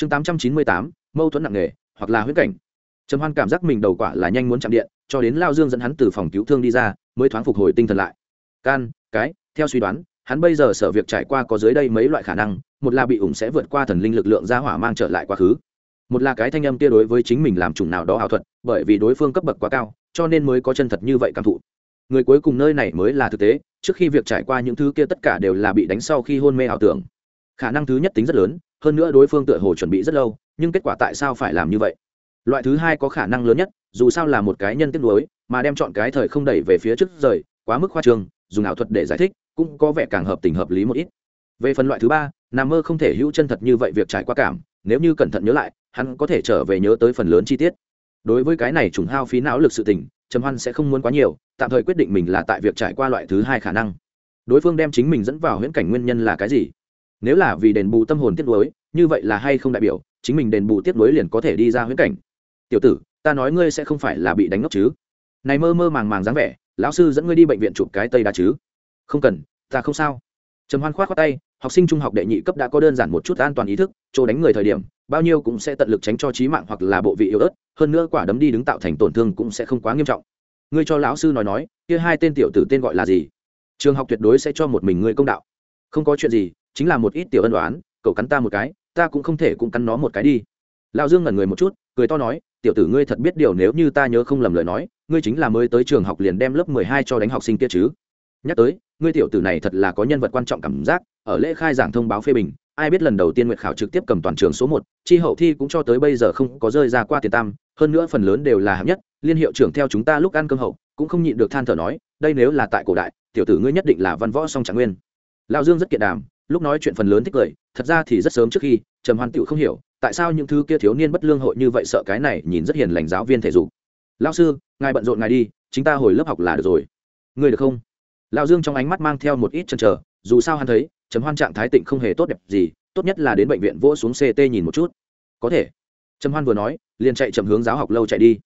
chương tám trăm chín mươi tám, mâu thuẫn nặng nề, hoặc là huyễn cảnh. Trầm hoan cảm giác mình đầu quả là nhanh muốn chạm điện, cho đến lao dương dẫn hắn từ phòng cứu thương đi ra, mới thoáng phục hồi tinh thần lại. Can, cái, theo suy đoán, hắn bây giờ sở việc trải qua có dưới đây mấy loại khả năng, một là bị ủng sẽ vượt qua thần linh lực lượng ra hỏa mang trở lại quá khứ. Một là cái thanh âm kia đối với chính mình làm chủng nào đó ảo thuật, bởi vì đối phương cấp bậc quá cao, cho nên mới có chân thật như vậy cảm thụ. Người cuối cùng nơi này mới là thực tế, trước khi việc trải qua những thứ kia tất cả đều là bị đánh sau khi hôn mê ảo tưởng. Khả năng thứ nhất tính rất lớn hơn nữa đối phương tựa hồ chuẩn bị rất lâu, nhưng kết quả tại sao phải làm như vậy? Loại thứ hai có khả năng lớn nhất, dù sao là một cái nhân tiếp nối mà đem chọn cái thời không đẩy về phía trước rời, quá mức khoa trương, dùng ảo thuật để giải thích, cũng có vẻ càng hợp tình hợp lý một ít. Về phần loại thứ ba nằm mơ không thể hữu chân thật như vậy việc trải qua cảm, nếu như cẩn thận nhớ lại, hắn có thể trở về nhớ tới phần lớn chi tiết. Đối với cái này trùng hao phí não lực sự tình, trầm hoan sẽ không muốn quá nhiều, tạm thời quyết định mình là tại việc trải qua loại thứ hai khả năng. Đối phương đem chính mình dẫn vào huyễn cảnh nguyên nhân là cái gì? Nếu là vì đền bù tâm hồn tiết nuối, như vậy là hay không đại biểu, chính mình đền bù tiết nuối liền có thể đi ra huyễn cảnh. Tiểu tử, ta nói ngươi sẽ không phải là bị đánh ngốc chứ? Này mơ mơ màng màng dáng vẻ, lão sư dẫn ngươi đi bệnh viện chụp cái tây đá chứ? Không cần, ta không sao. Trầm hoan khoát khoát tay, học sinh trung học đệ nhị cấp đã có đơn giản một chút an toàn ý thức, chỗ đánh người thời điểm, bao nhiêu cũng sẽ tận lực tránh cho trí mạng hoặc là bộ vị yếu ớt, hơn nữa quả đấm đi đứng tạo thành tổn thương cũng sẽ không quá nghiêm trọng. Ngươi cho lão sư nói nói, kia hai tên tiểu tử tên gọi là gì? Trường học tuyệt đối sẽ cho một mình ngươi công đạo. Không có chuyện gì chính là một ít tiểu ân đoán, cậu cắn ta một cái, ta cũng không thể cũng cắn nó một cái đi. Lão dương ngẩn người một chút, cười to nói, tiểu tử ngươi thật biết điều nếu như ta nhớ không lầm lời nói, ngươi chính là mới tới trường học liền đem lớp mười hai cho đánh học sinh kia chứ. Nhắc tới, ngươi tiểu tử này thật là có nhân vật quan trọng cảm giác, ở lễ khai giảng thông báo phê bình, ai biết lần đầu tiên nguyện khảo trực tiếp cầm toàn trường số một, chi hậu thi cũng cho tới bây giờ không có rơi ra qua tiền tam, hơn nữa phần lớn đều là hạng nhất, liên hiệu trưởng theo chúng ta lúc ăn cơm hậu, cũng không nhịn được than thở nói, đây nếu là tại cổ đại, tiểu tử ngươi nhất định là văn võ song trạng nguyên. Lão dương rất kiệt đàm lúc nói chuyện phần lớn thích cười, thật ra thì rất sớm trước khi, trầm hoan tựu không hiểu, tại sao những thứ kia thiếu niên bất lương hội như vậy sợ cái này nhìn rất hiền lành giáo viên thể dục. Lão sư, ngài bận rộn ngài đi chúng ta hồi lớp học là được rồi. Ngươi được không? Lão dương trong ánh mắt mang theo một ít chần trở dù sao hắn thấy, trầm hoan trạng thái tịnh không hề tốt đẹp gì, tốt nhất là đến bệnh viện vỗ xuống ct nhìn một chút. Có thể. Trầm hoan vừa nói, liền chạy chậm hướng giáo học lâu chạy đi.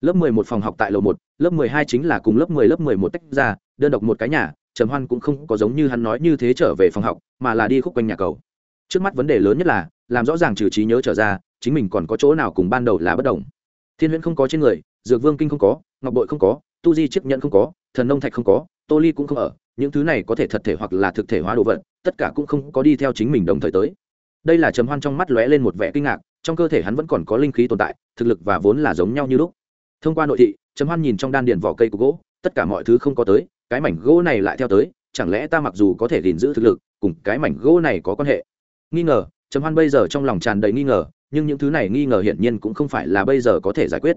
Lớp mười một phòng học tại lầu một, lớp mười hai chính là cùng lớp mười lớp mười một tách ra, đơn độc một cái nhà trầm hoan cũng không có giống như hắn nói như thế trở về phòng học, mà là đi khúc quanh nhà cầu. Trước mắt vấn đề lớn nhất là, làm rõ ràng trừ trí nhớ trở ra, chính mình còn có chỗ nào cùng ban đầu là bất đồng. Thiên huyễn không có trên người, dược vương kinh không có, ngọc bội không có, tu di chiếc nhận không có, thần nông thạch không có, tô ly cũng không ở, những thứ này có thể thật thể hoặc là thực thể hóa đồ vật, tất cả cũng không có đi theo chính mình đồng thời tới. Đây là trầm hoan trong mắt lóe lên một vẻ kinh ngạc, trong cơ thể hắn vẫn còn có linh khí tồn tại, thực lực và vốn là giống nhau như lúc. Thông qua nội thị, trầm hoan nhìn trong đan điền vỏ cây của gỗ, tất cả mọi thứ không có tới cái mảnh gỗ này lại theo tới, chẳng lẽ ta mặc dù có thể gìn giữ thực lực, cùng cái mảnh gỗ này có quan hệ? Nghi ngờ, trầm hoan bây giờ trong lòng tràn đầy nghi ngờ, nhưng những thứ này nghi ngờ hiển nhiên cũng không phải là bây giờ có thể giải quyết.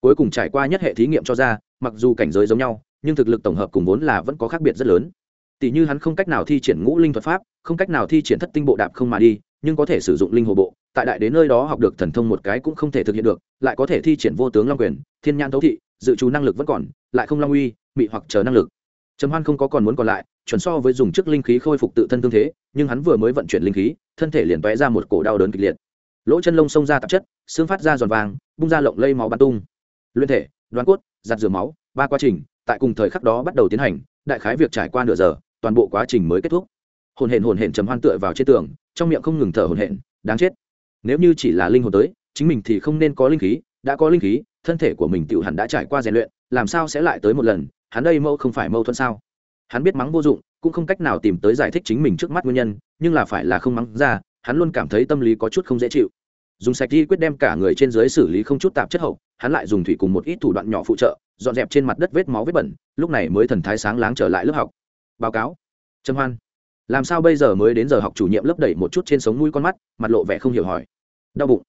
Cuối cùng trải qua nhất hệ thí nghiệm cho ra, mặc dù cảnh giới giống nhau, nhưng thực lực tổng hợp cùng vốn là vẫn có khác biệt rất lớn. Tỷ như hắn không cách nào thi triển ngũ linh thuật pháp, không cách nào thi triển thất tinh bộ đạp không mà đi, nhưng có thể sử dụng linh hồ bộ, tại đại đến nơi đó học được thần thông một cái cũng không thể thực hiện được, lại có thể thi triển vô tướng long quyền, thiên nhan thấu thị, dự trù năng lực vẫn còn, lại không long uy bị hoặc chờ năng lực trầm hoan không có còn muốn còn lại, chuẩn so với dùng chức linh khí khôi phục tự thân tương thế, nhưng hắn vừa mới vận chuyển linh khí, thân thể liền vẽ ra một cổ đau đớn kịch liệt. Lỗ chân lông xông ra tạp chất, xương phát ra giòn vàng, bung ra lộng lây máu bắn tung. Luyện thể, đoán cốt, giặt rửa máu, ba quá trình, tại cùng thời khắc đó bắt đầu tiến hành, đại khái việc trải qua nửa giờ, toàn bộ quá trình mới kết thúc. Hồn hển hồn hển trầm hoan tựa vào trên tường, trong miệng không ngừng thở hồn hển, đáng chết. Nếu như chỉ là linh hồn tới, chính mình thì không nên có linh khí, đã có linh khí, thân thể của mình tự hẳn đã trải qua rèn luyện, làm sao sẽ lại tới một lần hắn đây mâu không phải mâu thuẫn sao? Hắn biết mắng vô dụng, cũng không cách nào tìm tới giải thích chính mình trước mắt nguyên nhân, nhưng là phải là không mắng ra, hắn luôn cảm thấy tâm lý có chút không dễ chịu. Dùng sạch đi quyết đem cả người trên dưới xử lý không chút tạp chất hậu, hắn lại dùng thủy cùng một ít thủ đoạn nhỏ phụ trợ, dọn dẹp trên mặt đất vết máu vết bẩn, lúc này mới thần thái sáng láng trở lại lớp học. Báo cáo. Trâm hoan. Làm sao bây giờ mới đến giờ học chủ nhiệm lớp đẩy một chút trên sống mũi con mắt, mặt lộ vẻ không hiểu hỏi. Đau bụng.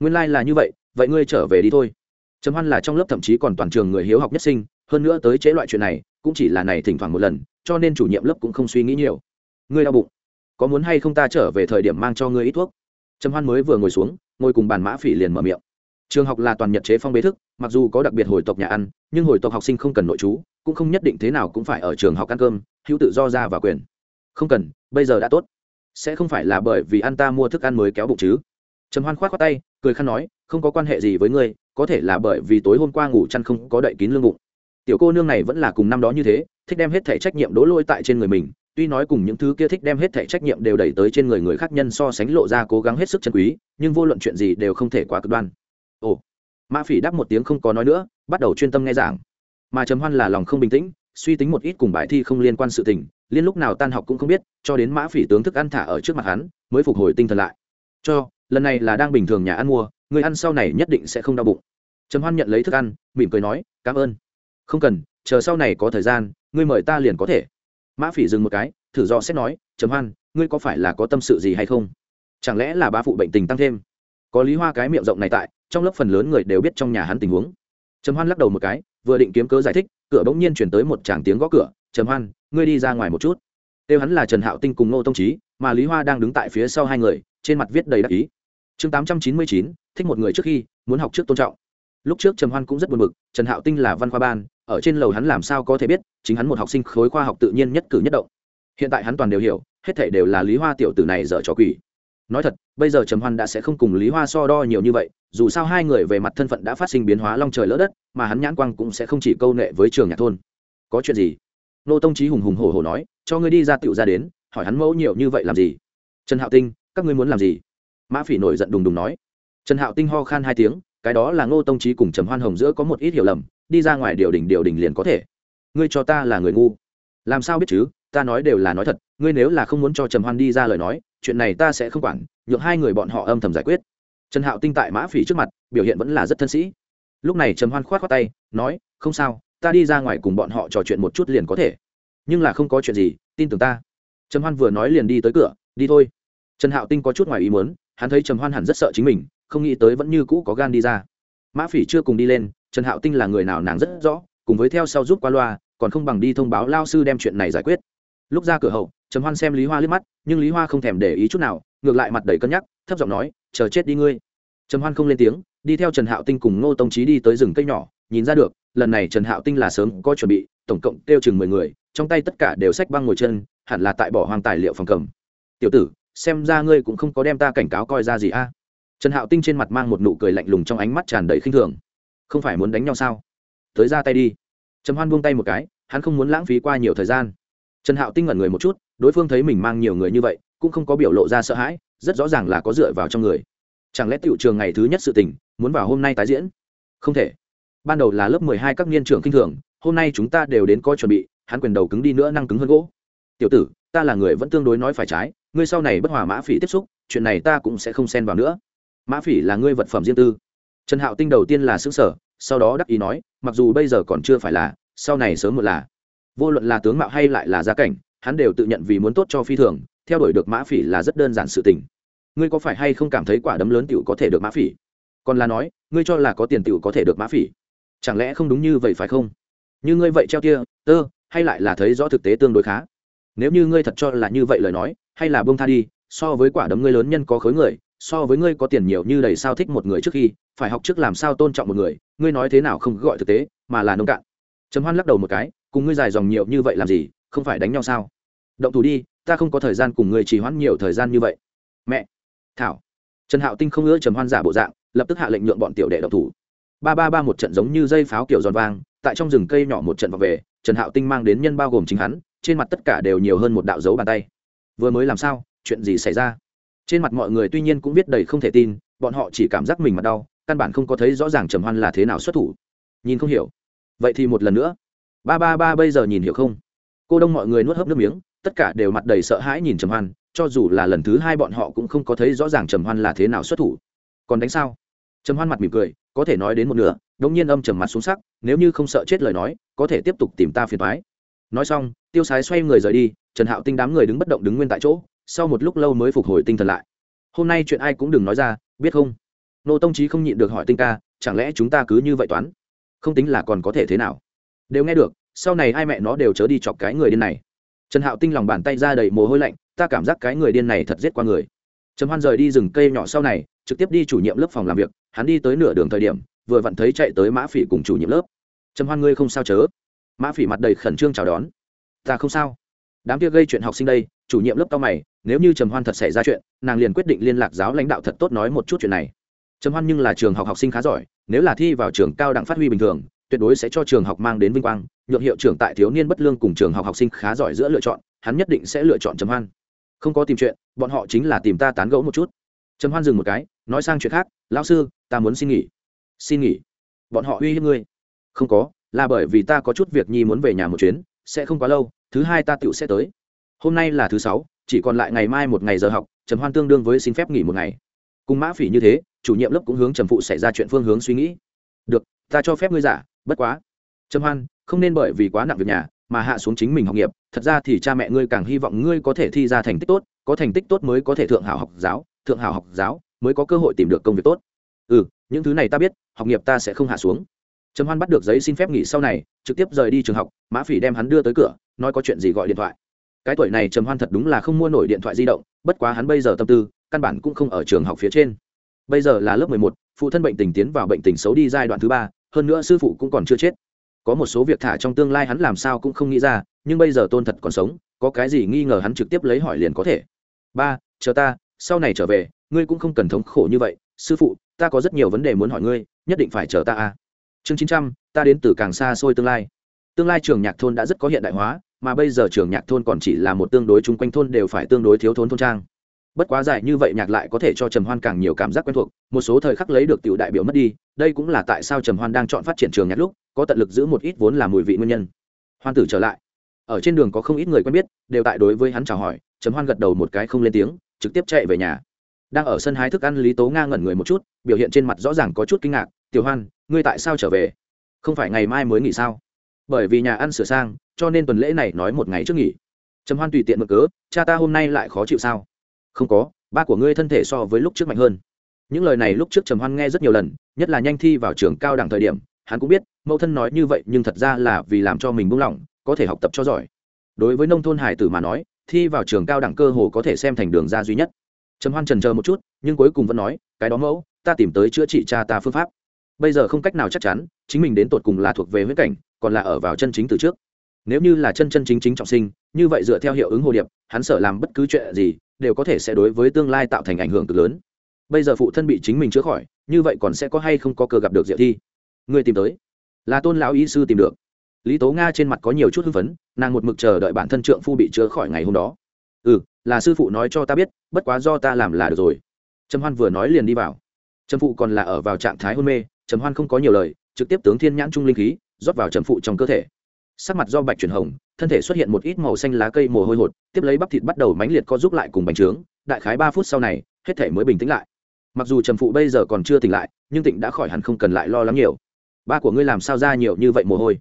Nguyên lai、like、là như vậy vậy ngươi trở về đi thôi. Trầm hoan là trong lớp thậm chí còn toàn trường người hiếu học nhất sinh hơn nữa tới chế loại chuyện này, cũng chỉ là này thỉnh thoảng một lần, cho nên chủ nhiệm lớp cũng không suy nghĩ nhiều. Ngươi đau bụng. Có muốn hay không ta trở về thời điểm mang cho ngươi ít thuốc? Trầm hoan mới vừa ngồi xuống, ngồi cùng bàn mã phỉ liền mở miệng. Trường học là toàn nhật chế phong bế thức, mặc dù có đặc biệt hồi tộc nhà ăn, nhưng hồi tộc học sinh không cần nội trú cũng không nhất định thế nào cũng phải ở trường học ăn cơm, hữu tự do ra và quyền. Không cần, bây giờ đã tốt. Sẽ không phải là bởi vì ăn ta mua thức ăn mới kéo bụng chứ. Trầm hoan khoát h khoác tay, cười khăn nói, không có quan hệ gì với ngươi, có thể là bởi vì tối hôm qua ngủ chăn không có đậy kín lương bụng tiểu cô nương này vẫn là cùng năm đó như thế, thích đem hết thể trách nhiệm đố lôi tại trên người mình, tuy nói cùng những thứ kia thích đem hết thẻ trách nhiệm đều đẩy tới trên người người khác nhân so sánh lộ ra cố gắng hết sức chân quý, nhưng vô luận chuyện gì đều không thể quá cực đoan. Ồ, mã phỉ đáp một tiếng không có nói nữa, bắt đầu chuyên tâm nghe giảng. Mà trầm hoan là lòng không bình tĩnh, suy tính một ít cùng bài thi không liên quan sự tình, liên lúc nào tan học cũng không biết, cho đến mã phỉ tướng thức ăn thả ở trước mặt hắn, mới phục hồi tinh thần lại. Cho, lần này là đang bình thường nhà ăn mua, người ăn sau này nhất định sẽ không đau bụng. Trầm hoan nhận lấy thức ăn, mỉm cười nói, cảm ơn không cần, chờ sau này có thời gian, ngươi mời ta liền có thể. Mã phỉ dừng một cái, thử do xét nói, trầm hoan, ngươi có phải là có tâm sự gì hay không? Chẳng lẽ là ba phụ bệnh tình tăng thêm? Có lý hoa cái miệng rộng này tại, trong lớp phần lớn người đều biết trong nhà hắn tình huống. Trầm hoan lắc đầu một cái, vừa định kiếm cớ giải thích, cửa bỗng nhiên chuyển tới một tràng tiếng gõ cửa, trầm hoan, ngươi đi ra ngoài một chút. Kêu hắn là trần hạo tinh cùng ngô tông trí mà lý hoa đang đứng tại phía sau hai người, trên mặt viết đầy đắc ý. Chương tám trăm chín mươi chín, thích một người trước khi, muốn học trước tôn trọng. Lúc trước trầm hoan cũng rất buồn bực, trần hạo tinh là văn khoa ban ở trên lầu hắn làm sao có thể biết, chính hắn một học sinh khối khoa học tự nhiên nhất cử nhất động. Hiện tại hắn toàn đều hiểu, hết thể đều là lý hoa tiểu tử này dở trò quỷ. Nói thật, bây giờ trầm hoan đã sẽ không cùng lý hoa so đo nhiều như vậy, dù sao hai người về mặt thân phận đã phát sinh biến hóa long trời lỡ đất, mà hắn nhãn quang cũng sẽ không chỉ câu nệ với trường nhạc thôn. Có chuyện gì? Nô tông trí hùng hùng hổ hổ nói, cho ngươi đi ra tựu ra đến, hỏi hắn mẫu nhiều như vậy làm gì? Trần hạo tinh, các ngươi muốn làm gì? Mã phỉ nổi giận đùng đùng nói. Trần hạo tinh ho khan hai tiếng cái đó là ngô tông trí cùng trầm hoan hồng giữa có một ít hiểu lầm, đi ra ngoài điều đình điều đình liền có thể. Ngươi cho ta là người ngu. Làm sao biết chứ, ta nói đều là nói thật, ngươi nếu là không muốn cho trầm hoan đi ra lời nói, chuyện này ta sẽ không quản, nhượng hai người bọn họ âm thầm giải quyết. Trần hạo tinh tại mã phỉ trước mặt, biểu hiện vẫn là rất thân sĩ. Lúc này trầm hoan k h o á t tay, nói, không sao, ta đi ra ngoài cùng bọn họ trò chuyện một chút liền có thể. Nhưng là không có chuyện gì, tin tưởng ta. Trầm hoan vừa nói liền đi tới cửa, đi thôi. Trần hạo tinh có chút ngoài ý muốn, hắn thấy trầm hoan hẳn rất sợ chính mình không nghĩ tới vẫn như cũ có gan đi ra. Mã phỉ chưa cùng đi lên, trần hạo tinh là người nào nàng rất rõ, cùng với theo sau giúp qua loa, còn không bằng đi thông báo lao sư đem chuyện này giải quyết. Lúc ra cửa hậu, trầm hoan xem lý hoa liếc mắt, nhưng lý hoa không thèm để ý chút nào, ngược lại mặt đầy cân nhắc, thấp giọng nói, chờ chết đi ngươi. Trầm hoan không lên tiếng, đi theo trần hạo tinh cùng ngô tông trí đi tới rừng cây nhỏ, nhìn ra được, lần này trần hạo tinh là sớm có chuẩn bị, tổng cộng kêu chừng mười người, trong tay tất cả đều sách băng ngồi chân, hẳn là tại bỏ hoang tài liệu phòng cầm. Tiểu tử, xem ra ngươi cũng không có đem ta cảnh cáo coi ra gì a trần hạo tinh trên mặt mang một nụ cười lạnh lùng trong ánh mắt tràn đầy khinh thường. Không phải muốn đánh nhau sao? Tới ra tay đi. Trầm hoan buông tay một cái, hắn không muốn lãng phí qua nhiều thời gian. Trần hạo tinh ngẩn người một chút, đối phương thấy mình mang nhiều người như vậy, cũng không có biểu lộ ra sợ hãi, rất rõ ràng là có dựa vào trong người. Chẳng lẽ tiểu trường ngày thứ nhất sự tình, muốn vào hôm nay tái diễn? Không thể. Ban đầu là lớp mười hai các niên trưởng kinh thường, hôm nay chúng ta đều đến coi chuẩn bị, hắn quyền đầu cứng đi nữa năng cứng hơn gỗ. Tiểu tử, ta là người vẫn tương đối nói phải trái, ngươi sau này bất hòa mã phỉ tiếp xúc, chuyện này ta cũng sẽ không xen vào nữa mã phỉ là ngươi vật phẩm riêng tư. Trần hạo tinh đầu tiên là xứng sở sau đó đắc ý nói, mặc dù bây giờ còn chưa phải là, sau này sớm một là. Vô luận là tướng mạo hay lại là gia cảnh, hắn đều tự nhận vì muốn tốt cho phi thường, theo đuổi được mã phỉ là rất đơn giản sự tình. Ngươi có phải hay không cảm thấy quả đấm lớn tiểu có thể được mã phỉ? Còn là nói, ngươi cho là có tiền tiểu có thể được mã phỉ? Chẳng lẽ không đúng như vậy phải không? Như ngươi vậy treo kia tơ, hay lại là thấy rõ thực tế tương đối khá? Nếu như ngươi thật cho là như vậy lời nói, hay là bông tha đi, so với quả đấm ngươi lớn nhân có khối người so với ngươi có tiền nhiều như đầy sao thích một người trước khi, phải học trước làm sao tôn trọng một người, ngươi nói thế nào không gọi thực tế, mà là nông cạn. Trầm hoan lắc đầu một cái, cùng ngươi dài dòng nhiều như vậy làm gì, không phải đánh nhau sao? Động thủ đi, ta không có thời gian cùng ngươi trì hoãn nhiều thời gian như vậy. Mẹ! Thảo! Trần hạo tinh không ngỡ trầm hoan giả bộ dạng, lập tức hạ lệnh nhượng bọn tiểu đệ động thủ. Ba ba ba một trận giống như dây pháo kiểu giòn vang, tại trong rừng cây nhỏ một trận vào về, trần hạo tinh mang đến nhân bao gồm chính hắn, trên mặt tất cả đều nhiều hơn một đạo dấu bàn tay. Vừa mới làm sao? Chuyện gì xảy ra? Trên mặt mọi người tuy nhiên cũng biết đầy không thể tin, bọn họ chỉ cảm giác mình mặt đau, căn bản không có thấy rõ ràng trầm hoan là thế nào xuất thủ. Nhìn không hiểu. Vậy thì một lần nữa. Ba ba ba bây giờ nhìn hiểu không? Cô đông mọi người nuốt hớp nước miếng, tất cả đều mặt đầy sợ hãi nhìn trầm hoan, cho dù là lần thứ hai bọn họ cũng không có thấy rõ ràng trầm hoan là thế nào xuất thủ. Còn đánh sao? Trầm hoan mặt mỉm cười, có thể nói đến một nửa, đống nhiên âm trầm mặt xuống sắc, nếu như không sợ chết lời nói, có thể tiếp tục tìm ta phiền thoái nói xong, tiêu sái xoay người rời đi, trần hạo tinh đám người đứng bất động đứng nguyên tại chỗ sau một lúc lâu mới phục hồi tinh thần lại. Hôm nay chuyện ai cũng đừng nói ra, biết không? Nô tông trí không nhịn được hỏi tinh ca, chẳng lẽ chúng ta cứ như vậy toán? Không tính là còn có thể thế nào? Đều nghe được, sau này ai mẹ nó đều chớ đi chọc cái người điên này. Trần hạo tinh lòng bàn tay ra đầy mồ hôi lạnh, ta cảm giác cái người điên này thật giết qua người. Trầm hoan rời đi rừng cây nhỏ sau này, trực tiếp đi chủ nhiệm lớp phòng làm việc, hắn đi tới nửa đường thời điểm, vừa vặn thấy chạy tới mã phỉ cùng chủ nhiệm lớp. Trầm hoan ngươi không sao chớ? Mã phỉ mặt đầy khẩn trương chào đón. Ta không sao. Đám kia gây chuyện học sinh đây, chủ nhiệm lớp cao mày nếu như trầm hoan thật xảy ra chuyện, nàng liền quyết định liên lạc giáo lãnh đạo thật tốt nói một chút chuyện này. Trầm hoan nhưng là trường học học sinh khá giỏi, nếu là thi vào trường cao đẳng phát huy bình thường, tuyệt đối sẽ cho trường học mang đến vinh quang, nhượng hiệu trưởng tại thiếu niên bất lương cùng trường học học sinh khá giỏi giữa lựa chọn, hắn nhất định sẽ lựa chọn trầm hoan. Không có tìm chuyện, bọn họ chính là tìm ta tán gẫu một chút. Trầm hoan dừng một cái, nói sang chuyện khác, lão sư, ta muốn xin nghỉ. Xin nghỉ? Bọn họ uy hiếp ngươi? Không có, là bởi vì ta có chút việc nhi muốn về nhà một chuyến, sẽ không quá lâu, thứ hai ta tựu sẽ tới. Hôm nay là thứ sáu chỉ còn lại ngày mai một ngày giờ học, trầm hoan tương đương với xin phép nghỉ một ngày. Cùng mã phỉ như thế, chủ nhiệm lớp cũng hướng trầm phụ xảy ra chuyện phương hướng suy nghĩ. Được, ta cho phép ngươi giả, bất quá. Trầm hoan, không nên bởi vì quá nặng việc nhà mà hạ xuống chính mình học nghiệp. Thật ra thì cha mẹ ngươi càng hy vọng ngươi có thể thi ra thành tích tốt, có thành tích tốt mới có thể thượng hảo học giáo, thượng hảo học giáo mới có cơ hội tìm được công việc tốt. Ừ những thứ này ta biết, học nghiệp ta sẽ không hạ xuống. Trầm hoan bắt được giấy xin phép nghỉ sau này, trực tiếp rời đi trường học, mã phỉ đem hắn đưa tới cửa, nói có chuyện gì gọi điện thoại cái tuổi này trầm hoan thật đúng là không mua nổi điện thoại di động, bất quá hắn bây giờ tâm tư, căn bản cũng không ở trường học phía trên. Bây giờ là lớp mười một, phụ thân bệnh tình tiến vào bệnh tình xấu đi giai đoạn thứ ba, hơn nữa sư phụ cũng còn chưa chết. Có một số việc thả trong tương lai hắn làm sao cũng không nghĩ ra, nhưng bây giờ tôn thật còn sống, có cái gì nghi ngờ hắn trực tiếp lấy hỏi liền có thể. Ba, chờ ta, sau này trở về, ngươi cũng không cần thống khổ như vậy, sư phụ, ta có rất nhiều vấn đề muốn hỏi ngươi, nhất định phải chờ ta a chương chín trăm, ta đến từ càng xa xôi tương lai. Tương lai trường nhạc thôn đã rất có hiện đại hóa mà bây giờ trường nhạc thôn còn chỉ là một tương đối chung quanh thôn đều phải tương đối thiếu thốn thôn trang. Bất quá dài như vậy nhạc lại có thể cho trầm hoan càng nhiều cảm giác quen thuộc, một số thời khắc lấy được tiểu đại biểu mất đi, đây cũng là tại sao trầm hoan đang chọn phát triển trường nhạc lúc, có tận lực giữ một ít vốn là mùi vị nguyên nhân. Hoan tử trở lại. Ở trên đường có không ít người quen biết, đều tại đối với hắn chào hỏi, trầm hoan gật đầu một cái không lên tiếng, trực tiếp chạy về nhà. Đang ở sân hái thức ăn, lý tố nga ngẩn người một chút, biểu hiện trên mặt rõ ràng có chút kinh ngạc, tiểu hoan, ngươi tại sao trở về? Không phải ngày mai mới nghỉ sao? Bởi vì nhà ăn sửa sang cho nên tuần lễ này nói một ngày trước nghỉ. Trầm hoan tùy tiện mở cớ, cha ta hôm nay lại khó chịu sao? Không có, ba của ngươi thân thể so với lúc trước mạnh hơn. Những lời này lúc trước trầm hoan nghe rất nhiều lần, nhất là nhanh thi vào trường cao đẳng thời điểm, hắn cũng biết, mẫu thân nói như vậy nhưng thật ra là vì làm cho mình buông lỏng, có thể học tập cho giỏi. Đối với nông thôn hải tử mà nói, thi vào trường cao đẳng cơ hồ có thể xem thành đường ra duy nhất. Trầm hoan trần chờ một chút, nhưng cuối cùng vẫn nói, cái đó mẫu, ta tìm tới chữa trị cha ta phương pháp. Bây giờ không cách nào chắc chắn, chính mình đến tột cùng là thuộc về huyết cảnh, còn là ở vào chân chính từ trước nếu như là chân chân chính chính trọng sinh, như vậy dựa theo hiệu ứng hồ điệp, hắn sợ làm bất cứ chuyện gì, đều có thể sẽ đối với tương lai tạo thành ảnh hưởng cực lớn. Bây giờ phụ thân bị chính mình chữa khỏi, như vậy còn sẽ có hay không có cơ gặp được diệu thi? Người tìm tới. Là tôn lão y sư tìm được. Lý tố nga trên mặt có nhiều chút hưng phấn, nàng một mực chờ đợi bản thân trượng phu bị chữa khỏi ngày hôm đó. Ừ là sư phụ nói cho ta biết, bất quá do ta làm là được rồi. Trầm hoan vừa nói liền đi vào. Trầm phụ còn là ở vào trạng thái hôn mê, trầm hoan không có nhiều lời, trực tiếp tướng thiên nhãn trung linh khí, rót vào trầm phụ trong cơ thể sắc mặt do bạch chuyển hồng, thân thể xuất hiện một ít màu xanh lá cây mồ hôi hột, tiếp lấy bắp thịt bắt đầu mánh liệt co giúp lại cùng bánh trướng, đại khái ba phút sau này, hết thể mới bình tĩnh lại. Mặc dù trầm phụ bây giờ còn chưa tỉnh lại, nhưng tịnh đã khỏi hẳn không cần lại lo lắng nhiều. Ba của ngươi làm sao ra nhiều như vậy mồ hôi?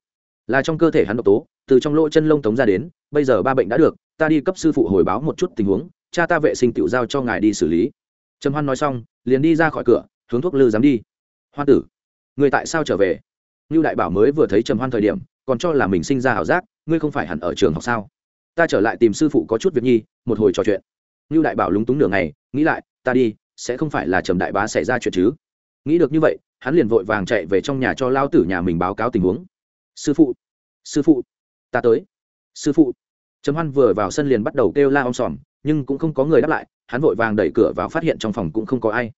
Là trong cơ thể hắn độc tố, từ trong lỗ chân lông tống ra đến, bây giờ ba bệnh đã được, ta đi cấp sư phụ hồi báo một chút tình huống, cha ta vệ sinh tự giao cho ngài đi xử lý. Trầm hoan nói xong, liền đi ra khỏi cửa, hướng thuốc lư dám đi. Hoa tử, người tại sao trở về? Như đại bảo mới vừa thấy trầm hoan thời điểm, còn cho là mình sinh ra ảo giác, ngươi không phải hẳn ở trường học sao? Ta trở lại tìm sư phụ có chút việc nhi, một hồi trò chuyện. Như đại bảo lúng túng nửa ngày, nghĩ lại, ta đi, sẽ không phải là trầm đại bá xảy ra chuyện chứ? Nghĩ được như vậy, hắn liền vội vàng chạy về trong nhà cho lao tử nhà mình báo cáo tình huống. Sư phụ sư phụ, ta tới. Sư phụ. Trầm hoan vừa vào sân liền bắt đầu kêu la om sòm, nhưng cũng không có người đáp lại, hắn vội vàng đẩy cửa vào phát hiện trong phòng cũng không có ai.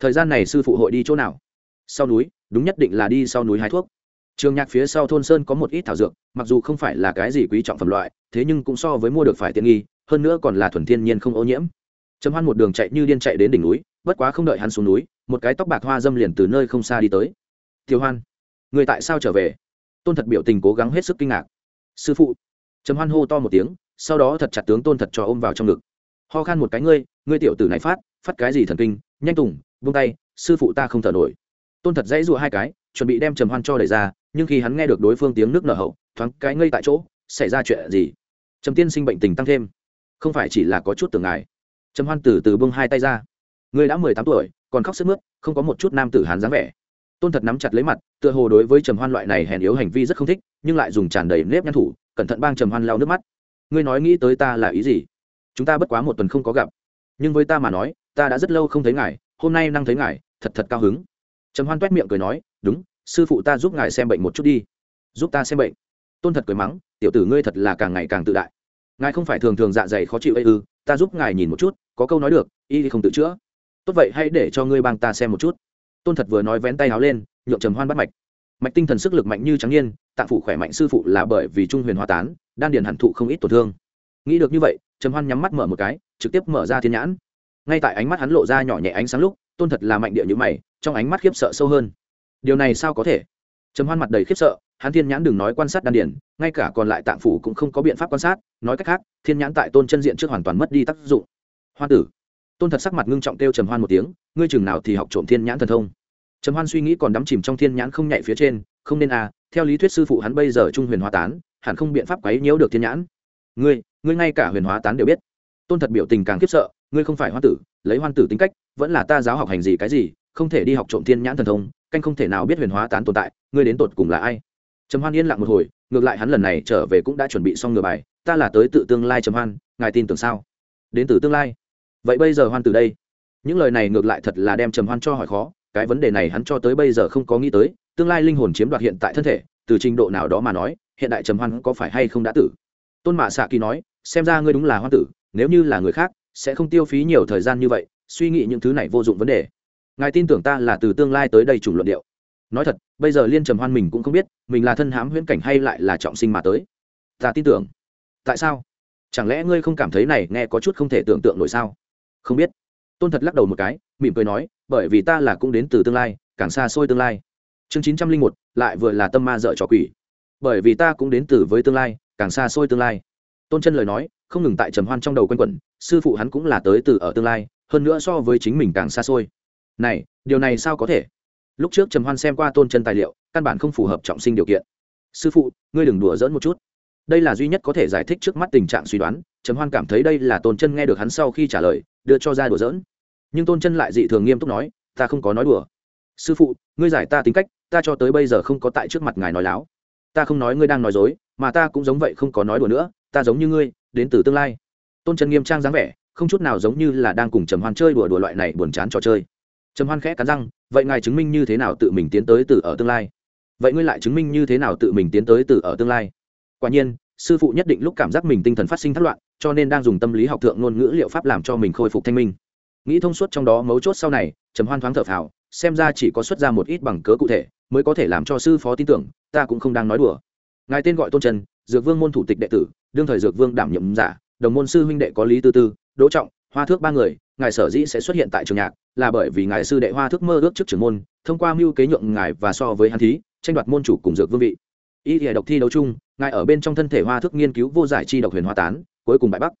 Thời gian này sư phụ hội đi chỗ nào? Sau núi, đúng nhất định là đi sau núi hái thuốc trường nhạc phía sau thôn sơn có một ít thảo dược, mặc dù không phải là cái gì quý trọng phẩm loại, thế nhưng cũng so với mua được phải tiện nghi, hơn nữa còn là thuần thiên nhiên không ô nhiễm. Trầm hoan một đường chạy như điên chạy đến đỉnh núi, bất quá không đợi hắn xuống núi, một cái tóc bạc hoa dâm liền từ nơi không xa đi tới. Tiêu hoan, người tại sao trở về? Tôn thật biểu tình cố gắng hết sức kinh ngạc. Sư phụ. Trầm hoan hô to một tiếng, sau đó thật chặt tướng tôn thật cho ôm vào trong ngực. Ho khan một cái ngươi ngươi tiểu tử này phát phát cái gì thần kinh, nhanh tùng vung tay, sư phụ ta không thở nổi. Tôn thật dãy rụa hai cái, chuẩn bị đem trầm hoan cho đẩy ra nhưng khi hắn nghe được đối phương tiếng nước nở hậu, thoáng cái ngây tại chỗ, xảy ra chuyện gì? Trầm tiên sinh bệnh tình tăng thêm. Không phải chỉ là có chút tưởng ngài. Trầm hoan từ từ bưng hai tay ra. Ngươi đã mười tám tuổi, còn khóc sức mướt, không có một chút nam tử hán dáng vẻ. Tôn thật nắm chặt lấy mặt, tựa hồ đối với trầm hoan loại này hèn yếu hành vi rất không thích, nhưng lại dùng tràn đầy nếp nhăn thủ, cẩn thận bang trầm hoan lau nước mắt. Ngươi nói nghĩ tới ta là ý gì? Chúng ta bất quá một tuần không có gặp. Nhưng với ta mà nói, ta đã rất lâu không thấy ngài, hôm nay năng thấy ngài, thật thật cao hứng. Trầm hoan t miệng cười nói, đúng sư phụ ta giúp ngài xem bệnh một chút đi. Giúp ta xem bệnh. Tôn thật cười mắng, tiểu tử ngươi thật là càng ngày càng tự đại. Ngài không phải thường thường dạ dày khó chịu ấy ư, ta giúp ngài nhìn một chút, có câu nói được, y thì không tự chữa. Tốt vậy, hãy để cho ngươi bang ta xem một chút. Tôn thật vừa nói vén tay áo lên nhộn trầm hoan bắt mạch. Mạch tinh thần sức lực mạnh như trắng nhiên tạng phụ khỏe mạnh sư phụ là bởi vì trung huyền hoa tán, đan điền hẳn thụ không ít tổn thương. Nghĩ được như vậy, trầm hoan nhắm mắt mở một cái, trực tiếp mở ra thiên nhãn. Ngay tại ánh mắt hắn lộ ra nhỏ nhẹ ánh sáng lúc, tôn thật là mạnh địa như mày, trong ánh mắt khiếp sợ sâu hơn điều này sao có thể? Trầm hoan mặt đầy khiếp sợ, hắn thiên nhãn đừng nói quan sát đan điển ngay cả còn lại tạng phủ cũng không có biện pháp quan sát, nói cách khác, thiên nhãn tại tôn chân diện trước hoàn toàn mất đi tác dụng. Hoan tử, tôn thật sắc mặt ngưng trọng kêu trầm hoan một tiếng, ngươi chừng nào thì học trộm thiên nhãn thần thông? Trầm hoan suy nghĩ còn đắm chìm trong thiên nhãn không nhạy phía trên, không nên à theo lý thuyết sư phụ hắn bây giờ trung huyền hóa tán, hẳn không biện pháp quấy nhiễu được thiên nhãn. Ngươi ngươi ngay cả huyền hóa tán đều biết. Tôn thật biểu tình càng khiếp sợ, ngươi không phải Hoan tử, lấy hoan tử tính cách, vẫn là ta giáo học hành gì cái gì, không thể đi học trộm thiên nhãn thần thông canh không thể nào biết huyền hóa tán tồn tại, ngươi đến tột cùng là ai? Trầm hoan yên lặng một hồi, ngược lại hắn lần này trở về cũng đã chuẩn bị xong ngừa bài, ta là tới tự tương lai trầm hoan, ngài tin tưởng sao? Đến từ tương lai. Vậy bây giờ hoan từ đây? Những lời này ngược lại thật là đem trầm hoan cho hỏi khó, cái vấn đề này hắn cho tới bây giờ không có nghĩ tới, tương lai linh hồn chiếm đoạt hiện tại thân thể, từ trình độ nào đó mà nói, hiện đại trầm hoan có phải hay không đã tử? Tôn mạ xạ kỳ nói, xem ra ngươi đúng là hoan tử, nếu như là người khác, sẽ không tiêu phí nhiều thời gian như vậy, suy nghĩ những thứ này vô dụng vấn đề ngài tin tưởng ta là từ tương lai tới đây chủng luận điệu. Nói thật, bây giờ liên trầm hoan mình cũng không biết, mình là thân hãm huyễn cảnh hay lại là trọng sinh mà tới. Ta tin tưởng. Tại sao? Chẳng lẽ ngươi không cảm thấy này nghe có chút không thể tưởng tượng nổi sao? Không biết. Tôn thật lắc đầu một cái, mỉm cười nói, bởi vì ta là cũng đến từ tương lai, càng xa xôi tương lai. Chương chín trăm linh một, lại vừa là tâm ma dợ trò quỷ. Bởi vì ta cũng đến từ với tương lai, càng xa xôi tương lai. Tôn chân lời nói, không ngừng tại trầm hoan trong đầu quanh quẩn, sư phụ hắn cũng là tới từ ở tương lai, hơn nữa so với chính mình càng xa xôi này, điều này sao có thể? Lúc trước trầm hoan xem qua tôn chân tài liệu, căn bản không phù hợp trọng sinh điều kiện. Sư phụ, ngươi đừng đùa dỡn một chút. Đây là duy nhất có thể giải thích trước mắt tình trạng suy đoán, trầm hoan cảm thấy đây là tôn chân nghe được hắn sau khi trả lời, đưa cho ra đùa dỡn nhưng tôn chân lại dị thường nghiêm túc nói, ta không có nói đùa. Sư phụ, ngươi giải ta tính cách, ta cho tới bây giờ không có tại trước mặt ngài nói láo. Ta không nói ngươi đang nói dối, mà ta cũng giống vậy không có nói đùa nữa, ta giống như ngươi, đến từ tương lai. Tôn chân nghiêm trang dáng vẻ, không chút nào giống như là đang cùng trầm hoan chơi đùa đùa loại này buồn chán trò chơi trầm hoan khẽ cắn răng, vậy ngài chứng minh như thế nào tự mình tiến tới từ ở tương lai? Vậy ngươi lại chứng minh như thế nào tự mình tiến tới từ ở tương lai? Quả nhiên, sư phụ nhất định lúc cảm giác mình tinh thần phát sinh thất loạn, cho nên đang dùng tâm lý học thượng ngôn ngữ liệu pháp làm cho mình khôi phục thanh minh. Nghĩ thông suốt trong đó mấu chốt sau này, trầm hoan thoáng thở phào, xem ra chỉ có xuất ra một ít bằng cớ cụ thể mới có thể làm cho sư phó tin tưởng, ta cũng không đang nói đùa. Ngài tên gọi tôn trần, dược vương môn thủ tịch đệ tử, đương thời dược vương đảm nhiệm giả, đồng môn sư huynh đệ có lý tư tư, đỗ trọng, hoa thước ba người ngài sở dĩ sẽ xuất hiện tại trường nhạc là bởi vì ngài sư đệ hoa thức mơ ước trước trưởng môn, thông qua mưu kế nhượng ngài và so với hắn thí, tranh đoạt môn chủ cùng dược vương vị. Y hệ độc thi đấu chung, ngài ở bên trong thân thể hoa thức nghiên cứu vô giải chi độc huyền hoa tán, cuối cùng bại bắc.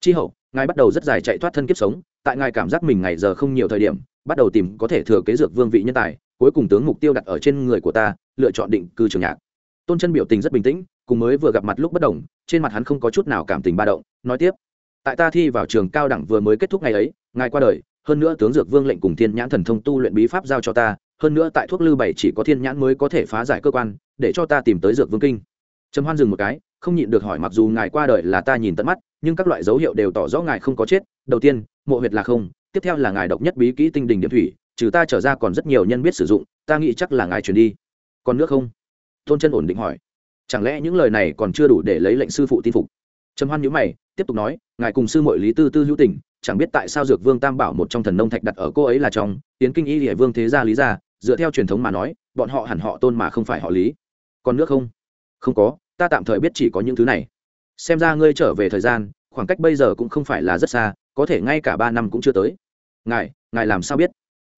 Chi hậu, ngài bắt đầu rất dài chạy thoát thân kiếp sống, tại ngài cảm giác mình ngày giờ không nhiều thời điểm, bắt đầu tìm có thể thừa kế dược vương vị nhân tài, cuối cùng tướng mục tiêu đặt ở trên người của ta, lựa chọn định cư trường nhạc. Tôn chân biểu tình rất bình tĩnh, cùng mới vừa gặp mặt lúc bất đồng, trên mặt hắn không có chút nào cảm tình ba động, nói tiếp. Tại ta thi vào trường cao đẳng vừa mới kết thúc ngày ấy ngài qua đời, hơn nữa tướng dược vương lệnh cùng thiên nhãn thần thông tu luyện bí pháp giao cho ta, hơn nữa tại thuốc lư bảy chỉ có thiên nhãn mới có thể phá giải cơ quan, để cho ta tìm tới dược vương kinh. Trầm hoan dừng một cái, không nhịn được hỏi mặc dù ngài qua đời là ta nhìn tận mắt, nhưng các loại dấu hiệu đều tỏ rõ ngài không có chết. Đầu tiên, mộ huyệt là không, tiếp theo là ngài độc nhất bí kỹ tinh đình điểm thủy, trừ ta trở ra còn rất nhiều nhân biết sử dụng, ta nghĩ chắc là ngài chuyển đi. Còn nước không? Tôn chân ổn định hỏi. Chẳng lẽ những lời này còn chưa đủ để lấy lệnh sư phụ tin phục? Trầm hoan nhíu mày, tiếp tục nói, ngài cùng sư muội lý tư tư hữu tình chẳng biết tại sao dược vương tam bảo một trong thần nông thạch đặt ở cô ấy là trong tiến kinh y địa vương thế gia lý gia, dựa theo truyền thống mà nói, bọn họ hẳn họ tôn mà không phải họ lý. Còn nước không? Không có, ta tạm thời biết chỉ có những thứ này. Xem ra ngươi trở về thời gian, khoảng cách bây giờ cũng không phải là rất xa, có thể ngay cả ba năm cũng chưa tới. Ngài ngài làm sao biết?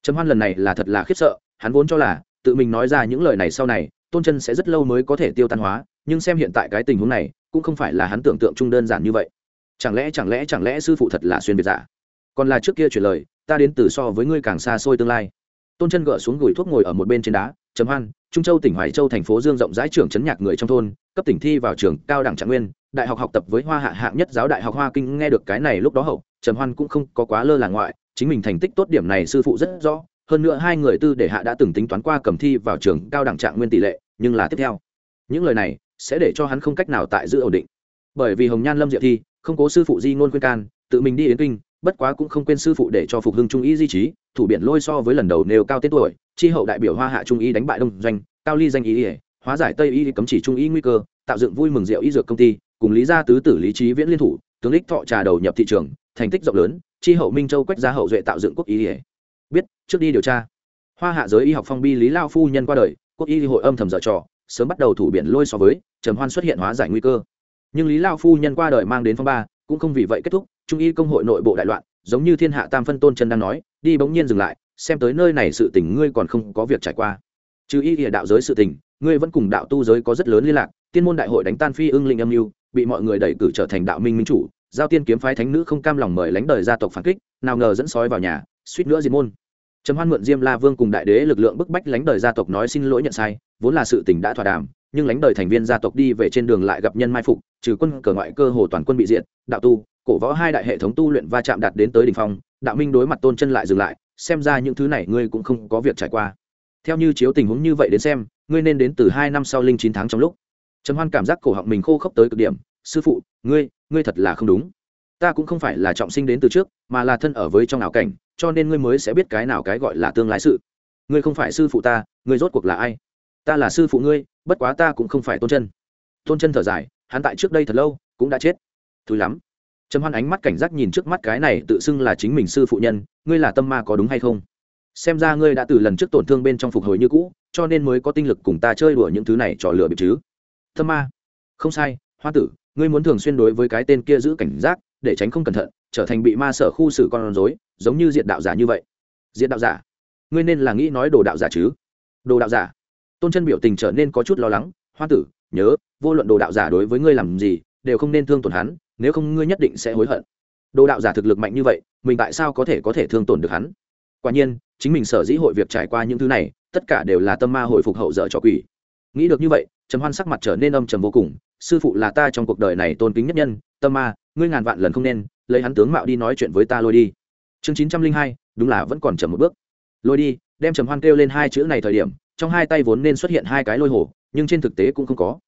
Trầm hoan lần này là thật là khiếp sợ, hắn vốn cho là, tự mình nói ra những lời này sau này, tôn chân sẽ rất lâu mới có thể tiêu tan hóa, nhưng xem hiện tại cái tình huống này, cũng không phải là hắn tưởng tượng chung đơn giản như vậy chẳng lẽ chẳng lẽ chẳng lẽ sư phụ thật là xuyên biệt giả dạ? còn là trước kia chuyển lời, ta đến từ so với ngươi càng xa xôi tương lai. Tôn chân gỡ xuống gùi thuốc ngồi ở một bên trên đá chấm hoan, trung châu tỉnh hoài châu thành phố dương rộng rãi trường chấn nhạc người trong thôn, cấp tỉnh thi vào trường cao đẳng trạng nguyên, đại học học tập với hoa hạ hạng nhất giáo đại học hoa kinh, nghe được cái này lúc đó hậu, trầm hoan cũng không có quá lơ là ngoại, chính mình thành tích tốt điểm này sư phụ rất rõ, hơn nữa hai người tư để hạ đã từng tính toán qua cầm thi vào trường cao đẳng trạng nguyên tỷ lệ, nhưng là tiếp theo. Những lời này sẽ để cho hắn không cách nào tại giữ ổn định. Bởi vì hồng nhan lâm diệu thi không cố sư phụ di ngôn khuyên can, tự mình đi yến kinh, bất quá cũng không quên sư phụ để cho phục hưng trung y di trí, thủ biển lôi so với lần đầu nêu cao tên tuổi, chi hậu đại biểu hoa hạ trung y đánh bại đông doanh, cao ly danh y ỉa hóa giải tây y cấm chỉ trung y nguy cơ, tạo dựng vui mừng rượu y dược công ty, cùng lý gia tứ tử lý trí viễn liên thủ, tướng đích thọ trà đầu nhập thị trường, thành tích rộng lớn, chi hậu minh châu quách gia hậu duệ tạo dựng quốc y ỉa biết, trước đi điều tra. Hoa hạ giới y học phong bi lý lao phu nhân qua đời, quốc y hội âm thầm dở trò, sớm bắt đầu thủ biển lôi so với, trầm hoan xuất hiện hóa giải nguy cơ nhưng lý lao phu nhân qua đời mang đến phong ba, cũng không vì vậy kết thúc, trung y công hội nội bộ đại loạn, giống như thiên hạ tam phân tôn chân đang nói, đi bỗng nhiên dừng lại, xem tới nơi này sự tình ngươi còn không có việc trải qua. Trừ y địa đạo giới sự tình, ngươi vẫn cùng đạo tu giới có rất lớn liên lạc, tiên môn đại hội đánh tan phi ưng linh âm mưu, bị mọi người đẩy cử trở thành đạo minh minh chủ, giao tiên kiếm phái thánh nữ không cam lòng mời lánh đời gia tộc phản kích, nào ngờ dẫn sói vào nhà, suýt nữa diệt môn. Trầm hoan mượn diêm la vương cùng đại đế lực lượng bức bách lánh đời gia tộc nói xin lỗi nhận sai, vốn là sự tình đã thỏa đàm nhưng lánh đời thành viên gia tộc đi về trên đường lại gặp nhân mai phục, trừ quân cờ ngoại cơ hồ toàn quân bị diệt, đạo tu, cổ võ hai đại hệ thống tu luyện va chạm đạt đến tới đỉnh phong, đạo minh đối mặt tôn chân lại dừng lại, xem ra những thứ này ngươi cũng không có việc trải qua. Theo như chiếu tình huống như vậy đến xem, ngươi nên đến từ hai năm sau linh chín tháng trong lúc. Trầm hoan cảm giác cổ họng mình khô khốc tới cực điểm, sư phụ, ngươi ngươi thật là không đúng. Ta cũng không phải là trọng sinh đến từ trước, mà là thân ở với trong ảo cảnh, cho nên ngươi mới sẽ biết cái nào cái gọi là tương lai sự. Ngươi không phải sư phụ ta, ngươi rốt cuộc là ai? Ta là sư phụ ngươi, bất quá ta cũng không phải tôn chân. Tôn chân thở dài, hắn tại trước đây thật lâu cũng đã chết. Thúi lắm. Trầm hoan ánh mắt cảnh giác nhìn trước mắt cái này tự xưng là chính mình sư phụ nhân, ngươi là tâm ma có đúng hay không? Xem ra ngươi đã từ lần trước tổn thương bên trong phục hồi như cũ, cho nên mới có tinh lực cùng ta chơi đùa những thứ này trò lừa bịp chứ. Tâm ma. Không sai, hoa tử, ngươi muốn thường xuyên đối với cái tên kia giữ cảnh giác, để tránh không cẩn thận, trở thành bị ma sở khu xử con rối, giống như diện đạo giả như vậy. Diện đạo giả? Ngươi nên là nghĩ nói đồ đạo giả chứ? Đồ đạo giả? Tôn chân biểu tình trở nên có chút lo lắng hoa tử, nhớ, vô luận đồ đạo giả đối với ngươi làm gì, đều không nên thương tổn hắn, nếu không ngươi nhất định sẽ hối hận. Đồ đạo giả thực lực mạnh như vậy, mình tại sao có thể có thể thương tổn được hắn? Quả nhiên, chính mình sở dĩ hội việc trải qua những thứ này, tất cả đều là tâm ma hồi phục hậu dở cho quỷ. Nghĩ được như vậy, trầm hoan sắc mặt trở nên âm trầm vô cùng, sư phụ là ta trong cuộc đời này tôn kính nhất nhân, tâm ma, ngươi ngàn vạn lần không nên, lấy hắn tướng mạo đi nói chuyện với ta lôi đi. Chương chín trăm linh hai, đúng là vẫn còn chậm một bước. Lôi đi, đem trầm hoan kêu lên hai chữ này thời điểm trong hai tay vốn nên xuất hiện hai cái lôi hồ, nhưng trên thực tế cũng không có.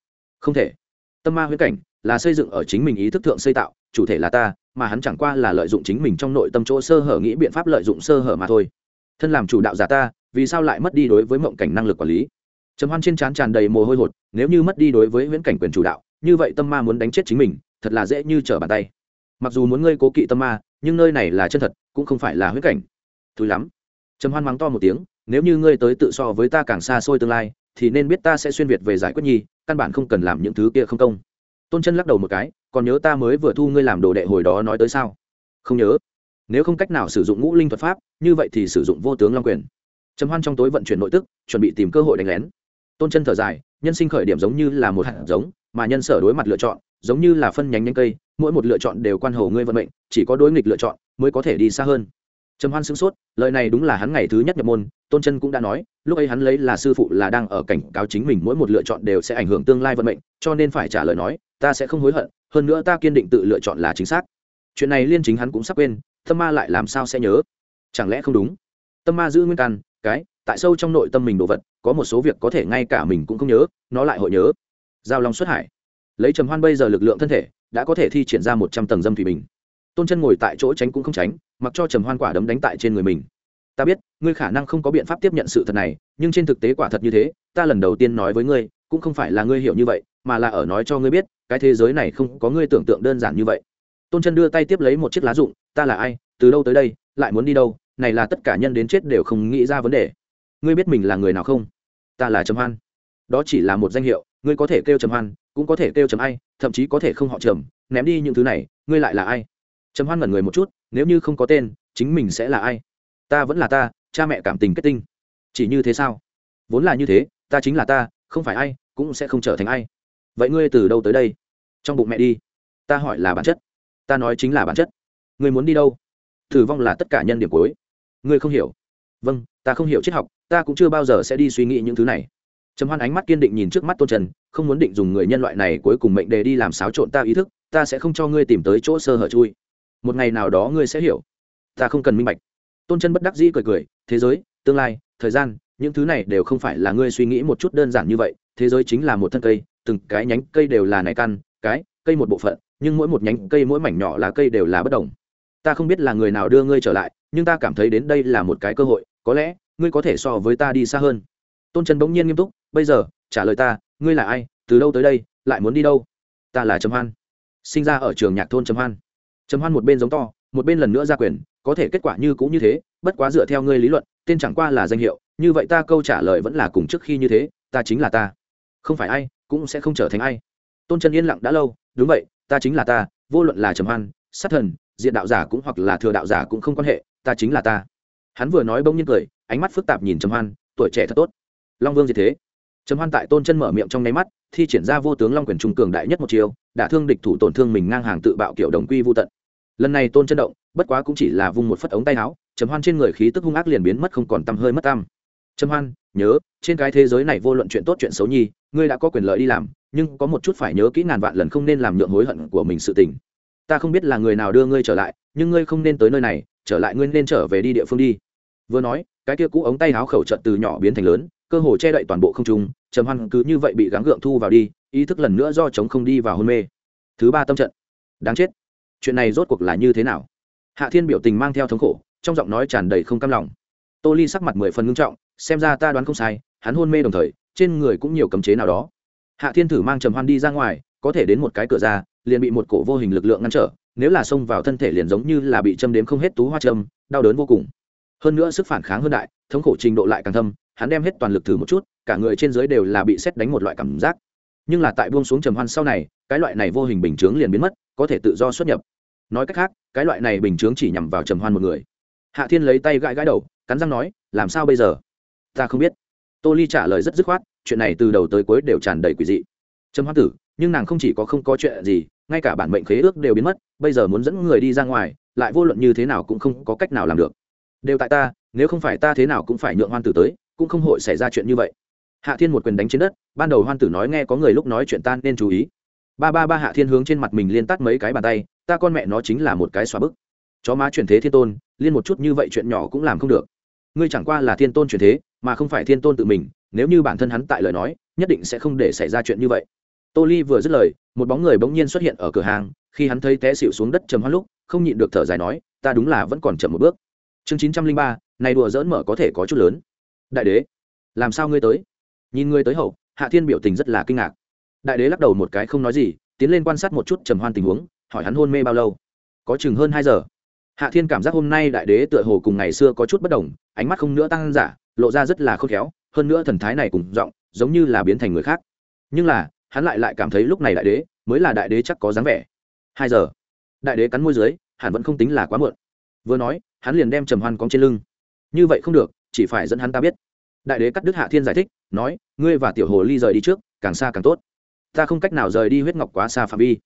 Không thể. Tâm ma huyễn cảnh là xây dựng ở chính mình ý thức thượng xây tạo, chủ thể là ta, mà hắn chẳng qua là lợi dụng chính mình trong nội tâm chỗ sơ hở nghĩ biện pháp lợi dụng sơ hở mà thôi. Thân làm chủ đạo giả ta, vì sao lại mất đi đối với mộng cảnh năng lực quản lý? Trầm hoan trên trán tràn đầy mồ hôi hột, nếu như mất đi đối với huyễn cảnh quyền chủ đạo, như vậy tâm ma muốn đánh chết chính mình, thật là dễ như trở bàn tay. Mặc dù muốn ngươi cố kỵ tâm ma, nhưng nơi này là chân thật, cũng không phải là huyễn cảnh. Thúi lắm. Trầm hoan mắng to một tiếng nếu như ngươi tới tự so với ta càng xa xôi tương lai, thì nên biết ta sẽ xuyên việt về giải quyết nhi căn bản không cần làm những thứ kia không công. Tôn chân lắc đầu một cái, còn nhớ ta mới vừa thu ngươi làm đồ đệ hồi đó nói tới sao? Không nhớ. Nếu không cách nào sử dụng ngũ linh thuật pháp, như vậy thì sử dụng vô tướng long quyền. Trầm hoan trong tối vận chuyển nội tức, chuẩn bị tìm cơ hội đánh lén. Tôn chân thở dài, nhân sinh khởi điểm giống như là một hạt giống, mà nhân sở đối mặt lựa chọn, giống như là phân nhánh nhanh cây, mỗi một lựa chọn đều quan hầu ngươi vận mệnh, chỉ có đối nghịch lựa chọn mới có thể đi xa hơn trầm hoan sửng sốt, lời này đúng là hắn ngày thứ nhất nhập môn, tôn chân cũng đã nói, lúc ấy hắn lấy là sư phụ là đang ở cảnh cáo chính mình mỗi một lựa chọn đều sẽ ảnh hưởng tương lai vận mệnh, cho nên phải trả lời nói, ta sẽ không hối hận, hơn nữa ta kiên định tự lựa chọn là chính xác. Chuyện này liên chính hắn cũng sắp quên, tâm ma lại làm sao sẽ nhớ? Chẳng lẽ không đúng? Tâm ma giữ nguyên căn, cái, tại sâu trong nội tâm mình đồ vật, có một số việc có thể ngay cả mình cũng không nhớ, nó lại hội nhớ. Giao long xuất hải. Lấy trầm hoan bây giờ lực lượng thân thể, đã có thể thi triển ra một trăm tầng dâm thủy bình. Tôn chân ngồi tại chỗ tránh cũng không tránh mặc cho trầm hoan quả đấm đánh tại trên người mình. Ta biết, ngươi khả năng không có biện pháp tiếp nhận sự thật này, nhưng trên thực tế quả thật như thế, ta lần đầu tiên nói với ngươi, cũng không phải là ngươi hiểu như vậy, mà là ở nói cho ngươi biết, cái thế giới này không có ngươi tưởng tượng đơn giản như vậy. Tôn chân đưa tay tiếp lấy một chiếc lá rụng, ta là ai, từ đâu tới đây, lại muốn đi đâu, này là tất cả nhân đến chết đều không nghĩ ra vấn đề. Ngươi biết mình là người nào không? Ta là trầm hoan. Đó chỉ là một danh hiệu, ngươi có thể kêu trầm hoan, cũng có thể kêu trầm ai, thậm chí có thể không họ trầm, ném đi những thứ này, ngươi lại là ai? Trầm hoan ngẩn người một chút, nếu như không có tên, chính mình sẽ là ai? Ta vẫn là ta, cha mẹ cảm tình kết tinh. Chỉ như thế sao? Vốn là như thế, ta chính là ta, không phải ai, cũng sẽ không trở thành ai. Vậy ngươi từ đâu tới đây? Trong bụng mẹ đi. Ta hỏi là bản chất. Ta nói chính là bản chất. Ngươi muốn đi đâu? Thử vong là tất cả nhân điểm cuối. Ngươi không hiểu. Vâng ta không hiểu triết học, ta cũng chưa bao giờ sẽ đi suy nghĩ những thứ này. Trầm hoan ánh mắt kiên định nhìn trước mắt tôn trần, không muốn định dùng người nhân loại này cuối cùng mệnh đề đi làm xáo trộn ta ý thức, ta sẽ không cho ngươi tìm tới chỗ sơ hở chui một ngày nào đó ngươi sẽ hiểu. Ta không cần minh bạch. Tôn chân bất đắc dĩ cười cười, thế giới, tương lai, thời gian, những thứ này đều không phải là ngươi suy nghĩ một chút đơn giản như vậy. Thế giới chính là một thân cây, từng cái nhánh cây đều là này căn, cái, cây một bộ phận, nhưng mỗi một nhánh cây mỗi mảnh nhỏ là cây đều là bất đồng. Ta không biết là người nào đưa ngươi trở lại, nhưng ta cảm thấy đến đây là một cái cơ hội, có lẽ, ngươi có thể so với ta đi xa hơn. Tôn trần bỗng nhiên nghiêm túc, bây giờ, trả lời ta, ngươi là ai, từ đâu tới đây, lại muốn đi đâu? Ta là trầm hoan, sinh ra ở trường nhạc thôn trầm hoan trầm hoan một bên giống to, một bên lần nữa ra quyền, có thể kết quả như cũng như thế, bất quá dựa theo ngươi lý luận, tên chẳng qua là danh hiệu, như vậy ta câu trả lời vẫn là cùng trước khi như thế, ta chính là ta. Không phải ai, cũng sẽ không trở thành ai. Tôn trần yên lặng đã lâu, đúng vậy, ta chính là ta, vô luận là trầm hoan, sát thần, diện đạo giả cũng hoặc là thừa đạo giả cũng không quan hệ, ta chính là ta. Hắn vừa nói bỗng nhiên cười, ánh mắt phức tạp nhìn trầm hoan, tuổi trẻ thật tốt. Long vương gì thế? Trầm hoan tại tôn chân mở miệng trong nháy mắt, thi triển ra vô tướng long quyền trung cường đại nhất một chiều đả thương địch thủ tổn thương mình ngang hàng tự bạo kiểu đồng quy vô tận lần này tôn chân động, bất quá cũng chỉ là vung một phất ống tay áo, trầm hoan trên người khí tức hung ác liền biến mất không còn tăm hơi mất tăm. Trầm hoan, nhớ, trên cái thế giới này vô luận chuyện tốt chuyện xấu nhi, ngươi đã có quyền lợi đi làm, nhưng có một chút phải nhớ kỹ ngàn vạn lần không nên làm nhượng hối hận của mình sự tình. Ta không biết là người nào đưa ngươi trở lại, nhưng ngươi không nên tới nơi này, trở lại ngươi nên trở về đi địa phương đi. Vừa nói, cái kia cũ ống tay áo khẩu trận từ nhỏ biến thành lớn, cơ hồ che đậy toàn bộ không trung, trầm hoan cứ như vậy bị gắng gượng thu vào đi, ý thức lần nữa do chống không đi vào hôn mê. Thứ ba tâm trận. Đáng chết chuyện này rốt cuộc là như thế nào? Hạ thiên biểu tình mang theo thống khổ, trong giọng nói tràn đầy không cam lòng. Tô ly sắc mặt mười phần ngưng trọng, xem ra ta đoán không sai, hắn hôn mê đồng thời, trên người cũng nhiều cấm chế nào đó. Hạ thiên thử mang trầm hoan đi ra ngoài, có thể đến một cái cửa ra, liền bị một cổ vô hình lực lượng ngăn trở, nếu là xông vào thân thể liền giống như là bị châm đếm không hết tú hoa châm, đau đớn vô cùng. Hơn nữa sức phản kháng hơn đại, thống khổ trình độ lại càng thâm, hắn đem hết toàn lực thử một chút, cả người trên dưới đều là bị xét đánh một loại cảm giác. Nhưng là tại buông xuống trầm hoan sau này, cái loại này vô hình bình chướng liền biến mất, có thể tự do xuất nhập nói cách khác, cái loại này bình chướng chỉ nhằm vào trầm hoan một người. Hạ thiên lấy tay gãi gãi đầu, cắn răng nói, làm sao bây giờ? Ta không biết. Tô ly trả lời rất dứt khoát, chuyện này từ đầu tới cuối đều tràn đầy quỷ dị. Trầm hoan tử, nhưng nàng không chỉ có không có chuyện gì, ngay cả bản mệnh khế ước đều biến mất, bây giờ muốn dẫn người đi ra ngoài, lại vô luận như thế nào cũng không có cách nào làm được. Đều tại ta, nếu không phải ta thế nào cũng phải nhượng hoan tử tới, cũng không hội xảy ra chuyện như vậy. Hạ thiên một quyền đánh trên đất, ban đầu hoan tử nói nghe có người lúc nói chuyện tan nên chú ý. Ba ba ba hạ thiên hướng trên mặt mình liên tắt mấy cái bàn tay ta con mẹ nó chính là một cái xóa bức. Chó má chuyển thế thiên tôn, liên một chút như vậy chuyện nhỏ cũng làm không được. Ngươi chẳng qua là thiên tôn chuyển thế, mà không phải thiên tôn tự mình, nếu như bản thân hắn tại lời nói, nhất định sẽ không để xảy ra chuyện như vậy. Tô ly vừa dứt lời, một bóng người bỗng nhiên xuất hiện ở cửa hàng, khi hắn thấy té xịu xuống đất trầm hoa lúc, không nhịn được thở dài nói, ta đúng là vẫn còn chậm một bước. Chương chín trăm linh ba, này đùa dỡn mở có thể có chút lớn. Đại đế, làm sao ngươi tới? Nhìn ngươi tới hậu, hạ thiên biểu tình rất là kinh ngạc. Đại đế lắc đầu một cái không nói gì, tiến lên quan sát một chút trầm hoan tình huống hỏi hắn hôn mê bao lâu. Có chừng hơn hai giờ. Hạ thiên cảm giác hôm nay đại đế tựa hồ cùng ngày xưa có chút bất đồng, ánh mắt không nữa tăng giả, lộ ra rất là khôn khéo, hơn nữa thần thái này cùng giọng, giống như là biến thành người khác. Nhưng là, hắn lại lại cảm thấy lúc này đại đế, mới là đại đế chắc có dáng vẻ. Hai giờ. Đại đế cắn môi dưới, hẳn vẫn không tính là quá muộn. Vừa nói, hắn liền đem trầm hoan cóng trên lưng. Như vậy không được, chỉ phải dẫn hắn ta biết. Đại đế cắt đức hạ thiên giải thích, nói, ngươi và tiểu hồ ly rời đi trước, càng xa càng tốt. Ta không cách nào rời đi huyết ngọc quá xa phạm vi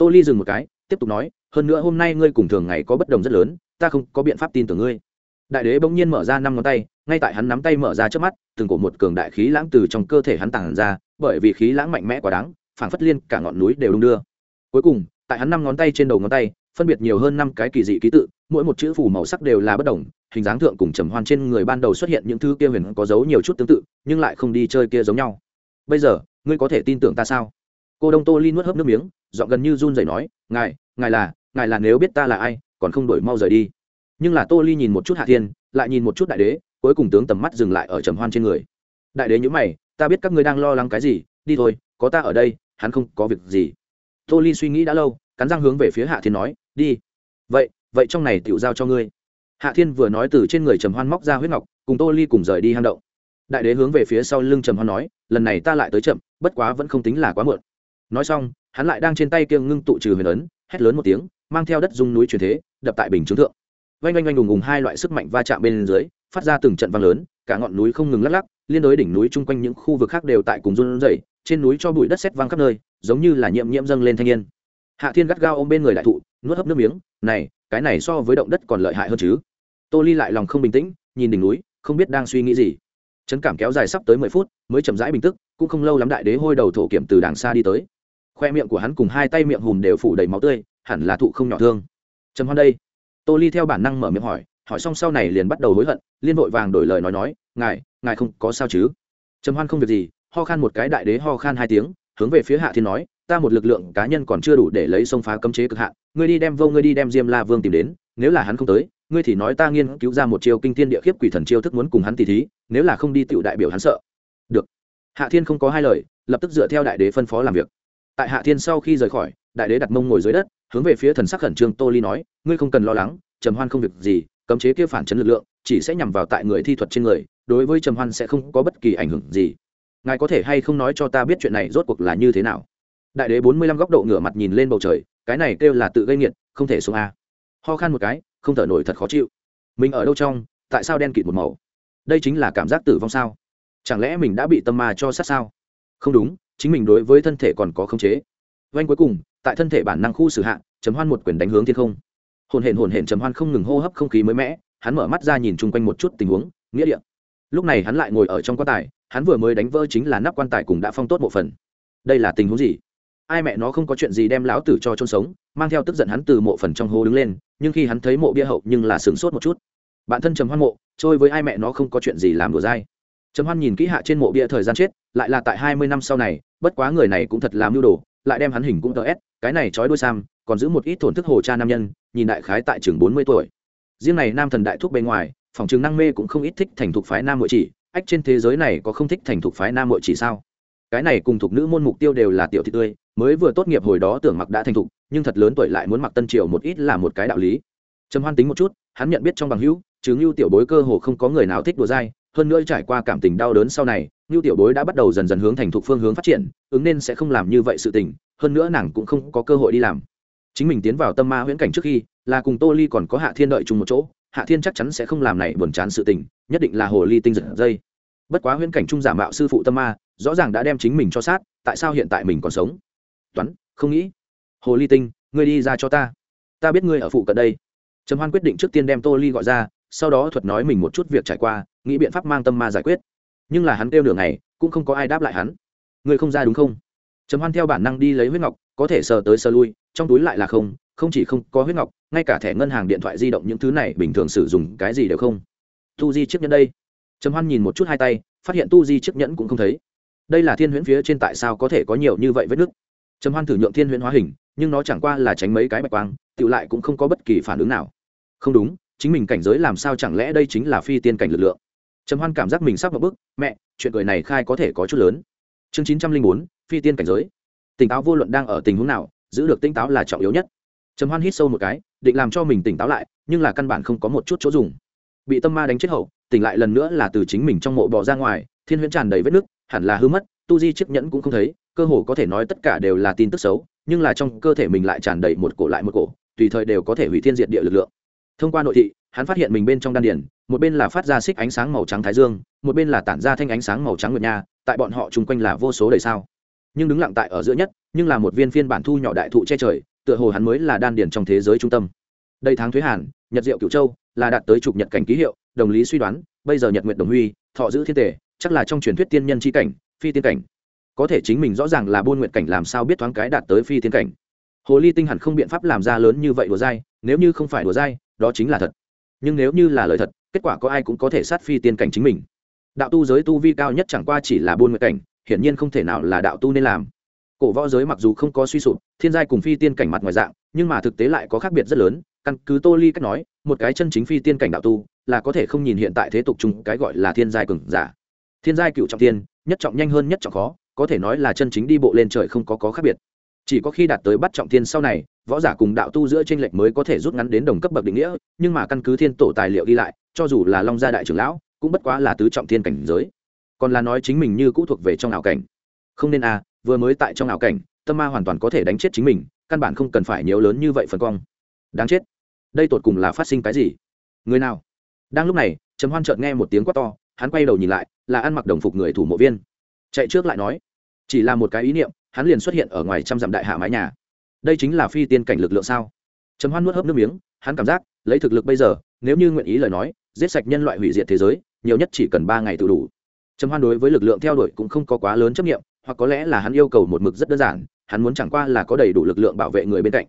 tô ly dừng một cái, tiếp tục nói, hơn nữa hôm nay ngươi cùng thường ngày có bất đồng rất lớn, ta không có biện pháp tin tưởng ngươi. Đại đế bỗng nhiên mở ra năm ngón tay, ngay tại hắn nắm tay mở ra trước mắt, từng cổ một cường đại khí lãng từ trong cơ thể hắn tàn ra, bởi vì khí lãng mạnh mẽ quá đáng, phảng phất liên cả ngọn núi đều đung đưa. Cuối cùng, tại hắn năm ngón tay trên đầu ngón tay, phân biệt nhiều hơn năm cái kỳ dị ký tự, mỗi một chữ phù màu sắc đều là bất đồng, hình dáng thượng cùng trầm hoan trên người ban đầu xuất hiện những thứ kia huyền có dấu nhiều chút tương tự, nhưng lại không đi chơi kia giống nhau. Bây giờ, ngươi có thể tin tưởng ta sao? Cô đông tô ly nuốt hớp nước miếng dọn gần như run rẩy nói, ngài ngài là ngài là nếu biết ta là ai, còn không đổi mau rời đi. Nhưng là tô ly nhìn một chút hạ thiên, lại nhìn một chút đại đế, cuối cùng tướng tầm mắt dừng lại ở trầm hoan trên người. Đại đế nhữ mày, ta biết các ngươi đang lo lắng cái gì, đi thôi, có ta ở đây, hắn không có việc gì. Tô ly suy nghĩ đã lâu, cắn răng hướng về phía hạ thiên nói, đi. Vậy vậy trong này tựu giao cho ngươi. Hạ thiên vừa nói từ trên người trầm hoan móc ra huyết ngọc, cùng tô ly cùng rời đi hang động. Đại đế hướng về phía sau lưng trầm hoan nói, lần này ta lại tới chậm, bất quá vẫn không tính là quá muộn nói xong, hắn lại đang trên tay kiêng ngưng tụ trừ huyền ấn, hét lớn một tiếng, mang theo đất dung núi truyền thế, đập tại bình trướng thượng. Vanh vanh vanh đùng đùng hai loại sức mạnh va chạm bên dưới, phát ra từng trận vang lớn, cả ngọn núi không ngừng lắc lắc, liên đối đỉnh núi chung quanh những khu vực khác đều tại cùng run rẩy, trên núi cho bụi đất sét vang khắp nơi, giống như là nhiễm nhiễm dâng lên thanh niên. Hạ thiên gắt gao ôm bên người đại thụ, nuốt hấp nước miếng, này, cái này so với động đất còn lợi hại hơn chứ? Tô ly lại lòng không bình tĩnh, nhìn đỉnh núi, không biết đang suy nghĩ gì. Trấn cảm kéo dài sắp tới mười phút, mới chậm rãi bình tức, cũng không lâu lắm đại đế hôi đầu thổ kiểm từ đàng xa đi tới khoe miệng của hắn cùng hai tay miệng hùm đều phủ đầy máu tươi, hẳn là thụ không nhỏ thương. Trầm hoan đây. Tô ly theo bản năng mở miệng hỏi hỏi xong sau này liền bắt đầu hối hận, liên vội vàng đổi lời nói nói, ngài ngài không có sao chứ? Trầm hoan không việc gì, ho khan một cái đại đế ho khan hai tiếng, hướng về phía hạ thiên nói, ta một lực lượng cá nhân còn chưa đủ để lấy sông phá cấm chế cực hạn, ngươi đi đem vô, ngươi đi đem diêm la vương tìm đến, nếu là hắn không tới, ngươi thì nói ta nghiên cứu ra một chiêu kinh thiên địa khiếp quỷ thần chiêu thức muốn cùng hắn tỉ thí, nếu là không đi tựu đại biểu hắn sợ. Được. Hạ thiên không có hai lời, lập tức dựa theo đại đế phân phó làm việc tại hạ thiên sau khi rời khỏi, đại đế đặt mông ngồi dưới đất, hướng về phía thần sắc khẩn trương tô ly nói, ngươi không cần lo lắng, trầm hoan không việc gì, cấm chế kia phản chấn lực lượng, chỉ sẽ nhằm vào tại người thi thuật trên người, đối với trầm hoan sẽ không có bất kỳ ảnh hưởng gì. Ngài có thể hay không nói cho ta biết chuyện này rốt cuộc là như thế nào? Đại đế bốn mươi lăm góc độ ngửa mặt nhìn lên bầu trời, cái này kêu là tự gây nghiệt, không thể xuống a. Ho khan một cái, không thở nổi thật khó chịu. Mình ở đâu trong, tại sao đen kịt một màu? Đây chính là cảm giác tử vong sao? Chẳng lẽ mình đã bị tâm ma cho sát sao? Không đúng chính mình đối với thân thể còn có khống chế. Vanh cuối cùng tại thân thể bản năng khu xử hạ chấm hoan một quyền đánh hướng thiên không. Hồn hển hồn hển chấm hoan không ngừng hô hấp không khí mới mẻ hắn mở mắt ra nhìn chung quanh một chút tình huống nghĩa địa. Lúc này hắn lại ngồi ở trong quan tài hắn vừa mới đánh vỡ chính là nắp quan tài cùng đã phong tốt một phần, đây là tình huống gì? Ai mẹ nó không có chuyện gì đem lão tử cho chôn sống mang theo tức giận hắn từ mộ phần trong hố đứng lên nhưng khi hắn thấy mộ bia hậu nhưng là sửng sốt một chút. Bản thân trầm hoan mộ trôi với ai mẹ nó không có chuyện gì làm đùa dai. Trầm hoan nhìn kỹ hạ trên mộ bia thời gian chết lại là tại hai mươi năm sau này bất quá người này cũng thật làm mưu đồ, lại đem hắn hình cũng tờ ép cái này trói đuôi sam, còn giữ một ít thổn thức hồ cha nam nhân, nhìn đại khái tại trường bốn mươi tuổi. Riêng này nam thần đại thuốc bên ngoài, phòng trường năng mê cũng không ít thích thành thục phái nam nội chỉ, ách trên thế giới này có không thích thành thục phái nam nội chỉ sao? Cái này cùng thục nữ môn mục tiêu đều là tiểu thị tươi, mới vừa tốt nghiệp hồi đó tưởng mặc đã thành thục, nhưng thật lớn tuổi lại muốn mặc tân triều một ít là một cái đạo lý. Trầm hoan tính một chút, hắn nhận biết trong bằng hữu chứ ngưu tiểu bối cơ hồ không có người nào thích đùa dai hơn nữa trải qua cảm tình đau đớn sau này ngưu tiểu bối đã bắt đầu dần dần hướng thành thục phương hướng phát triển, ứng nên sẽ không làm như vậy sự tình, hơn nữa nàng cũng không có cơ hội đi làm. Chính mình tiến vào tâm ma huyễn cảnh trước khi, là cùng tô ly còn có hạ thiên đợi chung một chỗ, hạ thiên chắc chắn sẽ không làm này buồn chán sự tình, nhất định là hồ ly tinh giật dây. Bất quá huyễn cảnh trung giả mạo sư phụ tâm ma, rõ ràng đã đem chính mình cho sát, tại sao hiện tại mình còn sống? Toán, không nghĩ. Hồ ly tinh, ngươi đi ra cho ta. Ta biết ngươi ở phụ cận đây. Trầm hoan quyết định trước tiên đem tô ly gọi ra, sau đó thuật nói mình một chút việc trải qua nghĩ biện pháp mang tâm ma giải quyết. Nhưng là hắn kêu nửa ngày, cũng không có ai đáp lại hắn. Ngươi không ra đúng không? Trầm hoan theo bản năng đi lấy huyết ngọc, có thể sờ tới sờ lui, trong túi lại là không không chỉ không có huyết ngọc, ngay cả thẻ ngân hàng điện thoại di động những thứ này bình thường sử dụng cái gì đều không. Tu di chiếc nhẫn đây. Trầm hoan nhìn một chút hai tay, phát hiện tu di chiếc nhẫn cũng không thấy. Đây là thiên huyễn phía trên tại sao có thể có nhiều như vậy vết nứt? Trầm hoan thử nhượng thiên huyễn hóa hình, nhưng nó chẳng qua là tránh mấy cái bạch quang tự lại cũng không có bất kỳ phản ứng nào. Không đúng, chính mình cảnh giới làm sao chẳng lẽ đây chính là phi tiên cảnh lực lượng? Trầm hoan cảm giác mình sắp vào bức mẹ chuyện cười này khai có thể có chút lớn. Chương chín trăm linh bốn phi tiên cảnh giới. Tỉnh táo vô luận đang ở tình huống nào giữ được tỉnh táo là trọng yếu nhất. Trầm hoan hít sâu một cái định làm cho mình tỉnh táo lại nhưng là căn bản không có một chút chỗ dùng. Bị tâm ma đánh chết hậu tỉnh lại lần nữa là từ chính mình trong mộ bò ra ngoài thiên huyễn tràn đầy vết nước, hẳn là hư mất tu di chiếc nhẫn cũng không thấy cơ hồ có thể nói tất cả đều là tin tức xấu nhưng là trong cơ thể mình lại tràn đầy một cổ lại một cổ tùy thời đều có thể hủy thiên diệt địa lực lượng. Thông qua nội thị hắn phát hiện mình bên trong đan điển một bên là phát ra xích ánh sáng màu trắng thái dương, một bên là tản ra thanh ánh sáng màu trắng nguyệt nha, tại bọn họ chung quanh là vô số đầy sao. Nhưng đứng lặng tại ở giữa nhất, nhưng là một viên phiên bản thu nhỏ đại thụ che trời, tựa hồ hắn mới là đan điển trong thế giới trung tâm. Đây tháng thuế hàn, nhật diệu cửu châu, là đạt tới chụp nhật cảnh ký hiệu, đồng lý suy đoán, bây giờ nhật nguyệt đồng huy, thọ giữ thiên tể, chắc là trong truyền thuyết tiên nhân c h i cảnh, phi tiên cảnh. Có thể chính mình rõ ràng là buôn nguyện cảnh làm sao biết thoáng cái đạt tới phi tiên cảnh. Hồ ly tinh hẳn không biện pháp làm ra lớn như vậy đùa dai, nếu như không phải đùa dai, đó chính là thật nhưng nếu như là lời thật, kết quả có ai cũng có thể sát phi tiên cảnh chính mình. Đạo tu giới tu vi cao nhất chẳng qua chỉ là buôn nguyện cảnh, hiển nhiên không thể nào là đạo tu nên làm. Cổ võ giới mặc dù không có suy sụp, thiên giai cùng phi tiên cảnh mặt ngoài dạng, nhưng mà thực tế lại có khác biệt rất lớn, căn cứ tô ly cách nói, một cái chân chính phi tiên cảnh đạo tu, là có thể không nhìn hiện tại thế tục chung cái gọi là thiên giai cường giả. Thiên giai cựu trọng tiên, nhất trọng nhanh hơn nhất trọng khó, có thể nói là chân chính đi bộ lên trời không có có khác biệt. Chỉ có khi đạt tới bắt trọng thiên sau này võ giả cùng đạo tu giữa tranh lệch mới có thể rút ngắn đến đồng cấp bậc định nghĩa, nhưng mà căn cứ thiên tổ tài liệu đi lại, cho dù là long gia đại trưởng lão, cũng bất quá là tứ trọng thiên cảnh giới. Còn là nói chính mình như cũ thuộc về trong ảo cảnh. Không nên à vừa mới tại trong ảo cảnh, tâm ma hoàn toàn có thể đánh chết chính mình, căn bản không cần phải nhiều lớn như vậy phần cong. Đáng chết. Đây tột cùng là phát sinh cái gì? Người nào? Đang lúc này, trầm hoan chợt nghe một tiếng quát to, hắn quay đầu nhìn lại, là ăn mặc đồng phục người thủ mộ viên. Chạy trước lại nói, chỉ là một cái ý niệm, hắn liền xuất hiện ở ngoài trăm dặm đại hạ mái nhà đây chính là phi tiên cảnh lực lượng sao? Trầm hoan nuốt hớp nước miếng, hắn cảm giác, lấy thực lực bây giờ, nếu như nguyện ý lời nói, giết sạch nhân loại hủy diệt thế giới, nhiều nhất chỉ cần ba ngày tự đủ. Trầm hoan đối với lực lượng theo đuổi cũng không có quá lớn chấp nghiệm hoặc có lẽ là hắn yêu cầu một mực rất đơn giản, hắn muốn chẳng qua là có đầy đủ lực lượng bảo vệ người bên cạnh.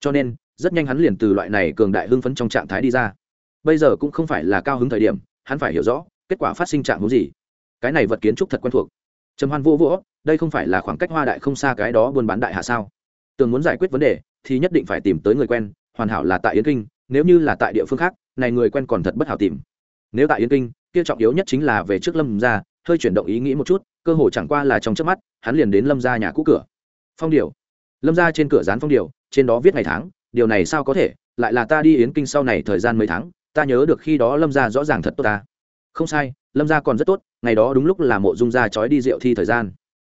Cho nên, rất nhanh hắn liền từ loại này cường đại hưng phấn trong trạng thái đi ra. Bây giờ cũng không phải là cao hứng thời điểm, hắn phải hiểu rõ, kết quả phát sinh trạng hữu gì. Cái này vật kiến trúc thật quen thuộc. Trầm hoan vô vỗ, đây không phải là khoảng cách hoa đại không xa cái đó buôn bán đại hạ sao? Tường muốn giải quyết vấn đề, thì nhất định phải tìm tới người quen, hoàn hảo là tại yến kinh, nếu như là tại địa phương khác, này người quen còn thật bất hảo tìm. Nếu tại yến kinh, kia trọng yếu nhất chính là về trước lâm ra hơi chuyển động ý nghĩ một chút, cơ hội chẳng qua là trong trước mắt, hắn liền đến lâm ra nhà cũ cửa. Phong điều. Lâm ra trên cửa dán phong điều, trên đó viết ngày tháng, điều này sao có thể, lại là ta đi yến kinh sau này thời gian mấy tháng, ta nhớ được khi đó lâm ra rõ ràng thật tốt ta. Không sai, lâm ra còn rất tốt, ngày đó đúng lúc là mộ dung gia trói đi rượu thi thời gian.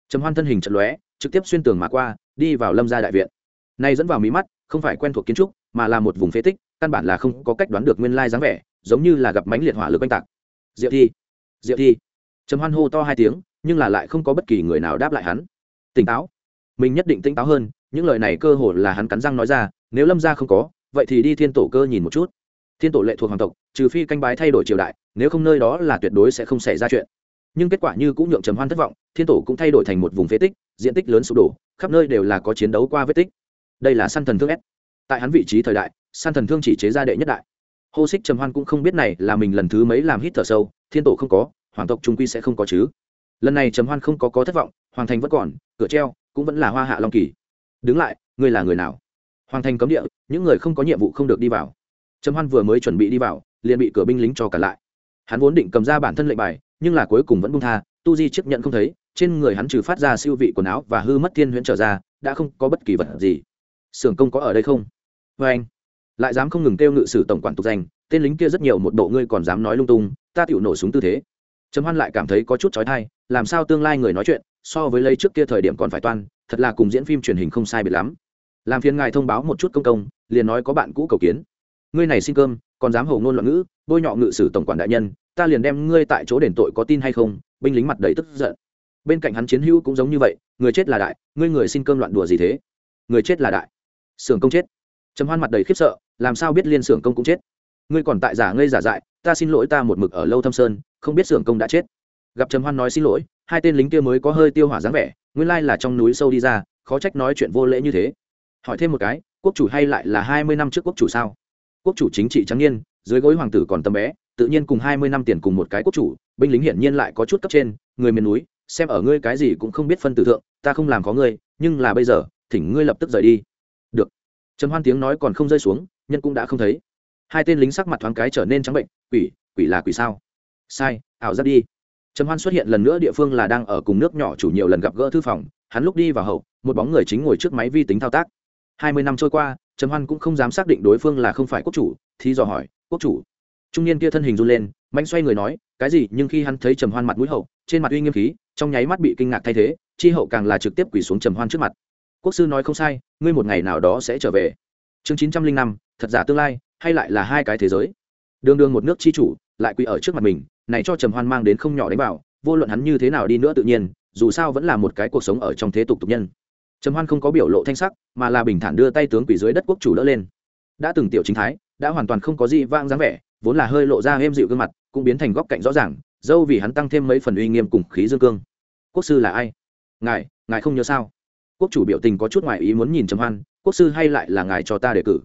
Trầm hoan thân hình trận lóe, trực tiếp xuyên tường mà qua đi vào lâm gia đại viện. Nay dẫn vào mí mắt, không phải quen thuộc kiến trúc, mà là một vùng phế tích, căn bản là không có cách đoán được nguyên lai dáng vẻ, giống như là gặp mánh liệt hỏa lực oanh tạc. Diệu thi diệu thi. Trầm hoan hô to hai tiếng, nhưng là lại không có bất kỳ người nào đáp lại hắn. Tỉnh táo. Mình nhất định tỉnh táo hơn, những lời này cơ hồ là hắn cắn răng nói ra, nếu lâm gia không có, vậy thì đi thiên tổ cơ nhìn một chút. Thiên tổ lệ thuộc hoàng tộc, trừ phi canh bái thay đổi triều đại, nếu không nơi đó là tuyệt đối sẽ không xảy ra chuyện. Nhưng kết quả như cũng nhượng trầm hoan thất vọng, thiên tổ cũng thay đổi thành một vùng phế tích diện tích lớn sụp đổ, khắp nơi đều là có chiến đấu qua vết tích. Đây là săn thần thương s. Tại hắn vị trí thời đại, săn thần thương chỉ chế ra đệ nhất đại. Hô xích trầm hoan cũng không biết này là mình lần thứ mấy làm hít thở sâu, thiên tổ không có, hoàng tộc trung quy sẽ không có chứ. Lần này trầm hoan không có có thất vọng, hoàng thành vẫn còn, cửa treo, cũng vẫn là hoa hạ long kỳ. Đứng lại, ngươi là người nào? Hoàng thành cấm địa, những người không có nhiệm vụ không được đi vào. Trầm hoan vừa mới chuẩn bị đi vào, liền bị cửa binh lính cho cả lại. Hắn vốn định cầm ra bản thân lệnh bài, nhưng là cuối cùng vẫn buông tha, tu di chấp nhận không thấy trên người hắn trừ phát ra siêu vị quần áo và hư mất thiên huyễn trở ra, đã không có bất kỳ vật gì. Xưởng công có ở đây không? Vê anh, lại dám không ngừng kêu ngự sử tổng quản tục danh, tên lính kia rất nhiều, một bộ ngươi còn dám nói lung tung, ta tựu nổ súng tư thế. Trầm hoan lại cảm thấy có chút trói thai làm sao tương lai người nói chuyện, so với lấy trước kia thời điểm còn phải toan, thật là cùng diễn phim truyền hình không sai biệt lắm. Làm phiền ngài thông báo một chút công công, liền nói có bạn cũ cầu kiến. Ngươi này xin cơm, còn dám hầu ngôn loạn ngữ, bôi nhọ ngự sử tổng quản đại nhân, ta liền đem ngươi tại chỗ đền tội có tin hay không, binh lính mặt đầy tức giận bên cạnh hắn chiến hữu cũng giống như vậy, người chết là đại, ngươi người xin cơm loạn đùa gì thế? Người chết là đại. Xưởng công chết. Trầm hoan mặt đầy khiếp sợ, làm sao biết liên xưởng công cũng chết? Ngươi còn tại giả ngây giả dại, ta xin lỗi ta một mực ở lâu thâm sơn, không biết xưởng công đã chết. Gặp trầm hoan nói xin lỗi, hai tên lính kia mới có hơi tiêu hỏa dáng vẻ, nguyên lai là trong núi sâu đi ra, khó trách nói chuyện vô lễ như thế. Hỏi thêm một cái, quốc chủ hay lại là hai mươi năm trước quốc chủ sao? Quốc chủ chính trị trắng niên, dưới gối hoàng tử còn tầm bé, tự nhiên cùng hai mươi năm tiền cùng một cái quốc chủ, binh lính hiển nhiên lại có chút cấp trên, người miền núi xem ở ngươi cái gì cũng không biết phân tử thượng, ta không làm có ngươi, nhưng là bây giờ, thỉnh ngươi lập tức rời đi. Được. Trầm hoan tiếng nói còn không rơi xuống, nhân cũng đã không thấy. Hai tên lính sắc mặt thoáng cái trở nên trắng bệnh, quỷ quỷ là quỷ sao? Sai, ảo giác đi. Trầm hoan xuất hiện lần nữa, địa phương là đang ở cùng nước nhỏ chủ nhiều lần gặp gỡ thư phòng, hắn lúc đi vào hậu, một bóng người chính ngồi trước máy vi tính thao tác. Hai mươi năm trôi qua, trầm hoan cũng không dám xác định đối phương là không phải quốc chủ, thì dò hỏi, quốc chủ? Trung niên kia thân hình run lên mạnh xoay người nói, cái gì? Nhưng khi hắn thấy trầm hoan mặt mũi hậu, trên mặt uy nghiêm khí trong nháy mắt bị kinh ngạc thay thế, chi hậu càng là trực tiếp quỳ xuống trầm hoan trước mặt. Quốc sư nói không sai, ngươi một ngày nào đó sẽ trở về. Chương chín trăm linh năm, thật giả tương lai, hay lại là hai cái thế giới. Đương đương một nước chi chủ, lại quỳ ở trước mặt mình, này cho trầm hoan mang đến không nhỏ đánh bảo vô luận hắn như thế nào đi nữa tự nhiên, dù sao vẫn là một cái cuộc sống ở trong thế tục tục nhân. Trầm hoan không có biểu lộ thanh sắc, mà là bình thản đưa tay tướng quỷ dưới đất quốc chủ đỡ lên. Đã từng tiểu chính thái, đã hoàn toàn không có gì vang dáng vẻ, vốn là hơi lộ ra êm dịu gương mặt, cũng biến thành góc cạnh rõ ràng, dâu vì hắn tăng thêm mấy phần uy nghiêm cùng khí dương cương quốc sư là ai? Ngài ngài không nhớ sao? Quốc chủ biểu tình có chút ngoài ý muốn nhìn trầm hoan, quốc sư hay lại là ngài cho ta đề cử?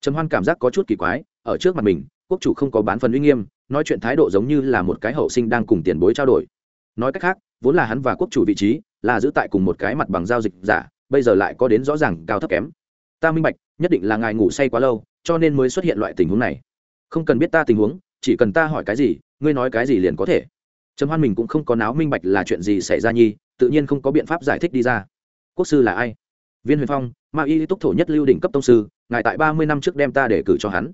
Trầm hoan cảm giác có chút kỳ quái, ở trước mặt mình, quốc chủ không có bán phần uy nghiêm, nói chuyện thái độ giống như là một cái hậu sinh đang cùng tiền bối trao đổi. Nói cách khác, vốn là hắn và quốc chủ vị trí là giữ tại cùng một cái mặt bằng giao dịch giả, bây giờ lại có đến rõ ràng cao thấp kém. Ta minh bạch, nhất định là ngài ngủ say quá lâu, cho nên mới xuất hiện loại tình huống này. Không cần biết ta tình huống, chỉ cần ta hỏi cái gì, ngươi nói cái gì liền có thể trầm hoan mình cũng không có náo minh bạch là chuyện gì xảy ra nhi, tự nhiên không có biện pháp giải thích đi ra. Quốc sư là ai? Viên huyền phong, ma y túc thổ nhất lưu đỉnh cấp tông sư, ngài tại ba mươi năm trước đem ta để cử cho hắn.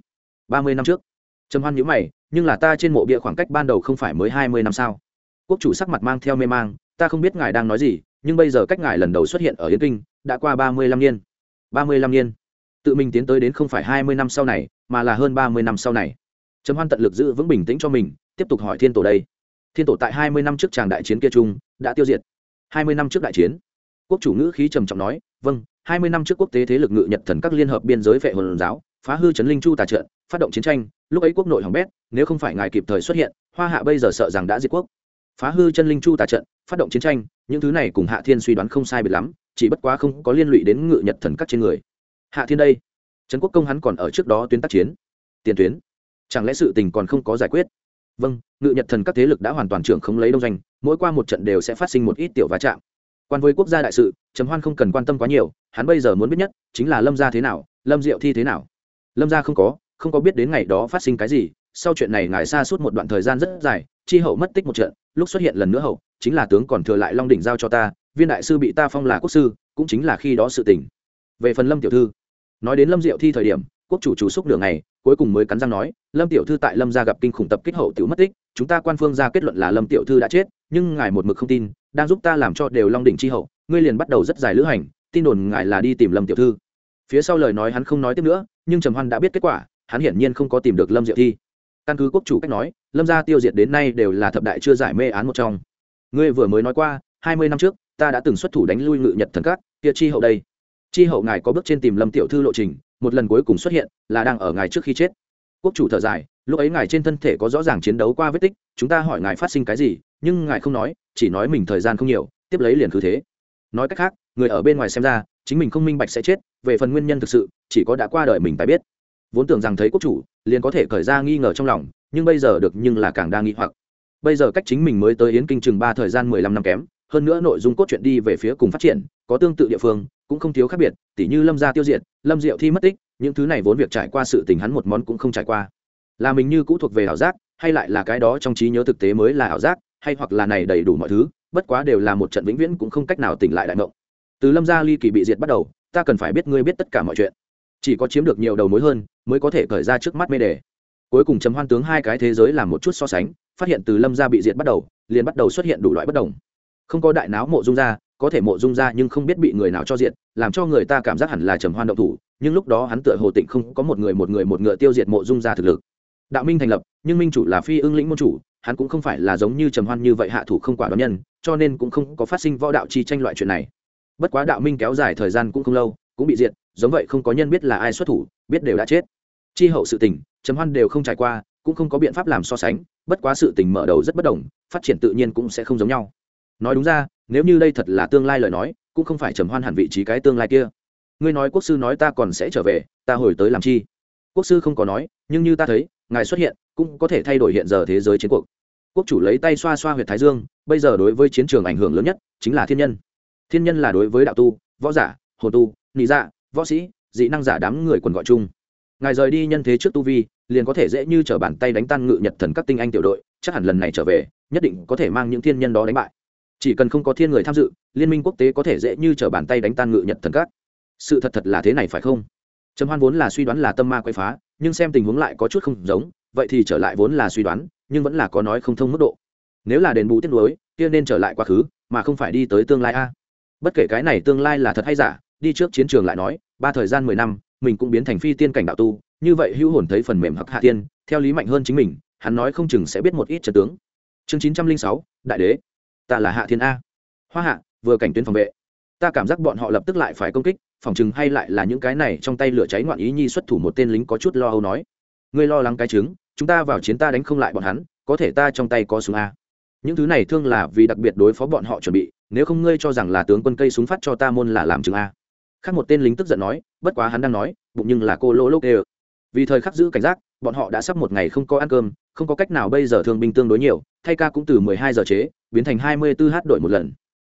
Ba mươi năm trước? Trầm hoan nhữ mày, nhưng là ta trên mộ bia khoảng cách ban đầu không phải mới hai mươi năm sao? Quốc chủ sắc mặt mang theo mê mang, ta không biết ngài đang nói gì, nhưng bây giờ cách ngài lần đầu xuất hiện ở yên kinh, đã qua ba mươi lăm niên. Ba mươi lăm niên. Tự mình tiến tới đến không phải hai mươi năm sau này, mà là hơn ba mươi năm sau này. Trầm hoan tận lực giữ vững bình tĩnh cho mình, tiếp tục hỏi thiên tổ đây thiên tổ tại hai mươi năm trước tràng đại chiến kia trung đã tiêu diệt. Hai mươi năm trước đại chiến, quốc chủ ngữ khí trầm trọng nói vâng hai mươi năm trước quốc tế thế lực ngự nhật thần các liên hợp biên giới vệ hồn giáo, phá hư trấn linh chu tà trận, phát động chiến tranh, lúc ấy quốc nội hỏng bét, nếu không phải ngài kịp thời xuất hiện, hoa hạ bây giờ sợ rằng đã diệt quốc. Phá hư chân linh chu tà trận, phát động chiến tranh, những thứ này cùng hạ thiên suy đoán không sai biệt lắm, chỉ bất quá không có liên lụy đến ngự nhật thần các trên người. Hạ thiên đây, trấn quốc công hắn còn ở trước đó tuyến tác chiến. Tiền tuyến? Chẳng lẽ sự tình còn không có giải quyết? Vâng ngự nhật thần các thế lực đã hoàn toàn trưởng không lấy đông doanh, mỗi qua một trận đều sẽ phát sinh một ít tiểu va chạm. Quan với quốc gia đại sự, trầm hoan không cần quan tâm quá nhiều, hắn bây giờ muốn biết nhất chính là lâm gia thế nào, lâm diệu thi thế nào. Lâm gia không có không có biết đến ngày đó phát sinh cái gì, sau chuyện này ngài xa suốt một đoạn thời gian rất dài, chi hậu mất tích một trận, lúc xuất hiện lần nữa hậu, chính là tướng còn thừa lại long đỉnh giao cho ta, viên đại sư bị ta phong là quốc sư, cũng chính là khi đó sự tỉnh về phần lâm tiểu thư, nói đến lâm diệu thi thời điểm, quốc chủ chủ xúc đường này cuối cùng mới cắn răng nói, lâm tiểu thư tại lâm gia gặp kinh khủng tập kích hậu tiểu mất tích, chúng ta quan phương ra kết luận là lâm tiểu thư đã chết, nhưng ngài một mực không tin, đang giúp ta làm cho đều long đỉnh chi hậu, ngươi liền bắt đầu rất dài lữ hành, tin đồn ngài là đi tìm lâm tiểu thư. Phía sau lời nói hắn không nói tiếp nữa, nhưng trầm hoan đã biết kết quả, hắn hiển nhiên không có tìm được lâm diệu thi. Căn cứ quốc chủ cách nói, lâm gia tiêu diệt đến nay đều là thập đại chưa giải mê án một trong. Ngươi vừa mới nói qua, hai mươi năm trước, ta đã từng xuất thủ đánh lui ngự nhật thần các, kia chi hậu đây. Chi hậu ngài có bước trên tìm lâm tiểu thư lộ trình một lần cuối cùng xuất hiện là đang ở ngài trước khi chết. Quốc chủ thở dài, lúc ấy ngài trên thân thể có rõ ràng chiến đấu qua vết tích, chúng ta hỏi ngài phát sinh cái gì, nhưng ngài không nói, chỉ nói mình thời gian không nhiều, tiếp lấy liền cứ thế. Nói cách khác, người ở bên ngoài xem ra, chính mình không minh bạch sẽ chết, về phần nguyên nhân thực sự, chỉ có đã qua đời mình tài biết. Vốn tưởng rằng thấy quốc chủ, liền có thể khởi ra nghi ngờ trong lòng, nhưng bây giờ được nhưng là càng đa nghi hoặc. Bây giờ cách chính mình mới tới yến kinh chừng ba thời gian mười lăm năm kém, hơn nữa nội dung cốt truyện đi về phía cùng phát triển, có tương tự địa phương cũng không thiếu khác biệt, tỉ như lâm gia tiêu diệt, lâm diệu thi mất tích, những thứ này vốn việc trải qua sự tình hắn một món cũng không trải qua. Là mình như cũ thuộc về ảo giác, hay lại là cái đó trong trí nhớ thực tế mới là ảo giác, hay hoặc là này đầy đủ mọi thứ, bất quá đều là một trận vĩnh viễn cũng không cách nào tỉnh lại đại mộng từ lâm gia ly kỳ bị diệt bắt đầu, ta cần phải biết ngươi biết tất cả mọi chuyện. Chỉ có chiếm được nhiều đầu mối hơn, mới có thể cởi ra trước mắt mê đề. Cuối cùng chấm hoan tướng hai cái thế giới làm một chút so sánh, phát hiện từ lâm gia bị diệt bắt đầu, liền bắt đầu xuất hiện đủ loại bất đồng. Không có đại náo mộ dung ra có thể mộ dung ra nhưng không biết bị người nào cho diệt, làm cho người ta cảm giác hẳn là trầm hoan động thủ, nhưng lúc đó hắn tựa hồ tịnh không có một người một người một ngựa tiêu diệt mộ dung ra thực lực. Đạo minh thành lập, nhưng minh chủ là phi ưng lĩnh môn chủ, hắn cũng không phải là giống như trầm hoan như vậy hạ thủ không quả đoán nhân, cho nên cũng không có phát sinh võ đạo chi tranh loại chuyện này. Bất quá đạo minh kéo dài thời gian cũng không lâu, cũng bị diệt, giống vậy không có nhân biết là ai xuất thủ, biết đều đã chết. Chi hậu sự tình, trầm hoan đều không trải qua, cũng không có biện pháp làm so sánh, bất quá sự tình mở đầu rất bất đồng, phát triển tự nhiên cũng sẽ không giống nhau. Nói đúng ra nếu như đây thật là tương lai lời nói, cũng không phải trầm hoan hẳn vị trí cái tương lai kia. Ngươi nói quốc sư nói ta còn sẽ trở về, ta hồi tới làm chi? Quốc sư không có nói, nhưng như ta thấy, ngài xuất hiện, cũng có thể thay đổi hiện giờ thế giới chiến cuộc. Quốc chủ lấy tay xoa xoa h u y ệ t thái dương, bây giờ đối với chiến trường ảnh hưởng lớn nhất chính là thiên nhân. Thiên nhân là đối với đạo tu, võ giả hồ tu, nị dạ võ sĩ, dị năng giả đám người quần gọi chung. Ngài rời đi nhân thế trước tu vi, liền có thể dễ như t r ở bàn tay đánh tan ngự nhật thần các tinh anh tiểu đội, chắc hẳn lần này trở về, nhất định có thể mang những thiên nhân đó đánh bại chỉ cần không có thiên người tham dự, liên minh quốc tế có thể dễ như t r ở bàn tay đánh tan ngự nhật thần các. Sự thật thật là thế này phải không? Trầm hoan vốn là suy đoán là tâm ma quay phá, nhưng xem tình huống lại có chút không giống, vậy thì trở lại vốn là suy đoán, nhưng vẫn là có nói không thông mức độ. Nếu là đền bù tiết lối kia nên trở lại quá khứ, mà không phải đi tới tương lai a. Bất kể cái này tương lai là thật hay giả, đi trước chiến trường lại nói, ba thời gian mười năm, mình cũng biến thành phi tiên cảnh đạo tu, như vậy hữu hồn thấy phần mềm hắc hạ tiên, theo lý mạnh hơn chính mình, hắn nói không chừng sẽ biết một ít trận tướng. Chương chín trăm linh sáu, đại đế ta là hạ thiên a. Hoa hạ, vừa cảnh tuyến phòng vệ. Ta cảm giác bọn họ lập tức lại phải công kích, phòng chừng hay lại là những cái này trong tay lửa cháy ngoạn ý nhi xuất thủ một tên lính có chút lo âu nói. Ngươi lo lắng cái chứng chúng ta vào chiến ta đánh không lại bọn hắn, có thể ta trong tay có súng a. Những thứ này thương là vì đặc biệt đối phó bọn họ chuẩn bị, nếu không ngươi cho rằng là tướng quân cây súng phát cho ta môn là làm chứng a. Khác một tên lính tức giận nói, bất quá hắn đang nói, bụng nhưng là cô lỗ lốc đê vì thời khắc giữ cảnh giác, bọn họ đã sắp một ngày không có ăn cơm, không có cách nào bây giờ thương binh tương đối nhiều, thay ca cũng từ mười hai giờ chế, biến thành hai mươi 24 h đổi một lần.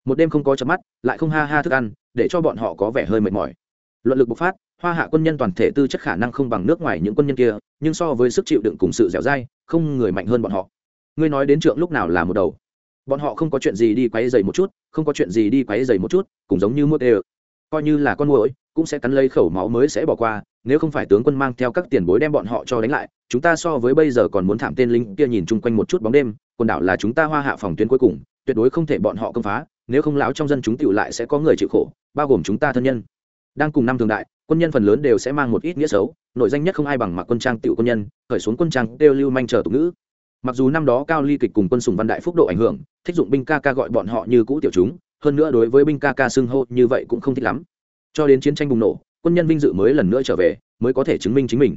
Một đêm không có chớp mắt, lại không ha ha thức ăn, để cho bọn họ có vẻ hơi mệt mỏi. Luận lực bộc phát, hoa hạ quân nhân toàn thể tư chất khả năng không bằng nước ngoài những quân nhân kia, nhưng so với sức chịu đựng cùng sự dẻo dai, không người mạnh hơn bọn họ. Ngươi nói đến trượng lúc nào là một đầu? Bọn họ không có chuyện gì đi quấy dày một chút, không có chuyện gì đi quấy dày một chút, cũng giống như mua tê coi như là con mũi cũng sẽ cắn lấy khẩu máu mới sẽ bỏ qua nếu không phải tướng quân mang theo các tiền bối đem bọn họ cho đánh lại, chúng ta so với bây giờ còn muốn thảm tên lính kia nhìn chung quanh một chút bóng đêm, quần đảo là chúng ta hoa hạ phòng tuyến cuối cùng, tuyệt đối không thể bọn họ công phá, nếu không lão trong dân chúng tựu lại sẽ có người chịu khổ, bao gồm chúng ta thân nhân. Đang cùng năm thường đại, quân nhân phần lớn đều sẽ mang một ít nghĩa xấu, nội danh nhất không ai bằng mặc quân trang tựu quân nhân, khởi xuống quân trang, đều lưu manh chờ tục ngữ. Mặc dù năm đó cao ly kịch cùng quân sùng văn đại phúc độ ảnh hưởng, thích dụng binh ca ca gọi bọn họ như cũ tiểu chúng, hơn nữa đối với binh ca ca xưng hô như vậy cũng không thích lắm. Cho đến chiến tranh bùng nổ quân nhân vinh dự mới lần nữa trở về, mới có thể chứng minh chính mình.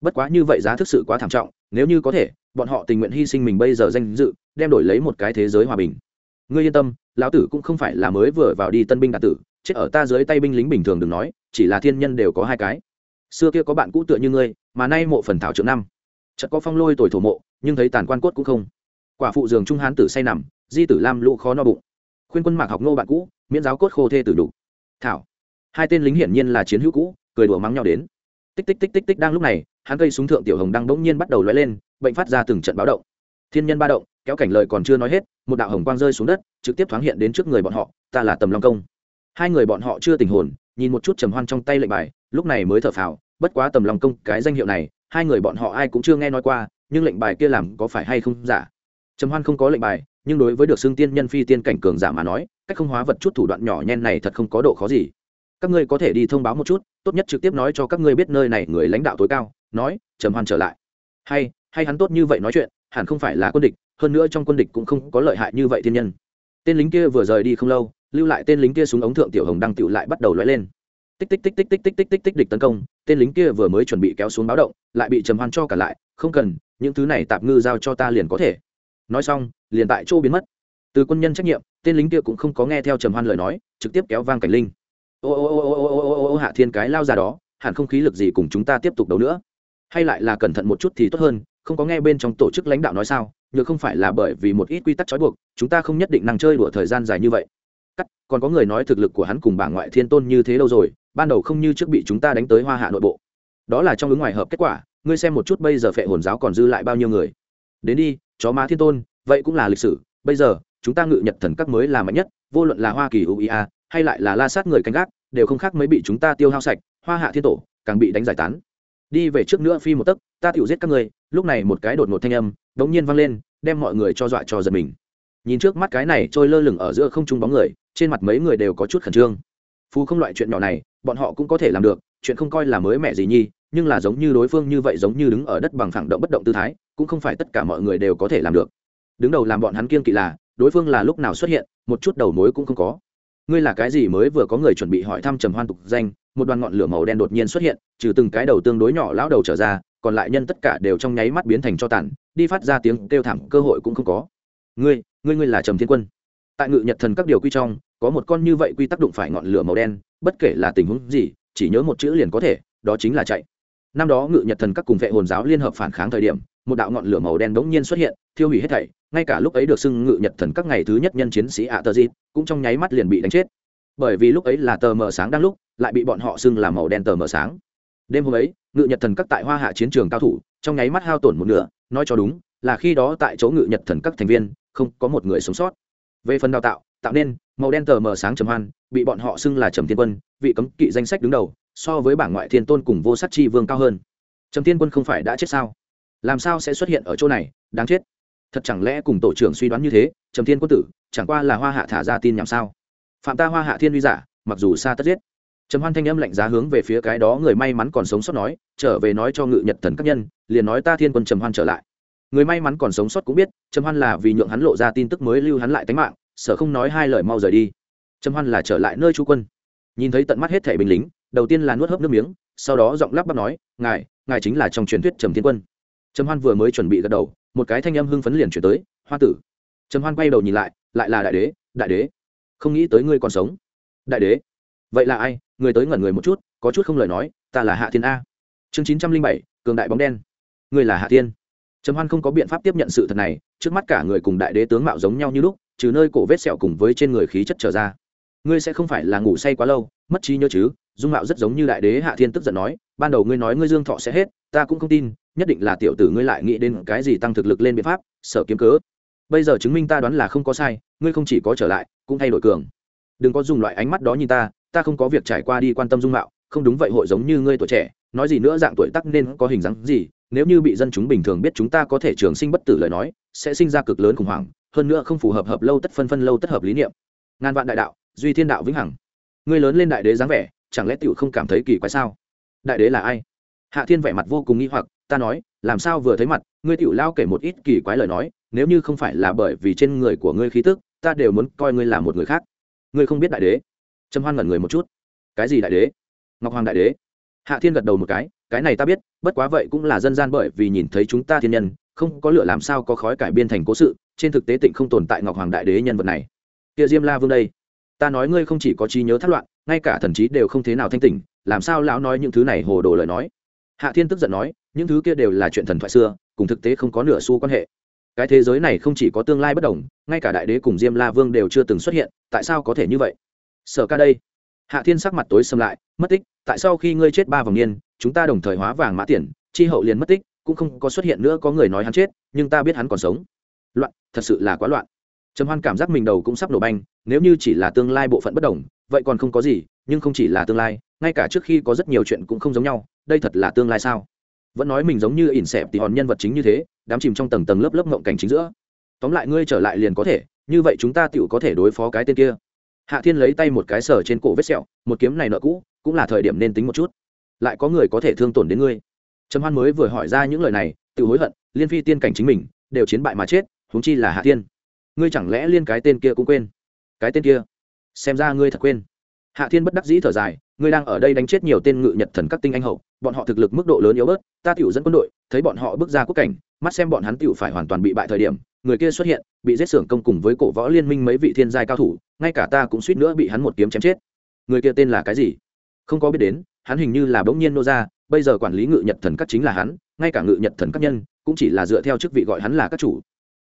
Bất quá như vậy giá thực sự quá thảm trọng, nếu như có thể, bọn họ tình nguyện hy sinh mình bây giờ danh dự, đem đổi lấy một cái thế giới hòa bình. Ngươi yên tâm, lão tử cũng không phải là mới vừa vào đi tân binh đạt tử, chết ở ta dưới tay binh lính bình thường đừng nói, chỉ là thiên nhân đều có hai cái. Xưa kia có bạn cũ tựa như ngươi, mà nay mộ phần thảo trượng năm. Chợt có phong lôi tuổi thổ mộ, nhưng thấy tàn quan cốt cũng không. Quả phụ giường trung hán tử say nằm, di tử lam lũ khó no bụng. Khuyên quân mạc học nô bạn cũ, miễn giáo cốt khô thê tử đủ. Thảo hai tên lính hiển nhiên là chiến hữu cũ, cười đùa mắng nhau đến. Tích tích tích tích tích đang lúc này, hắn cây súng thượng tiểu hồng đang bỗng nhiên bắt đầu lóe lên, bệnh phát ra từng trận báo động. Thiên nhân ba động, kéo cảnh lời còn chưa nói hết, một đạo hồng quang rơi xuống đất, trực tiếp thoáng hiện đến trước người bọn họ, ta là tầm long công. Hai người bọn họ chưa tình hồn, nhìn một chút trầm hoan trong tay lệnh bài, lúc này mới thở phào, bất quá tầm long công, cái danh hiệu này, hai người bọn họ ai cũng chưa nghe nói qua, nhưng lệnh bài kia làm có phải hay không giả? Trầm hoan không có lệnh bài, nhưng đối với được xương tiên nhân phi tiên cảnh cường giả mà nói, cách không hóa vật chút thủ đoạn nhỏ nhen này thật không có độ khó gì các ngươi có thể đi thông báo một chút, tốt nhất trực tiếp nói cho các ngươi biết nơi này người lãnh đạo tối cao, nói, trầm hoan trở lại. Hay hay hắn tốt như vậy nói chuyện, hẳn không phải là quân địch, hơn nữa trong quân địch cũng không có lợi hại như vậy thiên nhân. Tên lính kia vừa rời đi không lâu, lưu lại tên lính kia xuống ống thượng tiểu hồng đăng tựu lại bắt đầu lóe lên. Tích tích tích tích tích tích tích tích tích địch tấn công, tên lính kia vừa mới chuẩn bị kéo xuống báo động, lại bị trầm hoan cho cả lại, không cần, những thứ này tạm ngư giao cho ta liền có thể. Nói xong, liền tại chỗ biến mất. Từ quân nhân trách nhiệm, tên lính kia cũng không có nghe theo trầm hoan lời nói, trực tiếp kéo vang cảnh linh ô ô ô ô ô ô ô ô hạ thiên cái lao ra đó hẳn không khí lực gì cùng chúng ta tiếp tục đấu nữa hay lại là cẩn thận một chút thì tốt hơn không có nghe bên trong tổ chức lãnh đạo nói sao nhược không phải là bởi vì một ít quy tắc trói buộc chúng ta không nhất định năng chơi đùa thời gian dài như vậy cắt còn có người nói thực lực của hắn cùng bảng ngoại thiên tôn như thế đâu rồi ban đầu không như trước bị chúng ta đánh tới hoa hạ nội bộ đó là trong ứng ngoài hợp kết quả ngươi xem một chút bây giờ phệ hồn giáo còn dư lại bao nhiêu người đến đi chó má thiên tôn vậy cũng là lịch sử bây giờ chúng ta ngự nhật thần các mới là mạnh nhất vô luận là hoa kỳ uia hay lại là la sát người canh gác, đều không khác mấy bị chúng ta tiêu hao sạch, hoa hạ thiên tổ, càng bị đánh giải tán. Đi về trước nữa phi một tấc, ta tiểu giết các ngươi, lúc này một cái đột ngột thanh âm, đống nhiên vang lên, đem mọi người cho dọa cho giật mình. Nhìn trước mắt cái này trôi lơ lửng ở giữa không trung bóng người, trên mặt mấy người đều có chút khẩn trương. Phú không loại chuyện nhỏ này, bọn họ cũng có thể làm được, chuyện không coi là mới mẻ gì nhi, nhưng là giống như đối phương như vậy giống như đứng ở đất bằng phẳng động bất động tư thái, cũng không phải tất cả mọi người đều có thể làm được. Đứng đầu làm bọn hắn kiên kỵ là, đối phương là lúc nào xuất hiện, một chút đầu mối cũng không có ngươi là cái gì mới vừa có người chuẩn bị hỏi thăm trầm hoan tục danh, một đoàn ngọn lửa màu đen đột nhiên xuất hiện, trừ từng cái đầu tương đối nhỏ lão đầu trở ra, còn lại nhân tất cả đều trong nháy mắt biến thành cho tàn, đi phát ra tiếng kêu thảm, cơ hội cũng không có. Ngươi ngươi ngươi là trầm thiên quân. Tại ngự nhật thần các điều quy trong, có một con như vậy quy tắc đụng phải ngọn lửa màu đen, bất kể là tình huống gì, chỉ nhớ một chữ liền có thể, đó chính là chạy. Năm đó ngự nhật thần các cùng vệ hồn giáo liên hợp phản kháng thời điểm một đạo ngọn lửa màu đen đống nhiên xuất hiện, thiêu hủy hết thảy, ngay cả lúc ấy được xưng ngự nhật thần các ngày thứ nhất nhân chiến sĩ ạ tờ di cũng trong nháy mắt liền bị đánh chết. Bởi vì lúc ấy là tờ mờ sáng đang lúc, lại bị bọn họ xưng là màu đen tờ mờ sáng. Đêm hôm ấy, ngự nhật thần các tại hoa hạ chiến trường cao thủ, trong nháy mắt hao tổn một nửa, nói cho đúng, là khi đó tại chỗ ngự nhật thần các thành viên, không có một người sống sót. Về phần đào tạo tạo nên, màu đen tờ mờ sáng trầm hoan, bị bọn họ xưng là trầm thiên quân, vị cấm kỵ danh sách đứng đầu, so với bảng ngoại thiên tôn cùng vô sát chi vương cao hơn. Trầm thiên quân không phải đã chết sao? Làm sao sẽ xuất hiện ở chỗ này? Đáng chết. Thật chẳng lẽ cùng tổ trưởng suy đoán như thế? Trầm thiên quân tử, chẳng qua là hoa hạ thả ra tin nhảm sao? Phạm ta hoa hạ thiên uy giả, mặc dù xa tất giết. Trầm hoan thanh âm lạnh giá hướng về phía cái đó người may mắn còn sống sót nói, trở về nói cho ngự nhật thần các nhân, liền nói ta thiên quân trầm hoan trở lại. Người may mắn còn sống sót cũng biết, trầm hoan là vì nhượng hắn lộ ra tin tức mới lưu hắn lại tánh mạng, sợ không nói hai lời mau rời đi. Trầm hoan là trở lại nơi chú quân. Nhìn thấy tận mắt hết thẻ binh lính, đầu tiên là nuốt hớp nước miếng, sau đó giọng lắp bắp nói, ngài ngài chính là trong truyền thuyết trầm thiên quân trầm hoan vừa mới chuẩn bị gật đầu, một cái thanh âm hưng phấn liền chuyển tới, hoa tử. Trầm hoan quay đầu nhìn lại lại là đại đế đại đế, không nghĩ tới ngươi còn sống. Đại đế? Vậy là ai? Người tới ngẩn người một chút, có chút không lời nói, ta là hạ thiên a. Chương chín trăm linh bảy, cường đại bóng đen. Ngươi là hạ thiên. Trầm hoan không có biện pháp tiếp nhận sự thật này, trước mắt cả người cùng đại đế tướng mạo giống nhau như lúc, trừ nơi cổ vết sẹo cùng với trên người khí chất trở ra. Ngươi sẽ không phải là ngủ say quá lâu, mất trí nhớ chứ? Dung mạo rất giống như đại đế hạ thiên tức giận nói, ban đầu ngươi nói ngươi dương thọ sẽ hết, ta cũng không tin nhất định là tiểu tử ngươi lại nghĩ đến cái gì tăng thực lực lên biện pháp, sở kiếm cớ. Bây giờ chứng minh ta đoán là không có sai, ngươi không chỉ có trở lại, cũng thay đổi cường. Đừng có dùng loại ánh mắt đó nhìn ta ta không có việc trải qua đi quan tâm dung mạo, không đúng vậy hội giống như ngươi tuổi trẻ, nói gì nữa dạng tuổi tắc nên có hình dáng gì, nếu như bị dân chúng bình thường biết chúng ta có thể trường sinh bất tử lời nói, sẽ sinh ra cực lớn khủng hoảng, hơn nữa không phù hợp hợp lâu tất phân phân lâu tất hợp lý niệm. Ngàn vạn đại đạo, duy thiên đạo vĩnh hằng. Ngươi lớn lên đại đế dáng vẻ, chẳng lẽ tiểu không cảm thấy kỳ quái sao? Đại đế là ai? Hạ thiên vẻ mặt vô cùng nghi hoặc ta nói, làm sao vừa thấy mặt, ngươi tiểu lao kể một ít kỳ quái lời nói, nếu như không phải là bởi vì trên người của ngươi khí tức, ta đều muốn coi ngươi là một người khác. Ngươi không biết đại đế. Trâm hoan ngẩn người một chút. Cái gì đại đế? Ngọc hoàng đại đế. Hạ thiên gật đầu một cái cái này ta biết, bất quá vậy cũng là dân gian bởi vì nhìn thấy chúng ta thiên nhân, không có lựa làm sao có khói cải biên thành cố sự, trên thực tế tịnh không tồn tại ngọc hoàng đại đế nhân vật này. Kia diêm la vương đây, ta nói ngươi không chỉ có trí nhớ thất loạn, ngay cả thần trí đều không thế nào thanh tỉnh, làm sao lão nói những thứ này hồ đồ lời nói? Hạ thiên tức giận nói những thứ kia đều là chuyện thần thoại xưa, cùng thực tế không có nửa xu quan hệ. Cái thế giới này không chỉ có tương lai bất đồng, ngay cả đại đế cùng diêm la vương đều chưa từng xuất hiện, tại sao có thể như vậy? Sở ca đây. Hạ thiên sắc mặt tối xâm lại, mất tích, tại sao khi ngươi chết ba vòng niên, chúng ta đồng thời hóa vàng mã tiền, chi hậu liền mất tích, cũng không có xuất hiện nữa có người nói hắn chết, nhưng ta biết hắn còn sống. Loạn, thật sự là quá loạn. Trầm hoan cảm giác mình đầu cũng sắp nổ banh nếu như chỉ là tương lai bộ phận bất đồng, vậy còn không có gì, nhưng không chỉ là tương lai, ngay cả trước khi có rất nhiều chuyện cũng không giống nhau, đây thật là tương lai sao? Vẫn nói mình giống như ỉn xẹp thì hòn nhân vật chính như thế đám chìm trong tầng tầng lớp lớp ngộng cảnh chính giữa. Tóm lại ngươi trở lại liền có thể như vậy chúng ta tựu có thể đối phó cái tên kia. Hạ thiên lấy tay một cái sở trên cổ vết sẹo một kiếm này nợ cũ cũng là thời điểm nên tính một chút. Lại có người có thể thương tổn đến ngươi. Trầm hoan mới vừa hỏi ra những lời này tự hối hận liên phi tiên cảnh chính mình đều chiến bại mà chết huống chi là hạ Thiên, ngươi chẳng lẽ liên cái tên kia cũng quên? Cái tên kia? Xem ra ngươi thật quên. Hạ thiên bất đắc dĩ thở dài ngươi đang ở đây đánh chết nhiều tên ngự nhật thần các tinh anh hậu bọn họ thực lực mức độ lớn yếu bớt, ta tiểu dẫn quân đội, thấy bọn họ bước ra quốc cảnh, mắt xem bọn hắn tiểu phải hoàn toàn bị bại thời điểm, người kia xuất hiện, bị giết xưởng công cùng với cổ võ liên minh mấy vị thiên giai cao thủ, ngay cả ta cũng suýt nữa bị hắn một kiếm chém chết. Người kia tên là cái gì? Không có biết đến, hắn hình như là bỗng nhiên nô ra, bây giờ quản lý ngự nhật thần các chính là hắn, ngay cả ngự nhật thần các nhân, cũng chỉ là dựa theo chức vị gọi hắn là các chủ.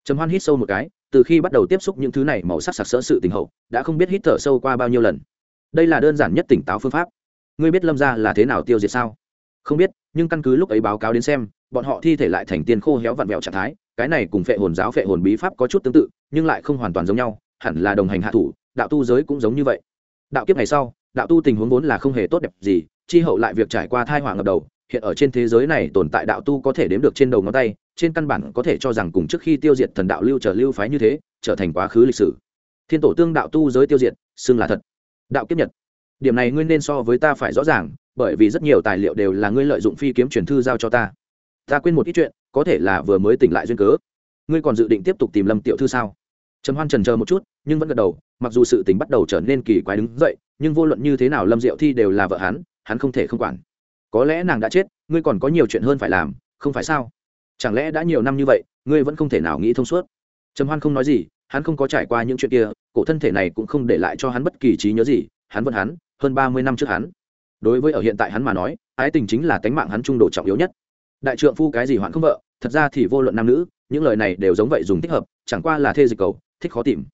Trầm hoan hít sâu một cái, từ khi bắt đầu tiếp xúc những thứ này màu sắc sặc sỡ sự tình hậu, đã không biết hít thở sâu qua bao nhiêu lần. Đây là đơn giản nhất tỉnh táo phương pháp. Ngươi biết lâm gia là thế nào tiêu diệt sao? Không biết, nhưng căn cứ lúc ấy báo cáo đến xem, bọn họ thi thể lại thành tiên khô héo vặn vẹo trạng thái, cái này cùng phệ hồn giáo phệ hồn bí pháp có chút tương tự, nhưng lại không hoàn toàn giống nhau, hẳn là đồng hành hạ thủ, đạo tu giới cũng giống như vậy. Đạo kiếp ngày sau, đạo tu tình huống vốn là không hề tốt đẹp gì, chi hậu lại việc trải qua thai hỏa ngập đầu, hiện ở trên thế giới này tồn tại đạo tu có thể đếm được trên đầu ngón tay, trên căn bản có thể cho rằng cùng trước khi tiêu diệt thần đạo lưu trở lưu phái như thế, trở thành quá khứ lịch sử. Thiên tổ tương đạo tu giới tiêu diệt, xưng là thật. Đạo kiếp nhật. Điểm này nguyên nên so với ta phải rõ ràng bởi vì rất nhiều tài liệu đều là ngươi lợi dụng phi kiếm truyền thư giao cho ta. Ta quên một ít chuyện, có thể là vừa mới tỉnh lại duyên cớ. Ngươi còn dự định tiếp tục tìm lâm tiểu thư sao? Trầm hoan trần chờ một chút, nhưng vẫn gật đầu, mặc dù sự tình bắt đầu trở nên kỳ quái đứng dậy, nhưng vô luận như thế nào lâm diệu thi đều là vợ hắn hắn không thể không quản. Có lẽ nàng đã chết, ngươi còn có nhiều chuyện hơn phải làm, không phải sao? Chẳng lẽ đã nhiều năm như vậy, ngươi vẫn không thể nào nghĩ thông suốt? Trầm hoan không nói gì, hắn không có trải qua những chuyện kia, cổ thân thể này cũng không để lại cho hắn bất kỳ trí nhớ gì, hắn vẫn hắn, hơn ba mươi năm trước hắn đối với ở hiện tại hắn mà nói, ái tình chính là tánh mạng hắn trung độ trọng yếu nhất. Đại trượng phu cái gì hoạn không vợ, thật ra thì vô luận nam nữ, những lời này đều giống vậy dùng thích hợp, chẳng qua là thê dịch cầu, thích khó tìm.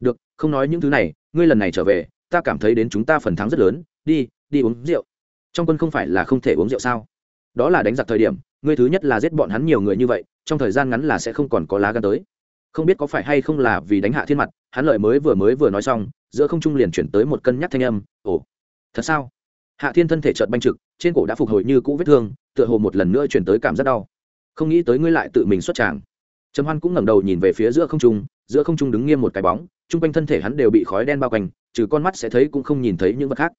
Được, không nói những thứ này, ngươi lần này trở về, ta cảm thấy đến chúng ta phần thắng rất lớn, đi đi uống rượu. Trong quân không phải là không thể uống rượu sao? Đó là đánh giặc thời điểm, ngươi thứ nhất là giết bọn hắn nhiều người như vậy, trong thời gian ngắn là sẽ không còn có lá gan tới. Không biết có phải hay không là vì đánh hạ thiên mặt, hắn lợi mới vừa mới vừa nói xong, giữa không trung liền chuyển tới một cân nhắc thanh âm, ồ, thật sao? Hạ thiên thân thể trợt banh trực, trên cổ đã phục hồi như cũ vết thương, tựa hồ một lần nữa chuyển tới cảm giác đau. Không nghĩ tới ngươi lại tự mình xuất tràng. Trầm hoan cũng ngẩng đầu nhìn về phía giữa không trung, giữa không trung đứng nghiêm một cái bóng chung quanh thân thể hắn đều bị khói đen bao quanh, trừ con mắt sẽ thấy cũng không nhìn thấy những vật khác.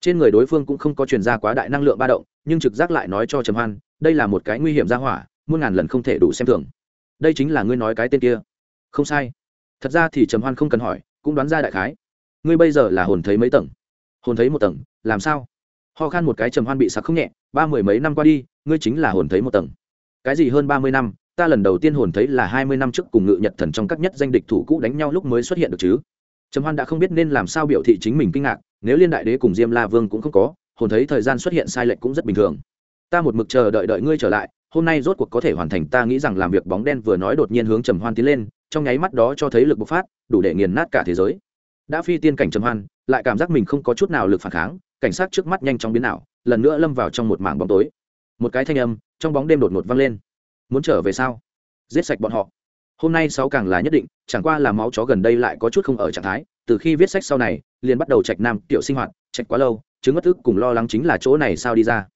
Trên người đối phương cũng không có truyền ra quá đại năng lượng ba động, nhưng trực giác lại nói cho trầm hoan, đây là một cái nguy hiểm ra hỏa, muôn ngàn lần không thể đủ xem thường. Đây chính là ngươi nói cái tên kia. Không sai. Thật ra thì trầm hoan không cần hỏi, cũng đoán ra đại khái. Ngươi bây giờ là hồn thấy mấy tầng? Hồn thấy một tầng, làm sao? Ho khan một cái trầm hoan bị sặc không nhẹ, ba mười mấy năm qua đi, ngươi chính là hồn thấy một tầng. Cái gì hơn ba mươi năm, ta lần đầu tiên hồn thấy là hai mươi năm trước cùng ngự nhật thần trong các nhất danh địch thủ cũ đánh nhau lúc mới xuất hiện được chứ. Trầm hoan đã không biết nên làm sao biểu thị chính mình kinh ngạc, nếu liên đại đế cùng diêm la vương cũng không có, hồn thấy thời gian xuất hiện sai lệch cũng rất bình thường. Ta một mực chờ đợi đợi ngươi trở lại, hôm nay rốt cuộc có thể hoàn thành ta nghĩ rằng làm việc bóng đen vừa nói đột nhiên hướng trầm hoan tiến lên, trong nháy mắt đó cho thấy lực bộc phát, đủ để nghiền nát cả thế giới. Đã phi tiên cảnh trầm hoan, lại cảm giác mình không có chút nào lực phản kháng cảnh sát trước mắt nhanh chóng biến ảo, lần nữa lâm vào trong một mảng bóng tối. Một cái thanh âm trong bóng đêm đột ngột vang lên. Muốn trở về sao? Giết sạch bọn họ. Hôm nay sáu càng là nhất định, chẳng qua là máu chó gần đây lại có chút không ở trạng thái. Từ khi viết sách sau này, liền bắt đầu trạch nam tiểu sinh hoạt, trạch quá lâu, chứng ngất ức cùng lo lắng chính là chỗ này sao đi ra.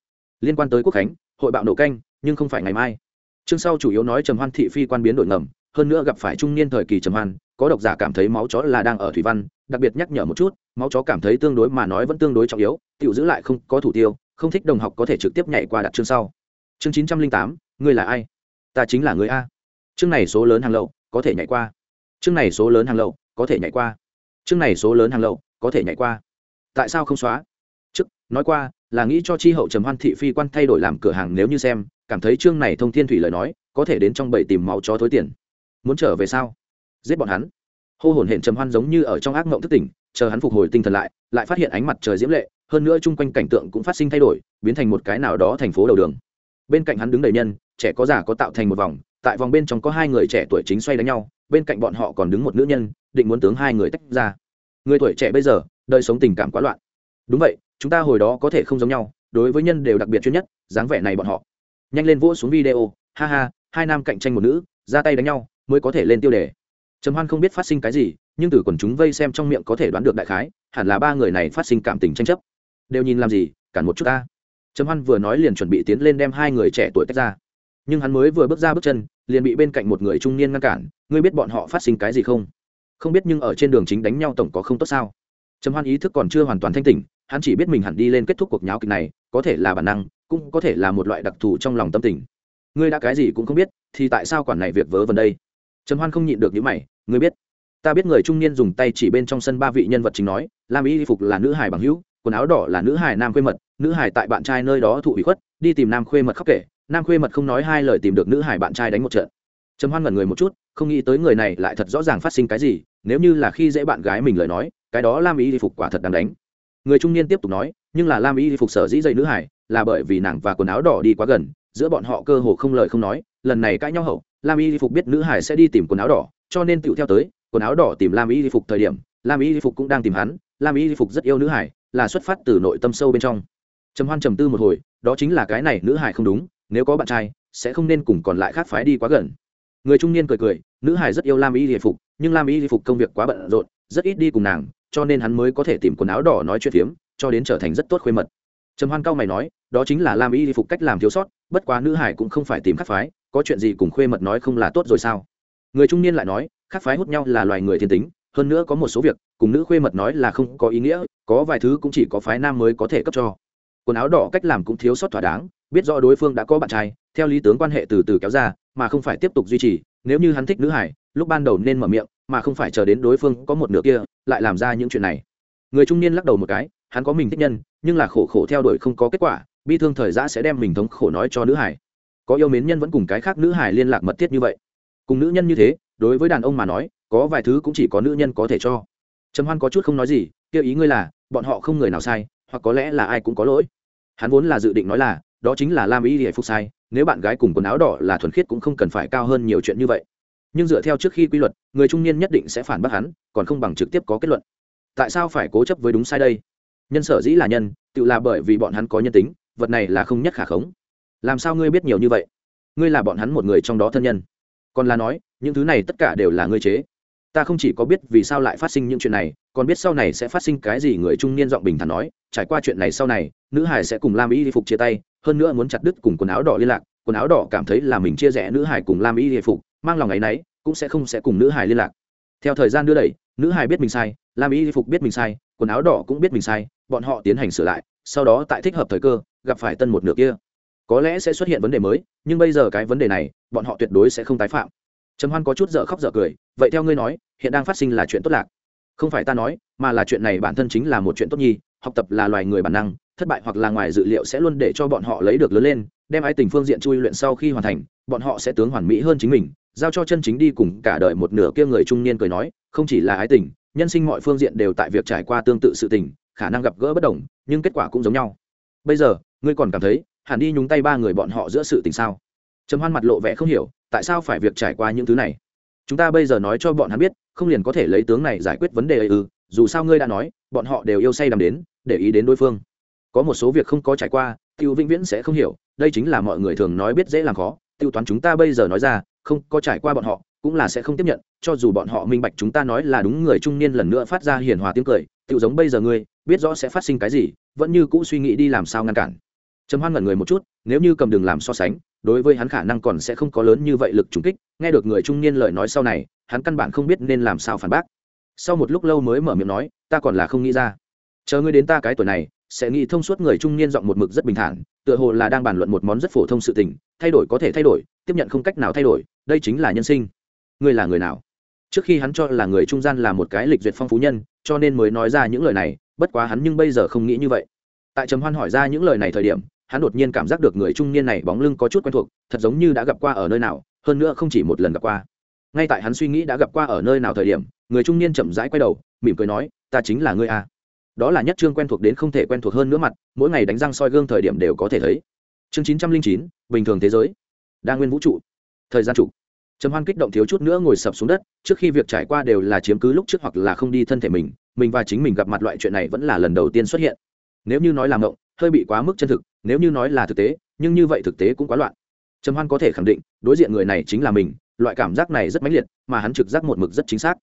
Liên quan tới quốc khánh, hội bạo nổ canh, nhưng không phải ngày mai. Chương sau chủ yếu nói trầm hoan thị phi quan biến đổi ngầm, hơn nữa gặp phải trung niên thời kỳ trầm hoan có độc giả cảm thấy máu chó là đang ở thủy văn, đặc biệt nhắc nhở một chút, máu chó cảm thấy tương đối mà nói vẫn tương đối trọng yếu tự giữ lại không có thủ tiêu, không thích đồng học có thể trực tiếp nhảy qua đặt chương sau. Chương chín trăm linh tám, ngươi là ai? Ta chính là người a. Chương này số lớn hàng lậu, có thể nhảy qua. Chương này số lớn hàng lậu, có thể nhảy qua. Chương này số lớn hàng lậu, có thể nhảy qua. Tại sao không xóa? Chức nói qua, là nghĩ cho chi hậu trầm hoan thị phi quan thay đổi làm cửa hàng nếu như xem, cảm thấy chương này thông thiên thủy lời nói, có thể đến trong bảy tìm máu chó thối tiền. Muốn trở về sao? Giết bọn hắn. Hô hồn hển trầm hoan giống như ở trong ác mộng thức tỉnh, chờ hắn phục hồi tinh thần lại lại phát hiện ánh mặt trời diễm lệ, hơn nữa chung quanh cảnh tượng cũng phát sinh thay đổi, biến thành một cái nào đó thành phố đầu đường. Bên cạnh hắn đứng đầy nhân, trẻ có già có tạo thành một vòng, tại vòng bên trong có hai người trẻ tuổi chính xoay đánh nhau, bên cạnh bọn họ còn đứng một nữ nhân, định muốn tướng hai người tách ra. Người tuổi trẻ bây giờ, đời sống tình cảm quá loạn. Đúng vậy, chúng ta hồi đó có thể không giống nhau, đối với nhân đều đặc biệt chuyên nhất, dáng vẻ này bọn họ. Nhanh lên vỗ xuống video, ha ha, hai nam cạnh tranh một nữ, ra tay đánh nhau, mới có thể lên tiêu đề trầm hoan không biết phát sinh cái gì, nhưng từ quần chúng vây xem trong miệng có thể đoán được đại khái, hẳn là ba người này phát sinh cảm tình tranh chấp. Đều nhìn làm gì, cản một chút ta. Trầm hoan vừa nói liền chuẩn bị tiến lên đem hai người trẻ tuổi tách ra. Nhưng hắn mới vừa bước ra bước chân, liền bị bên cạnh một người trung niên ngăn cản, ngươi biết bọn họ phát sinh cái gì không? Không biết, nhưng ở trên đường chính đánh nhau tổng có không tốt sao? Trầm hoan ý thức còn chưa hoàn toàn thanh tỉnh, hắn chỉ biết mình hẳn đi lên kết thúc cuộc nháo kịch này, có thể là bản năng, cũng có thể là một loại đặc thù trong lòng tâm tình. Ngươi đã cái gì cũng không biết, thì tại sao quản này việc vớ vẩn đây? Trầm hoan không nhịn được những mày, ngươi biết, ta biết người trung niên dùng tay chỉ bên trong sân ba vị nhân vật chính nói, lam y phục là nữ hải bằng hữu, quần áo đỏ là nữ hải nam khuê mật, nữ hải tại bạn trai nơi đó thụ ủy khuất, đi tìm nam khuê mật khóc kể, nam khuê mật không nói hai lời tìm được nữ hải bạn trai đánh một trận. Trầm hoan ngẩn người một chút, không nghĩ tới người này lại thật rõ ràng phát sinh cái gì, nếu như là khi dễ bạn gái mình lời nói, cái đó lam y phục quả thật đáng đánh. Người trung niên tiếp tục nói, nhưng là lam y phục sở dĩ dậy nữ hải là bởi vì nàng và quần áo đỏ đi quá gần, giữa bọn họ cơ hồ không lời không nói, lần này cãi nhau hậu lam y phục biết nữ hải sẽ đi tìm quần áo đỏ, cho nên tựu theo tới, quần áo đỏ tìm lam y phục thời điểm, lam y phục cũng đang tìm hắn, lam y phục rất yêu nữ hải, là xuất phát từ nội tâm sâu bên trong. Trầm hoan trầm tư một hồi, đó chính là cái này nữ hải không đúng, nếu có bạn trai, sẽ không nên cùng còn lại khác phái đi quá gần. Người trung niên cười cười, nữ hải rất yêu lam y phục, nhưng lam y phục công việc quá bận rộn, rất ít đi cùng nàng, cho nên hắn mới có thể tìm quần áo đỏ nói chuyện phiếm, cho đến trở thành rất tốt khuê mật. Trầm hoan cao mày nói, đó chính là lam y phục cách làm thiếu sót, bất quá nữ hải cũng không phải tìm khắc phái có chuyện gì cùng khuê mật nói không là tốt rồi sao? Người trung niên lại nói khắc phái hút nhau là loài người thiên tính, hơn nữa có một số việc, cùng nữ khuê mật nói là không có ý nghĩa, có vài thứ cũng chỉ có phái nam mới có thể cấp cho. Quần áo đỏ cách làm cũng thiếu sót thỏa đáng, biết rõ đối phương đã có bạn trai, theo lý tướng quan hệ từ từ kéo ra, mà không phải tiếp tục duy trì, nếu như hắn thích nữ hải, lúc ban đầu nên mở miệng, mà không phải chờ đến đối phương có một nửa kia, lại làm ra những chuyện này. Người trung niên lắc đầu một cái, hắn có mình thích nhân, nhưng là khổ khổ theo đuổi không có kết quả, bi thương thời giã sẽ đem mình thống khổ nói cho nữ hải có yêu mến nhân vẫn cùng cái khác nữ hải liên lạc mật thiết như vậy. Cùng nữ nhân như thế, đối với đàn ông mà nói, có vài thứ cũng chỉ có nữ nhân có thể cho. Trầm hoan có chút không nói gì, kêu ý ngươi là, bọn họ không người nào sai, hoặc có lẽ là ai cũng có lỗi. Hắn vốn là dự định nói là, đó chính là lam ý hạnh phúc sai, nếu bạn gái cùng quần áo đỏ là thuần khiết cũng không cần phải cao hơn nhiều chuyện như vậy. Nhưng dựa theo trước khi quy luật, người trung niên nhất định sẽ phản bác hắn, còn không bằng trực tiếp có kết luận. Tại sao phải cố chấp với đúng sai đây? Nhân sở dĩ là nhân, tự là bởi vì bọn hắn có nhân tính, vật này là không nhất khả khống làm sao ngươi biết nhiều như vậy? Ngươi là bọn hắn một người trong đó thân nhân. Còn là nói, những thứ này tất cả đều là ngươi chế. Ta không chỉ có biết vì sao lại phát sinh những chuyện này, còn biết sau này sẽ phát sinh cái gì người trung niên giọng bình thản nói, trải qua chuyện này sau này, nữ hải sẽ cùng lam y đi phục chia tay, hơn nữa muốn chặt đứt cùng quần áo đỏ liên lạc. Quần áo đỏ cảm thấy là mình chia rẽ nữ hải cùng lam y đi phục, mang lòng ấ y n ấ y cũng sẽ không sẽ cùng nữ hải liên lạc. Theo thời gian đưa đẩy, nữ hải biết mình sai, lam y đi phục biết mình sai, quần áo đỏ cũng biết mình sai, bọn họ tiến hành sửa lại, sau đó tại thích hợp thời cơ, gặp phải tân một nửa kia có lẽ sẽ xuất hiện vấn đề mới, nhưng bây giờ cái vấn đề này, bọn họ tuyệt đối sẽ không tái phạm. Trầm hoan có chút dở khóc dở cười, vậy theo ngươi nói, hiện đang phát sinh là chuyện tốt lạc. Không phải ta nói, mà là chuyện này bản thân chính là một chuyện tốt nhi, học tập là loài người bản năng, thất bại hoặc là ngoài dự liệu sẽ luôn để cho bọn họ lấy được lớn lên, đem ái tình phương diện chui luyện sau khi hoàn thành, bọn họ sẽ tướng hoàn mỹ hơn chính mình, giao cho chân chính đi cùng cả đời một nửa kia người trung niên cười nói, không chỉ là ái tình, nhân sinh mọi phương diện đều tại việc trải qua tương tự sự tình, khả năng gặp gỡ bất đồng, nhưng kết quả cũng giống nhau. Bây giờ, ngươi còn cảm thấy hẳn đi nhúng tay ba người bọn họ giữa sự tình sao? Trầm hoan mặt lộ vẻ không hiểu, tại sao phải việc trải qua những thứ này? Chúng ta bây giờ nói cho bọn hắn biết, không liền có thể lấy tướng này giải quyết vấn đề ấy ư? Dù sao ngươi đã nói, bọn họ đều yêu say đắm đến, để ý đến đối phương. Có một số việc không có trải qua, tiêu vĩnh viễn sẽ không hiểu, đây chính là mọi người thường nói biết dễ làm khó. Tiêu toán chúng ta bây giờ nói ra, không có trải qua bọn họ, cũng là sẽ không tiếp nhận, cho dù bọn họ minh bạch chúng ta nói là đúng người trung niên lần nữa phát ra hiền hòa tiếng cười, tiêu giống bây giờ ngươi, biết rõ sẽ phát sinh cái gì, vẫn như cũ suy nghĩ đi làm sao ngăn cản trầm hoan ngẩn người một chút, nếu như cầm đường làm so sánh, đối với hắn khả năng còn sẽ không có lớn như vậy lực trùng kích, nghe được người trung niên lời nói sau này, hắn căn bản không biết nên làm sao phản bác. Sau một lúc lâu mới mở miệng nói, ta còn là không nghĩ ra. Chờ ngươi đến ta cái tuổi này, sẽ nghĩ thông suốt người trung niên giọng một mực rất bình thản, tựa hồ là đang bàn luận một món rất phổ thông sự tình, thay đổi có thể thay đổi, tiếp nhận không cách nào thay đổi, đây chính là nhân sinh. Ngươi là người nào? Trước khi hắn cho là người trung gian là một cái lịch duyệt phong phú nhân, cho nên mới nói ra những lời này, bất quá hắn nhưng bây giờ không nghĩ như vậy. Tại trầm hoan hỏi ra những lời này thời điểm hắn đột nhiên cảm giác được người trung niên này bóng lưng có chút quen thuộc, thật giống như đã gặp qua ở nơi nào, hơn nữa không chỉ một lần gặp qua. Ngay tại hắn suy nghĩ đã gặp qua ở nơi nào thời điểm, người trung niên chậm rãi quay đầu, mỉm cười nói, ta chính là ngươi a đó là nhất trương quen thuộc đến không thể quen thuộc hơn nữa mặt, mỗi ngày đánh răng soi gương thời điểm đều có thể thấy. Chương chín trăm linh chín, bình thường thế giới. Đa nguyên vũ trụ. Thời gian trụ. Trầm hoan kích động thiếu chút nữa ngồi sập xuống đất, trước khi việc trải qua đều là chiếm cứ lúc trước hoặc là không đi thân thể mình mình và chính mình gặp mặt loại chuyện này vẫn là lần đầu tiên xuất hiện. Nếu như nói là ngộng hơi bị quá mức chân thực, nếu như nói là thực tế, nhưng như vậy thực tế cũng quá loạn. Trầm hoan có thể khẳng định, đối diện người này chính là mình, loại cảm giác này rất mãnh liệt, mà hắn trực giác một mực rất chính xác.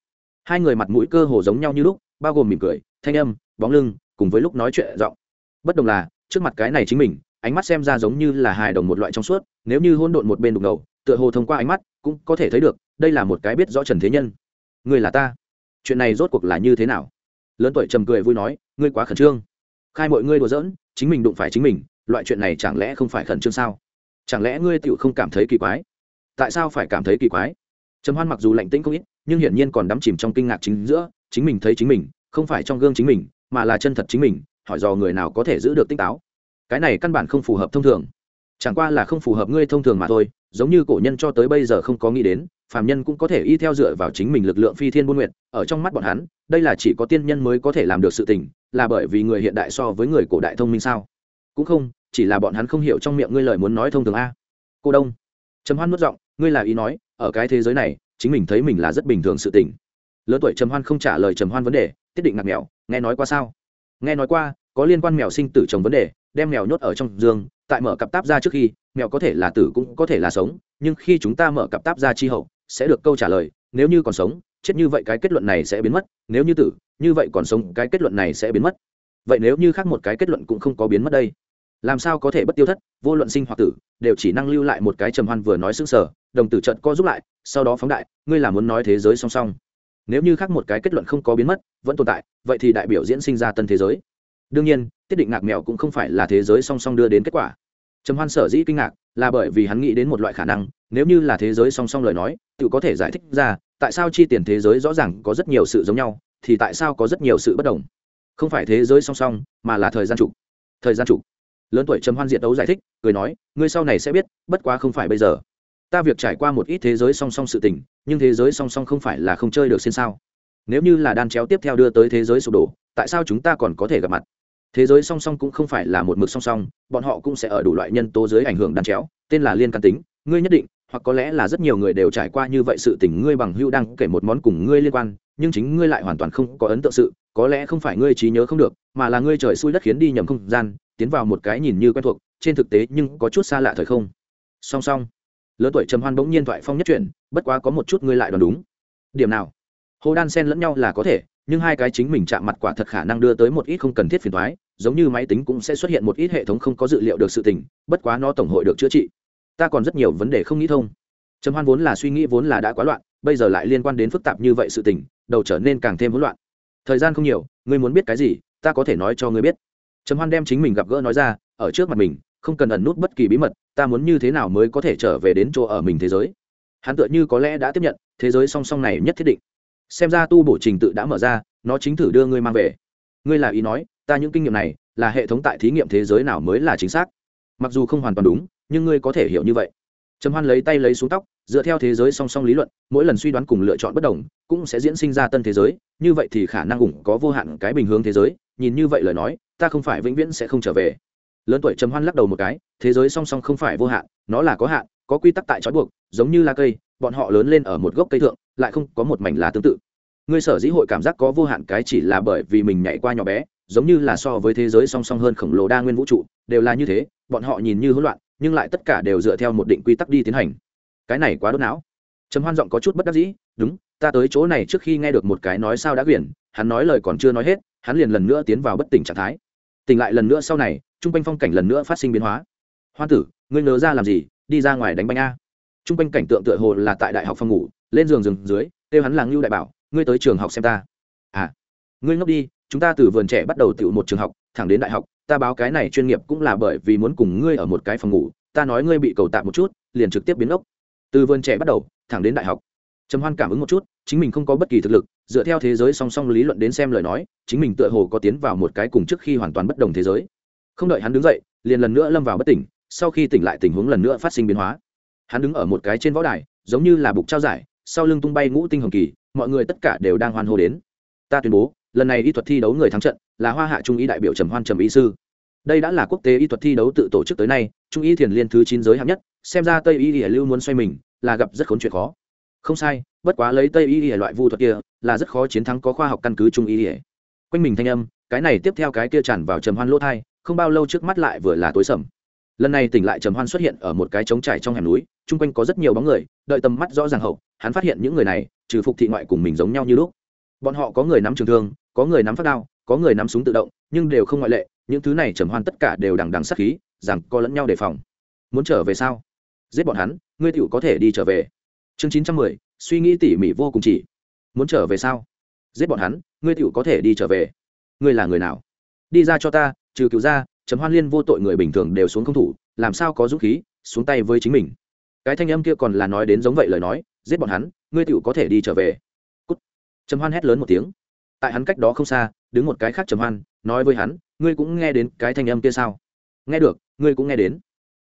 Hai người mặt mũi cơ hồ giống nhau như lúc, bao gồm mỉm cười, thanh âm, bóng lưng, cùng với lúc nói chuyện giọng. Bất đồng là, trước mặt cái này chính mình, ánh mắt xem ra giống như là hài đồng một loại trong suốt, nếu như hôn độn một bên đục ngầu, tựa hồ thông qua ánh mắt, cũng có thể thấy được, đây là một cái biết rõ trần thế nhân. Người là ta. Chuyện này rốt cuộc là như thế nào? Lớn tuổi trầm cười vui nói, ngươi quá khẩn trương. Khai mọi ngươi đùa giỡn chính mình đụng phải chính mình, loại chuyện này chẳng lẽ không phải khẩn trương sao? Chẳng lẽ ngươi tựu không cảm thấy kỳ quái? Tại sao phải cảm thấy kỳ quái? Trầm hoan mặc dù lạnh tĩnh không ít, nhưng hiển nhiên còn đắm chìm trong kinh ngạc chính giữa, chính mình thấy chính mình, không phải trong gương chính mình, mà là chân thật chính mình, hỏi dò người nào có thể giữ được tinh táo. Cái này căn bản không phù hợp thông thường. Chẳng qua là không phù hợp ngươi thông thường mà thôi, giống như cổ nhân cho tới bây giờ không có nghĩ đến phàm nhân cũng có thể y theo dựa vào chính mình lực lượng phi thiên buôn nguyện ở trong mắt bọn hắn, đây là chỉ có tiên nhân mới có thể làm được sự tình, là bởi vì người hiện đại so với người cổ đại thông minh sao? Cũng không, chỉ là bọn hắn không hiểu trong miệng ngươi lời muốn nói thông thường a. Cô đông, trầm hoan mất giọng, ngươi là ý nói, ở cái thế giới này, chính mình thấy mình là rất bình thường sự tình. Lớn tuổi trầm hoan không trả lời trầm hoan vấn đề, tiết định ngạc mèo, nghe nói qua sao? Nghe nói qua, có liên quan mèo sinh tử trồng vấn đề, đem mèo nhốt ở trong giường tại mở cặp táp ra trước khi, mèo có thể là tử cũng có thể là sống, nhưng khi chúng ta mở cặp táp ra chi hậu sẽ được câu trả lời, nếu như còn sống, chết như vậy cái kết luận này sẽ biến mất, nếu như tử, như vậy còn sống, cái kết luận này sẽ biến mất. Vậy nếu như khác một cái kết luận cũng không có biến mất đây, làm sao có thể bất tiêu thất, vô luận sinh hoặc tử, đều chỉ năng lưu lại một cái trầm hoan vừa nói xứng sở, đồng tử trận co giúp lại, sau đó phóng đại, ngươi là muốn nói thế giới song song. Nếu như khác một cái kết luận không có biến mất, vẫn tồn tại, vậy thì đại biểu diễn sinh ra tân thế giới. Đương nhiên, tiết định ngạc mèo cũng không phải là thế giới song song đưa đến kết quả trầm hoan sở dĩ kinh ngạc là bởi vì hắn nghĩ đến một loại khả năng, nếu như là thế giới song song lời nói, tự có thể giải thích ra tại sao chi tiền thế giới rõ ràng có rất nhiều sự giống nhau, thì tại sao có rất nhiều sự bất đồng. Không phải thế giới song song, mà là thời gian trục. Thời gian trục. Lớn tuổi trầm hoan diện đấu giải thích, cười nói, ngươi sau này sẽ biết, bất quá không phải bây giờ. Ta việc trải qua một ít thế giới song song sự tình, nhưng thế giới song song không phải là không chơi được xin sao. Nếu như là đan chéo tiếp theo đưa tới thế giới sụp đổ, tại sao chúng ta còn có thể gặp mặt? Thế giới song song cũng không phải là một mực song song, bọn họ cũng sẽ ở đủ loại nhân tố dưới ảnh hưởng đan chéo, tên là liên căn tính, ngươi nhất định, hoặc có lẽ là rất nhiều người đều trải qua như vậy sự tình ngươi bằng hữu đang kể một món cùng ngươi liên quan, nhưng chính ngươi lại hoàn toàn không có ấn tượng sự, có lẽ không phải ngươi trí nhớ không được, mà là ngươi trời xui đất khiến đi nhầm không gian, tiến vào một cái nhìn như quen thuộc, trên thực tế nhưng có chút xa lạ thời không. Song song. Lớn tuổi trầm hoan bỗng nhiên thoại phong nhất chuyển, bất quá có một chút ngươi lại đoán đúng. Điểm nào? Hồ đan sen lẫn nhau là có thể nhưng hai cái chính mình chạm mặt quả thật khả năng đưa tới một ít không cần thiết phiền thoái giống như máy tính cũng sẽ xuất hiện một ít hệ thống không có dự liệu được sự tình, bất quá nó tổng hội được chữa trị. Ta còn rất nhiều vấn đề không nghĩ thông. Trầm hoan vốn là suy nghĩ vốn là đã quá loạn, bây giờ lại liên quan đến phức tạp như vậy sự tình, đầu trở nên càng thêm hỗn loạn. Thời gian không nhiều, ngươi muốn biết cái gì, ta có thể nói cho ngươi biết. Trầm hoan đem chính mình gặp gỡ nói ra, ở trước mặt mình, không cần ẩn nút bất kỳ bí mật, ta muốn như thế nào mới có thể trở về đến chỗ ở mình thế giới? Hắn tựa như có lẽ đã tiếp nhận, thế giới song song này nhất thiết định xem ra tu bổ trình tự đã mở ra, nó chính thử đưa ngươi mang về. Ngươi là ý nói, ta những kinh nghiệm này là hệ thống tại thí nghiệm thế giới nào mới là chính xác. Mặc dù không hoàn toàn đúng, nhưng ngươi có thể hiểu như vậy. Trầm hoan lấy tay lấy xuống tóc, dựa theo thế giới song song lý luận, mỗi lần suy đoán cùng lựa chọn bất đồng, cũng sẽ diễn sinh ra tân thế giới, như vậy thì khả năng ủng có vô hạn cái bình hướng thế giới, nhìn như vậy lời nói, ta không phải vĩnh viễn sẽ không trở về. Lớn tuổi trầm hoan lắc đầu một cái, thế giới song song không phải vô hạn, nó là có hạn có quy tắc tại trói buộc, giống như là cây, bọn họ lớn lên ở một gốc cây thượng, lại không có một mảnh là tương tự. Ngươi sở dĩ hội cảm giác có vô hạn cái chỉ là bởi vì mình nhảy qua nhỏ bé, giống như là so với thế giới song song hơn khổng lồ đa nguyên vũ trụ, đều là như thế, bọn họ nhìn như hỗn loạn, nhưng lại tất cả đều dựa theo một định quy tắc đi tiến hành. Cái này quá đốt não. Trầm hoan giọng có chút bất đắc dĩ, đúng, ta tới chỗ này trước khi nghe được một cái nói sao đã quyển, hắn nói lời còn chưa nói hết, hắn liền lần nữa tiến vào bất tỉnh trạng thái. Tỉnh lại lần nữa sau này, trung quanh phong cảnh lần nữa phát sinh biến hóa. Hoa tử, ngươi ngớ ra làm gì? Đi ra ngoài đánh banh a. Trung quanh cảnh tượng tựa hồ là tại đại học phòng ngủ, lên giường rừng dưới, kêu hắn là ngưu đại bảo, ngươi tới trường học xem ta. À ngươi ngốc đi, chúng ta từ vườn trẻ bắt đầu tự một trường học, thẳng đến đại học, ta báo cái này chuyên nghiệp cũng là bởi vì muốn cùng ngươi ở một cái phòng ngủ, ta nói ngươi bị cầu tạm một chút, liền trực tiếp biến ốc từ vườn trẻ bắt đầu, thẳng đến đại học. Trầm hoan cảm ứng một chút, chính mình không có bất kỳ thực lực, dựa theo thế giới song song lý luận đến xem lời nói, chính mình tựa hồ có tiến vào một cái cùng trước khi hoàn toàn bất đồng thế giới. Không đợi hắn đứng dậy, liền lần nữa lâm vào bất tỉnh sau khi tỉnh lại tình huống lần nữa phát sinh biến hóa. Hắn đứng ở một cái trên võ đài, giống như là bục trao giải, sau lưng tung bay ngũ tinh hồng kỳ, mọi người tất cả đều đang hoan hô đến. Ta tuyên bố, lần này y thuật thi đấu người thắng trận là hoa hạ trung y đại biểu trầm hoan trầm y sư. Đây đã là quốc tế y thuật thi đấu tự tổ chức tới nay, trung y thiền liên thứ chín giới hạng nhất, xem ra tây y y lưu muốn xoay mình, là gặp rất khốn chuyện khó. Không sai, bất quá lấy tây y y loại vu thuật kia, là rất khó chiến thắng có khoa học căn cứ trung y y. Quanh mình thanh âm, cái này tiếp theo cái kia tràn vào trầm hoan lỗ thai không bao lâu trước mắt lại vừa là tối sầm lần này tỉnh lại trầm hoan xuất hiện ở một cái trống trải trong hẻm núi, chung quanh có rất nhiều bóng người, đợi tầm mắt rõ ràng hậu, hắn phát hiện những người này, trừ phục thị ngoại cùng mình giống nhau như lúc. Bọn họ có người nắm trường thương, có người nắm phát đao, có người nắm súng tự động, nhưng đều không ngoại lệ, những thứ này trầm hoan tất cả đều đằng đằng sát khí, rằng có lẫn nhau đề phòng. Muốn trở về sao? Giết bọn hắn, ngươi tựu có thể đi trở về. Chương chín trăm mười, suy nghĩ tỉ mỉ vô cùng chỉ. Muốn trở về sao? Giết bọn hắn, ngươi tựu có thể đi trở về. Ngươi là người nào? Đi ra cho ta, trừ cứu ra chấm hoan liên vô tội người bình thường đều xuống không thủ, làm sao có dũng khí, xuống tay với chính mình. Cái thanh âm kia còn là nói đến giống vậy lời nói, giết bọn hắn, ngươi tựu có thể đi trở về. Cút. chấm hoan hét lớn một tiếng. Tại hắn cách đó không xa, đứng một cái khác chấm hoan, nói với hắn, ngươi cũng nghe đến cái thanh âm kia sao? Nghe được, ngươi cũng nghe đến.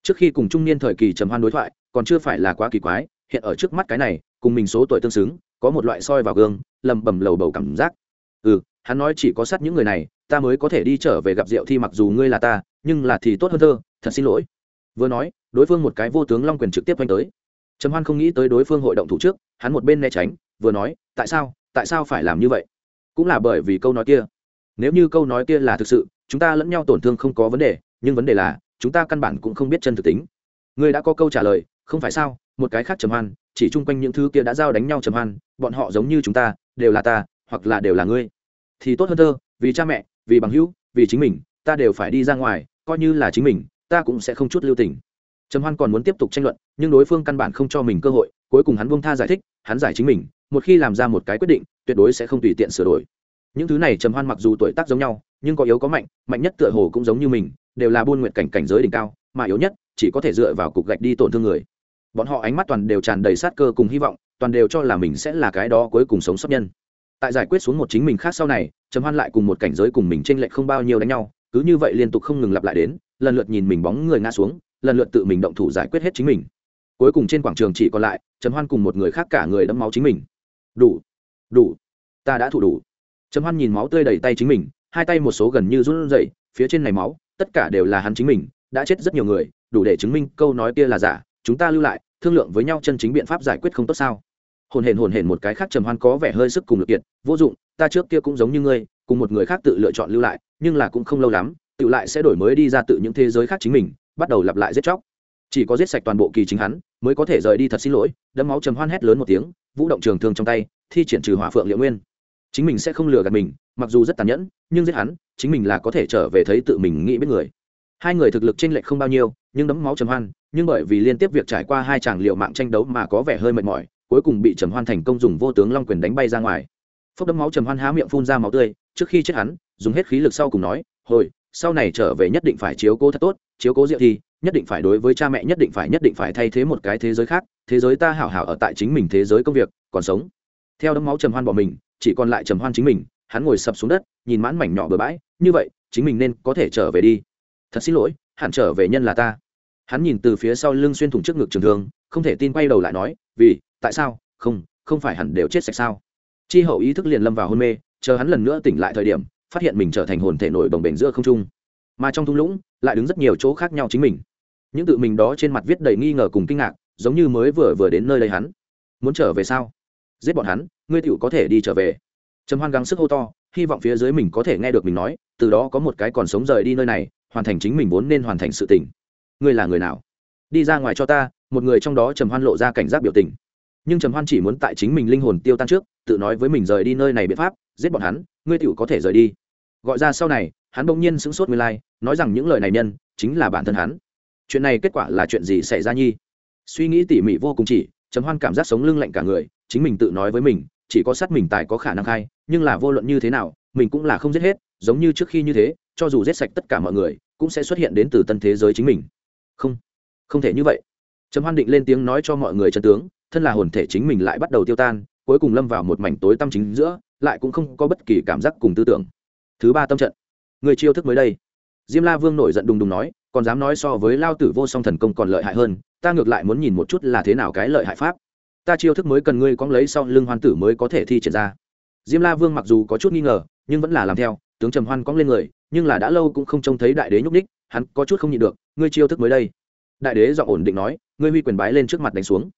Trước khi cùng trung niên thời kỳ trầm hoan đối thoại, còn chưa phải là quá kỳ quái, hiện ở trước mắt cái này, cùng mình số tuổi tương xứng, có một loại soi vào gương lầm bầm lầu bầu cảm giác. Ừ hắn nói chỉ có sát những người này ta mới có thể đi trở về gặp diệu thi mặc dù ngươi là ta, nhưng là thì tốt hơn thơ, thật xin lỗi. Vừa nói, đối phương một cái vô tướng long quyền trực tiếp quanh tới. Trầm hoan không nghĩ tới đối phương hội động thủ trước, hắn một bên né tránh, vừa nói, tại sao tại sao phải làm như vậy? Cũng là bởi vì câu nói kia. Nếu như câu nói kia là thực sự, chúng ta lẫn nhau tổn thương không có vấn đề, nhưng vấn đề là, chúng ta căn bản cũng không biết chân thực tính. Ngươi đã có câu trả lời, không phải sao? Một cái khác trầm hoan, chỉ chung quanh những thứ kia đã giao đánh nhau trầm hoan, bọn họ giống như chúng ta, đều là ta, hoặc là đều là ngươi. Thì tốt hơn thơ, vì cha mẹ vì bằng hữu, vì chính mình, ta đều phải đi ra ngoài, coi như là chính mình, ta cũng sẽ không chút lưu tình. Trầm hoan còn muốn tiếp tục tranh luận, nhưng đối phương căn bản không cho mình cơ hội, cuối cùng hắn buông tha giải thích, hắn giải chính mình, một khi làm ra một cái quyết định, tuyệt đối sẽ không tùy tiện sửa đổi. Những thứ này trầm hoan mặc dù tuổi tác giống nhau, nhưng có yếu có mạnh mạnh nhất tựa hồ cũng giống như mình, đều là buôn nguyện cảnh cảnh giới đỉnh cao, mà yếu nhất, chỉ có thể dựa vào cục gạch đi tổn thương người. Bọn họ ánh mắt toàn đều tràn đầy sát cơ cùng hy vọng, toàn đều cho là mình sẽ là cái đó cuối cùng sống sót nhân. Tại giải quyết xuống một chính mình khác sau này trầm hoan lại cùng một cảnh giới cùng mình chênh lệch không bao nhiêu đánh nhau, cứ như vậy liên tục không ngừng lặp lại đến, lần lượt nhìn mình bóng người ngã xuống, lần lượt tự mình động thủ giải quyết hết chính mình. Cuối cùng trên quảng trường chỉ còn lại, trầm hoan cùng một người khác cả người đẫm máu chính mình. Đủ đủ, ta đã thủ đủ. Trầm hoan nhìn máu tươi đầy tay chính mình, hai tay một số gần như run rẩy, phía trên này máu, tất cả đều là hắn chính mình, đã chết rất nhiều người, đủ để chứng minh câu nói kia là giả, chúng ta lưu lại, thương lượng với nhau chân chính biện pháp giải quyết không tốt sao? Hồn hển hồn hển một cái khác trầm hoan có vẻ hơi sức cùng lực kiệt, vô dụng ta trước kia cũng giống như ngươi, cùng một người khác tự lựa chọn lưu lại, nhưng là cũng không lâu lắm, tự lại sẽ đổi mới đi ra tự những thế giới khác chính mình, bắt đầu lặp lại giết chóc. Chỉ có giết sạch toàn bộ kỳ chính hắn, mới có thể rời đi thật xin lỗi, đấm máu trầm hoan hét lớn một tiếng, vũ động trường thương trong tay, thi triển trừ hỏa phượng liệu nguyên. Chính mình sẽ không lừa gạt mình, mặc dù rất tàn nhẫn, nhưng giết hắn, chính mình là có thể trở về thấy tự mình nghĩ biết người. Hai người thực lực chênh lệch không bao nhiêu, nhưng đấm máu trầm hoan, nhưng bởi vì liên tiếp việc trải qua hai chàng liệu mạng tranh đấu mà có vẻ hơi mệt mỏi, cuối cùng bị trầm hoan thành công dùng vô tướng long quyền đánh bay ra ngoài phốc đấm máu trầm hoan há miệng phun ra máu tươi, trước khi chết hắn, dùng hết khí lực sau cùng nói, hồi, sau này trở về nhất định phải chiếu cố thật tốt, chiếu cố diệu thi, nhất định phải đối với cha mẹ, nhất định phải, nhất định phải thay thế một cái thế giới khác, thế giới ta hảo hảo ở tại chính mình thế giới công việc, còn sống. Theo đấm máu trầm hoan bỏ mình, chỉ còn lại trầm hoan chính mình, hắn ngồi sập xuống đất, nhìn mãn mảnh nhỏ bừa bãi, như vậy, chính mình nên có thể trở về đi. Thật xin lỗi, hẳn trở về nhân là ta. Hắn nhìn từ phía sau lưng xuyên thủng trước ngực trường thương, không thể tin quay đầu lại nói, vì, tại sao? Không không phải hẳn đều chết sạch sao? Chi hậu ý thức liền lâm vào hôn mê, chờ hắn lần nữa tỉnh lại thời điểm, phát hiện mình trở thành hồn thể nổi bồng bềnh giữa không trung. Mà trong thung lũng, lại đứng rất nhiều chỗ khác nhau chính mình. Những tự mình đó trên mặt viết đầy nghi ngờ cùng kinh ngạc, giống như mới vừa vừa đến nơi đây hắn. Muốn trở về sao? Giết bọn hắn, ngươi tựu có thể đi trở về. Trầm hoan gắng sức hô to, hy vọng phía dưới mình có thể nghe được mình nói, từ đó có một cái còn sống rời đi nơi này, hoàn thành chính mình vốn nên hoàn thành sự tình. Ngươi là người nào? Đi ra ngoài cho ta, một người trong đó trầm hoan lộ ra cảnh giác biểu tình nhưng trầm hoan chỉ muốn tại chính mình linh hồn tiêu tan trước, tự nói với mình rời đi nơi này biện pháp, giết bọn hắn, ngươi tựu có thể rời đi. Gọi ra sau này, hắn bỗng nhiên sững sốt nguyên lai, nói rằng những lời này nhân, chính là bản thân hắn. Chuyện này kết quả là chuyện gì xảy ra nhi? Suy nghĩ tỉ mỉ vô cùng chỉ, trầm hoan cảm giác sống lưng lạnh cả người, chính mình tự nói với mình, chỉ có sát mình tài có khả năng khai, nhưng là vô luận như thế nào, mình cũng là không giết hết, giống như trước khi như thế, cho dù giết sạch tất cả mọi người, cũng sẽ xuất hiện đến từ tân thế giới chính mình. Không không thể như vậy. Trầm hoan định lên tiếng nói cho mọi người chân tướng thân là hồn thể chính mình lại bắt đầu tiêu tan, cuối cùng lâm vào một mảnh tối tâm chính giữa, lại cũng không có bất kỳ cảm giác cùng tư tưởng. Thứ ba tâm trận. Người chiêu thức mới đây. Diêm la vương nổi giận đùng đùng nói, còn dám nói so với lao tử vô song thần công còn lợi hại hơn, ta ngược lại muốn nhìn một chút là thế nào cái lợi hại pháp. Ta chiêu thức mới cần ngươi cóng lấy sau lưng hoan tử mới có thể thi triển ra. Diêm la vương mặc dù có chút nghi ngờ, nhưng vẫn là làm theo, tướng trầm hoan cóng lên người, nhưng là đã lâu cũng không trông thấy đại đế nhúc ních hắn có chút không nhịn được, ngươi chiêu thức mới đây. Đại đế dọn ổn định nói, ngươi huy quyền bái lên trước mặt đánh xuống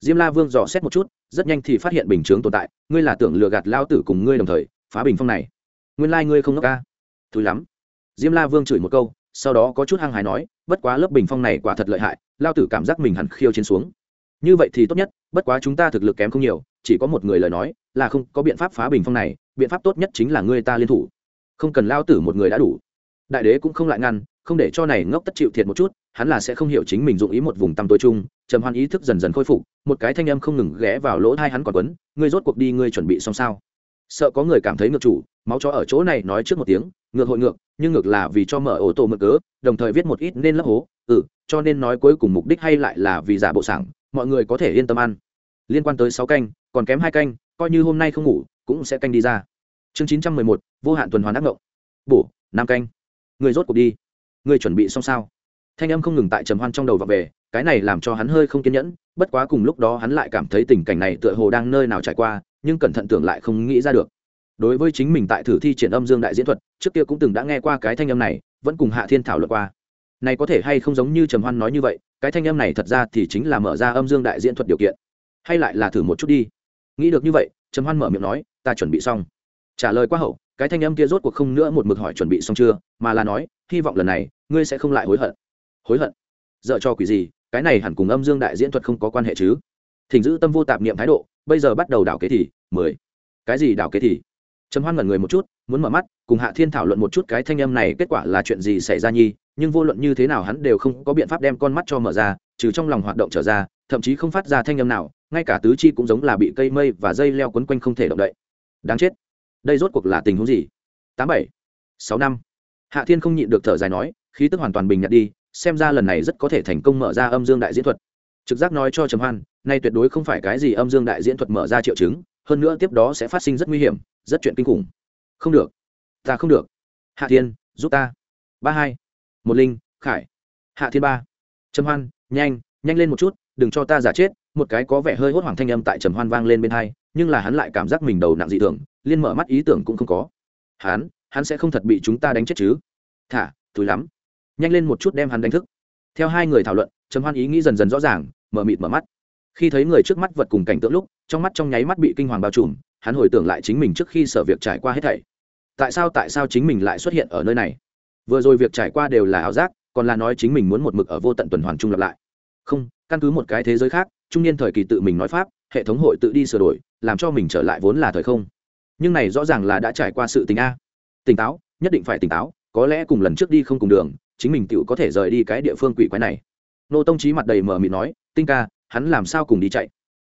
diêm la vương dò xét một chút, rất nhanh thì phát hiện bình chướng tồn tại, ngươi là tưởng lừa gạt lao tử cùng ngươi đồng thời, phá bình phong này. Nguyên lai、like、ngươi không ngốc ca thúi lắm. Diêm la vương chửi một câu, sau đó có chút hăng hái nói, bất quá lớp bình phong này quả thật lợi hại lao tử cảm giác mình hẳn khiêu chiến xuống. Như vậy thì tốt nhất, bất quá chúng ta thực lực kém không nhiều, chỉ có một người lời nói, là không có biện pháp phá bình phong này, biện pháp tốt nhất chính là ngươi ta liên thủ. Không cần lao tử một người đã đủ. Đại đế cũng không lại ngăn không để cho này ngốc tất chịu thiệt một chút, hắn là sẽ không hiểu chính mình dụng ý một vùng tăm tối chung, trầm hoan ý thức dần dần khôi phục, một cái thanh âm không ngừng ghé vào lỗ thai hắn còn quấn, ngươi rốt cuộc đi, ngươi chuẩn bị xong sao? Sợ có người cảm thấy ngược chủ, máu chó ở chỗ này nói trước một tiếng, ngược hội ngược, nhưng ngược là vì cho mở ô tô mở cớ, đồng thời viết một ít nên lấp hố ừ cho nên nói cuối cùng mục đích hay lại là vì giả bộ sảng, mọi người có thể yên tâm ăn. Liên quan tới sáu canh, còn kém hai canh, coi như hôm nay không ngủ, cũng sẽ canh đi ra. Chương chín trăm mười một, vô hạn tuần hoàn ác ngộng. Bổ, năm canh. Người rốt cuộc đi. Ngươi chuẩn bị xong sao? Thanh âm không ngừng tại trầm hoan trong đầu và về, cái này làm cho hắn hơi không kiên nhẫn, bất quá cùng lúc đó hắn lại cảm thấy tình cảnh này tựa hồ đang nơi nào trải qua, nhưng cẩn thận tưởng lại không nghĩ ra được. Đối với chính mình tại thử thi triển âm dương đại diễn thuật, trước kia cũng từng đã nghe qua cái thanh âm này, vẫn cùng hạ thiên thảo luận qua. Này có thể hay không giống như trầm hoan nói như vậy, cái thanh âm này thật ra thì chính là mở ra âm dương đại diễn thuật điều kiện. Hay lại là thử một chút đi. Nghĩ được như vậy, trầm hoan mở miệng nói, ta chuẩn bị xong trả lời qua hậu, cái thanh âm kia rốt cuộc không nữa một mực hỏi chuẩn bị xong chưa, mà là nói, hy vọng lần này, ngươi sẽ không lại hối hận. Hối hận? Dợ cho quỷ gì? Cái này hẳn cùng âm dương đại diễn thuật không có quan hệ chứ. Thỉnh giữ tâm vô tạp niệm thái độ, bây giờ bắt đầu đảo kế thì, mười. Cái gì đảo kế thì? Trầm hoan ngẩn người một chút, muốn mở mắt, cùng hạ thiên thảo luận một chút cái thanh âm này kết quả là chuyện gì xảy ra nhi, nhưng vô luận như thế nào hắn đều không có biện pháp đem con mắt cho mở ra, trừ trong lòng hoạt động trở ra, thậm chí không phát ra thanh âm nào, ngay cả tứ chi cũng giống là bị cây mây và dây leo quấn quanh không thể động đậy. Đáng chết đây rốt cuộc là tình huống gì? Tám bảy, sáu năm. Hạ thiên không nhịn được thở dài nói, khí tức hoàn toàn bình nhạt đi, xem ra lần này rất có thể thành công mở ra âm dương đại diễn thuật. Trực giác nói cho trầm hoan, nay tuyệt đối không phải cái gì âm dương đại diễn thuật mở ra triệu chứng, hơn nữa tiếp đó sẽ phát sinh rất nguy hiểm, rất chuyện kinh khủng. Không được. Ta không được. Hạ thiên, giúp ta. Ba hai, một linh, khải. Hạ thiên ba. Trầm hoan, nhanh nhanh lên một chút, đừng cho ta giả chết. Một cái có vẻ hơi hốt hoảng thanh âm tại trầm hoan vang lên bên hai nhưng là hắn lại cảm giác mình đầu nặng dị thường, liên mở mắt ý tưởng cũng không có. Hắn hắn sẽ không thật bị chúng ta đánh chết chứ? Thả thúi lắm. Nhanh lên một chút đem hắn đánh thức. Theo hai người thảo luận, trầm hoan ý nghĩ dần dần rõ ràng, mở mịt mở mắt. Khi thấy người trước mắt vật cùng cảnh tượng lúc, trong mắt trong nháy mắt bị kinh hoàng bao trùm, hắn hồi tưởng lại chính mình trước khi sở việc trải qua hết thảy. Tại sao tại sao chính mình lại xuất hiện ở nơi này? Vừa rồi việc trải qua đều là ảo giác, còn là nói chính mình muốn một mực ở vô tận tuần hoàn trung lập lại. Không, căn cứ một cái thế giới khác, trung niên thời kỳ tự mình nói pháp hệ thống hội tự đi sửa đổi, làm cho mình trở lại vốn là thời không. Nhưng này rõ ràng là đã trải qua sự tình a. Tỉnh táo, nhất định phải tỉnh táo, có lẽ cùng lần trước đi không cùng đường, chính mình tựu có thể rời đi cái địa phương quỷ quái này. Nô tông trí mặt đầy mờ mịt nói, tinh ca, hắn làm sao cùng đi chạy?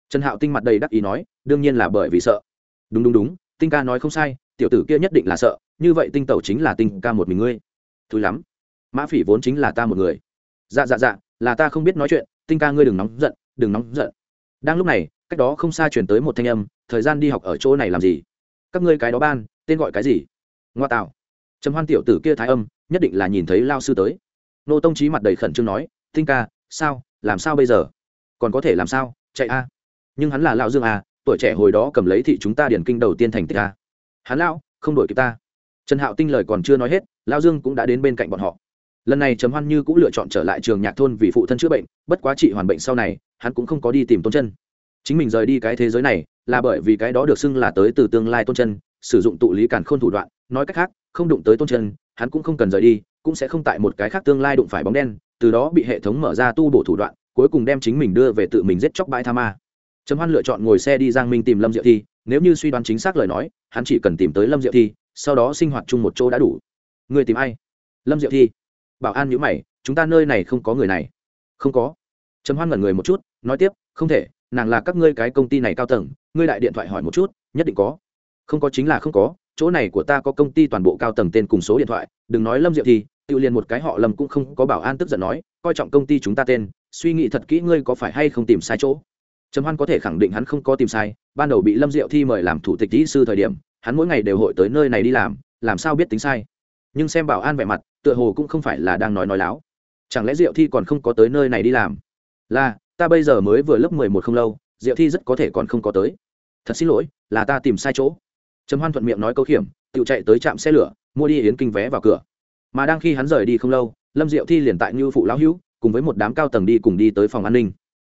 Trần hạo tinh mặt đầy đắc ý nói, đương nhiên là bởi vì sợ. Đúng đúng đúng, tinh ca nói không sai, tiểu tử kia nhất định là sợ, như vậy tinh tẩu chính là tinh ca một mình ngươi. Thúi lắm, mã phỉ vốn chính là ta một người. Dạ dạ dạ là ta không biết nói chuyện, tinh ca ngươi đừng nóng giận, đừng nóng giận. Đang lúc này cách đó không xa chuyển tới một thanh âm, thời gian đi học ở chỗ này làm gì? Các ngươi cái đó ban, tên gọi cái gì? Ngoa tạo. Trầm hoan tiểu tử kia thái âm, nhất định là nhìn thấy lao sư tới. Nô tông trí mặt đầy khẩn trương nói, tinh ca, sao? Làm sao bây giờ? Còn có thể làm sao? Chạy a. Nhưng hắn là lão dương a, tuổi trẻ hồi đó cầm lấy thị chúng ta điển kinh đầu tiên thành tích a. Hắn lão, không đổi kịp ta. Trần hạo tinh lời còn chưa nói hết, lão dương cũng đã đến bên cạnh bọn họ. Lần này trầm hoan như cũng lựa chọn trở lại trường nhạc thôn vì phụ thân chữa bệnh, bất quá trị hoàn bệnh sau này, hắn cũng không có đi tìm tôn chân chính mình rời đi cái thế giới này là bởi vì cái đó được xưng là tới từ tương lai tôn chân, sử dụng tụ lý cản khôn thủ đoạn, nói cách khác, không đụng tới tôn chân, hắn cũng không cần rời đi, cũng sẽ không tại một cái khác tương lai đụng phải bóng đen, từ đó bị hệ thống mở ra tu bổ thủ đoạn, cuối cùng đem chính mình đưa về tự mình giết chóc bãi tha ma. Trầm hoan lựa chọn ngồi xe đi giang minh tìm lâm diệu thi, nếu như suy đoán chính xác lời nói, hắn chỉ cần tìm tới lâm diệu thi, sau đó sinh hoạt chung một chỗ đã đủ. Người tìm ai? Lâm diệu thi. Bảo an nhữ mày, chúng ta nơi này không có người này. Không có. Trầm hoan ngẩn người một chút, nói tiếp, không thể nàng là các ngươi cái công ty này cao tầng, ngươi đại điện thoại hỏi một chút, nhất định có. Không có chính là không có, chỗ này của ta có công ty toàn bộ cao tầng tên cùng số điện thoại, đừng nói lâm diệu thì, tự liền một cái họ lâm cũng không có bảo an tức giận nói, coi trọng công ty chúng ta tên, suy nghĩ thật kỹ ngươi có phải hay không tìm sai chỗ. Trầm hoan có thể khẳng định hắn không có tìm sai, ban đầu bị lâm diệu thi mời làm thủ tịch kỹ sư thời điểm, hắn mỗi ngày đều hội tới nơi này đi làm làm sao biết tính sai. Nhưng xem bảo an vẻ mặt, tựa hồ cũng không phải là đang nói nói láo. Chẳng lẽ diệu thi còn không có tới nơi này đi làm? Là ta bây giờ mới vừa lớp mười một không lâu, diệu thi rất có thể còn không có tới. Thật xin lỗi, là ta tìm sai chỗ. Trầm hoan thuận miệng nói câu khiểm tự chạy tới trạm xe lửa, mua đi yến kinh vé vào cửa. Mà đang khi hắn rời đi không lâu, lâm diệu thi liền tại như phụ lão hữu, cùng với một đám cao tầng đi cùng đi tới phòng an ninh.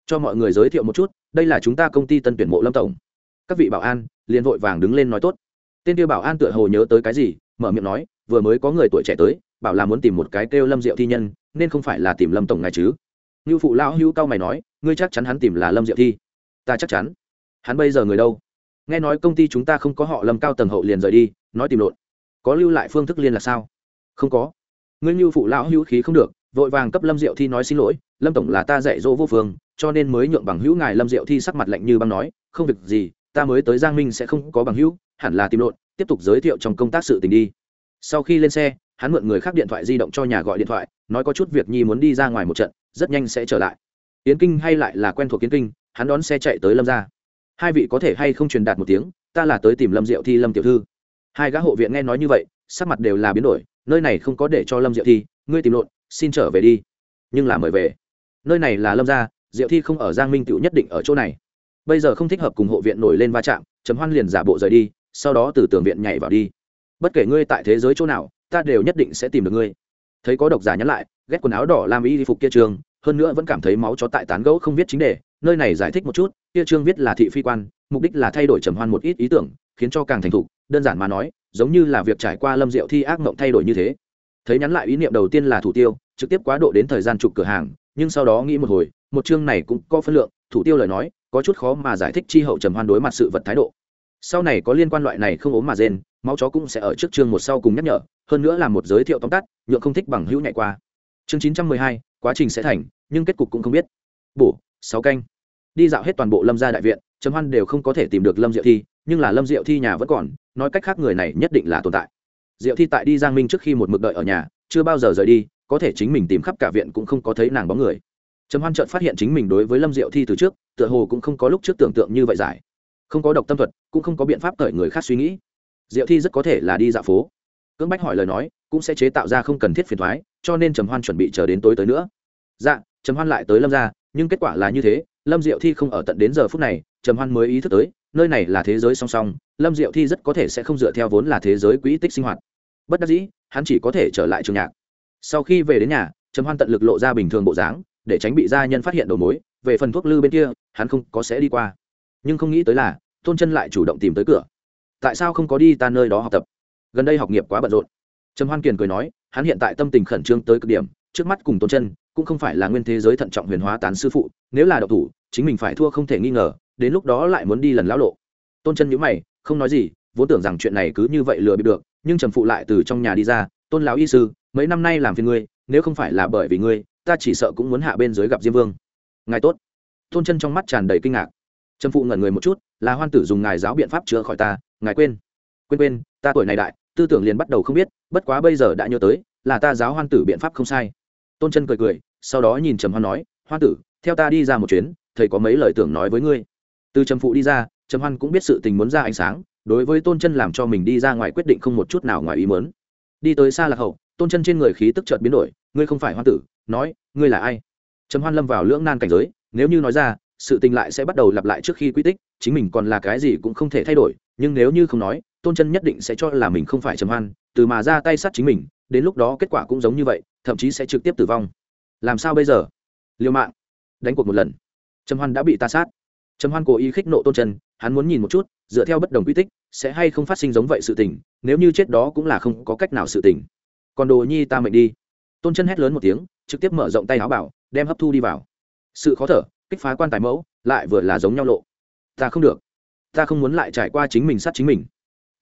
Cho mọi người giới thiệu một chút, đây là chúng ta công ty tân tuyển mộ lâm tổng. Các vị bảo an, liền vội vàng đứng lên nói tốt. Tên tiêu bảo an tựa hồ nhớ tới cái gì, mở miệng nói, vừa mới có người tuổi trẻ tới, bảo là muốn tìm một cái kêu lâm diệu thi nhân, nên không phải là tìm lâm tổng ngài chứ. Như phụ lão hữu cao mày nói ngươi chắc chắn hắn tìm là lâm diệu thi. Ta chắc chắn. Hắn bây giờ người đâu? Nghe nói công ty chúng ta không có họ lâm cao tầng hậu liền rời đi, nói tìm lộn. Có lưu lại phương thức liên là sao? Không có. Ngươi như phụ lão hữu khí không được, vội vàng cấp lâm diệu thi nói xin lỗi, lâm tổng là ta dạy dỗ vô phương, cho nên mới nhượng bằng hữu ngài lâm diệu thi sắc mặt lạnh như băng nói, không việc gì, ta mới tới giang minh sẽ không có bằng hữu, hẳn là tìm lộn, tiếp tục giới thiệu trong công tác sự tình đi. Sau khi lên xe, hắn mượn người khác điện thoại di động cho nhà gọi điện thoại, nói có chút việc nhi muốn đi ra ngoài một trận, rất nhanh sẽ trở lại yến kinh hay lại là quen thuộc yến kinh, hắn đón xe chạy tới lâm ra hai vị có thể hay không truyền đạt một tiếng, ta là tới tìm lâm diệu thi, lâm tiểu thư. Hai gã hộ viện nghe nói như vậy, sắc mặt đều là biến đổi, nơi này không có để cho lâm diệu thi, ngươi tìm lộn, xin trở về đi. Nhưng là mời về. Nơi này là lâm gia, diệu thi không ở giang minh tựu nhất định ở chỗ này. Bây giờ không thích hợp cùng hộ viện nổi lên va chạm chấm hoan liền giả bộ rời đi, sau đó từ tường viện nhảy vào đi. Bất kể ngươi tại thế giới chỗ nào, ta đều nhất định sẽ tìm được ngươi. Thấy có độc giả nhắn lại, ghét quần áo đỏ làm y phục kia trường hơn nữa vẫn cảm thấy máu chó tại tán gẫu không viết chính đề, nơi này giải thích một chút, kia trương viết là thị phi quan, mục đích là thay đổi trầm hoan một ít ý tưởng, khiến cho càng thành thục, đơn giản mà nói, giống như là việc trải qua lâm diệu thi ác mộng thay đổi như thế. Thấy nhắn lại ý niệm đầu tiên là thủ tiêu, trực tiếp quá độ đến thời gian chụp cửa hàng, nhưng sau đó nghĩ một hồi, một chương này cũng có phân lượng, thủ tiêu lời nói, có chút khó mà giải thích chi hậu trầm hoan đối mặt sự vật thái độ. Sau này có liên quan loại này không ốm mà rên, máu chó cũng sẽ ở trước chương một sau cùng nhắc nhở, hơn nữa là một giới thiệu tóm tắt, nhượng không thích bằng hữu nhạy qua. Chương chín trăm mười hai quá trình sẽ thành, nhưng kết cục cũng không biết. Bổ, sáu canh. Đi dạo hết toàn bộ lâm gia đại viện, trầm hoan đều không có thể tìm được lâm diệu thi, nhưng là lâm diệu thi nhà vẫn còn, nói cách khác người này nhất định là tồn tại. Diệu thi tại đi giang minh trước khi một mực đợi ở nhà, chưa bao giờ rời đi, có thể chính mình tìm khắp cả viện cũng không có thấy nàng bóng người. Trầm hoan chợt phát hiện chính mình đối với lâm diệu thi từ trước, tựa hồ cũng không có lúc trước tưởng tượng như vậy giải. Không có độc tâm thuật, cũng không có biện pháp cởi người khác suy nghĩ. Diệu thi rất có thể là đi dạo phố. Cưỡng bách hỏi lời nói cũng sẽ chế tạo ra không cần thiết phiền thoái, cho nên trầm hoan chuẩn bị chờ đến tối tới nữa. Dạ trầm hoan lại tới lâm ra nhưng kết quả là như thế, lâm diệu thi không ở tận đến giờ phút này, trầm hoan mới ý thức tới, nơi này là thế giới song song, lâm diệu thi rất có thể sẽ không dựa theo vốn là thế giới quỹ tích sinh hoạt. Bất đắc dĩ, hắn chỉ có thể trở lại trường nhạc. Sau khi về đến nhà, trầm hoan tận lực lộ ra bình thường bộ dáng, để tránh bị gia nhân phát hiện đầu mối, về phần thuốc lư bên kia, hắn không có sẽ đi qua. Nhưng không nghĩ tới là, tôn chân lại chủ động tìm tới cửa. Tại sao không có đi ta nơi đó học tập? Gần đây học nghiệp quá bận rộn trầm hoan kiền cười nói, hắn hiện tại tâm tình khẩn trương tới cực điểm, trước mắt cùng tôn chân, cũng không phải là nguyên thế giới thận trọng huyền hóa tán sư phụ, nếu là độc thủ, chính mình phải thua không thể nghi ngờ, đến lúc đó lại muốn đi lần lão lộ. Tôn chân nhữ mày, không nói gì, vốn tưởng rằng chuyện này cứ như vậy lừa bị được, nhưng trầm phụ lại từ trong nhà đi ra, tôn lão y sư, mấy năm nay làm phiền ngươi, nếu không phải là bởi vì ngươi, ta chỉ sợ cũng muốn hạ bên dưới gặp diêm vương. Ngài tốt. Tôn chân trong mắt tràn đầy kinh ngạc. Trầm phụ ngẩn người một chút, là hoan tử dùng ngài giáo biện pháp chữa khỏi ta, ngài quên. Quên quên, ta tuổi này đại tư tưởng liền bắt đầu không biết, bất quá bây giờ đã nhớ tới, là ta giáo hoan tử biện pháp không sai. Tôn chân cười cười, sau đó nhìn trầm hoan nói, hoan tử, theo ta đi ra một chuyến, thầy có mấy lời tưởng nói với ngươi? Từ trầm phụ đi ra, trầm hoan cũng biết sự tình muốn ra ánh sáng, đối với tôn chân làm cho mình đi ra ngoài quyết định không một chút nào ngoài ý mớn đi tới xa lạc hậu, tôn chân trên người khí tức chợt biến đổi, ngươi không phải hoan tử, nói, ngươi là ai? Trầm hoan lâm vào lưỡng nan cảnh giới, nếu như nói ra, sự tình lại sẽ bắt đầu lặp lại trước khi quy tích, chính mình còn là cái gì cũng không thể thay đổi, nhưng nếu như không nói tôn chân nhất định sẽ cho là mình không phải trầm hoan, từ mà ra tay sát chính mình, đến lúc đó kết quả cũng giống như vậy, thậm chí sẽ trực tiếp tử vong. Làm sao bây giờ? Liêu mạng. Đánh cuộc một lần. Trầm hoan đã bị ta sát. Trầm hoan cố ý khích nộ tôn chân, hắn muốn nhìn một chút, dựa theo bất đồng quy tích, sẽ hay không phát sinh giống vậy sự tình, nếu như chết đó cũng là không có cách nào sự tình. Còn đồ nhi ta mệnh đi. Tôn chân hét lớn một tiếng, trực tiếp mở rộng tay áo bảo, đem hấp thu đi vào. Sự khó thở, kích phá quan tài mẫu, lại vừa là giống nhau lộ. Ta không được. Ta không muốn lại trải qua chính mình sát chính mình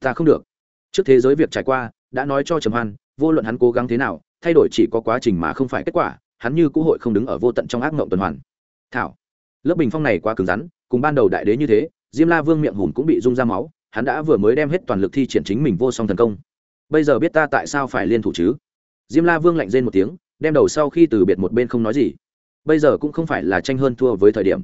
ta không được. Trước thế giới việc trải qua, đã nói cho trầm hoan, vô luận hắn cố gắng thế nào, thay đổi chỉ có quá trình mà không phải kết quả, hắn như cũ hội không đứng ở vô tận trong ác mộng tuần hoàn. Thảo, lớp bình phong này quá cứng rắn, cùng ban đầu đại đế như thế, diêm la vương miệng hùn cũng bị rung ra máu, hắn đã vừa mới đem hết toàn lực thi triển chính mình vô song thần công. Bây giờ biết ta tại sao phải liên thủ chứ? Diêm la vương lạnh rên một tiếng, đem đầu sau khi từ biệt một bên không nói gì. Bây giờ cũng không phải là tranh hơn thua với thời điểm.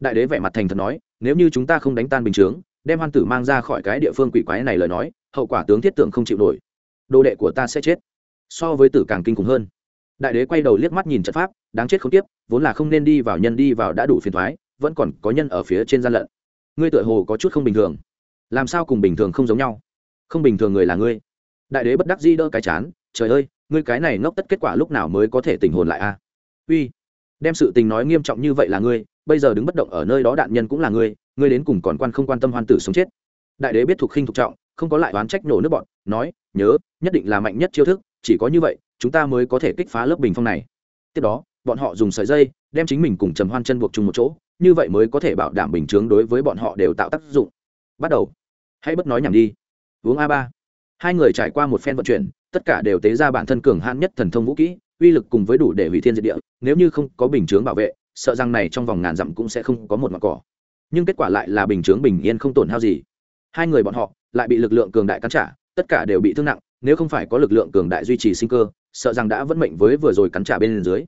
Đại đế vẻ mặt thành thật nói, nếu như chúng ta không đánh tan bình chướng đem hoan tử mang ra khỏi cái địa phương quỷ quái này lời nói, hậu quả tướng thiết tượng không chịu nổi. Đồ đệ của ta sẽ chết. So với tử càng kinh khủng hơn. Đại đế quay đầu liếc mắt nhìn trận pháp, đáng chết không tiếp, vốn là không nên đi vào nhân đi vào đã đủ phiền thoái, vẫn còn có nhân ở phía trên gian lận. Ngươi tựa hồ có chút không bình thường. Làm sao cùng bình thường không giống nhau? Không bình thường người là ngươi. Đại đế bất đắc di đỡ cái chán, trời ơi, ngươi cái này ngốc tất kết quả lúc nào mới có thể tình hồn lại a? Uy, đem sự tình nói nghiêm trọng như vậy là ngươi bây giờ đứng bất động ở nơi đó đạn nhân cũng là ngươi ngươi đến cùng còn quan không quan tâm hoan tử sống chết. Đại đế biết thuộc khinh thuộc trọng, không có lại oán trách nổ nước bọn, nói, nhớ, nhất định là mạnh nhất chiêu thức, chỉ có như vậy, chúng ta mới có thể kích phá lớp bình phong này. Tiếp đó, bọn họ dùng sợi dây, đem chính mình cùng trầm hoan chân buộc chung một chỗ, như vậy mới có thể bảo đảm bình chướng đối với bọn họ đều tạo tác dụng. Bắt đầu. Hãy bất nói nhảm đi. Uống a ba. Hai người trải qua một phen vận chuyển, tất cả đều tế ra bản thân cường hãn nhất thần thông vũ kỹ, uy lực cùng với đủ để hủy thiên diệt địa, nếu như không có bình chướng bảo vệ sợ rằng này trong vòng ngàn dặm cũng sẽ không có một mặt cỏ. Nhưng kết quả lại là bình chướng bình yên không tổn hao gì. Hai người bọn họ lại bị lực lượng cường đại cắn trả, tất cả đều bị thương nặng, nếu không phải có lực lượng cường đại duy trì sinh cơ, sợ rằng đã vẫn mệnh với vừa rồi cắn trả bên dưới.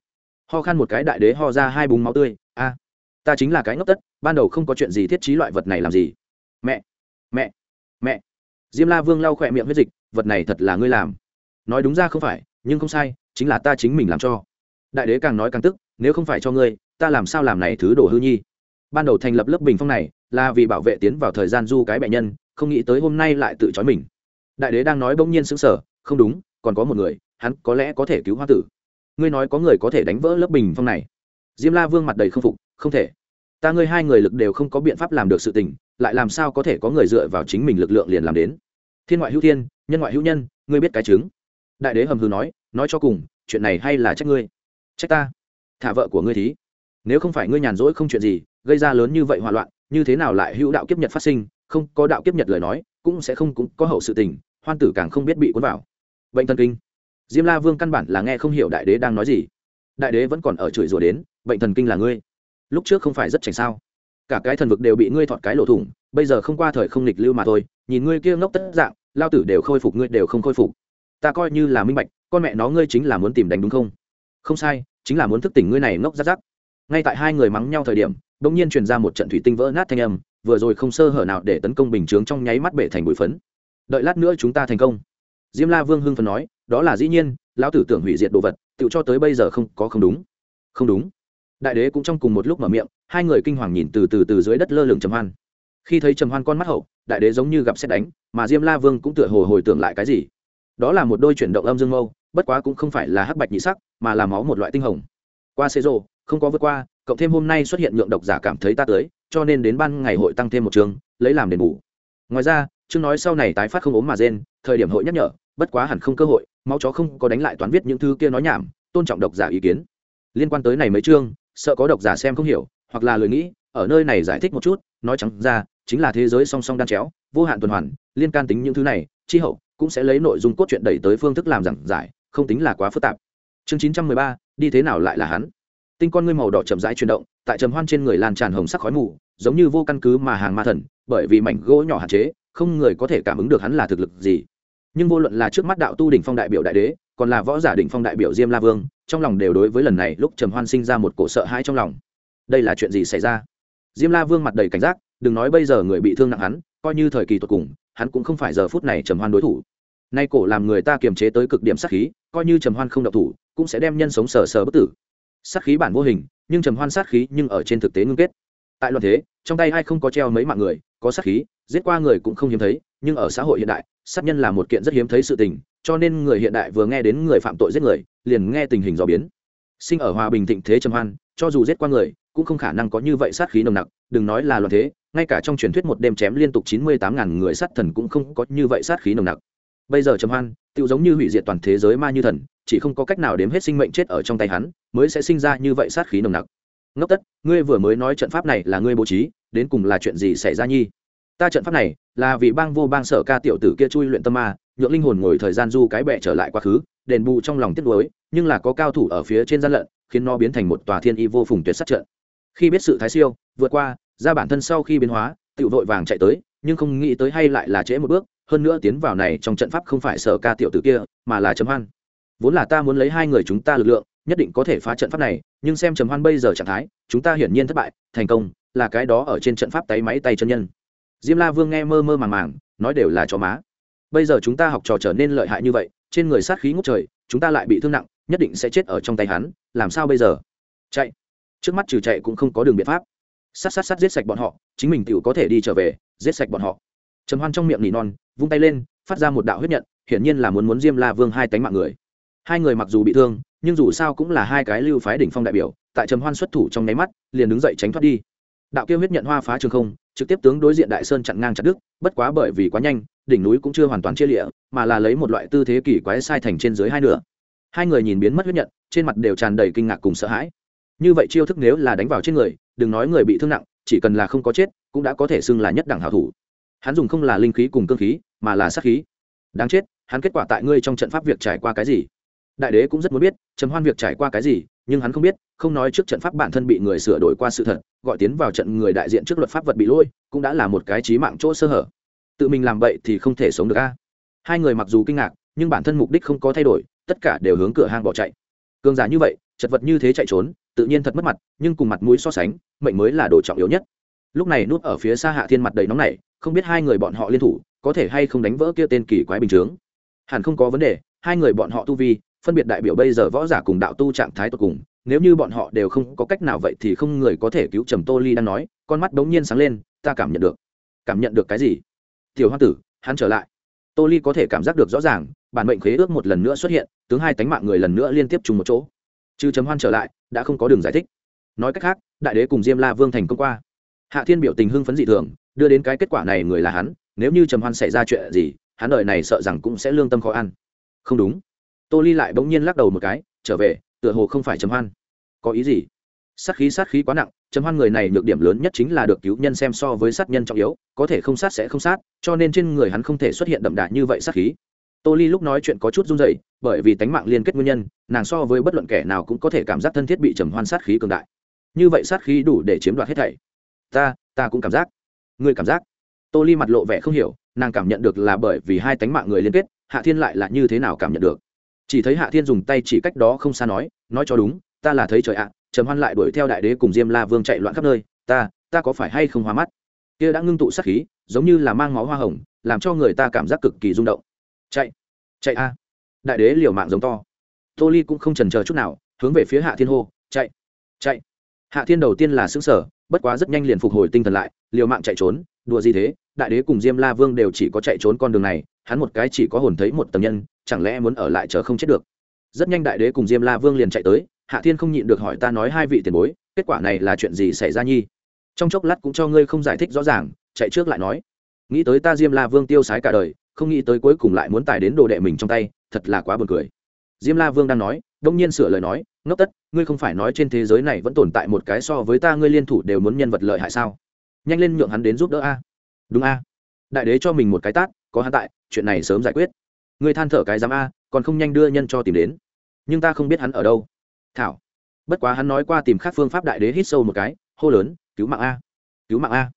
Ho khan một cái đại đế ho ra hai búng máu tươi, a, ta chính là cái ngốc tất, ban đầu không có chuyện gì thiết trí loại vật này làm gì? Mẹ mẹ mẹ. Diêm la vương lau khỏe miệng huyết dịch, vật này thật là ngươi làm. Nói đúng ra không phải, nhưng không sai, chính là ta chính mình làm cho. Đại đế càng nói càng tức nếu không phải cho ngươi, ta làm sao làm này thứ đồ hư nhi? Ban đầu thành lập lớp bình phong này là vì bảo vệ tiến vào thời gian du cái bệ nhân, không nghĩ tới hôm nay lại tự trói mình. Đại đế đang nói bỗng nhiên sững sờ, không đúng, còn có một người, hắn có lẽ có thể cứu hoa tử. Ngươi nói có người có thể đánh vỡ lớp bình phong này. Diêm la vương mặt đầy không phục, không thể. Ta ngươi hai người lực đều không có biện pháp làm được sự tình, lại làm sao có thể có người dựa vào chính mình lực lượng liền làm đến? Thiên ngoại hữu thiên, nhân ngoại hữu nhân, ngươi biết cái chứng. Đại đế hầm hừ nói nói cho cùng, chuyện này hay là trách ngươi? Trách ta? Thả vợ của ngươi thí. Nếu không phải ngươi nhàn rỗi không chuyện gì, gây ra lớn như vậy hoạn loạn, như thế nào lại hữu đạo kiếp nhật phát sinh, không có đạo kiếp nhật lời nói, cũng sẽ không cũng có hậu sự tình, hoan tử càng không biết bị cuốn vào. Bệnh thần kinh. Diêm la vương căn bản là nghe không hiểu đại đế đang nói gì. Đại đế vẫn còn ở chửi rủa đến, bệnh thần kinh là ngươi. Lúc trước không phải rất chảnh sao? Cả cái thần vực đều bị ngươi thọt cái lỗ thủng, bây giờ không qua thời không lịch lưu mà thôi, nhìn ngươi kia ngốc tất dạng, lao tử đều khôi phục, ngươi đều không khôi phục. Ta coi như là minh bạch, con mẹ nó ngươi chính là muốn tìm đánh đúng không? Không sai chính là muốn thức tỉnh ngươi này ngốc rắc rắc. Ngay tại hai người mắng nhau thời điểm đ ỗ n g nhiên truyền ra một trận thủy tinh vỡ nát thanh âm, vừa rồi không sơ hở nào để tấn công bình chướng trong nháy mắt bể thành bụi phấn. Đợi lát nữa chúng ta thành công. Diêm la vương hưng phần nói, đó là dĩ nhiên, lão tử tưởng hủy diệt đồ vật, tự cho tới bây giờ không, có không đúng. Không đúng. Đại đế cũng trong cùng một lúc mở miệng, hai người kinh hoàng nhìn từ từ từ dưới đất lơ lửng trầm hoan. Khi thấy trầm hoan con mắt hậu, đại đế giống như gặp xét đánh, mà diêm la vương cũng tựa hồ hồi tưởng lại cái gì. Đó là một đôi chuyển động âm dương mâu bất quá cũng không phải là hắc bạch nhị sắc, mà là máu một loại tinh hồng. Qua xê rô, không có vượt qua, cộng thêm hôm nay xuất hiện nhượng độc giả cảm thấy ta tới, cho nên đến ban ngày hội tăng thêm một trường, lấy làm đền bù. Ngoài ra, chương nói sau này tái phát không ốm mà rên, thời điểm hội nhắc nhở, bất quá hẳn không cơ hội, máu chó không có đánh lại toán viết những thứ kia nói nhảm, tôn trọng độc giả ý kiến. Liên quan tới này mấy chương, sợ có độc giả xem không hiểu, hoặc là lời nghĩ, ở nơi này giải thích một chút, nói trắng ra, chính là thế giới song song đan chéo, vô hạn tuần hoàn, liên can tính những thứ này, chi hậu, cũng sẽ lấy nội dung cốt truyện đẩy tới phương thức làm giảng giải không tính là quá phức tạp. Chương chín trăm mười ba, đi thế nào lại là hắn? Tinh con ngươi màu đỏ chậm rãi chuyển động, tại trầm hoan trên người lan tràn hồng sắc khói mù, giống như vô căn cứ mà hàng ma thần, bởi vì mảnh gỗ nhỏ hạn chế, không người có thể cảm ứng được hắn là thực lực gì. Nhưng vô luận là trước mắt đạo tu đỉnh phong đại biểu đại đế, còn là võ giả đỉnh phong đại biểu diêm la vương, trong lòng đều đối với lần này lúc trầm hoan sinh ra một cổ sợ hãi trong lòng. Đây là chuyện gì xảy ra? Diêm la vương mặt đầy cảnh giác, đừng nói bây giờ người bị thương nặng hắn, coi như thời kỳ tột cùng, hắn cũng không phải giờ phút này trầm hoan đối thủ nay cổ làm người ta kiềm chế tới cực điểm sát khí, coi như trầm hoan không độc thủ, cũng sẽ đem nhân sống sờ sờ bất tử. Sát khí bản vô hình, nhưng trầm hoan sát khí nhưng ở trên thực tế ngưng kết. Tại loạn thế, trong tay ai không có treo mấy mạng người, có sát khí, giết qua người cũng không hiếm thấy, nhưng ở xã hội hiện đại, sát nhân là một kiện rất hiếm thấy sự tình, cho nên người hiện đại vừa nghe đến người phạm tội giết người, liền nghe tình hình do biến. Sinh ở hòa bình thịnh thế trầm hoan, cho dù giết qua người, cũng không khả năng có như vậy sát khí nồng nặc, đừng nói là loạn thế, ngay cả trong truyền thuyết một đêm chém liên tục chín mươi tám ngàn người sát thần cũng không có như vậy sát khí nồng nặc bây giờ trầm hoan tự giống như hủy diệt toàn thế giới ma như thần, chỉ không có cách nào đếm hết sinh mệnh chết ở trong tay hắn, mới sẽ sinh ra như vậy sát khí nồng nặc. Ngốc tất, ngươi vừa mới nói trận pháp này là ngươi bố trí, đến cùng là chuyện gì xảy ra nhi? Ta trận pháp này là vì bang vô bang sở ca tiểu tử kia chui luyện tâm ma, nhượng linh hồn ngồi thời gian du cái bệ trở lại quá khứ, đền bù trong lòng tiếc nuối, nhưng là có cao thủ ở phía trên gian lận, khiến nó biến thành một tòa thiên y vô phùng tuyệt sát trận. Khi biết sự thái siêu, vượt qua, ra bản thân sau khi biến hóa tự vội vàng chạy tới, nhưng không nghĩ tới hay lại là trễ một bước hơn nữa tiến vào này trong trận pháp không phải sở ca tiểu tử kia, mà là trầm hoan. Vốn là ta muốn lấy hai người chúng ta lực lượng, nhất định có thể phá trận pháp này, nhưng xem trầm hoan bây giờ trạng thái, chúng ta hiển nhiên thất bại, thành công, là cái đó ở trên trận pháp tay máy tay chân nhân. Diêm la vương nghe mơ mơ màng màng, nói đều là cho má. Bây giờ chúng ta học trò trở nên lợi hại như vậy, trên người sát khí ngút trời, chúng ta lại bị thương nặng, nhất định sẽ chết ở trong tay hắn, làm sao bây giờ? Chạy. Trước mắt trừ chạy cũng không có đường biện pháp. Sát sát sát giết sạch bọn họ, chính mình tựu có thể đi trở về, giết sạch bọn họ. Trầm hoan trong miệng nỉ non vung tay lên, phát ra một đạo huyết nhận, hiển nhiên là muốn muốn diêm la vương hai tánh mạng người. Hai người mặc dù bị thương, nhưng dù sao cũng là hai cái lưu phái đỉnh phong đại biểu, tại trầm hoan xuất thủ trong nháy mắt, liền đứng dậy tránh thoát đi. Đạo kia huyết nhận hoa phá trường không, trực tiếp tướng đối diện đại sơn chặn ngang chặt đứt, bất quá bởi vì quá nhanh, đỉnh núi cũng chưa hoàn toàn chia lịa, mà là lấy một loại tư thế kỳ quái sai thành trên dưới hai nửa. Hai người nhìn biến mất huyết nhận, trên mặt đều tràn đầy kinh ngạc cùng sợ hãi. Như vậy chiêu thức nếu là đánh vào trên người, đừng nói người bị thương nặng, chỉ cần là không có chết, cũng đã có thể xưng là nhất đẳng hảo thủ. Hắn dùng không là linh khí cùng cơ khí mà là sát khí. Đáng chết, hắn kết quả tại ngươi trong trận pháp việc trải qua cái gì? Đại đế cũng rất muốn biết, trầm hoan việc trải qua cái gì, nhưng hắn không biết, không nói trước trận pháp bản thân bị người sửa đổi qua sự thật, gọi tiến vào trận người đại diện trước luật pháp vật bị lôi cũng đã là một cái trí mạng chỗ sơ hở. Tự mình làm vậy thì không thể sống được a. Hai người mặc dù kinh ngạc, nhưng bản thân mục đích không có thay đổi, tất cả đều hướng cửa hang bỏ chạy. Cường giả như vậy, chật vật như thế chạy trốn, tự nhiên thật mất mặt, nhưng cùng mặt mũi so sánh, mệnh mới là đồ trọng yếu nhất. Lúc này núp ở phía xa hạ thiên mặt đầy nóng này không biết hai người bọn họ liên thủ có thể hay không đánh vỡ kia tên kỳ quái bình chướng? Hẳn không có vấn đề, hai người bọn họ tu vi, phân biệt đại biểu bây giờ võ giả cùng đạo tu trạng thái tột cùng, nếu như bọn họ đều không có cách nào vậy thì không người có thể cứu trầm tô ly đang nói, con mắt đống nhiên sáng lên, ta cảm nhận được. Cảm nhận được cái gì? Tiểu hoa tử, hắn trở lại. Tô ly có thể cảm giác được rõ ràng, bản mệnh khế ước một lần nữa xuất hiện, tướng hai tánh mạng người lần nữa liên tiếp trùng một chỗ. Trừ chấm hoan trở lại, đã không có đường giải thích. Nói cách khác, đại đế cùng diêm la vương thành công qua. Hạ thiên biểu tình hưng phấn dị thường, đưa đến cái kết quả này người là hắn nếu như trầm hoan xảy ra chuyện gì, hắn đợi này sợ rằng cũng sẽ lương tâm khó ăn. Không đúng. Tô ly lại bỗng nhiên lắc đầu một cái, trở về, tựa hồ không phải trầm hoan. Có ý gì? Sát khí sát khí quá nặng, trầm hoan người này nhược điểm lớn nhất chính là được cứu nhân xem so với sát nhân trọng yếu, có thể không sát sẽ không sát, cho nên trên người hắn không thể xuất hiện đậm đà như vậy sát khí. Tô ly lúc nói chuyện có chút run dậy bởi vì tánh mạng liên kết nguyên nhân, nàng so với bất luận kẻ nào cũng có thể cảm giác thân thiết bị trầm hoan sát khí cường đại. Như vậy sát khí đủ để chiếm đoạt hết thảy. Ta ta cũng cảm giác. Người cảm giác? Tô ly mặt lộ vẻ không hiểu, nàng cảm nhận được là bởi vì hai tánh mạng người liên kết, hạ thiên lại là như thế nào cảm nhận được? Chỉ thấy hạ thiên dùng tay chỉ cách đó không xa nói nói cho đúng, ta là thấy trời ạ, trầm hoan lại đuổi theo đại đế cùng diêm la vương chạy loạn khắp nơi, ta ta có phải hay không hóa mắt? Kia đã ngưng tụ sát khí, giống như là mang máu hoa hồng, làm cho người ta cảm giác cực kỳ rung động. Chạy chạy a. Đại đế liều mạng giống to. Tô ly cũng không trần chờ chút nào, hướng về phía hạ thiên hô, chạy chạy. Hạ thiên đầu tiên là xứng sở bất quá rất nhanh liền phục hồi tinh thần lại, liều mạng chạy trốn đùa gì thế? Đại đế cùng diêm la vương đều chỉ có chạy trốn con đường này, hắn một cái chỉ có hồn thấy một tầm nhân, chẳng lẽ muốn ở lại chờ không chết được? Rất nhanh đại đế cùng diêm la vương liền chạy tới, hạ thiên không nhịn được hỏi ta nói hai vị tiền bối, kết quả này là chuyện gì xảy ra nhi? Trong chốc lát cũng cho ngươi không giải thích rõ ràng, chạy trước lại nói. Nghĩ tới ta diêm la vương tiêu sái cả đời, không nghĩ tới cuối cùng lại muốn tài đến đồ đệ mình trong tay, thật là quá buồn cười. Diêm la vương đang nói, đông nhiên sửa lời nói, ngốc tất, ngươi không phải nói trên thế giới này vẫn tồn tại một cái so với ta ngươi liên thủ đều muốn nhân vật lợi hại sao? Nhanh lên nhượng hắn đến giúp đỡ a. Đúng a. Đại đế cho mình một cái tát, có hắn tại, chuyện này sớm giải quyết. Người than thở cái dám a, còn không nhanh đưa nhân cho tìm đến. Nhưng ta không biết hắn ở đâu. Thảo. Bất quá hắn nói qua tìm khác phương pháp đại đế hít sâu một cái, hô lớn, cứu mạng a. Cứu mạng a.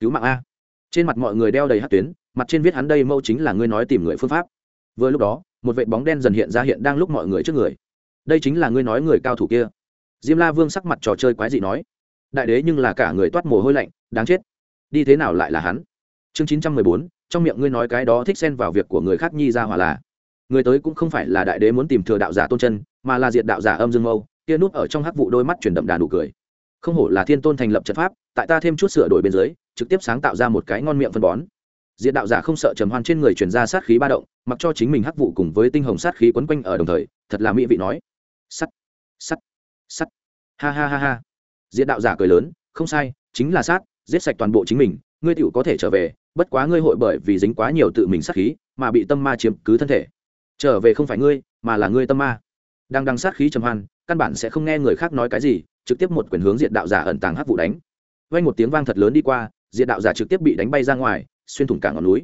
Cứu mạng a. Trên mặt mọi người đeo đầy hát tuyến, mặt trên viết hắn đây mâu chính là ngươi nói tìm người phương pháp. Vừa lúc đó, một vệ bóng đen dần hiện ra hiện đang lúc mọi người trước người. Đây chính là ngươi nói người cao thủ kia. Diêm la vương sắc mặt trò chơi quái dị nói đại đế nhưng là cả người toát mồ hôi lạnh, đáng chết. Đi thế nào lại là hắn? Chương chín trăm mười bốn, trong miệng ngươi nói cái đó thích xen vào việc của người khác nhi ra hỏa là. Người tới cũng không phải là đại đế muốn tìm thừa đạo giả tôn chân, mà là diện đạo giả âm dương mâu, kia núp ở trong hắc vụ đôi mắt chuyển đậm đà nụ cười. Không hổ là thiên tôn thành lập trận pháp, tại ta thêm chút sửa đổi bên dưới, trực tiếp sáng tạo ra một cái ngon miệng phân bón. Diện đạo giả không sợ trầm hoan trên người truyền ra sát khí ba động, mặc cho chính mình hắc vụ cùng với tinh hồng sát khí quấn quanh ở đồng thời, thật là mỹ vị nói. Sắt sắt sắt. Ha ha ha ha diện đạo giả cười lớn, không sai, chính là sát, giết sạch toàn bộ chính mình, ngươi tựu có thể trở về, bất quá ngươi hội bởi vì dính quá nhiều tự mình sát khí, mà bị tâm ma chiếm cứ thân thể. Trở về không phải ngươi, mà là ngươi tâm ma. Đang đăng sát khí trầm hoan, căn bản sẽ không nghe người khác nói cái gì, trực tiếp một quyền hướng diện đạo giả ẩn tàng hắc vụ đánh. Vang một tiếng vang thật lớn đi qua diện đạo giả trực tiếp bị đánh bay ra ngoài, xuyên thủng cả ngọn núi.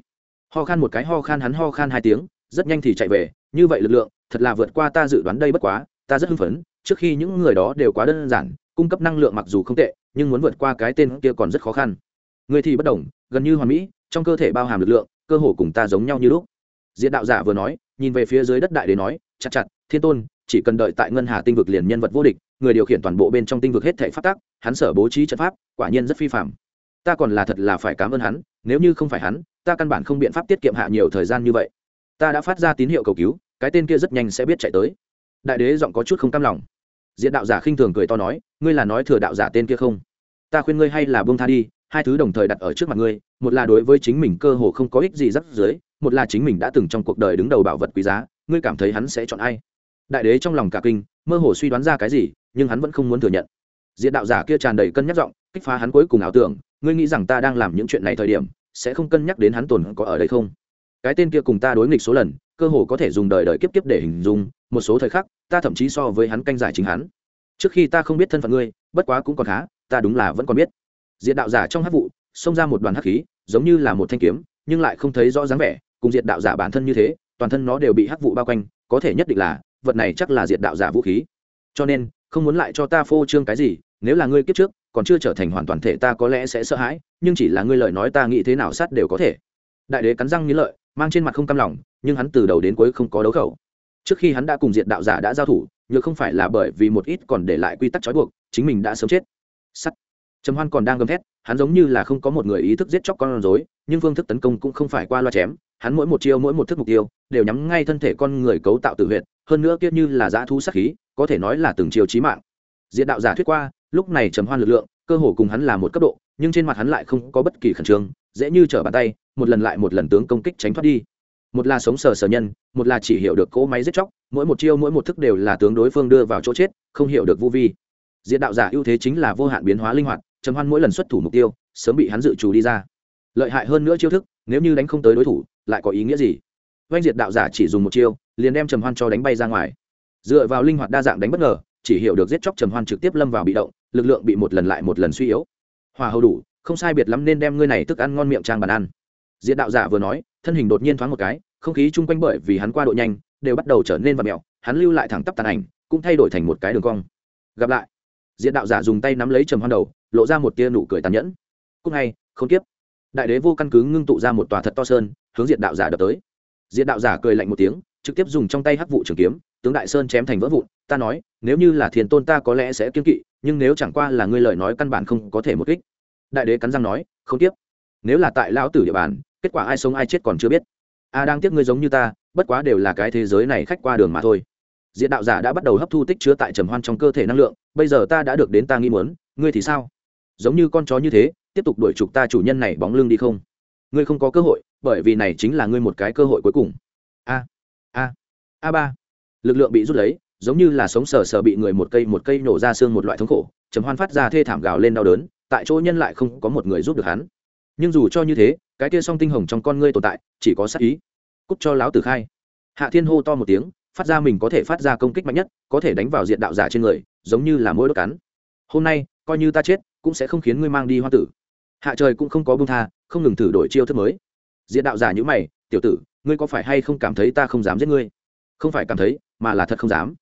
Ho khan một cái, ho khan hắn, ho khan hai tiếng, rất nhanh thì chạy về. Như vậy lực lượng, thật là vượt qua ta dự đoán đây bất quá, ta rất hưng phấn, trước khi những người đó đều quá đơn giản cung cấp năng lượng mặc dù không tệ, nhưng muốn vượt qua cái tên kia còn rất khó khăn. Người thì bất đồng, gần như hoàn mỹ, trong cơ thể bao hàm lực lượng, cơ hồ cùng ta giống nhau như lúc. Diện đạo giả vừa nói, nhìn về phía dưới đất đại để nói, chặt chặt, thiên tôn, chỉ cần đợi tại ngân hà tinh vực liền nhân vật vô địch, người điều khiển toàn bộ bên trong tinh vực hết thể phát tác hắn sở bố trí trận pháp, quả nhiên rất phi phạm ta còn là thật là phải cảm ơn hắn, nếu như không phải hắn, ta căn bản không biện pháp tiết kiệm hạ nhiều thời gian như vậy. Ta đã phát ra tín hiệu cầu cứu, cái tên kia rất nhanh sẽ biết chạy tới. Đại đế giọng có chút không cam lòng diện đạo giả khinh thường cười to nói, ngươi là nói thừa đạo giả tên kia không? Ta khuyên ngươi hay là buông tha đi, hai thứ đồng thời đặt ở trước mặt ngươi, một là đối với chính mình cơ hồ không có ích gì rắc dưới một là chính mình đã từng trong cuộc đời đứng đầu bảo vật quý giá, ngươi cảm thấy hắn sẽ chọn ai? Đại đế trong lòng cả kinh, mơ hồ suy đoán ra cái gì, nhưng hắn vẫn không muốn thừa nhận. Diện đạo giả kia tràn đầy cân nhắc giọng, kích phá hắn cuối cùng ảo tưởng, ngươi nghĩ rằng ta đang làm những chuyện này thời điểm, sẽ không cân nhắc đến hắn tồn có ở đây không? Cái tên kia cùng ta đối nghịch số lần, cơ hồ có thể dùng đời đời kiếp kiếp để hình dung một số thời khắc, ta thậm chí so với hắn canh giải chính hắn. Trước khi ta không biết thân phận ngươi, bất quá cũng còn khá, ta đúng là vẫn còn biết. Diệt đạo giả trong hát vụ, xông ra một đoàn hắc khí, giống như là một thanh kiếm, nhưng lại không thấy rõ dáng vẻ, cùng diệt đạo giả bản thân như thế, toàn thân nó đều bị hắc vụ bao quanh, có thể nhất định là, vật này chắc là diệt đạo giả vũ khí. Cho nên, không muốn lại cho ta phô trương cái gì, nếu là ngươi kiếp trước, còn chưa trở thành hoàn toàn thể ta có lẽ sẽ sợ hãi, nhưng chỉ là ngươi lời nói ta nghĩ thế nào sát đều có thể. Đại đế cắn răng nghĩ lợi, mang trên mặt không cam lòng, nhưng hắn từ đầu đến cuối không có đấu khẩu trước khi hắn đã cùng diệt đạo giả đã giao thủ nhưng không phải là bởi vì một ít còn để lại quy tắc trói buộc, chính mình đã sớm chết. Sắt. Trầm hoan còn đang gầm thét, hắn giống như là không có một người ý thức giết chóc con rối, nhưng phương thức tấn công cũng không phải qua loa chém, hắn mỗi một chiêu, mỗi một thức mục tiêu, đều nhắm ngay thân thể con người cấu tạo tự huyệt, hơn nữa kia như là dã thu sắc khí, có thể nói là từng chiều chí mạng. Diệt đạo giả thuyết qua, lúc này trầm hoan lực lượng, cơ hồ cùng hắn là một cấp độ, nhưng trên mặt hắn lại không có bất kỳ khẩn trương, dễ như trở bàn tay, một lần lại một lần tướng công kích tránh thoát đi một là sống sờ sờ nhân, một là chỉ hiểu được cỗ máy giết chóc, mỗi một chiêu, mỗi một thức đều là tướng đối phương đưa vào chỗ chết, không hiểu được vô vi. Diện đạo giả ưu thế chính là vô hạn biến hóa linh hoạt, trầm hoan mỗi lần xuất thủ mục tiêu, sớm bị hắn dự trù đi ra. Lợi hại hơn nữa chiêu thức, nếu như đánh không tới đối thủ, lại có ý nghĩa gì? Oanh diệt đạo giả chỉ dùng một chiêu, liền đem trầm hoan cho đánh bay ra ngoài. Dựa vào linh hoạt đa dạng đánh bất ngờ, chỉ hiểu được giết chóc trầm hoan trực tiếp lâm vào bị động, lực lượng bị một lần lại một lần suy yếu. Hòa hầu đủ, không sai biệt lắm nên đem ngươi này thức ăn ngon miệng trang bàn ăn. Diệt đạo giả vừa nói thân hình đột nhiên thoáng một cái, không khí chung quanh bởi vì hắn qua độ nhanh, đều bắt đầu trở nên vật mèo, hắn lưu lại thẳng tắp tàn ảnh, cũng thay đổi thành một cái đường cong. Gặp lại diện đạo giả dùng tay nắm lấy trầm hoan đầu, lộ ra một tia nụ cười tàn nhẫn. Cúc ngay không tiếp. Đại đế vô căn cứ ngưng tụ ra một tòa thật to sơn, hướng diện đạo giả đập tới. Diện đạo giả cười lạnh một tiếng, trực tiếp dùng trong tay hắc vụ trường kiếm, tướng đại sơn chém thành vỡ vụn, ta nói, nếu như là thiền tôn ta có lẽ sẽ kiên kỵ, nhưng nếu chẳng qua là ngươi lời nói căn bản không có thể một kích. Đại đế cắn răng nói, không tiếp. Nếu là tại lão tử địa bàn kết quả ai sống ai chết còn chưa biết. À, a đang tiếc ngươi giống như ta, bất quá đều là cái thế giới này khách qua đường mà thôi. Diện đạo giả đã bắt đầu hấp thu tích chứa tại trầm hoan trong cơ thể năng lượng, bây giờ ta đã được đến ta nghĩ muốn, ngươi thì sao? Giống như con chó như thế, tiếp tục đuổi trục ta chủ nhân này bóng lưng đi không? Ngươi không có cơ hội, bởi vì này chính là ngươi một cái cơ hội cuối cùng. A a a ba. Lực lượng bị rút lấy, giống như là sống sờ sờ bị người một cây một cây nổ ra xương một loại thống khổ, trầm hoan phát ra thê thảm gào lên đau đớn, tại chỗ nhân lại không có một người giúp được hắn nhưng dù cho như thế, cái kia song tinh hồng trong con ngươi tồn tại, chỉ có sát ý. Cúc cho láo tử khai. Hạ thiên hô to một tiếng, phát ra mình có thể phát ra công kích mạnh nhất, có thể đánh vào diện đạo giả trên người, giống như là mỗi đốt cắn. Hôm nay, coi như ta chết, cũng sẽ không khiến ngươi mang đi hoa tử. Hạ trời cũng không có bông tha, không ngừng thử đổi chiêu thức mới. Diện đạo giả nhữ mày, tiểu tử, ngươi có phải hay không cảm thấy ta không dám giết ngươi? Không phải cảm thấy, mà là thật không dám.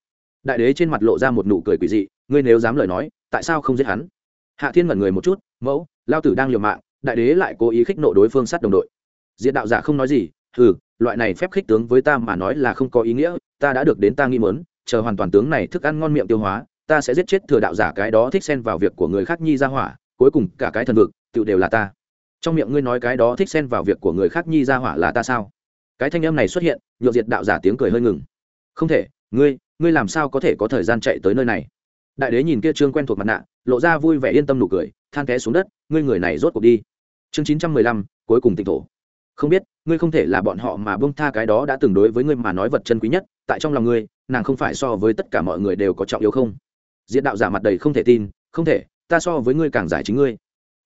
Đại đế trên mặt lộ ra một nụ cười quỷ dị, ngươi nếu dám lời nói, tại sao không giết hắn? Hạ thiên ngẩn người một chút, mẫu lao tử đang liều mạng đại đế lại cố ý khích nộ đối phương sát đồng đội. Diện đạo giả không nói gì ừ loại này phép khích tướng với ta mà nói là không có ý nghĩa, ta đã được đến ta nghĩ mớn chờ hoàn toàn tướng này thức ăn ngon miệng tiêu hóa, ta sẽ giết chết thừa đạo giả cái đó thích xen vào việc của người khác nhi ra hỏa, cuối cùng cả cái thần vực tự đều là ta. Trong miệng ngươi nói cái đó thích xen vào việc của người khác nhi ra hỏa là ta sao? Cái thanh âm này xuất hiện nhộn diệt đạo giả tiếng cười hơi ngừng. Không thể, ngươi ngươi làm sao có thể có thời gian chạy tới nơi này? Đại đế nhìn kia trương quen thuộc mặt nạ, lộ ra vui vẻ yên tâm nụ cười, than té xuống đất, ngươi người này rốt cuộc đi chương chín trăm mười lăm, cuối cùng tịnh thổ. Không biết, ngươi không thể là bọn họ mà bông tha cái đó đã từng đối với ngươi mà nói vật chân quý nhất, tại trong lòng ngươi, nàng không phải so với tất cả mọi người đều có trọng yếu không? Diện đạo giả mặt đầy không thể tin, không thể, ta so với ngươi càng giải chính ngươi.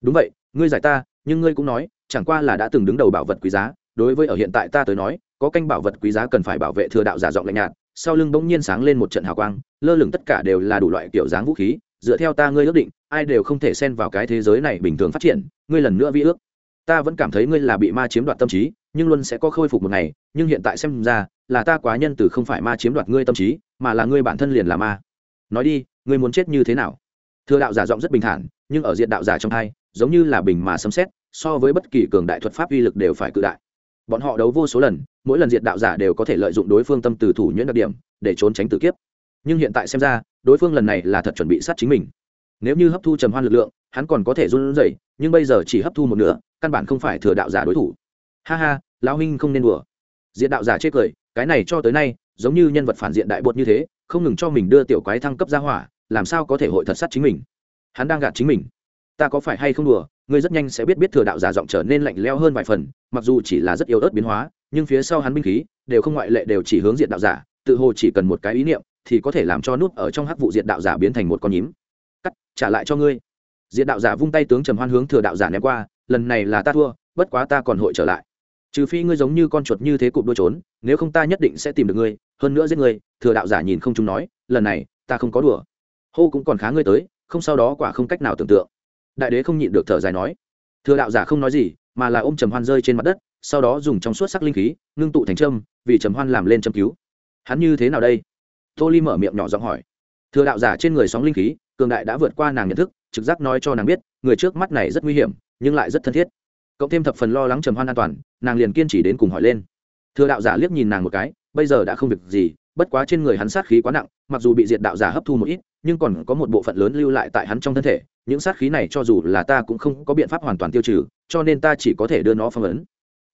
Đúng vậy, ngươi giải ta, nhưng ngươi cũng nói, chẳng qua là đã từng đứng đầu bảo vật quý giá, đối với ở hiện tại ta tới nói, có canh bảo vật quý giá cần phải bảo vệ thừa đạo giả giọng lạnh nhạt. Sau lưng bỗng nhiên sáng lên một trận hào quang, lơ lửng tất cả đều là đủ loại kiểu dáng vũ khí dựa theo ta ngươi ước định, ai đều không thể xen vào cái thế giới này bình thường phát triển, ngươi lần nữa vi ước. Ta vẫn cảm thấy ngươi là bị ma chiếm đoạt tâm trí, nhưng luôn sẽ có khôi phục một ngày, nhưng hiện tại xem ra, là ta quá nhân từ không phải ma chiếm đoạt ngươi tâm trí, mà là ngươi bản thân liền là ma. Nói đi, ngươi muốn chết như thế nào? Thừa đạo giả giọng rất bình thản, nhưng ở diện đạo giả trong hai, giống như là bình mà sấm xét so với bất kỳ cường đại thuật pháp uy lực đều phải cự đại. Bọn họ đấu vô số lần, mỗi lần diện đạo giả đều có thể lợi dụng đối phương tâm từ thủ nhuyễn đặc điểm, để trốn tránh tử kiếp nhưng hiện tại xem ra, đối phương lần này là thật chuẩn bị sát chính mình. Nếu như hấp thu trầm hoan lực lượng, hắn còn có thể run rẩy, nhưng bây giờ chỉ hấp thu một nửa, căn bản không phải thừa đạo giả đối thủ. Ha ha, lão huynh không nên đùa. Diện đạo giả chê cười, cái này cho tới nay, giống như nhân vật phản diện đại bột như thế, không ngừng cho mình đưa tiểu quái thăng cấp ra hỏa, làm sao có thể hội thật sát chính mình? Hắn đang gạt chính mình. Ta có phải hay không đùa, ngươi rất nhanh sẽ biết biết thừa đạo giả giọng trở nên lạnh leo hơn vài phần, mặc dù chỉ là rất yếu ớt biến hóa, nhưng phía sau hắn binh khí, đều không ngoại lệ đều chỉ hướng diện đạo giả, tự hồ chỉ cần một cái ý niệm thì có thể làm cho nút ở trong hắc vụ diện đạo giả biến thành một con nhím. Cắt, trả lại cho ngươi. Diện đạo giả vung tay tướng trầm hoan hướng thừa đạo giả ném qua, lần này là ta thua, bất quá ta còn hội trở lại. Trừ phi ngươi giống như con chuột như thế cụp đôi trốn, nếu không ta nhất định sẽ tìm được ngươi, hơn nữa giết ngươi, thừa đạo giả nhìn không chúng nói, lần này, ta không có đùa. Hô cũng còn khá ngươi tới, không sau đó quả không cách nào tưởng tượng. Đại đế không nhịn được thở dài nói. Thừa đạo giả không nói gì, mà là ôm trầm hoan rơi trên mặt đất, sau đó dùng trong suốt sắc linh khí, ngưng tụ thành trâm, vì trầm hoan làm lên châm cứu. Hắn như thế nào đây? Tô ly mở miệng nhỏ giọng hỏi. Thừa đạo giả trên người sóng linh khí, cường đại đã vượt qua nàng nhận thức, trực giác nói cho nàng biết, người trước mắt này rất nguy hiểm, nhưng lại rất thân thiết. Cộng thêm thập phần lo lắng trầm hoan an toàn, nàng liền kiên trì đến cùng hỏi lên. Thừa đạo giả liếc nhìn nàng một cái, bây giờ đã không việc gì, bất quá trên người hắn sát khí quá nặng, mặc dù bị diệt đạo giả hấp thu một ít, nhưng còn có một bộ phận lớn lưu lại tại hắn trong thân thể, những sát khí này cho dù là ta cũng không có biện pháp hoàn toàn tiêu trừ, cho nên ta chỉ có thể đưa nó phong ấn.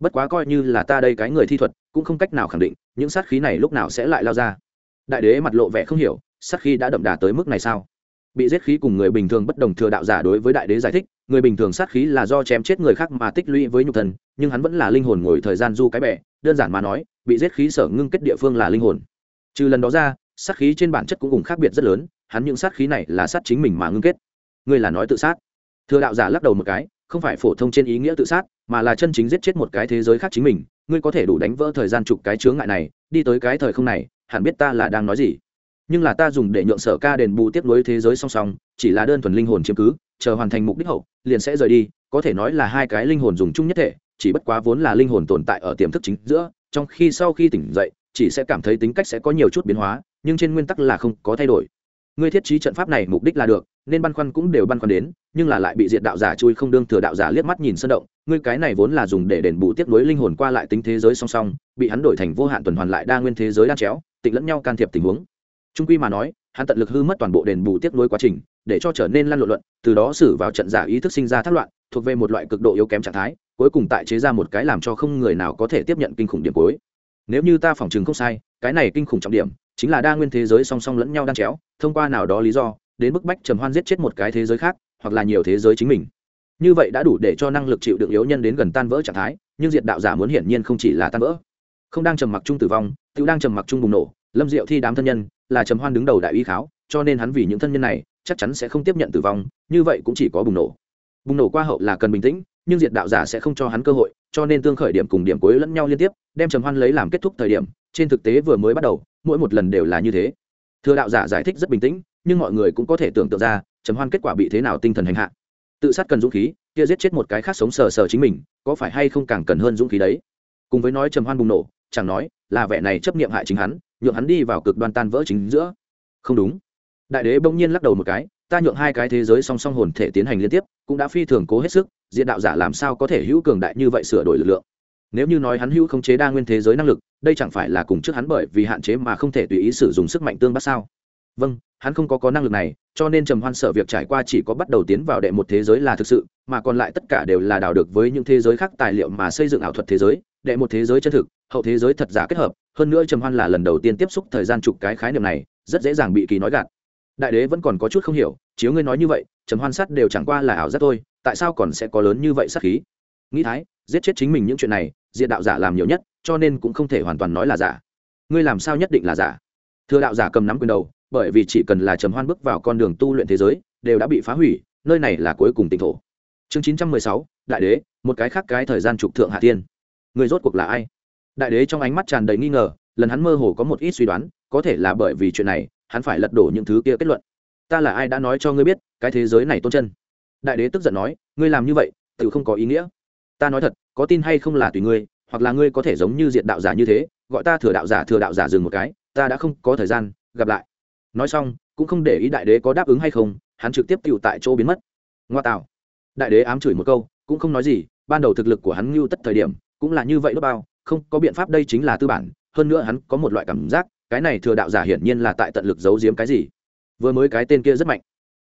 Bất quá coi như là ta đây cái người thi thuật, cũng không cách nào khẳng định, những sát khí này lúc nào sẽ lại lao ra đại đế mặt lộ vẻ không hiểu, sát khí đã đậm đà tới mức này sao? Bị giết khí cùng người bình thường bất đồng thừa đạo giả đối với đại đế giải thích, người bình thường sát khí là do chém chết người khác mà tích lũy với nhục thần, nhưng hắn vẫn là linh hồn ngồi thời gian du cái bẻ đơn giản mà nói, bị giết khí sở ngưng kết địa phương là linh hồn. Trừ lần đó ra, sát khí trên bản chất cũng cùng khác biệt rất lớn, hắn những sát khí này là sát chính mình mà ngưng kết. Ngươi là nói tự sát. Thừa đạo giả lắc đầu một cái, không phải phổ thông trên ý nghĩa tự sát, mà là chân chính giết chết một cái thế giới khác chính mình, ngươi có thể đủ đánh vỡ thời gian chụp cái chướng ngại này, đi tới cái thời không này hẳn biết ta là đang nói gì. Nhưng là ta dùng để nhượng sở ca đền bù tiếp nối thế giới song song, chỉ là đơn thuần linh hồn chiếm cứ, chờ hoàn thành mục đích hậu, liền sẽ rời đi, có thể nói là hai cái linh hồn dùng chung nhất thể, chỉ bất quá vốn là linh hồn tồn tại ở tiềm thức chính giữa, trong khi sau khi tỉnh dậy, chỉ sẽ cảm thấy tính cách sẽ có nhiều chút biến hóa, nhưng trên nguyên tắc là không có thay đổi. Ngươi thiết trí trận pháp này mục đích là được, nên băn khoăn cũng đều băn khoăn đến, nhưng là lại bị diệt đạo giả chui không đương thừa đạo giả liếc mắt nhìn sân động, ngươi cái này vốn là dùng để đền bù tiếp nối linh hồn qua lại tính thế giới song song, bị hắn đổi thành vô hạn tuần hoàn lại đa nguyên thế giới đan chéo tịnh lẫn nhau can thiệp tình huống. Trung quy mà nói, hắn tận lực hư mất toàn bộ đền bù tiếp nối quá trình, để cho trở nên lăn lộn luận, từ đó xử vào trận giả ý thức sinh ra thất loạn, thuộc về một loại cực độ yếu kém trạng thái, cuối cùng tại chế ra một cái làm cho không người nào có thể tiếp nhận kinh khủng điểm cuối. Nếu như ta phỏng chừng không sai, cái này kinh khủng trọng điểm, chính là đa nguyên thế giới song song lẫn nhau đang chéo, thông qua nào đó lý do, đến bức bách trầm hoan giết chết một cái thế giới khác, hoặc là nhiều thế giới chính mình. Như vậy đã đủ để cho năng lực chịu đựng yếu nhân đến gần tan vỡ trạng thái, nhưng diệt đạo giả muốn hiển nhiên không chỉ là tan vỡ. Không đang trầm mặc chung tử vong tự đang trầm mặc chung bùng nổ, lâm diệu thi đám thân nhân là trầm hoan đứng đầu đại uy kháo, cho nên hắn vì những thân nhân này chắc chắn sẽ không tiếp nhận tử vong, như vậy cũng chỉ có bùng nổ. Bùng nổ qua hậu là cần bình tĩnh, nhưng diệt đạo giả sẽ không cho hắn cơ hội, cho nên tương khởi điểm cùng điểm cuối lẫn nhau liên tiếp, đem trầm hoan lấy làm kết thúc thời điểm, trên thực tế vừa mới bắt đầu, mỗi một lần đều là như thế. Thừa đạo giả giải thích rất bình tĩnh, nhưng mọi người cũng có thể tưởng tượng ra, trầm hoan kết quả bị thế nào tinh thần hành hạ. Tự sát cần dũng khí, kia giết chết một cái khác sống sờ sờ chính mình, có phải hay không càng cần hơn dũng khí đấy? Cùng với nói trầm hoan bùng nổ, chẳng nói là vẻ này chấp niệm hại chính hắn, nhượng hắn đi vào cực đoan tan vỡ chính giữa. Không đúng. Đại đế bỗng nhiên lắc đầu một cái, ta nhượng hai cái thế giới song song hồn thể tiến hành liên tiếp, cũng đã phi thường cố hết sức, diện đạo giả làm sao có thể hữu cường đại như vậy sửa đổi lực lượng? Nếu như nói hắn hữu không chế đa nguyên thế giới năng lực, đây chẳng phải là cùng trước hắn bởi vì hạn chế mà không thể tùy ý sử dụng sức mạnh tương bắt sao? Vâng hắn không có có năng lực này, cho nên trầm hoan sợ việc trải qua chỉ có bắt đầu tiến vào đệ một thế giới là thực sự, mà còn lại tất cả đều là đào được với những thế giới khác tài liệu mà xây dựng ảo thuật thế giới, đệ một thế giới chân thực hậu thế giới thật giả kết hợp, hơn nữa trầm hoan là lần đầu tiên tiếp xúc thời gian chụp cái khái niệm này, rất dễ dàng bị kỳ nói gạt. Đại đế vẫn còn có chút không hiểu, chiếu ngươi nói như vậy, trầm hoan sát đều chẳng qua là ảo giác thôi, tại sao còn sẽ có lớn như vậy sát khí? Nghĩ thái, giết chết chính mình những chuyện này, diện đạo giả làm nhiều nhất, cho nên cũng không thể hoàn toàn nói là giả. Ngươi làm sao nhất định là giả? Thưa đạo giả cầm nắm quyền đầu, bởi vì chỉ cần là trầm hoan bước vào con đường tu luyện thế giới, đều đã bị phá hủy, nơi này là cuối cùng tỉnh thổ. Chương chín trăm mười sáu, đại đế, một cái khác cái thời gian trục thượng hạ tiên người rốt cuộc là ai? Đại đế trong ánh mắt tràn đầy nghi ngờ, lần hắn mơ hồ có một ít suy đoán, có thể là bởi vì chuyện này, hắn phải lật đổ những thứ kia kết luận. Ta là ai đã nói cho ngươi biết, cái thế giới này tôn chân? Đại đế tức giận nói, ngươi làm như vậy, tự không có ý nghĩa. Ta nói thật, có tin hay không là tùy ngươi, hoặc là ngươi có thể giống như diện đạo giả như thế, gọi ta thừa đạo giả thừa đạo giả dừng một cái, ta đã không có thời gian, gặp lại. Nói xong, cũng không để ý đại đế có đáp ứng hay không, hắn trực tiếp tựu tại chỗ biến mất. Ngoa tạo. Đại đế ám chửi một câu, cũng không nói gì, ban đầu thực lực của hắn ngưu tất thời điểm, cũng là như vậy đó bao không có biện pháp đây chính là tư bản, hơn nữa hắn có một loại cảm giác, cái này thừa đạo giả hiển nhiên là tại tận lực giấu giếm cái gì. Vừa mới cái tên kia rất mạnh.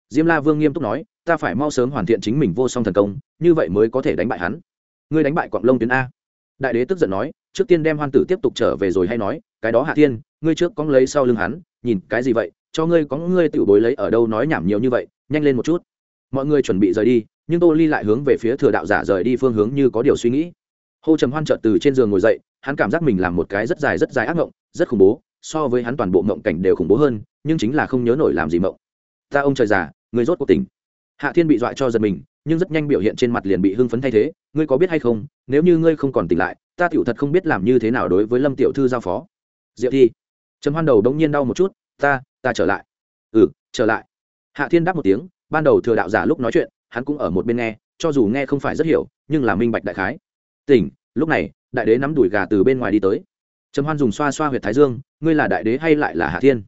Diêm la vương nghiêm túc nói, ta phải mau sớm hoàn thiện chính mình vô song thần công, như vậy mới có thể đánh bại hắn. Ngươi đánh bại quạng lông tuyến a. Đại đế tức giận nói, trước tiên đem hoan tử tiếp tục trở về rồi hay nói, cái đó hạ tiên ngươi trước có lấy sau lưng hắn, nhìn cái gì vậy, cho ngươi có ngươi tự bối lấy ở đâu nói nhảm nhiều như vậy, nhanh lên một chút. Mọi người chuẩn bị rời đi, nhưng tô ly lại hướng về phía thừa đạo giả rời đi phương hướng như có điều suy nghĩ hô trầm hoan trợt từ trên giường ngồi dậy, hắn cảm giác mình làm một cái rất dài rất dài ác mộng, rất khủng bố, so với hắn toàn bộ mộng cảnh đều khủng bố hơn, nhưng chính là không nhớ nổi làm gì mộng. Ta ông trời già người rốt cuộc tình hạ thiên bị dọa cho giật mình, nhưng rất nhanh biểu hiện trên mặt liền bị hưng phấn thay thế, ngươi có biết hay không, nếu như ngươi không còn tỉnh lại, ta tiểu thật không biết làm như thế nào đối với lâm tiểu thư giao phó. Diệu thi. Trầm hoan đầu đống nhiên đau một chút, ta ta trở lại. Ừ trở lại. Hạ thiên đáp một tiếng, ban đầu thừa đạo giả lúc nói chuyện, hắn cũng ở một bên nghe, cho dù nghe không phải rất hiểu, nhưng là minh bạch đại khái tỉnh, lúc này, đại đế nắm đùi gà từ bên ngoài đi tới. Trầm hoan dùng xoa xoa h u y ệ t thái dương, ngươi là đại đế hay lại là hạ thiên?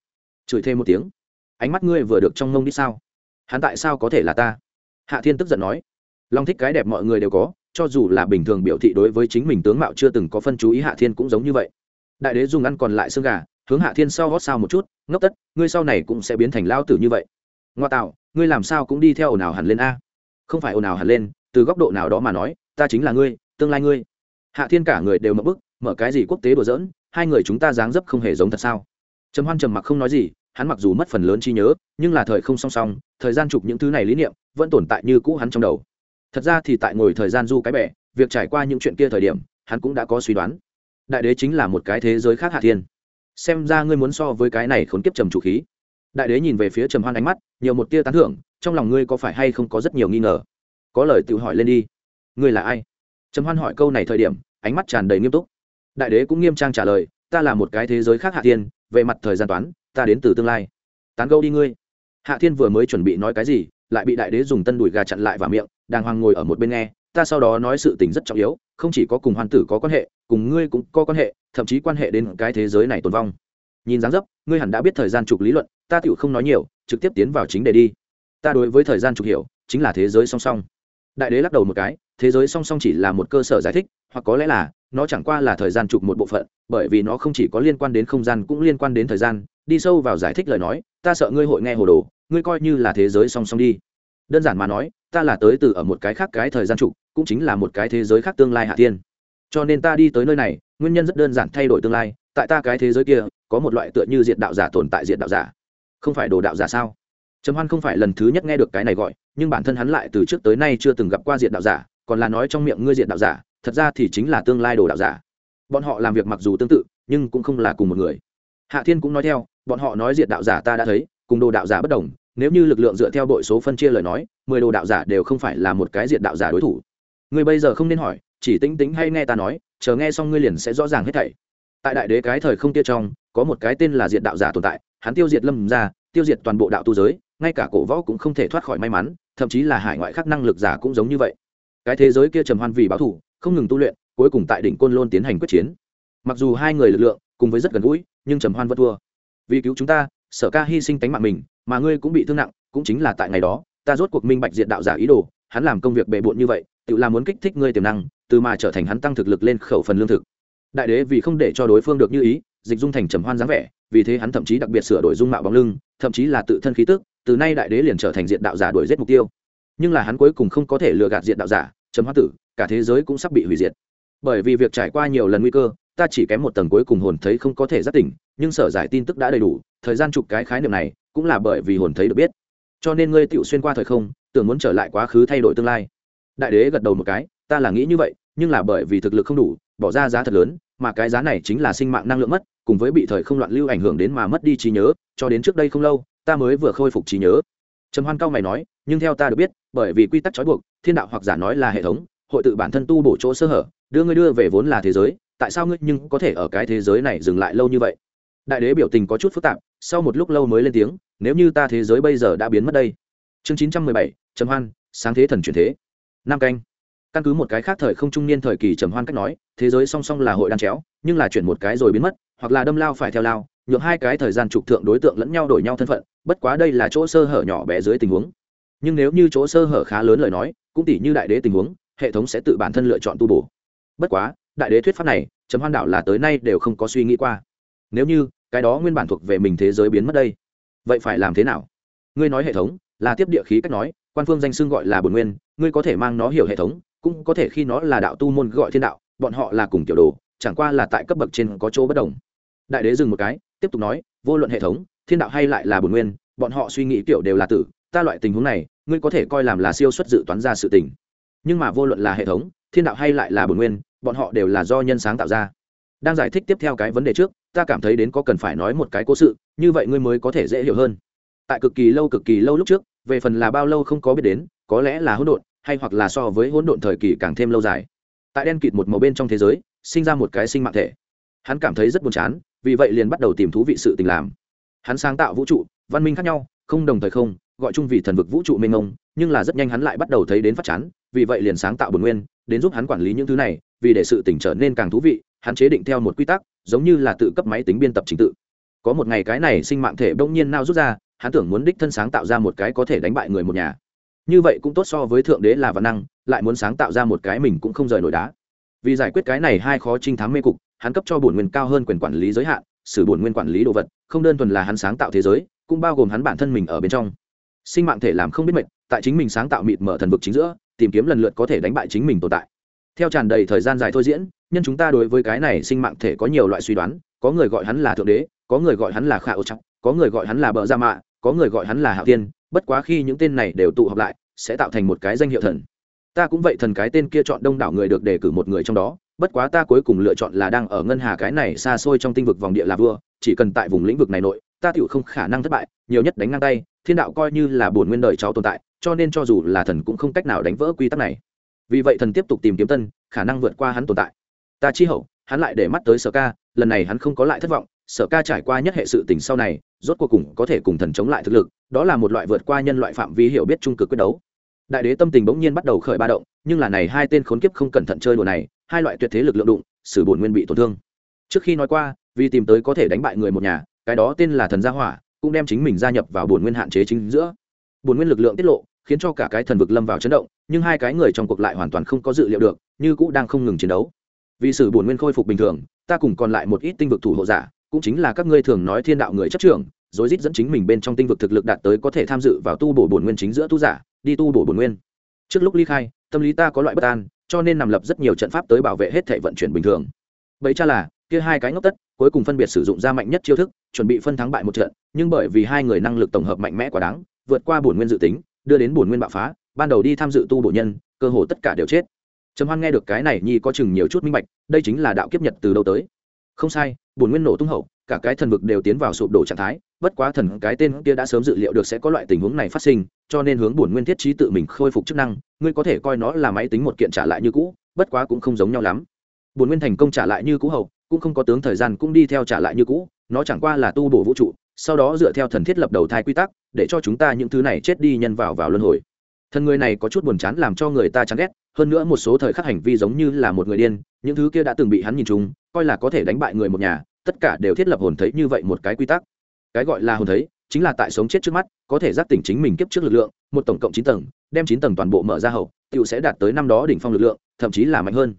Chửi thêm một tiếng. Ánh mắt ngươi vừa được trong mông đi sao? Hắn tại sao có thể là ta? Hạ thiên tức giận nói. Long thích cái đẹp mọi người đều có, cho dù là bình thường biểu thị đối với chính mình tướng mạo chưa từng có phân chú ý hạ thiên cũng giống như vậy. Đại đế dùng ăn còn lại xương gà, hướng hạ thiên sau gót sao một chút, ngốc tất, ngươi sau này cũng sẽ biến thành lao tử như vậy. Ngoa tạo, ngươi làm sao cũng đi theo ồn ào hẳn lên a. Không phải ồn ào hẳn lên, từ góc độ nào đó mà nói, ta chính là ngươi tương lai ngươi. Hạ thiên cả người đều mở bức, mở cái gì quốc tế đùa giỡn, hai người chúng ta dáng dấp không hề giống thật sao? Trầm hoan trầm mặc không nói gì, hắn mặc dù mất phần lớn trí nhớ, nhưng là thời không song song, thời gian chụp những thứ này lý niệm, vẫn tồn tại như cũ hắn trong đầu. Thật ra thì tại ngồi thời gian du cái bẻ việc trải qua những chuyện kia thời điểm, hắn cũng đã có suy đoán. Đại đế chính là một cái thế giới khác hạ thiên. Xem ra ngươi muốn so với cái này khốn kiếp trầm chủ khí. Đại đế nhìn về phía trầm hoan ánh mắt, nhiều một tia tán thưởng, trong lòng ngươi có phải hay không có rất nhiều nghi ngờ? Có lời tự hỏi lên đi. Ngươi là ai? Trầm hoan hỏi câu này thời điểm, ánh mắt tràn đầy nghiêm túc. Đại đế cũng nghiêm trang trả lời, ta là một cái thế giới khác hạ thiên, về mặt thời gian toán, ta đến từ tương lai. Tán gâu đi ngươi. Hạ thiên vừa mới chuẩn bị nói cái gì, lại bị đại đế dùng tân đùi gà chặn lại vào miệng, đàng hoàng ngồi ở một bên nghe, ta sau đó nói sự tình rất trọng yếu, không chỉ có cùng hoàn tử có quan hệ, cùng ngươi cũng có quan hệ, thậm chí quan hệ đến cái thế giới này tồn vong. Nhìn dáng dấp, ngươi hẳn đã biết thời gian trục lý luận, ta tựu không nói nhiều, trực tiếp tiến vào chính đề đi. Ta đối với thời gian trục hiểu, chính là thế giới song song. Đại đế lắc đầu một cái thế giới song song chỉ là một cơ sở giải thích, hoặc có lẽ là, nó chẳng qua là thời gian chụp một bộ phận, bởi vì nó không chỉ có liên quan đến không gian cũng liên quan đến thời gian. Đi sâu vào giải thích lời nói, ta sợ ngươi hội nghe hồ đồ, ngươi coi như là thế giới song song đi. Đơn giản mà nói, ta là tới từ ở một cái khác cái thời gian trục cũng chính là một cái thế giới khác tương lai hạ tiên. Cho nên ta đi tới nơi này, nguyên nhân rất đơn giản thay đổi tương lai, tại ta cái thế giới kia, có một loại tựa như diện đạo giả tồn tại diện đạo giả. Không phải đồ đạo giả sao? Trầm hoan không phải lần thứ nhất nghe được cái này gọi, nhưng bản thân hắn lại từ trước tới nay chưa từng gặp qua diện đạo giả còn là nói trong miệng ngươi diện đạo giả, thật ra thì chính là tương lai đồ đạo giả. Bọn họ làm việc mặc dù tương tự, nhưng cũng không là cùng một người. Hạ thiên cũng nói theo, bọn họ nói diện đạo giả ta đã thấy, cùng đồ đạo giả bất đồng, nếu như lực lượng dựa theo đội số phân chia lời nói, mười đồ đạo giả đều không phải là một cái diện đạo giả đối thủ. Ngươi bây giờ không nên hỏi, chỉ tính tính hay nghe ta nói, chờ nghe xong ngươi liền sẽ rõ ràng hết thảy. Tại đại đế cái thời không kia trong, có một cái tên là diện đạo giả tồn tại, hắn tiêu diệt lâm ra, tiêu diệt toàn bộ đạo tu giới, ngay cả cổ võ cũng không thể thoát khỏi may mắn, thậm chí là hải ngoại khác năng lực giả cũng giống như vậy cái thế giới kia trầm hoan vì báo thủ không ngừng tu luyện, cuối cùng tại đỉnh côn lôn tiến hành quyết chiến. Mặc dù hai người lực lượng cùng với rất gần gũi, nhưng trầm hoan vẫn thua. Vì cứu chúng ta, sở ca hy sinh tánh mạng mình, mà ngươi cũng bị thương nặng, cũng chính là tại ngày đó, ta rốt cuộc minh bạch diện đạo giả ý đồ, hắn làm công việc bề bộn như vậy, tự làm muốn kích thích ngươi tiềm năng, từ mà trở thành hắn tăng thực lực lên khẩu phần lương thực. Đại đế vì không để cho đối phương được như ý, dịch dung thành trầm hoan dáng vẻ, vì thế hắn thậm chí đặc biệt sửa đổi dung mạo bóng lưng, thậm chí là tự thân khí tức, từ nay đại đế liền trở thành diện đạo giả đuổi giết mục tiêu. Nhưng là hắn cuối cùng không có thể lừa gạt diện đạo giả chấm hoa tử, cả thế giới cũng sắp bị hủy diệt. Bởi vì việc trải qua nhiều lần nguy cơ, ta chỉ kém một tầng cuối cùng hồn thấy không có thể giác tỉnh, nhưng sở giải tin tức đã đầy đủ, thời gian chụp cái khái niệm này cũng là bởi vì hồn thấy được biết. Cho nên ngươi tựu xuyên qua thời không, tưởng muốn trở lại quá khứ thay đổi tương lai. Đại đế gật đầu một cái, ta là nghĩ như vậy, nhưng là bởi vì thực lực không đủ, bỏ ra giá thật lớn, mà cái giá này chính là sinh mạng năng lượng mất, cùng với bị thời không loạn lưu ảnh hưởng đến mà mất đi trí nhớ, cho đến trước đây không lâu, ta mới vừa khôi phục trí nhớ. Trầm hoan cao mày nói nhưng theo ta được biết, bởi vì quy tắc trói buộc, thiên đạo hoặc giả nói là hệ thống, hội tự bản thân tu bổ chỗ sơ hở, đưa ngươi đưa về vốn là thế giới, tại sao ngươi nhưng có thể ở cái thế giới này dừng lại lâu như vậy? Đại đế biểu tình có chút phức tạp, sau một lúc lâu mới lên tiếng, nếu như ta thế giới bây giờ đã biến mất đây. Chương chín trăm mười bảy, trầm hoan, sáng thế thần truyền thế. Nam canh. Căn cứ một cái khác thời không trung niên thời kỳ trầm hoan cách nói, thế giới song song là hội đan chéo, nhưng là chuyển một cái rồi biến mất, hoặc là đâm lao phải theo lao, nhượng hai cái thời gian trục thượng đối tượng lẫn nhau đổi nhau thân phận, bất quá đây là chỗ sơ hở nhỏ bé dưới tình huống nhưng nếu như chỗ sơ hở khá lớn lời nói, cũng tỷ như đại đế tình huống, hệ thống sẽ tự bản thân lựa chọn tu bổ. Bất quá, đại đế thuyết pháp này chấm hoan đạo là tới nay đều không có suy nghĩ qua. Nếu như, cái đó nguyên bản thuộc về mình thế giới biến mất đây, vậy phải làm thế nào? Ngươi nói hệ thống, là tiếp địa khí cách nói, quan phương danh xưng gọi là bồn nguyên, ngươi có thể mang nó hiểu hệ thống, cũng có thể khi nó là đạo tu môn gọi thiên đạo, bọn họ là cùng kiểu đồ, chẳng qua là tại cấp bậc trên có chỗ bất đồng. Đại đế dừng một cái, tiếp tục nói, vô luận hệ thống, thiên đạo hay lại là bồn nguyên, bọn họ suy nghĩ kiểu đều là tử ta loại tình huống này, ngươi có thể coi làm là siêu xuất dự toán ra sự tình. Nhưng mà vô luận là hệ thống, thiên đạo hay lại là bồn nguyên, bọn họ đều là do nhân sáng tạo ra. Đang giải thích tiếp theo cái vấn đề trước, ta cảm thấy đến có cần phải nói một cái cố sự, như vậy ngươi mới có thể dễ hiểu hơn. Tại cực kỳ lâu cực kỳ lâu lúc trước, về phần là bao lâu không có biết đến, có lẽ là hỗn độn, hay hoặc là so với hỗn độn thời kỳ càng thêm lâu dài. Tại đen kịt một màu bên trong thế giới, sinh ra một cái sinh mạng thể. Hắn cảm thấy rất buồn chán, vì vậy liền bắt đầu tìm thú vị sự tình làm. Hắn sáng tạo vũ trụ, văn minh khác nhau, không đồng thời không gọi chung vì thần vực vũ trụ mênh mông, nhưng là rất nhanh hắn lại bắt đầu thấy đến phát chán, vì vậy liền sáng tạo bồn nguyên, đến giúp hắn quản lý những thứ này, vì để sự tỉnh trở nên càng thú vị, hắn chế định theo một quy tắc, giống như là tự cấp máy tính biên tập trình tự. Có một ngày cái này sinh mạng thể bỗng nhiên nao rút ra, hắn tưởng muốn đích thân sáng tạo ra một cái có thể đánh bại người một nhà. Như vậy cũng tốt so với thượng đế là văn năng, lại muốn sáng tạo ra một cái mình cũng không rời nổi đá. Vì giải quyết cái này hai khó trinh thám mê cục, hắn cấp cho bổn nguyên cao hơn quyền quản lý giới hạn, sử bổn nguyên quản lý đồ vật, không đơn thuần là hắn sáng tạo thế giới, cũng bao gồm hắn bản thân mình ở bên trong sinh mạng thể làm không biết mệt, tại chính mình sáng tạo mịt mở thần vực chính giữa, tìm kiếm lần lượt có thể đánh bại chính mình tồn tại. Theo tràn đầy thời gian dài thôi diễn, nhân chúng ta đối với cái này sinh mạng thể có nhiều loại suy đoán, có người gọi hắn là thượng đế, có người gọi hắn là khả ô chắc có người gọi hắn là bờ gia mạ, có người gọi hắn là hạo tiên, bất quá khi những tên này đều tụ họp lại, sẽ tạo thành một cái danh hiệu thần. Ta cũng vậy thần cái tên kia chọn đông đảo người được đề cử một người trong đó, bất quá ta cuối cùng lựa chọn là đang ở ngân hà cái này xa xôi trong tinh vực vòng địa là vua, chỉ cần tại vùng lĩnh vực này nội ta tựu không khả năng thất bại, nhiều nhất đánh ngang tay, thiên đạo coi như là bổn nguyên đời cháu tồn tại, cho nên cho dù là thần cũng không cách nào đánh vỡ quy tắc này. Vì vậy thần tiếp tục tìm kiếm tân, khả năng vượt qua hắn tồn tại. Ta chi hậu, hắn lại để mắt tới sở ca, lần này hắn không có lại thất vọng, sở ca trải qua nhất hệ sự tình sau này, rốt cuộc cùng có thể cùng thần chống lại thực lực, đó là một loại vượt qua nhân loại phạm vi hiểu biết trung cực quyết đấu. Đại đế tâm tình bỗng nhiên bắt đầu khởi ba động, nhưng là này hai tên khốn kiếp không cẩn thận chơi đùa này, hai loại tuyệt thế lực lượng đụng, sử bổn nguyên bị tổn thương. Trước khi nói qua, vì tìm tới có thể đánh bại người một nhà cái đó tên là thần gia hỏa, cũng đem chính mình gia nhập vào bổn nguyên hạn chế chính giữa. Bổn nguyên lực lượng tiết lộ, khiến cho cả cái thần vực lâm vào chấn động, nhưng hai cái người trong cuộc lại hoàn toàn không có dự liệu được, như cũ đang không ngừng chiến đấu. Vì sự bổn nguyên khôi phục bình thường, ta cùng còn lại một ít tinh vực thủ hộ giả, cũng chính là các ngươi thường nói thiên đạo người chấp trưởng rồi rít dẫn chính mình bên trong tinh vực thực lực đạt tới có thể tham dự vào tu bổ bổn nguyên chính giữa tu giả, đi tu bổ bổn nguyên. Trước lúc ly khai, tâm lý ta có loại bất an, cho nên nằm lập rất nhiều trận pháp tới bảo vệ hết thể vận chuyển bình thường. Bấy cha là, kia hai cái ngốc tất cuối cùng phân biệt sử dụng ra mạnh nhất chiêu thức, chuẩn bị phân thắng bại một trận, nhưng bởi vì hai người năng lực tổng hợp mạnh mẽ quá đáng, vượt qua bổn nguyên dự tính, đưa đến bổn nguyên bạo phá, ban đầu đi tham dự tu bổ nhân, cơ hồ tất cả đều chết. Trầm hoan nghe được cái này, nhi có chừng nhiều chút minh bạch, đây chính là đạo kiếp nhật từ đâu tới. Không sai, bổn nguyên nổ tung hậu, cả cái thần vực đều tiến vào sụp đổ trạng thái, bất quá thần cái tên kia đã sớm dự liệu được sẽ có loại tình huống này phát sinh, cho nên hướng bổn nguyên thiết trí tự mình khôi phục chức năng, ngươi có thể coi nó là máy tính một kiện trả lại như cũ, bất quá cũng không giống nhau lắm. Bổn nguyên thành công trả lại như cũ hậu cũng không có tướng thời gian cũng đi theo trả lại như cũ, nó chẳng qua là tu bổ vũ trụ, sau đó dựa theo thần thiết lập đầu thai quy tắc, để cho chúng ta những thứ này chết đi nhân vào vào luân hồi. Thân người này có chút buồn chán làm cho người ta chán ghét, hơn nữa một số thời khắc hành vi giống như là một người điên, những thứ kia đã từng bị hắn nhìn chung coi là có thể đánh bại người một nhà, tất cả đều thiết lập hồn thấy như vậy một cái quy tắc. Cái gọi là hồn thấy, chính là tại sống chết trước mắt, có thể giác tỉnh chính mình kiếp trước lực lượng, một tổng cộng chín tầng, đem chín tầng toàn bộ mở ra hậu tựu sẽ đạt tới năm đó đỉnh phong lực lượng, thậm chí là mạnh hơn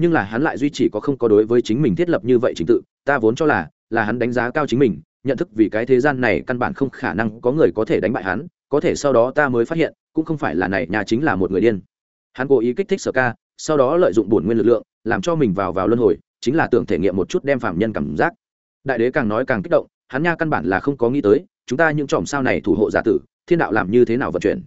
nhưng là hắn lại duy trì có không có đối với chính mình thiết lập như vậy chính tự, ta vốn cho là là hắn đánh giá cao chính mình, nhận thức vì cái thế gian này căn bản không khả năng có người có thể đánh bại hắn, có thể sau đó ta mới phát hiện, cũng không phải là này, nhà chính là một người điên. Hắn cố ý kích thích sở ca, sau đó lợi dụng bổn nguyên lực lượng, làm cho mình vào vào luân hồi, chính là tưởng thể nghiệm một chút đem phạm nhân cảm giác. Đại đế càng nói càng kích động, hắn nha căn bản là không có nghĩ tới, chúng ta những chòm sao này thủ hộ giả tử, thiên đạo làm như thế nào vận chuyển.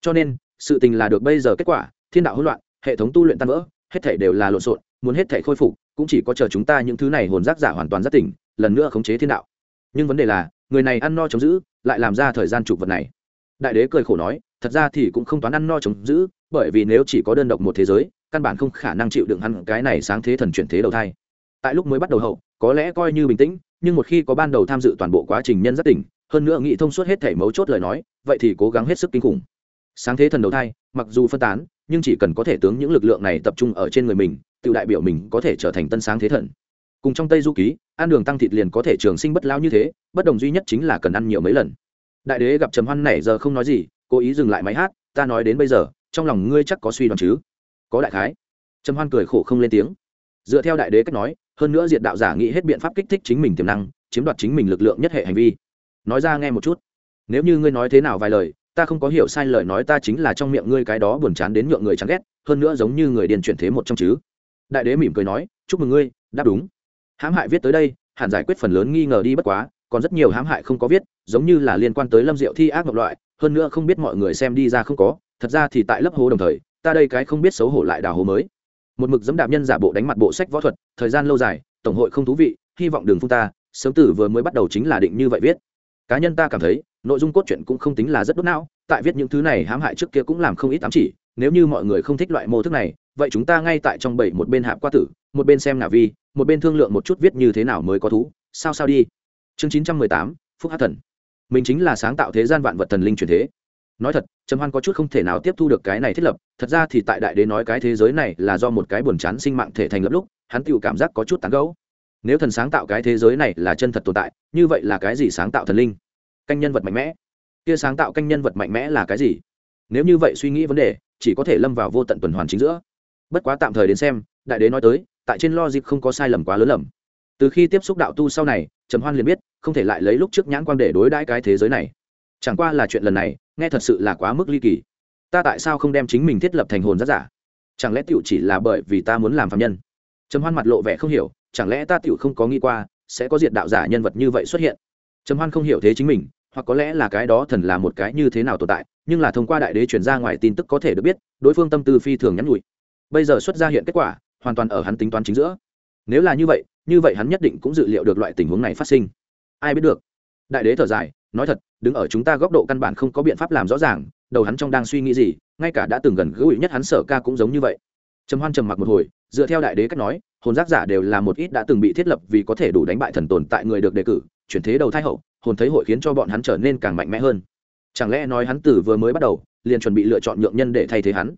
Cho nên, sự tình là được bây giờ kết quả, thiên đạo hỗn loạn, hệ thống tu luyện tan vỡ hết thảy đều là lộn xộn, muốn hết thảy khôi phục, cũng chỉ có chờ chúng ta những thứ này hồn giác giả hoàn toàn giác tỉnh, lần nữa khống chế thiên đạo. Nhưng vấn đề là, người này ăn no chống giữ, lại làm ra thời gian chụp vật này. Đại đế cười khổ nói, thật ra thì cũng không toán ăn no chống giữ, bởi vì nếu chỉ có đơn độc một thế giới, căn bản không khả năng chịu đựng hắn cái này sáng thế thần chuyển thế đầu thai. Tại lúc mới bắt đầu hậu, có lẽ coi như bình tĩnh, nhưng một khi có ban đầu tham dự toàn bộ quá trình nhân giác tỉnh, hơn nữa nghĩ thông suốt hết thể mấu chốt lời nói, vậy thì cố gắng hết sức kinh khủng. Sáng thế thần đầu thai, mặc dù phân tán nhưng chỉ cần có thể tướng những lực lượng này tập trung ở trên người mình, tự đại biểu mình có thể trở thành tân sáng thế thần. Cùng trong tây du ký, ăn đường tăng thịt liền có thể trường sinh bất lao như thế, bất đồng duy nhất chính là cần ăn nhiều mấy lần. Đại đế gặp trầm hoan này giờ không nói gì, cố ý dừng lại máy hát, ta nói đến bây giờ, trong lòng ngươi chắc có suy đoán chứ? Có đại khái. Trầm hoan cười khổ không lên tiếng. Dựa theo đại đế cách nói, hơn nữa diệt đạo giả nghĩ hết biện pháp kích thích chính mình tiềm năng, chiếm đoạt chính mình lực lượng nhất hệ hành vi. Nói ra nghe một chút. Nếu như ngươi nói thế nào vài lời ta không có hiểu sai lời nói ta chính là trong miệng ngươi cái đó buồn chán đến nhượng người chán ghét, hơn nữa giống như người điền chuyển thế một trong chứ. Đại đế mỉm cười nói, chúc mừng ngươi, đáp đúng. Hãm hại viết tới đây, hẳn giải quyết phần lớn nghi ngờ đi bất quá, còn rất nhiều hãm hại không có viết, giống như là liên quan tới lâm diệu thi ác ngọc loại, hơn nữa không biết mọi người xem đi ra không có, thật ra thì tại lớp hố đồng thời, ta đây cái không biết xấu hổ lại đào hố mới. Một mực dẫm đạp nhân giả bộ đánh mặt bộ sách võ thuật, thời gian lâu dài, tổng hội không thú vị, hy vọng đường phung ta, sớm tử vừa mới bắt đầu chính là định như vậy viết cá nhân ta cảm thấy, nội dung cốt truyện cũng không tính là rất đốt não, tại viết những thứ này hãm hại trước kia cũng làm không ít ám chỉ, nếu như mọi người không thích loại mô thức này, vậy chúng ta ngay tại trong bảy một bên hạp qua tử, một bên xem nà vi, một bên thương lượng một chút viết như thế nào mới có thú. Sao sao đi. Chương chín trăm mười tám, phúc hát thần. Mình chính là sáng tạo thế gian vạn vật thần linh truyền thế. Nói thật, trầm hoan có chút không thể nào tiếp thu được cái này thiết lập, thật ra thì tại đại đế nói cái thế giới này là do một cái buồn chán sinh mạng thể thành lập lúc, hắn tự cảm giác có chút tán gấu nếu thần sáng tạo cái thế giới này là chân thật tồn tại, như vậy là cái gì sáng tạo thần linh? Canh nhân vật mạnh mẽ. Kia sáng tạo canh nhân vật mạnh mẽ là cái gì? Nếu như vậy suy nghĩ vấn đề, chỉ có thể lâm vào vô tận tuần hoàn chính giữa. Bất quá tạm thời đến xem, đại đế nói tới, tại trên logic không có sai lầm quá lớn lầm. Từ khi tiếp xúc đạo tu sau này, trầm hoan liền biết, không thể lại lấy lúc trước nhãn quan để đối đãi cái thế giới này. Chẳng qua là chuyện lần này, nghe thật sự là quá mức ly kỳ. Ta tại sao không đem chính mình thiết lập thành hồn giác giả? Chẳng lẽ tựu chỉ là bởi vì ta muốn làm phạm nhân? Trầm hoan mặt lộ vẻ không hiểu, chẳng lẽ ta tiểu không có nghĩ qua sẽ có diệt đạo giả nhân vật như vậy xuất hiện? Trầm hoan không hiểu thế chính mình, hoặc có lẽ là cái đó thần là một cái như thế nào tồn tại, nhưng là thông qua đại đế chuyển ra ngoài tin tức có thể được biết, đối phương tâm tư phi thường nhắn nhủi. Bây giờ xuất ra hiện kết quả, hoàn toàn ở hắn tính toán chính giữa. Nếu là như vậy như vậy hắn nhất định cũng dự liệu được loại tình huống này phát sinh. Ai biết được? Đại đế thở dài, nói thật, đứng ở chúng ta góc độ căn bản không có biện pháp làm rõ ràng, đầu hắn trong đang suy nghĩ gì, ngay cả đã từng gần gũi nhất hắn sở ca cũng giống như vậy. Trầm hoan trầm mặc một hồi dựa theo đại đế cách nói, hồn giác giả đều là một ít đã từng bị thiết lập vì có thể đủ đánh bại thần tồn tại người được đề cử, chuyển thế đầu thai hậu, hồn thấy hội khiến cho bọn hắn trở nên càng mạnh mẽ hơn. Chẳng lẽ nói hắn từ vừa mới bắt đầu, liền chuẩn bị lựa chọn nhượng nhân để thay thế hắn?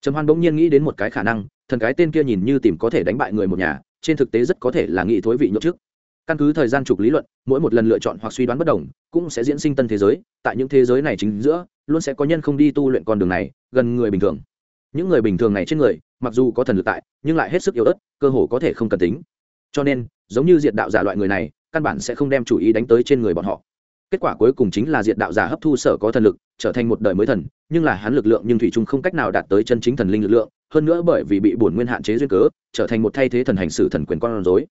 Trầm hoan bỗng nhiên nghĩ đến một cái khả năng, thần cái tên kia nhìn như tìm có thể đánh bại người một nhà, trên thực tế rất có thể là nghĩ thối vị nhậu trước. Căn cứ thời gian trục lý luận, mỗi một lần lựa chọn hoặc suy đoán bất đồng, cũng sẽ diễn sinh tân thế giới, tại những thế giới này chính giữa, luôn sẽ có nhân không đi tu luyện con đường này, gần người bình thường những người bình thường này trên người, mặc dù có thần lực tại, nhưng lại hết sức yếu ớt, cơ hồ có thể không cần tính. Cho nên, giống như diệt đạo giả loại người này, căn bản sẽ không đem chủ ý đánh tới trên người bọn họ. Kết quả cuối cùng chính là diệt đạo giả hấp thu sở có thần lực, trở thành một đời mới thần, nhưng là hắn lực lượng nhưng thủy chung không cách nào đạt tới chân chính thần linh lực lượng, hơn nữa bởi vì bị bổn nguyên hạn chế duyên cớ, trở thành một thay thế thần hành xử thần quyền con rối.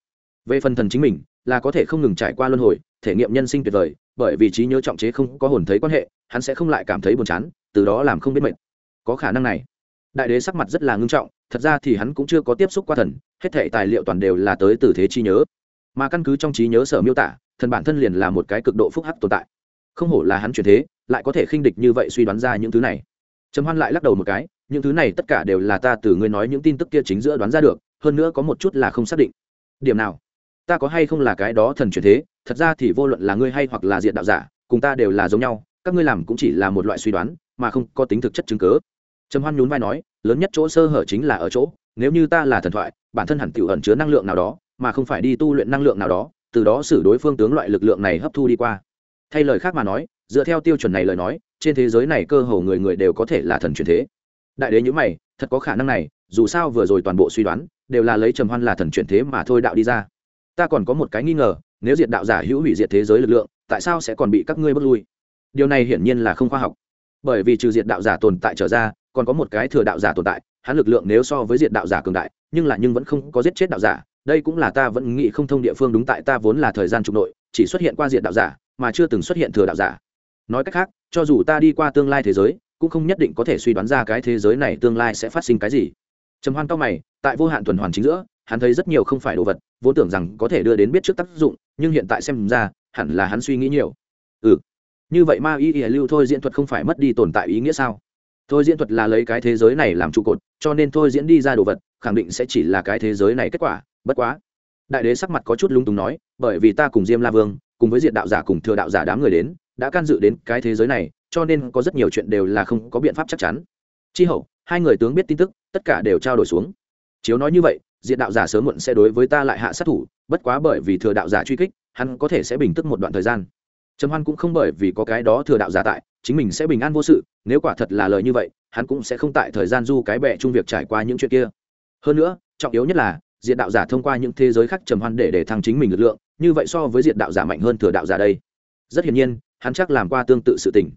Về phần thần chính mình, là có thể không ngừng trải qua luân hồi, thể nghiệm nhân sinh tuyệt vời, bởi vì trí nhớ trọng chế không có hồn thấy quan hệ, hắn sẽ không lại cảm thấy buồn chán, từ đó làm không biết mệt. Có khả năng này đại đế sắc mặt rất là ngưng trọng, thật ra thì hắn cũng chưa có tiếp xúc qua thần, hết thệ tài liệu toàn đều là tới từ thế trí nhớ. Mà căn cứ trong trí nhớ sở miêu tả, thần bản thân liền là một cái cực độ phúc hắc tồn tại. Không hổ là hắn chuyển thế, lại có thể khinh địch như vậy suy đoán ra những thứ này. Trầm hoan lại lắc đầu một cái, những thứ này tất cả đều là ta từ ngươi nói những tin tức kia chính giữa đoán ra được, hơn nữa có một chút là không xác định. Điểm nào? Ta có hay không là cái đó thần chuyển thế, thật ra thì vô luận là ngươi hay hoặc là diện đạo giả, cùng ta đều là giống nhau, các ngươi làm cũng chỉ là một loại suy đoán, mà không có tính thực chất chứng cớ trầm hoan nhún vai nói, lớn nhất chỗ sơ hở chính là ở chỗ, nếu như ta là thần thoại, bản thân hẳn tiểu ẩn chứa năng lượng nào đó, mà không phải đi tu luyện năng lượng nào đó, từ đó xử đối phương tướng loại lực lượng này hấp thu đi qua. Thay lời khác mà nói, dựa theo tiêu chuẩn này lời nói, trên thế giới này cơ hồ người người đều có thể là thần truyền thế. Đại đế nhữ mày, thật có khả năng này, dù sao vừa rồi toàn bộ suy đoán, đều là lấy trầm hoan là thần truyền thế mà thôi đạo đi ra. Ta còn có một cái nghi ngờ, nếu diệt đạo giả hữu hủy diệt thế giới lực lượng, tại sao sẽ còn bị các ngươi bước lui? Điều này hiển nhiên là không khoa học. Bởi vì trừ diệt đạo giả tồn tại trở ra còn có một cái thừa đạo giả tồn tại, hắn lực lượng nếu so với diệt đạo giả cường đại, nhưng là nhưng vẫn không có giết chết đạo giả, đây cũng là ta vẫn nghĩ không thông địa phương đúng tại ta vốn là thời gian trục nội, chỉ xuất hiện qua diệt đạo giả, mà chưa từng xuất hiện thừa đạo giả. Nói cách khác, cho dù ta đi qua tương lai thế giới, cũng không nhất định có thể suy đoán ra cái thế giới này tương lai sẽ phát sinh cái gì. Trầm hoan cao mày, tại vô hạn tuần hoàn chính giữa, hắn thấy rất nhiều không phải đồ vật, vốn tưởng rằng có thể đưa đến biết trước tác dụng, nhưng hiện tại xem ra, hẳn là hắn suy nghĩ nhiều. Ừ như vậy ma y y lưu thôi diễn thuật không phải mất đi tồn tại ý nghĩa sao? Thôi diễn thuật là lấy cái thế giới này làm trụ cột, cho nên thôi diễn đi ra đồ vật, khẳng định sẽ chỉ là cái thế giới này kết quả, bất quá. Đại đế sắc mặt có chút lung túng nói, bởi vì ta cùng diêm la vương, cùng với diện đạo giả cùng thừa đạo giả đám người đến, đã can dự đến cái thế giới này, cho nên có rất nhiều chuyện đều là không có biện pháp chắc chắn. Chi hậu, hai người tướng biết tin tức, tất cả đều trao đổi xuống. Chiếu nói như vậy diện đạo giả sớm muộn sẽ đối với ta lại hạ sát thủ, bất quá bởi vì thừa đạo giả truy kích, hắn có thể sẽ bình tức một đoạn thời gian. Trầm hoan cũng không bởi vì có cái đó thừa đạo giả tại chính mình sẽ bình an vô sự, nếu quả thật là lời như vậy, hắn cũng sẽ không tại thời gian du cái bệ chung việc trải qua những chuyện kia. Hơn nữa, trọng yếu nhất là diện đạo giả thông qua những thế giới khác trầm hoan để để thăng chính mình lực lượng, như vậy so với diện đạo giả mạnh hơn thừa đạo giả đây. Rất hiển nhiên, hắn chắc làm qua tương tự sự tình.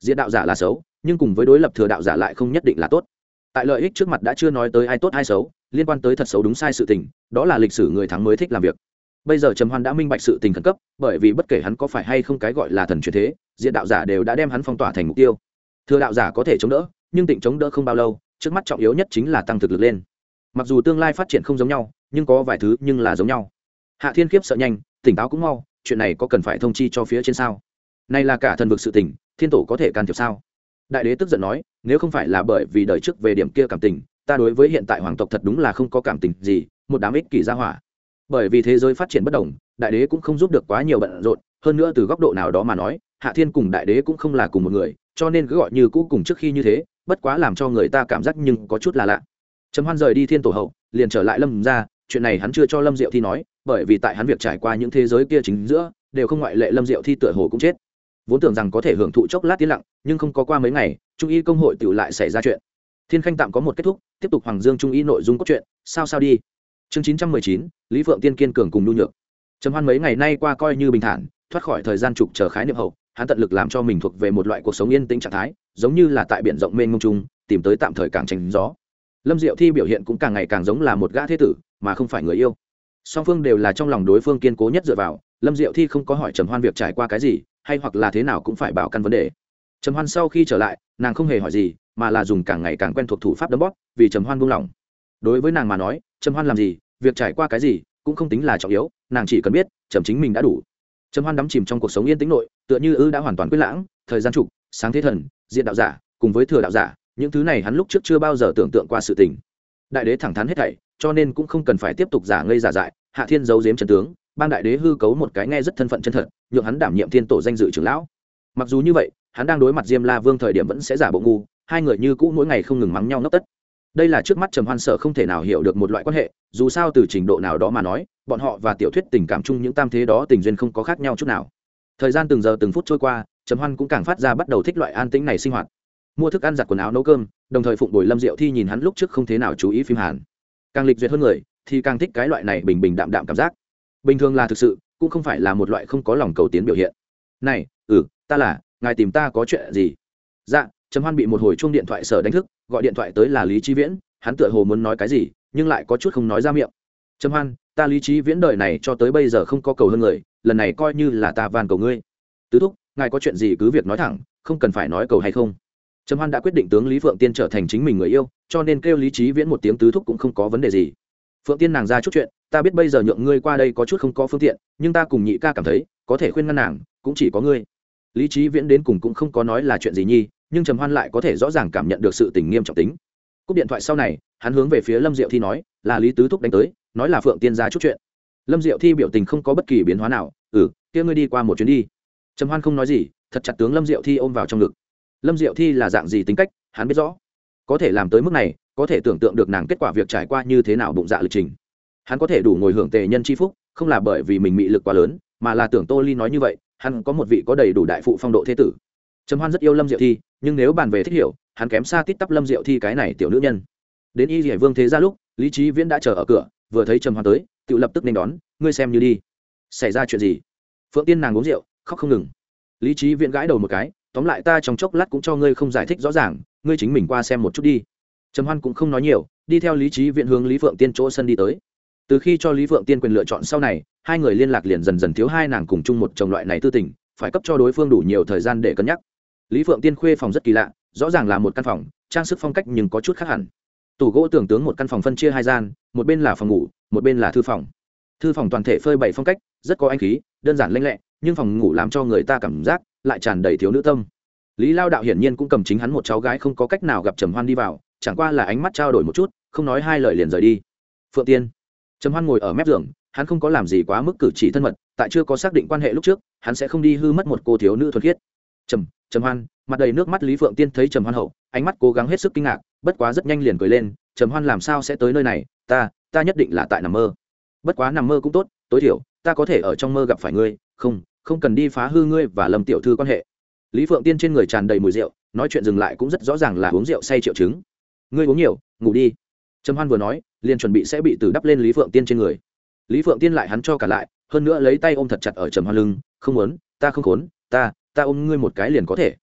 Diện đạo giả là xấu, nhưng cùng với đối lập thừa đạo giả lại không nhất định là tốt. Tại lợi ích trước mặt đã chưa nói tới ai tốt ai xấu, liên quan tới thật xấu đúng sai sự tình, đó là lịch sử người thắng mới thích làm việc bây giờ trầm hoan đã minh bạch sự tình khẩn cấp, bởi vì bất kể hắn có phải hay không cái gọi là thần truyền thế, diện đạo giả đều đã đem hắn phong tỏa thành mục tiêu. Thừa đạo giả có thể chống đỡ, nhưng tỉnh chống đỡ không bao lâu, trước mắt trọng yếu nhất chính là tăng thực lực lên. Mặc dù tương lai phát triển không giống nhau, nhưng có vài thứ nhưng là giống nhau. Hạ thiên kiếp sợ nhanh, tỉnh táo cũng mau, chuyện này có cần phải thông chi cho phía trên sao? Này là cả thần vực sự tỉnh thiên tổ có thể can thiệp sao? Đại đế tức giận nói, nếu không phải là bởi vì đời trước về điểm kia cảm tình, ta đối với hiện tại hoàng tộc thật đúng là không có cảm tình gì, một đám ích kỷ gia hỏa bởi vì thế giới phát triển bất đồng, đại đế cũng không giúp được quá nhiều bận rộn, hơn nữa từ góc độ nào đó mà nói, hạ thiên cùng đại đế cũng không là cùng một người, cho nên cứ gọi như cũ cùng trước khi như thế, bất quá làm cho người ta cảm giác nhưng có chút là lạ. Trầm hoan rời đi thiên tổ hậu, liền trở lại lâm ra, chuyện này hắn chưa cho lâm diệu thi nói, bởi vì tại hắn việc trải qua những thế giới kia chính giữa, đều không ngoại lệ lâm diệu thi tựa hồ cũng chết. Vốn tưởng rằng có thể hưởng thụ chốc lát tiến lặng, nhưng không có qua mấy ngày, trung y công hội tự lại xảy ra chuyện. Thiên khanh tạm có một kết thúc, tiếp tục hoàng dương trung y nội dung cốt truyện, sao sao đi chương chín trăm mười chín, lý phượng tiên kiên cường cùng nhu nhược. Trầm hoan mấy ngày nay qua coi như bình thản, thoát khỏi thời gian trục chờ khái niệm hậu, hắn tận lực làm cho mình thuộc về một loại cuộc sống yên tĩnh trạng thái, giống như là tại biển rộng mênh mông trung tìm tới tạm thời càng tránh gió. Lâm diệu thi biểu hiện cũng càng ngày càng giống là một gã thế tử, mà không phải người yêu. Song phương đều là trong lòng đối phương kiên cố nhất dựa vào, lâm diệu thi không có hỏi trầm hoan việc trải qua cái gì, hay hoặc là thế nào cũng phải bảo căn vấn đề. Trầm hoan sau khi trở lại, nàng không hề hỏi gì, mà là dùng càng ngày càng quen thuộc thủ pháp đấm bóp, vì trầm hoan buông lỏng. Đối với nàng mà nói trầm hoan làm gì, việc trải qua cái gì cũng không tính là trọng yếu, nàng chỉ cần biết, trầm chính mình đã đủ. Trầm hoan đắm chìm trong cuộc sống yên tĩnh nội, tựa như ư đã hoàn toàn quyết lãng, thời gian trục, sáng thế thần, diện đạo giả, cùng với thừa đạo giả, những thứ này hắn lúc trước chưa bao giờ tưởng tượng qua sự tình. Đại đế thẳng thắn hết thảy, cho nên cũng không cần phải tiếp tục giả ngây giả dại, hạ thiên giấu giếm trần tướng ban đại đế hư cấu một cái nghe rất thân phận chân thật, nhượng hắn đảm nhiệm thiên tổ danh dự trưởng lão. Mặc dù như vậy, hắn đang đối mặt diêm la vương thời điểm vẫn sẽ giả bộ ngu, hai người như cũ mỗi ngày không ngừng mắng nhau nốc tất đây là trước mắt trầm hoan sợ không thể nào hiểu được một loại quan hệ, dù sao từ trình độ nào đó mà nói, bọn họ và tiểu thuyết tình cảm chung những tam thế đó tình duyên không có khác nhau chút nào. Thời gian từng giờ từng phút trôi qua, trầm hoan cũng càng phát ra bắt đầu thích loại an tĩnh này sinh hoạt. Mua thức ăn giặt quần áo nấu cơm, đồng thời phụng bồi lâm diệu thi nhìn hắn lúc trước không thế nào chú ý phim hàn. Càng lịch duyệt hơn người, thì càng thích cái loại này bình bình đạm đạm cảm giác. Bình thường là thực sự, cũng không phải là một loại không có lòng cầu tiến biểu hiện. Này ừ ta là, ngài tìm ta có chuyện gì? Dạ trầm hoan bị một hồi chuông điện thoại sở đánh thức gọi điện thoại tới là lý trí viễn, hắn tựa hồ muốn nói cái gì, nhưng lại có chút không nói ra miệng. Trâm hoan, ta lý trí viễn đời này cho tới bây giờ không có cầu hơn người, lần này coi như là ta van cầu ngươi. Tứ thúc, ngài có chuyện gì cứ việc nói thẳng, không cần phải nói cầu hay không. Trâm hoan đã quyết định tướng lý phượng tiên trở thành chính mình người yêu, cho nên kêu lý trí viễn một tiếng tứ thúc cũng không có vấn đề gì. Phượng tiên nàng ra chút chuyện, ta biết bây giờ nhượng ngươi qua đây có chút không có phương tiện, nhưng ta cùng nhị ca cảm thấy, có thể khuyên ngăn nàng, cũng chỉ có ngươi. Lý trí viễn đến cùng cũng không có nói là chuyện gì nhi nhưng trầm hoan lại có thể rõ ràng cảm nhận được sự tình nghiêm trọng tính. Cúp điện thoại sau này, hắn hướng về phía lâm diệu thi nói, là lý tứ thúc đánh tới, nói là phượng tiên ra chút chuyện. Lâm diệu thi biểu tình không có bất kỳ biến hóa nào ừ kia ngươi đi qua một chuyến đi. Trầm hoan không nói gì, thật chặt tướng lâm diệu thi ôm vào trong ngực. Lâm diệu thi là dạng gì tính cách, hắn biết rõ. Có thể làm tới mức này, có thể tưởng tượng được nàng kết quả việc trải qua như thế nào bụng dạ lịch trình. Hắn có thể đủ ngồi hưởng tề nhân c h i phúc, không là bởi vì mình mị lực quá lớn, mà là tưởng tô ly nói như vậy, hắn có một vị có đầy đủ đại phụ phong độ thế tử trầm hoan rất yêu lâm diệu thi, nhưng nếu bàn về thích hiểu, hắn kém xa tít tắp lâm diệu thi cái này tiểu nữ nhân. Đến y hải vương thế ra lúc, lý trí viễn đã chờ ở cửa, vừa thấy trầm hoan tới, tự lập tức nên đón, ngươi xem như đi. Xảy ra chuyện gì? Phượng tiên nàng uống rượu, khóc không ngừng. Lý trí viễn gãi đầu một cái, tóm lại ta trong chốc lát cũng cho ngươi không giải thích rõ ràng, ngươi chính mình qua xem một chút đi. Trầm hoan cũng không nói nhiều, đi theo lý trí viện hướng lý phượng tiên chỗ sân đi tới. Từ khi cho lý phượng tiên quyền lựa chọn sau này, hai người liên lạc liền dần dần thiếu hai nàng cùng chung một chồng loại này tư tình, phải cấp cho đối phương đủ nhiều thời gian để cân nhắc lý phượng tiên khuê phòng rất kỳ lạ, rõ ràng là một căn phòng, trang sức phong cách nhưng có chút khác hẳn. Tủ gỗ tưởng tướng một căn phòng phân chia hai gian, một bên là phòng ngủ, một bên là thư phòng. Thư phòng toàn thể phơi bày phong cách, rất có anh khí, đơn giản lanh lẹ, nhưng phòng ngủ làm cho người ta cảm giác lại tràn đầy thiếu nữ tâm. Lý lao đạo hiển nhiên cũng cầm chính hắn một cháu gái không có cách nào gặp trầm hoan đi vào, chẳng qua là ánh mắt trao đổi một chút, không nói hai lời liền rời đi. Phượng tiên. Trầm hoan ngồi ở mép giường, hắn không có làm gì quá mức cử chỉ thân mật, tại chưa có xác định quan hệ lúc trước, hắn sẽ không đi hư mất một cô thiếu nữ thuần khiết. Trầm trầm hoan, mặt đầy nước mắt lý phượng tiên thấy trầm hoan hậu, ánh mắt cố gắng hết sức kinh ngạc, bất quá rất nhanh liền cười lên, trầm hoan làm sao sẽ tới nơi này? Ta ta nhất định là tại nằm mơ. Bất quá nằm mơ cũng tốt, tối thiểu, ta có thể ở trong mơ gặp phải ngươi, không không cần đi phá hư ngươi và lâm tiểu thư quan hệ. Lý phượng tiên trên người tràn đầy mùi rượu, nói chuyện dừng lại cũng rất rõ ràng là uống rượu say triệu chứng. Ngươi uống nhiều, ngủ đi. Trầm hoan vừa nói, liền chuẩn bị sẽ bị tử đắp lên lý phượng tiên trên người. Lý phượng tiên lại hắn cho cả lại, hơn nữa lấy tay ôm thật chặt ở trầm hoan lưng, không muốn, ta không khốn, ta ta ôm ngươi một cái liền có thể.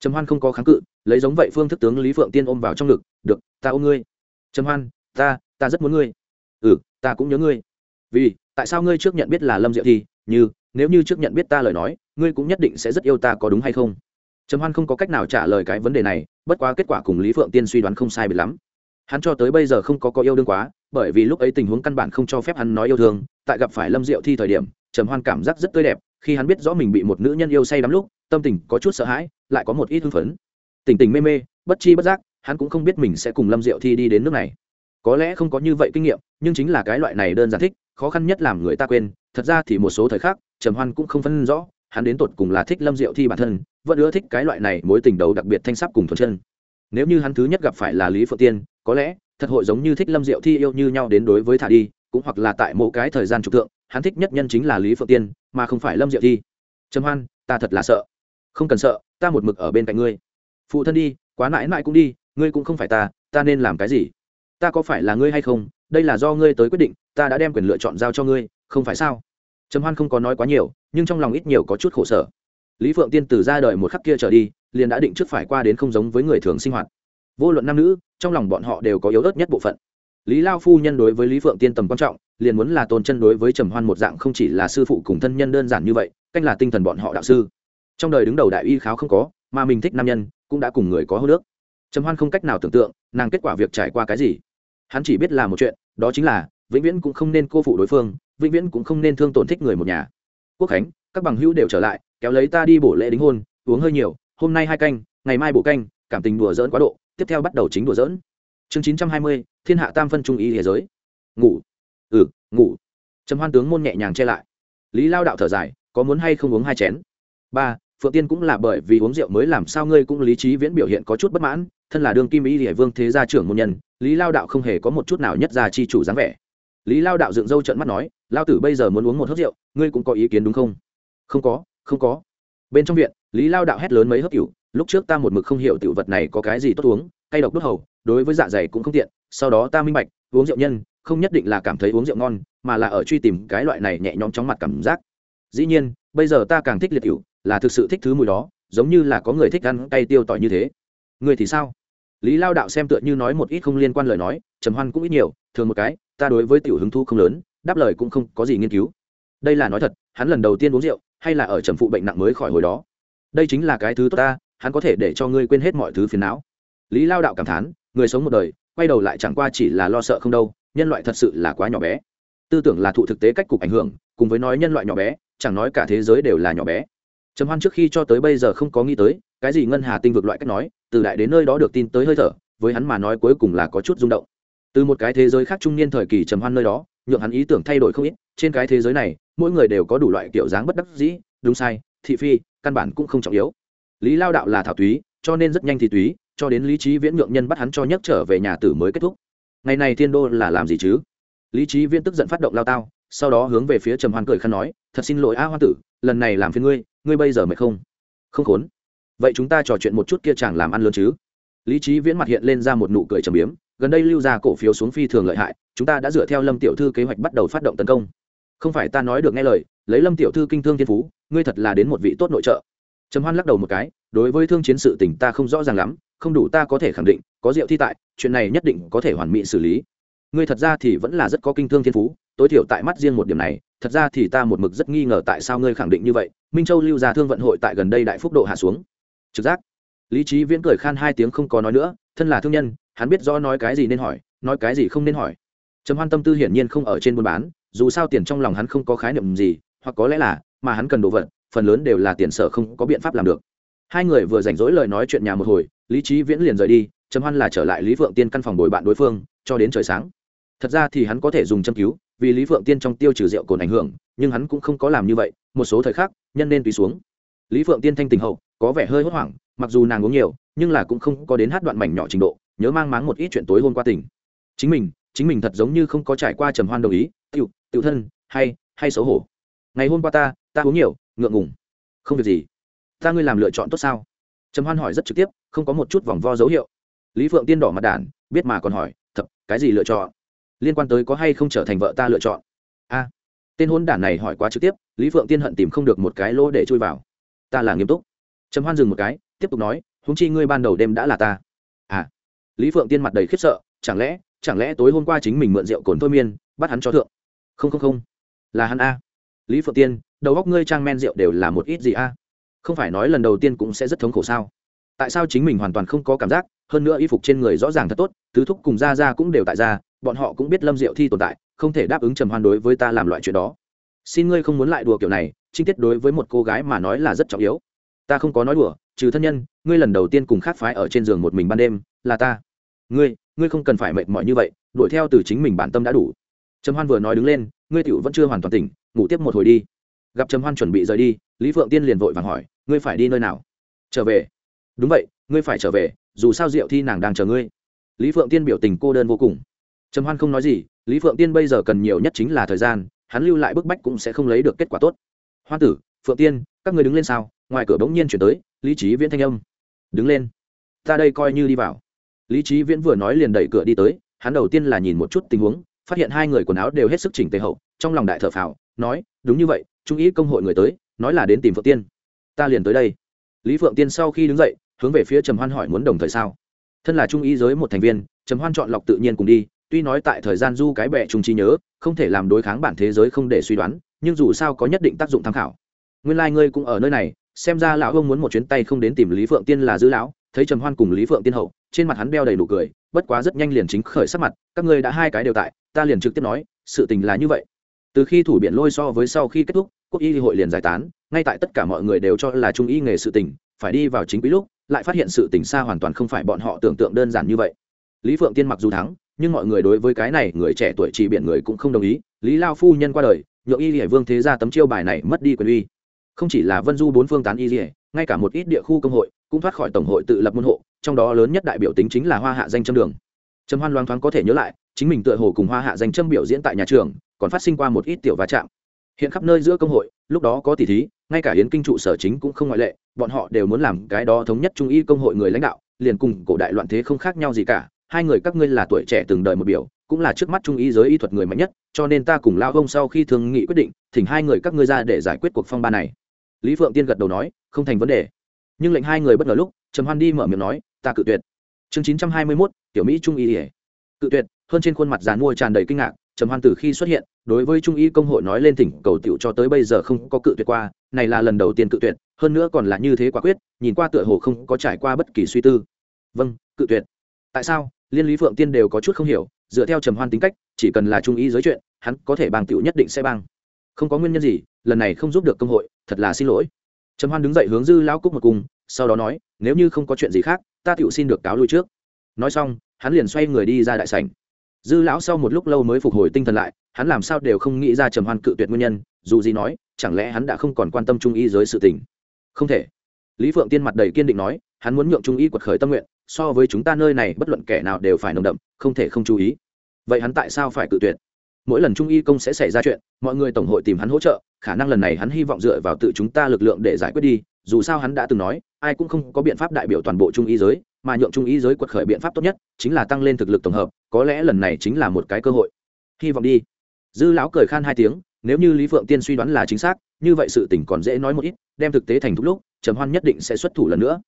Trầm hoan không có kháng cự, lấy giống vậy phương thức tướng lý phượng tiên ôm vào trong ngực, được, ta ôm ngươi. Trầm hoan, ta ta rất muốn ngươi. Ừ ta cũng nhớ ngươi. Vì, tại sao ngươi trước nhận biết là lâm diệu thi? Như, nếu như trước nhận biết ta lời nói, ngươi cũng nhất định sẽ rất yêu ta có đúng hay không? Trầm hoan không có cách nào trả lời cái vấn đề này, bất quá kết quả cùng lý phượng tiên suy đoán không sai bị lắm. Hắn cho tới bây giờ không có có yêu đương quá, bởi vì lúc ấy tình huống căn bản không cho phép hắn nói yêu thương. Tại gặp phải lâm diệu thi thời điểm, trầm hoan cảm giác rất tươi đẹp, khi hắn biết rõ mình bị một nữ nhân yêu say đắm lúc tâm tình có chút sợ hãi lại có một ít hưng phấn. Tình tình mê mê bất chi bất giác hắn cũng không biết mình sẽ cùng lâm diệu thi đi đến nước này. Có lẽ không có như vậy kinh nghiệm nhưng chính là cái loại này đơn giản thích khó khăn nhất làm người ta quên. Thật ra thì một số thời khắc trầm hoan cũng không phân rõ hắn đến tột cùng là thích lâm diệu thi bản thân vẫn ưa thích cái loại này mối tình đầu đặc biệt thanh sắc cùng thuần chân. Nếu như hắn thứ nhất gặp phải là lý phượng tiên có lẽ thật hội giống như thích lâm diệu thi yêu như nhau đến đối với thả đi cũng hoặc là tại mỗi cái thời gian trục tượng, hắn thích nhất nhân chính là lý phượng tiên mà không phải lâm diệu thi. Trầm hoan ta thật là sợ không cần sợ, ta một mực ở bên cạnh ngươi. Phụ thân đi, quá mãi mãi cũng đi, ngươi cũng không phải ta ta nên làm cái gì? Ta có phải là ngươi hay không? Đây là do ngươi tới quyết định, ta đã đem quyền lựa chọn giao cho ngươi, không phải sao? Trầm hoan không có nói quá nhiều, nhưng trong lòng ít nhiều có chút khổ sở. Lý phượng tiên từ ra đời một khắc kia trở đi, liền đã định trước phải qua đến không giống với người thường sinh hoạt. Vô luận nam nữ, trong lòng bọn họ đều có yếu ớt nhất bộ phận. Lý lao phu nhân đối với lý phượng tiên tầm quan trọng, liền muốn là tôn chân đối với trầm hoan một dạng không chỉ là sư phụ cùng thân nhân đơn giản như vậy, canh là tinh thần bọn họ đạo sư trong đời đứng đầu đại y kháo không có, mà mình thích nam nhân, cũng đã cùng người có hô nước trầm hoan không cách nào tưởng tượng, nàng kết quả việc trải qua cái gì. Hắn chỉ biết là một chuyện, đó chính là, vĩnh viễn cũng không nên cô phụ đối phương, vĩnh viễn cũng không nên thương tổn thích người một nhà. Quốc khánh, các bằng hữu đều trở lại, kéo lấy ta đi bổ lễ đính hôn, uống hơi nhiều, hôm nay hai canh, ngày mai bổ canh, cảm tình đùa dỡn quá độ, tiếp theo bắt đầu chính đùa dỡn chương chín trăm hai mươi, thiên hạ tam phân trung ý thế giới. Ngủ. Ừ ngủ. Trầm hoan tướng môn nhẹ nhàng che lại. Lý lao đạo thở dài, có muốn hay không uống hai chén? Ba phượng tiên cũng là bởi vì uống rượu mới làm sao ngươi cũng lý trí viễn biểu hiện có chút bất mãn, thân là đương kim ý địa vương thế gia trưởng môn nhân, lý lao đạo không hề có một chút nào nhất gia chi chủ dáng vẻ. Lý lao đạo dựng râu trận mắt nói, lao tử bây giờ muốn uống một hớp rượu, ngươi cũng có ý kiến đúng không? Không có không có. Bên trong viện, lý lao đạo hét lớn mấy hớp cựu lúc trước ta một mực không hiểu tiểu vật này có cái gì tốt uống, cay độc đốt hầu, đối với dạ dày cũng không tiện, sau đó ta minh bạch, uống rượu nhân, không nhất định là cảm thấy uống rượu ngon, mà là ở truy tìm cái loại này nhẹ nhõm chóng mặt cảm giác. Dĩ nhiên, bây giờ ta càng thích liệt cựu là thực sự thích thứ mùi đó, giống như là có người thích ăn cay tiêu tỏi như thế. Người thì sao? Lý lao đạo xem tựa như nói một ít không liên quan lời nói, trầm hoan cũng ít nhiều, thường một cái, ta đối với tiểu hứng thu không lớn, đáp lời cũng không có gì nghiên cứu. Đây là nói thật, hắn lần đầu tiên uống rượu, hay là ở trầm phụ bệnh nặng mới khỏi hồi đó. Đây chính là cái thứ tốt ta, hắn có thể để cho ngươi quên hết mọi thứ phiền não. Lý lao đạo cảm thán, người sống một đời, quay đầu lại chẳng qua chỉ là lo sợ không đâu, nhân loại thật sự là quá nhỏ bé. Tư tưởng là thụ thực tế cách cục ảnh hưởng, cùng với nói nhân loại nhỏ bé, chẳng nói cả thế giới đều là nhỏ bé trầm hoan trước khi cho tới bây giờ không có nghĩ tới, cái gì ngân hà tinh vực loại cách nói, từ đại đến nơi đó được tin tới hơi thở, với hắn mà nói cuối cùng là có chút rung động. Từ một cái thế giới khác trung niên thời kỳ trầm hoan nơi đó, nhượng hắn ý tưởng thay đổi không ít, trên cái thế giới này, mỗi người đều có đủ loại kiểu dáng bất đắc dĩ, đúng sai, thị phi, căn bản cũng không trọng yếu. Lý lao đạo là thảo túy, cho nên rất nhanh thì túy, cho đến lý trí viễn nhượng nhân bắt hắn cho nhấc trở về nhà tử mới kết thúc. Ngày này thiên đô là làm gì chứ? Lý trí viễn tức giận phát động lao tao, sau đó hướng về phía trầm hoan cười khăn nói, thật xin lỗi a hoa tử, lần này làm phiền ngươi ngươi bây giờ mệt không? Không khốn. Vậy chúng ta trò chuyện một chút kia chẳng làm ăn lớn chứ? Lý trí viễn mặt hiện lên ra một nụ cười trầm biếm, gần đây lưu ra cổ phiếu xuống phi thường lợi hại, chúng ta đã dựa theo lâm tiểu thư kế hoạch bắt đầu phát động tấn công. Không phải ta nói được nghe lời, lấy lâm tiểu thư kinh thương thiên phú, ngươi thật là đến một vị tốt nội trợ. Trầm hoan lắc đầu một cái, đối với thương chiến sự tình ta không rõ ràng lắm, không đủ ta có thể khẳng định, có rượu thi tại, chuyện này nhất định có thể hoàn mỹ xử lý. Ngươi thật ra thì vẫn là rất có kinh thương thiên phú, tối thiểu tại mắt riêng một điểm này thật ra thì ta một mực rất nghi ngờ tại sao ngươi khẳng định như vậy, minh châu lưu ra thương vận hội tại gần đây đại phúc độ hạ xuống. Trực giác. Lý trí viễn cười khan hai tiếng không có nói nữa, thân là thương nhân, hắn biết rõ nói cái gì nên hỏi, nói cái gì không nên hỏi. Trầm hoan tâm tư hiển nhiên không ở trên buôn bán, dù sao tiền trong lòng hắn không có khái niệm gì, hoặc có lẽ là, mà hắn cần đồ vật, phần lớn đều là tiền sở không có biện pháp làm được. Hai người vừa rảnh rỗi lời nói chuyện nhà một hồi, lý trí viễn liền rời đi, trầm hoan là trở lại lý phượng tiên căn phòng đổi bạn đối phương, cho đến trời sáng. Thật ra thì hắn có thể dùng châm cứu vì lý phượng tiên trong tiêu trừ rượu cồn ảnh hưởng, nhưng hắn cũng không có làm như vậy, một số thời khắc, nhân nên tùy xuống. Lý phượng tiên thanh tình hậu, có vẻ hơi hốt hoảng, mặc dù nàng uống nhiều, nhưng là cũng không có đến hát đoạn mảnh nhỏ trình độ, nhớ mang máng một ít chuyện tối hôm qua tỉnh chính mình chính mình thật giống như không có trải qua trầm hoan đồng ý, tiểu tiểu thân, hay hay xấu hổ. Ngày hôm qua ta ta uống nhiều, ngượng ngùng. Không việc gì. Ta ngươi làm lựa chọn tốt sao? Trầm hoan hỏi rất trực tiếp, không có một chút vòng vo dấu hiệu. Lý phượng tiên đỏ mặt đản, biết mà còn hỏi, thật, cái gì lựa chọn? Liên quan tới có hay không trở thành vợ ta lựa chọn? A. Tên hôn đản này hỏi quá trực tiếp, lý phượng tiên hận tìm không được một cái lỗ để chui vào. Ta là nghiêm túc. Trầm hoan dừng một cái, tiếp tục nói húng chi ngươi ban đầu đêm đã là ta. À. Lý phượng tiên mặt đầy khiếp sợ, chẳng lẽ chẳng lẽ tối hôm qua chính mình mượn rượu cồn thôi miên, bắt hắn cho thượng? Không không không. Là hắn a. Lý phượng tiên, đầu góc ngươi trang men rượu đều là một ít gì a? Không phải nói lần đầu tiên cũng sẽ rất thống khổ sao? Tại sao chính mình hoàn toàn không có cảm giác, hơn nữa y phục trên người rõ ràng thật tốt, tứ thúc cùng ra ra cũng đều tại ra bọn họ cũng biết lâm diệu thi tồn tại, không thể đáp ứng trầm hoan đối với ta làm loại chuyện đó. Xin ngươi không muốn lại đùa kiểu này, trinh tiết đối với một cô gái mà nói là rất trọng yếu. Ta không có nói đùa, trừ thân nhân, ngươi lần đầu tiên cùng khác phái ở trên giường một mình ban đêm, là ta. Ngươi ngươi không cần phải mệt mỏi như vậy, đuổi theo từ chính mình bản tâm đã đủ. Trầm hoan vừa nói đứng lên, ngươi tiểu vẫn chưa hoàn toàn tỉnh, ngủ tiếp một hồi đi. Gặp trầm hoan chuẩn bị rời đi, lý phượng tiên liền vội vàng hỏi, ngươi phải đi nơi nào? Trở về. Đúng vậy, ngươi phải trở về, dù sao diệu thi nàng đang chờ ngươi. Lý phượng tiên biểu tình cô đơn vô cùng trầm hoan không nói gì, lý phượng tiên bây giờ cần nhiều nhất chính là thời gian, hắn lưu lại bức bách cũng sẽ không lấy được kết quả tốt. Hoa tử, phượng tiên, các người đứng lên sao? Ngoài cửa bỗng nhiên chuyển tới, lý trí viễn thanh âm. Đứng lên, ta đây coi như đi vào. Lý trí viễn vừa nói liền đẩy cửa đi tới, hắn đầu tiên là nhìn một chút tình huống, phát hiện hai người quần áo đều hết sức chỉnh tề hậu, trong lòng đại thở phào, nói, đúng như vậy, trung ý công hội người tới, nói là đến tìm phượng tiên. Ta liền tới đây. Lý phượng tiên sau khi đứng dậy, hướng về phía trầm hoan hỏi muốn đồng thời sao. Thân là trung ý giới một thành viên, trầm hoan chọn lọc tự nhiên cùng đi tuy nói tại thời gian du cái bệ trung trí nhớ, không thể làm đối kháng bản thế giới không để suy đoán, nhưng dù sao có nhất định tác dụng tham khảo. Nguyên lai、like、ngươi cũng ở nơi này, xem ra lão ông muốn một chuyến tay không đến tìm lý phượng tiên là dư lão, thấy trầm hoan cùng lý phượng tiên hậu, trên mặt hắn đeo đầy nụ cười, bất quá rất nhanh liền chính khởi sắc mặt, các ngươi đã hai cái đều tại, ta liền trực tiếp nói, sự tình là như vậy. Từ khi thủ biện lôi so với sau khi kết thúc, quốc y hội liền giải tán, ngay tại tất cả mọi người đều cho là trung y nghề sự tình, phải đi vào chính quý lúc, lại phát hiện sự tình xa hoàn toàn không phải bọn họ tưởng tượng đơn giản như vậy. Lý phượng tiên mặc dù thắng nhưng mọi người đối với cái này người trẻ tuổi chỉ biện người cũng không đồng ý, lý lao phu nhân qua đời, nhượng y hải vương thế ra tấm chiêu bài này mất đi quyền uy. Không chỉ là vân du bốn phương tán y hải ngay cả một ít địa khu công hội cũng thoát khỏi tổng hội tự lập môn hộ, trong đó lớn nhất đại biểu tính chính là hoa hạ danh châm đường. Trầm hoan loáng thoáng có thể nhớ lại, chính mình tựa hồ cùng hoa hạ danh châm biểu diễn tại nhà trường, còn phát sinh qua một ít tiểu va chạm. Hiện khắp nơi giữa công hội, lúc đó có tỷ thí, ngay cả hiến kinh trụ sở chính cũng không ngoại lệ, bọn họ đều muốn làm cái đó thống nhất trung y công hội người lãnh đạo, liền cùng cổ đại loạn thế không khác nhau gì cả hai người các ngươi là tuổi trẻ từng đời một biểu, cũng là trước mắt trung y giới y thuật người mạnh nhất, cho nên ta cùng lao ông sau khi thương nghị quyết định, thỉnh hai người các ngươi ra để giải quyết cuộc phong ba này. Lý phượng tiên gật đầu nói, không thành vấn đề. Nhưng lệnh hai người bất ngờ lúc, trầm hoan đi mở miệng nói, ta cự tuyệt. Chương chín trăm hai mươi mốt, tiểu mỹ trung y ỉa cự tuyệt, hơn trên khuôn mặt dàn mua tràn đầy kinh ngạc, trầm hoan từ khi xuất hiện, đối với trung y công hội nói lên thỉnh cầu tiểu cho tới bây giờ không có cự tuyệt qua, này là lần đầu tiên cự tuyệt, hơn nữa còn là như thế quả quyết, nhìn qua tựa hồ không có trải qua bất kỳ suy tư. Vâng cự tuyệt. Tại sao? Liên lý phượng tiên đều có chút không hiểu, dựa theo trầm hoan tính cách, chỉ cần là trung y giới chuyện, hắn có thể bang tiểu nhất định sẽ bang. Không có nguyên nhân gì, lần này không giúp được công hội, thật là xin lỗi. Trầm hoan đứng dậy hướng dư lão cúc một cung sau đó nói, nếu như không có chuyện gì khác, ta tiểu xin được cáo lui trước. Nói xong, hắn liền xoay người đi ra đại sảnh. Dư lão sau một lúc lâu mới phục hồi tinh thần lại, hắn làm sao đều không nghĩ ra trầm hoan cự tuyệt nguyên nhân, dù gì nói, chẳng lẽ hắn đã không còn quan tâm trung y giới sự tình? Không thể. Lý phượng tiên mặt đầy kiên định nói, hắn muốn nhượng trung y quật khởi tâm nguyện so với chúng ta nơi này, bất luận kẻ nào đều phải nồng đậm, không thể không chú ý. Vậy hắn tại sao phải cự tuyệt? Mỗi lần trung y công sẽ xảy ra chuyện, mọi người tổng hội tìm hắn hỗ trợ, khả năng lần này hắn hy vọng dựa vào tự chúng ta lực lượng để giải quyết đi. Dù sao hắn đã từng nói, ai cũng không có biện pháp đại biểu toàn bộ trung y giới, mà nhượng trung y giới quật khởi biện pháp tốt nhất chính là tăng lên thực lực tổng hợp, có lẽ lần này chính là một cái cơ hội. Hy vọng đi. Dư lão cười khan hai tiếng, nếu như lý phượng tiên suy đoán là chính xác, như vậy sự tỉnh còn dễ nói một ít, đem thực tế thành thúc lúc, trầm hoan nhất định sẽ xuất thủ lần nữa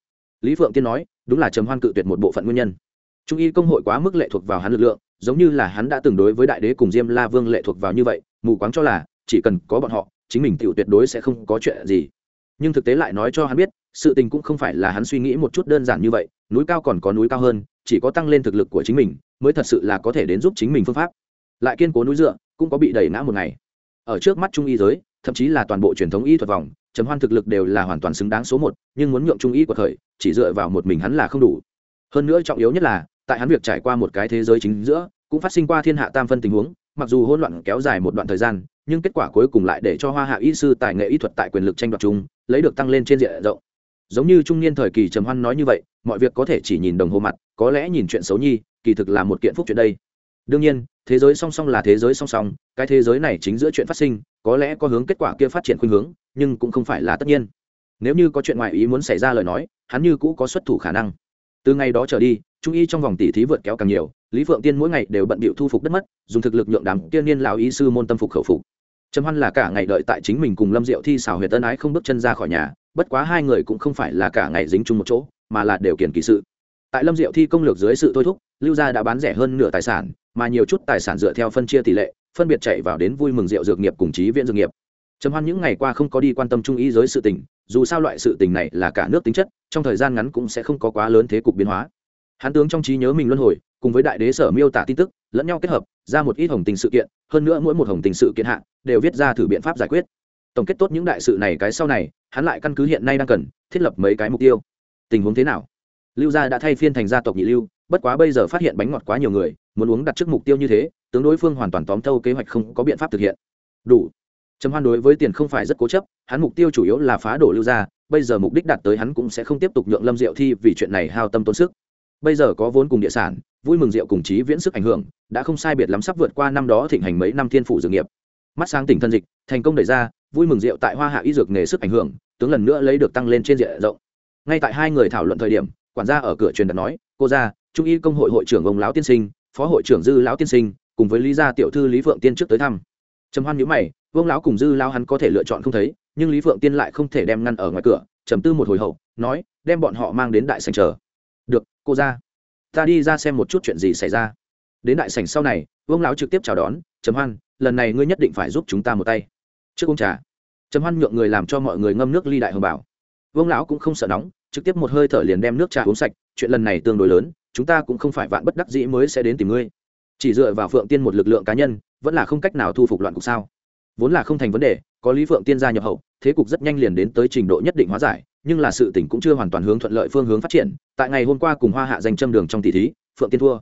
lý phượng tiên nói, đúng là trầm hoan cự tuyệt một bộ phận nguyên nhân. Trung y công hội quá mức lệ thuộc vào hắn lực lượng, giống như là hắn đã từng đối với đại đế cùng diêm la vương lệ thuộc vào như vậy, mù quáng cho là, chỉ cần có bọn họ, chính mình tự tuyệt đối sẽ không có chuyện gì. Nhưng thực tế lại nói cho hắn biết, sự tình cũng không phải là hắn suy nghĩ một chút đơn giản như vậy, núi cao còn có núi cao hơn, chỉ có tăng lên thực lực của chính mình, mới thật sự là có thể đến giúp chính mình phương pháp. Lại kiên cố núi dựa, cũng có bị đẩy ngã một ngày. Ở trước mắt trung y giới, thậm chí là toàn bộ truyền thống y thuật vòng Trầm hoan thực lực đều là hoàn toàn xứng đáng số một, nhưng muốn nhượng trung ý của thời, chỉ dựa vào một mình hắn là không đủ. Hơn nữa trọng yếu nhất là, tại hắn việc trải qua một cái thế giới chính giữa, cũng phát sinh qua thiên hạ tam phân tình huống, mặc dù hỗn loạn kéo dài một đoạn thời gian, nhưng kết quả cuối cùng lại để cho hoa hạ y sư tài nghệ y thuật tại quyền lực tranh đoạt chung, lấy được tăng lên trên diện rộng. Giống như trung niên thời kỳ trầm hoan nói như vậy, mọi việc có thể chỉ nhìn đồng hồ mặt, có lẽ nhìn chuyện xấu nhi, kỳ thực là một kiện phúc chuyện đây. Đương nhiên, thế giới song song là thế giới song song, cái thế giới này chính giữa chuyện phát sinh, có lẽ có hướng kết quả kia phát triển khuynh hướng nhưng cũng không phải là tất nhiên. Nếu như có chuyện ngoại ý muốn xảy ra lời nói, hắn như cũ có xuất thủ khả năng. Từ ngày đó trở đi, trung y trong vòng tỷ thí vượt kéo càng nhiều, lý phượng tiên mỗi ngày đều bận bịu thu phục đất mất, dùng thực lực nhượng đám tiên niên lão y sư môn tâm phục khẩu phục. Trầm hoan là cả ngày đợi tại chính mình cùng lâm diệu thi xảo huyệt tân ái không bước chân ra khỏi nhà, bất quá hai người cũng không phải là cả ngày dính chung một chỗ, mà là đều kiển kỳ sự. Tại lâm diệu thi công lược dưới sự thôi thúc, lưu gia đã bán rẻ hơn nửa tài sản, mà nhiều chút tài sản dựa theo phân chia tỷ lệ, phân biệt chạy vào đến vui mừng rượu dược nghiệp cùng chí viện dược nghiệp trầm hoan những ngày qua không có đi quan tâm trung ý giới sự tình, dù sao loại sự tình này là cả nước tính chất, trong thời gian ngắn cũng sẽ không có quá lớn thế cục biến hóa. Hắn tướng trong trí nhớ mình luân hồi, cùng với đại đế sở miêu tả tin tức, lẫn nhau kết hợp, ra một ít hồng tình sự kiện, hơn nữa mỗi một hồng tình sự kiện hạ, đều viết ra thử biện pháp giải quyết. Tổng kết tốt những đại sự này cái sau này, hắn lại căn cứ hiện nay đang cần, thiết lập mấy cái mục tiêu. Tình huống thế nào? Lưu gia đã thay phiên thành gia tộc nhị lưu, bất quá bây giờ phát hiện bánh ngọt quá nhiều người, muốn uống đặt trước mục tiêu như thế, tướng đối phương hoàn toàn tóm thâu kế hoạch không có biện pháp thực hiện. Đủ trầm hoan đối với tiền không phải rất cố chấp, hắn mục tiêu chủ yếu là phá đổ lưu gia, bây giờ mục đích đạt tới hắn cũng sẽ không tiếp tục nhượng lâm diệu thi vì chuyện này hao tâm tốn sức. Bây giờ có vốn cùng địa sản, vui mừng diệu cùng chí viễn sức ảnh hưởng, đã không sai biệt lắm sắp vượt qua năm đó thịnh hành mấy năm thiên phủ dược nghiệp. Mắt sáng tỉnh thân dịch, thành công đẩy ra, vui mừng rượu tại hoa hạ y dược nghề sức ảnh hưởng, tướng lần nữa lấy được tăng lên trên diện rộng. Ngay tại hai người thảo luận thời điểm, quản gia ở cửa truyền đặt nói, cô ra trung y công hội hội trưởng ông lão tiên sinh, phó hội trưởng dư lão tiên sinh, cùng với lý gia tiểu thư lý phượng tiên trước tới thăm. Trầm hoan nhữ mày vương lão cùng dư Lao hắn có thể lựa chọn không thấy, nhưng lý phượng tiên lại không thể đem ngăn ở ngoài cửa, trầm tư một hồi hậu, nói, đem bọn họ mang đến đại sành chờ. Được, cô ra. Ta đi ra xem một chút chuyện gì xảy ra. Đến đại Sành sau này, vương lão trực tiếp chào đón, trầm hoan, lần này ngươi nhất định phải giúp chúng ta một tay. Trước ông trà. Trầm hoan nhượng người làm cho mọi người ngâm nước ly đại hồng bảo. Vương lão cũng không sợ nóng, trực tiếp một hơi thở liền đem nước trà uống sạch, chuyện lần này tương đối lớn, chúng ta cũng không phải vạn bất đắc dĩ mới sẽ đến tìm ngươi. Chỉ dựa vào phượng tiên một lực lượng cá nhân, vẫn là không cách nào thu phục loạn cục sao vốn là không thành vấn đề, có lý phượng tiên gia nhập hậu, thế cục rất nhanh liền đến tới trình độ nhất định hóa giải, nhưng là sự tỉnh cũng chưa hoàn toàn hướng thuận lợi phương hướng phát triển. Tại ngày hôm qua cùng hoa hạ giành châm đường trong tỷ thí, phượng tiên thua.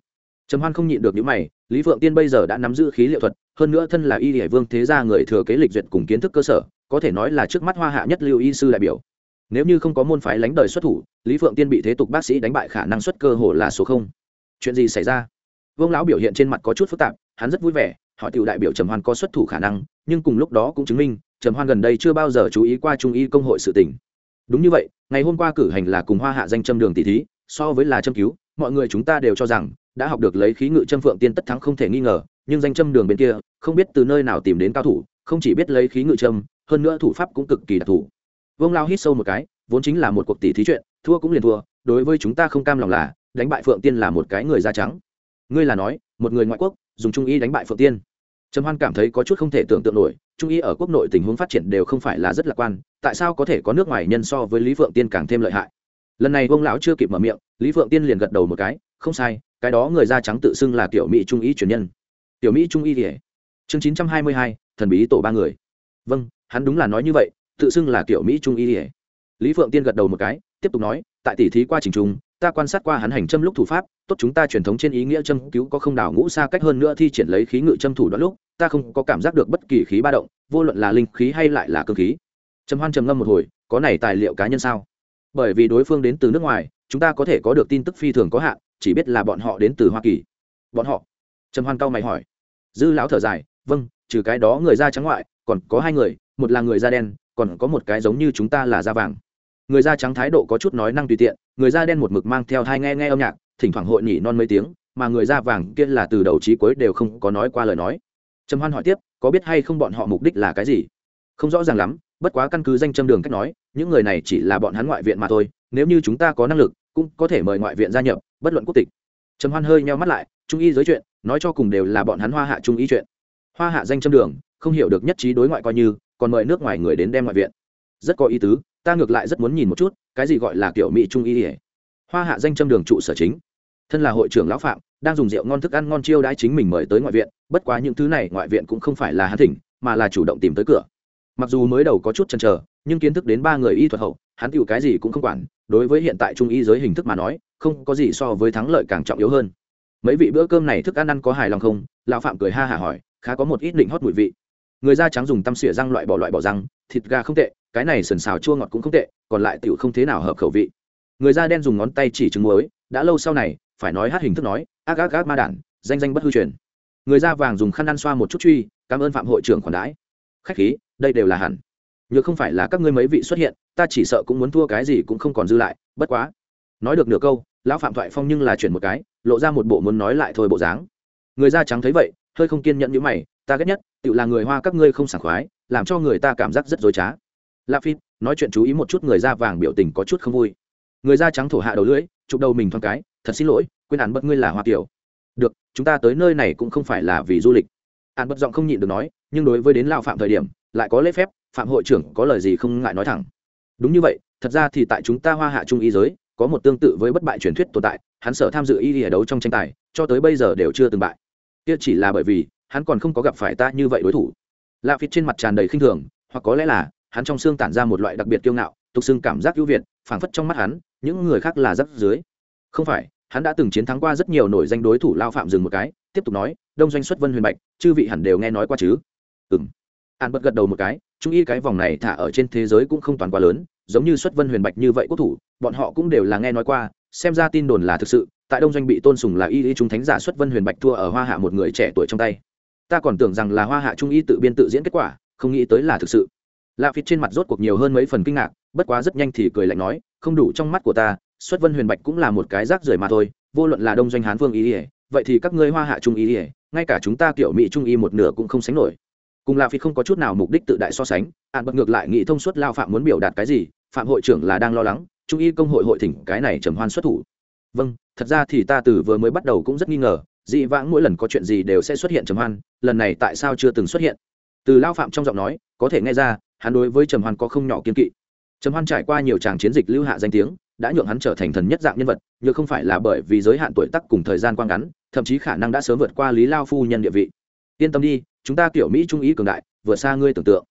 Trầm hoan không nhịn được những mày, lý phượng tiên bây giờ đã nắm giữ khí liệu thuật, hơn nữa thân là y hải vương thế gia người thừa kế lịch duyệt cùng kiến thức cơ sở, có thể nói là trước mắt hoa hạ nhất lưu y sư đại biểu. Nếu như không có môn phái lánh đời xuất thủ, lý phượng tiên bị thế tục bác sĩ đánh bại khả năng xuất cơ hồ là số không. Chuyện gì xảy ra? Vương lão biểu hiện trên mặt có chút phức tạp, hắn rất vui vẻ Họ tiểu đại biểu trầm hoan có xuất thủ khả năng, nhưng cùng lúc đó cũng chứng minh, trầm hoan gần đây chưa bao giờ chú ý qua trung y công hội sự Tỉnh. đúng như vậy, ngày hôm qua cử hành là cùng hoa hạ danh châm đường tỷ thí, so với là châm cứu, mọi người chúng ta đều cho rằng, đã học được lấy khí ngự châm phượng tiên tất thắng không thể nghi ngờ, nhưng danh châm đường bên kia, không biết từ nơi nào tìm đến cao thủ, không chỉ biết lấy khí ngự châm, hơn nữa thủ pháp cũng cực kỳ đặc thù. Vương lao hít sâu một cái, vốn chính là một cuộc tỷ thí chuyện, thua cũng liền thua, đối với chúng ta không cam lòng là, đánh bại phượng tiên là một cái người da trắng. Ngươi là nói, một người ngoại quốc, dùng trung y đánh bại phượng tiên trầm hoan cảm thấy có chút không thể tưởng tượng nổi, trung y ở quốc nội tình huống phát triển đều không phải là rất lạc quan, tại sao có thể có nước ngoài nhân so với lý phượng tiên càng thêm lợi hại? Lần này vương lão chưa kịp mở miệng, lý phượng tiên liền gật đầu một cái, không sai, cái đó người da trắng tự xưng là tiểu mỹ trung y truyền nhân. Tiểu mỹ trung y thì chương chín trăm hai mươi hai, thần bí tổ ba người. Vâng hắn đúng là nói như vậy, tự xưng là tiểu mỹ trung y thì lý phượng tiên gật đầu một cái, tiếp tục nói, tại tỷ thí qua trình trung ta quan sát qua hắn hành châm lúc thủ pháp, tốt chúng ta truyền thống trên ý nghĩa châm cứu có không đảo ngũ xa cách hơn nữa thi triển lấy khí ngự châm thủ đoạn lúc, ta không có cảm giác được bất kỳ khí ba động, vô luận là linh khí hay lại là cơ khí. Trầm hoan trầm ngâm một hồi, có này tài liệu cá nhân sao? Bởi vì đối phương đến từ nước ngoài, chúng ta có thể có được tin tức phi thường có hạn, chỉ biết là bọn họ đến từ hoa kỳ. Bọn họ? Trầm hoan cao mày hỏi. Dư lão thở dài vâng trừ cái đó người da trắng ngoại, còn có hai người, một là người da đen, còn có một cái giống như chúng ta là da vàng người da trắng thái độ có chút nói năng tùy tiện, người da đen một mực mang theo thai nghe nghe âm nhạc, thỉnh thoảng hội nhỉ non mấy tiếng, mà người da vàng kia là từ đầu trí cuối đều không có nói qua lời nói. Trầm hoan hỏi tiếp, có biết hay không bọn họ mục đích là cái gì? Không rõ ràng lắm, bất quá căn cứ danh châm đường cách nói, những người này chỉ là bọn hắn ngoại viện mà thôi, nếu như chúng ta có năng lực, cũng có thể mời ngoại viện gia nhập, bất luận quốc tịch. Trầm hoan hơi nheo mắt lại, trung y giới chuyện, nói cho cùng đều là bọn hắn hoa hạ trung y chuyện. Hoa hạ danh châm đường, không hiểu được nhất trí đối ngoại coi như, còn mời nước ngoài người đến đem ngoại viện. Rất có ý tứ ta ngược lại rất muốn nhìn một chút, cái gì gọi là kiểu mỹ trung y ỉa hoa hạ danh châm đường trụ sở chính. Thân là hội trưởng lão phạm, đang dùng rượu ngon thức ăn ngon chiêu đãi chính mình mời tới ngoại viện, bất quá những thứ này ngoại viện cũng không phải là hắn thỉnh, mà là chủ động tìm tới cửa. Mặc dù mới đầu có chút chần chờ, nhưng kiến thức đến ba người y thuật hậu, hắn tựu cái gì cũng không quản, đối với hiện tại trung y giới hình thức mà nói, không có gì so với thắng lợi càng trọng yếu hơn. Mấy vị bữa cơm này thức ăn ăn có hài lòng không? Lão phạm cười ha hả hỏi, khá có một ít định hót mùi vị. Người da trắng dùng tăm xỉa răng loại bỏ loại bỏ răng thịt gà không tệ, cái này sần xào chua ngọt cũng không tệ, còn lại tựu không thế nào hợp khẩu vị. Người da đen dùng ngón tay chỉ trứng muối, đã lâu sau này, phải nói hát hình thức nói, ác ác ác ma đản, danh danh bất hư truyền. Người da vàng dùng khăn ăn xoa một chút truy, cảm ơn phạm hội trưởng khoản đãi. Khách khí, đây đều là hẳn. Nhược không phải là các ngươi mấy vị xuất hiện, ta chỉ sợ cũng muốn thua cái gì cũng không còn dư lại, bất quá. Nói được nửa câu, lão phạm thoại phong nhưng là chuyển một cái, lộ ra một bộ muốn nói lại thôi bộ dáng. Người da trắng thấy vậy, hơi không kiên nhẫn như mày, ta ghét nhất tự là người hoa các ngươi không sảng khoái làm cho người ta cảm giác rất dối trá. La phi nói chuyện chú ý một chút người da vàng biểu tình có chút không vui. Người da trắng thổ hạ đầu lưỡi, chụp đầu mình thoáng cái, thật xin lỗi, quên án bất ngươi là hoa kiểu được, chúng ta tới nơi này cũng không phải là vì du lịch. Án bất giọng không nhịn được nói, nhưng đối với đến lao phạm thời điểm, lại có lễ phép, phạm hội trưởng có lời gì không ngại nói thẳng. Đúng như vậy, thật ra thì tại chúng ta hoa hạ trung y giới, có một tương tự với bất bại truyền thuyết tồn tại, hắn sở tham dự y ở đấu trong tranh tài, cho tới bây giờ đều chưa từng bại. Kia chỉ là bởi vì, hắn còn không có gặp phải ta như vậy đối thủ lạ phịt trên mặt tràn đầy khinh thường, hoặc có lẽ là, hắn trong xương tản ra một loại đặc biệt kiêu ngạo, tục xưng cảm giác ưu việt, phảng phất trong mắt hắn, những người khác là rắc dưới không phải, hắn đã từng chiến thắng qua rất nhiều nổi danh đối thủ lao phạm dừng một cái, tiếp tục nói, đông doanh xuất vân huyền bạch, chư vị hẳn đều nghe nói qua chứ? Ừng an bật gật đầu một cái, trung y cái vòng này thả ở trên thế giới cũng không toàn quá lớn, giống như xuất vân huyền bạch như vậy quốc thủ, bọn họ cũng đều là nghe nói qua, xem ra tin đồn là thực sự, tại đông doanh bị tôn sùng là y y trung thánh giả xuất vân huyền bạch thua ở hoa hạ một người trẻ tuổi trong tay ta còn tưởng rằng là hoa hạ trung y tự biên tự diễn kết quả, không nghĩ tới là thực sự. Lạ phịt trên mặt rốt cuộc nhiều hơn mấy phần kinh ngạc, bất quá rất nhanh thì cười lạnh nói, không đủ trong mắt của ta, xuất vân huyền bạch cũng là một cái rác rưởi mà thôi, vô luận là đông doanh hán vương ý ỉa vậy thì các ngươi hoa hạ trung ý ỉa ngay cả chúng ta kiểu mỹ trung y một nửa cũng không sánh nổi. Cùng lạ phi không có chút nào mục đích tự đại so sánh ạn bật ngược lại nghĩ thông suốt lao phạm muốn biểu đạt cái gì, phạm hội trưởng là đang lo lắng, trung y công hội hội thỉnh cái này trầm hoan xuất thủ. Vâng thật ra thì ta từ vừa mới bắt đầu cũng rất nghi ngờ dị vãng mỗi lần có chuyện gì đều sẽ xuất hiện trầm hoan, lần này tại sao chưa từng xuất hiện? Từ lao phạm trong giọng nói, có thể nghe ra, hắn đối với trầm hoan có không nhỏ kiên kỵ. Trầm hoan trải qua nhiều tràng chiến dịch lưu hạ danh tiếng, đã nhượng hắn trở thành thần nhất dạng nhân vật nhưng không phải là bởi vì giới hạn tuổi tác cùng thời gian quang ngắn, thậm chí khả năng đã sớm vượt qua lý lao phu nhân địa vị. Yên tâm đi, chúng ta kiểu mỹ trung ý cường đại vượt xa ngươi tưởng tượng.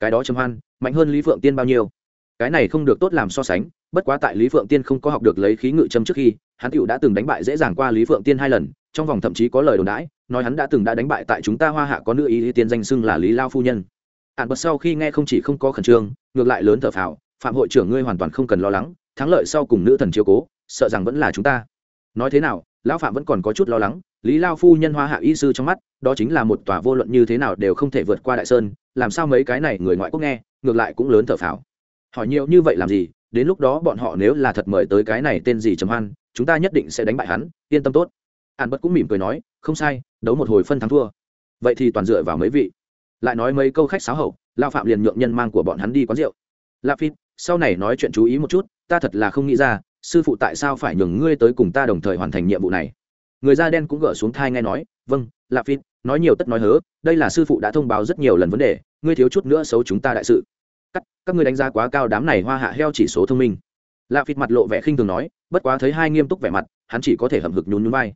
Cái đó trầm hoan, mạnh hơn lý phượng tiên bao nhiêu? Cái này không được tốt làm so sánh bất quá tại lý phượng tiên không có học được lấy khí ngự châm trước khi, hắn cựu đã từng đánh bại dễ dàng qua lý phượng tiên hai lần, trong vòng thậm chí có lời đồn đãi, nói hắn đã từng đã đánh bại tại chúng ta hoa hạ có nữ ý tiên danh xưng là lý lao phu nhân. Ạn bật sau khi nghe không chỉ không có khẩn trương, ngược lại lớn thở phào, phạm hội trưởng ngươi hoàn toàn không cần lo lắng, thắng lợi sau cùng nữ thần chiếu cố, sợ rằng vẫn là chúng ta. Nói thế nào, lão phạm vẫn còn có chút lo lắng, lý lao phu nhân hoa hạ y sư trong mắt, đó chính là một tòa vô luận như thế nào đều không thể vượt qua đại sơn, làm sao mấy cái này người ngoại quốc nghe, ngược lại cũng lớn thở phào. Hỏi nhiều như vậy làm gì đến lúc đó bọn họ nếu là thật mời tới cái này tên gì trầm hoan, chúng ta nhất định sẽ đánh bại hắn, yên tâm tốt. An bất cũng mỉm cười nói, không sai, đấu một hồi phân thắng thua. Vậy thì toàn dựa vào mấy vị. Lại nói mấy câu khách sáo hậu, lao phạm liền nhượng nhân mang của bọn hắn đi quán rượu. La phi sau này nói chuyện chú ý một chút, ta thật là không nghĩ ra, sư phụ tại sao phải nhường ngươi tới cùng ta đồng thời hoàn thành nhiệm vụ này? Người da đen cũng gỡ xuống thai nghe nói vâng la phi nói nhiều tất nói hớ, đây là sư phụ đã thông báo rất nhiều lần vấn đề, ngươi thiếu chút nữa xấu chúng ta đại sự cắt, các người đánh giá quá cao đám này hoa hạ heo chỉ số thông minh. Lạ phịt mặt lộ vẻ khinh thường nói, bất quá thấy hai nghiêm túc vẻ mặt, hắn chỉ có thể hầm hực nhún nhún vai.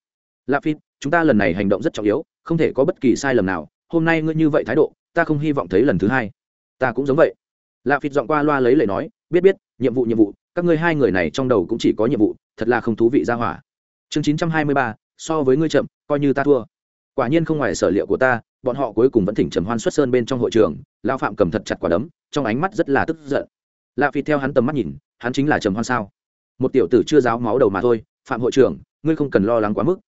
Lạ phịt, chúng ta lần này hành động rất trọng yếu, không thể có bất kỳ sai lầm nào, hôm nay ngươi như vậy thái độ, ta không hy vọng thấy lần thứ hai. Ta cũng giống vậy. Lạ phịt dọn qua loa lấy lời nói, biết biết, nhiệm vụ nhiệm vụ, các ngươi hai người này trong đầu cũng chỉ có nhiệm vụ, thật là không thú vị ra hỏa. Chương chín trăm hai mươi ba, so với ngươi chậm, coi như ta thua quả nhiên không ngoài sở liệu của ta, bọn họ cuối cùng vẫn thỉnh trầm hoan xuất sơn bên trong hội trường lao phạm cầm thật chặt quả đấm, trong ánh mắt rất là tức giận. Lạ phịt theo hắn tầm mắt nhìn, hắn chính là trầm hoan sao? Một tiểu tử chưa giáo máu đầu mà thôi, phạm hội trưởng, ngươi không cần lo lắng quá mức.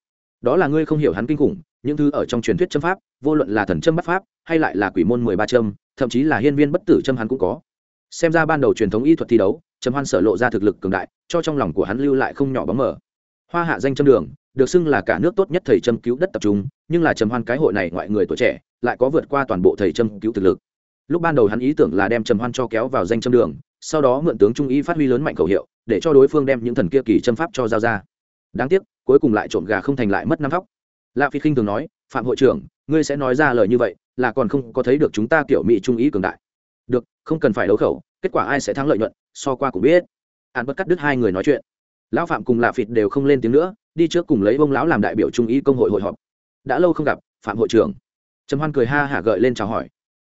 Đó là ngươi không hiểu hắn kinh khủng, những thứ ở trong truyền thuyết châm pháp, vô luận là thần châm bắt pháp, hay lại là quỷ môn mười ba châm, thậm chí là hiên viên bất tử châm hắn cũng có. Xem ra ban đầu truyền thống y thuật thi đấu, trầm hoan sở lộ ra thực lực cường đại, cho trong lòng của hắn lưu lại không nhỏ bóng mờ. Hoa hạ danh châm đường được xưng là cả nước tốt nhất thầy châm cứu đất tập trung, nhưng là trầm hoan cái hội này ngoại người tuổi trẻ, lại có vượt qua toàn bộ thầy châm cứu thực lực. Lúc ban đầu hắn ý tưởng là đem trầm hoan cho kéo vào danh châm đường, sau đó mượn tướng trung y phát huy lớn mạnh khẩu hiệu, để cho đối phương đem những thần kia kỳ châm pháp cho giao ra. Đáng tiếc, cuối cùng lại trộm gà không thành lại mất năm thóc. Lạ phi khinh thường nói, phạm hội trưởng, ngươi sẽ nói ra lời như vậy, là còn không có thấy được chúng ta kiểu mỹ trung ý cường đại. Được, không cần phải đấu khẩu, kết quả ai sẽ thắng lợi nhuận, so qua cũng biết. An bất cắt đứt hai người nói chuyện. Lão phạm cùng lạ phịt đều không lên tiếng nữa đi trước cùng lấy bông lão làm đại biểu trung ý công hội hội họp. Đã lâu không gặp, phạm hội trưởng. Trầm hoan cười ha hả gợi lên chào hỏi.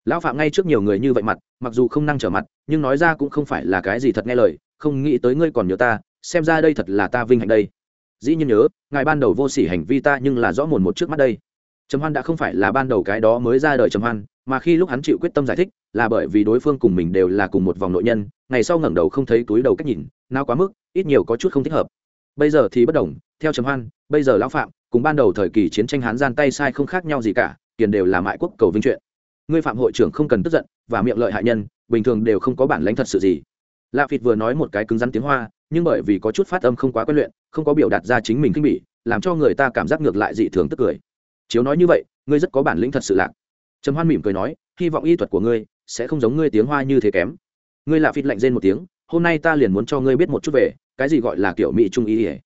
Lão phạm ngay trước nhiều người như vậy mặt, mặc dù không năng trở mặt, nhưng nói ra cũng không phải là cái gì thật nghe lời, không nghĩ tới ngươi còn nhớ ta, xem ra đây thật là ta vinh hạnh đây. Dĩ nhiên nhớ, ngài ban đầu vô s ỉ hành vi ta nhưng là rõ mồn một trước mắt đây. Trầm hoan đã không phải là ban đầu cái đó mới ra đời trầm hoan, mà khi lúc hắn chịu quyết tâm giải thích, là bởi vì đối phương cùng mình đều là cùng một vòng nội nhân, ngày sau ngẩng đầu không thấy túi đầu cách nhìn, nào quá mức, ít nhiều có chút không thích hợp bây giờ thì bất đồng, theo trầm hoan, bây giờ lão phạm cùng ban đầu thời kỳ chiến tranh hán gian tay sai không khác nhau gì cả, tiền đều là mại quốc cầu vinh chuyện. Ngươi phạm hội trưởng không cần tức giận và miệng lợi hại nhân, bình thường đều không có bản lãnh thật sự gì. Lạ phịt vừa nói một cái cứng rắn tiếng hoa, nhưng bởi vì có chút phát âm không quá quen luyện, không có biểu đạt ra chính mình kinh bỉ, làm cho người ta cảm giác ngược lại dị thường tức cười. Chiếu nói như vậy, ngươi rất có bản lĩnh thật sự lạc. Trầm hoan mỉm cười nói, hy vọng y thuật của ngươi sẽ không giống ngươi tiếng hoa như thế kém. Ngươi lạ phịt lạnh rên một tiếng, hôm nay ta liền muốn cho ngươi biết một chút về cái gì gọi là kiểu mỹ trung y ỉa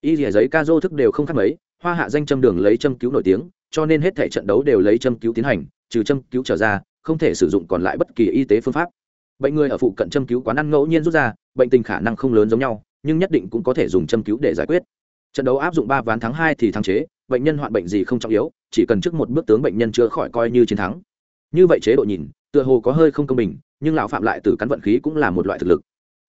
y ỉa giấy ca dô thức đều không khác mấy, hoa hạ danh châm đường lấy châm cứu nổi tiếng, cho nên hết thể trận đấu đều lấy châm cứu tiến hành, trừ châm cứu trở ra, không thể sử dụng còn lại bất kỳ y tế phương pháp. Bệnh người ở phụ cận châm cứu quán ăn ngẫu nhiên rút ra, bệnh tình khả năng không lớn giống nhau, nhưng nhất định cũng có thể dùng châm cứu để giải quyết. Trận đấu áp dụng ba ván thắng hai thì thắng chế, bệnh nhân hoạn bệnh gì không trọng yếu, chỉ cần trước một bước tướng bệnh nhân chữa khỏi coi như chiến thắng. Như vậy chế độ nhìn, tựa hồ có hơi không công bình, nhưng lão phạm lại từ cắn vận khí cũng là một loại thực lực.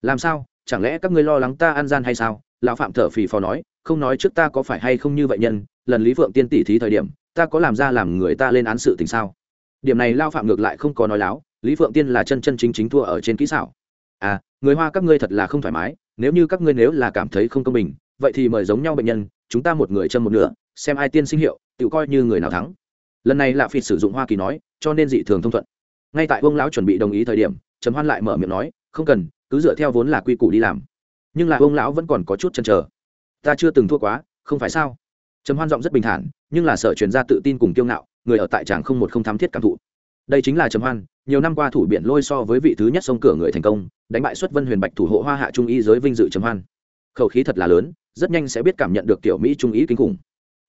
Làm sao? Chẳng lẽ các ngươi lo lắng ta ăn gian hay sao? Lão phạm thở phì phò nói, không nói trước ta có phải hay không như vậy nhân, lần lý phượng tiên tỷ thí thời điểm, ta có làm ra làm người ta lên án sự tình sao? Điểm này lao phạm ngược lại không có nói láo, lý phượng tiên là chân chân chính chính thua ở trên kỹ xảo. À người hoa các ngươi thật là không thoải mái, nếu như các ngươi nếu là cảm thấy không công bình, vậy thì mời giống nhau bệnh nhân, chúng ta một người chân một nửa, xem ai tiên sinh hiệu, tự coi như người nào thắng. Lần này lạ phịt sử dụng hoa kỳ nói, cho nên dị thường thông thuận. Ngay tại vương lão chuẩn bị đồng ý thời điểm, trầm hoan lại mở miệng nói, không cần cứ dựa theo vốn là quy củ đi làm. Nhưng là ông lão vẫn còn có chút chăn trở ta chưa từng thua quá, không phải sao? Trầm hoan giọng rất bình thản, nhưng là sở truyền ra tự tin cùng kiêu ngạo, người ở tại tràng không một không thám thiết cảm thụ. Đây chính là trầm hoan, nhiều năm qua thủ biển lôi so với vị thứ nhất sông cửa người thành công, đánh bại xuất vân huyền bạch thủ hộ hoa hạ trung y giới vinh dự trầm hoan. Khẩu khí thật là lớn, rất nhanh sẽ biết cảm nhận được kiểu mỹ trung ý kinh khủng.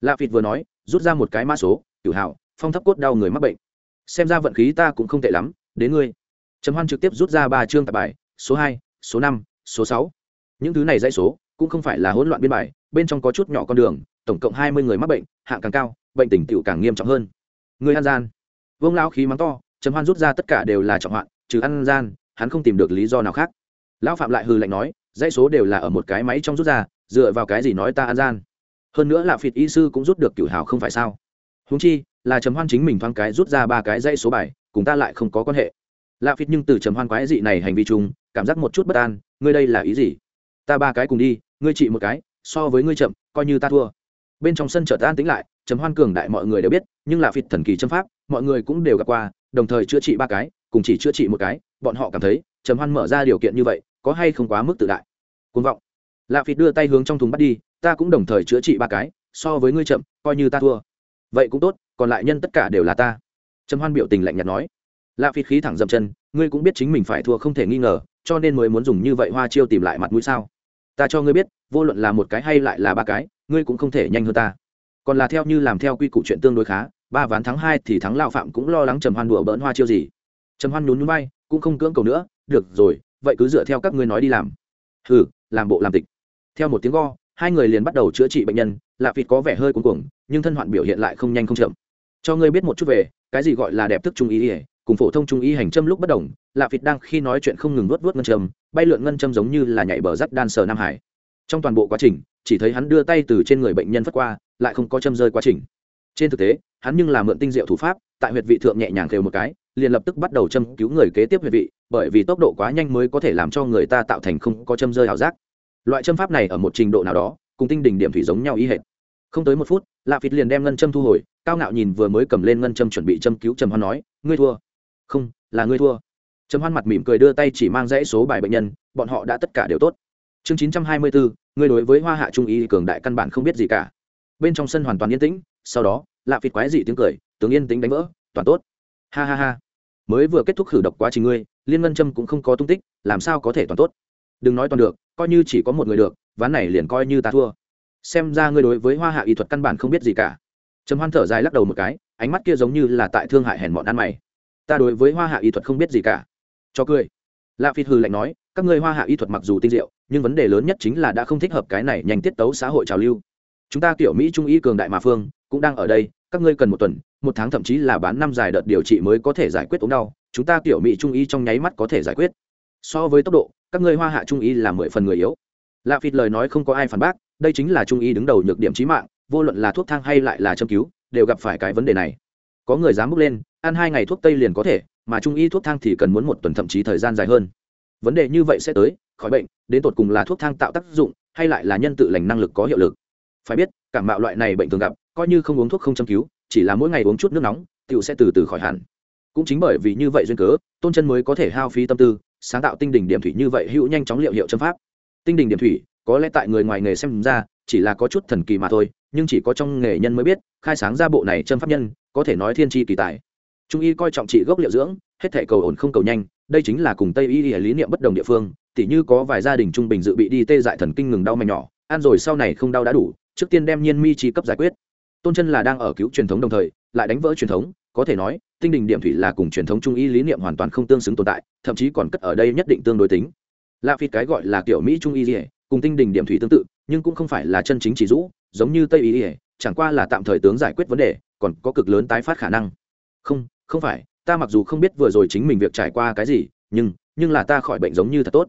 Lạ phịt vừa nói, rút ra một cái mã số, cửu hảo, phong thấp cốt đau người mắc bệnh. Xem ra vận khí ta cũng không tệ lắm, đến ngươi. Trầm hoan trực tiếp rút ra ba chương tạp bài số hai, số năm, số sáu. Những thứ này dãy số cũng không phải là hỗn loạn biên bài, bên trong có chút nhỏ con đường, tổng cộng hai mươi người mắc bệnh, hạng càng cao, bệnh tình tựu càng nghiêm trọng hơn. Người ăn gian. Vương lão khí mắng to, trầm hoan rút ra tất cả đều là trọng hoạn, trừ ăn gian, hắn không tìm được lý do nào khác. Lão phạm lại hư lạnh nói, dãy số đều là ở một cái máy trong rút ra, dựa vào cái gì nói ta ăn gian? Hơn nữa là phịt y sư cũng rút được cửu hào không phải sao? Húng chi, là trầm hoan chính mình thoáng cái rút ra ba cái dãy số bài, cùng ta lại không có quan hệ. Lạ phịt nhưng từ trầm hoan quái dị này hành vi chung cảm giác một chút bất an, ngươi đây là ý gì? Ta ba cái cùng đi, ngươi trị một cái, so với ngươi chậm, coi như ta thua. Bên trong sân chợ tan tính lại, trầm hoan cường đại mọi người đều biết, nhưng là phịt thần kỳ châm pháp, mọi người cũng đều gặp qua, đồng thời chữa trị ba cái, cùng chỉ chữa trị một cái, bọn họ cảm thấy, trầm hoan mở ra điều kiện như vậy, có hay không quá mức tự đại? Côn vọng. Lạ phịt đưa tay hướng trong thùng bắt đi, ta cũng đồng thời chữa trị ba cái, so với ngươi chậm, coi như ta thua. Vậy cũng tốt, còn lại nhân tất cả đều là ta. Trầm hoan biểu tình lạnh nhạt nói. Lạ phịt khí thẳng dậm chân, ngươi cũng biết chính mình phải thua không thể nghi ngờ cho nên mới muốn dùng như vậy hoa chiêu tìm lại mặt mũi sao? Ta cho ngươi biết, vô luận là một cái hay lại là ba cái, ngươi cũng không thể nhanh hơn ta. Còn là theo như làm theo quy củ chuyện tương đối khá, ba ván thắng hai thì thắng lao phạm cũng lo lắng trầm hoan đùa bỡn hoa chiêu gì. Trầm hoan nhún nhún bay cũng không cưỡng cầu nữa, được rồi, vậy cứ dựa theo các ngươi nói đi làm. Hừ, làm bộ làm tịch. Theo một tiếng go, hai người liền bắt đầu chữa trị bệnh nhân, lạ vịt có vẻ hơi cuống cuồng, nhưng thân hoạn biểu hiện lại không nhanh không chậm. Cho ngươi biết một chút về, cái gì gọi là đẹp thức trung ý ỉa cùng phổ thông trung ý hành châm lúc bất đồng lạ vịt đang khi nói chuyện không ngừng nuốt vớt ngân châm, bay lượn ngân châm giống như là nhảy bờ rắt đan sờ nam hải. Trong toàn bộ quá trình, chỉ thấy hắn đưa tay từ trên người bệnh nhân phất qua, lại không có châm rơi quá trình. Trên thực tế, hắn nhưng là mượn tinh diệu thủ pháp, tại huyệt vị thượng nhẹ nhàng khều một cái, liền lập tức bắt đầu châm cứu người kế tiếp huyệt vị, bởi vì tốc độ quá nhanh mới có thể làm cho người ta tạo thành không có châm rơi ảo giác. Loại châm pháp này ở một trình độ nào đó, cùng tinh đỉnh điểm thủy giống nhau ý hệt. Không tới một phút lạ phịt liền đem ngân châm thu hồi, cao ngạo nhìn vừa mới cầm lên ngân châm chuẩn bị châm cứu trầm hoan nói, ngươi thua. Không, là ngươi thua trầm hoan mặt mỉm cười đưa tay chỉ mang dãy số bài bệnh nhân, bọn họ đã tất cả đều tốt. Chương chín trăm hai mươi bốn ngươi đối với hoa hạ trung Y cường đại căn bản không biết gì cả. Bên trong sân hoàn toàn yên tĩnh, sau đó, lạ phịt quái dị tiếng cười, tướng yên tĩnh đánh vỡ, toàn tốt. Ha ha ha. Mới vừa kết thúc khử độc quá trình ngươi, liên ngân châm cũng không có tung tích, làm sao có thể toàn tốt? Đừng nói toàn được, coi như chỉ có một người được, ván này liền coi như ta thua. Xem ra ngươi đối với hoa hạ y thuật căn bản không biết gì cả. Trầm hoan thở dài lắc đầu một cái, ánh mắt kia giống như là tại thương hại hèn mọn ăn mày. Ta đối với hoa hạ y thuật không biết gì cả cho cười. Lạ phi hư lạnh nói, các ngươi hoa hạ y thuật mặc dù tinh diệu, nhưng vấn đề lớn nhất chính là đã không thích hợp cái này nhanh tiết tấu xã hội trào lưu. Chúng ta kiểu mỹ trung y cường đại mà phương, cũng đang ở đây, các ngươi cần một tuần, một tháng thậm chí là bán năm dài đợt điều trị mới có thể giải quyết ốm đau, chúng ta kiểu mỹ trung y trong nháy mắt có thể giải quyết. So với tốc độ, các ngươi hoa hạ trung y là mười phần người yếu. Lạ phịt lời nói không có ai phản bác, đây chính là trung y đứng đầu nhược điểm trí mạng, vô luận là thuốc thang hay lại là châm cứu, đều gặp phải cái vấn đề này. Có người dám bước lên, ăn hai ngày thuốc tây liền có thể mà trung y thuốc thang thì cần muốn một tuần thậm chí thời gian dài hơn. Vấn đề như vậy sẽ tới, khỏi bệnh, đến tột cùng là thuốc thang tạo tác dụng, hay lại là nhân tự lành năng lực có hiệu lực? Phải biết, cảm mạo loại này bệnh thường gặp, coi như không uống thuốc không châm cứu, chỉ là mỗi ngày uống chút nước nóng tựu sẽ từ từ khỏi hẳn. Cũng chính bởi vì như vậy duyên cớ, tôn chân mới có thể hao phí tâm tư, sáng tạo tinh đỉnh điểm thủy như vậy hữu nhanh chóng liệu hiệu châm pháp. Tinh đỉnh điểm thủy, có lẽ tại người ngoài nghề xem ra, chỉ là có chút thần kỳ mà thôi, nhưng chỉ có trong nghề nhân mới biết, khai sáng ra bộ này châm pháp nhân, có thể nói thiên tri kỳ tài trung y coi trọng trị gốc liệu dưỡng, hết thể cầu ổn không cầu nhanh, đây chính là cùng tây y lý niệm bất đồng địa phương, tỉ như có vài gia đình trung bình dự bị đi tê dại thần kinh ngừng đau mạnh nhỏ, ăn rồi sau này không đau đã đủ, trước tiên đem nhiên mi chi cấp giải quyết. Tôn chân là đang ở cứu truyền thống đồng thời, lại đánh vỡ truyền thống, có thể nói, tinh đình điểm thủy là cùng truyền thống trung y lý niệm hoàn toàn không tương xứng tồn tại, thậm chí còn cất ở đây nhất định tương đối tính. Lạ phi cái gọi là kiểu mỹ trung y dỉa cùng tinh đình điểm thủy tương tự, nhưng cũng không phải là chân chính chỉ rũ, giống như tây y ỉa chẳng qua là tạm thời tướng giải quyết vấn đề, còn có cực lớn tái phát khả năng. Không không phải, ta mặc dù không biết vừa rồi chính mình việc trải qua cái gì, nhưng nhưng là ta khỏi bệnh giống như thật tốt.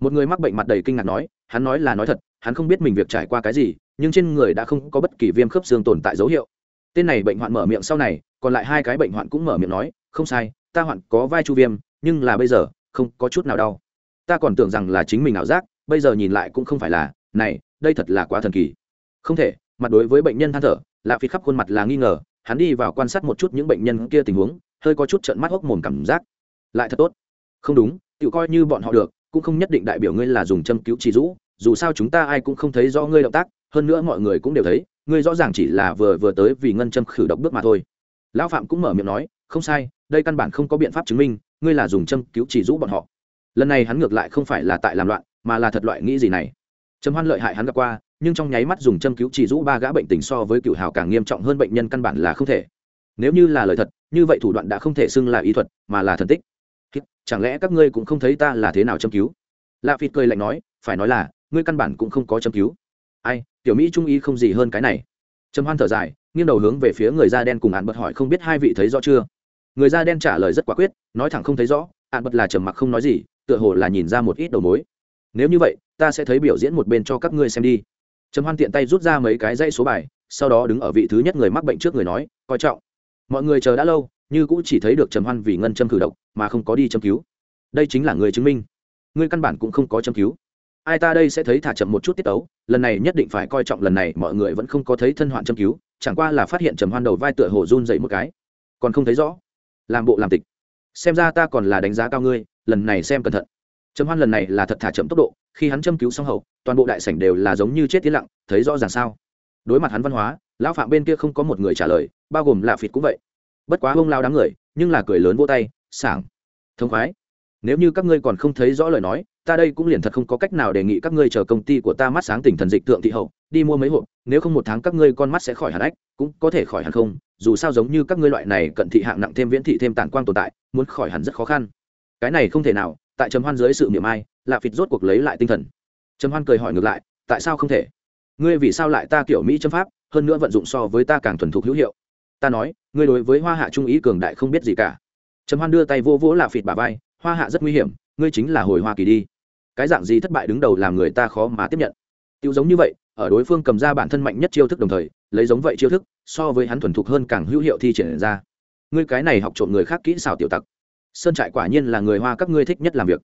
Một người mắc bệnh mặt đầy kinh ngạc nói, hắn nói là nói thật, hắn không biết mình việc trải qua cái gì, nhưng trên người đã không có bất kỳ viêm khớp xương tồn tại dấu hiệu. Tên này bệnh hoạn mở miệng sau này, còn lại hai cái bệnh hoạn cũng mở miệng nói, không sai, ta hoạn có vai chu viêm, nhưng là bây giờ, không có chút nào đau. Ta còn tưởng rằng là chính mình ảo giác, bây giờ nhìn lại cũng không phải là, này, đây thật là quá thần kỳ. Không thể, mặt đối với bệnh nhân than thở lạ phí khắp khuôn mặt là nghi ngờ hắn đi vào quan sát một chút những bệnh nhân kia tình huống, hơi có chút trận mắt hốc mồm cảm giác. Lại thật tốt. Không đúng tự coi như bọn họ được, cũng không nhất định đại biểu ngươi là dùng châm cứu chỉ rũ, dù sao chúng ta ai cũng không thấy rõ ngươi động tác, hơn nữa mọi người cũng đều thấy, ngươi rõ ràng chỉ là vừa vừa tới vì ngân châm khử độc bước mà thôi. Lão phạm cũng mở miệng nói, không sai, đây căn bản không có biện pháp chứng minh, ngươi là dùng châm cứu chỉ rũ bọn họ. Lần này hắn ngược lại không phải là tại làm loạn, mà là thật loại nghĩ gì này. Trầm hoan lợi hại hắn gặp qua nhưng trong nháy mắt dùng châm cứu chỉ rũ ba gã bệnh tình so với cựu hào càng nghiêm trọng hơn bệnh nhân căn bản là không thể. Nếu như là lời thật, như vậy thủ đoạn đã không thể xưng là ý thuật, mà là thần tích. Chẳng lẽ các ngươi cũng không thấy ta là thế nào châm cứu? Lạ phịt cười lạnh nói, phải nói là, ngươi căn bản cũng không có châm cứu. Ai, tiểu mỹ trung ý không gì hơn cái này. Trầm hoan thở dài, nghiêng đầu hướng về phía người da đen cùng ạn bật hỏi không biết hai vị thấy rõ chưa? Người da đen trả lời rất quả quyết, nói thẳng không thấy rõ, ạn bật là trầm mặc không nói gì, tựa hồ là nhìn ra một ít đầu mối. Nếu như vậy, ta sẽ thấy biểu diễn một bên cho các ngươi xem đi trầm hoan tiện tay rút ra mấy cái dãy số bài sau đó đứng ở vị thứ nhất người mắc bệnh trước người nói coi trọng. Mọi người chờ đã lâu như cũng chỉ thấy được trầm hoan vì ngân châm cử động mà không có đi châm cứu. Đây chính là người chứng minh. Người căn bản cũng không có châm cứu. Ai ta đây sẽ thấy thả chậm một chút tiết tấu, lần này nhất định phải coi trọng lần này mọi người vẫn không có thấy thân hoạn châm cứu chẳng qua là phát hiện trầm hoan đầu vai tựa hồ run dậy một cái. Còn không thấy rõ. Làm bộ làm tịch. Xem ra ta còn là đánh giá cao ngươi lần này xem cẩn thận. Trầm hoan lần này là thật thả chậm tốc độ khi hắn châm cứu xong hậu, toàn bộ đại sảnh đều là giống như chết tiến lặng, thấy rõ ràng sao. Đối mặt hắn văn hóa, lão phạm bên kia không có một người trả lời, bao gồm lạ phịt cũng vậy. Bất quá bông lao đám người, nhưng là cười lớn vô tay, sảng, thông khoái. Nếu như các ngươi còn không thấy rõ lời nói, ta đây cũng liền thật không có cách nào đề nghị các ngươi chờ công ty của ta mắt sáng tỉnh thần dịch tượng thị hậu, đi mua mấy hộp, nếu không một tháng các ngươi con mắt sẽ khỏi hẳn ách, cũng có thể khỏi hẳn không, dù sao giống như các ngươi loại này cận thị hạng nặng thêm viễn thị thêm tản quang tồn tại, muốn khỏi hẳn rất khó khăn. Cái này không thể nào tại trầm hoan dưới sự miệng ai lạ phịt rốt cuộc lấy lại tinh thần. Trầm hoan cười hỏi ngược lại, tại sao không thể? Ngươi vì sao lại ta kiểu mỹ châm pháp, hơn nữa vận dụng so với ta càng thuần thục hữu hiệu. Ta nói, ngươi đối với hoa hạ trung ý cường đại không biết gì cả. Trầm hoan đưa tay vô vỗ lạ phịt bà vai, hoa hạ rất nguy hiểm, ngươi chính là hồi hoa kỳ đi. Cái dạng gì thất bại đứng đầu làm người ta khó mà tiếp nhận. Tiêu giống như vậy, ở đối phương cầm ra bản thân mạnh nhất chiêu thức đồng thời, lấy giống vậy chiêu thức, so với hắn thuần thục hơn càng hữu hiệu thi triển ra. Ngươi cái này học trộm người khác kỹ xảo tiểu tặc sơn trại quả nhiên là người hoa các ngươi thích nhất làm việc.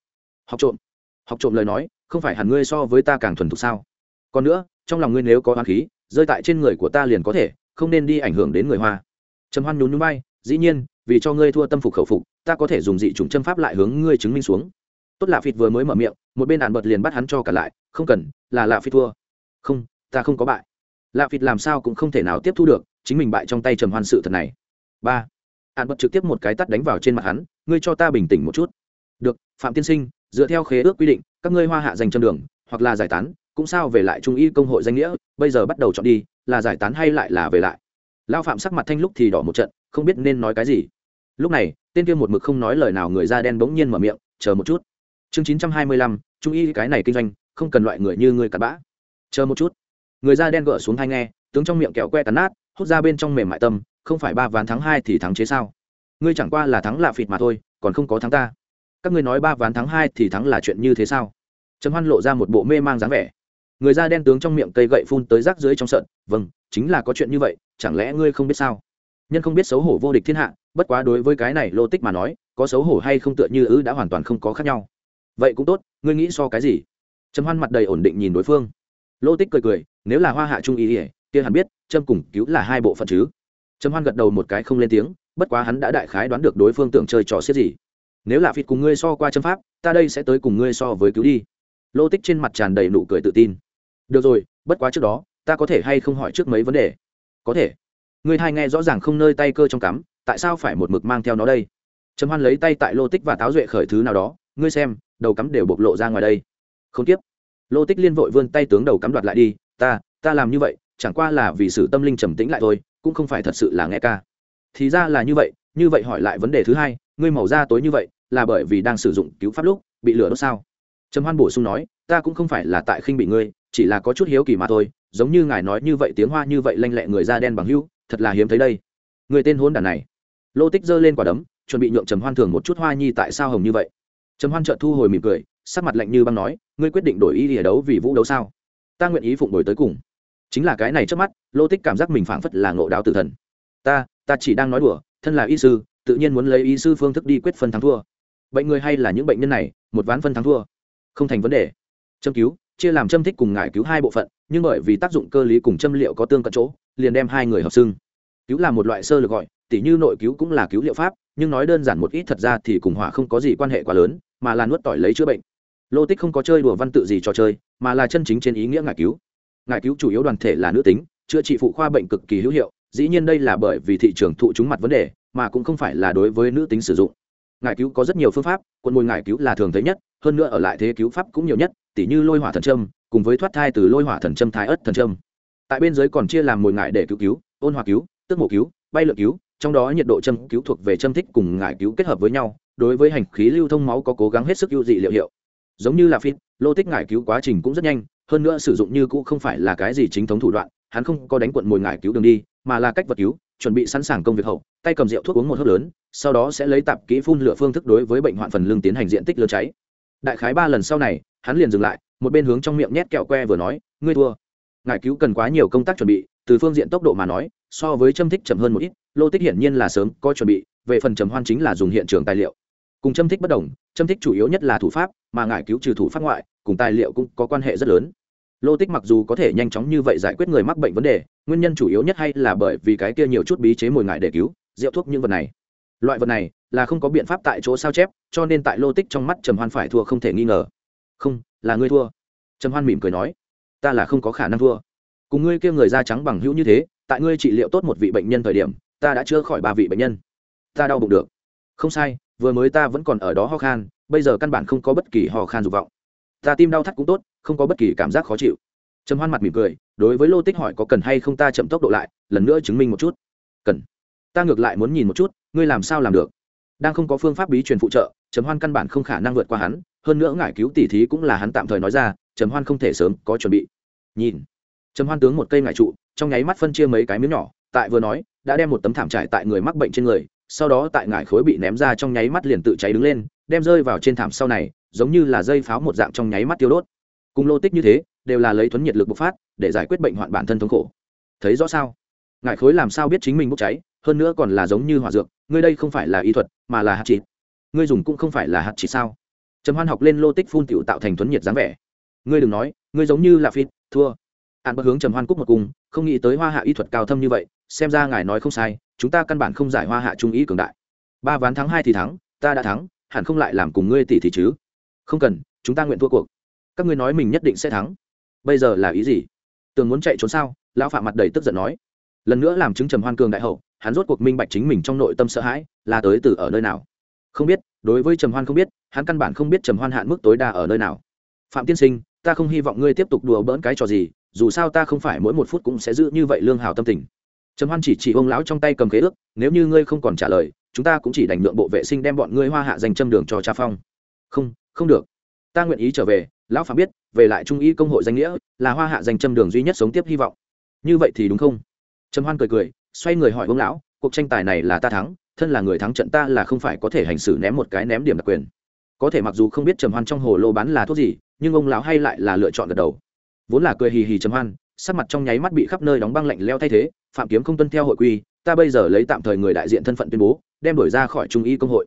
Học trộm. Học trộm lời nói, không phải hẳn ngươi so với ta càng thuần thục sao? Còn nữa, trong lòng ngươi nếu có hoa khí, rơi tại trên người của ta liền có thể, không nên đi ảnh hưởng đến người hoa. Trầm hoan nhún nhún bay dĩ nhiên, vì cho ngươi thua tâm phục khẩu phục, ta có thể dùng dị chủng châm pháp lại hướng ngươi chứng minh xuống. Tốt lạ phịt vừa mới mở miệng, một bên đàn bật liền bắt hắn cho cả lại, không cần, là lạ phịt thua. Không, ta không có bại. Lạ phịt làm sao cũng không thể nào tiếp thu được, chính mình bại trong tay trầm hoan sự thật này. Ba hạn bật trực tiếp một cái tắt đánh vào trên mặt hắn, ngươi cho ta bình tĩnh một chút. Được, phạm tiên sinh, dựa theo khế ước quy định, các ngươi hoa hạ dành chân đường, hoặc là giải tán, cũng sao về lại trung y công hội danh nghĩa, bây giờ bắt đầu chọn đi, là giải tán hay lại là về lại? Lao phạm sắc mặt thanh lúc thì đỏ một trận, không biết nên nói cái gì. Lúc này, tên kia một mực không nói lời nào người da đen bỗng nhiên mở miệng, chờ một chút. Chương chín trăm hai mươi lăm, trung y cái này kinh doanh, không cần loại người như người cặn bã. Chờ một chút. Người da đen gỡ xuống hai nghe, tướng trong miệng kẹo que cắn nát, hút ra bên trong mềm mại tâm không phải ba ván thắng hai thì thắng chế sao? Ngươi chẳng qua là thắng lạ phịt mà thôi, còn không có thắng ta. Các ngươi nói ba ván thắng hai thì thắng là chuyện như thế sao? Trầm hoan lộ ra một bộ mê mang dáng vẻ. Người da đen tướng trong miệng cây gậy phun tới rác dưới trong sợn vâng chính là có chuyện như vậy, chẳng lẽ ngươi không biết sao? Nhân không biết xấu hổ vô địch thiên hạ, bất quá đối với cái này lô tích mà nói, có xấu hổ hay không tựa như ư đã hoàn toàn không có khác nhau. Vậy cũng tốt, ngươi nghĩ so cái gì? Trầm hoan mặt đầy ổn định nhìn đối phương. Lô tích cười cười, nếu là hoa hạ trung ý ỉa kia hẳn biết, trâm cùng cứu là hai bộ phận chứ trầm hoan gật đầu một cái không lên tiếng, bất quá hắn đã đại khái đoán được đối phương tưởng chơi trò xiết gì. Nếu là phịt cùng ngươi so qua châm pháp, ta đây sẽ tới cùng ngươi so với cứu đi. Lô tích trên mặt tràn đầy nụ cười tự tin. Được rồi, bất quá trước đó, ta có thể hay không hỏi trước mấy vấn đề? Có thể. Ngươi hai nghe rõ ràng không nơi tay cơ trong cắm, tại sao phải một mực mang theo nó đây? Trầm hoan lấy tay tại lô tích và táo duệ khởi thứ nào đó, ngươi xem, đầu cắm đều bộc lộ ra ngoài đây. Không tiếp. Lô tích liên vội vươn tay tướng đầu cắm đoạt lại đi, ta ta làm như vậy, chẳng qua là vì sự tâm linh trầm tĩnh lại thôi cũng không phải thật sự là nghe ca. Thì ra là như vậy như vậy hỏi lại vấn đề thứ hai, ngươi màu da tối như vậy, là bởi vì đang sử dụng cứu pháp lúc, bị lửa đốt sao? Trầm hoan bổ sung nói, ta cũng không phải là tại khinh bị ngươi, chỉ là có chút hiếu kỳ mà thôi, giống như ngài nói như vậy tiếng hoa như vậy lanh lẹ người da đen bằng hữu thật là hiếm thấy đây. Người tên hôn đàn này. Lô tích giơ lên quả đấm, chuẩn bị nhượng trầm hoan thường một chút hoa nhi tại sao hồng như vậy. Trầm hoan chợt thu hồi mỉm cười, sắc mặt lạnh như băng nói, ngươi quyết định đổi ý để đấu vì vũ đấu sao? Ta nguyện ý phụng đổi tới cùng chính là cái này trước mắt, lô tích cảm giác mình phảng phất là ngộ đáo tử thần. Ta ta chỉ đang nói đùa, thân là y sư, tự nhiên muốn lấy y sư phương thức đi quyết phân thắng thua. Bệnh người hay là những bệnh nhân này, một ván phân thắng thua. Không thành vấn đề. Châm cứu, chia làm châm thích cùng ngải cứu hai bộ phận, nhưng bởi vì tác dụng cơ lý cùng châm liệu có tương cận chỗ, liền đem hai người hợp xưng. Cứu là một loại sơ lược gọi, tỉ như nội cứu cũng là cứu liệu pháp, nhưng nói đơn giản một ít thật ra thì cùng hỏa không có gì quan hệ quá lớn, mà là nuốt tỏi lấy chữa bệnh. Lô tích không có chơi đùa văn tự gì trò chơi, mà là chân chính trên ý nghĩa ngải cứu ngài cứu chủ yếu đoàn thể là nữ tính chữa trị phụ khoa bệnh cực kỳ hữu hiệu dĩ nhiên đây là bởi vì thị trường thụ chúng mặt vấn đề mà cũng không phải là đối với nữ tính sử dụng. Ngài cứu có rất nhiều phương pháp quân môi ngài cứu là thường thấy nhất hơn nữa ở lại thế cứu pháp cũng nhiều nhất tỉ như lôi hỏa thần trâm cùng với thoát thai từ lôi hỏa thần trâm thái ất thần trâm tại bên dưới còn chia làm mồi ngại để cứu cứu ôn hòa cứu tức mổ cứu bay lượng cứu trong đó nhiệt độ châm cứu thuộc về châm thích cùng ngải cứu kết hợp với nhau đối với hành khí lưu thông máu có cố gắng hết sức ưu dị liệu hiệu. Giống như là phim, lô tích ngải cứu quá trình cũng rất nhanh hơn nữa sử dụng như cũ không phải là cái gì chính thống thủ đoạn, hắn không có đánh quận mồi ngải cứu đường đi, mà là cách vật cứu, chuẩn bị sẵn sàng công việc hậu, tay cầm rượu thuốc uống một hớp lớn, sau đó sẽ lấy tạp kỹ phun lửa phương thức đối với bệnh hoạn phần lưng tiến hành diện tích lửa cháy. Đại khái ba lần sau này, hắn liền dừng lại, một bên hướng trong miệng nhét kẹo que vừa nói, ngươi thua. Ngải cứu cần quá nhiều công tác chuẩn bị, từ phương diện tốc độ mà nói, so với châm thích chậm hơn một ít, lô tích hiển nhiên là sớm có chuẩn bị, về phần trầm hoan chính là dùng hiện trường tài liệu. Cùng châm thích bất đồng, châm thích chủ yếu nhất là thủ pháp, mà ngải cứu trừ thủ pháp ngoại cùng tài liệu cũng có quan hệ rất lớn. Lô tích mặc dù có thể nhanh chóng như vậy giải quyết người mắc bệnh vấn đề, nguyên nhân chủ yếu nhất hay là bởi vì cái kia nhiều chút bí chế mồi ngại để cứu, rượu thuốc những vật này. Loại vật này là không có biện pháp tại chỗ sao chép, cho nên tại lô tích trong mắt trầm hoan phải thua không thể nghi ngờ. Không, là ngươi thua. Trầm hoan mỉm cười nói, ta là không có khả năng thua. Cùng ngươi kia người da trắng bằng hữu như thế, tại ngươi trị liệu tốt một vị bệnh nhân thời điểm, ta đã chữa khỏi ba vị bệnh nhân. Ta đau bụng được. Không sai, vừa mới ta vẫn còn ở đó ho khan, bây giờ căn bản không có bất kỳ ho khan dục vọng ta tim đau thắt cũng tốt, không có bất kỳ cảm giác khó chịu. Trầm hoan mặt mỉm cười, đối với lô tích hỏi có cần hay không ta chậm tốc độ lại, lần nữa chứng minh một chút. Cần. Ta ngược lại muốn nhìn một chút, ngươi làm sao làm được? Đang không có phương pháp bí truyền phụ trợ, trầm hoan căn bản không khả năng vượt qua hắn, hơn nữa ngải cứu tỉ thí cũng là hắn tạm thời nói ra, trầm hoan không thể sớm có chuẩn bị. Nhìn. Trầm hoan tướng một cây ngải trụ, trong nháy mắt phân chia mấy cái miếng nhỏ, tại vừa nói, đã đem một tấm thảm trải tại người mắc bệnh trên người sau đó tại ngải khối bị ném ra trong nháy mắt liền tự cháy đứng lên, đem rơi vào trên thảm sau này, giống như là dây pháo một dạng trong nháy mắt tiêu đốt. Cùng lô tích như thế, đều là lấy thuấn nhiệt lực bộc phát, để giải quyết bệnh hoạn bản thân thống khổ. Thấy rõ sao? Ngải khối làm sao biết chính mình bốc cháy, hơn nữa còn là giống như hỏa dược, ngươi đây không phải là y thuật, mà là hạt chỉ. Ngươi dùng cũng không phải là hạt chỉ sao? Trầm hoan học lên lô tích phun tiểu tạo thành thuấn nhiệt dáng vẻ. Ngươi đừng nói, ngươi giống như là phi thua an bất hướng trầm hoan cúc một cung, không nghĩ tới hoa hạ y thuật cao thâm như vậy, xem ra ngài nói không sai, chúng ta căn bản không giải hoa hạ trung ý cường đại. Ba ván thắng, hai thì thắng, ta đã thắng, hẳn không lại làm cùng ngươi tỷ thì chứ? Không cần, chúng ta nguyện thua cuộc. Các ngươi nói mình nhất định sẽ thắng. Bây giờ là ý gì? Tường muốn chạy trốn sao? Lão phạm mặt đầy tức giận nói. Lần nữa làm chứng trầm hoan cường đại hậu, hắn rốt cuộc minh bạch chính mình trong nội tâm sợ hãi, là tới từ ở nơi nào? Không biết, đối với trầm hoan không biết, hắn căn bản không biết trầm hoan hạn mức tối đa ở nơi nào. Phạm tiên sinh, ta không hy vọng ngươi tiếp tục đùa bỡn cái trò gì dù sao ta không phải mỗi một phút cũng sẽ giữ như vậy lương hào tâm tình. Trầm hoan chỉ chỉ ông lão trong tay cầm khế ước, nếu như ngươi không còn trả lời, chúng ta cũng chỉ đành lượng bộ vệ sinh đem bọn ngươi hoa hạ dành châm đường cho cha phong. Không không được. Ta nguyện ý trở về, lão phạm biết, về lại trung ý công hội danh nghĩa, là hoa hạ dành châm đường duy nhất sống tiếp hy vọng. Như vậy thì đúng không? Trầm hoan cười cười, xoay người hỏi ông lão, cuộc tranh tài này là ta thắng, thân là người thắng trận ta là không phải có thể hành xử ném một cái ném điểm đặc quyền. Có thể mặc dù không biết trầm hoan trong hồ lô bán là thuốc gì, nhưng ông lão hay lại là lựa chọn gật đầu vốn là cười hì hì trầm hoan, sắc mặt trong nháy mắt bị khắp nơi đóng băng lạnh leo thay thế, phạm kiếm không tuân theo hội quy, ta bây giờ lấy tạm thời người đại diện thân phận tuyên bố, đem đổi ra khỏi trung ý công hội.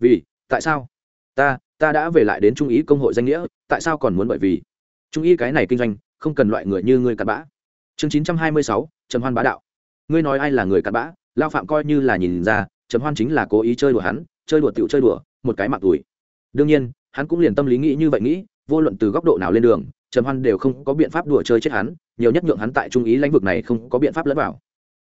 Vì, tại sao? Ta ta đã về lại đến trung ý công hội danh nghĩa, tại sao còn muốn bởi vì? Trung ý cái này kinh doanh, không cần loại người như ngươi cặn bã. Chương chín trăm hai mươi sáu, trầm hoan bá đạo. Ngươi nói ai là người cặn bã, lao phạm coi như là nhìn ra, trầm hoan chính là cố ý chơi đùa hắn, chơi đùa tiểu chơi đùa, một cái mặt đùi đương nhiên, hắn cũng liền tâm lý nghĩ như vậy nghĩ, vô luận từ góc độ nào lên đường trầm hoan đều không có biện pháp đùa chơi chết hắn, nhiều nhất nhượng hắn tại trung ý lãnh vực này không có biện pháp lẫn vào.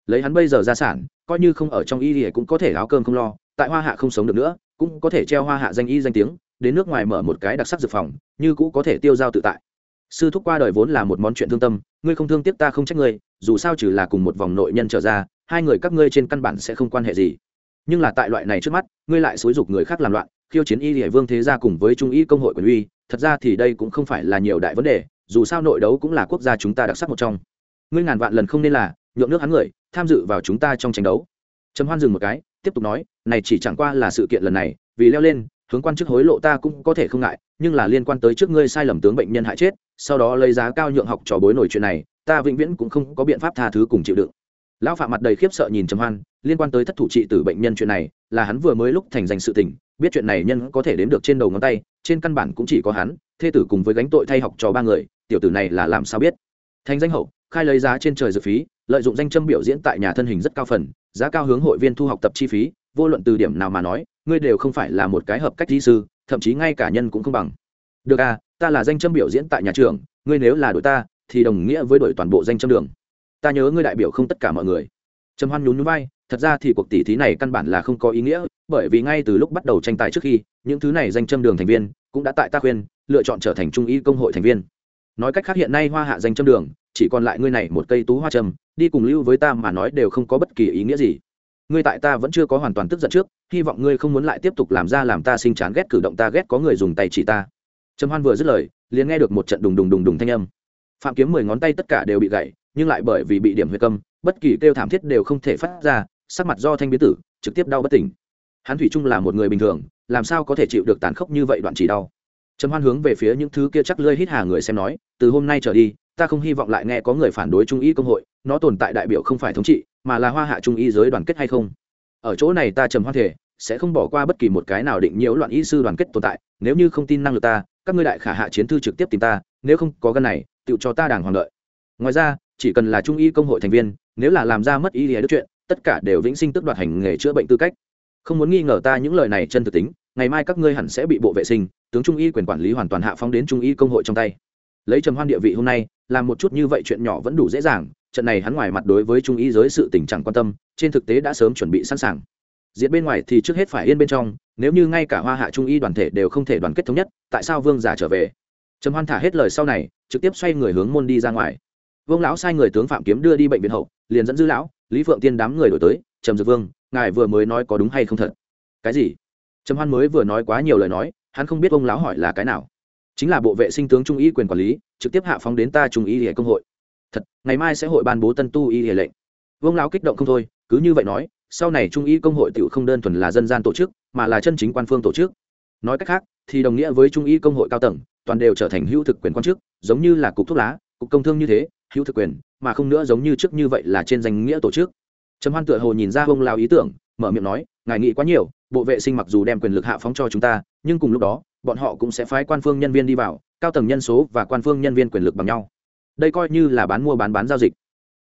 Lấy hắn bây giờ ra sản, coi như không ở trong y thì cũng có thể áo cơm không lo, tại hoa hạ không sống được nữa, cũng có thể treo hoa hạ danh y danh tiếng, đến nước ngoài mở một cái đặc sắc dược phòng, như cũng có thể tiêu giao tự tại. Sư thúc qua đời vốn là một món chuyện thương tâm, ngươi không thương tiếc ta không trách ngươi, dù sao trừ là cùng một vòng nội nhân trở ra, hai người các ngươi trên căn bản sẽ không quan hệ gì. Nhưng là tại loại này trước mắt, ngươi lại xúi dục người khác làm loạn, khiêu chiến y địa vương thế gia cùng với trung y công hội quyền uy thật ra thì đây cũng không phải là nhiều đại vấn đề, dù sao nội đấu cũng là quốc gia chúng ta đặc sắc một trong. Ngươi ngàn vạn lần không nên là nhượng nước hắn người, tham dự vào chúng ta trong tranh đấu. Trầm hoan dừng một cái, tiếp tục nói, này chỉ chẳng qua là sự kiện lần này, vì leo lên, hướng quan chức hối lộ ta cũng có thể không ngại, nhưng là liên quan tới trước ngươi sai lầm tướng bệnh nhân hại chết, sau đó lấy giá cao nhượng học trò bối nổi chuyện này, ta vĩnh viễn cũng không có biện pháp tha thứ cùng chịu đựng. Lão phạm mặt đầy khiếp sợ nhìn trầm hoan, liên quan tới thất thủ trị tử bệnh nhân chuyện này, là hắn vừa mới lúc thành danh sự tình, biết chuyện này nhân có thể đếm được trên đầu ngón tay trên căn bản cũng chỉ có hắn, thê tử cùng với gánh tội thay học trò ba người, tiểu tử này là làm sao biết? Thành danh hậu, khai lấy giá trên trời dược phí, lợi dụng danh châm biểu diễn tại nhà thân hình rất cao phần, giá cao hướng hội viên thu học tập chi phí, vô luận từ điểm nào mà nói, ngươi đều không phải là một cái hợp cách di sư, thậm chí ngay cả nhân cũng không bằng. Được à ta là danh châm biểu diễn tại nhà trường, ngươi nếu là đội ta, thì đồng nghĩa với đội toàn bộ danh châm đường. Ta nhớ ngươi đại biểu không tất cả mọi người. Trầm hoan nhún nhún vai, thật ra thì cuộc tỷ thí này căn bản là không có ý nghĩa, bởi vì ngay từ lúc bắt đầu tranh tài trước khi những thứ này danh châm đường thành viên cũng đã tại ta khuyên, lựa chọn trở thành trung y công hội thành viên. Nói cách khác hiện nay hoa hạ danh châm đường, chỉ còn lại ngươi này một cây tú hoa trầm đi cùng lưu với ta mà nói đều không có bất kỳ ý nghĩa gì. Ngươi tại ta vẫn chưa có hoàn toàn tức giận trước, hy vọng ngươi không muốn lại tiếp tục làm ra làm ta sinh chán ghét cử động ta ghét có người dùng tay chỉ ta. Trầm hoan vừa dứt lời, liền nghe được một trận đùng đùng đùng đùng thanh âm. Phạm kiếm mười ngón tay tất cả đều bị gãy, nhưng lại bởi vì bị điểm huyệt câm, bất kỳ kêu thảm thiết đều không thể phát ra, sắc mặt do thanh biến tử, trực tiếp đau bất tỉnh. Hắn thủy trung là một người bình thường làm sao có thể chịu được tàn khốc như vậy đoạn chỉ đau? Trầm hoan hướng về phía những thứ kia chắc lơi hít hà người xem nói, từ hôm nay trở đi, ta không hy vọng lại nghe có người phản đối trung y công hội, nó tồn tại đại biểu không phải thống trị, mà là hoa hạ trung y giới đoàn kết hay không? Ở chỗ này ta trầm hoan thể sẽ không bỏ qua bất kỳ một cái nào định nhiễu loạn y sư đoàn kết tồn tại, nếu như không tin năng lực ta, các ngươi đại khả hạ chiến thư trực tiếp tìm ta, nếu không có gân này tự cho ta đàng hoàng lợi ngoài ra, chỉ cần là trung y công hội thành viên, nếu là làm ra mất ý nghĩa đức chuyện, tất cả đều vĩnh sinh tức đoạt hành nghề chữa bệnh tư cách không muốn nghi ngờ ta những lời này chân thực tính, ngày mai các ngươi hẳn sẽ bị bộ vệ sinh, tướng trung y quyền quản lý hoàn toàn hạ phóng đến trung y công hội trong tay. Lấy trầm hoan địa vị hôm nay, làm một chút như vậy chuyện nhỏ vẫn đủ dễ dàng, trận này hắn ngoài mặt đối với trung y giới sự tình chẳng quan tâm, trên thực tế đã sớm chuẩn bị sẵn sàng. Diện bên ngoài thì trước hết phải yên bên trong, nếu như ngay cả hoa hạ trung y đoàn thể đều không thể đoàn kết thống nhất, tại sao vương giả trở về? Trầm hoan thả hết lời sau này, trực tiếp xoay người hướng môn đi ra ngoài. Vương lão sai người tướng phạm kiếm đưa đi bệnh viện hậu, liền dẫn dư lão, lý phượng tiên đám người đổi tới, trầm dược vương ngài vừa mới nói có đúng hay không thật? Cái gì? Trầm hoan mới vừa nói quá nhiều lời nói, hắn không biết ông lão hỏi là cái nào. Chính là bộ vệ sinh tướng trung y quyền quản lý, trực tiếp hạ phóng đến ta trung y hệ công hội. Thật, ngày mai sẽ hội ban bố tân tu y hệ lệnh. Vương lão kích động không thôi, cứ như vậy nói, sau này trung y công hội tiểu không đơn thuần là dân gian tổ chức, mà là chân chính quan phương tổ chức. Nói cách khác, thì đồng nghĩa với trung y công hội cao tầng, toàn đều trở thành hữu thực quyền quan chức, giống như là cục thuốc lá, cục công thương như thế, hữu thực quyền, mà không nữa giống như trước như vậy là trên danh nghĩa tổ chức trầm hoan tựa hồ nhìn ra ông lao ý tưởng, mở miệng nói, ngài nghĩ quá nhiều, bộ vệ sinh mặc dù đem quyền lực hạ phóng cho chúng ta, nhưng cùng lúc đó, bọn họ cũng sẽ phái quan phương nhân viên đi vào, cao tầng nhân số và quan phương nhân viên quyền lực bằng nhau. Đây coi như là bán mua bán bán giao dịch.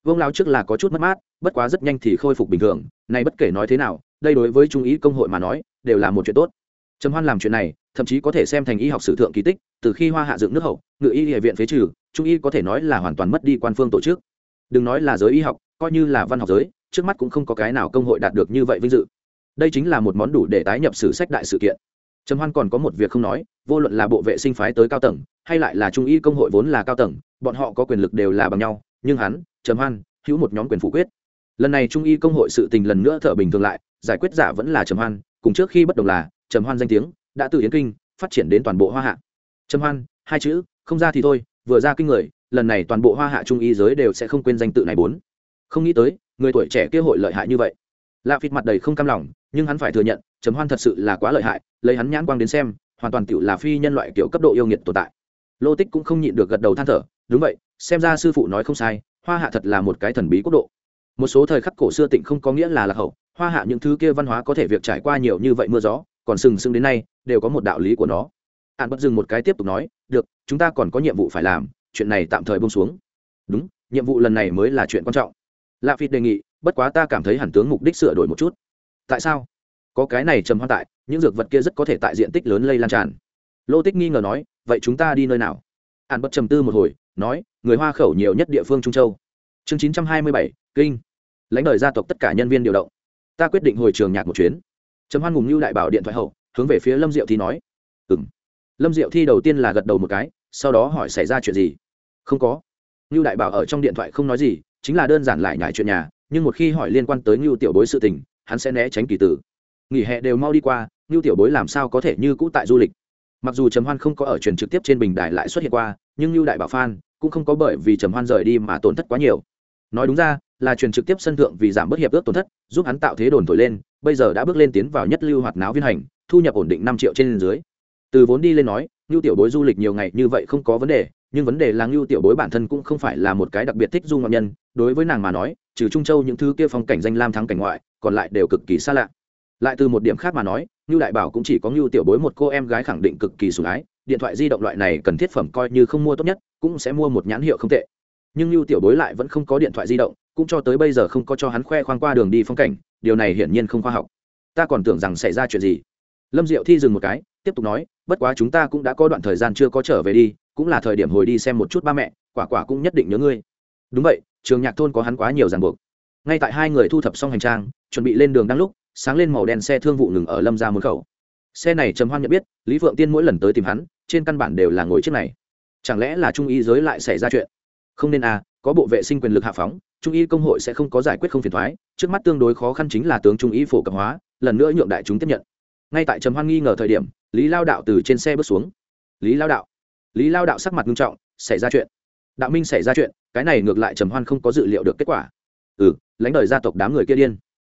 Vương lao trước là có chút mất mát, bất quá rất nhanh thì khôi phục bình thường, này bất kể nói thế nào, đây đối với trung ý công hội mà nói, đều là một chuyện tốt. Trầm hoan làm chuyện này, thậm chí có thể xem thành y học sử thượng kỳ tích, từ khi hoa hạ dựng nước hậu, ngự y địa viện phế trừ, trung y có thể nói là hoàn toàn mất đi quan phương tổ chức. Đừng nói là giới y học, coi như là văn học giới trước mắt cũng không có cái nào công hội đạt được như vậy vinh dự. Đây chính là một món đủ để tái nhập sử sách đại sự kiện. Trầm hoan còn có một việc không nói, vô luận là bộ vệ sinh phái tới cao tầng, hay lại là trung y công hội vốn là cao tầng, bọn họ có quyền lực đều là bằng nhau, nhưng hắn, trầm hoan, hữu một nhóm quyền phủ quyết. Lần này trung y công hội sự tình lần nữa thở bình thường lại, giải quyết giả vẫn là trầm hoan, cùng trước khi bất đồng là, trầm hoan danh tiếng đã từ yến kinh phát triển đến toàn bộ hoa hạ. Trầm hoan, hai chữ, không ra thì thôi, vừa ra kinh người, lần này toàn bộ hoa hạ trung y giới đều sẽ không quên danh tự này bốn. Không nghĩ tới người tuổi trẻ kia hội lợi hại như vậy. Lạ phịt mặt đầy không cam lòng, nhưng hắn phải thừa nhận, trầm hoan thật sự là quá lợi hại, lấy hắn nhãn quang đến xem, hoàn toàn tự là phi nhân loại kiểu cấp độ yêu nghiệt tồn tại. Lô tích cũng không nhịn được gật đầu than thở, đúng vậy, xem ra sư phụ nói không sai, hoa hạ thật là một cái thần bí quốc độ. Một số thời khắc cổ xưa tịnh không có nghĩa là lạc hậu, hoa hạ những thứ kia văn hóa có thể việc trải qua nhiều như vậy mưa gió, còn sừng sững đến nay, đều có một đạo lý của nó. Hạn bất dừng một cái tiếp tục nói, được, chúng ta còn có nhiệm vụ phải làm, chuyện này tạm thời bông xuống. Đúng, nhiệm vụ lần này mới là chuyện quan trọng lạ phịt đề nghị, bất quá ta cảm thấy hẳn tướng mục đích sửa đổi một chút. Tại sao? Có cái này trầm hoan tại, những dược vật kia rất có thể tại diện tích lớn lây lan tràn. Lô tích nghi ngờ nói, vậy chúng ta đi nơi nào? Ạn bất trầm tư một hồi, nói, người hoa khẩu nhiều nhất địa phương trung châu. Chương chín trăm hai mươi bảy, kinh. Lãnh đời gia tộc tất cả nhân viên điều động. Ta quyết định hồi trường nhạc một chuyến. Trầm hoan ngùng lưu đại bảo điện thoại hậu, hướng về phía lâm diệu thi nói. Ừ m lâm diệu thi đầu tiên là gật đầu một cái, sau đó hỏi xảy ra chuyện gì? Không có. Lưu đại bảo ở trong điện thoại không nói gì chính là đơn giản lại nhải chuyện nhà, nhưng một khi hỏi liên quan tới ngưu tiểu bối sự tình, hắn sẽ né tránh kỳ tử. Nghỉ hè đều mau đi qua, ngưu tiểu bối làm sao có thể như cũ tại du lịch? Mặc dù trầm hoan không có ở truyền trực tiếp trên bình đài lại xuất hiện qua, nhưng ngưu đại bảo phan cũng không có bởi vì trầm hoan rời đi mà tổn thất quá nhiều. Nói đúng ra, là truyền trực tiếp sân thượng vì giảm bớt hiệp ước tổn thất, giúp hắn tạo thế đồn thổi lên, bây giờ đã bước lên tiến vào nhất lưu hoạt náo viên hành, thu nhập ổn định năm triệu trên dưới. Từ vốn đi lên nói, ngưu tiểu bối du lịch nhiều ngày như vậy không có vấn đề, nhưng vấn đề là ngưu tiểu bối bản thân cũng không phải là một cái đặc biệt thích du ngoạn nhân đối với nàng mà nói, trừ trung châu những thứ kia phong cảnh danh lam thắng cảnh ngoại, còn lại đều cực kỳ xa lạ. Lại từ một điểm khác mà nói như đại bảo cũng chỉ có như tiểu bối một cô em gái khẳng định cực kỳ sủng ái, điện thoại di động loại này cần thiết phẩm coi như không mua tốt nhất, cũng sẽ mua một nhãn hiệu không tệ. Nhưng lưu tiểu bối lại vẫn không có điện thoại di động, cũng cho tới bây giờ không có cho hắn khoe khoang qua đường đi phong cảnh, điều này hiển nhiên không khoa học. Ta còn tưởng rằng xảy ra chuyện gì? Lâm diệu thi dừng một cái, tiếp tục nói, bất quá chúng ta cũng đã có đoạn thời gian chưa có trở về đi, cũng là thời điểm hồi đi xem một chút ba mẹ, quả quả cũng nhất định nhớ ngươi đúng vậy, trường nhạc thôn có hắn quá nhiều ràng buộc. Ngay tại hai người thu thập xong hành trang, chuẩn bị lên đường đang lúc, sáng lên màu đen xe thương vụ ngừng ở lâm ra môn khẩu. Xe này trầm hoan nhận biết, lý phượng tiên mỗi lần tới tìm hắn, trên căn bản đều là ngồi chiếc này. Chẳng lẽ là trung y giới lại xảy ra chuyện? Không nên à có bộ vệ sinh quyền lực hạ phóng, trung y công hội sẽ không có giải quyết không phiền thoái, trước mắt tương đối khó khăn chính là tướng trung y phổ cập hóa, lần nữa nhượng đại chúng tiếp nhận. Ngay tại trầm hoan nghi ngờ thời điểm, lý lao đạo từ trên xe bước xuống. Lý lao đạo, lý lao đạo sắc mặt nghiêm trọng, xảy ra chuyện đạo minh xảy ra chuyện, cái này ngược lại trầm hoan không có dự liệu được kết quả. Ừ lãnh đời gia tộc đám người kia điên.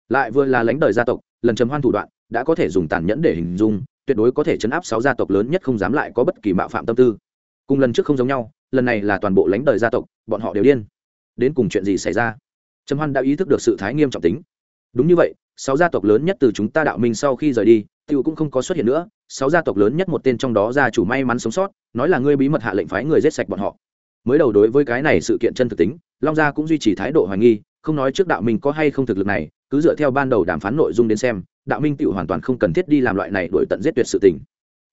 Lại vừa là lãnh đời gia tộc, lần trầm hoan thủ đoạn đã có thể dùng tàn nhẫn để hình dung, tuyệt đối có thể chấn áp sáu gia tộc lớn nhất không dám lại có bất kỳ mạo phạm tâm tư. Cùng lần trước không giống nhau, lần này là toàn bộ lãnh đời gia tộc, bọn họ đều điên. Đến cùng chuyện gì xảy ra? Trầm hoan đã ý thức được sự thái nghiêm trọng tính. Đúng như vậy, sáu gia tộc lớn nhất từ chúng ta đạo minh sau khi rời đi, tiêu cũng không có xuất hiện nữa. Sáu gia tộc lớn nhất một tên trong đó gia chủ may mắn sống sót, nói là ngươi bí mật hạ lệnh phái người giết sạch bọn họ mới đầu đối với cái này sự kiện chân thực tính, long gia cũng duy trì thái độ hoài nghi, không nói trước đạo minh có hay không thực lực này, cứ dựa theo ban đầu đàm phán nội dung đến xem, đạo minh tự hoàn toàn không cần thiết đi làm loại này đổi tận giết tuyệt sự tình.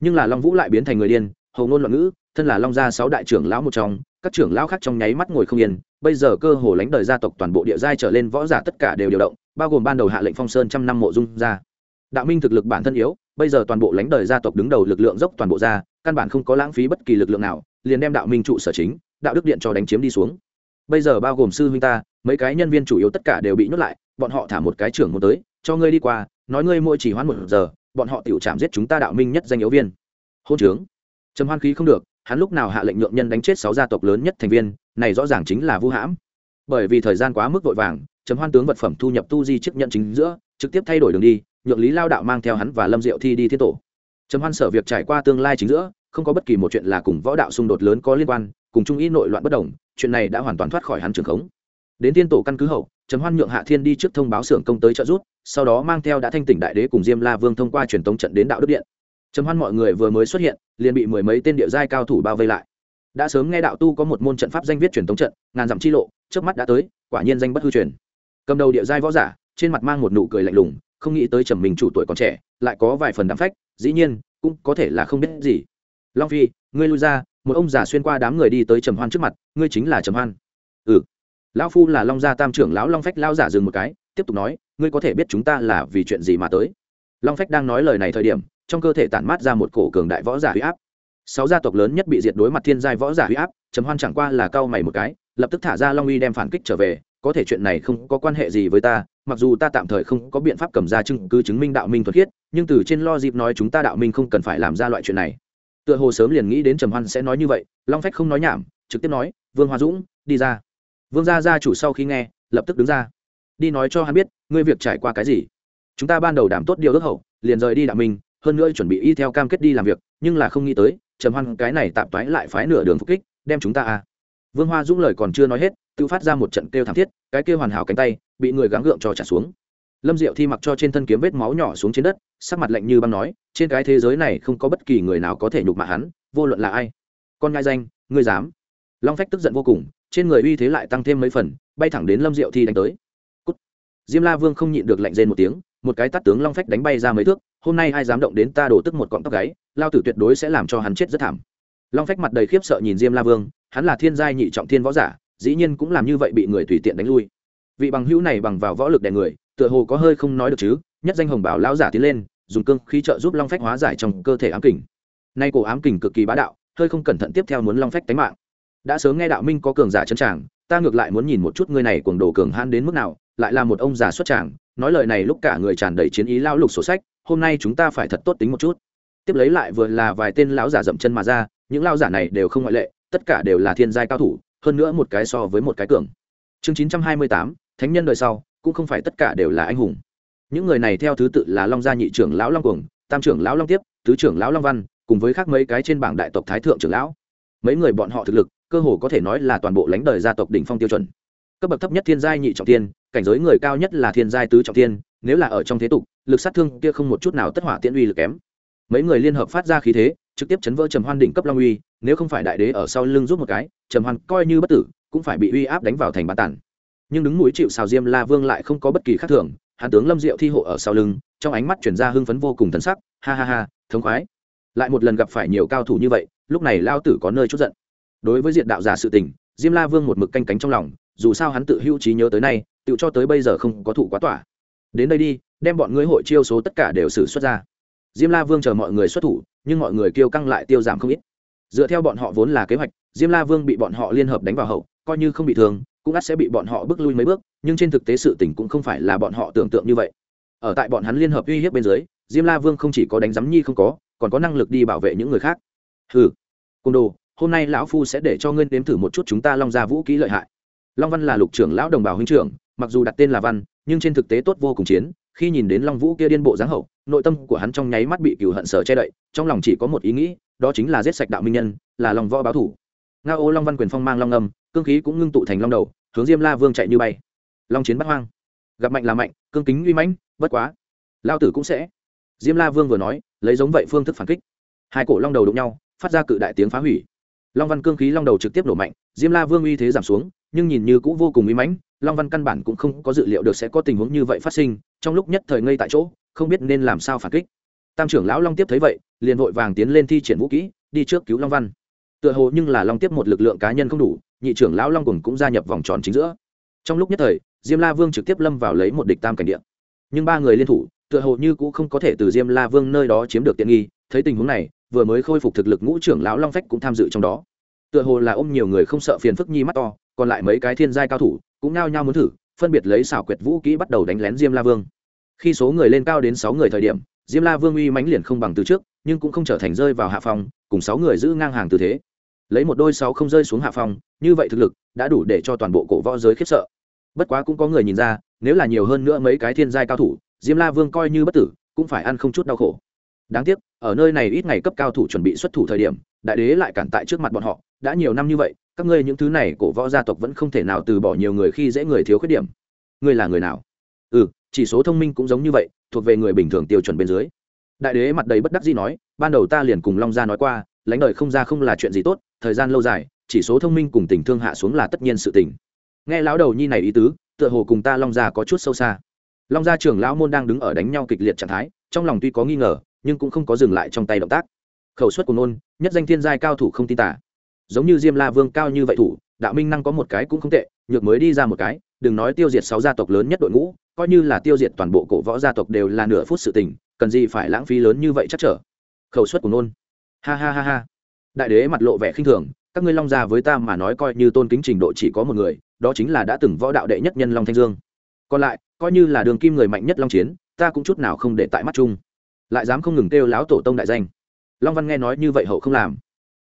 Nhưng là long vũ lại biến thành người điên, hầu ngôn loạn ngữ, thân là long gia sáu đại trưởng lão một trong, các trưởng lão khác trong nháy mắt ngồi không yên, bây giờ cơ hồ lãnh đời gia tộc toàn bộ địa giai trở lên võ giả tất cả đều điều động, bao gồm ban đầu hạ lệnh phong sơn trăm năm mộ dung gia đạo minh thực lực bản thân yếu, bây giờ toàn bộ lãnh đời gia tộc đứng đầu lực lượng dốc toàn bộ ra, căn bản không có lãng phí bất kỳ lực lượng nào, liền đem đạo minh trụ sở chính đạo đức điện cho đánh chiếm đi xuống. Bây giờ bao gồm sư huynh ta, mấy cái nhân viên chủ yếu tất cả đều bị nhốt lại, bọn họ thả một cái trưởng một tới, cho ngươi đi qua, nói ngươi mỗi chỉ hoãn một giờ, bọn họ tiểu chạm giết chúng ta đạo minh nhất danh yếu viên. Hôn trướng. Trầm hoan khí không được, hắn lúc nào hạ lệnh nhượng nhân đánh chết sáu gia tộc lớn nhất thành viên, này rõ ràng chính là vu hãm. Bởi vì thời gian quá mức vội vàng, trầm hoan tướng vật phẩm thu nhập tu di chức nhận chính giữa, trực tiếp thay đổi đường đi, nhượng lý lao đạo mang theo hắn và lâm diệu thi đi thiên tổ. Trầm hoan sở việc trải qua tương lai chính giữa, không có bất kỳ một chuyện là cùng võ đạo xung đột lớn có liên quan cùng trung ý nội loạn bất đồng, chuyện này đã hoàn toàn thoát khỏi hắn trường khống. Đến tiên tổ căn cứ hậu, trầm hoan nhượng hạ thiên đi trước thông báo xưởng công tới trợ rút sau đó mang theo đã thanh tỉnh đại đế cùng diêm la vương thông qua truyền tống trận đến đạo đức điện. Trầm hoan mọi người vừa mới xuất hiện, liền bị mười mấy tên địa giai cao thủ bao vây lại. Đã sớm nghe đạo tu có một môn trận pháp danh viết truyền tống trận, ngàn dặm chi lộ trước mắt đã tới, quả nhiên danh bất hư truyền. Cầm đầu địa giai võ giả, trên mặt mang một nụ cười lạnh lùng, không nghĩ tới trầm mình chủ tuổi còn trẻ, lại có vài phần đám phách, dĩ nhiên, cũng có thể là không biết gì. Long phi, ngươi lui ra một ông già xuyên qua đám người đi tới trầm hoan trước mặt, ngươi chính là trầm hoan. Ừ. Lão phu là long gia tam trưởng lão long phách lao giả dừng một cái, tiếp tục nói, ngươi có thể biết chúng ta là vì chuyện gì mà tới? Long phách đang nói lời này thời điểm, trong cơ thể tản mát ra một cổ cường đại võ giả huy áp. Sáu gia tộc lớn nhất bị diệt đối mặt thiên giai võ giả huy áp, trầm hoan chẳng qua là cau mày một cái, lập tức thả ra long uy đem phản kích trở về, có thể chuyện này không có quan hệ gì với ta, mặc dù ta tạm thời không có biện pháp cầm ra chứng cứ chứng minh đạo minh thuật khiết, nhưng từ trên lo dịp nói chúng ta đạo minh không cần phải làm ra loại chuyện này tựa hồ sớm liền nghĩ đến trầm hoan sẽ nói như vậy, long phách không nói nhảm, trực tiếp nói, vương hoa dũng, đi ra. Vương gia gia chủ sau khi nghe, lập tức đứng ra. Đi nói cho hắn biết, ngươi việc trải qua cái gì? Chúng ta ban đầu đảm tốt điều ước hậu, liền rời đi đạo minh, hơn nữa chuẩn bị y theo cam kết đi làm việc, nhưng là không nghĩ tới, trầm hoan cái này tạm toái lại phái nửa đường phục kích, đem chúng ta à vương hoa dũng lời còn chưa nói hết, tự phát ra một trận kêu thảm thiết, cái kêu hoàn hảo cánh tay, bị người gắng gượng cho trả xuống lâm diệu thi mặc cho trên thân kiếm vết máu nhỏ xuống trên đất, sắc mặt lạnh như băng nói, trên cái thế giới này không có bất kỳ người nào có thể nhục mạ hắn, vô luận là ai. Con ngai danh, ngươi dám. Long phách tức giận vô cùng, trên người uy thế lại tăng thêm mấy phần, bay thẳng đến lâm diệu thi đánh tới. Cút. diêm la vương không nhịn được lạnh rên một tiếng, một cái tắt tướng long phách đánh bay ra mấy thước, hôm nay ai dám động đến ta đổ tức một cọng tóc gáy, lao tử tuyệt đối sẽ làm cho hắn chết rất thảm. Long phách mặt đầy khiếp sợ nhìn diêm la vương, hắn là thiên giai nhị trọng thiên võ giả, dĩ nhiên cũng làm như vậy bị người tùy tiện đánh lui. Vị bằng hữu này bằng vào võ lực đè người tựa hồ có hơi không nói được chứ, nhất danh hồng bảo lão giả tiến lên, dùng cương khí trợ giúp long phách hóa giải trong cơ thể ám kình. Nay cổ ám kình cực kỳ bá đạo, hơi không cẩn thận tiếp theo muốn long phách tánh mạng. Đã sớm nghe đạo minh có cường giả chân tràng, ta ngược lại muốn nhìn một chút ngươi này cuồng đồ cường han đến mức nào, lại là một ông già xuất tràng, nói lời này lúc cả người tràn đầy chiến ý lao lục sổ sách, hôm nay chúng ta phải thật tốt tính một chút. Tiếp lấy lại vừa là vài tên lão giả dậm chân mà ra, những lão giả này đều không ngoại lệ, tất cả đều là thiên giai cao thủ, hơn nữa một cái so với một cái cường. Chương chín trăm hai mươi tám, thánh nhân đời sau cũng không phải tất cả đều là anh hùng. Những người này theo thứ tự là long gia nhị trưởng lão long cuồng, tam trưởng lão long tiếp, tứ trưởng lão long văn, cùng với khác mấy cái trên bảng đại tộc thái thượng trưởng lão. Mấy người bọn họ thực lực, cơ hồ có thể nói là toàn bộ lãnh đời gia tộc đỉnh phong tiêu chuẩn. Cấp bậc thấp nhất thiên giai nhị trọng thiên, cảnh giới người cao nhất là thiên giai tứ trọng thiên, nếu là ở trong thế tục, lực sát thương kia không một chút nào tất hỏa tiễn uy lực kém. Mấy người liên hợp phát ra khí thế, trực tiếp chấn vỡ trầm hoan đỉnh cấp long uy, nếu không phải đại đế ở sau lưng giúp một cái, trầm hoan coi như bất tử, cũng phải bị uy áp đánh vào thành bán tàn nhưng đứng mũi chịu xào diêm la vương lại không có bất kỳ khác thường hàn tướng lâm diệu thi hộ ở sau lưng, trong ánh mắt chuyển ra hưng phấn vô cùng thân sắc, ha ha ha, thống khoái. Lại một lần gặp phải nhiều cao thủ như vậy, lúc này lao tử có nơi chút giận. Đối với diện đạo giả sự tình, diêm la vương một mực canh cánh trong lòng, dù sao hắn tự hưu trí nhớ tới nay, tự cho tới bây giờ không có thủ quá tỏa. Đến đây đi, đem bọn ngươi hội chiêu số tất cả đều xử xuất ra. Diêm la vương chờ mọi người xuất thủ, nhưng mọi người kêu căng lại tiêu giảm không ít. Dựa theo bọn họ vốn là kế hoạch, diêm la vương bị bọn họ liên hợp đánh vào hậu, coi như không bị thương cũng ắt sẽ bị bọn họ bước lui mấy bước, nhưng trên thực tế sự tình cũng không phải là bọn họ tưởng tượng như vậy. Ở tại bọn hắn liên hợp uy hiếp bên dưới, diêm la vương không chỉ có đánh giám nhi không có, còn có năng lực đi bảo vệ những người khác. Ừ côn đồ, hôm nay lão phu sẽ để cho ngươi nếm thử một chút chúng ta long gia vũ kỹ lợi hại. Long văn là lục trưởng lão đồng bào huynh trưởng, mặc dù đặt tên là văn, nhưng trên thực tế tốt vô cùng chiến, khi nhìn đến long vũ kia điên bộ giáng hậu, nội tâm của hắn trong nháy mắt bị cừu hận sở che đậy, trong lòng chỉ có một ý nghĩ, đó chính là giết sạch đạo minh nhân, là lòng võ báo thủ. Nga ô long văn quyền phong mang long âm cương khí cũng ngưng tụ thành long đầu, hướng diêm la vương chạy như bay. Long chiến bắt hoang. Gặp mạnh là mạnh, cương kính uy mãnh, bất quá, lao tử cũng sẽ. Diêm la vương vừa nói, lấy giống vậy phương thức phản kích. Hai cổ long đầu đụng nhau, phát ra cự đại tiếng phá hủy. Long văn cương khí long đầu trực tiếp nổ mạnh, diêm la vương uy thế giảm xuống, nhưng nhìn như cũng vô cùng uy mãnh, long văn căn bản cũng không có dự liệu được sẽ có tình huống như vậy phát sinh, trong lúc nhất thời ngây tại chỗ, không biết nên làm sao phản kích. Tam trưởng lão long tiếp thấy vậy, liền vội vàng tiến lên thi triển vũ kỹ, đi trước cứu long văn. Tựa hồ nhưng là long tiếp một lực lượng cá nhân không đủ nhị trưởng lão long cùng cũng gia nhập vòng tròn chính giữa. Trong lúc nhất thời, diêm la vương trực tiếp lâm vào lấy một địch tam cảnh địa. Nhưng ba người liên thủ, tựa hồ như cũng không có thể từ diêm la vương nơi đó chiếm được tiện nghi, thấy tình huống này, vừa mới khôi phục thực lực ngũ trưởng lão long phách cũng tham dự trong đó. Tựa hồ là ôm nhiều người không sợ phiền phức nhi mắt to, còn lại mấy cái thiên giai cao thủ cũng nao nhao muốn thử, phân biệt lấy xảo quyệt vũ kỹ bắt đầu đánh lén diêm la vương. Khi số người lên cao đến sáu người thời điểm, diêm la vương uy mãnh liền không bằng từ trước, nhưng cũng không trở thành rơi vào hạ phòng cùng sáu người giữ ngang hàng tư thế lấy một đôi sáu không rơi xuống hạ phòng như vậy thực lực đã đủ để cho toàn bộ cổ võ giới khiếp sợ. Bất quá cũng có người nhìn ra, nếu là nhiều hơn nữa mấy cái thiên giai cao thủ, diêm la vương coi như bất tử, cũng phải ăn không chút đau khổ. Đáng tiếc, ở nơi này ít ngày cấp cao thủ chuẩn bị xuất thủ thời điểm, đại đế lại cản tại trước mặt bọn họ, đã nhiều năm như vậy, các ngươi những thứ này cổ võ gia tộc vẫn không thể nào từ bỏ nhiều người khi dễ người thiếu khuyết điểm. Ngươi là người nào? Ừ chỉ số thông minh cũng giống như vậy, thuộc về người bình thường tiêu chuẩn bên dưới. Đại đế mặt đầy bất đắc dĩ nói, ban đầu ta liền cùng long gia nói qua, lãnh đời không ra không là chuyện gì tốt thời gian lâu dài, chỉ số thông minh cùng tình thương hạ xuống là tất nhiên sự tình. Nghe lão đầu nhi này ý tứ, tựa hồ cùng ta long gia có chút sâu xa. Long gia trưởng lão môn đang đứng ở đánh nhau kịch liệt trạng thái, trong lòng tuy có nghi ngờ, nhưng cũng không có dừng lại trong tay động tác. Khẩu suất của nôn nhất danh thiên giai cao thủ không tin tả. Giống như diêm la vương cao như vậy thủ, đạo minh năng có một cái cũng không tệ, nhược mới đi ra một cái, đừng nói tiêu diệt sáu gia tộc lớn nhất đội ngũ, coi như là tiêu diệt toàn bộ cổ võ gia tộc đều là nửa phút sự tình, cần gì phải lãng phí lớn như vậy chắc trở. Khẩu suất của nôn ha ha ha ha đại đế mặt lộ vẻ khinh thường, các ngươi long gia với ta mà nói coi như tôn kính trình độ chỉ có một người, đó chính là đã từng võ đạo đệ nhất nhân long thanh dương. Còn lại, coi như là đường kim người mạnh nhất long chiến, ta cũng chút nào không để tại mắt chung. Lại dám không ngừng kêu láo tổ tông đại danh. Long văn nghe nói như vậy hậu không làm.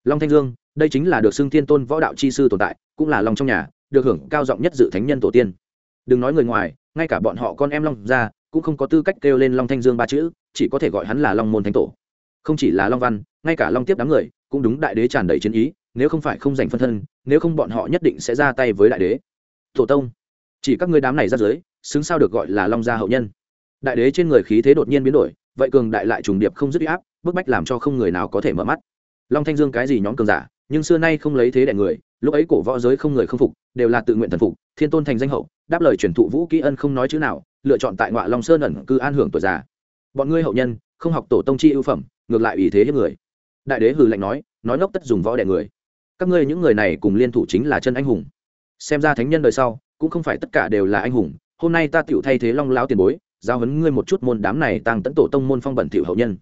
Long thanh dương, đây chính là được xưng tiên tôn võ đạo chi sư tồn tại, cũng là long trong nhà, được hưởng cao giọng nhất dự thánh nhân tổ tiên. Đừng nói người ngoài, ngay cả bọn họ con em long ra cũng không có tư cách kêu lên long thanh dương ba chữ, chỉ có thể gọi hắn là long môn thánh tổ. Không chỉ là long văn, ngay cả long tiếp đám người cũng đúng đại đế tràn đầy chiến ý, nếu không phải không giành phân thân, nếu không bọn họ nhất định sẽ ra tay với đại đế. Tổ tông, chỉ các ngươi đám này ra dưới, xứng sao được gọi là long gia hậu nhân. Đại đế trên người khí thế đột nhiên biến đổi, vậy cường đại lại trùng điệp không dứt áp, bức bách làm cho không người nào có thể mở mắt. Long thanh dương cái gì nhóm cường giả, nhưng xưa nay không lấy thế đại người, lúc ấy cổ võ giới không người không phục, đều là tự nguyện thần phục, thiên tôn thành danh hậu, đáp lời truyền thụ vũ kỹ ân không nói chữ nào, lựa chọn tại ngoại long sơn ẩn cư an hưởng tuổi già. Bọn ngươi hậu nhân, không học tổ tông chi ưu phẩm, ngược lại ủy thế hiếp người đại đế hừ lạnh nói nói ngốc tất dùng võ đẻ người. Các ngươi những người này cùng liên thủ chính là chân anh hùng. Xem ra thánh nhân đời sau, cũng không phải tất cả đều là anh hùng. Hôm nay ta tựu thay thế long lão tiền bối, giao hấn ngươi một chút môn đám này tăng tấn tổ tông môn phong bẩn tiểu hậu nhân.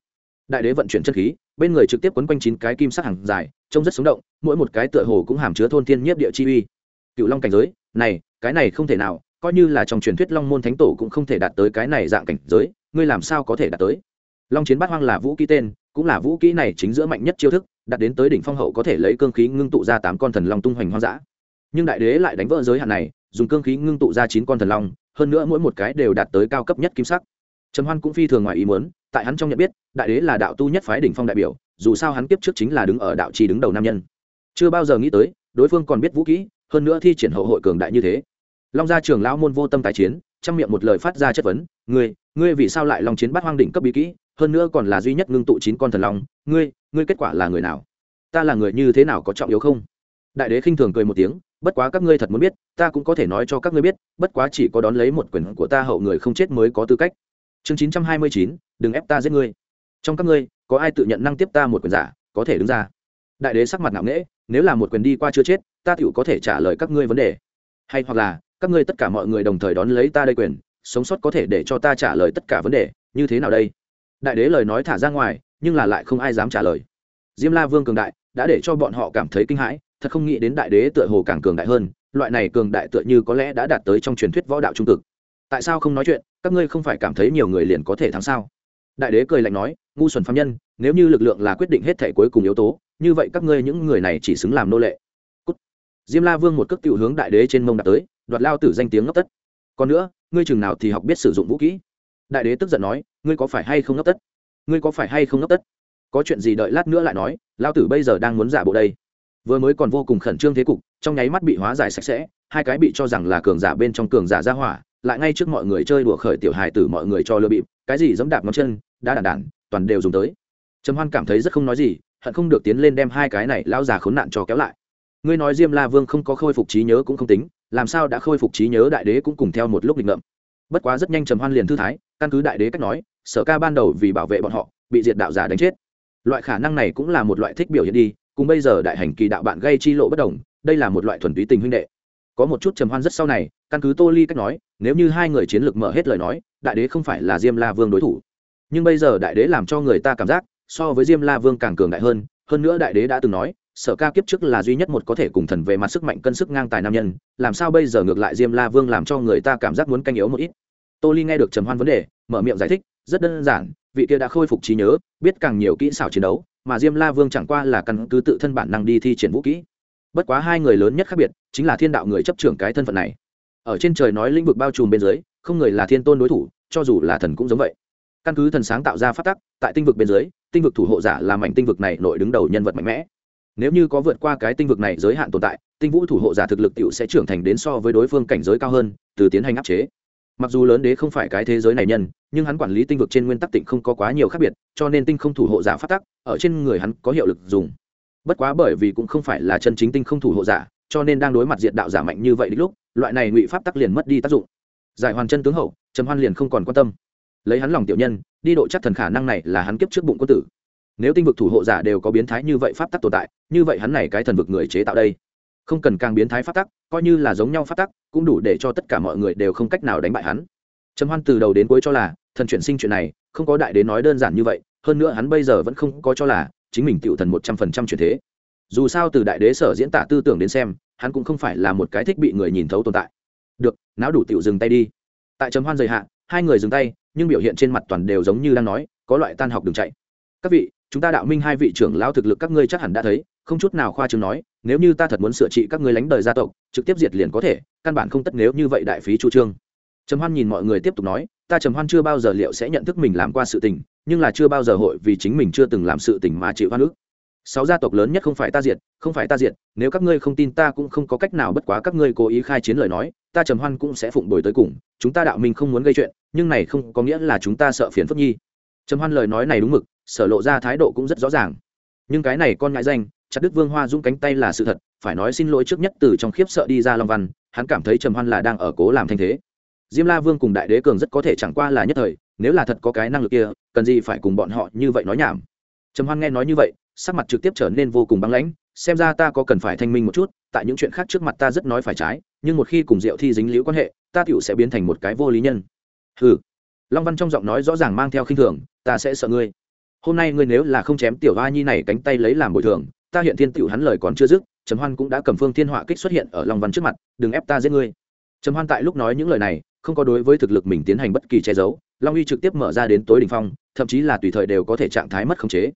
Đại đế vận chuyển chân khí, bên người trực tiếp quấn quanh chín cái kim sắc hàng dài, trông rất sống động, mỗi một cái tựa hồ cũng hàm chứa thôn thiên nhiếp địa chi uy. Cựu long cảnh giới, này, cái này không thể nào, coi như là trong truyền thuyết long môn thánh tổ cũng không thể đạt tới cái này dạng cảnh giới, ngươi làm sao có thể đạt tới? Long chiến bát hoang là vũ ký tên cũng là vũ kỹ này chính giữa mạnh nhất chiêu thức, đạt đến tới đỉnh phong hậu có thể lấy cương khí ngưng tụ ra tám con thần long tung hoành hoang dã. Nhưng đại đế lại đánh vỡ giới hạn này, dùng cương khí ngưng tụ ra chín con thần long, hơn nữa mỗi một cái đều đạt tới cao cấp nhất kim sắc. Trầm hoan cũng phi thường ngoài ý muốn, tại hắn trong nhận biết, đại đế là đạo tu nhất phái đỉnh phong đại biểu, dù sao hắn kiếp trước chính là đứng ở đạo trì đứng đầu nam nhân. Chưa bao giờ nghĩ tới, đối phương còn biết vũ kỹ, hơn nữa thi triển hậu hội cường đại như thế. Long gia trường lão môn vô tâm tái chiến, trong miệng một lời phát ra chất vấn, ngươi ngươi vì sao lại long chiến bắt hoang đỉnh cấp bí kỹ hơn nữa còn là duy nhất ngưng tụ chín con thần long, ngươi ngươi kết quả là người nào? Ta là người như thế nào có trọng yếu không? Đại đế khinh thường cười một tiếng, bất quá các ngươi thật muốn biết, ta cũng có thể nói cho các ngươi biết, bất quá chỉ có đón lấy một quyền của ta hậu người không chết mới có tư cách. Chương chín trăm hai mươi chín, đừng ép ta giết ngươi. Trong các ngươi, có ai tự nhận năng tiếp ta một quyền giả, có thể đứng ra? Đại đế sắc mặt ngạo nghễ, nếu là một quyền đi qua chưa chết, ta tựu có thể trả lời các ngươi vấn đề. Hay hoặc là, các ngươi tất cả mọi người đồng thời đón lấy ta đây quyền, sống sót có thể để cho ta trả lời tất cả vấn đề, như thế nào đây? Đại đế lời nói thả ra ngoài, nhưng là lại không ai dám trả lời. Diêm la vương cường đại, đã để cho bọn họ cảm thấy kinh hãi, thật không nghĩ đến đại đế tựa hồ càng cường đại hơn, loại này cường đại tựa như có lẽ đã đạt tới trong truyền thuyết võ đạo trung cực. Tại sao không nói chuyện, các ngươi không phải cảm thấy nhiều người liền có thể thắng sao? Đại đế cười lạnh nói, ngu xuẩn phạm nhân, nếu như lực lượng là quyết định hết thể cuối cùng yếu tố, như vậy các ngươi những người này chỉ xứng làm nô lệ. Cút. diêm la vương một cước tiểu hướng đại đế trên mông đạt tới, đoạt lao tử danh tiếng ngốc tất. Còn nữa, ngươi chừng nào thì học biết sử dụng vũ kỹ đại đế tức giận nói, ngươi có phải hay không ngốc tất? Ngươi có phải hay không ngốc tất? Có chuyện gì đợi lát nữa lại nói lao tử bây giờ đang muốn giả bộ đây. Vừa mới còn vô cùng khẩn trương thế cục, trong nháy mắt bị hóa giải sạch sẽ, hai cái bị cho rằng là cường giả bên trong cường giả ra hỏa, lại ngay trước mọi người chơi đùa khởi tiểu hài tử mọi người cho lừa bịp, cái gì giống đạp ngón chân đã đản đản toàn đều dùng tới. Trầm hoan cảm thấy rất không nói gì, hận không được tiến lên đem hai cái này lao già khốn nạn cho kéo lại. Ngươi nói diêm la vương không có khôi phục trí nhớ cũng không tính, làm sao đã khôi phục trí nhớ đại đế cũng cùng theo một lúc định ngậm bất quá rất nhanh trầm hoan liền thư thái, căn cứ đại đế cách nói, sở ca ban đầu vì bảo vệ bọn họ, bị diệt đạo giả đánh chết. Loại khả năng này cũng là một loại thích biểu hiện đi, cùng bây giờ đại hành kỳ đạo bạn gây chi lộ bất đồng, đây là một loại thuần túy tình huynh đệ. Có một chút trầm hoan rất sau này, căn cứ tô ly cách nói, nếu như hai người chiến lược mở hết lời nói, đại đế không phải là diêm la vương đối thủ. Nhưng bây giờ đại đế làm cho người ta cảm giác, so với diêm la vương càng cường đại hơn hơn nữa đại đế đã từng nói sở ca kiếp trước là duy nhất một có thể cùng thần về mặt sức mạnh cân sức ngang tài nam nhân, làm sao bây giờ ngược lại diêm la vương làm cho người ta cảm giác muốn canh yếu một ít? Tô ly nghe được trầm hoan vấn đề, mở miệng giải thích, rất đơn giản, vị kia đã khôi phục trí nhớ, biết càng nhiều kỹ xảo chiến đấu, mà diêm la vương chẳng qua là căn cứ tự thân bản năng đi thi triển vũ kỹ. Bất quá hai người lớn nhất khác biệt, chính là thiên đạo người chấp trưởng cái thân phận này. Ở trên trời nói lĩnh vực bao trùm bên dưới, không người là thiên tôn đối thủ, cho dù là thần cũng giống vậy. Căn cứ thần sáng tạo ra phát tắc, tại tinh vực bên dưới, tinh vực thủ hộ giả làm mảnh tinh vực này nội đứng đầu nhân vật mạnh mẽ nếu như có vượt qua cái tinh vực này giới hạn tồn tại, tinh vũ thủ hộ giả thực lực t i ể u sẽ trưởng thành đến so với đối phương cảnh giới cao hơn, từ tiến hành áp chế. Mặc dù lớn đế không phải cái thế giới này nhân, nhưng hắn quản lý tinh vực trên nguyên tắc tịnh không có quá nhiều khác biệt, cho nên tinh không thủ hộ giả phát tắc, ở trên người hắn có hiệu lực dùng. Bất quá bởi vì cũng không phải là chân chính tinh không thủ hộ giả, cho nên đang đối mặt diện đạo giả mạnh như vậy đến lúc, loại này ngụy pháp tắc liền mất đi tác dụng. Giải hoàn chân tướng hậu, trầm hoan liền không còn quan tâm. Lấy hắn lòng tiểu nhân, đi độ chắc thần khả năng này là hắn kiếp trước bụng quân tử nếu tinh vực thủ hộ giả đều có biến thái như vậy pháp tắc tồn tại, như vậy hắn này cái thần vực người chế tạo đây. Không cần càng biến thái pháp tắc, coi như là giống nhau pháp tắc, cũng đủ để cho tất cả mọi người đều không cách nào đánh bại hắn. Trầm hoan từ đầu đến cuối cho là, thần chuyển sinh chuyện này, không có đại đến nói đơn giản như vậy, hơn nữa hắn bây giờ vẫn không có cho là, chính mình tựu thần một trăm phần trăm chuyển thế. Dù sao từ đại đế sở diễn tả tư tưởng đến xem, hắn cũng không phải là một cái thích bị người nhìn thấu tồn tại. Được não đủ tựu dừng tay đi. Tại trầm hoan rời hạ, hai người dừng tay, nhưng biểu hiện trên mặt toàn đều giống như đang nói, có loại tan học đường chạy. Các vị chúng ta đạo minh hai vị trưởng lao thực lực các ngươi chắc hẳn đã thấy, không chút nào khoa chứng nói, nếu như ta thật muốn sửa trị các ngươi lánh đời gia tộc, trực tiếp diệt liền có thể, căn bản không tất nếu như vậy đại phí chủ trương. Trầm hoan nhìn mọi người tiếp tục nói, ta trầm hoan chưa bao giờ liệu sẽ nhận thức mình làm qua sự tình, nhưng là chưa bao giờ hội vì chính mình chưa từng làm sự tình mà chịu hoan ức. Sáu gia tộc lớn nhất không phải ta diệt, không phải ta diệt, nếu các ngươi không tin ta cũng không có cách nào bất quá các ngươi cố ý khai chiến lời nói, ta trầm hoan cũng sẽ phụng đổi tới cùng, chúng ta đạo minh không muốn gây chuyện, nhưng này không có nghĩa là chúng ta sợ phiền phức nhi. Trầm hoan lời nói này đúng mực sở lộ ra thái độ cũng rất rõ ràng. Nhưng cái này con ngại danh, chặt đức vương hoa dũng cánh tay là sự thật, phải nói xin lỗi trước nhất từ trong khiếp sợ đi ra long văn, hắn cảm thấy trầm hoan là đang ở cố làm thanh thế. Diêm la vương cùng đại đế cường rất có thể chẳng qua là nhất thời, nếu là thật có cái năng lực kia, cần gì phải cùng bọn họ như vậy nói nhảm. Trầm hoan nghe nói như vậy, sắc mặt trực tiếp trở nên vô cùng băng lãnh, xem ra ta có cần phải thanh minh một chút, tại những chuyện khác trước mặt ta rất nói phải trái, nhưng một khi cùng diệu thi dính liễu quan hệ, ta tựu sẽ biến thành một cái vô lý nhân. Hừ. Long văn trong giọng nói rõ ràng mang theo khinh thường, ta sẽ sợ ngươi hôm nay ngươi nếu là không chém tiểu hoa nhi này cánh tay lấy làm bồi thường, ta hiện thiên tiểu hắn lời còn chưa dứt, trầm hoan cũng đã cầm phương thiên họa kích xuất hiện ở long văn trước mặt, đừng ép ta giết ngươi. Trầm hoan tại lúc nói những lời này, không có đối với thực lực mình tiến hành bất kỳ che giấu, long uy trực tiếp mở ra đến tối đỉnh phong, thậm chí là tùy thời đều có thể trạng thái mất khống chế.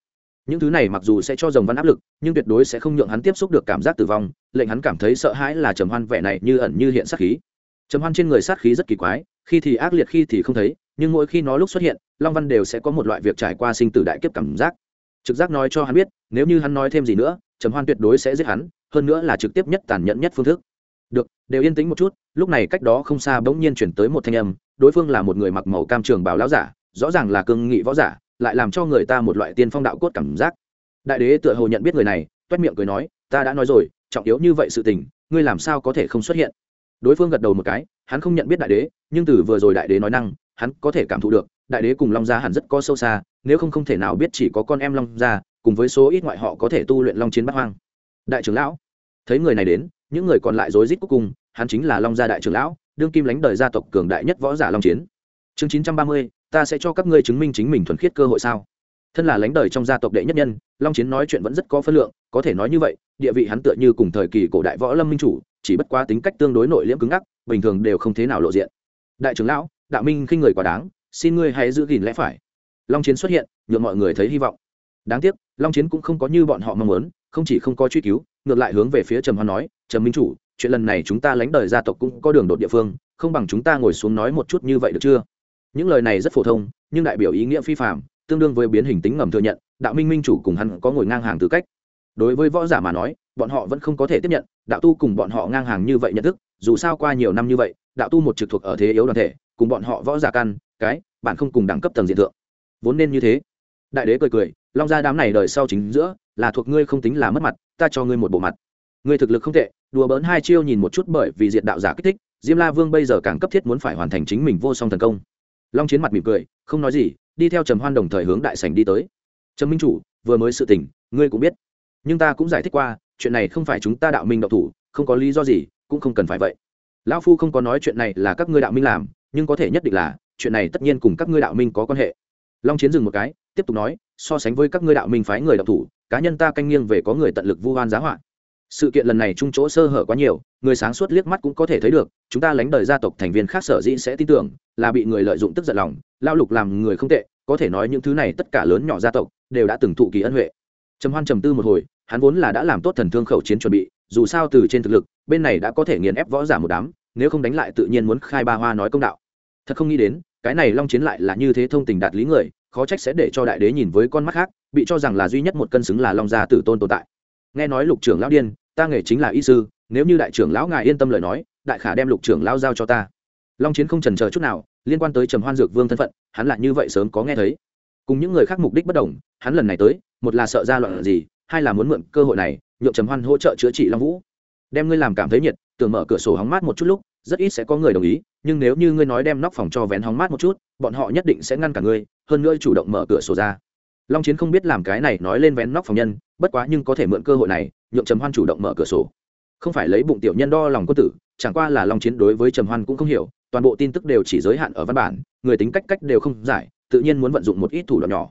Những thứ này mặc dù sẽ cho dòng văn áp lực, nhưng tuyệt đối sẽ không nhượng hắn tiếp xúc được cảm giác tử vong, lệnh hắn cảm thấy sợ hãi là trầm hoan vẻ này như ẩn như hiện sát khí. Trầm hoan trên người sát khí rất kỳ quái, khi thì ác liệt khi thì không thấy nhưng mỗi khi nó lúc xuất hiện, long văn đều sẽ có một loại việc trải qua sinh tử đại kiếp cảm giác. Trực giác nói cho hắn biết, nếu như hắn nói thêm gì nữa, trầm hoan tuyệt đối sẽ giết hắn, hơn nữa là trực tiếp nhất tàn nhẫn nhất phương thức. Được, đều yên tĩnh một chút, lúc này cách đó không xa bỗng nhiên chuyển tới một thanh âm, đối phương là một người mặc màu cam trường bảo lão giả, rõ ràng là cương nghị võ giả, lại làm cho người ta một loại tiên phong đạo cốt cảm giác. Đại đế tựa hồ nhận biết người này, toét miệng cười nói, ta đã nói rồi, trọng yếu như vậy sự tình, ngươi làm sao có thể không xuất hiện? Đối phương gật đầu một cái, hắn không nhận biết đại đế, nhưng từ vừa rồi đại đế nói năng hắn có thể cảm thụ được, đại đế cùng long gia hẳn rất có sâu xa, nếu không không thể nào biết chỉ có con em long gia, cùng với số ít ngoại họ có thể tu luyện long chiến bắt hoang. Đại trưởng lão, thấy người này đến, những người còn lại rối rít cuối cùng, hắn chính là long gia đại trưởng lão, đương kim lãnh đời gia tộc cường đại nhất võ giả long chiến. Chương chín trăm ba mươi, ta sẽ cho các ngươi chứng minh chính mình thuần khiết cơ hội sao? Thân là lãnh đời trong gia tộc đệ nhất nhân, long chiến nói chuyện vẫn rất có phân lượng, có thể nói như vậy, địa vị hắn tựa như cùng thời kỳ cổ đại võ lâm minh chủ, chỉ bất quá tính cách tương đối nội liễm cứng ngắc, bình thường đều không thế nào lộ diện. Đại trưởng lão đạo minh khinh người quá đáng, xin ngươi hãy giữ gìn lẽ phải. Long chiến xuất hiện, nhượng mọi người thấy hy vọng. Đáng tiếc, long chiến cũng không có như bọn họ mong muốn, không chỉ không có truy cứu, ngược lại hướng về phía trầm hoan nói, trầm minh chủ, chuyện lần này chúng ta lánh đời gia tộc cũng có đường đột địa phương, không bằng chúng ta ngồi xuống nói một chút như vậy được chưa? Những lời này rất phổ thông, nhưng đại biểu ý nghĩa phi phạm tương đương với biến hình tính ngầm thừa nhận, đạo minh minh chủ cùng hắn có ngồi ngang hàng tư cách. Đối với võ giả mà nói, bọn họ vẫn không có thể tiếp nhận, đạo tu cùng bọn họ ngang hàng như vậy nhận thức, dù sao qua nhiều năm như vậy, đạo tu một trực thuộc ở thế yếu đoàn thể cùng bọn họ võ giả căn, cái, bạn không cùng đẳng cấp tầng diện thượng. Vốn nên như thế. Đại đế cười cười, long gia đám này đời sau chính giữa, là thuộc ngươi không tính là mất mặt, ta cho ngươi một bộ mặt. Ngươi thực lực không tệ, đùa bỡn hai chiêu nhìn một chút bởi vì diện đạo giả kích thích, diêm la vương bây giờ càng cấp thiết muốn phải hoàn thành chính mình vô song thần công. Long chiến mặt mỉm cười, không nói gì, đi theo trầm hoan đồng thời hướng đại sảnh đi tới. Trầm minh chủ, vừa mới sự tình, ngươi cũng biết. Nhưng ta cũng giải thích qua, chuyện này không phải chúng ta đạo minh đạo thủ, không có lý do gì, cũng không cần phải vậy. Lão phu không có nói chuyện này là các ngươi đạo minh làm nhưng có thể nhất định là, chuyện này tất nhiên cùng các ngươi đạo minh có quan hệ. Long chiến dừng một cái, tiếp tục nói, so sánh với các ngươi đạo minh phái người đạo thủ, cá nhân ta canh nghiêng về có người tận lực vu oan giá họa. Sự kiện lần này trung chỗ sơ hở quá nhiều, người sáng suốt liếc mắt cũng có thể thấy được, chúng ta lánh đời gia tộc thành viên khác sở dĩ sẽ tin tưởng, là bị người lợi dụng tức giận lòng, lao lục làm người không tệ, có thể nói những thứ này tất cả lớn nhỏ gia tộc, đều đã từng thụ kỳ ân huệ. Trầm hoan trầm tư một hồi, hắn vốn là đã làm tốt thần thương khẩu chiến chuẩn bị, dù sao từ trên thực lực, bên này đã có thể nghiền ép võ giả một đám nếu không đánh lại tự nhiên muốn khai ba hoa nói công đạo. Thật không nghĩ đến, cái này long chiến lại là như thế thông tình đạt lý người, khó trách sẽ để cho đại đế nhìn với con mắt khác, bị cho rằng là duy nhất một cân xứng là long gia tử tôn tồn tại. Nghe nói lục trưởng lão điên, ta nghề chính là y sư, nếu như đại trưởng lão ngài yên tâm lời nói, đại khả đem lục trưởng lão giao cho ta. Long chiến không trần chờ chút nào, liên quan tới trầm hoan dược vương thân phận, hắn lại như vậy sớm có nghe thấy. Cùng những người khác mục đích bất đồng, hắn lần này tới, một là sợ ra loạn gì, hai là muốn mượn cơ hội này, nhượng trầm hoan hỗ trợ chữa trị long vũ. Đem ngươi làm cảm thấy nhiệt, tưởng mở cửa sổ hóng mát một chút lúc rất ít sẽ có người đồng ý, nhưng nếu như ngươi nói đem nóc phòng cho vén hóng mát một chút, bọn họ nhất định sẽ ngăn cả ngươi, hơn nữa chủ động mở cửa sổ ra. Long chiến không biết làm cái này nói lên vén nóc phòng nhân, bất quá nhưng có thể mượn cơ hội này, nhượng trầm hoan chủ động mở cửa sổ. Không phải lấy bụng tiểu nhân đo lòng quân tử, chẳng qua là long chiến đối với trầm hoan cũng không hiểu, toàn bộ tin tức đều chỉ giới hạn ở văn bản, người tính cách cách đều không giải, tự nhiên muốn vận dụng một ít thủ đoạn nhỏ.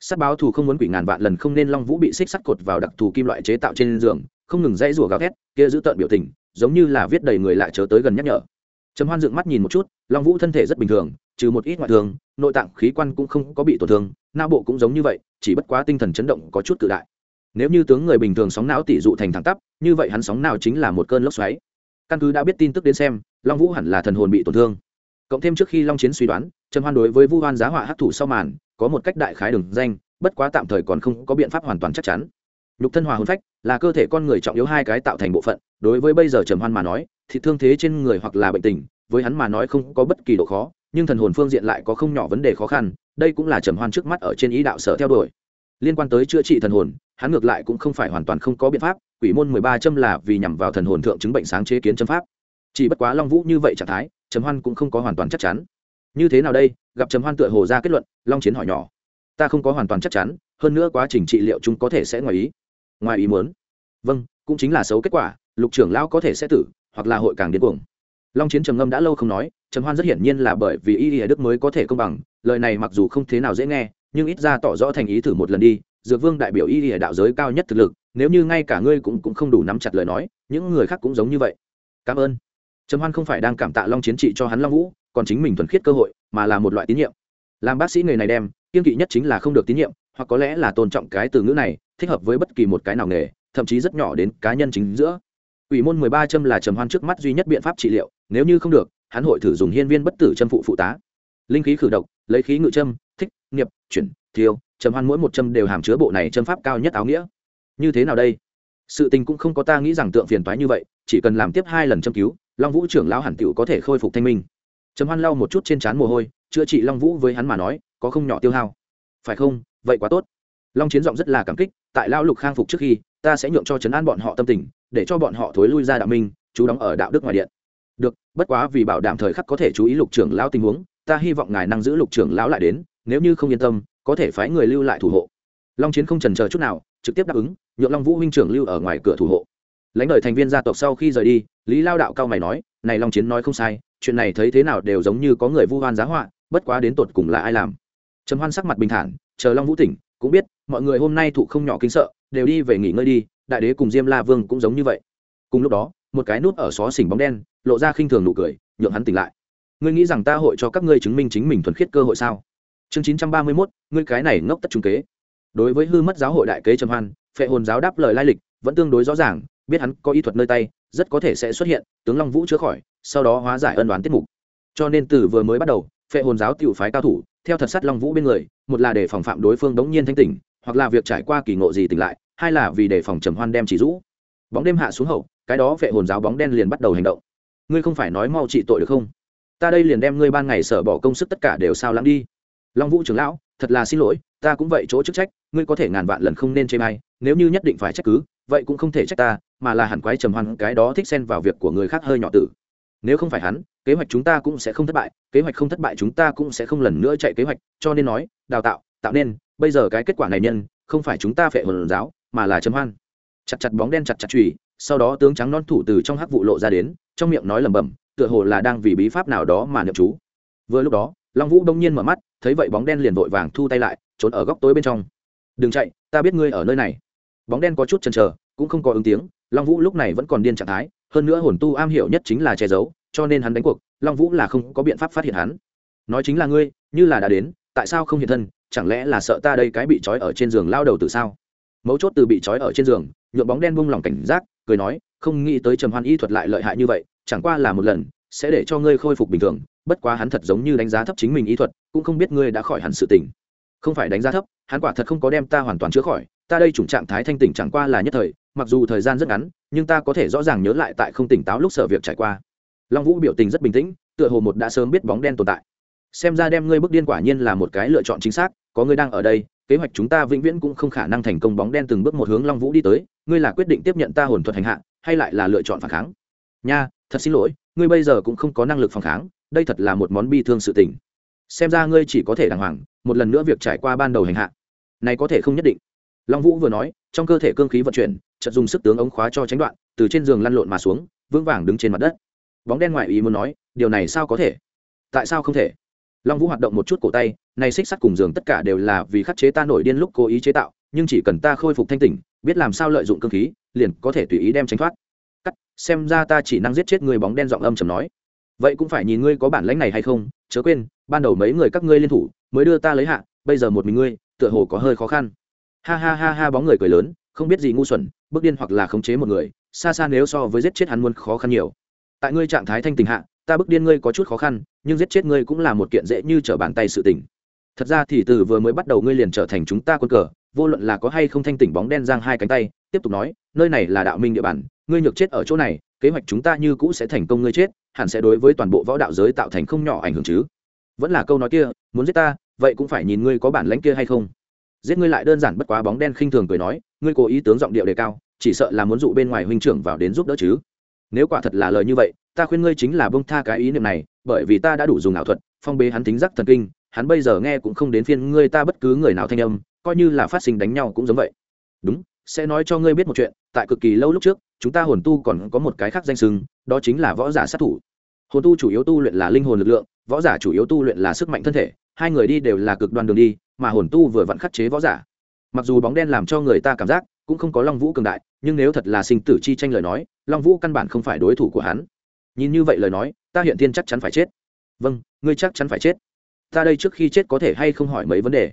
Sát báo thù không muốn quỷ ngàn vạn lần không nên long vũ bị xích sắt cột vào đặc thù kim loại chế tạo trên giường, không ngừng dãy rủa gào thét, kia giữ tợn biểu tình giống như là viết đầy người lại chớ tới gần nhắc nhở. Trầm hoan dựng mắt nhìn một chút, long vũ thân thể rất bình thường, trừ một ít ngoại thường nội tạng khí quan cũng không có bị tổn thương, não bộ cũng giống như vậy, chỉ bất quá tinh thần chấn động có chút cự đại. Nếu như tướng người bình thường sóng não tỷ dụ thành thẳng tắp, như vậy hắn sóng nào chính là một cơn lốc xoáy. Căn cứ đã biết tin tức đến xem, long vũ hẳn là thần hồn bị tổn thương. Cộng thêm trước khi long chiến suy đoán, trầm hoan đối với vu hoan giá họa hắc thủ sau màn, có một cách đại khái đường danh, bất quá tạm thời còn không có biện pháp hoàn toàn chắc chắn nhục thân hòa hồn phách, là cơ thể con người trọng yếu hai cái tạo thành bộ phận, đối với bây giờ trầm hoan mà nói, thì thương thế trên người hoặc là bệnh tình, với hắn mà nói không có bất kỳ độ khó, nhưng thần hồn phương diện lại có không nhỏ vấn đề khó khăn, đây cũng là trầm hoan trước mắt ở trên ý đạo sở theo đuổi. Liên quan tới chữa trị thần hồn, hắn ngược lại cũng không phải hoàn toàn không có biện pháp, quỷ môn mười ba châm là vì nhằm vào thần hồn thượng chứng bệnh sáng chế kiến châm pháp. Chỉ bất quá long vũ như vậy trạng thái, trầm hoan cũng không có hoàn toàn chắc chắn. Như thế nào đây? Gặp trầm hoan tựa hồ ra kết luận, long chiến hỏi nhỏ. Ta không có hoàn toàn chắc chắn, hơn nữa quá trình trị liệu chúng có thể sẽ ngoài ý ngoài ý muốn. Vâng cũng chính là xấu kết quả, lục trưởng lão có thể sẽ tử, hoặc là hội càng điên cuồng. Long chiến trầm ngâm đã lâu không nói, trầm hoan rất hiển nhiên là bởi vì y y đức mới có thể công bằng, lời này mặc dù không thế nào dễ nghe, nhưng ít ra tỏ rõ thành ý thử một lần đi, dược vương đại biểu y y đạo giới cao nhất thực lực, nếu như ngay cả ngươi cũng cũng không đủ nắm chặt lời nói, những người khác cũng giống như vậy. Cảm ơn. Trầm hoan không phải đang cảm tạ long chiến trị cho hắn long vũ, còn chính mình thuần khiết cơ hội, mà là một loại tín nhiệm. Làm bác sĩ người này đem kiên kỵ nhất chính là không được tín nhiệm, hoặc có lẽ là tôn trọng cái từ ngữ này thích hợp với bất kỳ một cái nào nghề, thậm chí rất nhỏ đến cá nhân chính giữa. Quỷ môn mười ba châm là trầm hoan trước mắt duy nhất biện pháp trị liệu, nếu như không được, hắn hội thử dùng hiên viên bất tử châm phụ phụ tá. Linh khí khử độc, lấy khí ngự châm, thích, nghiệp, chuyển, thiêu, trầm hoan mỗi một châm đều hàm chứa bộ này châm pháp cao nhất áo nghĩa. Như thế nào đây? Sự tình cũng không có ta nghĩ rằng tượng phiền toái như vậy, chỉ cần làm tiếp hai lần châm cứu, long vũ trưởng lão hẳn tiểu có thể khôi phục thanh minh. Trầm hoan lau một chút trên trán mồ hôi, chữa trị long vũ với hắn mà nói, có không nhỏ tiêu hao. Phải không? Vậy quá tốt long chiến giọng rất là cảm kích, tại lão lục khang phục trước khi, ta sẽ nhượng cho chấn an bọn họ tâm tình, để cho bọn họ thối lui ra đạo minh, chú đóng ở đạo đức ngoài điện. Được, bất quá vì bảo đảm thời khắc có thể chú ý lục trưởng lão tình huống, ta hy vọng ngài năng giữ lục trưởng lão lại đến, nếu như không yên tâm, có thể phái người lưu lại thủ hộ. Long chiến không trần chờ chút nào, trực tiếp đáp ứng, nhượng long vũ huynh trưởng lưu ở ngoài cửa thủ hộ. Lãnh đời thành viên gia tộc sau khi rời đi, lý lao đạo cao mày nói, này long chiến nói không sai, chuyện này thấy thế nào đều giống như có người vu hoan giá họa, bất quá đến tột cùng là ai làm? Trầm hoan sắc mặt bình thản, chờ long vũ tỉnh, cũng biết mọi người hôm nay thụ không nhỏ kinh sợ, đều đi về nghỉ ngơi đi, đại đế cùng diêm la vương cũng giống như vậy. Cùng lúc đó, một cái nút ở xó xỉnh bóng đen, lộ ra khinh thường nụ cười, nhượng hắn tỉnh lại. Ngươi nghĩ rằng ta hội cho các ngươi chứng minh chính mình thuần khiết cơ hội sao? Chương chín trăm ba mươi mốt, ngươi cái này ngốc tất trung kế. Đối với hư mất giáo hội đại kế trầm hoan, phệ hồn giáo đáp lời lai lịch, vẫn tương đối rõ ràng, biết hắn có y thuật nơi tay, rất có thể sẽ xuất hiện, tướng long vũ chữa khỏi, sau đó hóa giải ân đoán tiết mục. Cho nên từ vừa mới bắt đầu, phệ hồn giáo tiểu phái cao thủ, theo thật sắt long vũ bên người, một là để phòng phạm đối phương đống nhiên thanh tỉnh hoặc là việc trải qua kỳ ngộ gì tỉnh lại, hai là vì để phòng trầm hoan đem chỉ rũ. Bóng đêm hạ xuống hậu, cái đó vệ hồn giáo bóng đen liền bắt đầu hành động. Ngươi không phải nói mau trị tội được không? Ta đây liền đem ngươi ban ngày sở bỏ công sức tất cả đều sao lắng đi. Long vũ trưởng lão, thật là xin lỗi, ta cũng vậy chỗ chức trách, ngươi có thể ngàn vạn lần không nên chê may nếu như nhất định phải trách cứ, vậy cũng không thể trách ta, mà là hẳn quái trầm hoan cái đó thích xen vào việc của người khác hơi nhỏ tử. Nếu không phải hắn, kế hoạch chúng ta cũng sẽ không thất bại, kế hoạch không thất bại chúng ta cũng sẽ không lần nữa chạy kế hoạch, cho nên nói, đào tạo tạo nên bây giờ cái kết quả này nhân, không phải chúng ta phệ hồn giáo, mà là chấm hoan. Chặt chặt bóng đen, chặt chặt chùy, sau đó tướng trắng non thủ từ trong hắc vụ lộ ra đến, trong miệng nói lẩm bẩm, tựa hồ là đang vì bí pháp nào đó mà niệm chú. Vừa lúc đó, long vũ đông nhiên mở mắt, thấy vậy bóng đen liền vội vàng thu tay lại, trốn ở góc tối bên trong. Đừng chạy, ta biết ngươi ở nơi này. Bóng đen có chút chần chờ, cũng không có ứng tiếng, long vũ lúc này vẫn còn điên trạng thái, hơn nữa hồn tu am hiểu nhất chính là che giấu, cho nên hắn đánh cuộc, long vũ là không có biện pháp phát hiện hắn. Nói chính là ngươi, như là đã đến, tại sao không hiện thân chẳng lẽ là sợ ta đây cái bị trói ở trên giường lao đầu từ sao? Mấu chốt từ bị trói ở trên giường, nhuộm bóng đen buông lỏng cảnh giác, cười nói, không nghĩ tới trầm hoan y thuật lại lợi hại như vậy, chẳng qua là một lần, sẽ để cho ngươi khôi phục bình thường, bất quá hắn thật giống như đánh giá thấp chính mình y thuật, cũng không biết ngươi đã khỏi hẳn sự tỉnh không phải đánh giá thấp, hắn quả thật không có đem ta hoàn toàn chữa khỏi, ta đây chủng trạng thái thanh tỉnh chẳng qua là nhất thời, mặc dù thời gian rất ngắn, nhưng ta có thể rõ ràng nhớ lại tại không tỉnh táo lúc sợ việc trải qua. Long vũ biểu tình rất bình tĩnh, tựa hồ một đã sớm biết bóng đen tồn tại xem ra đem ngươi bước điên quả nhiên là một cái lựa chọn chính xác, có ngươi đang ở đây, kế hoạch chúng ta vĩnh viễn cũng không khả năng thành công bóng đen từng bước một hướng long vũ đi tới, ngươi là quyết định tiếp nhận ta hồn thuật hành hạ, hay lại là lựa chọn phản kháng? Nha, thật xin lỗi, ngươi bây giờ cũng không có năng lực phản kháng, đây thật là một món bi thương sự tình. Xem ra ngươi chỉ có thể đàng hoàng, một lần nữa việc trải qua ban đầu hành hạ. Này có thể không nhất định. Long vũ vừa nói, trong cơ thể cương khí vận chuyển, chợt dùng sức tướng ống khóa cho tránh đoạn, từ trên giường lăn lộn mà xuống, vững vàng đứng trên mặt đất. Bóng đen ngoại ý muốn nói, điều này sao có thể? Tại sao không thể? Long vũ hoạt động một chút cổ tay này xích sắt cùng giường tất cả đều là vì khắc chế ta nổi điên lúc cố ý chế tạo, nhưng chỉ cần ta khôi phục thanh tỉnh, biết làm sao lợi dụng cương khí, liền có thể tùy ý đem tránh thoát. Cắt, xem ra ta chỉ năng giết chết người bóng đen giọng âm chầm nói. Vậy cũng phải nhìn ngươi có bản lãnh này hay không, chớ quên, ban đầu mấy người các ngươi liên thủ, mới đưa ta lấy hạ, bây giờ một mình ngươi, tựa hồ có hơi khó khăn. Ha ha ha ha, bóng người cười lớn, không biết gì ngu xuẩn, bước điên hoặc là khống chế một người, xa xa nếu so với giết chết hắn muốn khó khăn nhiều. Tại ngươi trạng thái thanh tình hạ ta bức điên ngươi có chút khó khăn, nhưng giết chết ngươi cũng là một kiện dễ như trở bàn tay sự tình. Thật ra thì từ vừa mới bắt đầu ngươi liền trở thành chúng ta quân cờ, vô luận là có hay không thanh tỉnh bóng đen giang hai cánh tay, tiếp tục nói, nơi này là đạo minh địa bàn, ngươi nhược chết ở chỗ này, kế hoạch chúng ta như cũ sẽ thành công ngươi chết, hẳn sẽ đối với toàn bộ võ đạo giới tạo thành không nhỏ ảnh hưởng chứ. Vẫn là câu nói kia, muốn giết ta, vậy cũng phải nhìn ngươi có bản lãnh kia hay không. Giết ngươi lại đơn giản bất quá bóng đen khinh thường cười nói, ngươi cố ý tướng giọng điệu đề cao, chỉ sợ là muốn dụ bên ngoài huynh trưởng vào đến giúp đỡ chứ. Nếu quả thật là lời như vậy ta khuyên ngươi chính là bông tha cái ý niệm này, bởi vì ta đã đủ dùng ảo thuật, phong bế hắn tính giác thần kinh, hắn bây giờ nghe cũng không đến phiên ngươi ta bất cứ người nào thanh âm, coi như là phát sinh đánh nhau cũng giống vậy. Đúng, sẽ nói cho ngươi biết một chuyện, tại cực kỳ lâu lúc trước, chúng ta hồn tu còn có một cái khác danh sừng đó chính là võ giả sát thủ. Hồn tu chủ yếu tu luyện là linh hồn lực lượng, võ giả chủ yếu tu luyện là sức mạnh thân thể, hai người đi đều là cực đoan đường đi, mà hồn tu vừa vặn khắc chế võ giả. Mặc dù bóng đen làm cho người ta cảm giác cũng không có long vũ cường đại, nhưng nếu thật là sinh tử chi tranh lời nói, long vũ căn bản không phải đối thủ của hắn nhìn như vậy lời nói, ta hiện tiên chắc chắn phải chết. Vâng ngươi chắc chắn phải chết. Ta đây trước khi chết có thể hay không hỏi mấy vấn đề?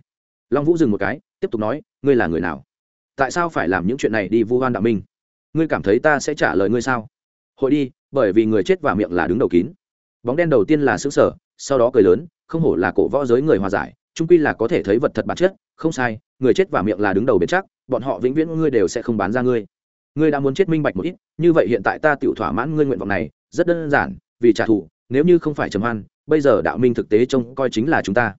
Long vũ dừng một cái, tiếp tục nói, ngươi là người nào? Tại sao phải làm những chuyện này đi, vu hoan đạo minh? Ngươi cảm thấy ta sẽ trả lời ngươi sao? Hội đi, bởi vì người chết và miệng là đứng đầu kín. Bóng đen đầu tiên là xứ sở, sau đó cười lớn, không hổ là cổ võ giới người hòa giải trung quy là có thể thấy vật thật bản chất, không sai, người chết và miệng là đứng đầu bền chắc, bọn họ vĩnh viễn ngươi đều sẽ không bán ra ngươi. Ngươi đã muốn chết minh bạch một ít, như vậy hiện tại ta tự thỏa mãn ngươi nguyện vọng này rất đơn giản, vì trả thù, nếu như không phải trầm hoan, bây giờ đạo minh thực tế trông coi chính là chúng ta.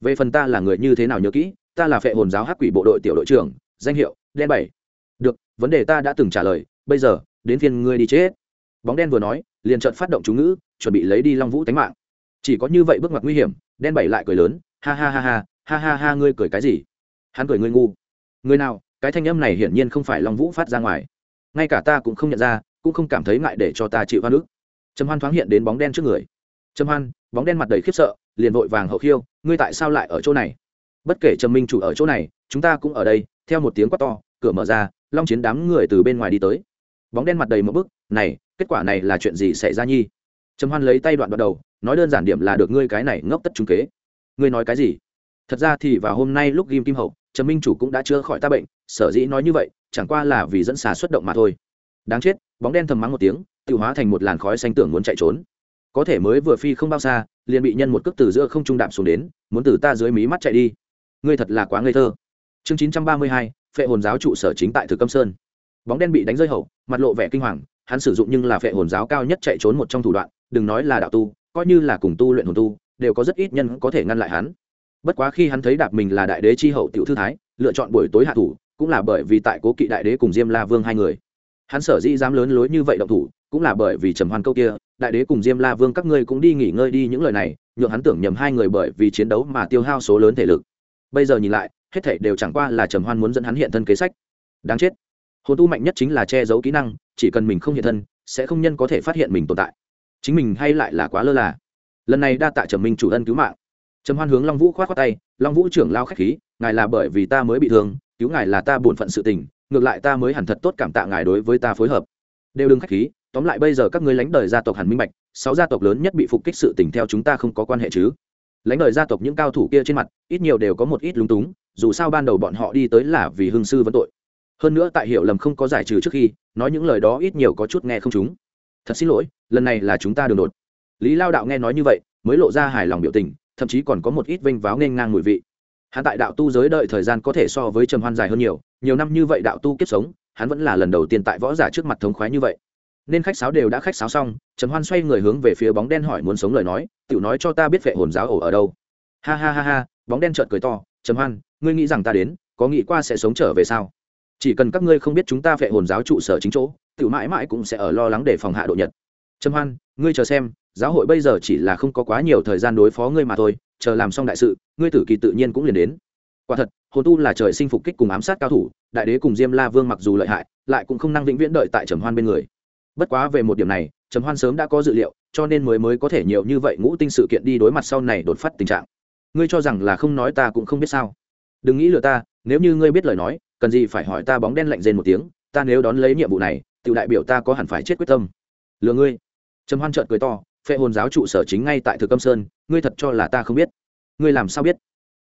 Về phần ta là người như thế nào nhớ kỹ, ta là phệ hồn giáo hắc quỷ bộ đội tiểu đội trưởng, danh hiệu đen bảy. Được, vấn đề ta đã từng trả lời, bây giờ, đến phiên ngươi đi chết. Bóng đen vừa nói, liền trợn phát động chú ngữ, chuẩn bị lấy đi long vũ tánh mạng. Chỉ có như vậy bước ngoặt nguy hiểm, đen bảy lại cười lớn, ha ha ha ha ha ha ha, ngươi cười cái gì? Hắn cười ngươi ngu. Người nào, cái thanh âm này hiển nhiên không phải long vũ phát ra ngoài. Ngay cả ta cũng không nhận ra, cũng không cảm thấy ngại để cho ta chịu hoa nước trầm hoan thoáng hiện đến bóng đen trước người. Trầm hoan, bóng đen mặt đầy khiếp sợ, liền vội vàng hậu khiêu, ngươi tại sao lại ở chỗ này? Bất kể trầm minh chủ ở chỗ này, chúng ta cũng ở đây, theo một tiếng quát to, cửa mở ra, long chiến đám người từ bên ngoài đi tới. Bóng đen mặt đầy một bức, này, kết quả này là chuyện gì xảy ra nhi? Trầm hoan lấy tay đoạn đoạn đầu, nói đơn giản điểm là được ngươi cái này ngốc tất trung kế. Ngươi nói cái gì? Thật ra thì vào hôm nay lúc ghim kim hậu, trầm minh chủ cũng đã chữa khỏi ta bệnh, sở dĩ nói như vậy, chẳng qua là vì dẫn xà xuất động mà thôi. Đáng chết, bóng đen thầm mắng một tiếng tự hóa thành một làn khói xanh tưởng muốn chạy trốn. Có thể mới vừa phi không bao xa, liền bị nhân một cước từ giữa không trung đạp xuống đến, muốn từ ta dưới mí mắt chạy đi. Ngươi thật là quá ngây thơ. Chương chín trăm ba mươi hai, phệ hồn giáo trụ sở chính tại thực câm sơn. Bóng đen bị đánh rơi hậu, mặt lộ vẻ kinh hoàng, hắn sử dụng nhưng là phệ hồn giáo cao nhất chạy trốn một trong thủ đoạn, đừng nói là đạo tu, coi như là cùng tu luyện hồn tu, đều có rất ít nhân có thể ngăn lại hắn. Bất quá khi hắn thấy đạp mình là đại đế chi hậu tiểu thư thái, lựa chọn buổi tối hạ thủ, cũng là bởi vì tại cố kỵ đại đế cùng diêm la vương hai người. Hắn sở dĩ dám lớn lối như vậy động thủ cũng là bởi vì trầm hoan câu kia, đại đế cùng diêm la vương các ngươi cũng đi nghỉ ngơi đi những lời này, nhượng hắn tưởng nhầm hai người bởi vì chiến đấu mà tiêu hao số lớn thể lực. Bây giờ nhìn lại, hết thảy đều chẳng qua là trầm hoan muốn dẫn hắn hiện thân kế sách. Đáng chết. Hồn tu mạnh nhất chính là che giấu kỹ năng, chỉ cần mình không hiện thân, sẽ không nhân có thể phát hiện mình tồn tại. Chính mình hay lại là quá lơ là. Lần này đa tạ trầm minh chủ ân cứu mạng. Trầm hoan hướng long vũ khoát khoát tay, long vũ trưởng lao khách khí, ngài là bởi vì ta mới bị thương, cứu ngài là ta bổn phận sự tình, ngược lại ta mới hẳn thật tốt cảm tạ ngài đối với ta phối hợp. Đều đừng khách khí tóm lại bây giờ các ngươi lãnh đời gia tộc hẳn minh bạch, sáu gia tộc lớn nhất bị phục kích sự tình theo chúng ta không có quan hệ chứ. Lãnh đời gia tộc những cao thủ kia trên mặt, ít nhiều đều có một ít lúng túng, dù sao ban đầu bọn họ đi tới là vì hương sư vấn tội. Hơn nữa tại hiểu lầm không có giải trừ trước khi, nói những lời đó ít nhiều có chút nghe không chúng thật xin lỗi, lần này là chúng ta đường đột. Lý lao đạo nghe nói như vậy, mới lộ ra hài lòng biểu tình, thậm chí còn có một ít vênh váo nên ngang mùi vị. Hắn tại đạo tu giới đợi thời gian có thể so với trầm hoan dài hơn nhiều nhiều năm như vậy đạo tu kiếp sống, hắn vẫn là lần đầu tiên tại võ giả trước mặt thống khoái như vậy nên khách sáo đều đã khách sáo xong, trầm hoan xoay người hướng về phía bóng đen hỏi muốn sống lời nói, tiểu nói cho ta biết vệ hồn giáo ổ ở đâu. Ha ha ha ha, bóng đen trợn cười to, trầm hoan, ngươi nghĩ rằng ta đến, có nghĩ qua sẽ sống trở về sao? Chỉ cần các ngươi không biết chúng ta vệ hồn giáo trụ sở chính chỗ, tiểu mãi mãi cũng sẽ ở lo lắng để phòng hạ độ nhật. Trầm hoan, ngươi chờ xem, giáo hội bây giờ chỉ là không có quá nhiều thời gian đối phó ngươi mà thôi, chờ làm xong đại sự, ngươi tử kỳ tự nhiên cũng liền đến. Quả thật, hồn tu là trời sinh phục kích cùng ám sát cao thủ, đại đế cùng diêm la vương mặc dù lợi hại, lại cũng không năng vĩnh viễn đợi tại trầm hoan bên người bất quá về một điểm này, trầm hoan sớm đã có dự liệu, cho nên mới mới có thể nhiều như vậy ngũ tinh sự kiện đi đối mặt sau này đột phát tình trạng. Ngươi cho rằng là không nói ta cũng không biết sao? Đừng nghĩ lừa ta, nếu như ngươi biết lời nói, cần gì phải hỏi ta bóng đen lạnh rên một tiếng, ta nếu đón lấy nhiệm vụ này tự đại biểu ta có hẳn phải chết quyết tâm. Lừa ngươi. Trầm hoan trợn cười to, phệ hồn giáo trụ sở chính ngay tại thực âm sơn, ngươi thật cho là ta không biết? Ngươi làm sao biết?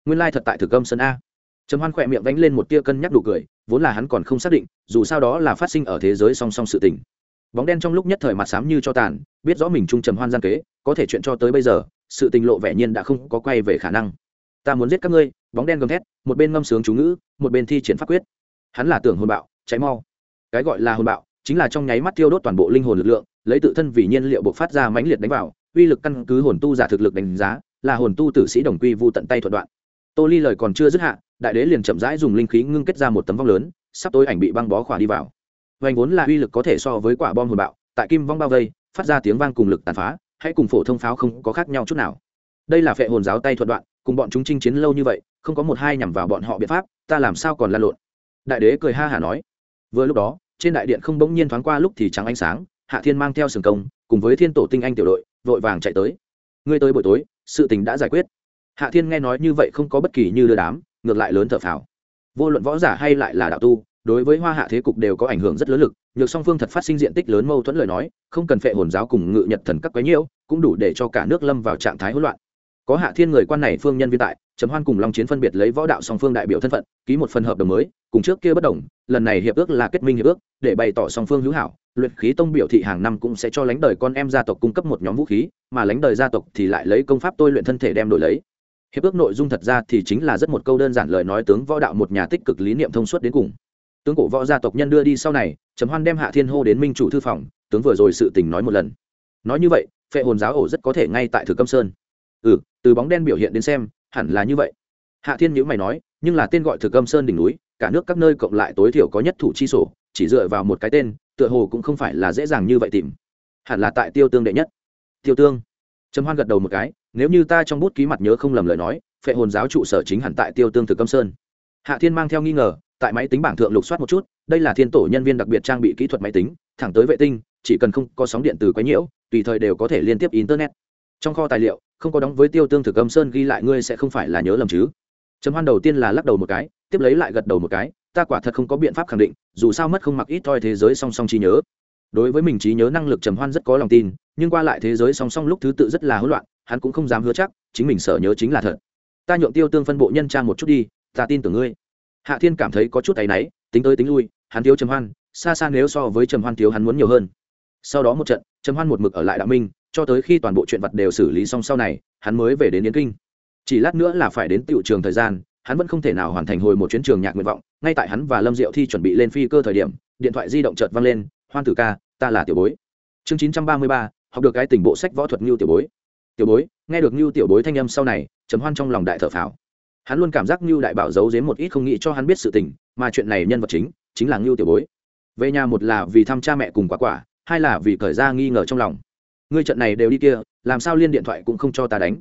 Nguyên lai thật tại thực âm sơn a. Trầm hoan khỏe miệng vánh lên một tia cân nhắc đủ cười, vốn là hắn còn không xác định, dù sao đó là phát sinh ở thế giới song song sự tình bóng đen trong lúc nhất thời mặt xám như cho tàn, biết rõ mình trung trầm hoan gian kế, có thể chuyện cho tới bây giờ, sự tình lộ vẻ nhiên đã không có quay về khả năng. Ta muốn giết các ngươi, bóng đen gầm thét, một bên ngâm sướng chú ngữ, một bên thi triển pháp quyết. Hắn là tưởng hồn bạo, cháy mau. Cái gọi là hồn bạo, chính là trong nháy mắt tiêu đốt toàn bộ linh hồn lực lượng, lấy tự thân vì nhiên liệu buộc phát ra mãnh liệt đánh vào, uy lực căn cứ hồn tu giả thực lực đánh giá, là hồn tu tử sĩ đồng quy vu tận tay thuận đoạn. Tô ly lời còn chưa dứt hạ, đại đế liền chậm rãi dùng linh khí ngưng kết ra một tấm vong lớn, sắp tối ảnh bị băng bó khỏa đi vào vành vốn là uy lực có thể so với quả bom hồn bạo, tại kim vong bao vây, phát ra tiếng vang cùng lực tàn phá hãy cùng phổ thông pháo không có khác nhau chút nào. Đây là phệ hồn giáo tay thuật đoạn, cùng bọn chúng chinh chiến lâu như vậy, không có một hai nhằm vào bọn họ biện pháp, ta làm sao còn lan lộn? Đại đế cười ha hả nói. Vừa lúc đó, trên đại điện không bỗng nhiên thoáng qua lúc thì trắng ánh sáng, hạ thiên mang theo sừng công, cùng với thiên tổ tinh anh tiểu đội, vội vàng chạy tới. Ngươi tới buổi tối, sự tình đã giải quyết. Hạ thiên nghe nói như vậy không có bất kỳ như đưa đám, ngược lại lớn thở phào. Vô luận võ giả hay lại là đạo tu đối với hoa hạ thế cục đều có ảnh hưởng rất lớn lực, nhược song phương thật phát sinh diện tích lớn mâu thuẫn lời nói, không cần phệ hồn giáo cùng ngự nhật thần các quái nhiễu, cũng đủ để cho cả nước lâm vào trạng thái hỗn loạn. Có hạ thiên người quan này phương nhân viên tại, trầm hoan cùng long chiến phân biệt lấy võ đạo song phương đại biểu thân phận, ký một phần hợp đồng mới, cùng trước kia bất đồng, lần này hiệp ước là kết minh hiệp ước, để bày tỏ song phương hữu hảo, luyện khí tông biểu thị hàng năm cũng sẽ cho lãnh đời con em gia tộc cung cấp một nhóm vũ khí, mà lãnh đời gia tộc thì lại lấy công pháp tôi luyện thân thể đem đổi lấy. Hiệp ước nội dung thật ra thì chính là rất một câu đơn giản lời nói tướng võ đạo một nhà tích cực lý niệm thông suốt đến cùng tướng cổ võ gia tộc nhân đưa đi sau này, trầm hoan đem hạ thiên hô đến minh chủ thư phòng, tướng vừa rồi sự tình nói một lần. Nói như vậy, phệ hồn giáo ổ rất có thể ngay tại thử câm sơn. Ừ từ bóng đen biểu hiện đến xem, hẳn là như vậy. Hạ thiên nhữ mày nói, nhưng là tên gọi thử câm sơn đỉnh núi, cả nước các nơi cộng lại tối thiểu có nhất thủ chi sổ, chỉ dựa vào một cái tên, tựa hồ cũng không phải là dễ dàng như vậy tìm. Hẳn là tại tiêu tương đệ nhất. Tiêu tương. Trầm hoan gật đầu một cái, nếu như ta trong bút ký mặt nhớ không lầm lời nói, phệ hồn giáo trụ sở chính hẳn tại tiêu tương thực câm sơn. Hạ thiên mang theo nghi ngờ tại máy tính bảng thượng lục soát một chút, đây là thiên tổ nhân viên đặc biệt trang bị kỹ thuật máy tính, thẳng tới vệ tinh, chỉ cần không có sóng điện từ quấy nhiễu, tùy thời đều có thể liên tiếp internet. Trong kho tài liệu, không có đóng với tiêu tương thực âm sơn ghi lại ngươi sẽ không phải là nhớ lầm chứ. Trầm hoan đầu tiên là lắc đầu một cái, tiếp lấy lại gật đầu một cái, ta quả thật không có biện pháp khẳng định, dù sao mất không mặc ít thôi thế giới song song trí nhớ. Đối với mình trí nhớ năng lực trầm hoan rất có lòng tin, nhưng qua lại thế giới song song lúc thứ tự rất là hỗn loạn, hắn cũng không dám hứa chắc, chính mình sợ nhớ chính là thật. Ta nhượng tiêu tương phân bộ nhân trang một chút đi, ta tin tưởng ngươi hạ thiên cảm thấy có chút tay náy, tính tới tính lui, hắn thiếu trầm hoan, xa xa nếu so với trầm hoan thiếu hắn muốn nhiều hơn. Sau đó một trận, trầm hoan một mực ở lại đạo minh, cho tới khi toàn bộ chuyện vật đều xử lý xong sau này, hắn mới về đến yến kinh. Chỉ lát nữa là phải đến tiệu trường thời gian, hắn vẫn không thể nào hoàn thành hồi một chuyến trường nhạc nguyện vọng, ngay tại hắn và lâm diệu thi chuẩn bị lên phi cơ thời điểm, điện thoại di động chợt vang lên, hoan tử ca, ta là tiểu bối. Chương chín trăm ba mươi ba, học được cái tình bộ sách võ thuật ngưu tiểu bối. Tiểu bối, nghe được ngưu tiểu bối thanh âm sau này chấm hoan trong lòng đại thở phào hắn luôn cảm giác ngưu đại bảo giấu giếm một ít không nghĩ cho hắn biết sự tình, mà chuyện này nhân vật chính chính là ngưu tiểu bối. Về nhà một là vì thăm cha mẹ cùng quả quả, hai là vì khởi ra nghi ngờ trong lòng. Ngươi trận này đều đi kia, làm sao liên điện thoại cũng không cho ta đánh?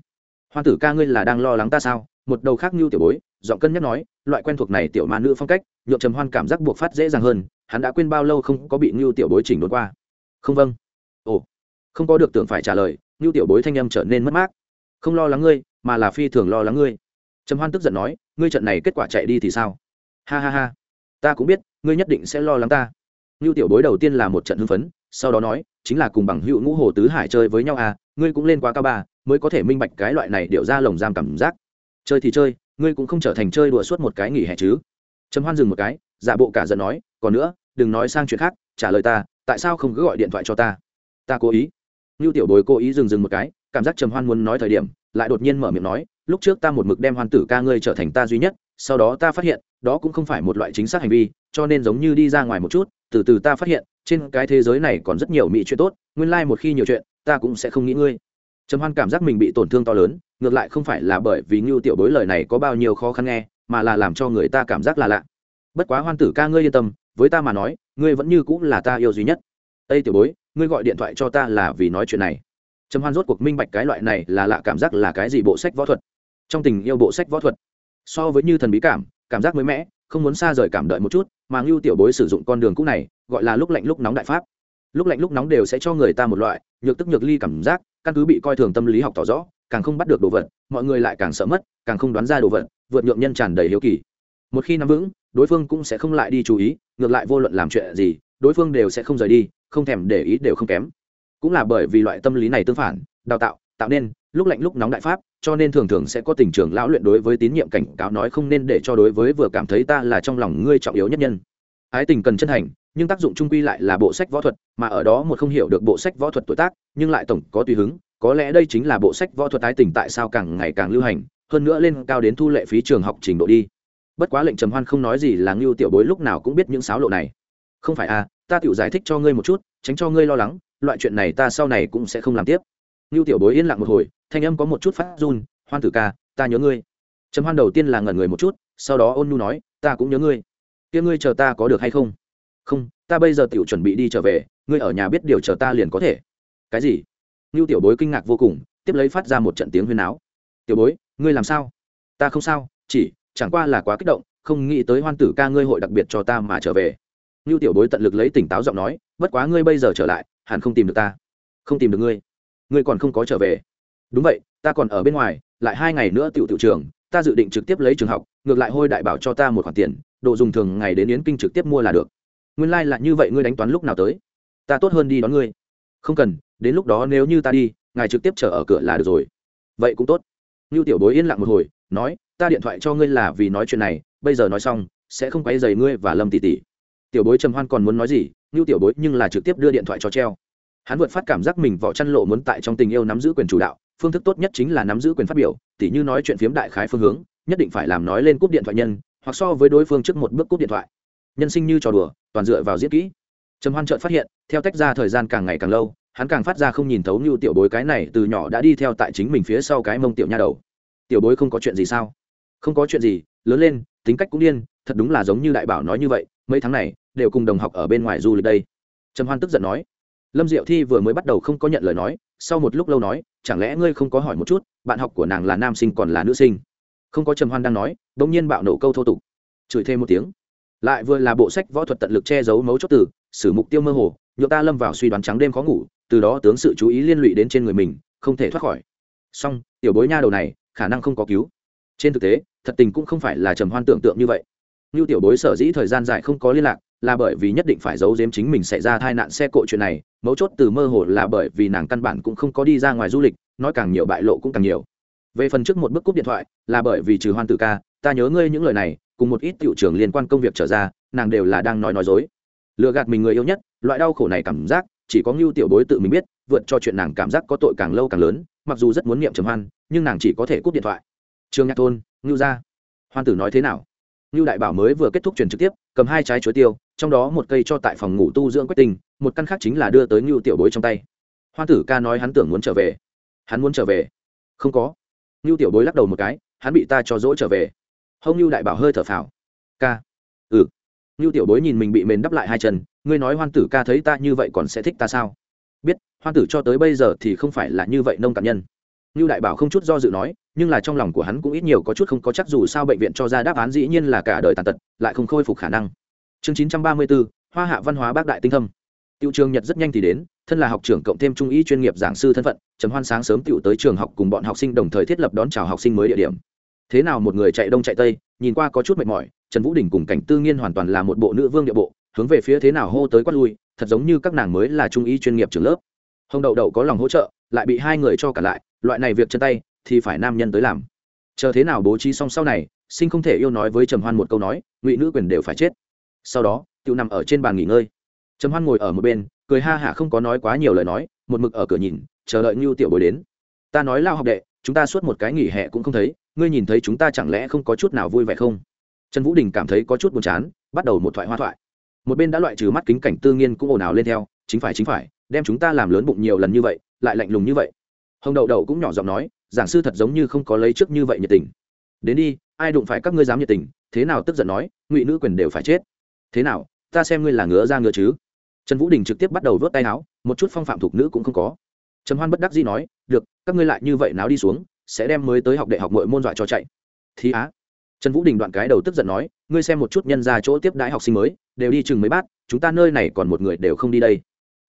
Hoan tử ca ngươi là đang lo lắng ta sao? Một đầu khác ngưu tiểu bối, giọng cân nhắc nói, loại quen thuộc này tiểu ma nữ phong cách, nhượng trầm hoan cảm giác buộc phát dễ dàng hơn, hắn đã quên bao lâu không có bị ngưu tiểu bối chỉnh đốn qua. Không vâng. Ồ. Không có được tưởng phải trả lời ngưu tiểu bối thanh âm trở nên mất mát. Không lo lắng ngươi, mà là phi thường lo lắng ngươi trầm hoan tức giận nói, ngươi trận này kết quả chạy đi thì sao? Ha ha ha. Ta cũng biết, ngươi nhất định sẽ lo lắng ta. Ngưu tiểu bối đầu tiên là một trận hưng phấn, sau đó nói, chính là cùng bằng hữu ngũ hồ tứ hải chơi với nhau à ngươi cũng lên quá cao ba, mới có thể minh bạch cái loại này điệu ra lồng giam cảm giác. Chơi thì chơi, ngươi cũng không trở thành chơi đùa suốt một cái nghỉ hè chứ. Trầm hoan dừng một cái, giả bộ cả giận nói, còn nữa, đừng nói sang chuyện khác, trả lời ta, tại sao không cứ gọi điện thoại cho ta? Ta cố ý. Ngưu tiểu bối cố ý dừng dừng một cái, cảm giác trầm hoan muốn nói thời điểm, lại đột nhiên mở miệng nói lúc trước ta một mực đem hoan tử ca ngươi trở thành ta duy nhất, sau đó ta phát hiện, đó cũng không phải một loại chính xác hành vi, cho nên giống như đi ra ngoài một chút, từ từ ta phát hiện, trên cái thế giới này còn rất nhiều mỹ chuyện tốt, nguyên lai、like、một khi nhiều chuyện, ta cũng sẽ không nghĩ ngươi. Trầm hoan cảm giác mình bị tổn thương to lớn, ngược lại không phải là bởi vì ngưu tiểu bối lời này có bao nhiêu khó khăn nghe, mà là làm cho người ta cảm giác là lạ. Bất quá hoan tử ca ngươi yên tâm, với ta mà nói, ngươi vẫn như cũng là ta yêu duy nhất. Ây tiểu bối, ngươi gọi điện thoại cho ta là vì nói chuyện này. Trầm hoan rốt cuộc minh bạch cái loại này là lạ cảm giác là cái gì, bộ sách võ thuật trong tình yêu bộ sách võ thuật, so với như thần bí cảm cảm giác mới mẻ, không muốn xa rời cảm đợi một chút, mà ngưu tiểu bối sử dụng con đường cũ này, gọi là lúc lạnh lúc nóng đại pháp. Lúc lạnh lúc nóng đều sẽ cho người ta một loại nhược tức nhược ly cảm giác, căn cứ bị coi thường tâm lý học tỏ rõ, càng không bắt được đồ vật, mọi người lại càng sợ mất, càng không đoán ra đồ vật, vượt nhượng nhân tràn đầy hiếu kỳ. Một khi nắm vững, đối phương cũng sẽ không lại đi chú ý, ngược lại vô luận làm chuyện gì, đối phương đều sẽ không rời đi, không thèm để ý đều không kém. Cũng là bởi vì loại tâm lý này tương phản, đào tạo tạo nên, lúc lạnh lúc nóng đại pháp, cho nên thường thường sẽ có tình trường lão luyện đối với tín nhiệm cảnh cáo nói không nên để cho đối với vừa cảm thấy ta là trong lòng ngươi trọng yếu nhất nhân. Ái tình cần chân thành nhưng tác dụng trung quy lại là bộ sách võ thuật, mà ở đó một không hiểu được bộ sách võ thuật tuổi tác, nhưng lại tổng có tùy hứng, có lẽ đây chính là bộ sách võ thuật ái tình tại sao càng ngày càng lưu hành, hơn nữa lên cao đến thu lệ phí trường học trình độ đi. Bất quá lệnh trầm hoan không nói gì là ngưu tiểu bối lúc nào cũng biết những sáo lộ này. Không phải à ta tự giải thích cho ngươi một chút, tránh cho ngươi lo lắng, loại chuyện này ta sau này cũng sẽ không làm tiếp ngưu tiểu bối yên lặng một hồi, thanh âm có một chút phát run, hoan tử ca, ta nhớ ngươi. Trầm hoan đầu tiên là ngẩn người một chút, sau đó ôn nhu nói, ta cũng nhớ ngươi. Kia ngươi chờ ta có được hay không? Không, ta bây giờ tiểu chuẩn bị đi trở về, ngươi ở nhà biết điều chờ ta liền có thể. Cái gì? Ngưu tiểu bối kinh ngạc vô cùng, tiếp lấy phát ra một trận tiếng huyên áo. Tiểu bối, ngươi làm sao? Ta không sao, chỉ, chẳng qua là quá kích động, không nghĩ tới hoan tử ca ngươi hội đặc biệt cho ta mà trở về. Ngưu tiểu bối tận lực lấy tỉnh táo giọng nói, bất quá ngươi bây giờ trở lại, hẳn không tìm được ta. Không tìm được ngươi ngươi còn không có trở về. Đúng vậy, ta còn ở bên ngoài, lại hai ngày nữa tiểu tiểu trường, ta dự định trực tiếp lấy trường học, ngược lại hôi đại bảo cho ta một khoản tiền, đồ dùng thường ngày đến yến kinh trực tiếp mua là được. Nguyên lai、like、là như vậy, ngươi đánh toán lúc nào tới? Ta tốt hơn đi đón ngươi. Không cần, đến lúc đó nếu như ta đi, ngài trực tiếp chờ ở cửa là được rồi. Vậy cũng tốt. Như tiểu bối yên lặng một hồi, nói, ta điện thoại cho ngươi là vì nói chuyện này, bây giờ nói xong, sẽ không quay dày ngươi và lâm tỷ tỷ. Tiểu bối trầm hoan còn muốn nói gì như tiểu bối nhưng là trực tiếp đưa điện thoại cho treo hắn vượt phát cảm giác mình vỏ chăn lộ muốn tại trong tình yêu nắm giữ quyền chủ đạo, phương thức tốt nhất chính là nắm giữ quyền phát biểu, tỉ như nói chuyện phiếm đại khái phương hướng, nhất định phải làm nói lên cúp điện thoại nhân, hoặc so với đối phương trước một bước cúp điện thoại. Nhân sinh như trò đùa, toàn dựa vào diễn kỹ. Trầm hoan trợn phát hiện, theo tách ra thời gian càng ngày càng lâu, hắn càng phát ra không nhìn thấu như tiểu bối cái này từ nhỏ đã đi theo tại chính mình phía sau cái mông tiểu nha đầu. Tiểu bối không có chuyện gì sao? Không có chuyện gì, lớn lên, tính cách cũng điên, thật đúng là giống như đại bảo nói như vậy, mấy tháng này, đều cùng đồng học ở bên ngoài du lịch đây. Trầm hoan tức giận nói lâm diệu thi vừa mới bắt đầu không có nhận lời nói, sau một lúc lâu nói, chẳng lẽ ngươi không có hỏi một chút, bạn học của nàng là nam sinh còn là nữ sinh? Không có trầm hoan đang nói đ ỗ n g nhiên bạo nổ câu thô tục. Chửi thêm một tiếng. Lại vừa là bộ sách võ thuật tận lực che giấu mấu chốt từ xử mục tiêu mơ hồ nhựa ta lâm vào suy đoán trắng đêm khó ngủ, từ đó tướng sự chú ý liên lụy đến trên người mình, không thể thoát khỏi. Song tiểu bối nha đầu này, khả năng không có cứu. Trên thực tế, thật tình cũng không phải là trầm hoan tưởng tượng như vậy. Như tiểu bối sở dĩ thời gian dài không có liên lạc là bởi vì nhất định phải giấu giếm chính mình xảy ra tai nạn xe cộ chuyện này, mấu chốt từ mơ hồ là bởi vì nàng căn bản cũng không có đi ra ngoài du lịch, nói càng nhiều bại lộ cũng càng nhiều. Về phần trước một bức cúp điện thoại, là bởi vì trừ hoan tử ca, ta nhớ ngươi những lời này, cùng một ít tiểu trường liên quan công việc trở ra, nàng đều là đang nói nói dối. Lừa gạt mình người yêu nhất, loại đau khổ này cảm giác, chỉ có ngưu tiểu bối tự mình biết, vượt cho chuyện nàng cảm giác có tội càng lâu càng lớn, mặc dù rất muốn niệm trầm hoan, nhưng nàng chỉ có thể cúp điện thoại. Trường nhạc thôn, ngưu ra hoan tử nói thế nào? Ngưu đại bảo mới vừa kết thúc truyền trực tiếp, cầm hai trái chuối tiêu trong đó một cây cho tại phòng ngủ tu dưỡng quách tình một căn khác chính là đưa tới ngưu tiểu bối trong tay. Hoa tử ca nói hắn tưởng muốn trở về. Hắn muốn trở về? Không có. Ngưu tiểu bối lắc đầu một cái, hắn bị ta cho dỗ trở về. Hông ngưu đại bảo hơi thở phào. Ca. Ừ. Ngưu tiểu bối nhìn mình bị mền đắp lại hai chân, ngươi nói hoan tử ca thấy ta như vậy còn sẽ thích ta sao? Biết, hoan tử cho tới bây giờ thì không phải là như vậy nông cạn nhân. Ngưu đại bảo không chút do dự nói, nhưng là trong lòng của hắn cũng ít nhiều có chút không có chắc dù sao bệnh viện cho ra đáp án dĩ nhiên là cả đời tàn tật, lại không khôi phục khả năng chương chín trăm ba mươi bốn hoa hạ văn hóa bác đại tinh thâm Tiêu trường Nhật rất nhanh thì đến, thân là học trưởng cộng thêm trung ý chuyên nghiệp giảng sư thân phận, Trầm Hoan sáng sớm tiểu tới trường học cùng bọn học sinh đồng thời thiết lập đón chào học sinh mới địa điểm. Thế nào một người chạy đông chạy tây, nhìn qua có chút mệt mỏi, Trần Vũ Đình cùng Cảnh Tư Nghiên hoàn toàn là một bộ nữ vương địa bộ, hướng về phía thế nào hô tới quát lui, thật giống như các nàng mới là trung ý chuyên nghiệp trường lớp. Hồng Đậu Đậu có lòng hỗ trợ, lại bị hai người cho cả lại, loại này việc chân tay thì phải nam nhân tới làm. Chờ thế nào bố trí xong sau này, sinh không thể yêu nói với Trầm Hoan một câu nói, ngụy nữ quyền đều phải chết. Sau đó, tiểu nằm ở trên bàn nghỉ ngơi. Trầm hoan ngồi ở một bên cười ha hả không có nói quá nhiều lời nói một mực ở cửa nhìn chờ đợi ngưu tiểu bồi đến. Ta nói lao học đệ chúng ta suốt một cái nghỉ hè cũng không thấy ngươi nhìn thấy chúng ta chẳng lẽ không có chút nào vui vẻ không? Trần vũ đình cảm thấy có chút buồn chán bắt đầu một thoại hoa thoại. Một bên đã loại trừ mắt kính cảnh tư nghiên cũng ồn ào lên theo chính phải chính phải đem chúng ta làm lớn bụng nhiều lần như vậy lại lạnh lùng như vậy. Hồng đậu đậu cũng nhỏ giọng nói giảng sư thật giống như không có lấy trước như vậy nhiệt tình. Đến đi ai đụng phải các ngươi dám nhiệt tình thế nào tức giận nói ngụy nữ quyền đều phải chết thế nào, ta xem ngươi là ngứa ra ngứa chứ? Trần vũ đình trực tiếp bắt đầu vớt tay áo, một chút phong phạm thuộc nữ cũng không có. Trần hoan bất đắc dĩ nói, được, các ngươi lại như vậy náo đi xuống, sẽ đem mới tới học đại học mọi môn dọa cho chạy. Thì á. Trần vũ đình đoạn cái đầu tức giận nói, ngươi xem một chút nhân ra chỗ tiếp đãi học sinh mới, đều đi chừng mấy bát, chúng ta nơi này còn một người đều không đi đây.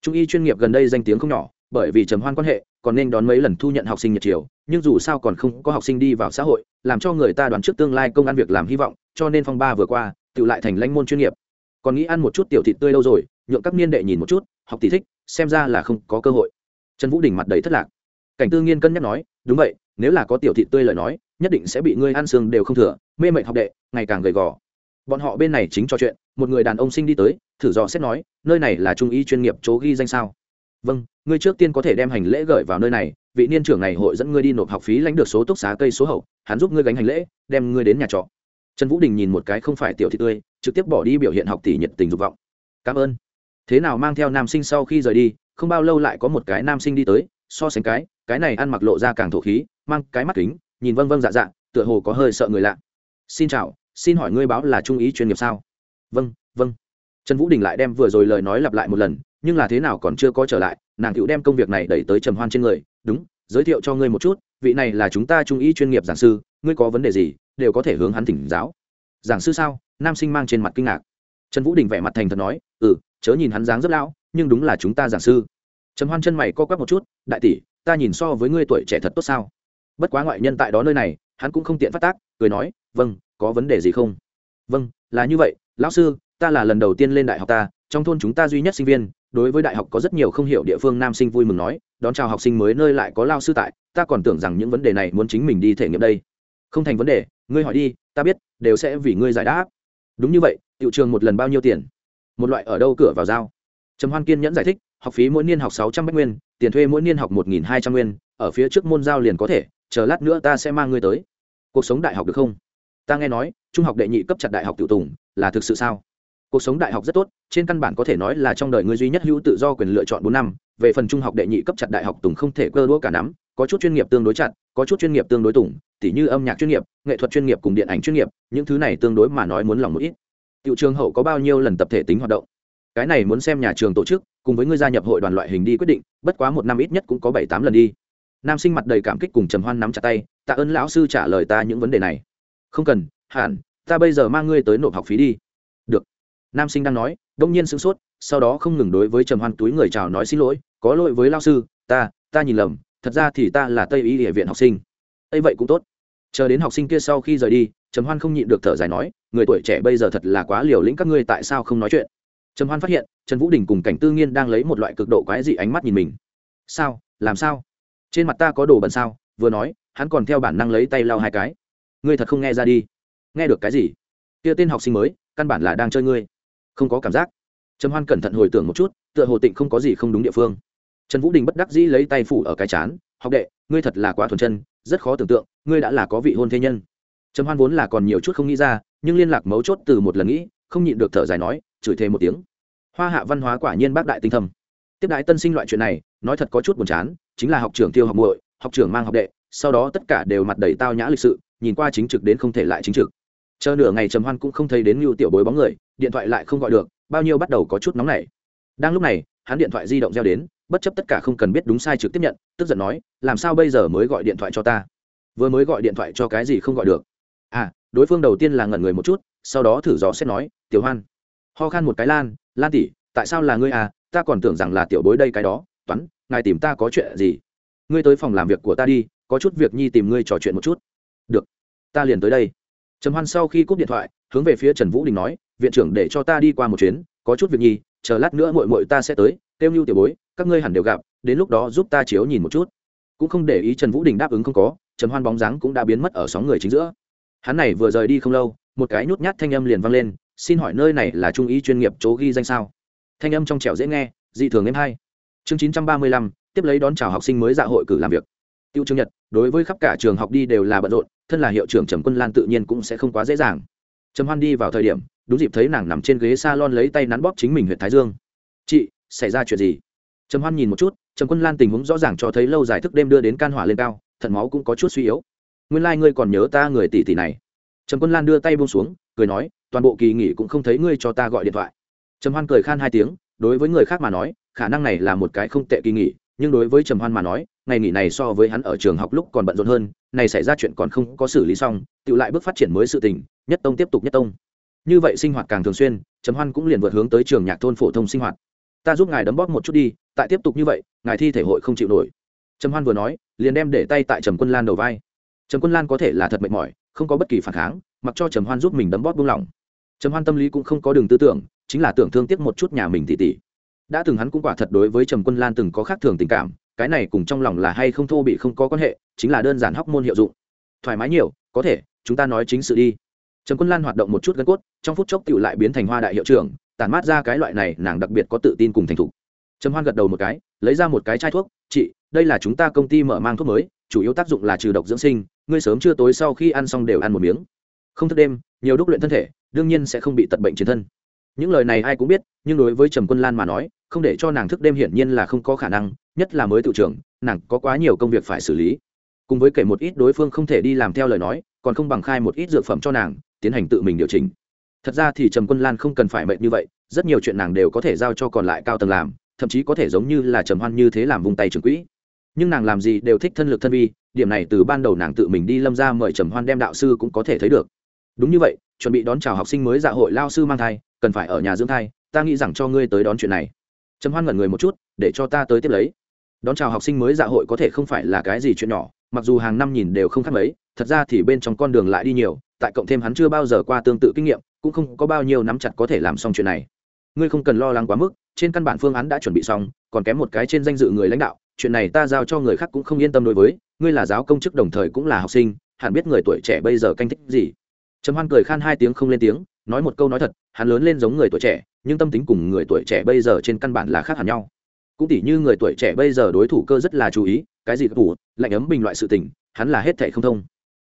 Trung y chuyên nghiệp gần đây danh tiếng không nhỏ, bởi vì trầm hoan quan hệ, còn nên đón mấy lần thu nhận học sinh nhật chiều, nhưng dù sao còn không có học sinh đi vào xã hội, làm cho người ta đoán trước tương lai công ăn việc làm hy vọng, cho nên phong ba vừa qua, tự lại thành lãnh môn chuyên nghiệp còn nghĩ ăn một chút tiểu thịt tươi lâu rồi, nhượng các niên đệ nhìn một chút, học tỷ thích, xem ra là không có cơ hội. Trần vũ đình mặt đầy thất lạc. Cảnh tư nghiên cân nhắc nói, đúng vậy, nếu là có tiểu thịt tươi lời nói, nhất định sẽ bị ngươi ăn xương đều không thừa, mê mệnh học đệ, ngày càng gầy gò. Bọn họ bên này chính trò chuyện, một người đàn ông sinh đi tới, thử dò xét nói, nơi này là trung y chuyên nghiệp chỗ ghi danh sao? Vâng ngươi trước tiên có thể đem hành lễ gửi vào nơi này, vị niên trưởng này hội dẫn ngươi đi nộp học phí lãnh được số túc xá cây số hậu, hắn giúp ngươi gánh hành lễ, đem ngươi đến nhà trọ trần vũ đình nhìn một cái không phải tiểu thị tươi, trực tiếp bỏ đi biểu hiện học tỷ nhiệt tình dục vọng. Cảm ơn. Thế nào mang theo nam sinh sau khi rời đi, không bao lâu lại có một cái nam sinh đi tới, so sánh cái cái này ăn mặc lộ ra càng thổ khí, mang cái mắt kính, nhìn vâng vâng dạ dạ tựa hồ có hơi sợ người lạ. Xin chào, xin hỏi ngươi báo là trung ý chuyên nghiệp sao? Vâng vâng. Trần vũ đình lại đem vừa rồi lời nói lặp lại một lần, nhưng là thế nào còn chưa có trở lại, nàng cựu đem công việc này đẩy tới trầm hoan trên người. Đúng, giới thiệu cho ngươi một chút, vị này là chúng ta trung ý chuyên nghiệp giảng sư, ngươi có vấn đề gì đều có thể hướng hắn thỉnh giáo. Giảng sư sao? Nam sinh mang trên mặt kinh ngạc. Trần vũ đình vẻ mặt thành thật nói ừ chớ nhìn hắn dáng rất lão, nhưng đúng là chúng ta giảng sư. Trầm hoan chân mày co quắp một chút, đại tỷ, ta nhìn so với ngươi tuổi trẻ thật tốt sao? Bất quá ngoại nhân tại đó nơi này, hắn cũng không tiện phát tác, cười nói vâng có vấn đề gì không? Vâng là như vậy, lão sư, ta là lần đầu tiên lên đại học ta, trong thôn chúng ta duy nhất sinh viên, đối với đại học có rất nhiều không hiểu địa phương nam sinh vui mừng nói, đón chào học sinh mới nơi lại có lao sư tại, ta còn tưởng rằng những vấn đề này muốn chính mình đi thể nghiệm đây. Không thành vấn đề ngươi hỏi đi, ta biết, đều sẽ vì ngươi giải đáp. Đúng như vậy tiệu trường một lần bao nhiêu tiền? Một loại ở đâu cửa vào giao? Trầm hoan kiên nhẫn giải thích, học phí mỗi niên học sáu trăm bách nguyên, tiền thuê mỗi niên học một nghìn hai trăm nguyên, ở phía trước môn giao liền có thể, chờ lát nữa ta sẽ mang ngươi tới. Cuộc sống đại học được không? Ta nghe nói, trung học đệ nhị cấp chặt đại học tiểu tùng, là thực sự sao? Cuộc sống đại học rất tốt, trên căn bản có thể nói là trong đời ngươi duy nhất hữu tự do quyền lựa chọn bốn năm, về phần trung học đệ nhị cấp chặt đại học tùng không thể cơ đũa cả nắm có chút chuyên nghiệp tương đối chặt có chút chuyên nghiệp tương đối tủng, tỉ như âm nhạc chuyên nghiệp nghệ thuật chuyên nghiệp cùng điện ảnh chuyên nghiệp những thứ này tương đối mà nói muốn lòng một ít. Tiểu trường hậu có bao nhiêu lần tập thể tính hoạt động? Cái này muốn xem nhà trường tổ chức, cùng với ngươi gia nhập hội đoàn loại hình đi quyết định bất quá một năm ít nhất cũng có bảy tám lần đi. Nam sinh mặt đầy cảm kích cùng trầm hoan nắm chặt tay tạ ơn lão sư trả lời ta những vấn đề này. Không cần hẳn ta bây giờ mang ngươi tới nộp học phí đi. Được. Nam sinh đang nói đông nhiên sửng sốt sau đó không ngừng đối với trầm hoan túi người chào nói xin lỗi có lỗi với lao sư ta ta nhìn lầm thật ra thì ta là tây y địa viện học sinh. Ây vậy cũng tốt. Chờ đến học sinh kia sau khi rời đi, trầm hoan không nhịn được thở dài nói, người tuổi trẻ bây giờ thật là quá liều lĩnh các ngươi tại sao không nói chuyện? Trầm hoan phát hiện, trần vũ đình cùng cảnh tư nghiên đang lấy một loại cực độ quái dị ánh mắt nhìn mình. Sao? Làm sao? Trên mặt ta có đồ bẩn sao? Vừa nói, hắn còn theo bản năng lấy tay lau hai cái. Ngươi thật không nghe ra đi. Nghe được cái gì? Kia tên học sinh mới, căn bản là đang chơi ngươi. Không có cảm giác. Trầm hoan cẩn thận hồi tưởng một chút, tựa hồ tịnh không có gì không đúng địa phương trần vũ đình bất đắc dĩ lấy tay phủ ở cái chán, học đệ, ngươi thật là quá thuần chân, rất khó tưởng tượng, ngươi đã là có vị hôn thế nhân. Trầm hoan vốn là còn nhiều chút không nghĩ ra, nhưng liên lạc mấu chốt từ một lần nghĩ, không nhịn được thở dài nói, chửi thêm một tiếng. Hoa hạ văn hóa quả nhiên bác đại tinh thầm tiếp đại tân sinh loại chuyện này, nói thật có chút buồn chán, chính là học trưởng tiêu học muội, học trưởng mang học đệ, sau đó tất cả đều mặt đầy tao nhã lịch sự, nhìn qua chính trực đến không thể lại chính trực. Chờ nửa ngày trầm hoan cũng không thấy đến ngưu tiểu bối bóng người, điện thoại lại không gọi được, bao nhiêu bắt đầu có chút nóng nảy. Đang lúc này, hắn điện thoại di động reo đến bất chấp tất cả không cần biết đúng sai trực tiếp nhận, tức giận nói, làm sao bây giờ mới gọi điện thoại cho ta? Vừa mới gọi điện thoại cho cái gì không gọi được? À đối phương đầu tiên là ngẩn người một chút, sau đó thử dò xét nói, tiểu hoan. Ho khan một cái lan lan tỉ tại sao là ngươi à? Ta còn tưởng rằng là tiểu bối đây cái đó. Toán, ngài tìm ta có chuyện gì? Ngươi tới phòng làm việc của ta đi, có chút việc nhi tìm ngươi trò chuyện một chút. Được, ta liền tới đây. Trầm hoan sau khi cúp điện thoại, hướng về phía trần vũ đình nói, viện trưởng để cho ta đi qua một chuyến, có chút việc nhi, chờ lát nữa mội mội ta sẽ tới kêu như tiểu bối, các ngươi hẳn đều gặp, đến lúc đó giúp ta chiếu nhìn một chút. Cũng không để ý trần vũ đình đáp ứng không có Trần hoan bóng dáng cũng đã biến mất ở sóng người chính giữa. Hắn này vừa rời đi không lâu, một cái nhút nhát thanh âm liền vang lên, xin hỏi nơi này là trung ý chuyên nghiệp chỗ ghi danh sao? Thanh âm trong trẻo dễ nghe, dị thường êm hay. Chương chín trăm ba mươi lăm, tiếp lấy đón chào học sinh mới dạ hội cử làm việc. Tiêu chương nhật, đối với khắp cả trường học đi đều là bận rộn, thân là hiệu trưởng trầm quân lan tự nhiên cũng sẽ không quá dễ dàng. Trầm hoan đi vào thời điểm, đúng dịp thấy nàng nằm trên ghế s a lon lấy tay nắn bóp chính mình huyện thái dương. Chị xảy ra chuyện gì? Trầm hoan nhìn một chút, trầm quân lan tình huống rõ ràng cho thấy lâu dài thức đêm đưa đến can hỏa lên cao, thận máu cũng có chút suy yếu. Nguyên lai、like、ngươi còn nhớ ta người tỷ tỷ này. Trầm quân lan đưa tay buông xuống, cười nói, toàn bộ kỳ nghỉ cũng không thấy ngươi cho ta gọi điện thoại. Trầm hoan cười khan hai tiếng, đối với người khác mà nói, khả năng này là một cái không tệ kỳ nghỉ, nhưng đối với trầm hoan mà nói, ngày nghỉ này so với hắn ở trường học lúc còn bận rộn hơn, này xảy ra chuyện còn không có xử lý xong tự lại bước phát triển mới sự tình, nhất tông tiếp tục nhất tông. Như vậy sinh hoạt càng thường xuyên, trầm hoan cũng liền vượt hướng tới trường nhạc thôn phổ thông sinh hoạt ta giúp ngài đấm bóp một chút đi, tại tiếp tục như vậy, ngài thi thể hội không chịu nổi. Trầm hoan vừa nói, liền đem để tay tại trầm quân lan đầu vai. Trầm quân lan có thể là thật mệt mỏi, không có bất kỳ phản kháng, mặc cho trầm hoan giúp mình đấm bóp buông lỏng. Trầm hoan tâm lý cũng không có đường tư tưởng, chính là tưởng thương tiếc một chút nhà mình tỉ tỉ đã từng hắn cũng quả thật đối với trầm quân lan từng có khác thường tình cảm, cái này cùng trong lòng là hay không thô bị không có quan hệ, chính là đơn giản hóc môn hiệu dụng. Thoải mái nhiều, có thể, chúng ta nói chính sự đi. Trầm quân lan hoạt động một chút gân cốt, trong phút chốc tựu lại biến thành hoa đại hiệu trưởng tản mát ra cái loại này, nàng đặc biệt có tự tin cùng thành thục. Trầm hoan gật đầu một cái, lấy ra một cái chai thuốc, chị, đây là chúng ta công ty mở mang thuốc mới, chủ yếu tác dụng là trừ độc dưỡng sinh, ngươi sớm chưa tối sau khi ăn xong đều ăn một miếng. Không thức đêm, nhiều đúc luyện thân thể, đương nhiên sẽ không bị tật bệnh chiến thân. Những lời này ai cũng biết, nhưng đối với trầm quân lan mà nói, không để cho nàng thức đêm hiển nhiên là không có khả năng, nhất là mới tự trưởng, nàng có quá nhiều công việc phải xử lý. Cùng với kể một ít đối phương không thể đi làm theo lời nói, còn không bằng khai một ít dược phẩm cho nàng, tiến hành tự mình điều chỉnh thật ra thì trầm quân lan không cần phải mệnh như vậy, rất nhiều chuyện nàng đều có thể giao cho còn lại cao tầng làm, thậm chí có thể giống như là trầm hoan như thế làm vung tay trường quỹ. Nhưng nàng làm gì đều thích thân lực thân vi, điểm này từ ban đầu nàng tự mình đi lâm ra mời trầm hoan đem đạo sư cũng có thể thấy được. Đúng như vậy, chuẩn bị đón chào học sinh mới dạ hội lao sư mang thai, cần phải ở nhà dưỡng thai, ta nghĩ rằng cho ngươi tới đón chuyện này. Trầm hoan ngẩn người một chút, để cho ta tới tiếp lấy. Đón chào học sinh mới dạ hội có thể không phải là cái gì chuyện nhỏ, mặc dù hàng năm nhìn đều không khác mấy, thật ra thì bên trong con đường lại đi nhiều, tại cộng thêm hắn chưa bao giờ qua tương tự kinh nghiệm cũng không có bao nhiêu nắm chặt có thể làm xong chuyện này. Ngươi không cần lo lắng quá mức, trên căn bản phương án đã chuẩn bị xong, còn kém một cái trên danh dự người lãnh đạo, chuyện này ta giao cho người khác cũng không yên tâm đối với, ngươi là giáo công chức đồng thời cũng là học sinh, hẳn biết người tuổi trẻ bây giờ canh thích gì. Trầm hoan cười khan hai tiếng không lên tiếng, nói một câu nói thật, hắn lớn lên giống người tuổi trẻ, nhưng tâm tính cùng người tuổi trẻ bây giờ trên căn bản là khác hẳn nhau. Cũng tỉ như người tuổi trẻ bây giờ đối thủ cơ rất là chú ý, cái gì thủ lạnh ấm bình loại sự tình, hắn là hết thệ không thông.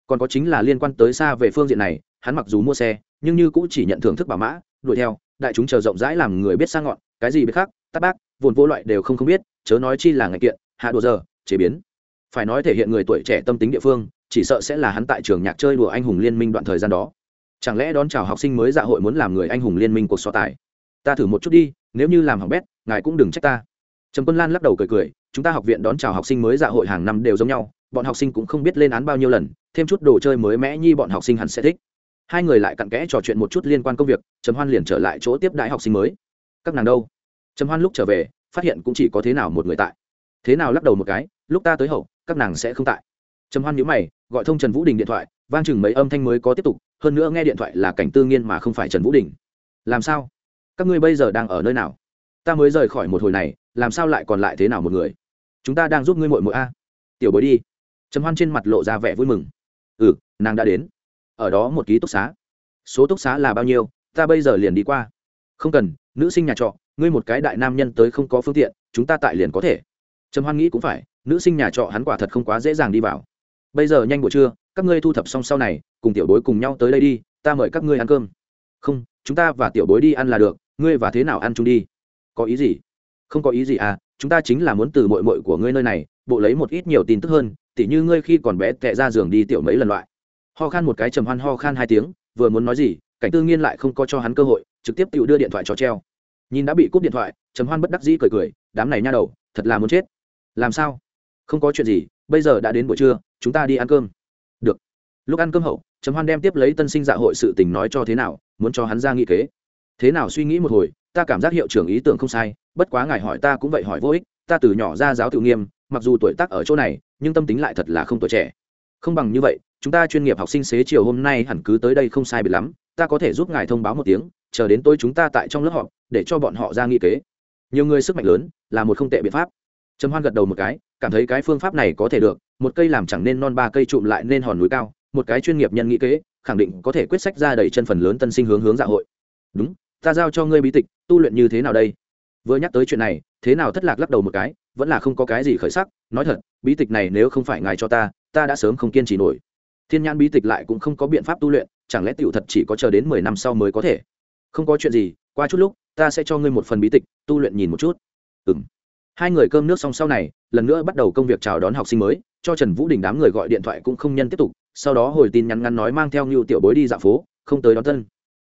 Còn có chính là liên quan tới xa về phương diện này, hắn mặc dù mua xe nhưng như cũng chỉ nhận thưởng thức bảo mã, đuổi theo, đại chúng chờ rộng rãi làm người biết sang ngọn, cái gì biết khác tắc bác, vồn vô loại đều không không biết, chớ nói chi là ngày kiện, hạ đồ giờ, chế biến. Phải nói thể hiện người tuổi trẻ tâm tính địa phương, chỉ sợ sẽ là hắn tại trường nhạc chơi đùa anh hùng liên minh đoạn thời gian đó. Chẳng lẽ đón chào học sinh mới dạ hội muốn làm người anh hùng liên minh cuộc so tài? Ta thử một chút đi, nếu như làm hỏng bét, ngài cũng đừng trách ta. Trầm quân lan lắc đầu cười cười, chúng ta học viện đón chào học sinh mới dạ hội hàng năm đều giống nhau, bọn học sinh cũng không biết lên án bao nhiêu lần, thêm chút đồ chơi mới mẽ nhi bọn học sinh hẳn sẽ thích hai người lại cặn kẽ trò chuyện một chút liên quan công việc, trầm hoan liền trở lại chỗ tiếp đại học sinh mới. Các nàng đâu? Trầm hoan lúc trở về, phát hiện cũng chỉ có thế nào một người tại. Thế nào lắc đầu một cái, lúc ta tới hậu, các nàng sẽ không tại. Trầm hoan nhíu mày, gọi thông trần vũ đình điện thoại, vang chừng mấy âm thanh mới có tiếp tục, hơn nữa nghe điện thoại là cảnh tư nghiên mà không phải trần vũ đình. Làm sao? Các ngươi bây giờ đang ở nơi nào? Ta mới rời khỏi một hồi này, làm sao lại còn lại thế nào một người? Chúng ta đang giúp ngươi mội mội a. Tiểu bối đi. Trầm hoan trên mặt lộ ra vẻ vui mừng. Ừ nàng đã đến ở đó một ký túc xá. Số túc xá là bao nhiêu, ta bây giờ liền đi qua. Không cần, nữ sinh nhà trọ, ngươi một cái đại nam nhân tới không có phương tiện, chúng ta tại liền có thể. Trầm hoan nghĩ cũng phải, nữ sinh nhà trọ hắn quả thật không quá dễ dàng đi vào. Bây giờ nhanh buổi trưa, các ngươi thu thập xong sau này, cùng tiểu bối cùng nhau tới đây đi, ta mời các ngươi ăn cơm. Không, chúng ta và tiểu bối đi ăn là được, ngươi và thế nào ăn chung đi? Có ý gì? Không có ý gì à chúng ta chính là muốn từ mội mội của ngươi nơi này, bộ lấy một ít nhiều tin tức hơn, tỉ như ngươi khi còn bé tệ ra giường đi tiểu mấy lần loại ho khan một cái trầm hoan ho khan hai tiếng, vừa muốn nói gì, cảnh tư nghiên lại không có cho hắn cơ hội, trực tiếp tự đưa điện thoại cho treo. Nhìn đã bị cúp điện thoại, trầm hoan bất đắc dĩ cười cười, đám này nha đầu, thật là muốn chết. Làm sao? Không có chuyện gì, bây giờ đã đến buổi trưa, chúng ta đi ăn cơm. Được. Lúc ăn cơm hậu, trầm hoan đem tiếp lấy tân sinh dạ hội sự tình nói cho thế nào, muốn cho hắn ra nghị kế. Thế nào suy nghĩ một hồi, ta cảm giác hiệu trưởng ý tưởng không sai, bất quá ngài hỏi ta cũng vậy hỏi vô ích, ta từ nhỏ ra giáo tự nghiêm, mặc dù tuổi tác ở chỗ này, nhưng tâm tính lại thật là không tuổi trẻ. Không bằng như vậy chúng ta chuyên nghiệp học sinh xế chiều hôm nay hẳn cứ tới đây không sai biệt lắm, ta có thể giúp ngài thông báo một tiếng, chờ đến tối chúng ta tại trong lớp họp, để cho bọn họ ra nghị kế. Nhiều người sức mạnh lớn, là một không tệ biện pháp. Trầm hoan gật đầu một cái, cảm thấy cái phương pháp này có thể được, một cây làm chẳng nên non, ba cây trụm lại nên hòn núi cao, một cái chuyên nghiệp nhân nghị kế, khẳng định có thể quyết sách ra đầy chân phần lớn tân sinh hướng hướng dạ hội. Đúng, ta giao cho ngươi bí tịch, tu luyện như thế nào đây? Vừa nhắc tới chuyện này, thế nào thất lạc lắc đầu một cái, vẫn là không có cái gì khởi sắc, nói thật, bí tịch này nếu không phải ngài cho ta ta đã sớm không kiên trì nổi thiên nhãn bí tịch lại cũng không có biện pháp tu luyện, chẳng lẽ tiểu thật chỉ có chờ đến mười năm sau mới có thể? Không có chuyện gì, qua chút lúc, ta sẽ cho ngươi một phần bí tịch, tu luyện nhìn một chút. Ừ m hai người cơm nước xong sau này, lần nữa bắt đầu công việc chào đón học sinh mới, cho trần vũ đình đám người gọi điện thoại cũng không nhân tiếp tục, sau đó hồi tin nhắn ngắn nói mang theo ngưu tiểu bối đi dạo phố, không tới đón tân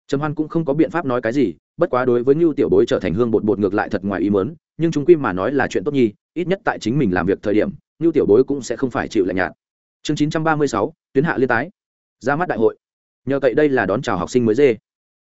trầm hoan cũng không có biện pháp nói cái gì, bất quá đối với ngưu tiểu bối trở thành hương bột bột ngược lại thật ngoài ý mớn nhưng chúng quy mà nói là chuyện tốt nhi, ít nhất tại chính mình làm việc thời điểm, ngưu tiểu bối cũng sẽ không phải chịu lạnh nhạt chương chín trăm ba mươi sáu, tuyến hạ liên tái. Ra mắt đại hội. Nhờ cậy đây là đón chào học sinh mới dê.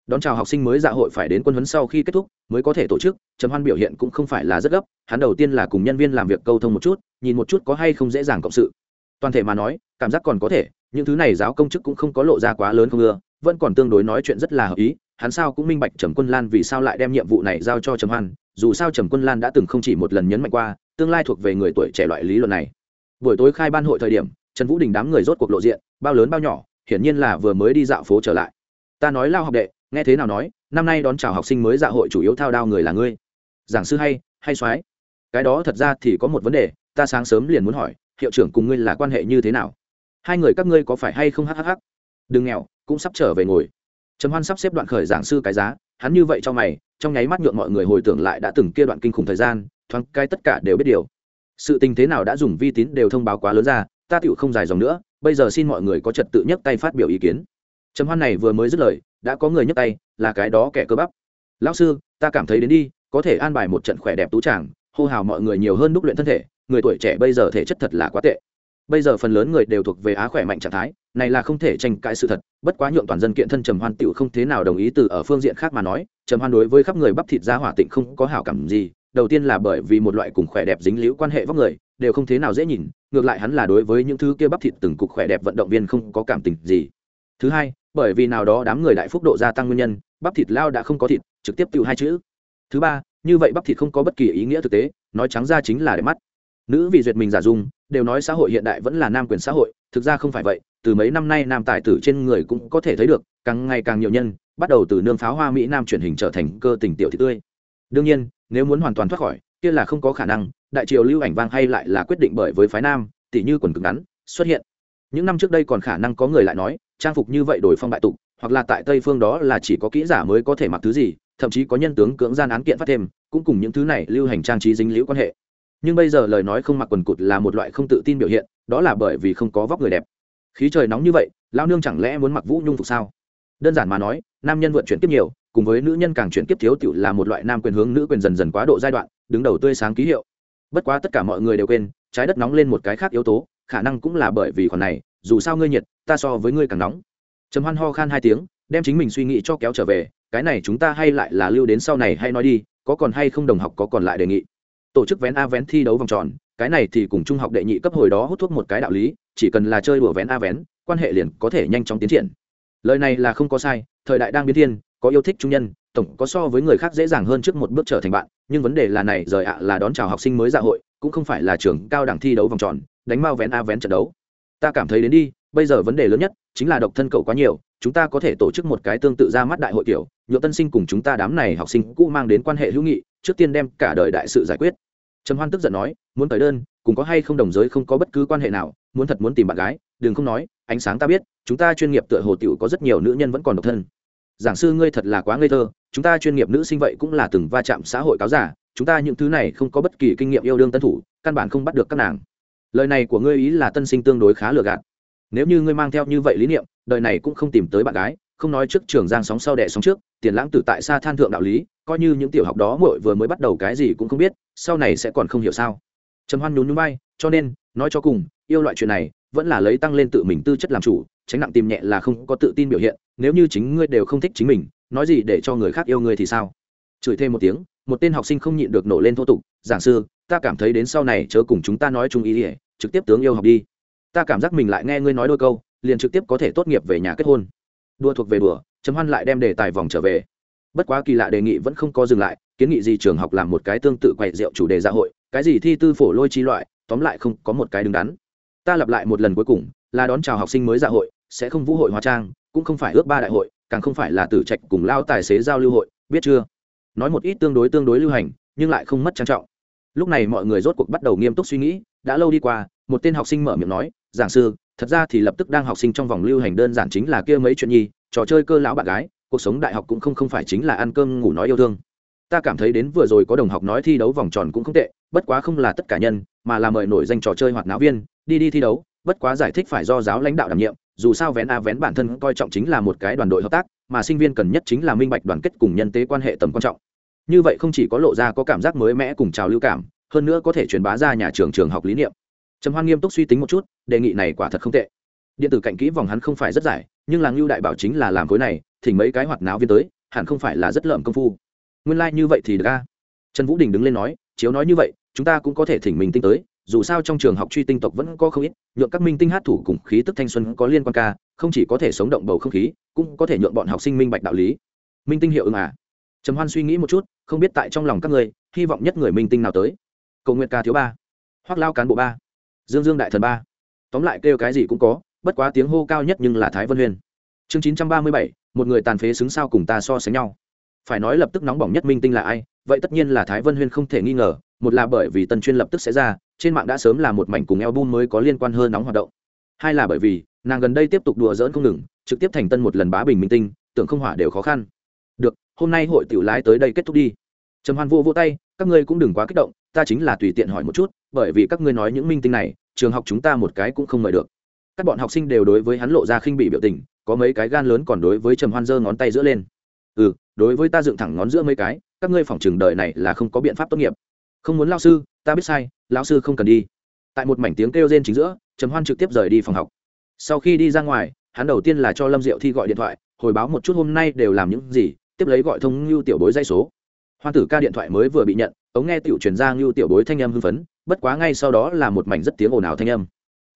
Đón chào học sinh mới dạ hội phải đến quân huấn sau khi kết thúc, mới có thể tổ chức. Trầm hoan biểu hiện cũng không phải là rất gấp, hắn đầu tiên là cùng nhân viên làm việc câu thông một chút, nhìn một chút có hay không dễ dàng cộng sự. Toàn thể mà nói, cảm giác còn có thể, những thứ này giáo công chức cũng không có lộ ra quá lớn không ưa, vẫn còn tương đối nói chuyện rất là hợp ý, hắn sao cũng minh bạch trầm quân lan vì sao lại đem nhiệm vụ này giao cho trầm hoan, dù sao trầm quân lan đã từng không chỉ một lần nhấn mạnh qua, tương lai thuộc về người tuổi trẻ loại lý luận này. Buổi tối khai ban hội thời điểm trần vũ đình đám người rốt cuộc lộ diện, bao lớn bao nhỏ, hiển nhiên là vừa mới đi dạo phố trở lại. Ta nói lao học đệ, nghe thế nào nói, năm nay đón chào học sinh mới dạ hội chủ yếu thao đao người là ngươi. Giảng sư hay hay soái? Cái đó thật ra thì có một vấn đề, ta sáng sớm liền muốn hỏi, hiệu trưởng cùng ngươi là quan hệ như thế nào? Hai người các ngươi có phải hay không hhh đừng nghèo, cũng sắp trở về ngồi. Trầm hoan sắp xếp đoạn khởi giảng sư cái giá, hắn như vậy cho mày, trong nháy mắt nhượng mọi người hồi tưởng lại đã từng kia đoạn kinh khủng thời gian, thoáng cái tất cả đều biết điều. Sự tình thế nào đã dùng vi tín đều thông báo quá lớn ra ta tựu không dài dòng nữa, bây giờ xin mọi người có trật tự nhấc tay phát biểu ý kiến. Trầm hoan này vừa mới dứt lời, đã có người nhấc tay, là cái đó kẻ cơ bắp. Lão sư, ta cảm thấy đến đi, có thể an bài một trận khỏe đẹp tú tràng, hô hào mọi người nhiều hơn đúc luyện thân thể, người tuổi trẻ bây giờ thể chất thật là quá tệ. Bây giờ phần lớn người đều thuộc về á khỏe mạnh trạng thái, này là không thể tranh cãi sự thật, bất quá nhượng toàn dân kiện thân trầm hoan tựu không thế nào đồng ý từ ở phương diện khác mà nói, trầm hoan đối với khắp người bắp thịt ra hỏa tịnh không có hảo cảm gì, đầu tiên là bởi vì một loại cùng khỏe đẹp dính liễu quan hệ vóc người, đều không thế nào dễ nhìn ngược lại hắn là đối với những thứ kia bắp thịt từng cục khỏe đẹp vận động viên không có cảm tình gì. Thứ hai, bởi vì nào đó đám người đại phúc độ gia tăng nguyên nhân, bắp thịt lao đã không có thịt, trực tiếp tiêu hai chữ. Thứ ba, như vậy bắp thịt không có bất kỳ ý nghĩa thực tế, nói trắng ra chính là để mắt. Nữ vì duyệt mình giả dung, đều nói xã hội hiện đại vẫn là nam quyền xã hội, thực ra không phải vậy, từ mấy năm nay nam tài tử trên người cũng có thể thấy được, càng ngày càng nhiều nhân, bắt đầu từ nương pháo hoa mỹ nam truyền hình trở thành cơ tình tiểu thị tươi. Đương nhiên, nếu muốn hoàn toàn thoát khỏi kia là không có khả năng, đại triều lưu ảnh vang hay lại là quyết định bởi với phái nam tỷ như quần cứng ngắn, xuất hiện. Những năm trước đây còn khả năng có người lại nói, trang phục như vậy đổi phong bại tục, hoặc là tại tây phương đó là chỉ có kỹ giả mới có thể mặc thứ gì, thậm chí có nhân tướng cưỡng gian án kiện phát thêm, cũng cùng những thứ này lưu hành trang trí dính liễu quan hệ. Nhưng bây giờ lời nói không mặc quần cụt là một loại không tự tin biểu hiện, đó là bởi vì không có vóc người đẹp. Khí trời nóng như vậy lao nương chẳng lẽ muốn mặc vũ nhung phục sao? Đơn giản mà nói, nam nhân vận chuyển tiếp nhiều, cùng với nữ nhân càng chuyển kiếp thiếu tiểu là một loại nam quyền hướng nữ quyền dần dần quá độ giai đoạn đứng đầu tươi sáng ký hiệu. Bất quá tất cả mọi người đều quên, trái đất nóng lên một cái khác yếu tố, khả năng cũng là bởi vì khoản này, dù sao ngươi nhiệt, ta so với ngươi càng nóng. Trầm hoan ho khan hai tiếng, đem chính mình suy nghĩ cho kéo trở về, cái này chúng ta hay lại là lưu đến sau này hay nói đi, có còn hay không đồng học có còn lại đề nghị. Tổ chức vén a vén thi đấu vòng tròn, cái này thì cùng trung học đệ nhị cấp hồi đó hút thuốc một cái đạo lý, chỉ cần là chơi đùa vén a vén, quan hệ liền có thể nhanh chóng tiến triển. Lời này là không có sai, thời đại đang biến thiên, có yêu thích trung nhân tổng có so với người khác dễ dàng hơn trước một bước trở thành bạn, nhưng vấn đề là này, rời ạ là đón chào học sinh mới dạ hội, cũng không phải là trường cao đẳng thi đấu vòng tròn, đánh mau vén a vén trận đấu. Ta cảm thấy đến đi, bây giờ vấn đề lớn nhất chính là độc thân cậu quá nhiều, chúng ta có thể tổ chức một cái tương tự ra mắt đại hội tiểu nhựa tân sinh cùng chúng ta đám này học sinh cũ mang đến quan hệ hữu nghị, trước tiên đem cả đời đại sự giải quyết. Trầm hoan tức giận nói, muốn tới đơn, cùng có hay không đồng giới không có bất cứ quan hệ nào, muốn thật muốn tìm bạn gái, đừng không nói, ánh sáng ta biết, chúng ta chuyên nghiệp tựa hồ tiểu có rất nhiều nữ nhân vẫn còn độc thân. Giảng sư ngươi thật là quá ngây thơ chúng ta chuyên nghiệp nữ sinh vậy cũng là từng va chạm xã hội cáo giả, chúng ta những thứ này không có bất kỳ kinh nghiệm yêu đương tân thủ, căn bản không bắt được các nàng. Lời này của ngươi ý là tân sinh tương đối khá lừa gạt. Nếu như ngươi mang theo như vậy lý niệm, đời này cũng không tìm tới bạn gái, không nói trước trường giang sóng sau đẻ sóng trước, tiền lãng tử tại xa than thượng đạo lý, coi như những tiểu học đó muội vừa mới bắt đầu cái gì cũng không biết, sau này sẽ còn không hiểu sao. Trầm hoan nhún nhún bay cho nên, nói cho cùng, yêu loại chuyện này vẫn là lấy tăng lên tự mình tư chất làm chủ, tránh nặng tìm nhẹ là không có tự tin biểu hiện, nếu như chính ngươi đều không thích chính mình nói gì để cho người khác yêu ngươi thì sao? Chửi thêm một tiếng, một tên học sinh không nhịn được nổ lên thô tục, giảng sư, ta cảm thấy đến sau này chớ cùng chúng ta nói chung ý ỉa trực tiếp tướng yêu học đi. Ta cảm giác mình lại nghe ngươi nói đôi câu, liền trực tiếp có thể tốt nghiệp về nhà kết hôn. Đua thuộc về đùa chấm hoan lại đem đề tài vòng trở về. Bất quá kỳ lạ đề nghị vẫn không có dừng lại, kiến nghị gì trường học làm một cái tương tự quậy rượu chủ đề dạ hội, cái gì thi tư phổ lôi chi loại, tóm lại không có một cái đứng đắn. Ta lặp lại một lần cuối cùng, là đón chào học sinh mới dạ hội, sẽ không vũ hội hóa trang, cũng không phải ước ba đại hội càng không phải là tử trạch cùng lao tài xế giao lưu hội, biết chưa? Nói một ít tương đối tương đối lưu hành, nhưng lại không mất trang trọng. Lúc này mọi người rốt cuộc bắt đầu nghiêm túc suy nghĩ, đã lâu đi qua, một tên học sinh mở miệng nói, giảng sư, thật ra thì lập tức đang học sinh trong vòng lưu hành đơn giản chính là kia mấy chuyện nhi, trò chơi cơ lão bạn gái, cuộc sống đại học cũng không không phải chính là ăn cơm ngủ nói yêu thương. Ta cảm thấy đến vừa rồi có đồng học nói thi đấu vòng tròn cũng không tệ, bất quá không là tất cả nhân, mà là mời nổi danh trò chơi hoặc náo viên, đi đi thi đấu, bất quá giải thích phải do giáo lãnh đạo đảm nhiệm dù sao vén a vén bản thân coi trọng chính là một cái đoàn đội hợp tác, mà sinh viên cần nhất chính là minh bạch đoàn kết cùng nhân tế quan hệ tầm quan trọng. Như vậy không chỉ có lộ ra có cảm giác mới mẻ cùng trào lưu cảm, hơn nữa có thể truyền bá ra nhà trường trường học lý niệm. Trầm hoan nghiêm túc suy tính một chút, đề nghị này quả thật không tệ. Điện tử cạnh kỹ vòng hắn không phải rất giải, nhưng là ngưu đại bảo chính là làm khối này, thỉnh mấy cái hoạt náo viên tới, hẳn không phải là rất lợm công phu. Nguyên lai、like、như vậy thì được a. Trần vũ đình đứng lên nói, chiếu nói như vậy, chúng ta cũng có thể thỉnh mình tinh tới dù sao trong trường học truy tinh tộc vẫn có không ít, nhượng các minh tinh hát thủ cùng khí tức thanh xuân có liên quan ca, không chỉ có thể sống động bầu không khí, cũng có thể nhượng bọn học sinh minh bạch đạo lý. Minh tinh hiệu ứng à? Trầm hoan suy nghĩ một chút, không biết tại trong lòng các người hy vọng nhất người minh tinh nào tới? Cầu nguyện ca thiếu ba. Hoác lao cán bộ ba. Dương dương đại thần ba. Tóm lại kêu cái gì cũng có, bất quá tiếng hô cao nhất nhưng là thái vân huyền. Chương chín trăm ba mươi bảy, một người tàn phế xứng sao cùng ta so sánh nhau. Phải nói lập tức nóng bỏng nhất minh tinh là ai, vậy tất nhiên là thái vân huyên không thể nghi ngờ một là bởi vì tân chuyên lập tức sẽ ra, trên mạng đã sớm là một mảnh cùng album mới có liên quan hơn nóng hoạt động. Hai là bởi vì, nàng gần đây tiếp tục đùa dỡn không ngừng, trực tiếp thành tân một lần bá bình minh tinh, tưởng không hỏa đều khó khăn. Được, hôm nay hội tiểu lái tới đây kết thúc đi. Trầm hoan vô vô tay, các ngươi cũng đừng quá kích động, ta chính là tùy tiện hỏi một chút, bởi vì các ngươi nói những minh tinh này, trường học chúng ta một cái cũng không mời được. Các bọn học sinh đều đối với hắn lộ ra khinh bị biểu tình, có mấy cái gan lớn còn đối với trầm hoan giơ ngón tay giữa lên. Ừ đối với ta dựng thẳng ngón giữa mấy cái, các ngươi phòng trường đời này là không có biện pháp tốt nghiệp không muốn lao sư, ta biết sai lao sư không cần đi. Tại một mảnh tiếng kêu rên chính giữa, trầm hoan trực tiếp rời đi phòng học. Sau khi đi ra ngoài, hắn đầu tiên là cho lâm diệu thi gọi điện thoại, hồi báo một chút hôm nay đều làm những gì, tiếp lấy gọi thông ngưu tiểu bối dây số. Hoan tử ca điện thoại mới vừa bị nhận, ống nghe tiểu truyền ra ngưu tiểu bối thanh âm hưng phấn, bất quá ngay sau đó là một mảnh rất tiếng ồn ào thanh âm.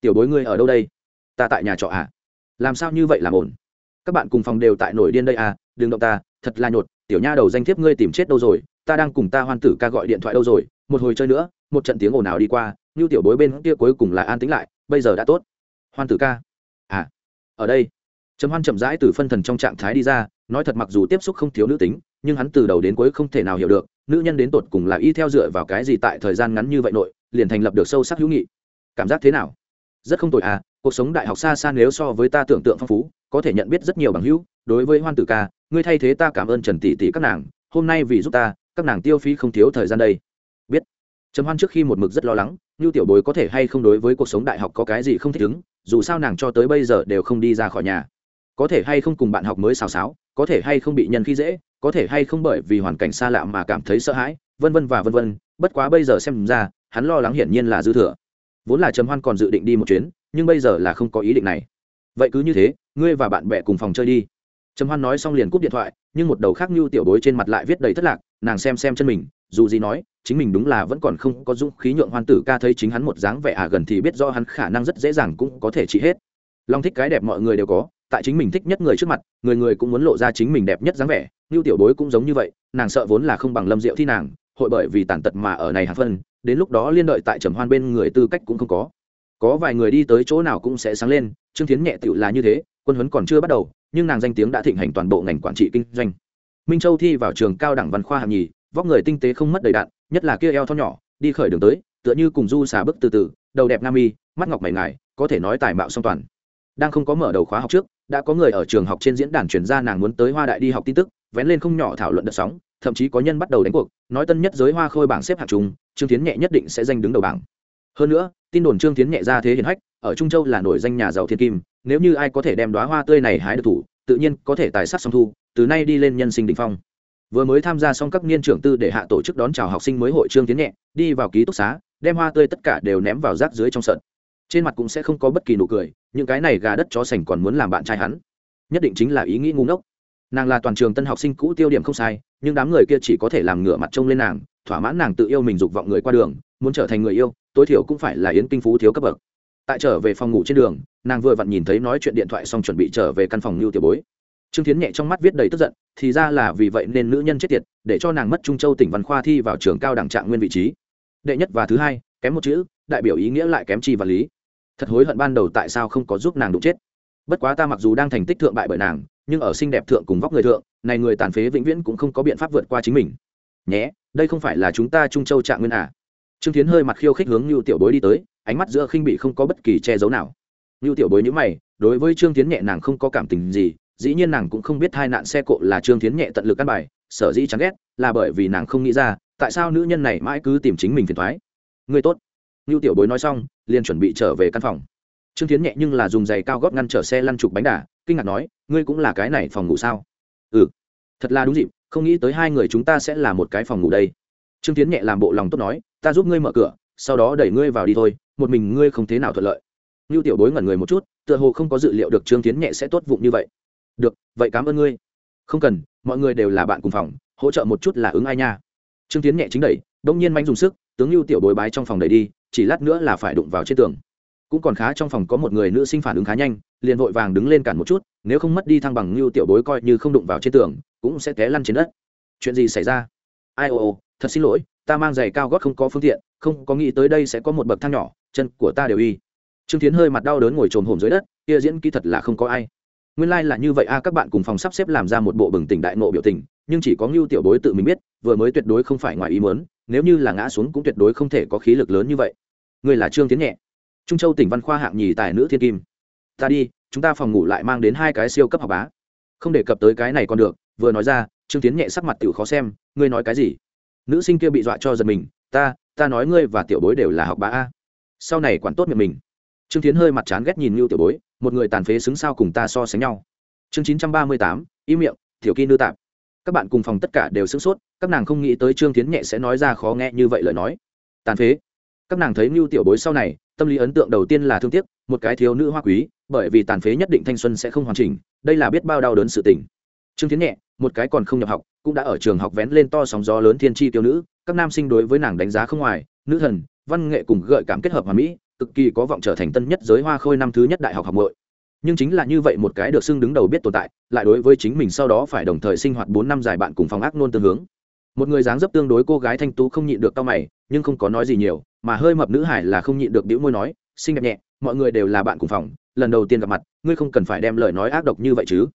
Tiểu bối ngươi ở đâu đây? Ta tại nhà trọ à? Làm sao như vậy làm ổn các bạn cùng phòng đều tại nổi điên đây à? Đừng động ta, thật là nhột, tiểu nha đầu danh thiếp ngươi tìm chết đâu rồi, ta đang cùng ta hoan tử ca gọi điện thoại đâu rồi một hồi chơi nữa, một trận tiếng ồn ào đi qua như tiểu bối bên kia cuối cùng là an tính lại, bây giờ đã tốt. Hoan tử ca. À ở đây. Trầm hoan chậm rãi từ phân thần trong trạng thái đi ra, nói thật mặc dù tiếp xúc không thiếu nữ tính, nhưng hắn từ đầu đến cuối không thể nào hiểu được, nữ nhân đến tột cùng là y theo dựa vào cái gì tại thời gian ngắn như vậy nội, liền thành lập được sâu sắc hữu nghị. Cảm giác thế nào? Rất không tội à cuộc sống đại học xa xa nếu so với ta tưởng tượng phong phú, có thể nhận biết rất nhiều bằng hữu. Đối với hoan tử ca, ngươi thay thế ta cảm ơn trần tỷ tỷ các nàng, hôm nay vì giúp ta, các nàng tiêu phí không thiếu thời gian đây trầm hoan trước khi một mực rất lo lắng như tiểu bối có thể hay không đối với cuộc sống đại học có cái gì không thích ứng, dù sao nàng cho tới bây giờ đều không đi ra khỏi nhà. Có thể hay không cùng bạn học mới xào xáo, có thể hay không bị nhân khi dễ, có thể hay không bởi vì hoàn cảnh xa lạ mà cảm thấy sợ hãi, vân vân và vân vân, bất quá bây giờ xem ra, hắn lo lắng hiển nhiên là dư thừa. Vốn là trầm hoan còn dự định đi một chuyến, nhưng bây giờ là không có ý định này. Vậy cứ như thế, ngươi và bạn bè cùng phòng chơi đi. Trầm hoan nói xong liền cúp điện thoại, nhưng một đầu khác như tiểu bối trên mặt lại viết đầy thất lạc, nàng xem xem chân mình, dù gì nói chính mình đúng là vẫn còn không có dũng khí nhượng hoan tử ca thấy chính hắn một dáng vẻ à gần thì biết do hắn khả năng rất dễ dàng cũng có thể trị hết. Long thích cái đẹp mọi người đều có, tại chính mình thích nhất người trước mặt, người người cũng muốn lộ ra chính mình đẹp nhất dáng vẻ. Như tiểu bối cũng giống như vậy, nàng sợ vốn là không bằng lâm diệu thi nàng, hội bởi vì tàn tật mà ở này hạt phân, đến lúc đó liên đợi tại trầm hoan bên người tư cách cũng không có. Có vài người đi tới chỗ nào cũng sẽ sáng lên, trương tiến nhẹ tựu là như thế, quân huấn còn chưa bắt đầu, nhưng nàng danh tiếng đã thịnh hành toàn bộ ngành quản trị kinh doanh. Minh châu thi vào trường cao đẳng văn khoa hạng nhì, vóc người tinh tế không mất đầy đạn nhất là kia eo thon nhỏ, đi khởi đường tới, tựa như cùng du xà bước từ từ, đầu đẹp nam y mắt ngọc mày ngài, có thể nói tài mạo song toàn. Đang không có mở đầu khóa học trước, đã có người ở trường học trên diễn đàn chuyển ra nàng muốn tới hoa đại đi học tin tức, vén lên không nhỏ thảo luận đợt sóng, thậm chí có nhân bắt đầu đánh cuộc, nói tân nhất giới hoa khôi bảng xếp hạng chung, trương tiến nhẹ nhất định sẽ giành đứng đầu bảng. Hơn nữa, tin đồn trương tiến nhẹ ra thế hiển hách, ở trung châu là nổi danh nhà giàu thiên kim, nếu như ai có thể đem đoá hoa tươi này hái được thủ, tự nhiên có thể tài sắc song thu, từ nay đi lên nhân sinh đỉnh phong vừa mới tham gia xong các niên trưởng tư để hạ tổ chức đón chào học sinh mới hội trương tiến nhẹ, đi vào ký túc xá, đem hoa tươi tất cả đều ném vào rác dưới trong sợn trên mặt cũng sẽ không có bất kỳ nụ cười, những cái này gà đất chó sành còn muốn làm bạn trai hắn. Nhất định chính là ý nghĩ ngu ngốc. Nàng là toàn trường tân học sinh cũ tiêu điểm không sai, nhưng đám người kia chỉ có thể làm ngửa mặt trông lên nàng, thỏa mãn nàng tự yêu mình dục vọng người qua đường, muốn trở thành người yêu, tối thiểu cũng phải là yến kinh phú thiếu cấp bậc. Tại trở về phòng ngủ trên đường, nàng vừa vặn nhìn thấy nói chuyện điện thoại xong chuẩn bị trở về căn phòng lưu tiểu bối trương tiến nhẹ trong mắt viết đầy tức giận, thì ra là vì vậy nên nữ nhân chết tiệt, để cho nàng mất trung châu tỉnh văn khoa thi vào trường cao đẳng trạng nguyên vị trí. Đệ nhất và thứ hai, kém một chữ, đại biểu ý nghĩa lại kém chi và lý. Thật hối hận ban đầu tại sao không có giúp nàng đụng chết. Bất quá ta mặc dù đang thành tích thượng bại bởi nàng, nhưng ở xinh đẹp thượng cùng vóc người thượng, này người tàn phế vĩnh viễn cũng không có biện pháp vượt qua chính mình. Nhé, đây không phải là chúng ta trung châu trạng nguyên à? Trương tiến hơi mặt khiêu khích hướng như tiểu bối đi tới, ánh mắt giữa khinh bị không có bất kỳ che giấu nào. Như tiểu bối nhữ mày, đối với trương tiến nhẹ nàng không có cảm tình gì dĩ nhiên nàng cũng không biết hai nạn xe cộ là trương tiến nhẹ tận lực căn bài, sở dĩ chán ghét là bởi vì nàng không nghĩ ra, tại sao nữ nhân này mãi cứ tìm chính mình phiền thoái. Người tốt, ngưu tiểu bối nói xong, liền chuẩn bị trở về căn phòng. Trương tiến nhẹ nhưng là dùng giày cao gót ngăn chở xe lăn trục bánh đà, kinh ngạc nói, ngươi cũng là cái này phòng ngủ sao? Ừ thật là đúng dịp, không nghĩ tới hai người chúng ta sẽ là một cái phòng ngủ đây. Trương tiến nhẹ làm bộ lòng tốt nói, ta giúp ngươi mở cửa, sau đó đẩy ngươi vào đi thôi, một mình ngươi không thế nào thuận lợi. Ngưu tiểu bối ngẩn người một chút, tựa hồ không có dự liệu được trương tiến nhẹ sẽ tốt vụng như vậy được, vậy cảm ơn ngươi. Không cần, mọi người đều là bạn cùng phòng, hỗ trợ một chút là ứng ai nha. Trương tiến nhẹ chính đẩy, đông nhiên manh dùng sức, tướng lưu tiểu bối bái trong phòng đẩy đi, chỉ lát nữa là phải đụng vào trên tường. Cũng còn khá trong phòng có một người nữ sinh phản ứng khá nhanh, liền vội vàng đứng lên cản một chút, nếu không mất đi thăng bằng lưu tiểu bối coi như không đụng vào trên tường, cũng sẽ té lăn trên đất. Chuyện gì xảy ra? Ai ô ô, thật xin lỗi, ta mang giày cao gót không có phương tiện, không có nghĩ tới đây sẽ có một bậc thang nhỏ, chân của ta đều y. Trương tiến hơi mặt đau đớn ngồi trồm hổm dưới đất, kia diễn kỹ thật là không có ai nguyên lai、like、là như vậy a, các bạn cùng phòng sắp xếp làm ra một bộ bừng tỉnh đại nộ biểu tình, nhưng chỉ có ngưu tiểu bối tự mình biết, vừa mới tuyệt đối không phải ngoài ý mớn nếu như là ngã xuống cũng tuyệt đối không thể có khí lực lớn như vậy. Người là trương tiến nhẹ, trung châu tỉnh văn khoa hạng nhì tài nữ thiên kim. Ta đi, chúng ta phòng ngủ lại mang đến hai cái siêu cấp học bá. Không đề cập tới cái này còn được, vừa nói ra, trương tiến nhẹ sắc mặt tự khó xem, ngươi nói cái gì? Nữ sinh kia bị dọa cho giật mình, ta ta nói ngươi và tiểu bối đều là học bá a. Sau này quản tốt miệng mình. Trương tiến hơi mặt chán ghét nhìn ngưu tiểu bối một người tàn phế xứng sao cùng ta so sánh nhau. Chương chín trăm ba mươi tám im miệng, tiểu kỳ nư tạp. Các bạn cùng phòng tất cả đều sửng sốt, các nàng không nghĩ tới trương tiến nhẹ sẽ nói ra khó nghe như vậy lời nói. Tàn phế. Các nàng thấy mưu tiểu bối sau này, tâm lý ấn tượng đầu tiên là thương tiếc, một cái thiếu nữ hoa quý, bởi vì tàn phế nhất định thanh xuân sẽ không hoàn chỉnh, đây là biết bao đau đớn sự tình. Trương tiến nhẹ, một cái còn không nhập học, cũng đã ở trường học vén lên to sóng gió lớn thiên tri tiêu nữ, các nam sinh đối với nàng đánh giá không ngoài, nữ thần, văn nghệ cùng gợi cảm kết hợp hòa mỹ cực kỳ có vọng trở thành tân nhất giới hoa khôi năm thứ nhất đại học học nội nhưng chính là như vậy một cái được xưng đứng đầu biết tồn tại, lại đối với chính mình sau đó phải đồng thời sinh hoạt bốn năm dài bạn cùng phòng ác nôn tương hướng. Một người dáng dấp tương đối cô gái thanh tú không nhịn được tao mày, nhưng không có nói gì nhiều, mà hơi mập nữ hải là không nhịn được đĩu môi nói, xinh đẹp nhẹ, mọi người đều là bạn cùng phòng, lần đầu tiên gặp mặt, ngươi không cần phải đem lời nói ác độc như vậy chứ.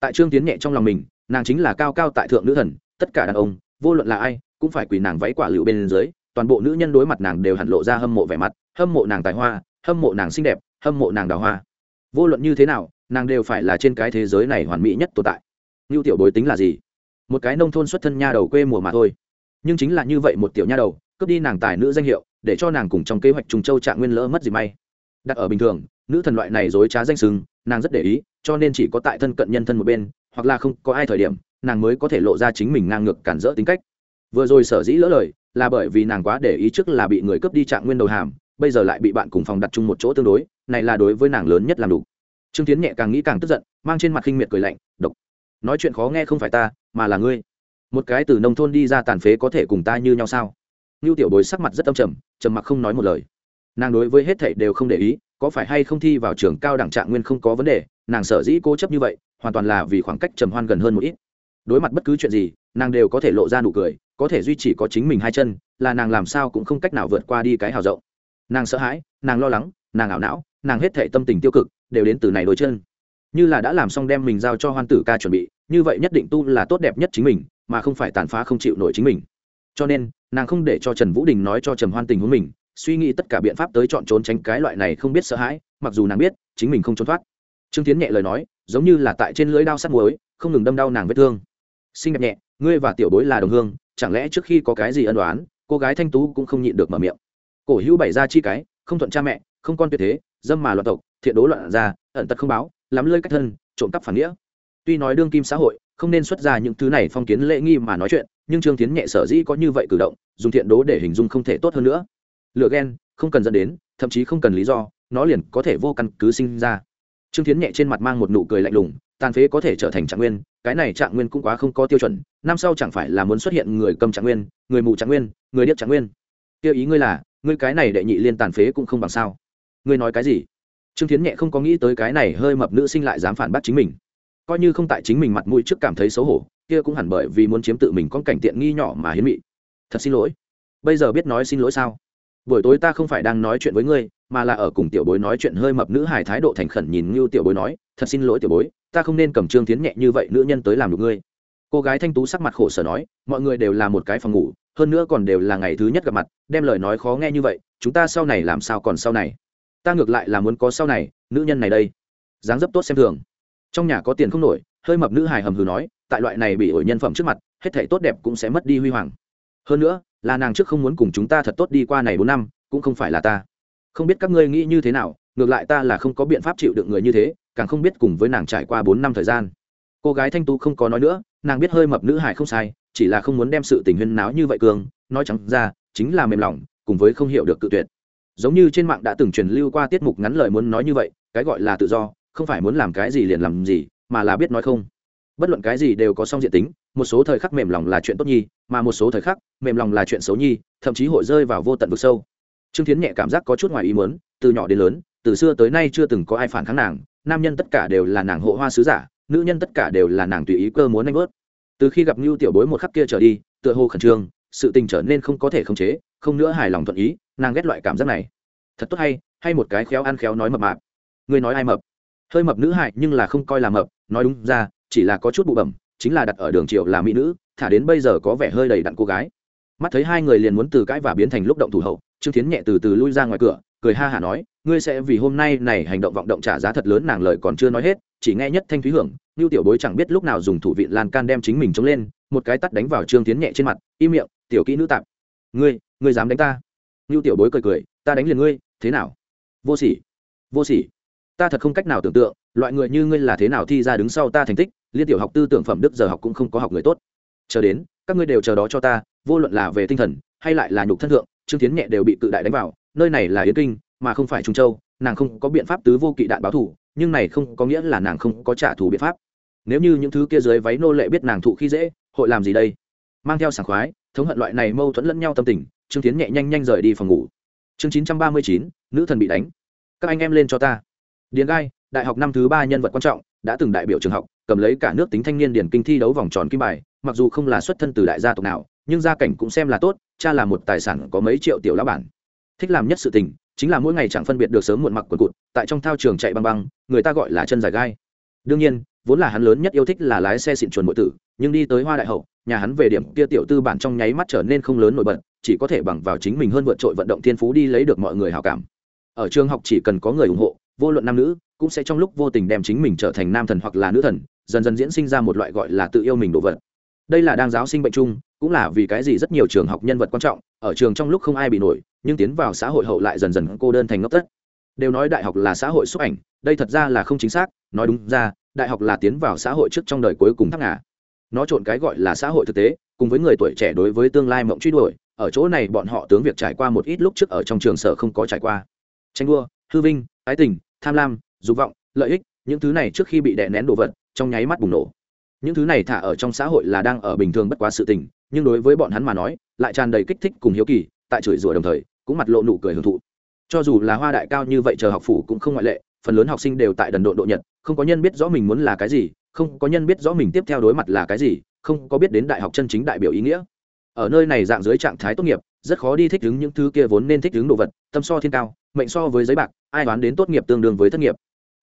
Tại trương tiến nhẹ trong lòng mình, nàng chính là cao cao tại thượng nữ thần, tất cả đàn ông, vô luận là ai, cũng phải quỳ nàng váy quả lựu bên dưới toàn bộ nữ nhân đối mặt nàng đều hẳn lộ ra hâm mộ vẻ mặt, hâm mộ nàng tài hoa, hâm mộ nàng xinh đẹp, hâm mộ nàng đào hoa. Vô luận như thế nào, nàng đều phải là trên cái thế giới này hoàn mỹ nhất tồn tại. Ngưu tiểu bối tính là gì? Một cái nông thôn xuất thân nha đầu quê mùa mà thôi. Nhưng chính là như vậy một tiểu nha đầu, cướp đi nàng tài nữ danh hiệu, để cho nàng cùng trong kế hoạch trùng châu trạng nguyên lỡ mất gì may. Đặt ở bình thường, nữ thần loại này dối trá danh sừng nàng rất để ý, cho nên chỉ có tại thân cận nhân thân một bên, hoặc là không có ai thời điểm, nàng mới có thể lộ ra chính mình ngang ngược cản rỡ tính cách. Vừa rồi sở dĩ lỡ lời là bởi vì nàng quá để ý trước là bị người cướp đi trạng nguyên đầu hàm, bây giờ lại bị bạn cùng phòng đặt chung một chỗ tương đối, này là đối với nàng lớn nhất làm đủ. Trương tiến nhẹ càng nghĩ càng tức giận, mang trên mặt khinh miệt cười lạnh, độc, nói chuyện khó nghe không phải ta, mà là ngươi. Một cái từ nông thôn đi ra tàn phế có thể cùng ta như nhau sao? Ngưu tiểu bối sắc mặt rất âm trầm trầm mặc không nói một lời. Nàng đối với hết thảy đều không để ý, có phải hay không thi vào trường cao đẳng trạng nguyên không có vấn đề, nàng sở dĩ cố chấp như vậy, hoàn toàn là vì khoảng cách trầm hoan gần hơn một ít. Đối mặt bất cứ chuyện gì, nàng đều có thể lộ ra nụ cười có thể duy trì có chính mình hai chân, là nàng làm sao cũng không cách nào vượt qua đi cái hào rộng. Nàng sợ hãi, nàng lo lắng, nàng ảo não, nàng hết thể tâm tình tiêu cực, đều đến từ này đôi chân. Như là đã làm xong đem mình giao cho hoan tử ca chuẩn bị, như vậy nhất định tu là tốt đẹp nhất chính mình, mà không phải tàn phá không chịu nổi chính mình. Cho nên, nàng không để cho trần vũ đình nói cho trầm hoan tình huống mình, suy nghĩ tất cả biện pháp tới chọn trốn tránh cái loại này không biết sợ hãi, mặc dù nàng biết, chính mình không trốn thoát. Trương tiến nhẹ lời nói, giống như là tại trên lưỡi đao sắt muối, không ngừng đâm đau nàng vết thương. Xinh đẹp nhẹ, ngươi và tiểu bối là đồng hương chẳng lẽ trước khi có cái gì ân đoán cô gái thanh tú cũng không nhịn được mở miệng. Cổ hữu bày ra chi cái, không thuận cha mẹ, không con tuyệt thế, dâm mà loạn tộc, thiện đố loạn ra ẩn tật không báo, lắm lơi cách thân, trộm cắp phản nghĩa. Tuy nói đương kim xã hội, không nên xuất ra những thứ này phong kiến lễ nghi mà nói chuyện, nhưng trương tiến nhẹ sở dĩ có như vậy cử động, dùng thiện đố để hình dung không thể tốt hơn nữa. Lựa ghen, không cần dẫn đến, thậm chí không cần lý do, nó liền có thể vô căn cứ sinh ra. Trương tiến nhẹ trên mặt mang một nụ cười lạnh lùng tàn phế có thể trở thành trạng nguyên, cái này trạng nguyên cũng quá không có tiêu chuẩn, năm sau chẳng phải là muốn xuất hiện người cầm trạng nguyên, người mù trạng nguyên, người điếc trạng nguyên. Tiêu ý ngươi là, ngươi cái này đệ nhị liên tàn phế cũng không bằng sao. Ngươi nói cái gì? Trương tiến nhẹ không có nghĩ tới cái này hơi mập nữ sinh lại dám phản bác chính mình. Coi như không tại chính mình mặt mũi trước cảm thấy xấu hổ, kia cũng hẳn bởi vì muốn chiếm tự mình con cảnh tiện nghi nhỏ mà hiến mị. Thật xin lỗi. Bây giờ biết nói xin lỗi sao? Buổi tối ta không phải đang nói chuyện với ngươi mà là ở cùng tiểu bối nói chuyện hơi mập nữ hài thái độ thành khẩn nhìn như tiểu bối nói, thật xin lỗi tiểu bối, ta không nên cầm trương tiến nhẹ như vậy nữ nhân tới làm được ngươi. Cô gái thanh tú sắc mặt khổ sở nói, mọi người đều là một cái phòng ngủ, hơn nữa còn đều là ngày thứ nhất gặp mặt, đem lời nói khó nghe như vậy, chúng ta sau này làm sao còn sau này? Ta ngược lại là muốn có sau này, nữ nhân này đây. Dáng dấp tốt xem thường. Trong nhà có tiền không nổi, hơi mập nữ hài hầm hừ nói, tại loại này bị ổi nhân phẩm trước mặt, hết thể tốt đẹp cũng sẽ mất đi huy hoàng. Hơn nữa, là nàng trước không muốn cùng chúng ta thật tốt đi qua này bốn năm, cũng không phải là ta không biết các ngươi nghĩ như thế nào, ngược lại ta là không có biện pháp chịu được người như thế, càng không biết cùng với nàng trải qua bốn năm thời gian. Cô gái thanh tú không có nói nữa, nàng biết hơi mập nữ hải không sai, chỉ là không muốn đem sự tình huyên náo như vậy cường, nói chẳng ra, chính là mềm lòng, cùng với không hiểu được cự tuyệt. Giống như trên mạng đã từng truyền lưu qua tiết mục ngắn lời muốn nói như vậy, cái gọi là tự do, không phải muốn làm cái gì liền làm gì, mà là biết nói không. Bất luận cái gì đều có song diện tính, một số thời khắc mềm lòng là chuyện tốt nhi, mà một số thời khắc, mềm lòng là chuyện xấu nhi, thậm chí hội rơi vào vô tận vực sâu trương tiến nhẹ cảm giác có chút ngoài ý muốn, từ nhỏ đến lớn, từ xưa tới nay chưa từng có ai phản kháng nàng, nam nhân tất cả đều là nàng hộ hoa sứ giả, nữ nhân tất cả đều là nàng tùy ý cơ muốn anh bớt từ khi gặp ngưu tiểu bối một khắc kia trở đi, tựa hồ khẩn trương, sự tình trở nên không có thể khống chế, không nữa hài lòng thuận ý, nàng ghét loại cảm giác này. Thật tốt hay hay một cái khéo ăn khéo nói mập mạp. Người nói ai mập? Hơi mập nữ hại nhưng là không coi là mập, nói đúng ra, chỉ là có chút bụ bẩm, chính là đặt ở đường triệu là mỹ nữ, thả đến bây giờ có vẻ hơi đầy đặn cô gái. Mắt thấy hai người liền muốn từ cãi và biến thành lúc động thủ hậu trương tiến nhẹ từ từ lui ra ngoài cửa, cười ha hả nói, ngươi sẽ vì hôm nay này hành động vọng động trả giá thật lớn nàng lời còn chưa nói hết, chỉ nghe nhất thanh thúy hưởng như tiểu bối chẳng biết lúc nào dùng thủ vị lan can đem chính mình chống lên, một cái tắt đánh vào trương tiến nhẹ trên mặt, im miệng, tiểu kỹ nữ tạp, ngươi ngươi dám đánh ta? Như tiểu bối cười cười, ta đánh liền ngươi, thế nào? Vô sỉ vô sỉ. Ta thật không cách nào tưởng tượng, loại người như ngươi là thế nào thi ra đứng sau ta thành tích, liên tiểu học tư tưởng phẩm đức giờ học cũng không có học người tốt. Chờ đến, các ngươi đều chờ đó cho ta, vô luận là về tinh thần, hay lại là nhục thân thượng trương tiến nhẹ đều bị cự đại đánh vào, nơi này là yến kinh, mà không phải trung châu, nàng không có biện pháp tứ vô kỵ đạn báo thủ, nhưng này không có nghĩa là nàng không có trả thù biện pháp. Nếu như những thứ kia dưới váy nô lệ biết nàng thụ khi dễ, hội làm gì đây? Mang theo sảng khoái, thống hận loại này mâu thuẫn lẫn nhau tâm tình, trương tiến nhẹ nhanh nhanh rời đi phòng ngủ. Chương chín trăm ba mươi chín, nữ thần bị đánh. Các anh em lên cho ta. Điền gai, đại học năm thứ ba nhân vật quan trọng, đã từng đại biểu trường học, cầm lấy cả nước tính thanh niên điển kinh thi đấu vòng tròn kim bài, mặc dù không là xuất thân từ đại gia tộc nào, nhưng gia cảnh cũng xem là tốt cha là một tài sản có mấy triệu tiểu lá bản. Thích làm nhất sự tình, chính là mỗi ngày chẳng phân biệt được sớm muộn mặc quần cụt, tại trong thao trường chạy băng băng, người ta gọi là chân dài gai. Đương nhiên, vốn là hắn lớn nhất yêu thích là lái xe xịn chuồn nội tử, nhưng đi tới hoa đại hậu, nhà hắn về điểm kia tiểu tư bản trong nháy mắt trở nên không lớn nổi bật, chỉ có thể bằng vào chính mình hơn vượt trội vận động thiên phú đi lấy được mọi người hào cảm. Ở trường học chỉ cần có người ủng hộ, vô luận nam nữ, cũng sẽ trong lúc vô tình đem chính mình trở thành nam thần hoặc là nữ thần, dần dần diễn sinh ra một loại gọi là tự yêu mình đồ vật đây là đang giáo sinh bệnh chung, cũng là vì cái gì rất nhiều trường học nhân vật quan trọng, ở trường trong lúc không ai bị nổi, nhưng tiến vào xã hội hậu lại dần dần cô đơn thành ngốc tất. Đều nói đại học là xã hội xúc ảnh, đây thật ra là không chính xác, nói đúng ra, đại học là tiến vào xã hội trước trong đời cuối cùng thắc ngả nó trộn cái gọi là xã hội thực tế, cùng với người tuổi trẻ đối với tương lai mộng truy đuổi, ở chỗ này bọn họ tướng việc trải qua một ít lúc trước ở trong trường sở không có trải qua. Tranh đua, hư vinh, ái tình, tham lam, dục vọng, lợi ích, những thứ này trước khi bị đè nén đồ vật, trong nháy mắt bùng nổ những thứ này thả ở trong xã hội là đang ở bình thường bất quá sự tình, nhưng đối với bọn hắn mà nói, lại tràn đầy kích thích cùng hiếu kỳ, tại chửi rủa đồng thời, cũng mặt lộ nụ cười hưởng thụ. Cho dù là hoa đại cao như vậy chờ học phủ cũng không ngoại lệ, phần lớn học sinh đều tại đần độ độ nhật, không có nhân biết rõ mình muốn là cái gì, không có nhân biết rõ mình tiếp theo đối mặt là cái gì, không có biết đến đại học chân chính đại biểu ý nghĩa. Ở nơi này dạng dưới trạng thái tốt nghiệp, rất khó đi thích ứng những thứ kia vốn nên thích ứng đồ vật, tâm so thiên cao, mệnh so với giấy bạc, ai đoán đến tốt nghiệp tương đương với thất nghiệp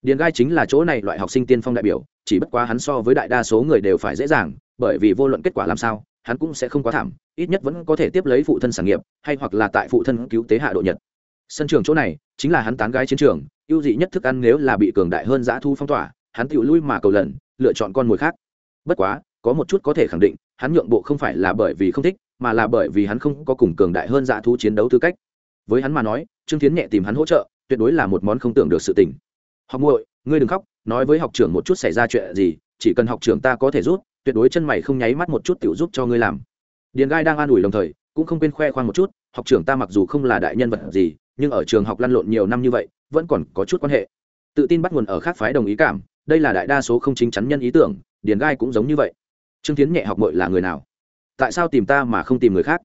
điền gai chính là chỗ này loại học sinh tiên phong đại biểu, chỉ bất quá hắn so với đại đa số người đều phải dễ dàng, bởi vì vô luận kết quả làm sao, hắn cũng sẽ không quá thảm, ít nhất vẫn có thể tiếp lấy phụ thân sản nghiệp, hay hoặc là tại phụ thân cứu tế hạ độ nhật. Sân trường chỗ này, chính là hắn tán gái chiến trường, ưu dị nhất thức ăn nếu là bị cường đại hơn giã thu phong tỏa, hắn tự lui mà cầu lần, lựa chọn con mồi khác. Bất quá, có một chút có thể khẳng định, hắn nhượng bộ không phải là bởi vì không thích, mà là bởi vì hắn không có cùng cường đại hơn giã thu chiến đấu tư cách. Với hắn mà nói, trương tiến nhẹ tìm hắn hỗ trợ, tuyệt đối là một món không tưởng được sự tình học muội, ngươi đừng khóc, nói với học trưởng một chút xảy ra chuyện gì, chỉ cần học trưởng ta có thể rút tuyệt đối chân mày không nháy mắt một chút tiểu giúp cho ngươi làm. Điền gai đang an ủi đồng thời, cũng không quên khoe khoang một chút, học trưởng ta mặc dù không là đại nhân vật gì, nhưng ở trường học lăn lộn nhiều năm như vậy, vẫn còn có chút quan hệ. Tự tin bắt nguồn ở khác phái đồng ý cảm, đây là đại đa số không chính chắn nhân ý tưởng, điền gai cũng giống như vậy. Trương tiến nhẹ học mội là người nào? Tại sao tìm ta mà không tìm người khác?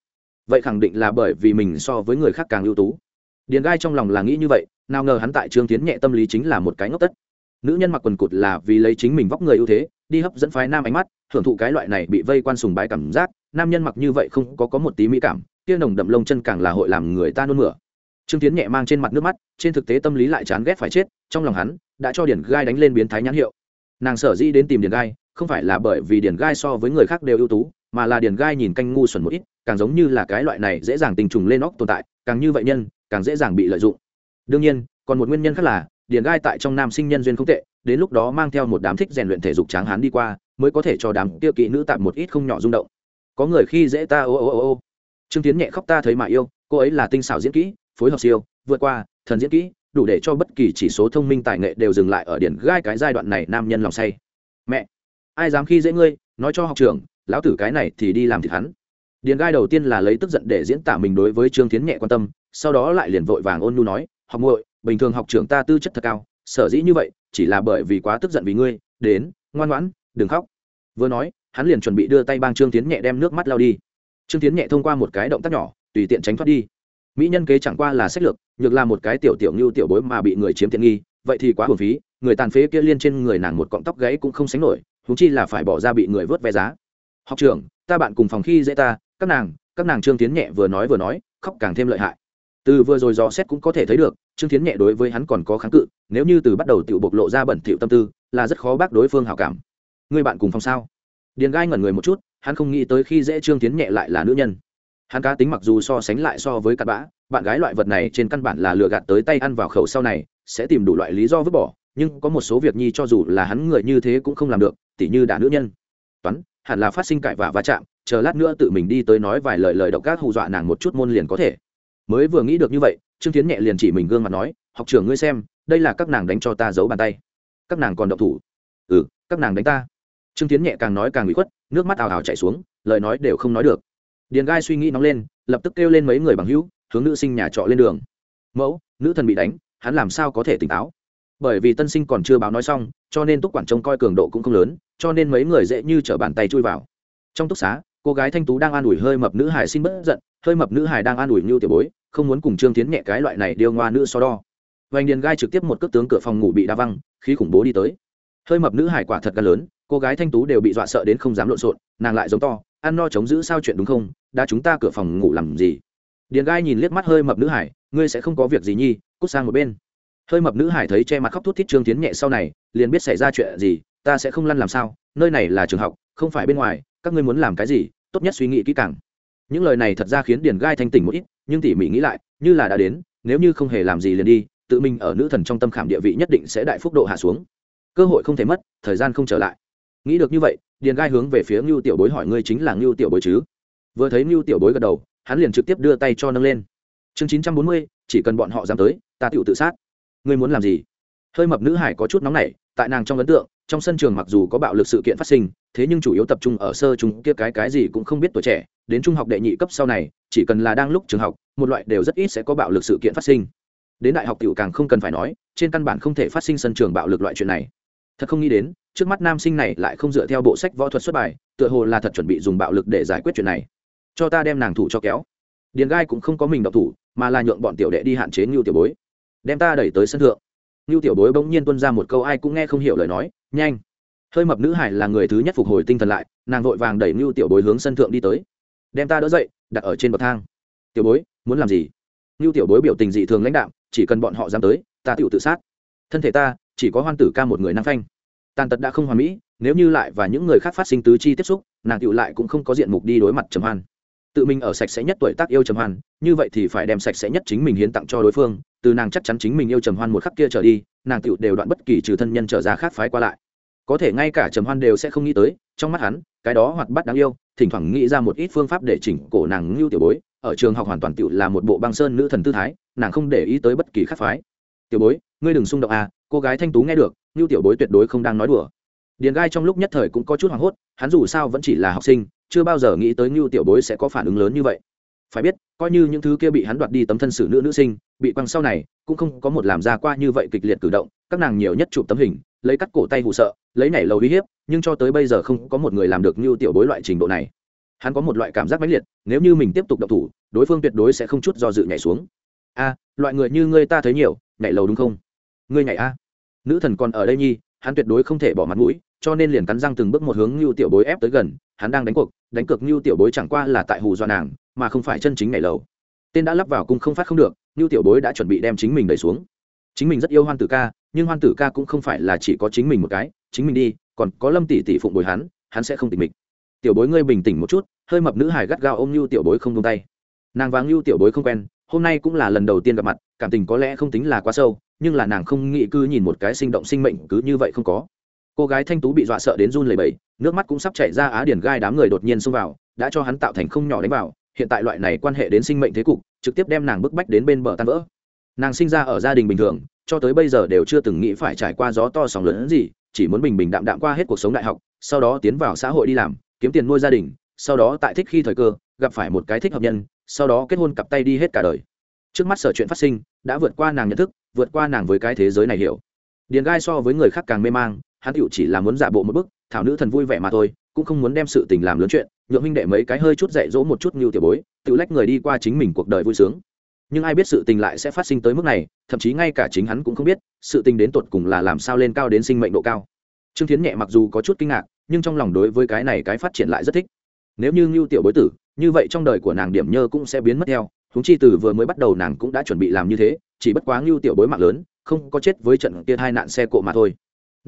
Vậy khẳng định là bởi vì mình so với người khác càng ưu tú. Điền gai trong lòng là nghĩ như vậy nào ngờ hắn tại trương tiến nhẹ tâm lý chính là một cái ngốc tất. Nữ nhân mặc quần cụt là vì lấy chính mình vóc người ưu thế, đi hấp dẫn phái nam ánh mắt, hưởng thụ cái loại này bị vây quan sùng bái cảm giác, nam nhân mặc như vậy không có có một tí mỹ cảm, kia nồng đậm lông chân càng là hội làm người ta nôn mửa. Trương tiến nhẹ mang trên mặt nước mắt, trên thực tế tâm lý lại chán ghét phải chết, trong lòng hắn đã cho điển gai đánh lên biến thái nhãn hiệu. Nàng sở di đến tìm điển gai, không phải là bởi vì điển gai so với người khác đều ưu tú, mà là điển gai nhìn canh ngu xuẩn một ít, càng giống như là cái loại này dễ dàng tình trùng lên óc tồn tại, càng như vậy nhân, càng dễ dàng bị lợi dụng đương nhiên, còn một nguyên nhân khác là điển gai tại trong nam sinh nhân duyên không tệ, đến lúc đó mang theo một đám thích rèn luyện thể dục tráng hán đi qua, mới có thể cho đám tiêu kỵ nữ tạm một ít không nhỏ rung động. Có người khi dễ ta, ô ô ô ô. Trương tiến nhẹ khóc ta thấy mà yêu, cô ấy là tinh xảo diễn kỹ, phối hợp siêu, vượt qua, thần diễn kỹ, đủ để cho bất kỳ chỉ số thông minh tài nghệ đều dừng lại ở điển gai cái giai đoạn này nam nhân lòng say. Mẹ, ai dám khi dễ ngươi, nói cho học trường lão tử cái này thì đi làm thịt hắn. Điền gai đầu tiên là lấy tức giận để diễn tả mình đối với trương tiến nhẹ quan tâm, sau đó lại liền vội vàng ôn nhu nói học muội, bình thường học trưởng ta tư chất thật cao, sở dĩ như vậy, chỉ là bởi vì quá tức giận vì ngươi, đến, ngoan ngoãn, đừng khóc. Vừa nói, hắn liền chuẩn bị đưa tay bang trương tiến nhẹ đem nước mắt lao đi. Trương tiến nhẹ thông qua một cái động tác nhỏ, tùy tiện tránh thoát đi. Mỹ nhân kế chẳng qua là sách lược, nhược là một cái tiểu tiểu như tiểu bối mà bị người chiếm tiện nghi, vậy thì quá hồn phí, người tàn phế kia liên trên người nàng một cọng tóc gãy cũng không sánh nổi húng chi là phải bỏ ra bị người vớt vé giá. Học trưởng, ta bạn cùng phòng khi dễ ta, các nàng các nàng trương tiến nhẹ vừa nói vừa nói, khóc càng thêm lợi hại từ vừa rồi dò xét cũng có thể thấy được, trương tiến nhẹ đối với hắn còn có kháng cự, nếu như từ bắt đầu tự bộc lộ ra bẩn thỉu tâm tư, là rất khó bác đối phương hảo cảm. Người bạn cùng phòng sao? Điền gai ngẩn người một chút, hắn không nghĩ tới khi dễ trương tiến nhẹ lại là nữ nhân. Hắn cá tính mặc dù so sánh lại so với cặn bã, bạn gái loại vật này trên căn bản là lừa gạt tới tay ăn vào khẩu sau này, sẽ tìm đủ loại lý do vứt bỏ, nhưng có một số việc nhi cho dù là hắn người như thế cũng không làm được, tỉ như đả nữ nhân. Toán, hẳn là phát sinh cãi vả va chạm, chờ lát nữa tự mình đi tới nói vài lời lời độc ác hù dọa nàng một chút môn liền có thể mới vừa nghĩ được như vậy, trương tiến nhẹ liền chỉ mình gương mặt nói, học trưởng ngươi xem, đây là các nàng đánh cho ta giấu bàn tay. Các nàng còn độc thủ. Ừ các nàng đánh ta. Trương tiến nhẹ càng nói càng bị khuất, nước mắt ào ào chảy xuống, lời nói đều không nói được. Điền gai suy nghĩ nóng lên, lập tức kêu lên mấy người bằng hữu, hướng nữ sinh nhà trọ lên đường. Mẫu, nữ thần bị đánh, hắn làm sao có thể tỉnh táo? Bởi vì tân sinh còn chưa báo nói xong, cho nên túc quản trông coi cường độ cũng không lớn, cho nên mấy người dễ như t r ở bàn tay chui vào. Trong túc xá cô gái thanh tú đang an ủi hơi mập nữ hải xin bất giận, hơi mập nữ hải đang an ủi như tiểu bối, không muốn cùng trương tiến nhẹ cái loại này điêu ngoa nữ so đo. Vành điền gai trực tiếp một cước tướng cửa phòng ngủ bị đa văng, khí khủng bố đi tới. Hơi mập nữ hải quả thật gần lớn, cô gái thanh tú đều bị dọa sợ đến không dám lộn xộn, nàng lại giống to, ăn no chống giữ sao chuyện đúng không, đã chúng ta cửa phòng ngủ làm gì? Điền gai nhìn liếc mắt hơi mập nữ hải ngươi sẽ không có việc gì nhi, cút sang một bên. Hơi mập nữ hải thấy che mặt khóc thút thít trương tiến nhẹ sau này, liền biết xảy ra chuyện gì, ta sẽ không lăn làm sao, nơi này là trường học, không phải bên ngoài, các ngươi muốn làm cái gì tốt nhất suy nghĩ kỹ càng. Những lời này thật ra khiến điền gai thanh tỉnh một ít, nhưng tỉ mỉ nghĩ lại, như là đã đến, nếu như không hề làm gì liền đi, tự mình ở nữ thần trong tâm khảm địa vị nhất định sẽ đại phúc độ hạ xuống. Cơ hội không thể mất, thời gian không trở lại. Nghĩ được như vậy, điền gai hướng về phía ngưu tiểu bối hỏi ngươi chính là ngưu tiểu bối chứ? Vừa thấy ngưu tiểu bối gật đầu, hắn liền trực tiếp đưa tay cho nâng lên. Chương chín trăm bốn mươi, chỉ cần bọn họ dám tới, ta tựu tự sát. Ngươi muốn làm gì? Hơi mập nữ hải có chút nóng nảy, tại nàng trong ấn tượng trong sân trường mặc dù có bạo lực sự kiện phát sinh, thế nhưng chủ yếu tập trung ở sơ chúng kia cái cái gì cũng không biết tuổi trẻ, đến trung học đệ nhị cấp sau này, chỉ cần là đang lúc trường học, một loại đều rất ít sẽ có bạo lực sự kiện phát sinh. Đến đại học tiểu càng không cần phải nói, trên căn bản không thể phát sinh sân trường bạo lực loại chuyện này. Thật không nghĩ đến, trước mắt nam sinh này lại không dựa theo bộ sách võ thuật xuất bài, tựa hồ là thật chuẩn bị dùng bạo lực để giải quyết chuyện này. Cho ta đem nàng thủ cho kéo. Điền gai cũng không có mình độc thủ, mà là nhượng bọn tiểu đệ đi hạn chế ngưu tiểu bối. Đem ta đẩy tới sân thượng. Ngưu tiểu bối bỗng nhiên tuân ra một câu ai cũng nghe không hiểu lời nói nhanh. Hơi mập nữ hải là người thứ nhất phục hồi tinh thần lại, nàng vội vàng đẩy ngưu tiểu bối hướng sân thượng đi tới. Đem ta đỡ dậy, đặt ở trên bậc thang. Tiểu bối, muốn làm gì? Ngưu tiểu bối biểu tình dị thường lãnh đạm, chỉ cần bọn họ dám tới, ta tự tự sát. Thân thể ta, chỉ có hoan tử ca một người năng phanh. Tàn tật đã không hoàn mỹ, nếu như lại và những người khác phát sinh tứ chi tiếp xúc, nàng tựu lại cũng không có diện mục đi đối mặt trầm hoan. Tự mình ở sạch sẽ nhất tuổi tác yêu trầm hoan, như vậy thì phải đem sạch sẽ nhất chính mình hiến tặng cho đối phương, từ nàng chắc chắn chính mình yêu trầm hoan một khắc kia trở đi nàng tựu đều đoạn bất kỳ trừ thân nhân trở ra khác phái qua lại. Có thể ngay cả trầm hoan đều sẽ không nghĩ tới, trong mắt hắn, cái đó hoặc bắt đáng yêu, thỉnh thoảng nghĩ ra một ít phương pháp để chỉnh cổ nàng ngưu tiểu bối. Ở trường học hoàn toàn tựu là một bộ băng sơn nữ thần tư thái, nàng không để ý tới bất kỳ khác phái. Tiểu bối, ngươi đừng xung động à cô gái thanh tú nghe được, ngưu tiểu bối tuyệt đối không đang nói đùa. Điền gai trong lúc nhất thời cũng có chút hoảng hốt, hắn dù sao vẫn chỉ là học sinh, chưa bao giờ nghĩ tới ngưu tiểu bối sẽ có phản ứng lớn như vậy phải biết, coi như những thứ kia bị hắn đoạt đi tấm thân xử nữ nữ sinh, bị quăng sau này, cũng không có một làm ra qua như vậy kịch liệt cử động, các nàng nhiều nhất chụp tấm hình, lấy cắt cổ tay hụ sợ, lấy nảy lầu uy hiếp, nhưng cho tới bây giờ không có một người làm được như tiểu bối loại trình độ này. Hắn có một loại cảm giác mãnh liệt, nếu như mình tiếp tục độc thủ, đối phương tuyệt đối sẽ không chút do dự nhảy xuống. A, loại người như ngươi ta thấy nhiều, nhảy lầu đúng không? Ngươi nhảy a. Nữ thần còn ở đây nhi, hắn tuyệt đối không thể bỏ mặt mũi, cho nên liền cắn răng từng bước một hướng như tiểu bối ép tới gần hắn đang đánh cuộc, đánh cược như tiểu bối chẳng qua là tại hù dọa nàng, mà không phải chân chính nhảy lầu. Tên đã lắp vào cung không phát không được như tiểu bối đã chuẩn bị đem chính mình đẩy xuống. Chính mình rất yêu hoan tử ca, nhưng hoan tử ca cũng không phải là chỉ có chính mình một cái, chính mình đi, còn có lâm tỷ tỷ phụng bồi hắn hắn sẽ không tỉnh mình tiểu bối ngươi bình tĩnh một chút, hơi mập nữ hải gắt gao ôm như tiểu bối không tung tay. Nàng vàng như tiểu bối không quen, hôm nay cũng là lần đầu tiên gặp mặt, cảm tình có lẽ không tính là quá sâu, nhưng là nàng không nghĩ cứ nhìn một cái sinh động sinh mệnh cứ như vậy không có cô gái thanh tú bị dọa sợ đến run lẩy bẩy, nước mắt cũng sắp chảy ra, á điển gai đám người đột nhiên xông vào, đã cho hắn tạo thành không nhỏ đánh vào. Hiện tại loại này quan hệ đến sinh mệnh thế cục, trực tiếp đem nàng bức bách đến bên bờ tan vỡ. Nàng sinh ra ở gia đình bình thường, cho tới bây giờ đều chưa từng nghĩ phải trải qua gió to sóng lớn gì, chỉ muốn bình bình đạm đạm qua hết cuộc sống đại học, sau đó tiến vào xã hội đi làm, kiếm tiền nuôi gia đình, sau đó tại thích khi thời cơ, gặp phải một cái thích hợp nhân, sau đó kết hôn cặp tay đi hết cả đời. Trước mắt sở chuyện phát sinh, đã vượt qua nàng nhận thức, vượt qua nàng với cái thế giới này hiểu. Điền gai so với người khác càng mê mang hắn tựu chỉ là muốn giả bộ một bức, thảo nữ thần vui vẻ mà thôi, cũng không muốn đem sự tình làm lớn chuyện, nhượng huynh đệ mấy cái hơi chút dạy dỗ một chút như tiểu bối tự lách người đi qua chính mình cuộc đời vui sướng. Nhưng ai biết sự tình lại sẽ phát sinh tới mức này, thậm chí ngay cả chính hắn cũng không biết, sự tình đến tột cùng là làm sao lên cao đến sinh mệnh độ cao. Trương tiến nhẹ mặc dù có chút kinh ngạc, nhưng trong lòng đối với cái này cái phát triển lại rất thích. Nếu như ngưu tiểu bối tử, như vậy trong đời của nàng điểm nhơ cũng sẽ biến mất theo thúng chi từ vừa mới bắt đầu nàng cũng đã chuẩn bị làm như thế, chỉ bất quá ngưu tiểu bối mạng lớn, không có chết với trận kia hai nạn xe cộ mà thôi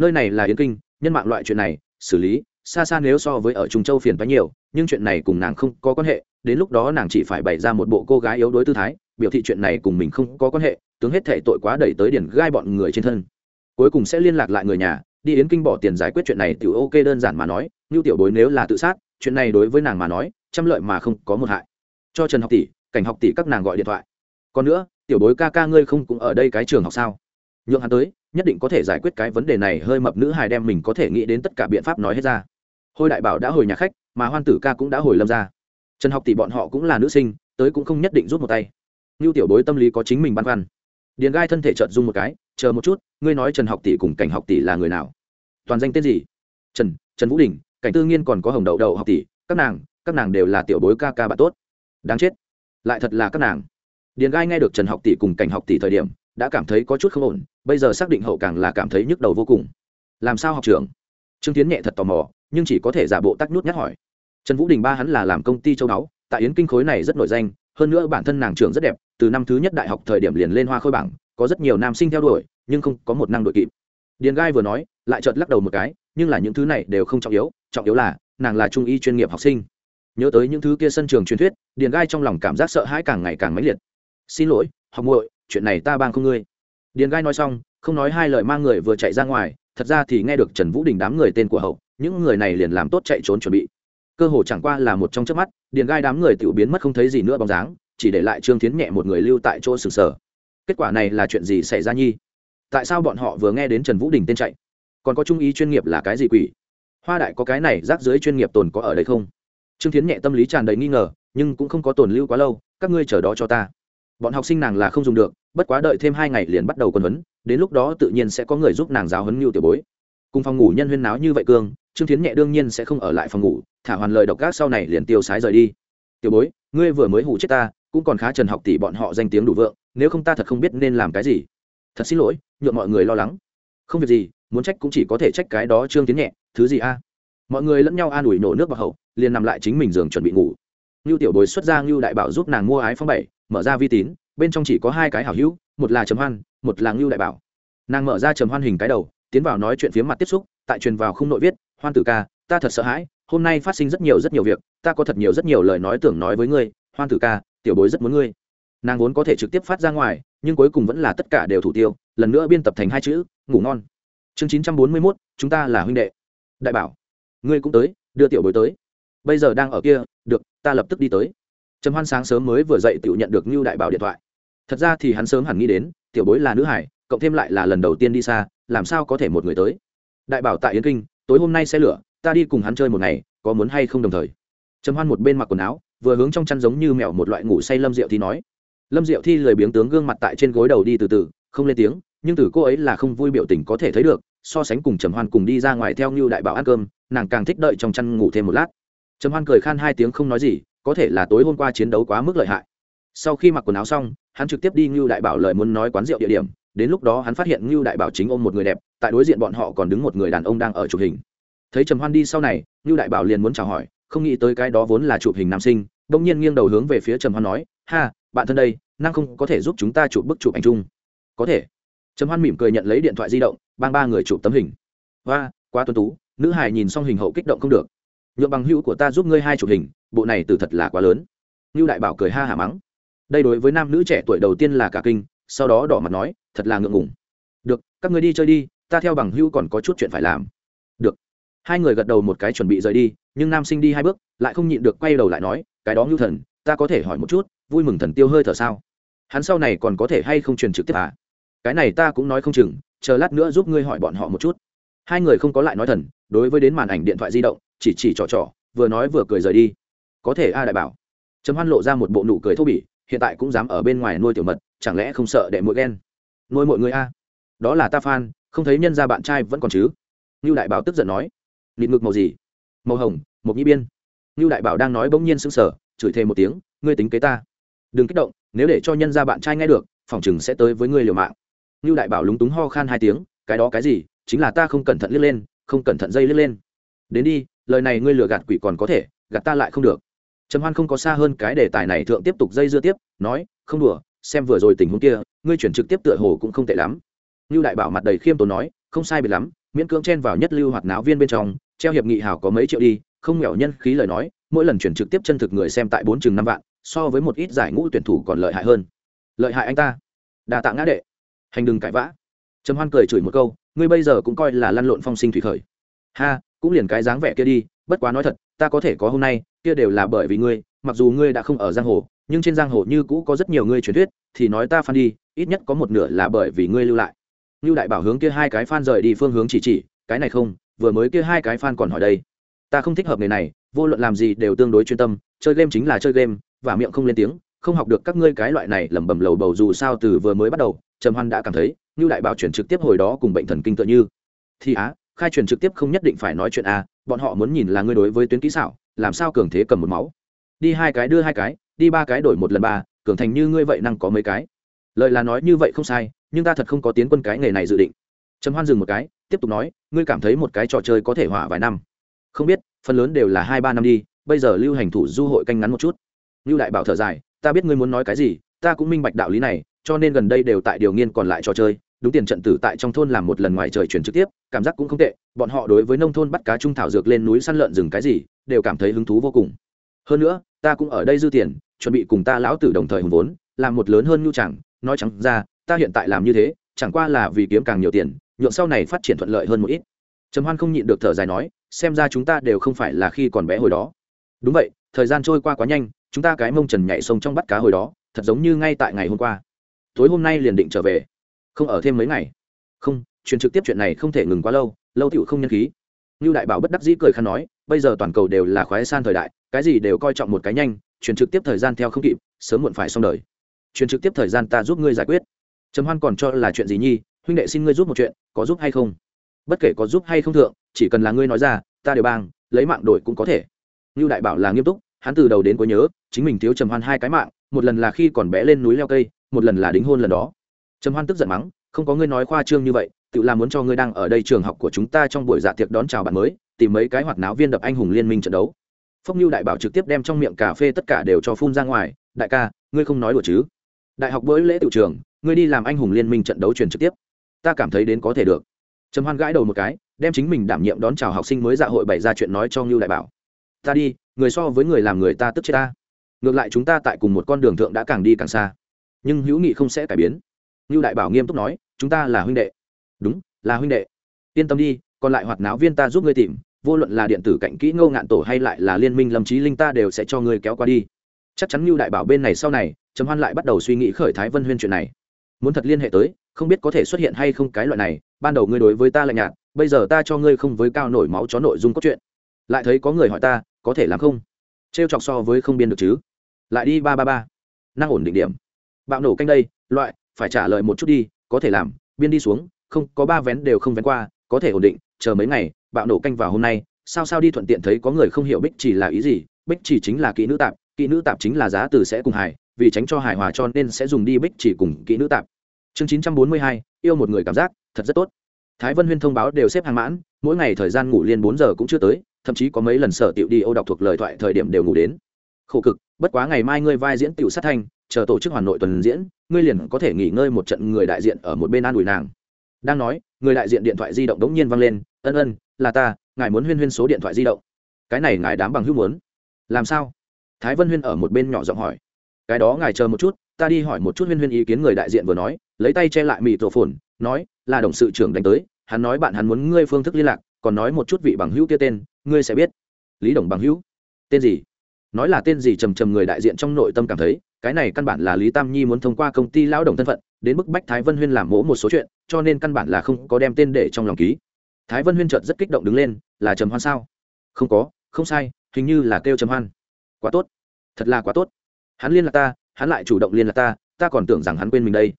nơi này là yến kinh, nhân mạng loại chuyện này, xử lý, xa xa nếu so với ở trung châu phiền toái nhiều, nhưng chuyện này cùng nàng không có quan hệ, đến lúc đó nàng chỉ phải bày ra một bộ cô gái yếu đuối tư thái, biểu thị chuyện này cùng mình không có quan hệ, tướng hết thể tội quá đẩy tới điển gai bọn người trên thân. Cuối cùng sẽ liên lạc lại người nhà, đi yến kinh bỏ tiền giải quyết chuyện này tiểu ok đơn giản mà nói như tiểu bối nếu là tự sát, chuyện này đối với nàng mà nói, trăm lợi mà không có một hại. Cho trần học tỷ, cảnh học tỷ các nàng gọi điện thoại. Còn nữa, tiểu bối ca ca ngươi không cũng ở đây cái trường học sao? Nhượng hắn tới nhất định có thể giải quyết cái vấn đề này, hơi mập nữ hài đem mình có thể nghĩ đến tất cả biện pháp nói hết ra. Hôi đại bảo đã hồi nhà khách, mà hoan tử ca cũng đã hồi lâm ra. Trần học tỷ bọn họ cũng là nữ sinh, tới cũng không nhất định rút một tay. Như tiểu bối tâm lý có chính mình băn khoăn. Điền gai thân thể chợt dung một cái, chờ một chút, ngươi nói trần học tỷ cùng cảnh học tỷ là người nào? Toàn danh tên gì? Trần trần vũ đình, cảnh tư nghiên còn có hồng đậu đậu học tỷ, các nàng các nàng đều là tiểu bối ca ca bạn tốt. Đáng chết, lại thật là các nàng. Điền gai nghe được trần học tỷ cùng cảnh học tỷ thời điểm đã cảm thấy có chút không ổn, bây giờ xác định hậu càng là cảm thấy nhức đầu vô cùng. Làm sao học trưởng? Trương tiến nhẹ thật tò mò, nhưng chỉ có thể giả bộ tắc nhút nhát hỏi. Trần vũ đình ba hắn là làm công ty châu báu, tại yến kinh khối này rất nổi danh, hơn nữa bản thân nàng trưởng rất đẹp, từ năm thứ nhất đại học thời điểm liền lên hoa khôi bảng, có rất nhiều nam sinh theo đuổi, nhưng không có một năng đội kịp. Điền gai vừa nói, lại chợt lắc đầu một cái, nhưng là những thứ này đều không trọng yếu trọng yếu là, nàng là trung y chuyên nghiệp học sinh. Nhớ tới những thứ kia sân trường truyền thuyết, điền gai trong lòng cảm giác sợ hãi càng ngày càng mãnh liệt. Xin lỗi, học muội chuyện này ta bang không ngươi. Điền gai nói xong, không nói hai lời mang người vừa chạy ra ngoài, thật ra thì nghe được trần vũ đình đám người tên của hậu, những người này liền làm tốt chạy trốn chuẩn bị. Cơ hồ chẳng qua là một trong chớp mắt, điền gai đám người tự biến mất không thấy gì nữa bóng dáng, chỉ để lại trương tiến nhẹ một người lưu tại chỗ sừng sờ. Kết quả này là chuyện gì xảy ra nhi? Tại sao bọn họ vừa nghe đến trần vũ đình tên chạy? Còn có trung ý chuyên nghiệp là cái gì quỷ? Hoa đại có cái này rác dưới chuyên nghiệp tồn có ở đây không? Trương tiến nhẹ tâm lý tràn đầy nghi ngờ, nhưng cũng không có tồn lưu quá lâu, các ngươi chờ đó cho ta bọn học sinh nàng là không dùng được, bất quá đợi thêm hai ngày liền bắt đầu quân huấn, đến lúc đó tự nhiên sẽ có người giúp nàng giáo huấn ngưu tiểu bối. Cùng phòng ngủ nhân huyên náo như vậy cương, trương tiến nhẹ đương nhiên sẽ không ở lại phòng ngủ, thả hoàn lời độc gác sau này liền tiêu sái rời đi. Tiểu bối, ngươi vừa mới hủ chết ta, cũng còn khá trần học tỷ bọn họ danh tiếng đủ vượng, nếu không ta thật không biết nên làm cái gì. Thật xin lỗi, nhượng mọi người lo lắng. Không việc gì, muốn trách cũng chỉ có thể trách cái đó trương tiến nhẹ, thứ gì a? Mọi người lẫn nhau an ủi nổ nước vào hậu, liền nằm lại chính mình giường chuẩn bị ngủ. Ngưu tiểu bối xuất ra ngưu đại bảo giúp nàng mua ái phong bảy mở ra vi tín, bên trong chỉ có hai cái hảo hữu, một là trầm hoan, một là ngưu đại bảo. Nàng mở ra trầm hoan hình cái đầu, tiến vào nói chuyện phía mặt tiếp xúc, tại truyền vào không nội viết, hoan tử ca, ta thật sợ hãi, hôm nay phát sinh rất nhiều rất nhiều việc, ta có thật nhiều rất nhiều lời nói tưởng nói với ngươi, hoan tử ca, tiểu bối rất muốn ngươi. Nàng vốn có thể trực tiếp phát ra ngoài, nhưng cuối cùng vẫn là tất cả đều thủ tiêu, lần nữa biên tập thành hai chữ, ngủ ngon. Chương chín trăm bốn mươi mốt, chúng ta là huynh đệ. Đại bảo, ngươi cũng tới, đưa tiểu bối tới. Bây giờ đang ở kia, được, ta lập tức đi tới trầm hoan sáng sớm mới vừa dậy tự nhận được như đại bảo điện thoại. Thật ra thì hắn sớm hẳn nghĩ đến, tiểu bối là nữ hải, cộng thêm lại là lần đầu tiên đi xa, làm sao có thể một người tới? Đại bảo tại yến kinh, tối hôm nay xe lửa, ta đi cùng hắn chơi một ngày, có muốn hay không đồng thời? Trầm hoan một bên mặc quần áo, vừa hướng trong chăn giống như mèo một loại ngủ say lâm diệu thi nói. Lâm diệu thi lười biếng tướng gương mặt tại trên gối đầu đi từ từ, không lên tiếng, nhưng từ cô ấy là không vui biểu tình có thể thấy được, so sánh cùng trầm hoan cùng đi ra ngoài theo như đại bảo ăn cơm, nàng càng thích đợi trong chăn ngủ thêm một lát. Trầm hoan cười khan hai tiếng không nói gì có thể là tối hôm qua chiến đấu quá mức lợi hại. Sau khi mặc quần áo xong, hắn trực tiếp đi ngưu đại bảo lời muốn nói quán rượu địa điểm, đến lúc đó hắn phát hiện ngưu đại bảo chính ôm một người đẹp, tại đối diện bọn họ còn đứng một người đàn ông đang ở chụp hình. Thấy trầm hoan đi sau này, ngưu đại bảo liền muốn chào hỏi, không nghĩ tới cái đó vốn là chụp hình nam sinh, bỗng nhiên nghiêng đầu hướng về phía trầm hoan nói, ha, bạn thân đây, năng không có thể giúp chúng ta chụp bức chụp ảnh chung? Có thể. Trầm hoan mỉm cười nhận lấy điện thoại di động, bang ba người chụp tấm hình. Và quá tuân tú, nữ hải nhìn xong hình hậu kích động không được. Nhượng bằng hữu của ta giúp ngươi hai chụp hình bộ này từ thật là quá lớn. Như đại bảo cười ha hả mắng. Đây đối với nam nữ trẻ tuổi đầu tiên là cả kinh, sau đó đỏ mặt nói, thật là ngượng ngùng. Được, các người đi chơi đi, ta theo bằng hữu còn có chút chuyện phải làm. Được. Hai người gật đầu một cái chuẩn bị rời đi, nhưng nam sinh đi hai bước, lại không nhịn được quay đầu lại nói, cái đó ngưu thần, ta có thể hỏi một chút, vui mừng thần tiêu hơi thở sao? Hắn sau này còn có thể hay không truyền trực tiếp à? Cái này ta cũng nói không chừng, chờ lát nữa giúp ngươi hỏi bọn họ một chút. Hai người không có lại nói thần, đối với đến màn ảnh điện thoại di động, chỉ chỉ trò trò, vừa nói vừa cười rời đi có thể a đại bảo. Trầm hoan lộ ra một bộ nụ cười thô bỉ, hiện tại cũng dám ở bên ngoài nuôi tiểu mật, chẳng lẽ không sợ đệ mũi ghen? Nuôi mọi người a. Đó là ta phan không thấy nhân gia bạn trai vẫn còn chứ? Như đại bảo tức giận nói. Nịt ngực màu gì? Màu hồng một nhĩ biên. Như đại bảo đang nói bỗng nhiên sững sờ, chửi thêm một tiếng, ngươi tính kế ta. Đừng kích động, nếu để cho nhân gia bạn trai nghe được, phòng chừng sẽ tới với ngươi liều mạng. Như đại bảo lúng túng ho khan hai tiếng, cái đó cái gì? Chính là ta không cẩn thận liếc lên, không cẩn thận dây liếc lên. Đến đi, lời này ngươi lừa gạt quỷ còn có thể, gạt ta lại không được trầm hoan không có xa hơn cái đề tài này thượng tiếp tục dây dưa tiếp, nói, không đùa, xem vừa rồi tình huống kia, ngươi chuyển trực tiếp tựa hồ cũng không tệ lắm. Như đại bảo mặt đầy khiêm tốn nói, không sai biệt lắm, miễn cưỡng chen vào nhất lưu hoạt náo viên bên trong, treo hiệp nghị hảo có mấy triệu đi, không nghèo nhân khí lời nói, mỗi lần chuyển trực tiếp chân thực người xem tại bốn chừng năm vạn, so với một ít giải ngũ tuyển thủ còn lợi hại hơn. Lợi hại anh ta. Đà tạ ngã đệ. Hành đừng cãi vã. Trầm hoan cười chửi một câu, ngươi bây giờ cũng coi là lăn lộn phong sinh thủy khởi. Ha cũng liền cái dáng vẻ kia đi, bất quá nói thật, ta có thể có hôm nay, kia đều là bởi vì ngươi, mặc dù ngươi đã không ở giang hồ, nhưng trên giang hồ như cũ có rất nhiều ngươi truyền thuyết, thì nói ta phan đi, ít nhất có một nửa là bởi vì ngươi lưu lại. Lưu đại bảo hướng kia hai cái phan rời đi phương hướng chỉ chỉ, cái này không, vừa mới kia hai cái phan còn hỏi đây. Ta không thích hợp nghề này, vô luận làm gì đều tương đối chuyên tâm, chơi game chính là chơi game, và miệng không lên tiếng, không học được các ngươi cái loại này lẩm bẩm lầu bầu dù sao từ vừa mới bắt đầu, trầm hoan đã cảm thấy như đại bảo chuyển trực tiếp hồi đó cùng bệnh thần kinh tựa như. Thì á khai truyền trực tiếp không nhất định phải nói chuyện a, bọn họ muốn nhìn là ngươi đối với tuyến kỹ xảo, làm sao cường thế cầm một máu. Đi hai cái đưa hai cái, đi ba cái đổi một lần ba, cường thành như ngươi vậy năng có mấy cái. Lời là nói như vậy không sai, nhưng ta thật không có tiến quân cái nghề này dự định. Trầm hoan dừng một cái, tiếp tục nói, ngươi cảm thấy một cái trò chơi có thể hỏa vài năm. Không biết, phần lớn đều là hai ba năm đi, bây giờ lưu hành thủ du hội canh ngắn một chút. Lưu đại bảo thở dài, ta biết ngươi muốn nói cái gì, ta cũng minh bạch đạo lý này, cho nên gần đây đều tại điều nghiên còn lại trò chơi đúng tiền trận tử tại trong thôn làm một lần ngoài trời chuyển trực tiếp, cảm giác cũng không tệ, bọn họ đối với nông thôn bắt cá trung thảo dược lên núi săn lợn rừng cái gì, đều cảm thấy hứng thú vô cùng. Hơn nữa, ta cũng ở đây dư tiền, chuẩn bị cùng ta lão tử đồng thời hùng vốn, làm một lớn hơn nhu chẳng, nói chẳng ra, ta hiện tại làm như thế, chẳng qua là vì kiếm càng nhiều tiền, nhượng sau này phát triển thuận lợi hơn một ít. Trầm hoan không nhịn được thở dài nói, xem ra chúng ta đều không phải là khi còn bé hồi đó. Đúng vậy, thời gian trôi qua quá nhanh, chúng ta cái mông trần nhảy sông trong bắt cá hồi đó, thật giống như ngay tại ngày hôm qua. Tối hôm nay liền định trở về không ở thêm mấy ngày. Không, truyền trực tiếp chuyện này không thể ngừng quá lâu lâu tiểu không nhân khí. Như đại bảo bất đắc dĩ cười khăn nói, bây giờ toàn cầu đều là khoái san thời đại, cái gì đều coi trọng một cái nhanh chuyển trực tiếp thời gian theo không kịp, sớm muộn phải xong đời. Chuyển trực tiếp thời gian ta giúp ngươi giải quyết. Trầm hoan còn cho là chuyện gì nhi, huynh đệ xin ngươi giúp một chuyện, có giúp hay không? Bất kể có giúp hay không thượng, chỉ cần là ngươi nói ra, ta đều bang, lấy mạng đổi cũng có thể. Như đại bảo là nghiêm túc, hắn từ đầu đến cuối nhớ, chính mình thiếu trầm hoan hai cái mạng, một lần là khi còn bé lên núi leo cây, một lần là đính hôn lần đó trầm hoan tức giận mắng, không có ngươi nói khoa trương như vậy, tự làm muốn cho ngươi đang ở đây trường học của chúng ta trong buổi dạ tiệc đón chào bạn mới, tìm mấy cái hoạt náo viên đập anh hùng liên minh trận đấu. Phốc như đại bảo trực tiếp đem trong miệng cà phê tất cả đều cho phun ra ngoài, đại ca, ngươi không nói đùa chứ? Đại học bối lễ tự trường, ngươi đi làm anh hùng liên minh trận đấu truyền trực tiếp. Ta cảm thấy đến có thể được. Trầm hoan gãi đầu một cái, đem chính mình đảm nhiệm đón chào học sinh mới dạ hội bày ra chuyện nói cho ngưu đại bảo. Ta đi, người so với người làm người ta tức chết ta. Ngược lại chúng ta tại cùng một con đường thượng đã càng đi càng xa. Nhưng hữu nghị không sẽ cải biến ngưu đại bảo nghiêm túc nói, chúng ta là huynh đệ. Đúng, là huynh đệ. Yên tâm đi, còn lại hoạt náo viên ta giúp ngươi tìm, vô luận là điện tử cạnh kỹ ngô ngạn tổ hay lại là liên minh lâm trí linh ta đều sẽ cho ngươi kéo qua đi. Chắc chắn ngưu đại bảo bên này sau này, trầm hoan lại bắt đầu suy nghĩ khởi thái vân huyên chuyện này. Muốn thật liên hệ tới, không biết có thể xuất hiện hay không cái loại này, ban đầu ngươi đối với ta lạnh nhạt, bây giờ ta cho ngươi không với cao nổi máu chó nội dung cốt truyện. Lại thấy có người hỏi ta, có thể làm không? Trêu chọc so với không biên được chứ? Lại đi ba ba ba. Năng ổn định điểm. Bạo nổ canh đây, loại phải trả lời một chút đi, có thể làm, biên đi xuống, không, có ba vén đều không vén qua, có thể ổn định, chờ mấy ngày, bạo nổ canh vào hôm nay, sao sao đi thuận tiện thấy có người không hiểu bích chỉ là ý gì, bích chỉ chính là kỹ nữ tạp, kỹ nữ tạp chính là giá từ sẽ cùng hài, vì tránh cho hài hòa cho nên sẽ dùng đi bích chỉ cùng kỹ nữ tạp. Chương chín trăm bốn mươi hai, yêu một người cảm giác, thật rất tốt. Thái vân huyên thông báo đều xếp hàng mãn, mỗi ngày thời gian ngủ liên bốn giờ cũng chưa tới, thậm chí có mấy lần sở tiểu đi ô đọc thuộc lời thoại thời điểm đều ngủ đến. Khổ cực, bất quá ngày mai ngươi vai diễn tiểu sát thanh chờ tổ chức hoàn nội tuần diễn ngươi liền có thể nghỉ ngơi một trận người đại diện ở một bên an ủi nàng. Đang nói, người đại diện điện thoại di động đống nhiên vang lên, ân ân, là ta, ngài muốn huyên huyên số điện thoại di động. Cái này ngài đám bằng hữu muốn. Làm sao? Thái vân huyên ở một bên nhỏ giọng hỏi. Cái đó ngài chờ một chút, ta đi hỏi một chút huyên huyên ý kiến người đại diện vừa nói, lấy tay che lại mì tổ phồn nói, là đồng sự trưởng đánh tới, hắn nói bạn hắn muốn ngươi phương thức liên lạc, còn nói một chút vị bằng hữu kia tên, ngươi sẽ biết. Lý đồng bằng hữu? Tên gì? Nói là tên gì trầm trầm người đại diện trong nội tâm cảm thấy, cái này căn bản là lý tam nhi muốn thông qua công ty lao động thân phận, đến bức bách thái vân huyên làm mỗ một số chuyện, cho nên căn bản là không có đem tên để trong lòng ký. Thái vân huyên chợt rất kích động đứng lên, là trầm hoan sao? Không có, không sai, hình như là kêu trầm hoan. Quá tốt, thật là quá tốt. Hắn liên lạc ta, hắn lại chủ động liên lạc ta ta còn tưởng rằng hắn quên mình đây.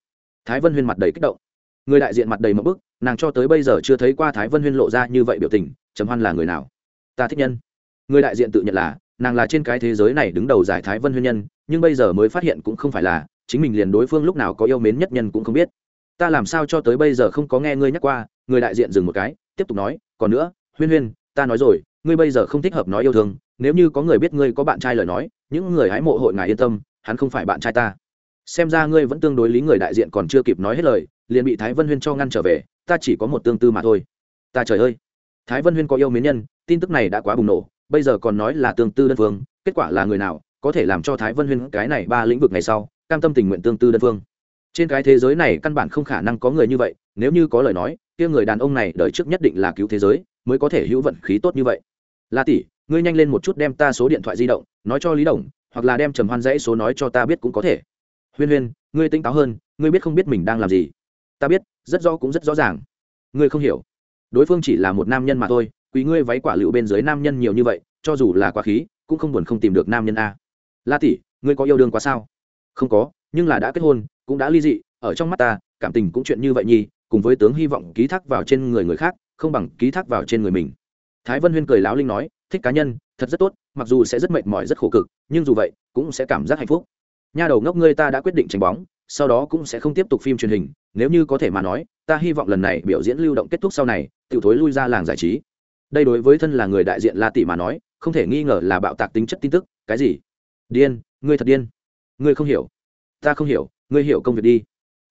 Thái vân huyên mặt đầy kích động. Người đại diện mặt đầy mẫu bức, nàng cho tới bây giờ chưa thấy qua thái vân huyên lộ ra như vậy biểu tình, trầm hoan là người nào? Ta thích nhân. Người đại diện tự nhận là nàng là trên cái thế giới này đứng đầu giải thái vân huyên nhân, nhưng bây giờ mới phát hiện cũng không phải là, chính mình liền đối phương lúc nào có yêu mến nhất nhân cũng không biết. Ta làm sao cho tới bây giờ không có nghe ngươi nhắc qua, người đại diện dừng một cái, tiếp tục nói, còn nữa, huyên huyên, ta nói rồi, ngươi bây giờ không thích hợp nói yêu thương, nếu như có người biết ngươi có bạn trai lời nói, những người hái mộ hội ngài yên tâm, hắn không phải bạn trai ta. Xem ra ngươi vẫn tương đối lý người đại diện còn chưa kịp nói hết lời, liền bị thái vân huyên cho ngăn trở về, ta chỉ có một tương tư mà thôi. Ta trời ơi! Thái vân huyên có yêu mến nhân, tin tức này đã quá bùng nổ bây giờ còn nói là tương tư đơn phương, kết quả là người nào có thể làm cho thái vân huyên cái này ba lĩnh vực ngày sau, cam tâm tình nguyện tương tư đơn phương. Trên cái thế giới này căn bản không khả năng có người như vậy, nếu như có lời nói, kia người đàn ông này đời trước nhất định là cứu thế giới, mới có thể hữu vận khí tốt như vậy. La tỷ, ngươi nhanh lên một chút đem ta số điện thoại di động, nói cho lý đồng, hoặc là đem trầm hoan dãy số nói cho ta biết cũng có thể. Huyên huyên, ngươi tỉnh táo hơn, ngươi biết không biết mình đang làm gì. Ta biết, rất rõ cũng rất rõ ràng. Ngươi không hiểu. Đối phương chỉ là một nam nhân mà thôi quý ngươi váy quả lựu bên dưới nam nhân nhiều như vậy, cho dù là quả khí, cũng không buồn không tìm được nam nhân a. La tỷ, ngươi có yêu đương quá sao? Không có, nhưng là đã kết hôn, cũng đã ly dị, ở trong mắt ta, cảm tình cũng chuyện như vậy nhi cùng với tướng hy vọng ký thác vào trên người người khác, không bằng ký thác vào trên người mình. Thái vân huyên cười láo linh nói, thích cá nhân, thật rất tốt, mặc dù sẽ rất mệt mỏi rất khổ cực, nhưng dù vậy, cũng sẽ cảm giác hạnh phúc. Nha đầu ngốc ngươi ta đã quyết định tránh bóng, sau đó cũng sẽ không tiếp tục phim truyền hình, nếu như có thể mà nói, ta hy vọng lần này biểu diễn lưu động kết thúc sau này tự thối lui ra làng giải trí đây đối với thân là người đại diện la tỷ mà nói, không thể nghi ngờ là bạo tạc tính chất tin tức. Cái gì? Điên, ngươi thật điên. Ngươi không hiểu. Ta không hiểu, ngươi hiểu công việc đi.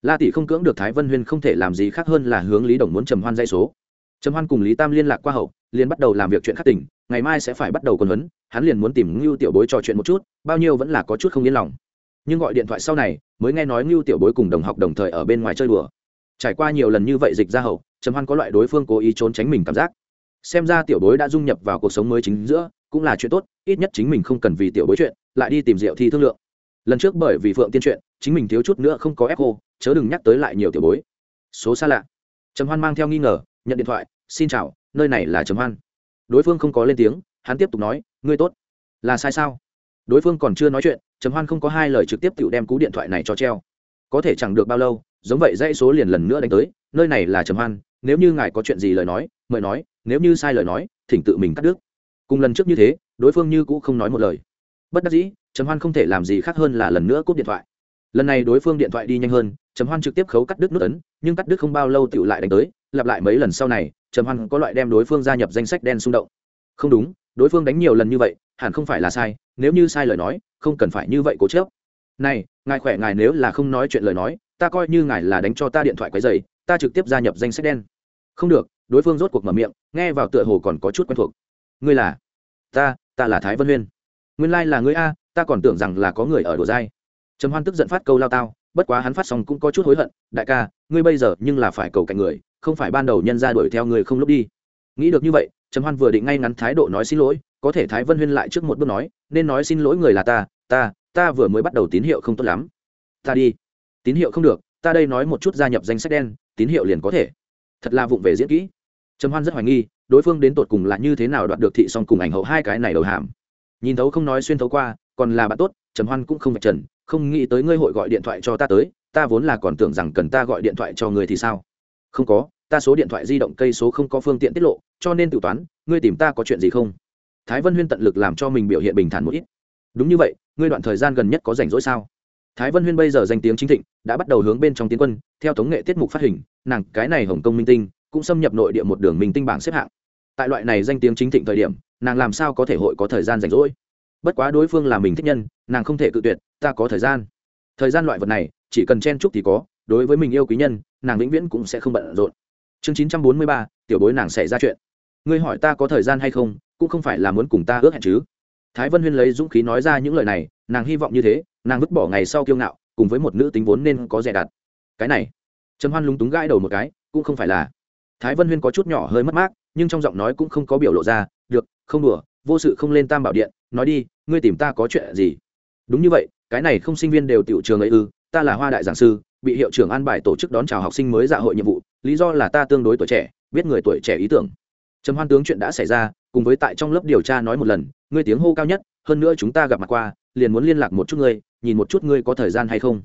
La tỷ không cưỡng được thái vân huyên không thể làm gì khác hơn là hướng lý đồng muốn trầm hoan dây số. Trầm hoan cùng lý tam liên lạc qua hậu, liền bắt đầu làm việc chuyện khắc tỉnh ngày mai sẽ phải bắt đầu quần huấn, hắn liền muốn tìm ngưu tiểu bối trò chuyện một chút, bao nhiêu vẫn là có chút không yên lòng. Nhưng gọi điện thoại sau này, mới nghe nói ngưu tiểu bối cùng đồng học đồng thời ở bên ngoài chơi đùa. Trải qua nhiều lần như vậy dịch ra hậu, trầm hoan có loại đối phương cố ý trốn tránh mình cảm giác xem ra tiểu bối đã dung nhập vào cuộc sống mới chính giữa, cũng là chuyện tốt, ít nhất chính mình không cần vì tiểu bối chuyện, lại đi tìm rượu thi thương lượng. Lần trước bởi vì phượng tiên chuyện, chính mình thiếu chút nữa không có ép cô chớ đừng nhắc tới lại nhiều tiểu bối. Số xa lạ. Trầm hoan mang theo nghi ngờ, nhận điện thoại, xin chào, nơi này là trầm hoan. Đối phương không có lên tiếng, hắn tiếp tục nói, ngươi tốt. Là sai sao? Đối phương còn chưa nói chuyện, trầm hoan không có hai lời trực tiếp tự đem cú điện thoại này cho treo. Có thể chẳng được bao lâu, giống vậy dãy số liền lần nữa đánh tới, nơi này là trầm hoan, nếu như ngài có chuyện gì lời nói mời nói, nếu như sai lời nói, thỉnh tự mình cắt đứt. Cùng lần trước như thế, đối phương như cũ không nói một lời. Bất đắc dĩ, trầm hoan không thể làm gì khác hơn là lần nữa cúp điện thoại. Lần này đối phương điện thoại đi nhanh hơn, trầm hoan trực tiếp khấu cắt đứt nút ấn, nhưng cắt đứt không bao lâu tựu lại đánh tới, lặp lại mấy lần sau này, trầm hoan có loại đem đối phương gia nhập danh sách đen xung động. Không đúng, đối phương đánh nhiều lần như vậy, hẳn không phải là sai, nếu như sai lời nói, không cần phải như vậy cố chớp này, ngài khỏe ngài nếu là không nói chuyện lời nói, ta coi như ngài là đánh cho ta điện thoại quấy dày ta trực tiếp gia nhập danh sách đen. Không được đối phương rốt cuộc mở miệng, nghe vào tựa hồ còn có chút quen thuộc. Ngươi là? Ta ta là thái vân huyên. Nguyên lai、like、là ngươi a, ta còn tưởng rằng là có người ở đồ dai. Trầm hoan tức giận phát câu lao tao, bất quá hắn phát xong cũng có chút hối hận, đại ca, ngươi bây giờ nhưng là phải cầu cạnh người, không phải ban đầu nhân ra đuổi theo người không lúc đi. Nghĩ được như vậy, trầm hoan vừa định ngay ngắn thái độ nói xin lỗi, có thể thái vân huyên lại trước một bước nói, nên nói xin lỗi người là ta ta ta vừa mới bắt đầu tín hiệu không tốt lắm. Ta đi. Tín hiệu không được, ta đây nói một chút gia nhập danh sách đen, tín hiệu liền có thể. Thật là vụng về diễn kỹ trầm hoan rất hoài nghi, đối phương đến tột cùng là như thế nào đoạt được thị song cùng ảnh hậu hai cái này đầu hàm. Nhìn thấu không nói xuyên thấu qua, còn là bạn tốt, trầm hoan cũng không vạch trần, không nghĩ tới ngươi hội gọi điện thoại cho ta tới, ta vốn là còn tưởng rằng cần ta gọi điện thoại cho người thì sao? Không có, ta số điện thoại di động cây số không có phương tiện tiết lộ, cho nên tự toán, ngươi tìm ta có chuyện gì không? Thái vân huyên tận lực làm cho mình biểu hiện bình thản một ít. Đúng như vậy, ngươi đoạn thời gian gần nhất có rảnh rỗi sao? Thái vân huyên bây giờ danh tiếng chính thịnh, đã bắt đầu hướng bên trong tiến quân, theo tống nghệ tiết mục phát hình, nàng cái này hồng kông minh tinh cũng xâm nhập nội địa một đường minh tinh bảng xếp hạng. Tại loại này danh tiếng chính thịnh thời điểm, nàng làm sao có thể hội có thời gian rảnh rỗi? Bất quá đối phương là mình thích nhân, nàng không thể cự tuyệt, ta có thời gian. Thời gian loại vật này, chỉ cần chen chúc thì có, đối với mình yêu quý nhân, nàng vĩnh viễn cũng sẽ không bận rộn. Chương chín trăm bốn mươi ba, tiểu bối nàng xảy ra chuyện. Ngươi hỏi ta có thời gian hay không, cũng không phải là muốn cùng ta ước hẹn chứ. Thái vân huyên lấy dũng khí nói ra những lời này, nàng hy vọng như thế, nàng vứt bỏ ngày sau kiêu ngạo, cùng với một nữ tính vốn nên có rẻ đặt. Cái này, trầm hoan lúng túng gãi đầu một cái, cũng không phải là thái vân huyên có chút nhỏ hơi mất mát, nhưng trong giọng nói cũng không có biểu lộ ra, được, không đùa, vô sự không lên tam bảo điện, nói đi, ngươi tìm ta có chuyện gì? Đúng như vậy, cái này không sinh viên đều tiểu trường ấy ư, ta là hoa đại giảng sư, bị hiệu trưởng an bài tổ chức đón chào học sinh mới dạ hội nhiệm vụ, lý do là ta tương đối tuổi trẻ, biết người tuổi trẻ ý tưởng. Trầm hoan tướng chuyện đã xảy ra, cùng với tại trong lớp điều tra nói một lần, ngươi tiếng hô cao nhất, hơn nữa chúng ta gặp mặt qua, liền muốn liên lạc một chút ngươi, nhìn một chút ngươi có thời gian hay không.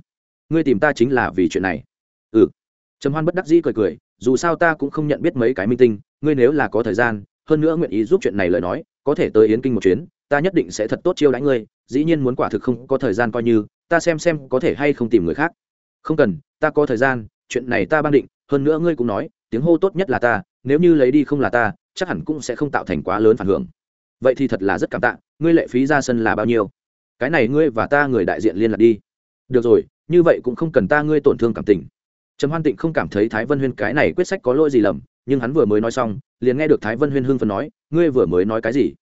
Ngươi tìm ta chính là vì chuyện này. Ừ. Trầm hoan bất đắc dĩ cười cười dù sao ta cũng không nhận biết mấy cái minh tinh, ngươi nếu là có thời gian, hơn nữa nguyện ý giúp chuyện này lời nói, có thể tới yến kinh một chuyến, ta nhất định sẽ thật tốt chiêu đãi ngươi, dĩ nhiên muốn quả thực không có thời gian coi như, ta xem xem có thể hay không tìm người khác. Không cần, ta có thời gian, chuyện này ta ban định, hơn nữa ngươi cũng nói, tiếng hô tốt nhất là ta, nếu như lấy đi không là ta, chắc hẳn cũng sẽ không tạo thành quá lớn phản hưởng. Vậy thì thật là rất cảm tạ, ngươi lệ phí ra sân là bao nhiêu? Cái này ngươi và ta người đại diện liên lạc đi. Được rồi, như vậy cũng không cần ta ngươi tổn thương cảm tình trầm hoan tịnh không cảm thấy thái vân huyên cái này quyết sách có lỗi gì lầm, nhưng hắn vừa mới nói xong, liền nghe được thái vân huyên hưng phần nói, ngươi vừa mới nói cái gì?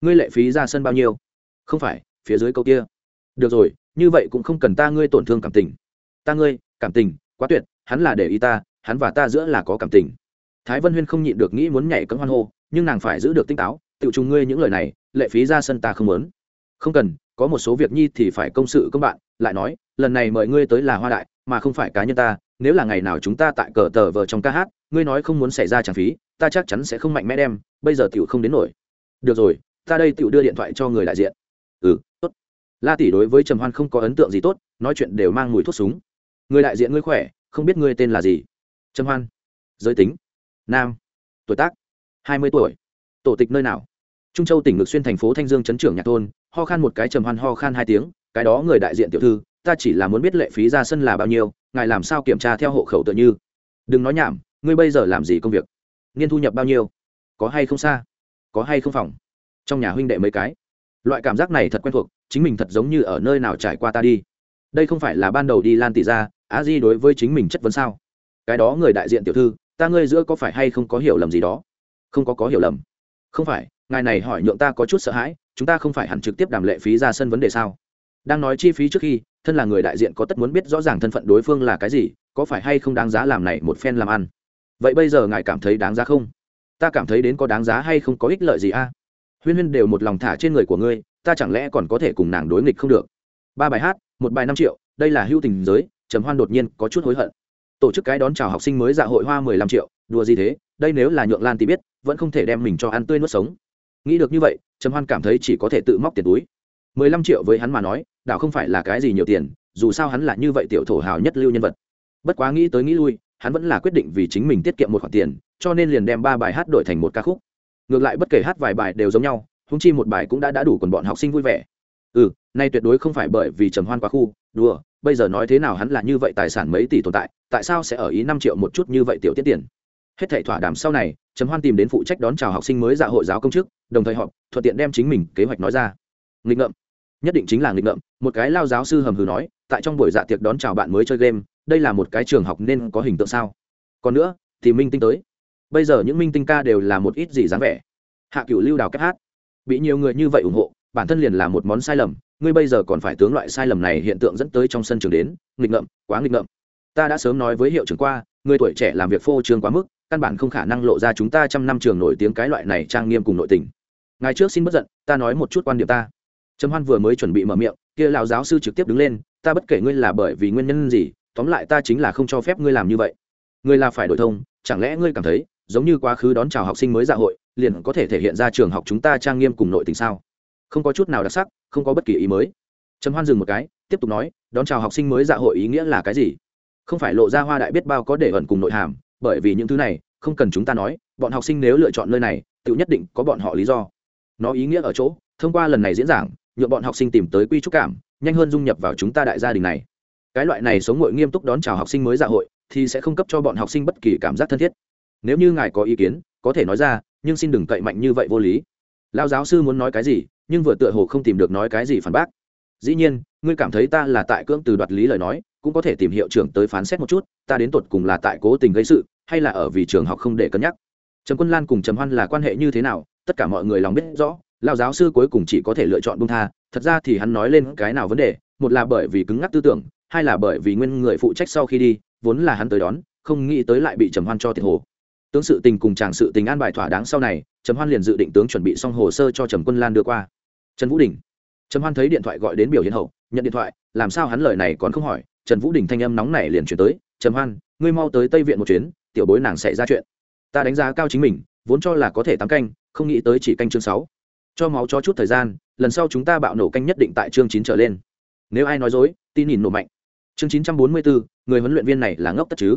Ngươi lệ phí ra sân bao nhiêu? Không phải, phía dưới câu kia. Được rồi, như vậy cũng không cần ta ngươi tổn thương cảm tình. Ta ngươi, cảm tình, quá tuyệt, hắn là để ý ta, hắn và ta giữa là có cảm tình. Thái vân huyên không nhịn được nghĩ muốn nhảy cấm hoan hô, nhưng nàng phải giữ được tinh táo tự trùng ngươi những lời này, lệ phí ra sân ta không muốn. Không cần, có một số việc nhi thì phải công sự công bạn, lại nói, lần này mời ngươi tới là hoa đại mà không phải cá nhân ta, nếu là ngày nào chúng ta tại cờ tờ vờ trong ca hát, ngươi nói không muốn xảy ra trả phí, ta chắc chắn sẽ không mạnh mẽ đem, bây giờ tiểu không đến nổi. Được rồi, ta đây tiểu đưa điện thoại cho người đại diện. Ừ tốt. La tỷ đối với trầm hoan không có ấn tượng gì tốt, nói chuyện đều mang mùi thuốc súng. Người đại diện ngươi khỏe, không biết ngươi tên là gì? Trầm hoan. Giới tính. Nam. Tuổi tác. Hai mươi tuổi. Tổ tịch nơi nào? Trung châu tỉnh ngược xuyên thành phố thanh dương chấn trưởng nhạc thôn, ho khan một cái trầm hoan ho khan hai tiếng, cái đó người đại diện tiểu thư ta chỉ là muốn biết lệ phí ra sân là bao nhiêu, ngài làm sao kiểm tra theo hộ khẩu tự như? Đừng nói nhảm, ngươi bây giờ làm gì công việc? Niên thu nhập bao nhiêu? Có hay không xa? Có hay không phòng? Trong nhà huynh đệ mấy cái? Loại cảm giác này thật quen thuộc, chính mình thật giống như ở nơi nào trải qua ta đi. Đây không phải là ban đầu đi lan tỷ ra, á di đối với chính mình chất vấn sao? Cái đó người đại diện tiểu thư, ta ngươi giữa có phải hay không có hiểu lầm gì đó? Không có có hiểu lầm. Không phải, ngài này hỏi nhượng ta có chút sợ hãi, chúng ta không phải hẳn trực tiếp đàm lệ phí ra sân vấn đề sao? Đang nói chi phí trước khi thân là người đại diện có tất muốn biết rõ ràng thân phận đối phương là cái gì, có phải hay không đáng giá làm này một phen làm ăn? Vậy bây giờ ngài cảm thấy đáng giá không? Ta cảm thấy đến có đáng giá hay không có ích lợi gì a? Huyên huyên đều một lòng thả trên người của ngươi, ta chẳng lẽ còn có thể cùng nàng đối nghịch không được? Ba bài hát, một bài năm triệu, đây là hưu tình giới, trầm hoan đột nhiên có chút hối hận. Tổ chức cái đón chào học sinh mới dạ hội hoa mười lăm triệu, đùa gì thế? Đây nếu là nhượng lan thì biết, vẫn không thể đem mình cho ăn tươi nuốt sống. Nghĩ được như vậy, trầm hoan cảm thấy chỉ có thể tự móc tiền túi. mười lăm triệu với hắn mà nói đảo không phải là cái gì nhiều tiền, dù sao hắn là như vậy tiểu thổ hào nhất lưu nhân vật. Bất quá nghĩ tới nghĩ lui, hắn vẫn là quyết định vì chính mình tiết kiệm một khoản tiền, cho nên liền đem ba bài hát đổi thành một ca khúc. Ngược lại bất kể hát vài bài đều giống nhau húng chi một bài cũng đã đã đủ còn bọn học sinh vui vẻ. Ừ nay tuyệt đối không phải bởi vì trầm hoan quá khu, đùa, bây giờ nói thế nào hắn là như vậy tài sản mấy tỷ tồn tại tại sao sẽ ở ý năm triệu một chút như vậy tiểu tiết tiền? Hết thảy thỏa đàm sau này, trầm hoan tìm đến phụ trách đón chào học sinh mới dạ hội giáo công chức, đồng thời họp, thuận tiện đem chính mình kế hoạch nói ra. Nghịch ngợm nhất định chính là nghịch ngợm, một cái lao giáo sư hầm hừ nói, tại trong buổi dạ tiệc đón chào bạn mới chơi game, đây là một cái trường học nên có hình tượng sao? Còn nữa, thì minh tinh tới. Bây giờ những minh tinh ca đều là một ít gì dáng vẻ. Hạ cựu lưu đào kép hát. Bị nhiều người như vậy ủng hộ, bản thân liền là một món sai lầm, ngươi bây giờ còn phải tướng loại sai lầm này hiện tượng dẫn tới trong sân trường đến, nghịch ngợm, quá nghịch ngợm. Ta đã sớm nói với hiệu trưởng qua, người tuổi trẻ làm việc phô trương quá mức, căn bản không khả năng lộ ra chúng ta trăm năm trường nổi tiếng cái loại này trang nghiêm cùng nội tình. Ngày trước xin bất giận, ta nói một chút quan điểm ta trầm hoan vừa mới chuẩn bị mở miệng, kia lão giáo sư trực tiếp đứng lên, ta bất kể ngươi là bởi vì nguyên nhân gì, tóm lại ta chính là không cho phép ngươi làm như vậy. Ngươi là phải đổi thông, chẳng lẽ ngươi cảm thấy, giống như quá khứ đón chào học sinh mới dạ hội, liền có thể thể hiện ra trường học chúng ta trang nghiêm cùng nội tình sao? Không có chút nào đặc sắc, không có bất kỳ ý mới. Trầm hoan dừng một cái, tiếp tục nói, đón chào học sinh mới dạ hội ý nghĩa là cái gì? Không phải lộ ra hoa đại biết bao có để ẩn cùng nội hàm, bởi vì những thứ này, không cần chúng ta nói, bọn học sinh nếu lựa chọn nơi này, tự nhất định có bọn họ lý do. Nó ý nghĩa ở chỗ, thông qua lần này diễn giảng nhựa bọn học sinh tìm tới quy trúc cảm, nhanh hơn dung nhập vào chúng ta đại gia đình này. Cái loại này sống ngội nghiêm túc đón chào học sinh mới dạ hội, thì sẽ không cấp cho bọn học sinh bất kỳ cảm giác thân thiết. Nếu như ngài có ý kiến, có thể nói ra, nhưng xin đừng cậy mạnh như vậy vô lý. Lao giáo sư muốn nói cái gì, nhưng vừa tựa hồ không tìm được nói cái gì phản bác. Dĩ nhiên, ngươi cảm thấy ta là tại cưỡng từ đoạt lý lời nói, cũng có thể tìm hiệu trưởng tới phán xét một chút, ta đến tột cùng là tại cố tình gây sự, hay là ở vì trường học không để cân nhắc. Trầm quân lan cùng trầm hoan là quan hệ như thế nào, tất cả mọi người lòng biết rõ lao giáo sư cuối cùng chỉ có thể lựa chọn bung tha, thật ra thì hắn nói lên cái nào vấn đề, một là bởi vì cứng ngắc tư tưởng, hai là bởi vì nguyên người phụ trách sau khi đi, vốn là hắn tới đón, không nghĩ tới lại bị trầm hoan cho thiệt hồ. Tướng sự tình cùng chàng sự tình an bài thỏa đáng sau này, trầm hoan liền dự định tướng chuẩn bị xong hồ sơ cho trầm quân lan đưa qua. Trần vũ đình. Trầm hoan thấy điện thoại gọi đến biểu hiện hậu, nhận điện thoại, làm sao hắn lời này còn không hỏi, trần vũ đình thanh âm nóng này liền chuyển tới, trầm hoan, ngươi mau tới tây viện một chuyến, tiểu bối nàng sẽ ra chuyện. Ta đánh giá cao chính mình, vốn cho là có thể tám canh, không nghĩ tới chỉ canh chương sáu cho máu cho chút thời gian, lần sau chúng ta bạo nổ canh nhất định tại chương chín trở lên. Nếu ai nói dối, tin nhìn nổ mạnh. Chương chín trăm bốn mươi bốn người huấn luyện viên này là ngốc tất chứ?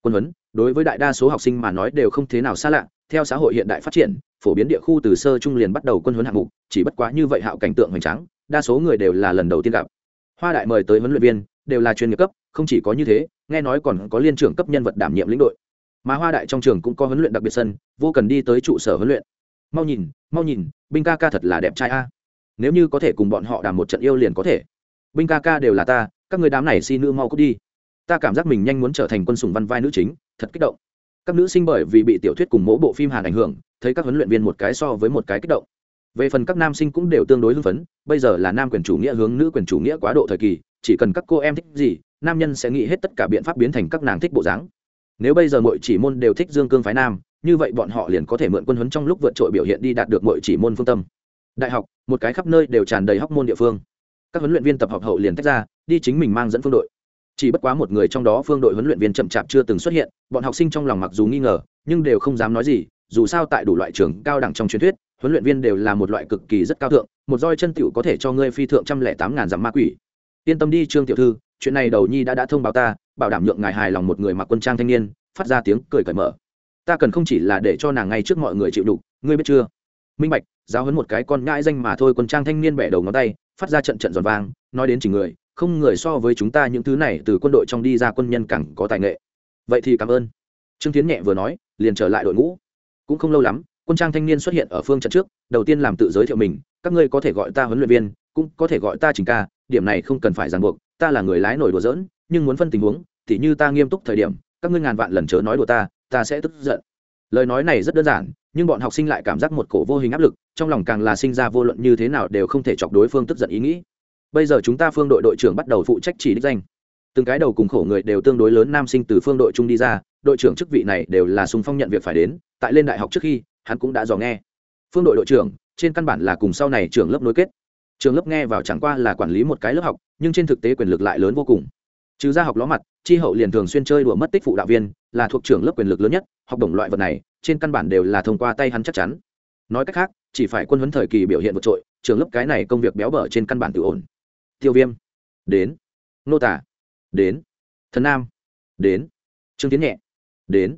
Quân huấn, đối với đại đa số học sinh mà nói đều không thế nào xa lạ. Theo xã hội hiện đại phát triển, phổ biến địa khu từ sơ trung liền bắt đầu quân huấn hạng mục, chỉ bất quá như vậy hạo cảnh tượng hoành tráng, đa số người đều là lần đầu tiên gặp. Hoa đại mời tới huấn luyện viên, đều là chuyên nghiệp cấp, không chỉ có như thế, nghe nói còn có liên trưởng cấp nhân vật đảm nhiệm lĩnh đội. Mà hoa đại trong trường cũng có huấn luyện đặc biệt sân, vô cần đi tới trụ sở huấn luyện mau nhìn mau nhìn, binh ca ca thật là đẹp trai a. Nếu như có thể cùng bọn họ đàm một trận yêu liền có thể. Binh ca ca đều là ta, các người đám này si nữ mau cút đi. Ta cảm giác mình nhanh muốn trở thành quân sùng văn vai nữ chính, thật kích động. Các nữ sinh bởi vì bị tiểu thuyết cùng mỗi bộ phim hàn ảnh hưởng, thấy các huấn luyện viên một cái so với một cái kích động. Về phần các nam sinh cũng đều tương đối hưng phấn, bây giờ là nam quyền chủ nghĩa hướng nữ quyền chủ nghĩa quá độ thời kỳ, chỉ cần các cô em thích gì, nam nhân sẽ nghĩ hết tất cả biện pháp biến thành các nàng thích bộ dáng. Nếu bây giờ mọi chỉ môn đều thích dương cương phái nam như vậy bọn họ liền có thể mượn quân huấn trong lúc vượt trội biểu hiện đi đạt được mọi chỉ môn phương tâm. Đại học, một cái khắp nơi đều tràn đầy hóc môn địa phương. Các huấn luyện viên tập hợp hậu liền tách ra, đi chính mình mang dẫn phương đội. Chỉ bất quá một người trong đó phương đội huấn luyện viên chậm chạp chưa từng xuất hiện, bọn học sinh trong lòng mặc dù nghi ngờ, nhưng đều không dám nói gì, dù sao tại đủ loại trường cao đẳng trong truyền thuyết, huấn luyện viên đều là một loại cực kỳ rất cao thượng, một roi chân tiểu có thể cho ngươi phi thượng trăm lẻ tám ngàn dặm ma quỷ. Yên tâm đi, trương tiểu thư, chuyện này đầu nhi đã đã thông báo ta, bảo đảm nhượng ngài hài lòng một người mặc quân trang thanh niên, phát ra tiếng cười cởi mở ta cần không chỉ là để cho nàng ngay trước mọi người chịu đục, ngươi biết chưa? Minh bạch, giáo hấn một cái con ngãi danh mà thôi, quân trang thanh niên bẻ đầu ngón tay, phát ra trận trận giòn vang, nói đến chỉ người, không người so với chúng ta những thứ này, từ quân đội trong đi ra quân nhân càng có tài nghệ. Vậy thì cảm ơn. Trương tiến nhẹ vừa nói, liền trở lại đội ngũ. Cũng không lâu lắm, quân trang thanh niên xuất hiện ở phương trận trước, đầu tiên làm tự giới thiệu mình, các ngươi có thể gọi ta huấn luyện viên, cũng có thể gọi ta trình ca, điểm này không cần phải ràng buộc, ta là người lái nổi đùa dỡn nhưng muốn phân tình huống, thì như ta nghiêm túc thời điểm, các ngươi ngàn vạn lần chớ nói đùa ta ta sẽ tức giận. Lời nói này rất đơn giản, nhưng bọn học sinh lại cảm giác một cổ vô hình áp lực, trong lòng càng là sinh ra vô luận như thế nào đều không thể chọc đối phương tức giận ý nghĩ. Bây giờ chúng ta phương đội đội trưởng bắt đầu phụ trách chỉ đích danh. Từng cái đầu cùng khổ người đều tương đối lớn nam sinh từ phương đội trung đi ra, đội trưởng chức vị này đều là sùng phong nhận việc phải đến, tại lên đại học trước khi, hắn cũng đã dò nghe. Phương đội đội trưởng, trên căn bản là cùng sau này trường lớp nối kết. Trường lớp nghe vào chẳng qua là quản lý một cái lớp học, nhưng trên thực tế quyền lực lại lớn vô cùng trừ ra học ló mặt, chi hậu liền thường xuyên chơi đùa mất tích phụ đạo viên, là thuộc trưởng lớp quyền lực lớn nhất, học đồng loại vật này, trên căn bản đều là thông qua tay hắn chắc chắn. Nói cách khác, chỉ phải quân huấn thời kỳ biểu hiện vượt trội, trường lớp cái này công việc béo bở trên căn bản tự ổn. Tiêu viêm. Đến. Nô tả. Đến. Thần nam. Đến. Trương tiến nhẹ. Đến.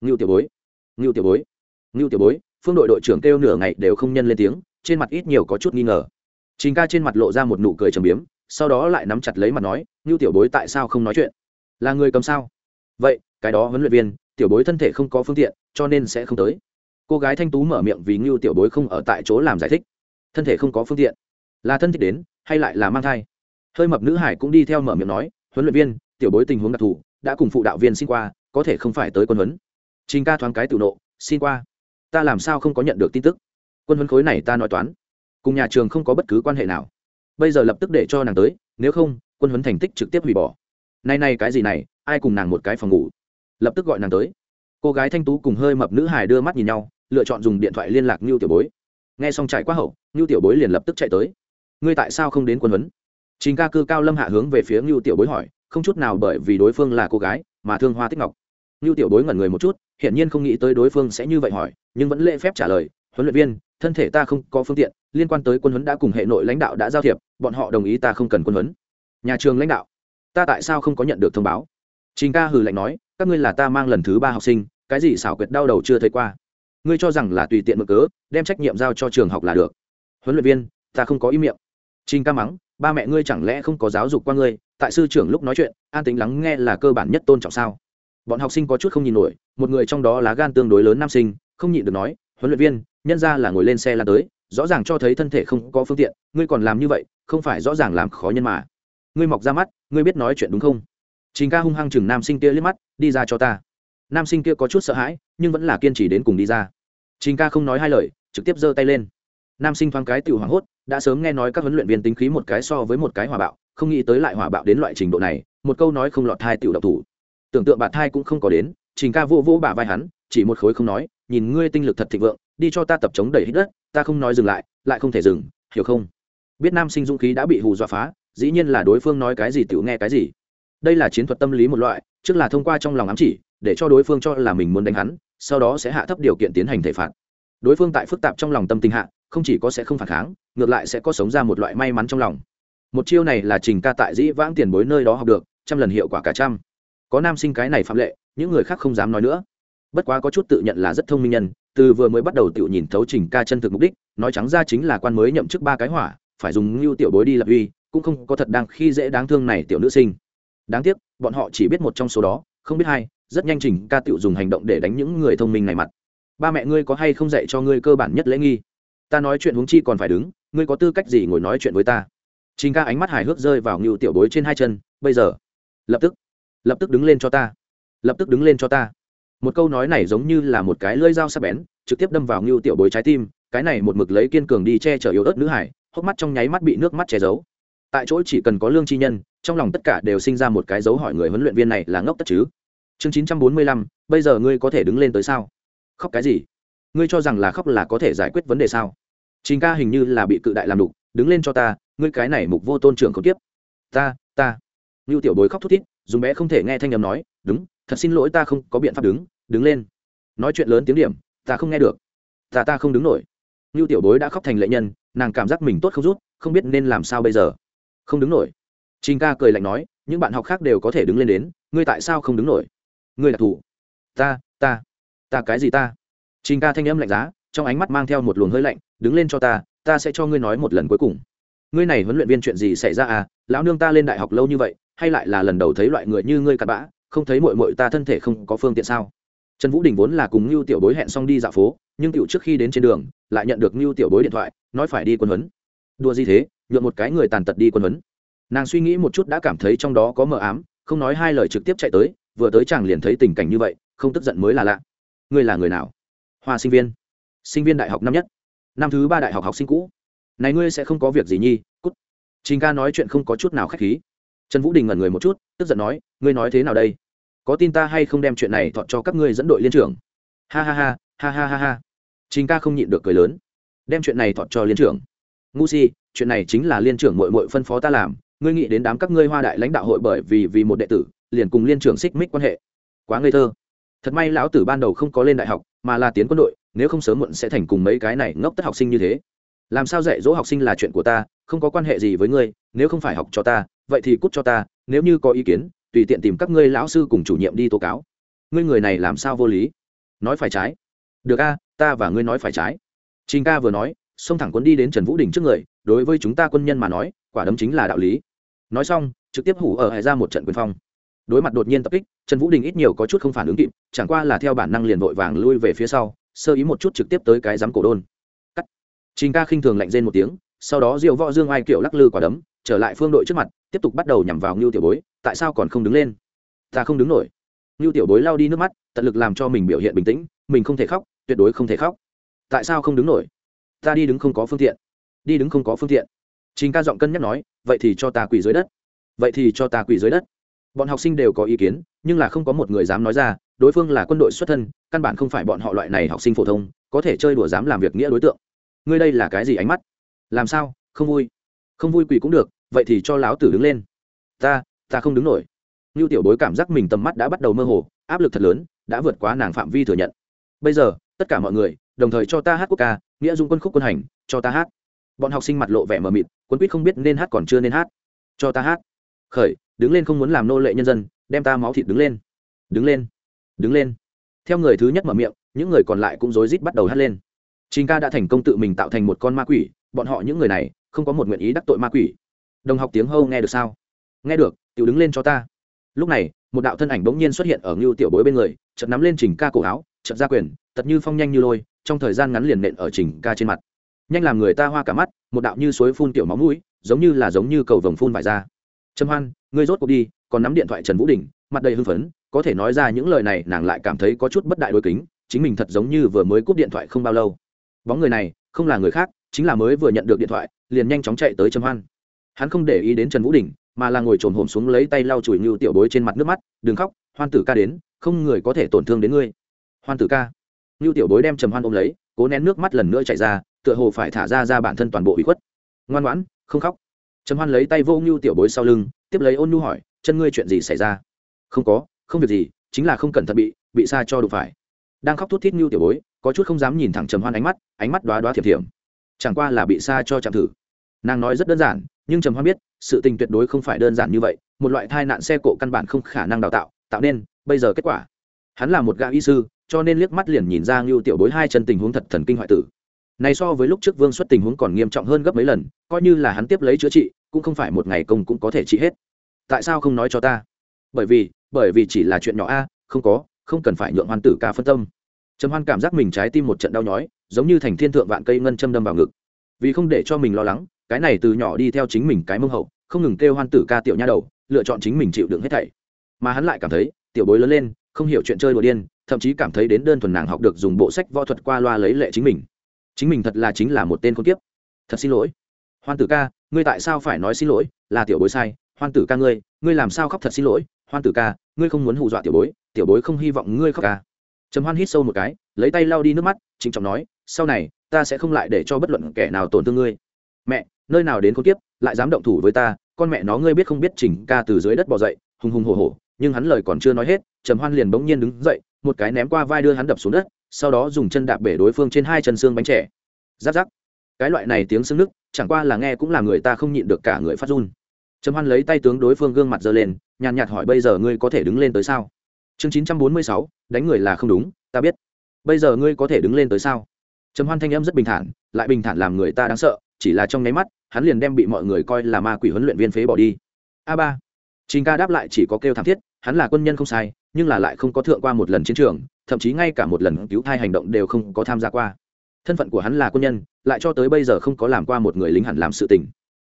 Ngưu tiểu bối. Ngưu tiểu bối. Ngưu tiểu bối, phương đội đội trưởng kêu nửa ngày đều không nhân lên tiếng, trên mặt ít nhiều có chút nghi ngờ. Trình ca trên mặt lộ ra một nụ cười trầm biếm sau đó lại nắm chặt lấy mặt nói như tiểu bối tại sao không nói chuyện? Là người cầm sao? Vậy, cái đó huấn luyện viên, tiểu bối thân thể không có phương tiện, cho nên sẽ không tới. Cô gái thanh tú mở miệng vì ngưu tiểu bối không ở tại chỗ làm giải thích. Thân thể không có phương tiện. Là thân thích đến, hay lại là mang thai? Hơi mập nữ hải cũng đi theo mở miệng nói, huấn luyện viên, tiểu bối tình huống đặc thù, đã cùng phụ đạo viên xin qua, có thể không phải tới quân huấn. Trình ca thoáng cái tự nộ, xin qua? Ta làm sao không có nhận được tin tức? Quân huấn khối này ta nói toán. Cùng nhà trường không có bất cứ quan hệ nào bây giờ lập tức để cho nàng tới, nếu không, quân huấn thành tích trực tiếp hủy bỏ. Nay nay cái gì này, ai cùng nàng một cái phòng ngủ? Lập tức gọi nàng tới. Cô gái thanh tú cùng hơi mập nữ hải đưa mắt nhìn nhau, lựa chọn dùng điện thoại liên lạc ngưu tiểu bối. Nghe xong trải qua hậu, ngưu tiểu bối liền lập tức chạy tới. Ngươi tại sao không đến quân huấn? Chính ca cư cao lâm hạ hướng về phía ngưu tiểu bối hỏi, không chút nào bởi vì đối phương là cô gái mà thương hoa tích ngọc. Ngưu tiểu bối ngẩn người một chút, hiển nhiên không nghĩ tới đối phương sẽ như vậy hỏi, nhưng vẫn lễ phép trả lời, huấn luyện viên, thân thể ta không có phương tiện liên quan tới quân huấn đã cùng hệ nội lãnh đạo đã giao thiệp, bọn họ đồng ý ta không cần quân huấn. Nhà trường lãnh đạo, ta tại sao không có nhận được thông báo? Trình ca hừ lạnh nói, các ngươi là ta mang lần thứ ba học sinh, cái gì xảo quyệt đau đầu chưa thấy qua. Ngươi cho rằng là tùy tiện mở cớ, đem trách nhiệm giao cho trường học là được. Huấn luyện viên, ta không có ý miệng. Trình ca mắng, ba mẹ ngươi chẳng lẽ không có giáo dục qua ngươi? Tại sư trưởng lúc nói chuyện, an tính lắng nghe là cơ bản nhất tôn trọng sao? Bọn học sinh có chút không nhìn nổi, một người trong đó lá gan tương đối lớn nam sinh, không nhịn được nói, huấn luyện viên, nhân ra là ngồi lên xe lan tới rõ ràng cho thấy thân thể không có phương tiện, ngươi còn làm như vậy, không phải rõ ràng làm khó nhân mà. Ngươi mọc ra mắt, ngươi biết nói chuyện đúng không? Trình ca hung hăng chừng nam sinh kia liếc mắt, đi ra cho ta. Nam sinh kia có chút sợ hãi, nhưng vẫn là kiên trì đến cùng đi ra. Trình ca không nói hai lời, trực tiếp giơ tay lên. Nam sinh thoáng cái tiểu hoảng hốt, đã sớm nghe nói các huấn luyện viên tính khí một cái so với một cái hòa bạo, không nghĩ tới lại hòa bạo đến loại trình độ này, một câu nói không lọt thai tiểu độc thủ. Tưởng tượng bạn thai cũng không có đến, trình ca vô vô bả vai hắn, chỉ một khối không nói, nhìn ngươi tinh lực thật thịnh vượng, đi cho ta tập chống đẩy hít đất ta không nói dừng lại lại không thể dừng, hiểu không? Biết nam sinh dũng khí đã bị hù dọa phá, dĩ nhiên là đối phương nói cái gì tiểu nghe cái gì. Đây là chiến thuật tâm lý một loại, trước là thông qua trong lòng ám chỉ, để cho đối phương cho là mình muốn đánh hắn, sau đó sẽ hạ thấp điều kiện tiến hành thể phạt. Đối phương tại phức tạp trong lòng tâm tình hạ, không chỉ có sẽ không phản kháng, ngược lại sẽ có sống ra một loại may mắn trong lòng. Một chiêu này là trình ca tại dĩ vãng tiền bối nơi đó học được, trăm lần hiệu quả cả trăm. Có nam sinh cái này phạm lệ, những người khác không dám nói nữa. Bất quá có chút tự nhận là rất thông minh nhân từ vừa mới bắt đầu tự nhìn thấu trình ca chân thực mục đích, nói trắng ra chính là quan mới nhậm chức ba cái hỏa, phải dùng ngưu tiểu bối đi lập uy, cũng không có thật đang khi dễ đáng thương này tiểu nữ sinh. Đáng tiếc, bọn họ chỉ biết một trong số đó, không biết hai, rất nhanh trình ca tự dùng hành động để đánh những người thông minh này mặt. Ba mẹ ngươi có hay không dạy cho ngươi cơ bản nhất lễ nghi? Ta nói chuyện huống chi còn phải đứng, ngươi có tư cách gì ngồi nói chuyện với ta? Trình ca ánh mắt hài hước rơi vào ngưu tiểu bối trên hai chân, bây giờ, lập tức lập tức đứng lên cho ta, lập tức đứng lên cho ta một câu nói này giống như là một cái lưỡi dao sắc bén, trực tiếp đâm vào ngưu tiểu bối trái tim, cái này một mực lấy kiên cường đi che chở yếu ớt nữ hải, hốc mắt trong nháy mắt bị nước mắt che giấu. Tại chỗ chỉ cần có lương chi nhân, trong lòng tất cả đều sinh ra một cái dấu hỏi người huấn luyện viên này là ngốc tất chứ. Chương chín trăm bốn mươi lăm, bây giờ ngươi có thể đứng lên tới sao? Khóc cái gì? Ngươi cho rằng là khóc là có thể giải quyết vấn đề sao? Trình ca hình như là bị cự đại làm đục, đứng lên cho ta, ngươi cái này mục vô tôn trưởng không tiếp. Ta ta. Ngưu tiểu bối khóc thút thít, dùng bé không thể nghe thanh âm nói, đúng thật xin lỗi ta không có biện pháp đứng đứng lên. Nói chuyện lớn tiếng điểm, ta không nghe được. Ta ta không đứng nổi. Ngưu tiểu bối đã khóc thành lệ nhân, nàng cảm giác mình tốt không rút, không biết nên làm sao bây giờ. Không đứng nổi. Trình ca cười lạnh nói, những bạn học khác đều có thể đứng lên đến, ngươi tại sao không đứng nổi? Ngươi là thủ. Ta ta ta cái gì ta? Trình ca thanh âm lạnh giá, trong ánh mắt mang theo một luồng hơi lạnh, đứng lên cho ta ta sẽ cho ngươi nói một lần cuối cùng. Ngươi này huấn luyện viên chuyện gì xảy ra à? Lão nương ta lên đại học lâu như vậy, hay lại là lần đầu thấy loại người như ngươi cặn bã? Không thấy mội mội ta thân thể không có phương tiện sao? Trần vũ đình vốn là cùng ngưu tiểu bối hẹn xong đi dạo phố, nhưng tiểu trước khi đến trên đường, lại nhận được ngưu tiểu bối điện thoại, nói phải đi quân huấn. Đua gì thế nhuộm một cái người tàn tật đi quân huấn. Nàng suy nghĩ một chút đã cảm thấy trong đó có mờ ám, không nói hai lời trực tiếp chạy tới, vừa tới chàng liền thấy tình cảnh như vậy, không tức giận mới là lạ. Ngươi là người nào? Hoa sinh viên. Sinh viên đại học năm nhất. Năm thứ ba đại học học sinh cũ. Này ngươi sẽ không có việc gì nhi, cút. Trình ca nói chuyện không có chút nào k h á c h khí trần vũ đình ngẩn người một chút, tức giận nói, ngươi nói thế nào đây? Có tin ta hay không đem chuyện này thọ cho các ngươi dẫn đội liên trưởng? Ha ha ha ha ha ha ha. Trình ca không nhịn được cười lớn. Đem chuyện này thọ cho liên trưởng? Ngu si, chuyện này chính là liên trưởng mội mội phân phó ta làm. Ngươi nghĩ đến đám các ngươi hoa đại lãnh đạo hội bởi vì vì một đệ tử, liền cùng liên trưởng xích mích quan hệ. Quá ngây thơ. Thật may lão tử ban đầu không có lên đại học, mà là tiến quân đội, nếu không sớm muộn sẽ thành cùng mấy cái này ngốc tất học sinh như thế làm sao dạy dỗ học sinh là chuyện của ta, không có quan hệ gì với ngươi, nếu không phải học cho ta, vậy thì cút cho ta, nếu như có ý kiến, tùy tiện tìm các ngươi lão sư cùng chủ nhiệm đi tố cáo. Ngươi người này làm sao vô lý? Nói phải trái. Được a, ta và ngươi nói phải trái. Trình ca vừa nói, xông thẳng quân đi đến trần vũ đình trước người, đối với chúng ta quân nhân mà nói, quả đấm chính là đạo lý. Nói xong, trực tiếp hủ ở hải ra một trận quyền phong. Đối mặt đột nhiên tập kích, trần vũ đình ít nhiều có chút không phản ứng kịp, chẳng qua là theo bản năng liền vội vàng lui về phía sau, sơ ý một chút trực tiếp tới cái giám cổ đôn trình ca khinh thường lạnh rên một tiếng, sau đó diệu võ dương ai kiểu lắc lư quả đấm, trở lại phương đội trước mặt, tiếp tục bắt đầu nhằm vào ngưu tiểu bối, tại sao còn không đứng lên? Ta không đứng nổi. Ngưu tiểu bối lao đi nước mắt, tận lực làm cho mình biểu hiện bình tĩnh, mình không thể khóc, tuyệt đối không thể khóc. Tại sao không đứng nổi? Ta đi đứng không có phương tiện. Đi đứng không có phương tiện. Trình ca giọng cân nhắc nói, vậy thì cho ta quỳ dưới đất. Vậy thì cho ta quỳ dưới đất. Bọn học sinh đều có ý kiến, nhưng là không có một người dám nói ra, đối phương là quân đội xuất thân, căn bản không phải bọn họ loại này học sinh phổ thông, có thể chơi đùa dám làm việc nghĩa đối tượng ngươi đây là cái gì ánh mắt? Làm sao? Không vui. Không vui quỳ cũng được, vậy thì cho láo tử đứng lên. Ta ta không đứng nổi. Như tiểu bối cảm giác mình tầm mắt đã bắt đầu mơ hồ, áp lực thật lớn, đã vượt quá nàng phạm vi thừa nhận. Bây giờ, tất cả mọi người, đồng thời cho ta hát quốc ca, nghĩa dung quân khúc quân hành, cho ta hát. Bọn học sinh mặt lộ vẻ mờ mịt quân quýt không biết nên hát còn chưa nên hát. Cho ta hát. Khởi, đứng lên không muốn làm nô lệ nhân dân, đem ta máu thịt đứng lên. Đứng lên. Đứng lên. Theo người thứ nhất mở miệng, những người còn lại cũng rối rít bắt đầu hát lên trình ca đã thành công tự mình tạo thành một con ma quỷ, bọn họ những người này, không có một nguyện ý đắc tội ma quỷ. Đồng học tiếng hô nghe được sao? Nghe được, tiểu đứng lên cho ta. Lúc này, một đạo thân ảnh bỗng nhiên xuất hiện ở ngưu tiểu bối bên người, chợt nắm lên trình ca cổ áo, chợt ra quyền tật như phong nhanh như lôi, trong thời gian ngắn liền nện ở trình ca trên mặt. Nhanh làm người ta hoa cả mắt, một đạo như suối phun tiểu máu mũi, giống như là giống như cầu vồng phun vải ra. Trâm hoan, ngươi rốt cuộc đi, còn nắm điện thoại trần vũ đình, mặt đầy hưng phấn, có thể nói ra những lời này nàng lại cảm thấy có chút bất đại đôi kính, chính mình thật giống như vừa mới cúp điện thoại không bao lâu bóng người này không là người khác, chính là mới vừa nhận được điện thoại, liền nhanh chóng chạy tới trầm hoan. Hắn không để ý đến trần vũ đình, mà là ngồi trồm hổm xuống lấy tay lau chùi ngưu tiểu bối trên mặt nước mắt, đừng khóc, hoan tử ca đến, không người có thể tổn thương đến ngươi. Hoan tử ca? Ngưu tiểu bối đem trầm hoan ôm lấy, cố nén nước mắt lần nữa chạy ra, tựa hồ phải thả ra ra bản thân toàn bộ bị khuất. Ngoan ngoãn, không khóc. Trầm hoan lấy tay vô ngưu tiểu bối sau lưng, tiếp lấy ôn nhu hỏi, chân ngươi chuyện gì xảy ra? Không có, không việc gì, chính là không cẩn thận bị bị xa cho đụng phải. Đang khóc thút thít ngưu tiểu bối có chút không dám nhìn thẳng trầm hoan ánh mắt ánh mắt đoá đoá thiệp thiểm chẳng qua là bị xa cho chạm thử. Nàng nói rất đơn giản, nhưng trầm hoan biết, sự tình tuyệt đối không phải đơn giản như vậy, một loại tai nạn xe cộ căn bản không khả năng đào tạo tạo nên bây giờ kết quả. Hắn là một gã y sư, cho nên liếc mắt liền nhìn ra ngưu tiểu bối hai chân tình huống thật thần kinh hoại tử. Này so với lúc trước vương xuất tình huống còn nghiêm trọng hơn gấp mấy lần, coi như là hắn tiếp lấy chữa trị, cũng không phải một ngày công cũng có thể trị hết. Tại sao không nói cho ta? Bởi vì bởi vì chỉ là chuyện nhỏ a, không có, không cần phải nhượng hoan tử ca phân tâm trầm hoan cảm giác mình trái tim một trận đau nhói, giống như thành thiên thượng vạn cây ngân châm đâm vào ngực. Vì không để cho mình lo lắng, cái này từ nhỏ đi theo chính mình cái mông hậu, không ngừng kêu hoan tử ca tiểu nha đầu, lựa chọn chính mình chịu đựng hết thảy. Mà hắn lại cảm thấy, tiểu bối lớn lên, không hiểu chuyện chơi đùa điên, thậm chí cảm thấy đến đơn thuần nàng học được dùng bộ sách võ thuật qua loa lấy lệ chính mình. Chính mình thật là chính là một tên con kiếp. Thật xin lỗi. Hoan tử ca, ngươi tại sao phải nói xin lỗi? Là tiểu bối sai. Hoan tử ca ngươi ngươi làm sao khóc thật xin lỗi? Hoan tử ca, ngươi không muốn hù dọa tiểu bối tiểu bối không hy vọng ngươi khóc ca trầm hoan hít sâu một cái, lấy tay lau đi nước mắt chính trọng nói, sau này, ta sẽ không lại để cho bất luận kẻ nào tổn thương ngươi. Mẹ, nơi nào đến con kiếp, lại dám động thủ với ta, con mẹ nó ngươi biết không biết chỉnh ca từ dưới đất bỏ dậy, hùng hùng hổ hổ. nhưng hắn lời còn chưa nói hết, trầm hoan liền bỗng nhiên đứng dậy, một cái ném qua vai đưa hắn đập xuống đất, sau đó dùng chân đạp bể đối phương trên hai chân xương bánh trẻ giáp giáp. Cái loại này tiếng xương nức chẳng qua là nghe cũng là người ta không nhịn được cả người phát run. Trầm hoan lấy tay tướng đối phương gương mặt giơ lên, nhàn nhạt hỏi, bây giờ ngươi có thể đứng lên tới sao? Chương chín trăm bốn mươi sáu, đánh người là không đúng, ta biết. Bây giờ ngươi có thể đứng lên tới sao? Trầm hoan thanh âm rất bình thản, lại bình thản làm người ta đáng sợ, chỉ là trong nháy mắt, hắn liền đem bị mọi người coi là ma quỷ huấn luyện viên phế bỏ đi. A ba. Trình ca đáp lại chỉ có kêu thảm thiết, hắn là quân nhân không sai, nhưng là lại không có thượng qua một lần chiến trường, thậm chí ngay cả một lần cứu thai hành động đều không có tham gia qua. Thân phận của hắn là quân nhân, lại cho tới bây giờ không có làm qua một người lính hẳn làm sự tình.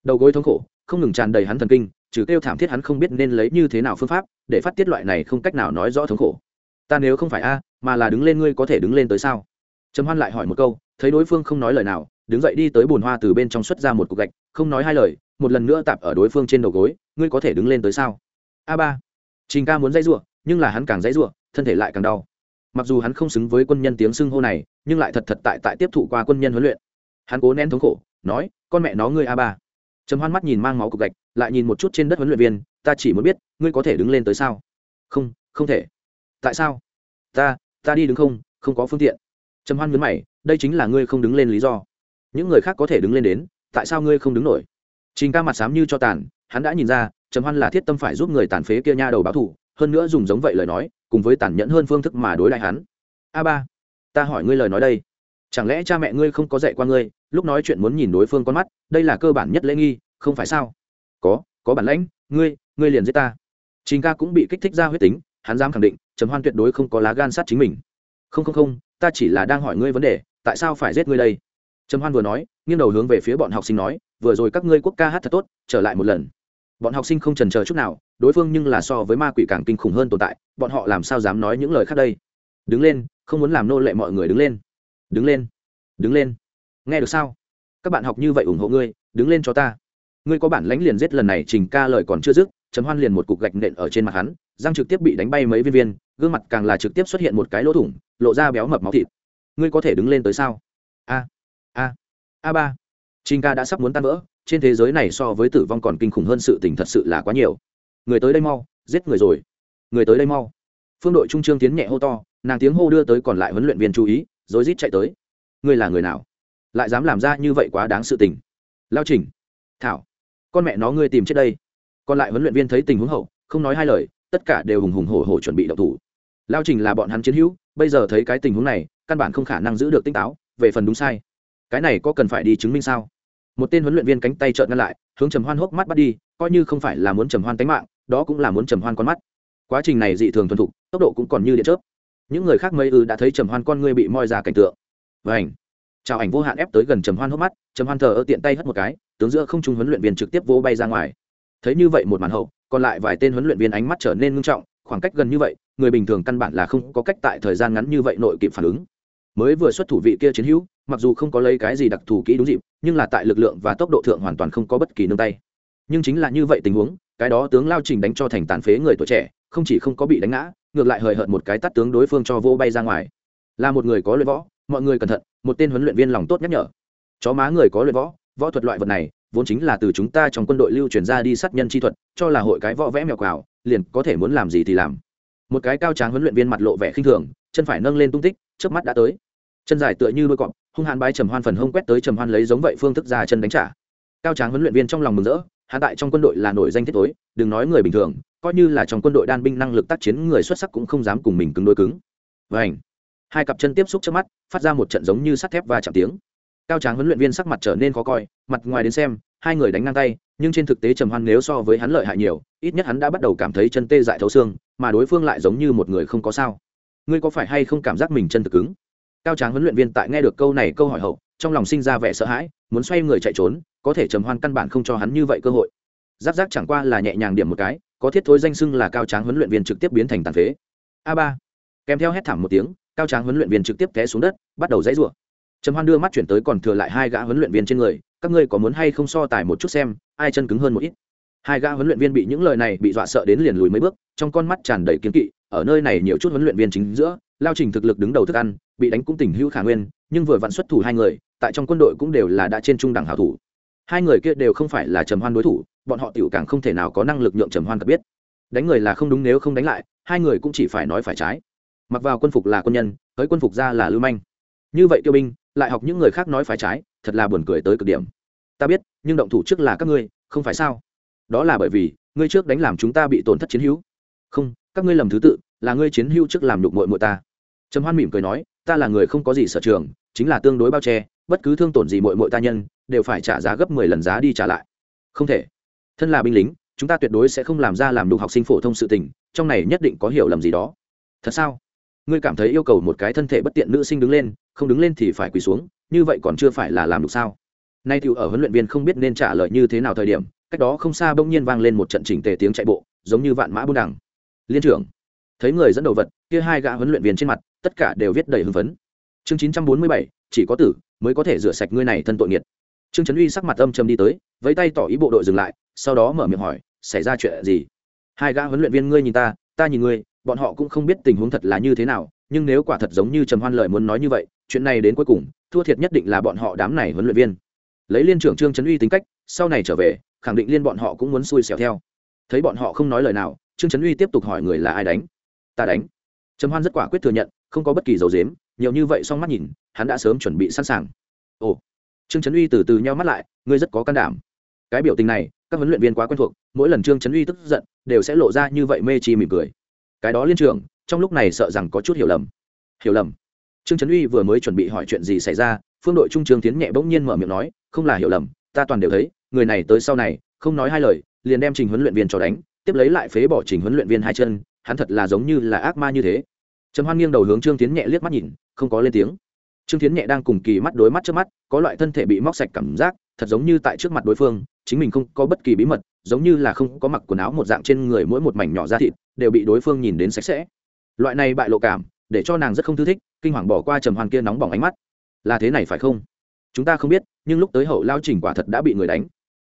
Đầu gối thống khổ, không ngừng tràn đầy hắn thần kinh trừ kêu thảm thiết hắn không biết nên lấy như thế nào phương pháp, để phát tiết loại này không cách nào nói rõ thống khổ. Ta nếu không phải a, mà là đứng lên ngươi có thể đứng lên tới sao? Trầm hoan lại hỏi một câu, thấy đối phương không nói lời nào, đứng dậy đi tới bồn hoa từ bên trong xuất ra một cục gạch, không nói hai lời, một lần nữa tạp ở đối phương trên đầu gối, ngươi có thể đứng lên tới sao? A ba, trình ca muốn dãy rủa, nhưng là hắn càng dãy rủa, thân thể lại càng đau. Mặc dù hắn không xứng với quân nhân tiếng xưng hô này, nhưng lại thật thật tại tại tiếp thụ qua quân nhân huấn luyện. Hắn cố nén thống khổ, nói, con mẹ nó ngươi a ba. Trầm hoan mắt nhìn mang máu cục gạch lại nhìn một chút trên đất huấn luyện viên, ta chỉ muốn biết, ngươi có thể đứng lên tới sao? Không không thể. Tại sao? Ta ta đi đứng không không có phương tiện. Trầm hoan nhấn mày, đây chính là ngươi không đứng lên lý do. Những người khác có thể đứng lên đến, tại sao ngươi không đứng nổi? Trình ca mặt xám như cho tàn, hắn đã nhìn ra, trầm hoan là thiết tâm phải giúp người tàn phế kia nha đầu báo thù, hơn nữa dùng giống vậy lời nói, cùng với tàn nhẫn hơn phương thức mà đối lại hắn. A ba, ta hỏi ngươi lời nói đây. Chẳng lẽ cha mẹ ngươi không có dạy qua ngươi, lúc nói chuyện muốn nhìn đối phương con mắt, đây là cơ bản nhất lễ nghi, không phải sao? Có có bản lãnh, ngươi ngươi liền giết ta. Trình ca cũng bị kích thích ra huyết tính, hắn dám khẳng định, trầm hoan tuyệt đối không có lá gan sát chính mình. Không không không, ta chỉ là đang hỏi ngươi vấn đề, tại sao phải giết ngươi đây? Trầm hoan vừa nói, nghiêng đầu hướng về phía bọn học sinh nói, vừa rồi các ngươi quốc ca hát thật tốt, trở lại một lần. Bọn học sinh không trần chờ chút nào, đối phương nhưng là so với ma quỷ càng kinh khủng hơn tồn tại, bọn họ làm sao dám nói những lời khác đây? Đứng lên, không muốn làm nô lệ mọi người đứng lên. Đứng lên đứng lên. Nghe được sao? Các bạn học như vậy ủng hộ ngươi, đứng lên cho ta ngươi có bản lãnh liền giết lần này trình ca lời còn chưa dứt, trầm hoan liền một cục gạch nện ở trên mặt hắn răng trực tiếp bị đánh bay mấy viên viên, gương mặt càng là trực tiếp xuất hiện một cái lỗ thủng, lộ ra béo mập máu thịt. Ngươi có thể đứng lên tới sao? A a a ba. Trình ca đã sắp muốn tan vỡ, trên thế giới này so với tử vong còn kinh khủng hơn sự tình thật sự là quá nhiều. Người tới đây mau, giết người rồi. Người tới đây mau. Phương đội trung trương tiến nhẹ hô to, nàng tiếng hô đưa tới còn lại huấn luyện viên chú ý rối rít chạy tới. Ngươi là người nào? Lại dám làm ra như vậy quá đáng sự tình. Lao trình, thảo con mẹ nó ngươi tìm chết đây. Còn lại huấn luyện viên thấy tình huống hậu, không nói hai lời, tất cả đều hùng hùng hổ hổ chuẩn bị đậu thủ. Lao trình là bọn hắn chiến hữu, bây giờ thấy cái tình huống này, căn bản không khả năng giữ được tinh táo, về phần đúng sai. Cái này có cần phải đi chứng minh sao? Một tên huấn luyện viên cánh tay trợn ngăn lại, hướng trầm hoan hốc mắt bắt đi, coi như không phải là muốn trầm hoan tánh mạng, đó cũng là muốn trầm hoan con mắt. Quá trình này dị thường thuần thục, tốc độ cũng còn như điện chớp. Những người khác mây ư đã thấy trầm hoan con ngươi bị moi ra cảnh tượng. Và ảnh chào ảnh vô hạn ép tới gần trầm hoan hốc mắt, trầm hoan thờ ơ tiện tay hất một cái tướng giữa không trung huấn luyện viên trực tiếp vô bay ra ngoài. Thấy như vậy một màn hậu, còn lại vài tên huấn luyện viên ánh mắt trở nên ngưng trọng, khoảng cách gần như vậy, người bình thường căn bản là không có cách tại thời gian ngắn như vậy nội kịp phản ứng. Mới vừa xuất thủ vị kia chiến hữu, mặc dù không có lấy cái gì đặc thù kỹ đúng dịp, nhưng là tại lực lượng và tốc độ thượng hoàn toàn không có bất kỳ nương tay. Nhưng chính là như vậy tình huống, cái đó tướng lao trình đánh cho thành tàn phế người tuổi trẻ, không chỉ không có bị đánh ngã, ngược lại hời hợt một cái tắt tướng đối phương cho vô bay ra ngoài. Là một người có luyện võ, mọi người cẩn thận, một tên huấn luyện viên lòng tốt nhắc nhở. Chó má người có luyện võ võ thuật loại vật này, vốn chính là từ chúng ta trong quân đội lưu truyền ra đi sát nhân chi thuật, cho là hội cái võ vẽ mèo quào, liền có thể muốn làm gì thì làm. Một cái cao tráng huấn luyện viên mặt lộ vẻ khinh thường, chân phải nâng lên tung tích trước mắt đã tới. Chân dài tựa như đôi cọp, hung hãn bái trầm hoan phần hông quét tới trầm hoan lấy giống vậy phương thức ra chân đánh trả. Cao tráng huấn luyện viên trong lòng mừng rỡ, hạ tại trong quân đội là nổi danh thiết tối, đừng nói người bình thường, coi như là trong quân đội đan binh năng lực tác chiến người xuất sắc cũng không dám cùng mình cứng đôi cứng. Vảnh hai cặp chân tiếp xúc trước mắt, phát ra một trận giống như sắt thép và chạm tiếng cao tráng huấn luyện viên sắc mặt trở nên khó coi, mặt ngoài đến xem, hai người đánh ngang tay, nhưng trên thực tế trầm hoan nếu so với hắn lợi hại nhiều, ít nhất hắn đã bắt đầu cảm thấy chân tê dại thấu xương, mà đối phương lại giống như một người không có sao. Ngươi có phải hay không cảm giác mình chân thực cứng? Cao tráng huấn luyện viên tại nghe được câu này câu hỏi hậu, trong lòng sinh ra vẻ sợ hãi, muốn xoay người chạy trốn, có thể trầm hoan căn bản không cho hắn như vậy cơ hội. Giáp giáp chẳng qua là nhẹ nhàng điểm một cái, có thiết thối danh xưng là cao tráng huấn luyện viên trực tiếp biến thành tàn phế. A ba. Kèm theo hét thảm một tiếng, cao tráng huấn luyện viên trực tiếp té xuống đất, bắt đầu dãy rủa trầm hoan đưa mắt chuyển tới còn thừa lại hai gã huấn luyện viên trên người, các ngươi có muốn hay không so tài một chút xem, ai chân cứng hơn một ít. Hai gã huấn luyện viên bị những lời này bị dọa sợ đến liền lùi mấy bước, trong con mắt tràn đầy kiếm kỵ, ở nơi này nhiều chút huấn luyện viên chính giữa, lao trình thực lực đứng đầu thức ăn, bị đánh cũng tỉnh hữu khả nguyên, nhưng vừa vặn xuất thủ hai người, tại trong quân đội cũng đều là đã trên trung đẳng hảo thủ. Hai người kia đều không phải là trầm hoan đối thủ, bọn họ tiểu càng không thể nào có năng lực nhượng trầm hoan cả biết. Đánh người là không đúng nếu không đánh lại, hai người cũng chỉ phải nói phải trái. Mặc vào quân phục là quân nhân, tới quân phục ra là lưu manh như vậy tiêu binh, lại học những người khác nói phải trái, thật là buồn cười tới cực điểm. Ta biết, nhưng động thủ trước là các ngươi, không phải sao? Đó là bởi vì, ngươi trước đánh làm chúng ta bị tổn thất chiến hữu. Không, các ngươi lầm thứ tự, là ngươi chiến hữu trước làm nhục mội mội ta. Trầm hoan mỉm cười nói, ta là người không có gì sở trường, chính là tương đối bao che, bất cứ thương tổn gì mội mội ta nhân, đều phải trả giá gấp mười lần giá đi trả lại. Không thể. Thân là binh lính, chúng ta tuyệt đối sẽ không làm ra làm đục học sinh phổ thông sự tình, trong này nhất định có hiểu lầm gì đó. Thật sao? Ngươi cảm thấy yêu cầu một cái thân thể bất tiện nữ sinh đứng lên không đứng lên thì phải quỳ xuống, như vậy còn chưa phải là làm được sao? Nay thì ở huấn luyện viên không biết nên trả lời như thế nào thời điểm, cách đó không xa bỗng nhiên vang lên một trận chỉnh tề tiếng chạy bộ, giống như vạn mã buôn đẳng liên trưởng, thấy người dẫn đầu vật, kia hai gã huấn luyện viên trên mặt, tất cả đều viết đầy hưng phấn. Chương chín trăm bốn mươi bảy, chỉ có tử, mới có thể rửa sạch ngươi này thân tội nghiệt. Trương trấn uy sắc mặt âm trầm đi tới, vẫy tay tỏ ý bộ đội dừng lại, sau đó mở miệng hỏi, xảy ra chuyện gì? Hai gã huấn luyện viên ngươi nhìn ta ta nhìn ngươi, bọn họ cũng không biết tình huống thật là như thế nào nhưng nếu quả thật giống như trầm hoan lợi muốn nói như vậy, chuyện này đến cuối cùng, thua thiệt nhất định là bọn họ đám này huấn luyện viên. Lấy liên trưởng trương trấn uy tính cách, sau này trở về, khẳng định liên bọn họ cũng muốn xui xẻo theo. Thấy bọn họ không nói lời nào, trương trấn uy tiếp tục hỏi người là ai đánh? Ta đánh. Trầm hoan rất quả quyết thừa nhận, không có bất kỳ dấu dếm nhiều như vậy song mắt nhìn, hắn đã sớm chuẩn bị sẵn sàng. Ồ. Trương trấn uy từ từ nhau mắt lại, ngươi rất có can đảm. Cái biểu tình này, các huấn luyện viên quá quen thuộc, mỗi lần trương trấn uy tức giận, đều sẽ lộ ra như vậy mê chi mỉm cười. Cái đó liên trưởng trong lúc này sợ rằng có chút hiểu lầm. Hiểu lầm. Trương trấn uy vừa mới chuẩn bị hỏi chuyện gì xảy ra, phương đội trung trương tiến nhẹ bỗng nhiên mở miệng nói, không là hiểu lầm, ta toàn đều thấy, người này tới sau này, không nói hai lời, liền đem trình huấn luyện viên cho đánh, tiếp lấy lại phế bỏ trình huấn luyện viên hai chân, hắn thật là giống như là ác ma như thế. Trầm hoan nghiêng đầu hướng trương tiến nhẹ liếc mắt nhìn, không có lên tiếng. Trương tiến nhẹ đang cùng kỳ mắt đối mắt trước mắt, có loại thân thể bị móc sạch cảm giác, thật giống như tại trước mặt đối phương, chính mình không có bất kỳ bí mật, giống như là không có mặc quần áo một dạng trên người mỗi một mảnh nhỏ da thịt, đều bị đối phương nhìn đến sạch sẽ loại này bại lộ cảm, để cho nàng rất không thư thích, kinh hoàng bỏ qua trầm hoan kia nóng bỏng ánh mắt. Là thế này phải không? Chúng ta không biết, nhưng lúc tới hậu lao trình quả thật đã bị người đánh.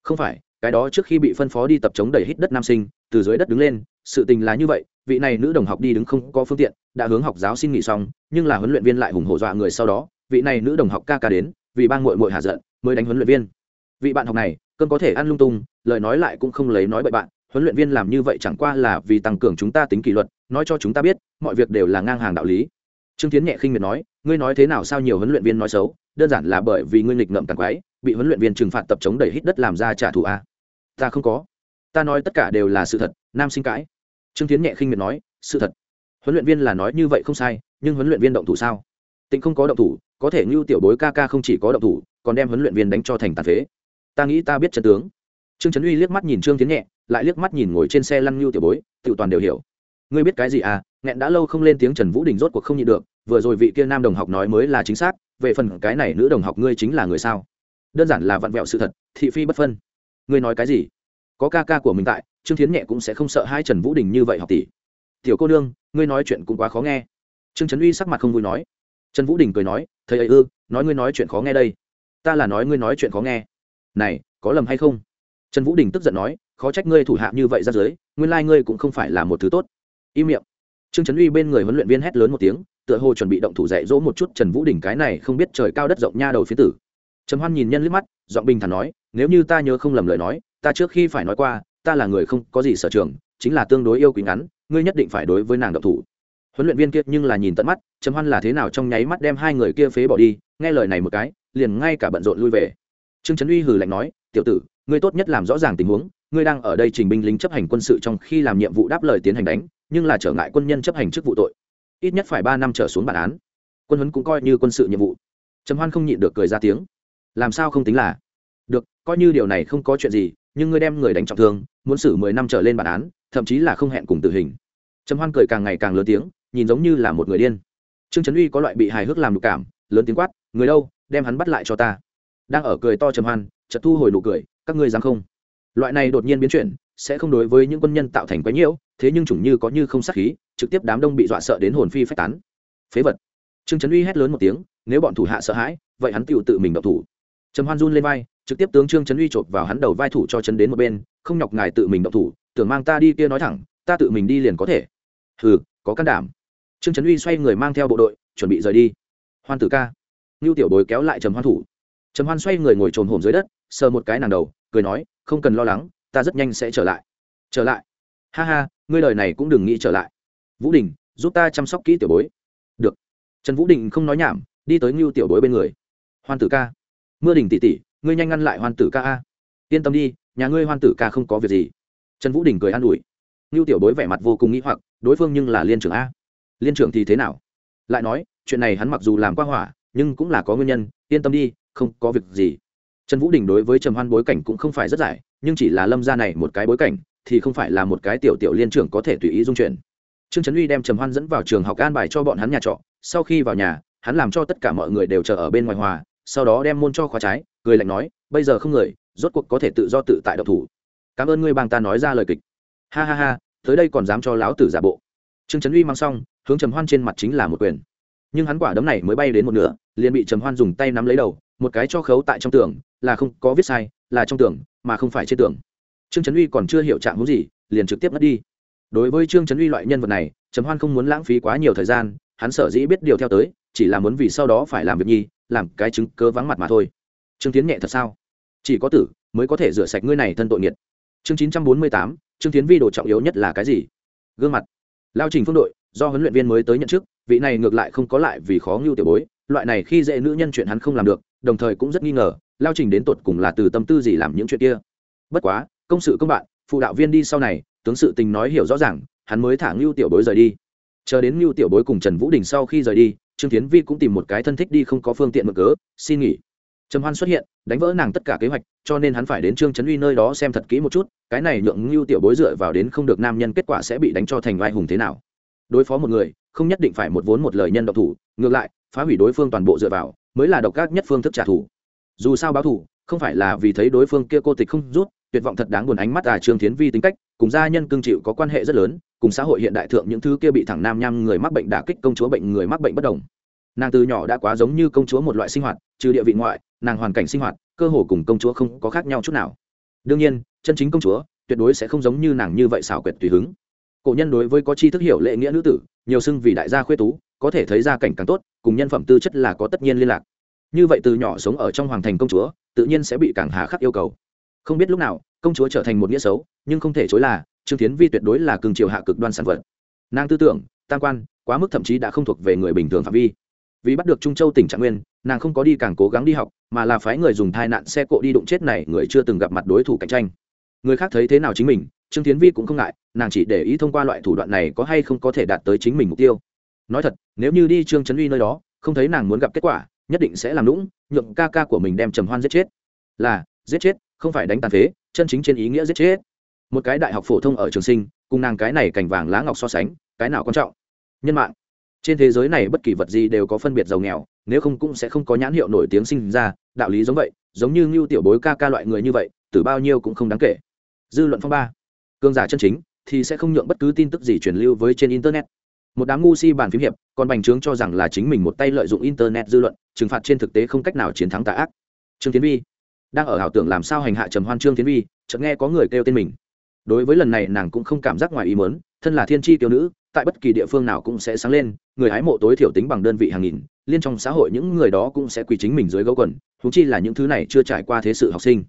Không phải, cái đó trước khi bị phân phó đi tập chống đẩy hít đất nam sinh, từ dưới đất đứng lên, sự tình là như vậy, vị này nữ đồng học đi đứng không có phương tiện, đã hướng học giáo xin nghỉ xong, nhưng là huấn luyện viên lại hùng hổ dọa người sau đó, vị này nữ đồng học ca ca đến, vì bang mội mội hạ giận, mới đánh huấn luyện viên. Vị bạn học này cơn có thể ăn lung tung, lời nói lại cũng không lấy nói bậy bạn huấn luyện viên làm như vậy chẳng qua là vì tăng cường chúng ta tính kỷ luật, nói cho chúng ta biết, mọi việc đều là ngang hàng đạo lý. Trương tiến nhẹ khinh miệt nói, ngươi nói thế nào sao nhiều huấn luyện viên nói xấu, đơn giản là bởi vì ngươi nghịch ngợm càng quái, bị huấn luyện viên trừng phạt tập chống đẩy hít đất làm ra trả thù a. Ta không có. Ta nói tất cả đều là sự thật, nam sinh cãi. Trương tiến nhẹ khinh miệt nói, sự thật. Huấn luyện viên là nói như vậy không sai, nhưng huấn luyện viên động thủ sao? Tịnh không có động thủ, có thể như tiểu bối ca ca không chỉ có động thủ, còn đem huấn luyện viên đánh cho thành tàn phế. Ta nghĩ ta biết trận tướng. Trương trấn uy liếc mắt nhìn trương tiến nhẹ lại liếc mắt nhìn ngồi trên xe lăn nhưu tiểu bối tự toàn đều hiểu. Ngươi biết cái gì à nghẹn đã lâu không lên tiếng trần vũ đình rốt cuộc không nhịn được, vừa rồi vị kia nam đồng học nói mới là chính xác, về phần cái này nữ đồng học ngươi chính là người sao? Đơn giản là vặn vẹo sự thật, thị phi bất phân. Ngươi nói cái gì? Có ca ca của mình tại, trương thiến nhẹ cũng sẽ không sợ hai trần vũ đình như vậy học tỷ. Tiểu cô nương, ngươi nói chuyện cũng quá khó nghe. Trương trấn uy sắc mặt không vui nói. Trần vũ đình cười nói, thầy ấy ư, nói ngươi nói chuyện khó nghe đây. Ta là nói ngươi nói chuyện khó nghe. Này, có lầm hay không? Trần vũ đình tức giận nói khó trách ngươi thủ hạ như vậy ra dưới, nguyên lai、like、ngươi cũng không phải là một thứ tốt. Im miệng. Trương trấn uy bên người huấn luyện viên hét lớn một tiếng, tựa hồ chuẩn bị động thủ dạy dỗ một chút trần vũ đình cái này không biết trời cao đất rộng nha đầu phía tử. Trầm hoan nhìn nhân liếc mắt, giọng bình thản nói, nếu như ta nhớ không lầm lời nói, ta trước khi phải nói qua, ta là người không có gì sở trường, chính là tương đối yêu quý ngắn, ngươi nhất định phải đối với nàng động thủ. Huấn luyện viên kia nhưng là nhìn tận mắt, trầm hoan là thế nào trong nháy mắt đem hai người kia phế bỏ đi, nghe lời này một cái, liền ngay cả bận rộn lui về. Trương trấn uy hừ lạnh nói, tiểu tử, ngươi tốt nhất làm rõ ràng tình huống ngươi đang ở đây trình binh lính chấp hành quân sự trong khi làm nhiệm vụ đáp lời tiến hành đánh, nhưng là trở ngại quân nhân chấp hành chức vụ tội. Ít nhất phải ba năm trở xuống bản án. Quân huấn cũng coi như quân sự nhiệm vụ. Trầm hoan không nhịn được cười ra tiếng. Làm sao không tính là? Được, coi như điều này không có chuyện gì, nhưng ngươi đem người đánh trọng thương, muốn xử mười năm trở lên bản án, thậm chí là không hẹn cùng tử hình. Trầm hoan cười càng ngày càng lớn tiếng, nhìn giống như là một người điên. Trương trấn uy có loại bị hài hước làm nhục cảm, lớn tiếng quát, người đâu, đem hắn bắt lại cho ta. Đang ở cười to trầm hoan, chợt thu hồi nụ cười, các ngươi dám không? Loại này đột nhiên biến chuyển, sẽ không đối với những quân nhân tạo thành quái nhiễu, thế nhưng chủng như có như không sát khí, trực tiếp đám đông bị dọa sợ đến hồn phi phách tán. Phế vật. Trương trấn uy hét lớn một tiếng, nếu bọn thủ hạ sợ hãi, vậy hắn tựu tự mình độc thủ. Trầm hoan run lên vai, trực tiếp tướng trương trấn uy chộp vào hắn đầu vai thủ cho chân đến một bên, không nhọc ngài tự mình độc thủ, tưởng mang ta đi kia nói thẳng, ta tự mình đi liền có thể. Hừ, có can đảm. Trương trấn uy xoay người mang theo bộ đội, chuẩn bị rời đi. Hoan tử ca. Ngưu tiểu bối kéo lại trầm hoan thủ. Trầm hoan xoay người ngồi trồn hổm dưới đất, sờ một cái nàng đầu cười nói, không cần lo lắng, ta rất nhanh sẽ trở lại. Trở lại? Ha ha, ngươi lời này cũng đừng nghĩ trở lại. Vũ đình, giúp ta chăm sóc kỹ tiểu bối. Được. Trần vũ đình không nói nhảm, đi tới ngưu tiểu bối bên người. Hoan tử ca. Mưa đình tỉ tỉ ngươi nhanh ngăn lại hoan tử ca a. Yên tâm đi, nhà ngươi hoan tử ca không có việc gì. Trần vũ đình cười an ủi. Ngưu tiểu bối vẻ mặt vô cùng nghĩ hoặc, đối phương nhưng là liên trưởng a. Liên trưởng thì thế nào? Lại nói, chuyện này hắn mặc dù làm qua hỏa, nhưng cũng là có nguyên nhân, yên tâm đi, không có việc gì trần vũ đình đối với trầm hoan bối cảnh cũng không phải rất giải, nhưng chỉ là lâm gia này một cái bối cảnh, thì không phải là một cái tiểu tiểu liên trưởng có thể tùy ý dung chuyển. Trương trấn uy đem trầm hoan dẫn vào trường học an bài cho bọn hắn nhà trọ, sau khi vào nhà, hắn làm cho tất cả mọi người đều chờ ở bên ngoài hòa, sau đó đem môn cho khóa trái, cười lạnh nói, bây giờ không người, rốt cuộc có thể tự do tự tại độc thủ. Cảm ơn ngươi bang ta nói ra lời kịch. Ha ha ha, tới đây còn dám cho láo tử giả bộ. Trương trấn uy mang xong, hướng trầm hoan trên mặt chính là một quyền. Nhưng hắn quả đấm này mới bay đến một nửa, liền bị trầm hoan dùng tay nắm lấy đầu, một cái cho khấu tại trong tường là không có viết sai là trong tưởng, mà không phải trên tường trương trấn uy còn chưa hiểu trạng hữu gì liền trực tiếp mất đi. Đối với trương trấn uy loại nhân vật này trầm hoan không muốn lãng phí quá nhiều thời gian hắn sở dĩ biết điều theo tới chỉ là muốn vì sau đó phải làm việc nhi làm cái chứng cơ vắng mặt mà thôi. Trương tiến nhẹ thật sao? Chỉ có tử mới có thể rửa sạch ngươi này thân tội nghiệt. Chương chín trăm bốn mươi tám trương tiến vi đồ trọng yếu nhất là cái gì? Gương mặt. Lao trình phương đội do huấn luyện viên mới tới nhận chức vị này ngược lại không có lại vì khó ngưu tiểu bối loại này khi dễ nữ nhân chuyện hắn không làm được đồng thời cũng rất nghi ngờ lao trình đến tột cùng là từ tâm tư gì làm những chuyện kia? Bất quá, công sự công bạn, phụ đạo viên đi sau này, tướng sự tình nói hiểu rõ ràng, hắn mới thả ngưu tiểu bối rời đi. Chờ đến ngưu tiểu bối cùng trần vũ đình sau khi rời đi, trương tiến vi cũng tìm một cái thân thích đi không có phương tiện mở cớ, xin nghỉ. Trầm hoan xuất hiện, đánh vỡ nàng tất cả kế hoạch, cho nên hắn phải đến trương trấn uy nơi đó xem thật kỹ một chút, cái này nhượng ngưu tiểu bối dựa vào đến không được nam nhân kết quả sẽ bị đánh cho thành vai hùng thế nào. Đối phó một người, không nhất định phải một vốn một lời nhân độc thủ, ngược lại, phá hủy đối phương toàn bộ dựa vào, mới là độc ác nhất phương thức trả thù dù sao báo thù, không phải là vì thấy đối phương kia cô tịch không rút, tuyệt vọng thật đáng buồn ánh mắt à trương thiến vi tính cách, cùng gia nhân cương chịu có quan hệ rất lớn, cùng xã hội hiện đại thượng những thứ kia bị thẳng nam nham người mắc bệnh đả kích công chúa bệnh người mắc bệnh bất đồng. Nàng từ nhỏ đã quá giống như công chúa một loại sinh hoạt, trừ địa vị ngoại, nàng hoàn cảnh sinh hoạt, cơ hồ cùng công chúa không có khác nhau chút nào. Đương nhiên, chân chính công chúa, tuyệt đối sẽ không giống như nàng như vậy xảo quyệt tùy hứng. Cổ nhân đối với có tri thức hiểu lệ nghĩa nữ tử, nhiều xưng vì đại gia khuê tú, có thể thấy gia cảnh càng tốt, cùng nhân phẩm tư chất là có tất nhiên liên lạc như vậy từ nhỏ sống ở trong hoàng thành công chúa, tự nhiên sẽ bị càng hà khắc yêu cầu. Không biết lúc nào, công chúa trở thành một nghĩa xấu, nhưng không thể chối là, trương tiến vi tuyệt đối là cường triều hạ cực đoan sản vật. Nàng tư tưởng, tam quan, quá mức thậm chí đã không thuộc về người bình thường phạm vi. Vì bắt được trung châu tỉnh trạng nguyên, nàng không có đi càng cố gắng đi học, mà là phái người dùng thai nạn xe cộ đi đụng chết này người chưa từng gặp mặt đối thủ cạnh tranh. Người khác thấy thế nào chính mình, trương tiến vi cũng không ngại, nàng chỉ để ý thông qua loại thủ đoạn này có hay không có thể đạt tới chính mình mục tiêu. Nói thật, nếu như đi trương trấn uy nơi đó, không thấy nàng muốn gặp kết quả nhất định sẽ làm lũng nhượng ca ca của mình đem trầm hoan giết chết. Là, giết chết, không phải đánh tàn phế, chân chính trên ý nghĩa giết chết. Một cái đại học phổ thông ở trường sinh, cùng nàng cái này cành vàng lá ngọc so sánh, cái nào quan trọng? Nhân mạng. Trên thế giới này bất kỳ vật gì đều có phân biệt giàu nghèo, nếu không cũng sẽ không có nhãn hiệu nổi tiếng sinh ra, đạo lý giống vậy, giống như ngưu tiểu bối ca ca loại người như vậy, từ bao nhiêu cũng không đáng kể. Dư luận phong ba. Cương giả chân chính thì sẽ không nhượng bất cứ tin tức gì truyền lưu với trên internet một đám ngu si bàn phím hiệp, còn bành trướng cho rằng là chính mình một tay lợi dụng internet dư luận, trừng phạt trên thực tế không cách nào chiến thắng tà ác. Trương tiến vi đang ở ảo tưởng làm sao hành hạ trầm hoan trương tiến vi, chợt nghe có người kêu tên mình. Đối với lần này nàng cũng không cảm giác ngoài ý mớn thân là thiên tri tiểu nữ, tại bất kỳ địa phương nào cũng sẽ sáng lên, người hái mộ tối thiểu tính bằng đơn vị hàng nghìn, liên trong xã hội những người đó cũng sẽ quỳ chính mình dưới gấu quần thú chi là những thứ này chưa trải qua thế sự học sinh.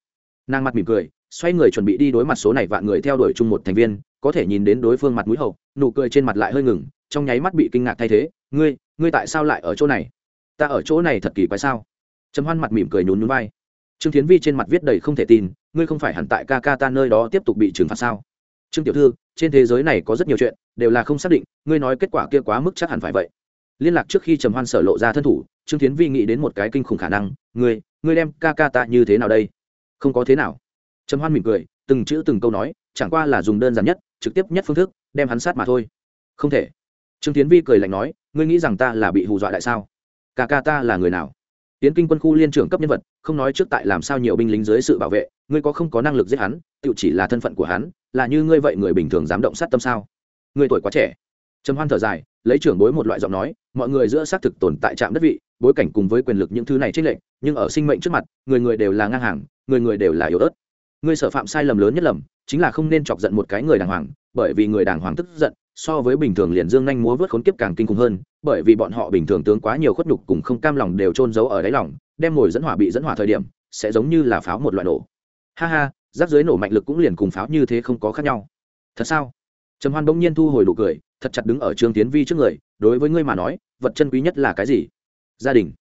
Nàng mặt mỉm cười xoay người chuẩn bị đi đối mặt số này vạn người theo đuổi chung một thành viên, có thể nhìn đến đối phương mặt mũi hậu, nụ cười trên mặt lại hơi ngừng, trong nháy mắt bị kinh ngạc thay thế, ngươi ngươi tại sao lại ở chỗ này? Ta ở chỗ này thật kỳ quái sao? Trầm hoan mặt mỉm cười nhún nhún vai. Trương thiến vi trên mặt viết đầy không thể tin, ngươi không phải hẳn tại ca ca ta nơi đó tiếp tục bị trừng phạt sao? Trương tiểu thư, trên thế giới này có rất nhiều chuyện, đều là không xác định, ngươi nói kết quả kia quá mức chắc hẳn phải vậy. Liên lạc trước khi trầm hoan sở lộ ra thân thủ, trương thiến vi nghĩ đến một cái kinh khủng khả năng, ngươi ngươi đem ca ca ta như thế nào đây? Không có thế nào trầm hoan mỉm cười, từng chữ từng câu nói, chẳng qua là dùng đơn giản nhất, trực tiếp nhất phương thức, đem hắn sát mà thôi. Không thể. Trương tiến vi cười lạnh nói, ngươi nghĩ rằng ta là bị hù dọa đại sao? Ca ca ta là người nào? Tiến kinh quân khu liên trưởng cấp nhân vật, không nói trước tại làm sao nhiều binh lính dưới sự bảo vệ, ngươi có không có năng lực giết hắn tự chỉ là thân phận của hắn, là như ngươi vậy người bình thường dám động sát tâm sao? Ngươi tuổi quá trẻ. Trầm hoan thở dài, lấy trưởng bối một loại giọng nói, mọi người giữa xác thực tồn tại trạm đất vị, bối cảnh cùng với quyền lực những thứ này trích lệnh nhưng ở sinh mệnh trước mặt, người người đều là ngang hàng, người người đều là yếu ớt ngươi sở phạm sai lầm lớn nhất lầm, chính là không nên chọc giận một cái người đàng hoàng, bởi vì người đàng hoàng tức giận, so với bình thường liền dương nhanh múa vớt khốn kiếp càng kinh khủng hơn, bởi vì bọn họ bình thường tướng quá nhiều khuất nhục cùng không cam lòng đều trôn giấu ở đáy lòng, đem ngồi dẫn hỏa bị dẫn hỏa thời điểm, sẽ giống như là pháo một loại nổ. Ha ha rác dưới nổ mạnh lực cũng liền cùng pháo như thế không có khác nhau. Thật sao? Trầm hoan bỗng nhiên thu hồi nụ cười, thật chặt đứng ở trương tiến vi trước người, đối với ngươi mà nói, vật chân quý nhất là cái gì? Gia đình.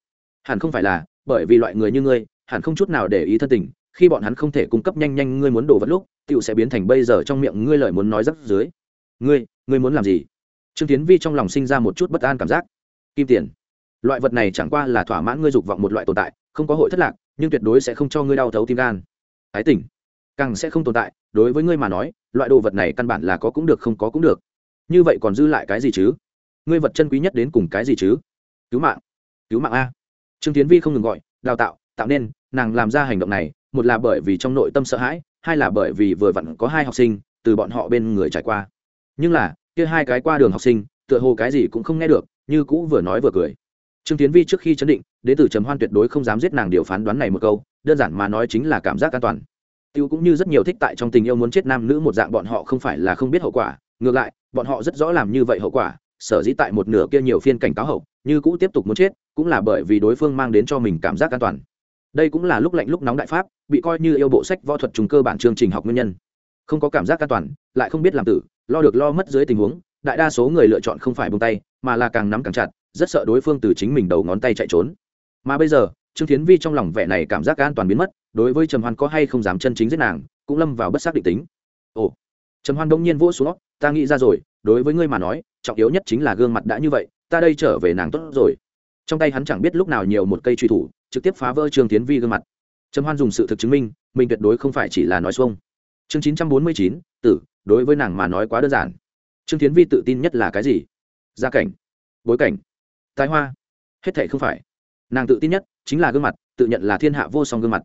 Hẳn không phải là, bởi vì loại người như ngươi, hẳn không chút nào để ý thân tình khi bọn hắn không thể cung cấp nhanh nhanh ngươi muốn đồ vật lúc tựu sẽ biến thành bây giờ trong miệng ngươi lời muốn nói rắc dưới ngươi ngươi muốn làm gì? Trương tiến vi trong lòng sinh ra một chút bất an cảm giác. Kim tiền. Loại vật này chẳng qua là thỏa mãn ngươi dục vọng một loại tồn tại, không có hội thất lạc, nhưng tuyệt đối sẽ không cho ngươi đau thấu tim gan. Thái tình. Càng sẽ không tồn tại, đối với ngươi mà nói, loại đồ vật này căn bản là có cũng được không có cũng được. Như vậy còn dư lại cái gì chứ? Ngươi vật chân quý nhất đến cùng cái gì chứ? Cứu mạng. Cứu mạng a. Trương tiến vi không ngừng gọi, đào tạo tạo nên, nàng làm ra hành động này một là bởi vì trong nội tâm sợ hãi, hai là bởi vì vừa vặn có hai học sinh từ bọn họ bên người trải qua. Nhưng là, kia hai cái qua đường học sinh, tựa hồ cái gì cũng không nghe được, như cũ vừa nói vừa cười. Trương tiến vi trước khi chấn định đến từ trầm hoan tuyệt đối không dám giết nàng điều phán đoán này một câu, đơn giản mà nói chính là cảm giác an toàn. Tiêu cũng như rất nhiều thích tại trong tình yêu muốn chết nam nữ một dạng bọn họ không phải là không biết hậu quả, ngược lại, bọn họ rất rõ làm như vậy hậu quả, sở dĩ tại một nửa kia nhiều phiên cảnh cáo hậu, như cũ tiếp tục muốn chết, cũng là bởi vì đối phương mang đến cho mình cảm giác an toàn đây cũng là lúc lạnh lúc nóng đại pháp, bị coi như yêu bộ sách võ thuật trùng cơ bản chương trình học nguyên nhân. Không có cảm giác an toàn, lại không biết làm tử, lo được lo mất dưới tình huống, đại đa số người lựa chọn không phải bông tay, mà là càng nắm càng chặt, rất sợ đối phương từ chính mình đầu ngón tay chạy trốn. Mà bây giờ, trương tiến vi trong lòng vẻ này cảm giác an toàn biến mất, đối với trầm hoan có hay không dám chân chính giết nàng, cũng lâm vào bất xác định tính. Ồ, trầm hoan đông nhiên vỗ xuống ta nghĩ ra rồi, đối với ngươi mà nói, trọng yếu nhất chính là gương mặt đã như vậy, ta đây trở về nàng tốt rồi trong tay hắn chẳng biết lúc nào nhiều một cây truy thủ, trực tiếp phá vỡ trương tiến vi gương mặt. Trầm hoan dùng sự thực chứng minh, mình tuyệt đối không phải chỉ là nói xuông. Chương chín trăm bốn mươi chín, tử, đối với nàng mà nói quá đơn giản. Trương tiến vi tự tin nhất là cái gì? Gia cảnh. Bối cảnh. Tài hoa. Hết thệ không phải. Nàng tự tin nhất chính là gương mặt, tự nhận là thiên hạ vô song gương mặt.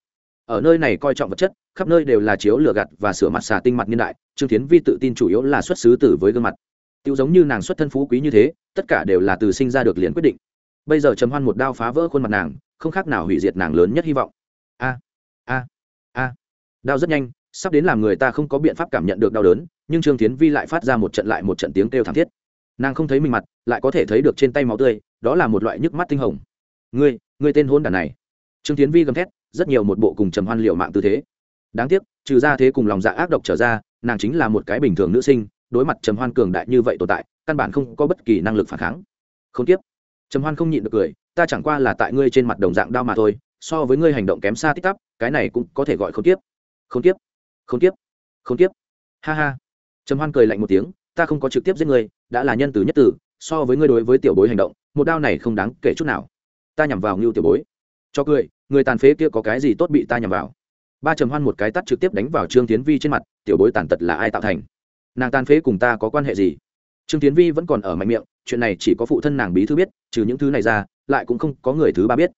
Ở nơi này coi trọng vật chất, khắp nơi đều là chiếu lửa gặt và sửa mặt xà tinh mặt niên đại, trương tiến vi tự tin chủ yếu là xuất xứ tử với gương mặt. Tiêu giống như nàng xuất thân phú quý như thế, tất cả đều là từ sinh ra được liền quyết định bây giờ trầm hoan một đao phá vỡ khuôn mặt nàng, không khác nào hủy diệt nàng lớn nhất hy vọng. A a a. Đao rất nhanh, sắp đến làm người ta không có biện pháp cảm nhận được đau đớn, nhưng trương tiến vi lại phát ra một trận lại một trận tiếng kêu thảm thiết. Nàng không thấy mình mặt, lại có thể thấy được trên tay máu tươi, đó là một loại nhức mắt tinh hồng. Ngươi ngươi tên hôn đàn này. Trương tiến vi gầm thét, rất nhiều một bộ cùng trầm hoan liệu mạng tư thế. Đáng tiếc, trừ ra thế cùng lòng dạ ác độc trở ra, nàng chính là một cái bình thường nữ sinh, đối mặt trầm hoan cường đại như vậy tồn tại, căn bản không có bất kỳ năng lực phản kháng. Không tiếp trầm hoan không nhịn được cười, ta chẳng qua là tại ngươi trên mặt đồng dạng đau mà thôi, so với ngươi hành động kém xa tích tắp, cái này cũng có thể gọi không tiếp không tiếp không tiếp không tiếp ha ha. Trầm hoan cười lạnh một tiếng, ta không có trực tiếp giết ngươi, đã là nhân từ nhất tử so với ngươi đối với tiểu bối hành động, một đao này không đáng kể chút nào. Ta nhằm vào ngưu tiểu bối. Cho cười, người tàn phế kia có cái gì tốt bị ta nhằm vào? Ba trầm hoan một cái tắt trực tiếp đánh vào trương tiến vi trên mặt, tiểu bối tàn tật là ai tạo thành? Nàng tàn phế cùng ta có quan hệ gì? Trương tiến vi vẫn còn ở mạnh miệng, chuyện này chỉ có phụ thân nàng bí thư biết, trừ những thứ này ra, lại cũng không có người thứ ba biết.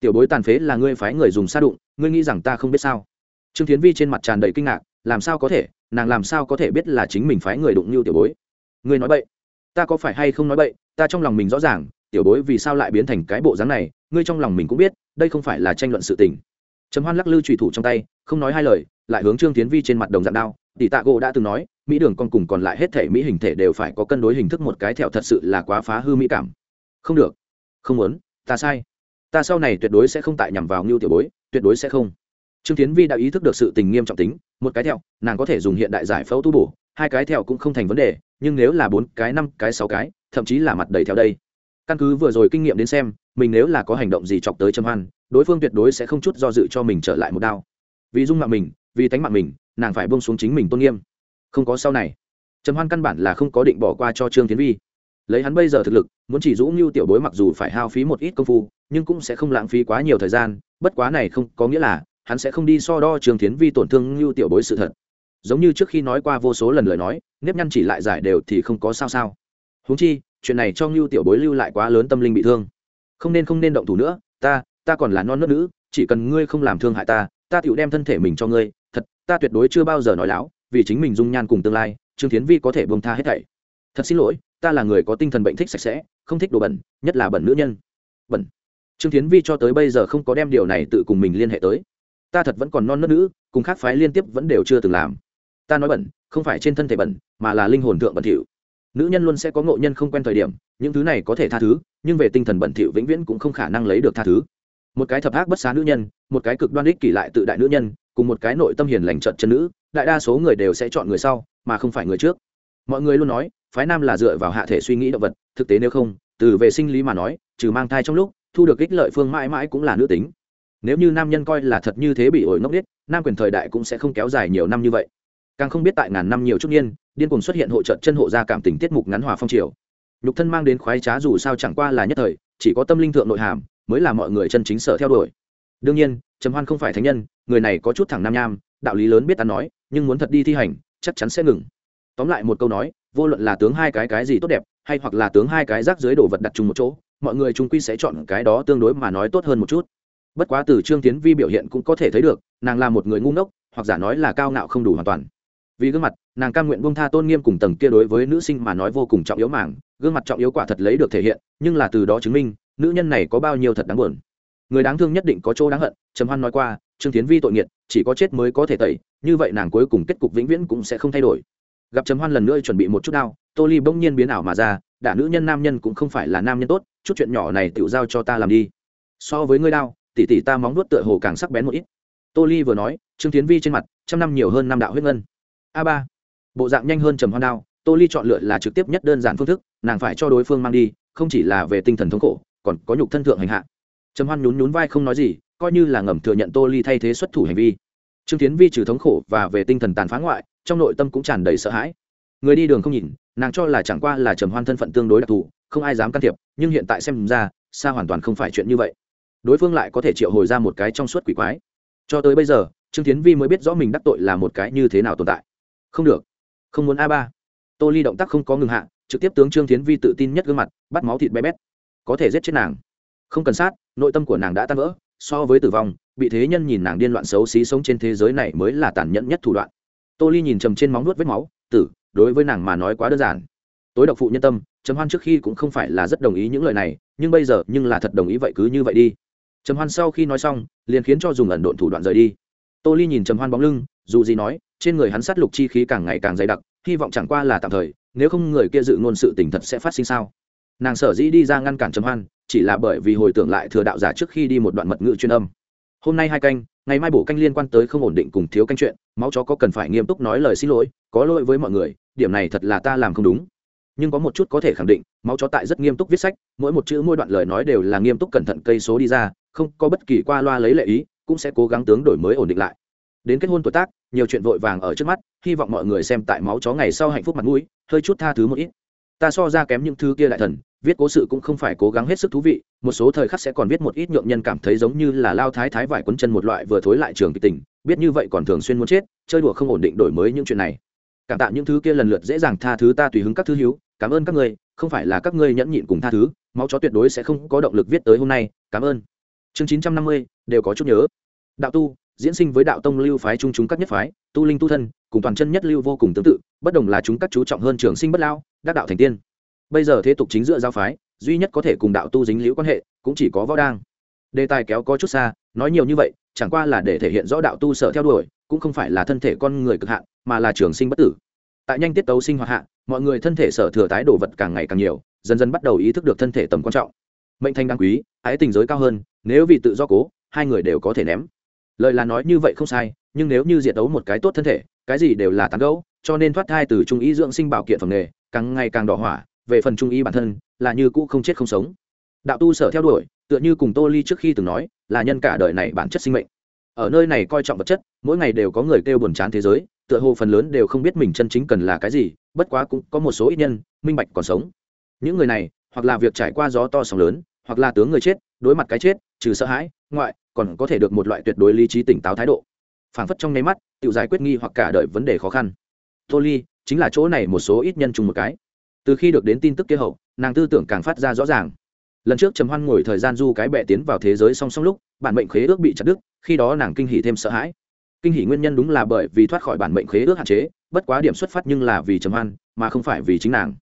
Tiểu bối tàn phế là ngươi phái người dùng xa đụng, ngươi nghĩ rằng ta không biết sao? Trương tiến vi trên mặt tràn đầy kinh ngạc, làm sao có thể, nàng làm sao có thể biết là chính mình phái người đụng như tiểu bối? Ngươi nói bậy. Ta có phải hay không nói bậy, ta trong lòng mình rõ ràng, tiểu bối vì sao lại biến thành cái bộ dáng này, ngươi trong lòng mình cũng biết, đây không phải là tranh luận sự tình. Trầm hoan lắc lư trùy thủ trong tay, không nói hai lời, lại hướng trương tiến vi trên mặt đồng dạng đao tỷ tạ gỗ đã từng nói mỹ đường con cùng còn lại hết thể mỹ hình thể đều phải có cân đối hình thức một cái thẹo thật sự là quá phá hư mỹ cảm. Không được. Không muốn. Ta sai. Ta sau này tuyệt đối sẽ không tại nhằm vào ngưu tiểu bối, tuyệt đối sẽ không. Trương tiến vi đã ý thức được sự tình nghiêm trọng tính, một cái thẹo, nàng có thể dùng hiện đại giải phẫu tu bổ, hai cái thẹo cũng không thành vấn đề, nhưng nếu là bốn cái, năm cái, sáu cái, thậm chí là mặt đầy theo đây. Căn cứ vừa rồi kinh nghiệm đến xem, mình nếu là có hành động gì chọc tới châm hoan, đối phương tuyệt đối sẽ không chút do dự cho mình trở lại một đao. Vì dung mạng mình, vì tánh mạng mình, nàng phải buông xuống chính mình tôn nghiêm không có sau này. Trầm hoan căn bản là không có định bỏ qua cho trương tiến vi. Lấy hắn bây giờ thực lực, muốn chỉ dũng như tiểu bối mặc dù phải hao phí một ít công phu, nhưng cũng sẽ không lãng phí quá nhiều thời gian, bất quá này không có nghĩa là hắn sẽ không đi so đo trương tiến vi tổn thương như tiểu bối sự thật. Giống như trước khi nói qua vô số lần lời nói, nếp nhăn chỉ lại giải đều thì không có sao sao. Huống chi, chuyện này cho ngưu tiểu bối lưu lại quá lớn tâm linh bị thương. Không nên không nên động thủ nữa, ta ta còn là non nớt nữ, chỉ cần ngươi không làm thương hại ta ta tựu đem thân thể mình cho ngươi, thật, ta tuyệt đối chưa bao giờ nói láo vì chính mình dung nhan cùng tương lai, trương tiến vi có thể bông tha hết thảy. Thật xin lỗi, ta là người có tinh thần bệnh thích sạch sẽ, không thích đồ bẩn, nhất là bẩn nữ nhân. Bẩn. Trương tiến vi cho tới bây giờ không có đem điều này tự cùng mình liên hệ tới. Ta thật vẫn còn non nớt nữ, cùng khác phái liên tiếp vẫn đều chưa từng làm. Ta nói bẩn, không phải trên thân thể bẩn, mà là linh hồn thượng bẩn thỉu. Nữ nhân luôn sẽ có ngộ nhân không quen thời điểm, những thứ này có thể tha thứ, nhưng về tinh thần bẩn thỉu vĩnh viễn cũng không khả năng lấy được tha thứ. Một cái thập ác bất xá nữ nhân, một cái cực đoan ích kỷ lại tự đại nữ nhân cùng một cái nội tâm hiền lành trận chân nữ, đại đa số người đều sẽ chọn người sau, mà không phải người trước. Mọi người luôn nói, phái nam là dựa vào hạ thể suy nghĩ động vật, thực tế nếu không, từ về sinh lý mà nói, trừ mang thai trong lúc, thu được ích lợi phương mãi mãi cũng là nữ tính. Nếu như nam nhân coi là thật như thế bị ổi ngốc biết nam quyền thời đại cũng sẽ không kéo dài nhiều năm như vậy. Càng không biết tại ngàn năm nhiều chút niên, điên cuồng xuất hiện hộ trợ chân hộ gia cảm tình tiết mục ngắn hòa phong triều. Nhục thân mang đến khoái trá dù sao chẳng qua là nhất thời, chỉ có tâm linh thượng nội hàm, mới là mọi người chân chính sở theo đuổi. Đương nhiên trầm hoan không phải thánh nhân, người này có chút thẳng nam nham, đạo lý lớn biết ta nói, nhưng muốn thật đi thi hành, chắc chắn sẽ ngừng. Tóm lại một câu nói, vô luận là tướng hai cái cái gì tốt đẹp, hay hoặc là tướng hai cái rác dưới đồ vật đặt chung một chỗ, mọi người trung quy sẽ chọn cái đó tương đối mà nói tốt hơn một chút. Bất quá từ trương tiến vi biểu hiện cũng có thể thấy được, nàng là một người ngu ngốc, hoặc giả nói là cao ngạo không đủ hoàn toàn. Vì gương mặt, nàng cam nguyện bông tha tôn nghiêm cùng tầng kia đối với nữ sinh mà nói vô cùng trọng yếu mảng, gương mặt trọng yếu quả thật lấy được thể hiện, nhưng là từ đó chứng minh, nữ nhân này có bao nhiêu thật đáng buồn người đáng thương nhất định có chỗ đáng hận, trầm hoan nói qua, trương tiến vi tội nghiệt, chỉ có chết mới có thể tẩy, như vậy nàng cuối cùng kết cục vĩnh viễn cũng sẽ không thay đổi. Gặp trầm hoan lần nữa chuẩn bị một chút đau, tô ly bỗng nhiên biến ảo mà ra, đả nữ nhân nam nhân cũng không phải là nam nhân tốt, chút chuyện nhỏ này tự giao cho ta làm đi. So với ngươi đau, tỷ tỷ ta móng nuốt tựa hồ càng sắc bén một ít. Tô ly vừa nói, trương tiến vi trên mặt, trăm năm nhiều hơn năm đạo huyết ngân. A ba. Bộ dạng nhanh hơn trầm hoan đao tô ly chọn lựa là trực tiếp nhất đơn giản phương thức, nàng phải cho đối phương mang đi, không chỉ là về tinh thần thống khổ, còn có nhục thân thượng hành hạ trầm hoan nhún nhún vai không nói gì, coi như là ngầm thừa nhận tô ly thay thế xuất thủ hành vi. Trương tiến vi trừ thống khổ và về tinh thần tàn phá ngoại, trong nội tâm cũng tràn đầy sợ hãi. Người đi đường không nhìn, nàng cho là chẳng qua là trầm hoan thân phận tương đối đặc thù, không ai dám can thiệp, nhưng hiện tại xem ra, xa hoàn toàn không phải chuyện như vậy. Đối phương lại có thể triệu hồi ra một cái trong suốt quỷ quái. Cho tới bây giờ, trương tiến vi mới biết rõ mình đắc tội là một cái như thế nào tồn tại. Không được. Không muốn a ba. Tô ly động tác không có ngừng hạ, trực tiếp tướng trương tiến vi tự tin nhất gương mặt, bắt máu thịt bé bét. Có thể giết chết nàng. Không cần sát nội tâm của nàng đã tan vỡ, so với tử vong, bị thế nhân nhìn nàng điên loạn xấu xí sống trên thế giới này mới là tàn nhẫn nhất thủ đoạn. Tô ly nhìn trầm trên móng nuốt vết máu, tử, đối với nàng mà nói quá đơn giản. Tối độc phụ nhân tâm, trầm hoan trước khi cũng không phải là rất đồng ý những lời này, nhưng bây giờ nhưng là thật đồng ý vậy cứ như vậy đi. Trầm hoan sau khi nói xong, liền khiến cho dùng ẩn độn thủ đoạn rời đi. Tô ly nhìn trầm hoan bóng lưng, dù gì nói, trên người hắn sát lục chi khí càng ngày càng dày đặc, hy vọng chẳng qua là tạm thời, nếu không người kia dự ngôn sự tình thật sẽ phát sinh sao? Nàng sở dĩ đi ra ngăn cản trầm hoan, chỉ là bởi vì hồi tưởng lại thừa đạo giả trước khi đi một đoạn mật ngữ chuyên âm. Hôm nay hai canh, ngày mai bổ canh liên quan tới không ổn định cùng thiếu canh chuyện, máu chó có cần phải nghiêm túc nói lời xin lỗi, có lỗi với mọi người, điểm này thật là ta làm không đúng. Nhưng có một chút có thể khẳng định, máu chó tại rất nghiêm túc viết sách, mỗi một chữ mỗi đoạn lời nói đều là nghiêm túc cẩn thận cây số đi ra, không có bất kỳ qua loa lấy lệ ý, cũng sẽ cố gắng tướng đổi mới ổn định lại. Đến kết hôn tuổi tác, nhiều chuyện vội vàng ở trước mắt, hy vọng mọi người xem tại máu chó ngày sau hạnh phúc mặt mũi, hơi chút tha thứ một ít. Ta so ra kém những thứ kia đại thần viết cố sự cũng không phải cố gắng hết sức thú vị, một số thời khắc sẽ còn viết một ít nhượng nhân cảm thấy giống như là lao thái thái vải quấn chân một loại vừa thối lại trường kịch tình, biết như vậy còn thường xuyên muốn chết, chơi đùa không ổn định đổi mới những chuyện này. Cảm tạ những thứ kia lần lượt dễ dàng tha thứ ta tùy hứng các thứ hiếu cảm ơn các ngươi không phải là các ngươi nhẫn nhịn cùng tha thứ, máu chó tuyệt đối sẽ không có động lực viết tới hôm nay, cảm ơn. Chương chín trăm năm mươi, đều có chút nhớ. Đạo tu, diễn sinh với đạo tông lưu phái trung chúng các nhất phái, tu linh tu thân, cùng toàn chân nhất lưu vô cùng tương tự, bất đồng là chúng các chú trọng hơn trường sinh bất lao, đắc đạo thành tiên bây giờ thế tục chính giữa giáo phái, duy nhất có thể cùng đạo tu dính liễu quan hệ, cũng chỉ có võ đang. Đề tài kéo có chút xa, nói nhiều như vậy, chẳng qua là để thể hiện rõ đạo tu sợ theo đuổi, cũng không phải là thân thể con người cực hạn, mà là trường sinh bất tử. Tại nhanh tiết tấu sinh hoạt hạ, mọi người thân thể sở thừa tái đồ vật càng ngày càng nhiều, dần dần bắt đầu ý thức được thân thể tầm quan trọng. Mệnh thanh đáng quý, ái tình giới cao hơn, nếu vì tự do cố, hai người đều có thể ném. Lời là nói như vậy không sai, nhưng nếu như diệt đấu một cái tốt thân thể, cái gì đều là tán gẫu, cho nên thoát thai từ trung ý dưỡng sinh bảo kiện phẩm nghề, càng ngày càng đỏ hỏa về phần trung ý bản thân, là như cũ không chết không sống. Đạo tu sở theo đuổi, tựa như cùng tô ly trước khi từng nói, là nhân cả đời này bản chất sinh mệnh. Ở nơi này coi trọng vật chất, mỗi ngày đều có người kêu buồn chán thế giới, tựa hồ phần lớn đều không biết mình chân chính cần là cái gì, bất quá cũng có một số ít nhân, minh bạch còn sống. Những người này, hoặc là việc trải qua gió to sóng lớn, hoặc là tướng người chết, đối mặt cái chết, trừ sợ hãi, ngoại, còn có thể được một loại tuyệt đối lý trí tỉnh táo thái độ. Phảng phất trong nháy mắt tự giải quyết nghi hoặc cả đợi vấn đề khó khăn. Tô ly, chính là chỗ này một số ít nhân chung một cái từ khi được đến tin tức kia hậu, nàng tư tưởng càng phát ra rõ ràng. Lần trước trầm hoan ngồi thời gian du cái bệ tiến vào thế giới song song lúc, bản mệnh khế ước bị chặt đứt, khi đó nàng kinh hỉ thêm sợ hãi. Kinh hỉ nguyên nhân đúng là bởi vì thoát khỏi bản mệnh khế ước hạn chế, bất quá điểm xuất phát nhưng là vì trầm hoan, mà không phải vì chính nàng.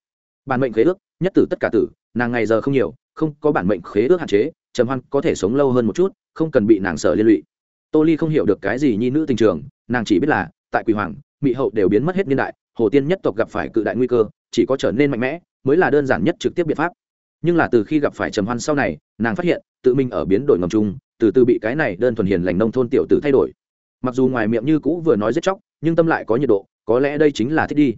Bản mệnh khế ước, nhất tử tất cả tử, nàng ngày giờ không nhiều, không có bản mệnh khế ước hạn chế, trầm hoan có thể sống lâu hơn một chút, không cần bị nàng sợ liên lụy. Tô ly không hiểu được cái gì nhi nữ tình trường, nàng chỉ biết là, tại quỳ hoàng mỹ hậu đều biến mất hết niên đại, hồ tiên nhất tộc gặp phải cự đại nguy cơ chỉ có trở nên mạnh mẽ mới là đơn giản nhất trực tiếp biện pháp. Nhưng là từ khi gặp phải trầm hoan sau này, nàng phát hiện, tự mình ở biến đổi ngầm chung, từ từ bị cái này đơn thuần hiền lành nông thôn tiểu tử thay đổi. Mặc dù ngoài miệng như cũ vừa nói rất chóc, nhưng tâm lại có nhiệt độ, có lẽ đây chính là thích đi.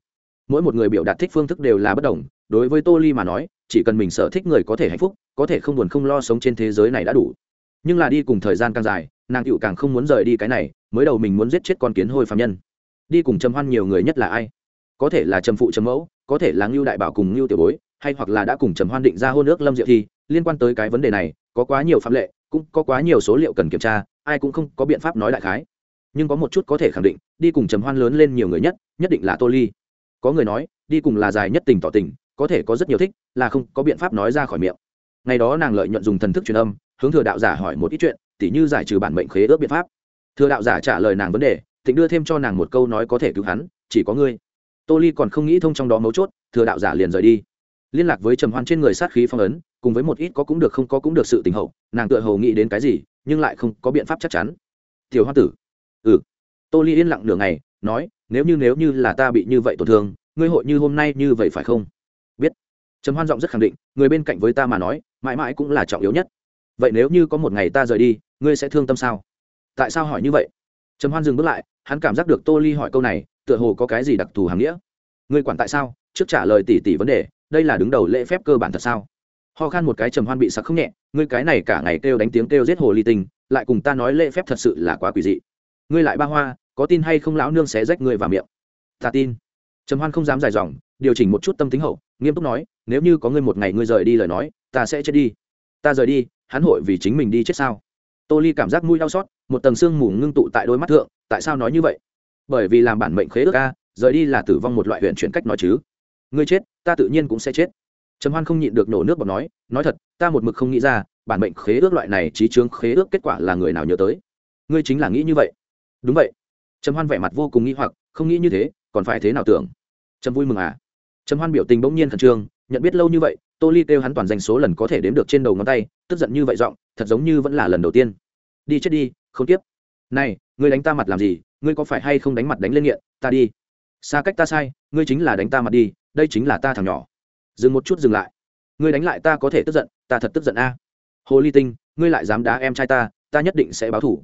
Mỗi một người biểu đạt thích phương thức đều là bất đồng, đối với tô ly mà nói, chỉ cần mình sở thích người có thể hạnh phúc, có thể không buồn không lo sống trên thế giới này đã đủ. Nhưng là đi cùng thời gian càng dài, nàng cựu càng không muốn rời đi cái này, mới đầu mình muốn giết chết con kiến hôi phạm nhân. Đi cùng trầm hoan nhiều người nhất là ai? Có thể là trầm phụ trầm mẫu, có thể là ngưu đại bảo cùng ngưu tiểu bối, hay hoặc là đã cùng trầm hoan định ra hôn ước lâm diệu thi, liên quan tới cái vấn đề này, có quá nhiều phạm lệ, cũng có quá nhiều số liệu cần kiểm tra, ai cũng không có biện pháp nói đại khái. Nhưng có một chút có thể khẳng định, đi cùng trầm hoan lớn lên nhiều người nhất nhất định là tô ly. Có người nói, đi cùng là dài nhất tình tỏ tình, có thể có rất nhiều thích, là không có biện pháp nói ra khỏi miệng. Ngày đó nàng lợi nhuận dùng thần thức truyền âm, hướng thừa đạo giả hỏi một ít chuyện, tỉ như giải trừ bản mệnh khế ước biện pháp. Thừa đạo giả trả lời nàng vấn đề, thịnh đưa thêm cho nàng một câu nói có thể cứu hắn, chỉ có ngươi tô ly còn không nghĩ thông trong đó mấu chốt, thừa đạo giả liền rời đi. Liên lạc với trầm hoan trên người sát khí phong ấn, cùng với một ít có cũng được không có cũng được sự tình hậu, nàng tựa hầu nghĩ đến cái gì, nhưng lại không có biện pháp chắc chắn. Tiểu hoa tử. Ừ. Tô ly yên lặng nửa ngày, nói, nếu như nếu như là ta bị như vậy tổn thương, ngươi hội như hôm nay như vậy phải không? Biết. Trầm hoan giọng rất khẳng định, người bên cạnh với ta mà nói, mãi mãi cũng là trọng yếu nhất. Vậy nếu như có một ngày ta rời đi, ngươi sẽ thương tâm sao? Tại sao hỏi như vậy? Trầm hoan dừng bước lại, hắn cảm giác được tô ly hỏi câu này, tựa hồ có cái gì đặc thù hàm nghĩa. Ngươi quản tại sao? Trước trả lời tỷ tỷ vấn đề, đây là đứng đầu lễ phép cơ bản thật sao? Ho khan một cái trầm hoan bị sặc không nhẹ, ngươi cái này cả ngày kêu đánh tiếng kêu giết hồ ly tinh lại cùng ta nói lễ phép thật sự là quá quỷ dị. Ngươi lại ba hoa, có tin hay không lão nương xé rách ngươi vào miệng? Ta tin. Trầm hoan không dám dài dòng, điều chỉnh một chút tâm tính hậu, nghiêm túc nói, nếu như có ngươi một ngày ngươi rời đi lời nói, ta sẽ chết đi. Ta rời đi, hắn hội vì chính mình đi chết sao? Tô ly cảm giác mũi đau xót, một tầng sương mù ngưng tụ tại đôi mắt thượng, tại sao nói như vậy? Bởi vì làm bản mệnh khế ước a, rời đi là tử vong một loại huyện chuyển cách nói chứ. Ngươi chết, ta tự nhiên cũng sẽ chết. Trầm hoan không nhịn được nổ nước bọt nói nói thật, ta một mực không nghĩ ra, bản mệnh khế ước loại này trí chướng khế ước kết quả là người nào nhớ tới. Ngươi chính là nghĩ như vậy. Đúng vậy. Trầm hoan vẻ mặt vô cùng nghĩ hoặc, không nghĩ như thế, còn phải thế nào tưởng? Trầm vui mừng à? Trầm hoan biểu tình bỗng nhiên khẩn trương, nhận biết lâu như vậy, tô ly kêu hắn toàn danh số lần có thể đếm được trên đầu ngón tay tức giận như vậy giọng, thật giống như vẫn là lần đầu tiên. Đi chết đi, không tiếp. Này, ngươi đánh ta mặt làm gì? Ngươi có phải hay không đánh mặt đánh lên nghiện? Ta đi. Xa cách ta sai, ngươi chính là đánh ta mặt đi, đây chính là ta thằng nhỏ. Dừng một chút dừng lại. Ngươi đánh lại ta có thể tức giận, ta thật tức giận a. Hồ ly tinh, ngươi lại dám đá em trai ta ta nhất định sẽ báo thủ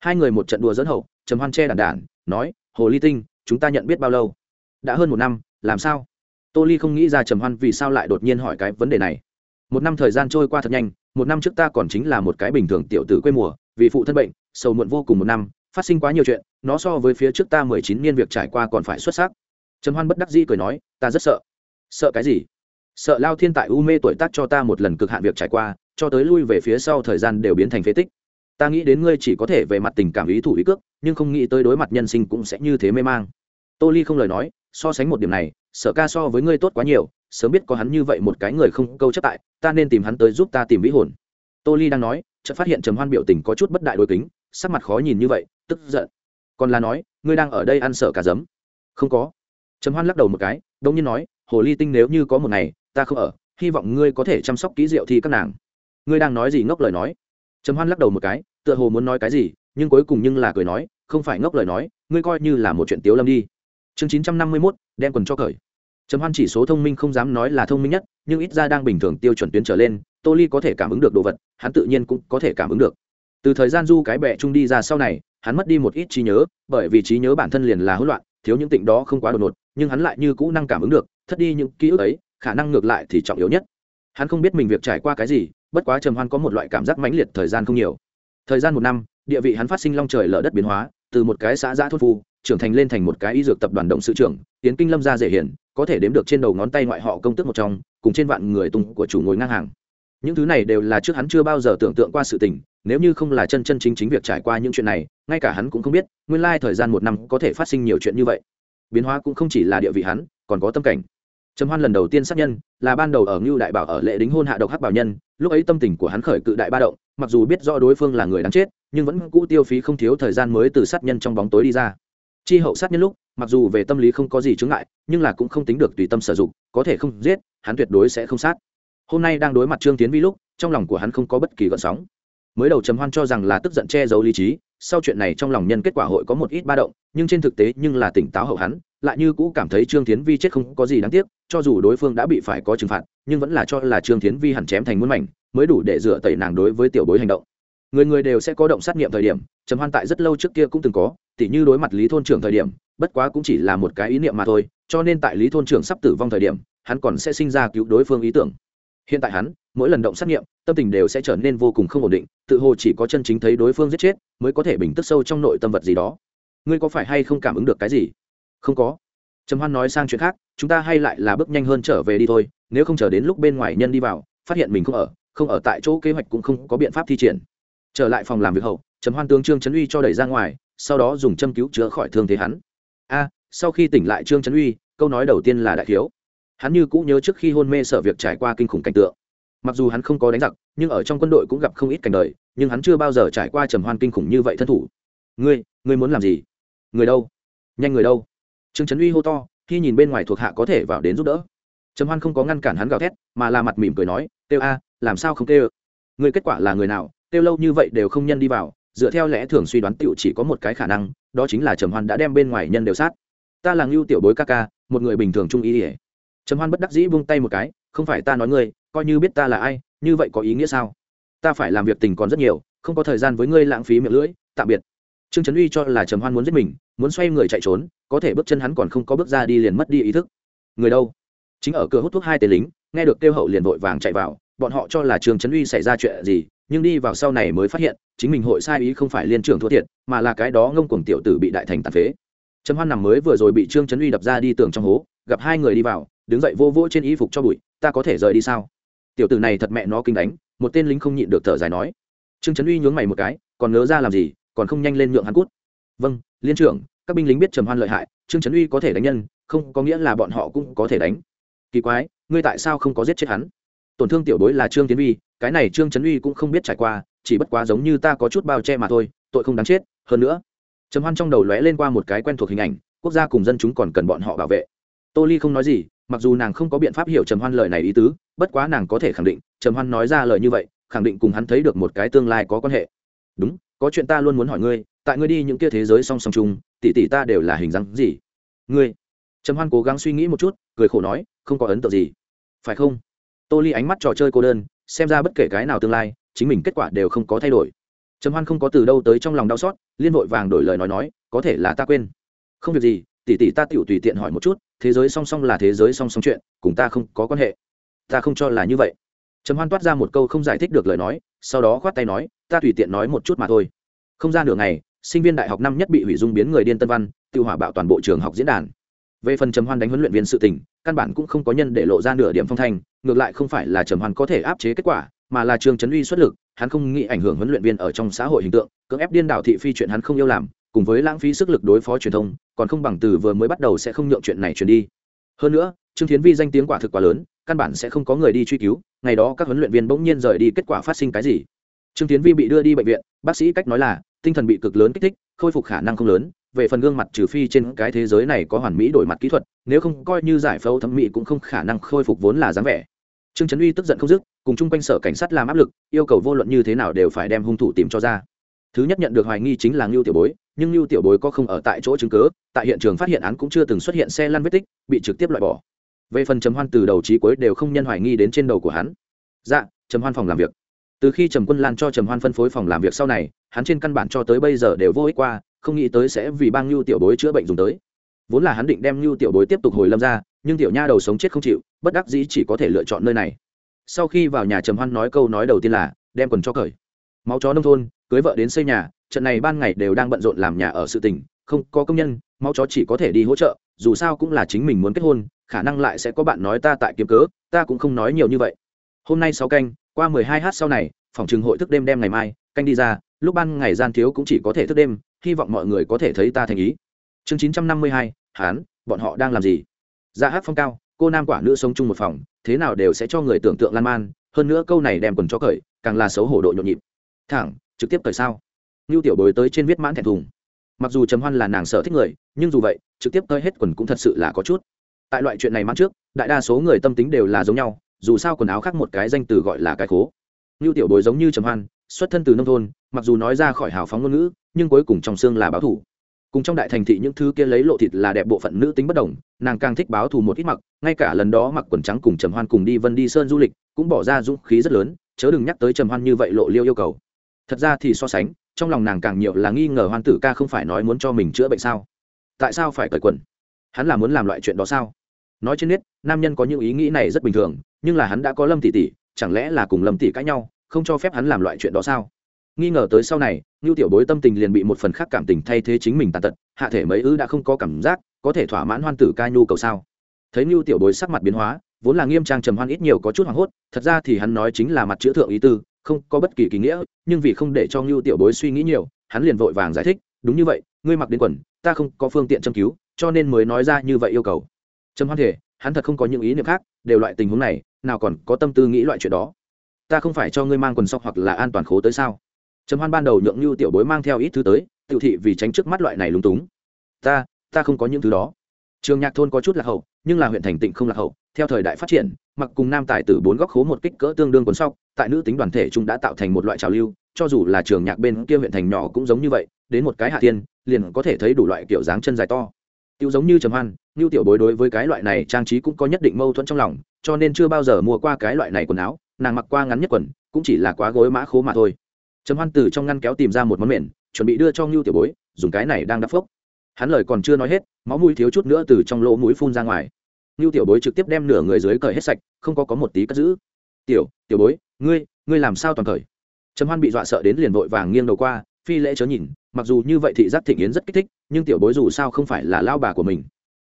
hai người một trận đùa dẫn hậu, trầm hoan che đản đản nói, hồ ly tinh, chúng ta nhận biết bao lâu? Đã hơn một năm, làm sao? Tô ly không nghĩ ra trầm hoan vì sao lại đột nhiên hỏi cái vấn đề này một năm thời gian trôi qua thật nhanh, một năm trước ta còn chính là một cái bình thường tiểu tử quê mùa, vì phụ thân bệnh, sầu muộn vô cùng một năm, phát sinh quá nhiều chuyện, nó so với phía trước ta mười chín niên việc trải qua còn phải xuất sắc. Trầm hoan bất đắc dĩ cười nói, ta rất sợ. Sợ cái gì? Sợ lao thiên tại u mê tuổi tác cho ta một lần cực hạn việc trải qua, cho tới lui về phía sau thời gian đều biến thành phế tích. Ta nghĩ đến ngươi chỉ có thể về mặt tình cảm ý thủ ý cước, nhưng không nghĩ tới đối mặt nhân sinh cũng sẽ như thế mê mang. Tô ly không lời nói, so sánh một điểm này sợ ca so với ngươi tốt quá nhiều sớm biết có hắn như vậy một cái người không câu chấp tại, ta nên tìm hắn tới giúp ta tìm vĩ hồn. Tô ly đang nói, chợt phát hiện trầm hoan biểu tình có chút bất đại đối kính, sắc mặt khó nhìn như vậy, tức giận. Còn là nói, ngươi đang ở đây ăn sợ cả giấm. Không có. Trầm hoan lắc đầu một cái, đông nhiên nói, hồ ly tinh nếu như có một ngày, ta không ở, hy vọng ngươi có thể chăm sóc kỹ rượu thì các nàng. Ngươi đang nói gì ngốc lời nói? Trầm hoan lắc đầu một cái, tựa hồ muốn nói cái gì, nhưng cuối cùng nhưng là cười nói, không phải ngốc lời nói, ngươi coi như là một chuyện tiếu lâm đi. Chương chín trăm năm mươi mốt, đem quần cho cởi trầm hoan chỉ số thông minh không dám nói là thông minh nhất, nhưng ít ra đang bình thường tiêu chuẩn tuyến trở lên, tô ly có thể cảm ứng được đồ vật, hắn tự nhiên cũng có thể cảm ứng được. Từ thời gian du cái bẹ chung đi ra sau này, hắn mất đi một ít trí nhớ, bởi vì trí nhớ bản thân liền là hỗn loạn, thiếu những tịnh đó không quá đột ngột, nhưng hắn lại như cũ năng cảm ứng được, thất đi những ký ức ấy, khả năng ngược lại thì trọng yếu nhất. Hắn không biết mình việc trải qua cái gì, bất quá trầm hoan có một loại cảm giác mãnh liệt thời gian không nhiều. Thời gian một năm, địa vị hắn phát sinh long trời lở đất biến hóa, từ một cái xã giã thốt phu, trưởng thành lên thành một cái y dược tập đoàn động sự trưởng, tiến kinh lâm gia dễ hiển có thể đếm được trên đầu ngón tay ngoại họ công tước một trong, cùng trên vạn người tung của chủ ngồi ngang hàng. Những thứ này đều là trước hắn chưa bao giờ tưởng tượng qua sự tình, nếu như không là chân chân chính chính việc trải qua những chuyện này, ngay cả hắn cũng không biết, nguyên lai thời gian một năm có thể phát sinh nhiều chuyện như vậy. Biến hóa cũng không chỉ là địa vị hắn, còn có tâm cảnh. Trầm hoan lần đầu tiên sát nhân, là ban đầu ở ngưu đại bảo ở lễ đính hôn hạ độc hắc bảo nhân, lúc ấy tâm tình của hắn khởi cự đại ba động, mặc dù biết rõ đối phương là người đáng chết, nhưng vẫn cũ tiêu phí không thiếu thời gian mới từ sát nhân trong bóng tối đi ra chi hậu sát nhân lúc, mặc dù về tâm lý không có gì chướng ngại, nhưng là cũng không tính được tùy tâm sử dụng, có thể không giết, hắn tuyệt đối sẽ không sát. Hôm nay đang đối mặt trương tiến vi lúc, trong lòng của hắn không có bất kỳ gợn sóng. Mới đầu trầm hoan cho rằng là tức giận che giấu lý trí, sau chuyện này trong lòng nhân kết quả hội có một ít ba động, nhưng trên thực tế nhưng là tỉnh táo hậu hắn, lại như cũ cảm thấy trương tiến vi chết không có gì đáng tiếc, cho dù đối phương đã bị phải có trừng phạt, nhưng vẫn là cho là trương tiến vi hẳn chém thành muôn mảnh, mới đủ để dựa tẩy nàng đối với tiểu bối hành động người người đều sẽ có động sát nghiệm thời điểm, trầm hoan tại rất lâu trước kia cũng từng có, tỉ như đối mặt lý thôn trưởng thời điểm, bất quá cũng chỉ là một cái ý niệm mà thôi, cho nên tại lý thôn trưởng sắp tử vong thời điểm, hắn còn sẽ sinh ra cứu đối phương ý tưởng. Hiện tại hắn, mỗi lần động sát nghiệm, tâm tình đều sẽ trở nên vô cùng không ổn định, tự hồ chỉ có chân chính thấy đối phương giết chết, mới có thể bình tức sâu trong nội tâm vật gì đó. Ngươi có phải hay không cảm ứng được cái gì? Không có. Trầm hoan nói sang chuyện khác, chúng ta hay lại là bước nhanh hơn trở về đi thôi, nếu không chờ đến lúc bên ngoài nhân đi vào, phát hiện mình không ở không ở tại chỗ kế hoạch cũng không có biện pháp thi triển trở lại phòng làm việc hậu, trầm hoan tướng trương trấn uy cho đẩy ra ngoài, sau đó dùng châm cứu chữa khỏi thương thế hắn. A, sau khi tỉnh lại trương trấn uy, câu nói đầu tiên là đại thiếu. Hắn như cũ nhớ trước khi hôn mê sợ việc trải qua kinh khủng cảnh tượng. Mặc dù hắn không có đánh giặc, nhưng ở trong quân đội cũng gặp không ít cảnh đời, nhưng hắn chưa bao giờ trải qua trầm hoan kinh khủng như vậy thân thủ. Ngươi ngươi muốn làm gì? Người đâu? Nhanh người đâu? Trương trấn uy hô to, khi nhìn bên ngoài thuộc hạ có thể vào đến giúp đỡ. Trầm hoan không có ngăn cản hắn gào thét, mà là mặt mỉm cười nói, têu a, làm sao không kêu người kết quả là người nào? Kêu lâu như vậy đều không nhân đi vào, dựa theo lẽ thường suy đoán tựu chỉ có một cái khả năng, đó chính là trầm hoan đã đem bên ngoài nhân đều sát. Ta là ngưu tiểu bối ca ca, một người bình thường trung ý ỉa trầm hoan bất đắc dĩ buông tay một cái, không phải ta nói ngươi, coi như biết ta là ai, như vậy có ý nghĩa sao? Ta phải làm việc tình còn rất nhiều, không có thời gian với ngươi lãng phí miệng lưỡi, tạm biệt. Trương trấn uy cho là trầm hoan muốn giết mình, muốn xoay người chạy trốn, có thể bước chân hắn còn không có bước ra đi liền mất đi ý thức. Người đâu? Chính ở cửa hút thuốc hai tên lính, nghe được kêu hậu liền vội vàng chạy vào, bọn họ cho là Trương trấn uy xảy ra chuyện gì nhưng đi vào sau này mới phát hiện, chính mình hội sai ý không phải liên trưởng thua thiệt, mà là cái đó ngông cuồng tiểu tử bị đại thành tàn phế. Trầm hoan nằm mới vừa rồi bị trương trấn uy đập ra đi tường trong hố, gặp hai người đi vào, đứng dậy vô vỗ trên y phục cho bụi, ta có thể rời đi sao? Tiểu tử này thật mẹ nó kinh đánh, một tên lính không nhịn được thở dài nói. Trương trấn uy nhướng mày một cái, còn ngớ ra làm gì, còn không nhanh lên nhượng hắn cút. Vâng liên trưởng, các binh lính biết trầm hoan lợi hại, trương trấn uy có thể đánh nhân, không có nghĩa là bọn họ cũng có thể đánh. Kỳ quái, ngươi tại sao không có giết chết hắn? Tổn thương tiểu bối là trương tiến uy cái này trương trấn uy cũng không biết trải qua, chỉ bất quá giống như ta có chút bao che mà thôi, tội không đáng chết, hơn nữa, trầm hoan trong đầu lóe lên qua một cái quen thuộc hình ảnh, quốc gia cùng dân chúng còn cần bọn họ bảo vệ. Tô ly không nói gì, mặc dù nàng không có biện pháp hiểu trầm hoan lời này ý tứ, bất quá nàng có thể khẳng định, trầm hoan nói ra lời như vậy, khẳng định cùng hắn thấy được một cái tương lai có quan hệ. Đúng, có chuyện ta luôn muốn hỏi ngươi, tại ngươi đi những kia thế giới song song chung, tỷ tỷ ta đều là hình dáng gì? Ngươi? Trầm hoan cố gắng suy nghĩ một chút, cười khổ nói, không có ấn tượng gì. Phải không? Tô ly ánh mắt trò chơi cô đơn xem ra bất kể cái nào tương lai, chính mình kết quả đều không có thay đổi. Trầm hoan không có từ đâu tới trong lòng đau xót, liên vội vàng đổi lời nói nói, có thể là ta quên. Không việc gì, tỷ tỷ ta tiểu tùy tiện hỏi một chút, thế giới song song là thế giới song song chuyện, cùng ta không có quan hệ. Ta không cho là như vậy. Trầm hoan toát ra một câu không giải thích được lời nói, sau đó khoát tay nói, ta tùy tiện nói một chút mà thôi. Không ra nửa ngày, sinh viên đại học năm nhất bị hủy dung biến người điên tân văn tự hỏa bạo toàn bộ trường học diễn đàn. Về phần trầm hoan đánh huấn luyện viên sự tình, căn bản cũng không có nhân để lộ ra nửa điểm phong thanh ngược lại không phải là trầm Hoàn có thể áp chế kết quả, mà là trường trấn uy xuất lực, hắn không nghĩ ảnh hưởng huấn luyện viên ở trong xã hội hình tượng, cưỡng ép điên đảo thị phi chuyện hắn không yêu làm, cùng với lãng phí sức lực đối phó truyền thông, còn không bằng từ vừa mới bắt đầu sẽ không nhượng chuyện này truyền đi. Hơn nữa, trương thiến vi danh tiếng quả thực quá lớn, căn bản sẽ không có người đi truy cứu, ngày đó các huấn luyện viên bỗng nhiên rời đi kết quả phát sinh cái gì? Trương thiến vi bị đưa đi bệnh viện, bác sĩ cách nói là, tinh thần bị cực lớn kích thích, khôi phục khả năng không lớn về phần gương mặt trừ phi trên cái thế giới này có hoàn mỹ đổi mặt kỹ thuật, nếu không coi như giải phẫu thẩm mỹ cũng không khả năng khôi phục vốn là dáng vẻ. Trương trấn uy tức giận không dứt, cùng chung quanh sở cảnh sát làm áp lực, yêu cầu vô luận như thế nào đều phải đem hung thủ tìm cho ra. Thứ nhất nhận được hoài nghi chính là ngưu tiểu bối, nhưng ngưu tiểu bối có không ở tại chỗ chứng cứ, tại hiện trường phát hiện án cũng chưa từng xuất hiện xe lăn vết tích, bị trực tiếp loại bỏ. Về phần trầm hoan từ đầu trí cuối đều không nhân hoài nghi đến trên đầu của hắn. Dạ trầm hoan phòng làm việc. Từ khi trầm quân lan cho trầm hoan phân phối phòng làm việc sau này, hắn trên căn bản cho tới bây giờ đều vô ích qua không nghĩ tới sẽ vì bang nhu tiểu bối chữa bệnh dùng tới. Vốn là hắn định đem nhu tiểu bối tiếp tục hồi lâm ra, nhưng tiểu nha đầu sống chết không chịu, bất đắc dĩ chỉ có thể lựa chọn nơi này. Sau khi vào nhà trầm hoan nói câu nói đầu tiên là, đem quần cho cởi. Máu chó nông thôn, cưới vợ đến xây nhà, trận này ban ngày đều đang bận rộn làm nhà ở sự tình, không có công nhân, máu chó chỉ có thể đi hỗ trợ, dù sao cũng là chính mình muốn kết hôn, khả năng lại sẽ có bạn nói ta tại kiếm cớ, ta cũng không nói nhiều như vậy. Hôm nay sáu canh, qua mười hai h sau này, phòng trường hội thức đêm đêm ngày mai, canh đi ra lúc ban ngày gian thiếu cũng chỉ có thể thức đêm, hy vọng mọi người có thể thấy ta thành ý. Chương chín trăm năm mươi hai, hán, bọn họ đang làm gì? Dạ Ra hát phong cao, cô nam quả nữ sống chung một phòng, thế nào đều sẽ cho người tưởng tượng lan man, hơn nữa câu này đem quần cho cởi, càng là xấu hổ độ nhộn nhịp. Thẳng, trực tiếp cởi sao? Ngưu tiểu bối tới trên viết mãn thẹn thùng. Mặc dù trầm hoan là nàng sợ thích người, nhưng dù vậy, trực tiếp tới hết quần cũng thật sự là có chút. Tại loại chuyện này mang trước, đại đa số người tâm tính đều là giống nhau, dù sao quần áo khác một cái danh từ gọi là cái khố. Ngưu tiểu bối giống như trầm hoan, xuất thân từ nông thôn mặc dù nói ra khỏi hào phóng ngôn ngữ, nhưng cuối cùng trong xương là báo thủ cùng trong đại thành thị những thứ kia lấy lộ thịt là đẹp bộ phận nữ tính bất đồng, nàng càng thích báo thù một ít mặc, ngay cả lần đó mặc quần trắng cùng trầm hoan cùng đi vân đi sơn du lịch, cũng bỏ ra dũng khí rất lớn, chớ đừng nhắc tới trầm hoan như vậy lộ liêu yêu cầu. Thật ra thì so sánh, trong lòng nàng càng nhiều là nghi ngờ hoan tử ca không phải nói muốn cho mình chữa bệnh sao? Tại sao phải cởi quần? Hắn là muốn làm loại chuyện đó sao? Nói trên nết, nam nhân có những ý nghĩ này rất bình thường, nhưng là hắn đã có lâm tỷ tỷ, chẳng lẽ là cùng lâm tỷ cãi nhau, không cho phép hắn làm loại chuyện đó sao? Nghi ngờ tới sau này ngưu tiểu bối tâm tình liền bị một phần khác cảm tình thay thế chính mình tàn tật, hạ thể mấy ư đã không có cảm giác, có thể thỏa mãn hoan tử ca nhu cầu sao? Thấy ngưu tiểu bối sắc mặt biến hóa, vốn là nghiêm trang trầm hoan ít nhiều có chút hoảng hốt, thật ra thì hắn nói chính là mặt chữ thượng ý tư, không có bất kỳ kỳ nghĩa, nhưng vì không để cho ngưu tiểu bối suy nghĩ nhiều, hắn liền vội vàng giải thích, đúng như vậy, ngươi mặc đến quần, ta không có phương tiện châm cứu, cho nên mới nói ra như vậy yêu cầu. Trầm hoan thể, hắn thật không có những ý niệm khác, đều loại tình huống này, nào còn có tâm tư nghĩ loại chuyện đó. Ta không phải cho ngươi mang quần sóc hoặc là an toàn khố tới sao? Trầm hoan ban đầu nhượng như tiểu bối mang theo ít thứ tới, tiểu thị vì tránh trước mắt loại này lúng túng. Ta ta không có những thứ đó. Trường nhạc thôn có chút lạc hậu, nhưng là huyện thành tịnh không lạc hậu, theo thời đại phát triển, mặc cùng nam tài tử bốn góc khố một kích cỡ tương đương quần sóc, tại nữ tính đoàn thể chúng đã tạo thành một loại trào lưu, cho dù là trường nhạc bên kia huyện thành nhỏ cũng giống như vậy, đến một cái hạ tiên, liền có thể thấy đủ loại kiểu dáng chân dài to. Tiêu giống như trầm hoan như tiểu bối đối với cái loại này trang trí cũng có nhất định mâu thuẫn trong lòng, cho nên chưa bao giờ mua qua cái loại này quần áo, nàng mặc qua ngắn nhất quần, cũng chỉ là quá gối mã khố mà thôi trầm hoan từ trong ngăn kéo tìm ra một món mền, chuẩn bị đưa cho ngưu tiểu bối, dùng cái này đang đắp phốc. Hắn lời còn chưa nói hết, máu mũi thiếu chút nữa từ trong lỗ mũi phun ra ngoài. Ngưu tiểu bối trực tiếp đem nửa người dưới cởi hết sạch, không có có một tí cất giữ. Tiểu tiểu bối, ngươi ngươi làm sao toàn cởi trầm hoan bị dọa sợ đến liền vội vàng nghiêng đầu qua, phi lễ chớ nhìn, mặc dù như vậy thị giác thịnh yến rất kích thích, nhưng tiểu bối dù sao không phải là lao bà của mình.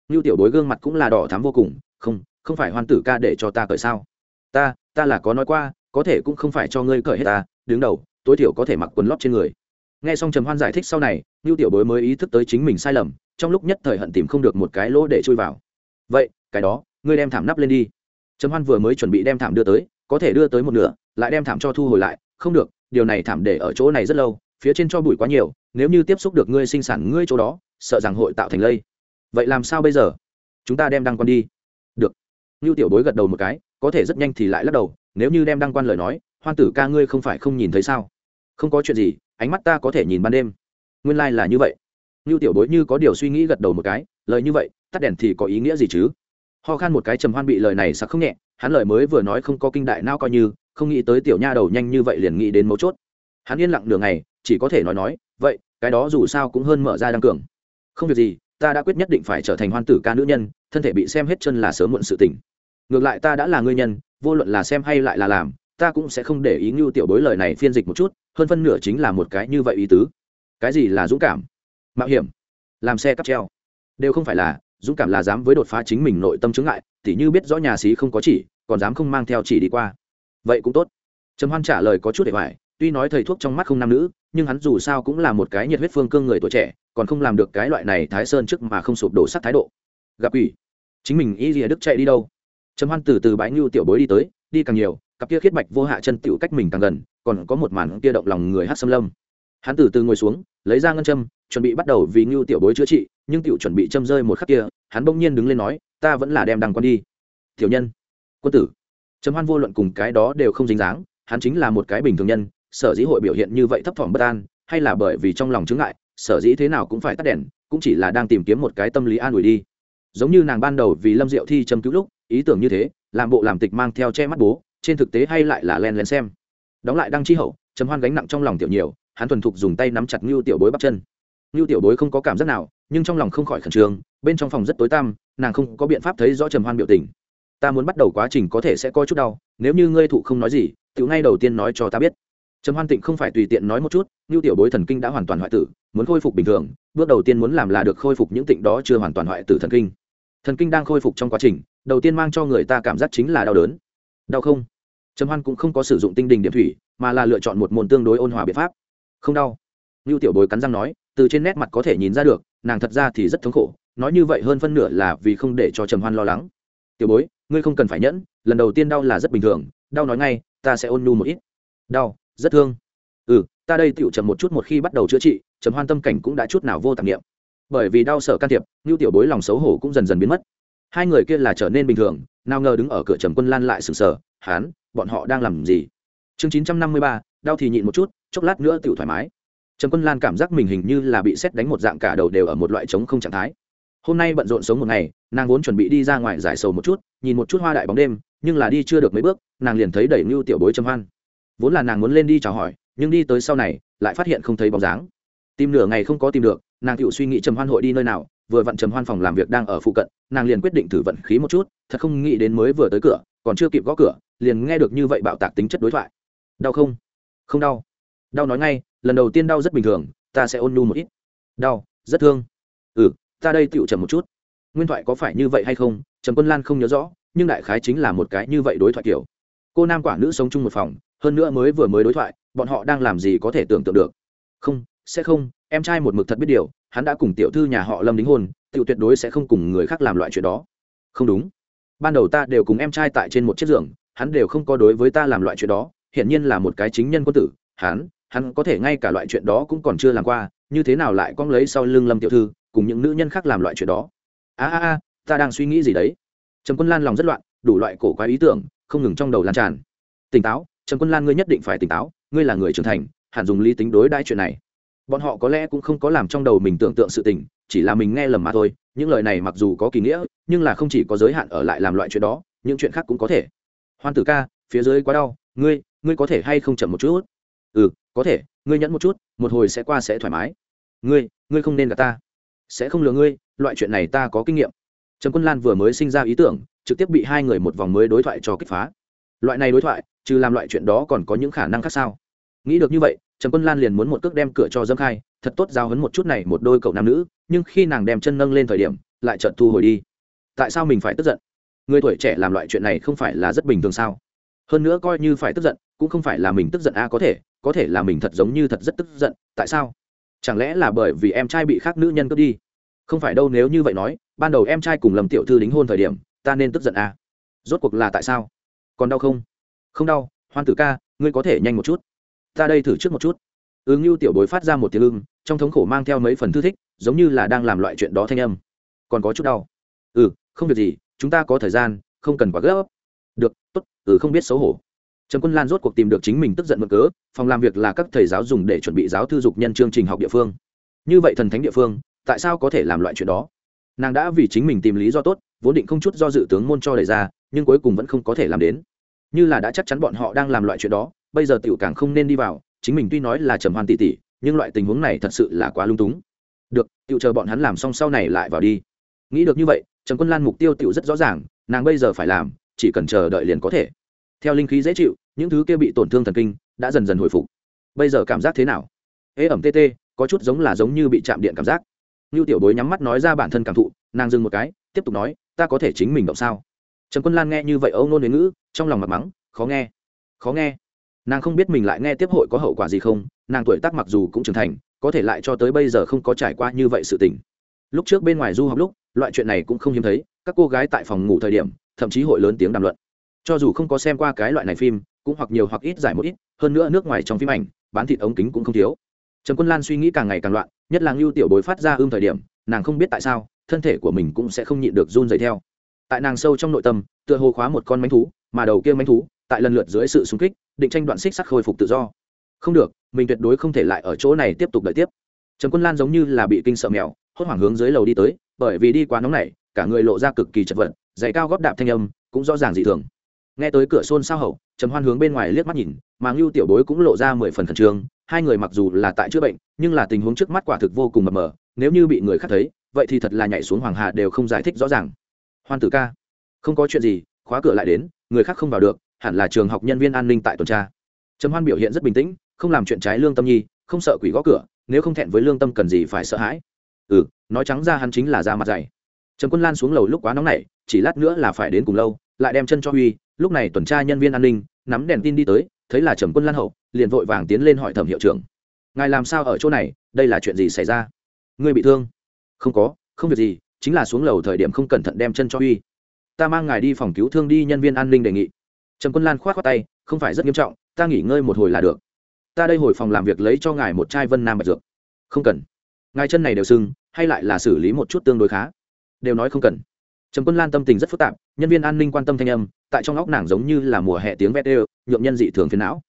Ngưu tiểu bối gương mặt cũng là đỏ thắm vô cùng, không không phải hoan tử ca để cho ta cởi sao? Ta ta là có nói qua, có thể cũng không phải cho ngươi cởi hết ta, đứng đầu tối thiểu có thể mặc quần lót trên người. Nghe xong trầm hoan giải thích sau này ngưu tiểu bối mới ý thức tới chính mình sai lầm, trong lúc nhất thời hận tìm không được một cái lỗ để chui vào. Vậy, cái đó, ngươi đem thảm nắp lên đi. Trầm hoan vừa mới chuẩn bị đem thảm đưa tới, có thể đưa tới một nửa, lại đem thảm cho thu hồi lại. Không được, điều này thảm để ở chỗ này rất lâu, phía trên cho bụi quá nhiều, nếu như tiếp xúc được ngươi sinh sản ngươi chỗ đó, sợ rằng hội tạo thành lây. Vậy làm sao bây giờ? Chúng ta đem đăng quan đi. Được. Ngưu tiểu bối gật đầu một cái, có thể rất nhanh thì lại lắc đầu nếu như đem đăng quan lời nói, hoan tử ca ngươi không phải không nhìn thấy sao? Không có chuyện gì, ánh mắt ta có thể nhìn ban đêm. Nguyên lai、like、là như vậy. Ngưu tiểu bối như có điều suy nghĩ gật đầu một cái, lời như vậy, tắt đèn thì có ý nghĩa gì chứ? Ho khan một cái trầm hoan bị lời này sặc không nhẹ, hắn lời mới vừa nói không có kinh đại nao coi như, không nghĩ tới tiểu nha đầu nhanh như vậy liền nghĩ đến mấu chốt. Hắn yên lặng đường này chỉ có thể nói nói, vậy, cái đó dù sao cũng hơn mở ra đăng cường. Không việc gì, ta đã quyết nhất định phải trở thành hoan tử ca nữ nhân, thân thể bị xem hết chân là sớm muộn sự tình. Ngược lại ta đã là ngư nhân vô luận là xem hay lại là làm, ta cũng sẽ không để ý ngưu tiểu bối lời này phiên dịch một chút, hơn phân nửa chính là một cái như vậy ý tứ. Cái gì là dũng cảm? Mạo hiểm. Làm xe cắp treo. Đều không phải là, dũng cảm là dám với đột phá chính mình nội tâm chứng ngại, tỉ như biết rõ nhà xí không có chỉ, còn dám không mang theo chỉ đi qua. Vậy cũng tốt. Trầm hoan trả lời có chút để hoài, tuy nói thầy thuốc trong mắt không nam nữ, nhưng hắn dù sao cũng là một cái nhiệt huyết phương cương người tuổi trẻ, còn không làm được cái loại này thái sơn trước mà không sụp đổ sắc thái độ. Gặp ủy chính mình y rìa đức chạy đi đâu? Trầm hoan từ từ bãi ngưu tiểu bối đi tới, đi càng nhiều, cặp kia khiết bạch vô hạ chân tiểu cách mình càng gần, còn có một màn kia động lòng người hát xâm lâm. Hắn từ từ ngồi xuống, lấy ra ngân châm, chuẩn bị bắt đầu vì ngưu tiểu bối chữa trị, nhưng tiểu chuẩn bị châm rơi một khắc kia, hắn bỗng nhiên đứng lên nói, ta vẫn là đem đằng con đi. Tiểu nhân. Quân tử. Trầm hoan vô luận cùng cái đó đều không dính dáng, hắn chính là một cái bình thường nhân, sở dĩ hội biểu hiện như vậy thấp thỏm bất an, hay là bởi vì trong lòng chứng ngại, sở dĩ thế nào cũng phải tắt đèn, cũng chỉ là đang tìm kiếm một cái tâm lý an ủi đi. Giống như nàng ban đầu vì lâm diệu thi châm cứu lúc ý tưởng như thế, làm bộ làm tịch mang theo che mắt bố, trên thực tế hay lại là len len xem. Đóng lại đăng chi hậu, trầm hoan gánh nặng trong lòng tiểu nhiều, hắn thuần thục dùng tay nắm chặt ngưu tiểu bối bắp chân. Ngưu tiểu bối không có cảm giác nào, nhưng trong lòng không khỏi khẩn trương, bên trong phòng rất tối tăm, nàng không có biện pháp thấy rõ trầm hoan biểu tình. Ta muốn bắt đầu quá trình có thể sẽ coi chút đau, nếu như ngươi thụ không nói gì, tiểu ngay đầu tiên nói cho ta biết. Trầm hoan tịnh không phải tùy tiện nói một chút, ngưu tiểu bối thần kinh đã hoàn toàn hoại tử, muốn khôi phục bình thường, bước đầu tiên muốn làm là được khôi phục những tịnh đó chưa hoàn toàn hoại tử thần kinh thần kinh đang khôi phục trong quá trình, đầu tiên mang cho người ta cảm giác chính là đau đớn. Đau không? Trầm hoan cũng không có sử dụng tinh đình điểm thủy, mà là lựa chọn một môn tương đối ôn hòa biện pháp. Không đau. Như tiểu bối cắn răng nói, từ trên nét mặt có thể nhìn ra được, nàng thật ra thì rất thống khổ, nói như vậy hơn phân nửa là vì không để cho trầm hoan lo lắng. Tiểu bối ngươi không cần phải nhẫn, lần đầu tiên đau là rất bình thường, đau nói ngay, ta sẽ ôn nhu một ít. Đau, rất thương. Ừ ta đây tựu chậm một chút một khi bắt đầu chữa trị, trầm hoan tâm cảnh cũng đã chút nào vô tạp niệm bởi vì đau sở can thiệp ngưu tiểu bối lòng xấu hổ cũng dần dần biến mất. Hai người kia là trở nên bình thường, nào ngờ đứng ở cửa trầm quân lan lại sừng sờ, hán, bọn họ đang làm gì? Chương chín trăm năm mươi ba, đau thì nhịn một chút, chốc lát nữa tự thoải mái. Trầm quân lan cảm giác mình hình như là bị xét đánh một dạng cả đầu đều ở một loại trống không trạng thái. Hôm nay bận rộn sống một ngày, nàng vốn chuẩn bị đi ra ngoài giải sầu một chút, nhìn một chút hoa đại bóng đêm, nhưng là đi chưa được mấy bước, nàng liền thấy đẩy ngưu tiểu bối trầm hoan. Vốn là nàng muốn lên đi chào hỏi, nhưng đi tới sau này, lại phát hiện không thấy bóng dáng. Tìm nửa ngày không có tìm được nàng tự suy nghĩ trầm hoan hội đi nơi nào, vừa vặn trầm hoan phòng làm việc đang ở phụ cận, nàng liền quyết định thử vận khí một chút, thật không nghĩ đến mới vừa tới cửa, còn chưa kịp gõ cửa, liền nghe được như vậy bạo tạc tính chất đối thoại. Đau không? Không đau. Đau nói ngay, lần đầu tiên đau rất bình thường, ta sẽ ôn nhu một ít. Đau, rất thương. Ừ ta đây tựu trầm một chút. Nguyên thoại có phải như vậy hay không, trầm quân lan không nhớ rõ, nhưng đại khái chính là một cái như vậy đối thoại kiểu. Cô nam quả nữ sống chung một phòng, hơn nữa mới vừa mới đối thoại, bọn họ đang làm gì có thể tưởng tượng được. Không, sẽ không em trai một mực thật biết điều, hắn đã cùng tiểu thư nhà họ lâm đính hôn tự tuyệt đối sẽ không cùng người khác làm loại chuyện đó. Không đúng. Ban đầu ta đều cùng em trai tại trên một chiếc giường, hắn đều không có đối với ta làm loại chuyện đó, hiển nhiên là một cái chính nhân quân tử, hắn hắn có thể ngay cả loại chuyện đó cũng còn chưa làm qua, như thế nào lại cong lấy sau lưng lâm tiểu thư, cùng những nữ nhân khác làm loại chuyện đó? A a a, ta đang suy nghĩ gì đấy? Trầm quân lan lòng rất loạn, đủ loại cổ quái ý tưởng, không ngừng trong đầu lan tràn. Tỉnh táo, trầm quân lan ngươi nhất định phải tỉnh táo, ngươi là người trưởng thành, hẳn dùng lý tính đối đãi chuyện này bọn họ có lẽ cũng không có làm trong đầu mình tưởng tượng sự tình, chỉ là mình nghe lầm mà thôi. Những lời này mặc dù có kỳ nghĩa, nhưng là không chỉ có giới hạn ở lại làm loại chuyện đó, những chuyện khác cũng có thể. Hoan tử ca, phía dưới quá đau. Ngươi ngươi có thể hay không chậm một chút? Ừ có thể. Ngươi nhẫn một chút, một hồi sẽ qua sẽ thoải mái. Ngươi ngươi không nên gặp ta. Sẽ không lừa ngươi, loại chuyện này ta có kinh nghiệm. Trần quân lan vừa mới sinh ra ý tưởng, trực tiếp bị hai người một vòng mới đối thoại cho kích phá. Loại này đối thoại, trừ làm loại chuyện đó còn có những khả năng khác sao? Nghĩ được như vậy trần quân lan liền muốn một cước đem cửa cho dâm khai, thật tốt giao hấn một chút này một đôi cậu nam nữ, nhưng khi nàng đem chân nâng lên thời điểm, lại chợt thu hồi đi. Tại sao mình phải tức giận? Người tuổi trẻ làm loại chuyện này không phải là rất bình thường sao? Hơn nữa coi như phải tức giận, cũng không phải là mình tức giận a, có thể có thể là mình thật giống như thật rất tức giận, tại sao? Chẳng lẽ là bởi vì em trai bị khác nữ nhân cướp đi? Không phải đâu, nếu như vậy nói, ban đầu em trai cùng lầm tiểu thư đính hôn thời điểm, ta nên tức giận a. Rốt cuộc là tại sao? Còn đau không? Không đau, hoan tử ca, ngươi có thể nhanh một chút ta đây thử trước một chút. Ứng như tiểu bối phát ra một tiếng ưng, trong thống khổ mang theo mấy phần thư thích, giống như là đang làm loại chuyện đó thanh âm. Còn có chút đau. Ừ không việc gì, chúng ta có thời gian, không cần quá gấp. Được, tốt ừ không biết xấu hổ. Trần quân lan rốt cuộc tìm được chính mình tức giận mực cớ, phòng làm việc là các thầy giáo dùng để chuẩn bị giáo thư dục nhân chương trình học địa phương. Như vậy thần thánh địa phương, tại sao có thể làm loại chuyện đó? Nàng đã vì chính mình tìm lý do tốt, vốn định không chút do dự tướng môn cho đẩy ra, nhưng cuối cùng vẫn không có thể làm đến. Như là đã chắc chắn bọn họ đang làm loại chuyện đó bây giờ tiểu càng không nên đi vào, chính mình tuy nói là trầm hoan tỷ tỷ nhưng loại tình huống này thật sự là quá lung túng. Được, tiểu chờ bọn hắn làm xong sau này lại vào đi. Nghĩ được như vậy, trần quân lan mục tiêu tiểu rất rõ ràng, nàng bây giờ phải làm, chỉ cần chờ đợi liền có thể. Theo linh khí dễ chịu, những thứ kia bị tổn thương thần kinh đã dần dần hồi phục. Bây giờ cảm giác thế nào? Ế ẩm tê tê, có chút giống là giống như bị chạm điện cảm giác. Như tiểu bối nhắm mắt nói ra bản thân cảm thụ, nàng dừng một cái, tiếp tục nói, ta có thể chính mình động sao? Trần quân lan nghe như vậy âu nôn đến ngữ, trong lòng mặt mắng, khó nghe khó nghe nàng không biết mình lại nghe tiếp hội có hậu quả gì không, nàng tuổi tác mặc dù cũng trưởng thành, có thể lại cho tới bây giờ không có trải qua như vậy sự tình. Lúc trước bên ngoài du học lúc, loại chuyện này cũng không hiếm thấy, các cô gái tại phòng ngủ thời điểm, thậm chí hội lớn tiếng đàm luận. Cho dù không có xem qua cái loại này phim, cũng hoặc nhiều hoặc ít giải một ít, hơn nữa nước ngoài trong phim ảnh, bán thịt ống kính cũng không thiếu. Trần quân lan suy nghĩ càng ngày càng loạn, nhất là ngưu tiểu bối phát ra ưm thời điểm, nàng không biết tại sao, thân thể của mình cũng sẽ không nhịn được run dày theo. Tại nàng sâu trong nội tâm, tựa hồ khóa một con mánh thú, mà đầu kia mánh thú, tại lần lượt dưới sự xung kích định tranh đoạn xích sắt khôi phục tự do. Không được, mình tuyệt đối không thể lại ở chỗ này tiếp tục đợi tiếp. Trần quân lan giống như là bị kinh sợ mèo, hốt hoảng hướng dưới lầu đi tới, bởi vì đi quá nóng này cả người lộ ra cực kỳ chật vật, giày cao góp đạp thanh âm, cũng rõ ràng dị thường. Nghe tới cửa xôn xao hậu trầm hoan hướng bên ngoài liếc mắt nhìn, mà ngưu tiểu bối cũng lộ ra mười phần khẩn trương, hai người mặc dù là tại chữa bệnh, nhưng là tình huống trước mắt quả thực vô cùng mập mờ, nếu như bị người khác thấy, vậy thì thật là nhảy xuống hoàng hà đều không giải thích rõ ràng. Hoan tử ca, không có chuyện gì, khóa cửa lại đến, người khác không vào được hẳn là trường học nhân viên an ninh tại tuần tra. Trầm hoan biểu hiện rất bình tĩnh, không làm chuyện trái lương tâm nhi, không sợ quỷ gõ cửa, nếu không thẹn với lương tâm cần gì phải sợ hãi. Ừ nói trắng ra hắn chính là da mặt dày. Trầm quân lan xuống lầu lúc quá nóng nảy, chỉ lát nữa là phải đến cùng lâu, lại đem chân cho huy, lúc này tuần tra nhân viên an ninh, nắm đèn tin đi tới, thấy là trầm quân lan hậu, liền vội vàng tiến lên hỏi thẩm hiệu trưởng. Ngài làm sao ở chỗ này, đây là chuyện gì xảy ra? Ngươi bị thương? Không có, không việc gì, chính là xuống lầu thời điểm không cẩn thận đem chân cho huy. Ta mang ngài đi phòng cứu thương đi, nhân viên an ninh đề nghị trầm quân lan k h o á t khoác tay, không phải rất nghiêm trọng, ta nghỉ ngơi một hồi là được. Ta đây hồi phòng làm việc lấy cho ngài một chai vân nam bạch dược. Không cần. Ngài chân này đều sưng, hay lại là xử lý một chút tương đối khá? Đều nói không cần. Trầm quân lan tâm tình rất phức tạp, nhân viên an ninh quan tâm thanh âm, tại trong óc nàng giống như là mùa hè tiếng vét ê nhuộm nhân dị thường phiền não.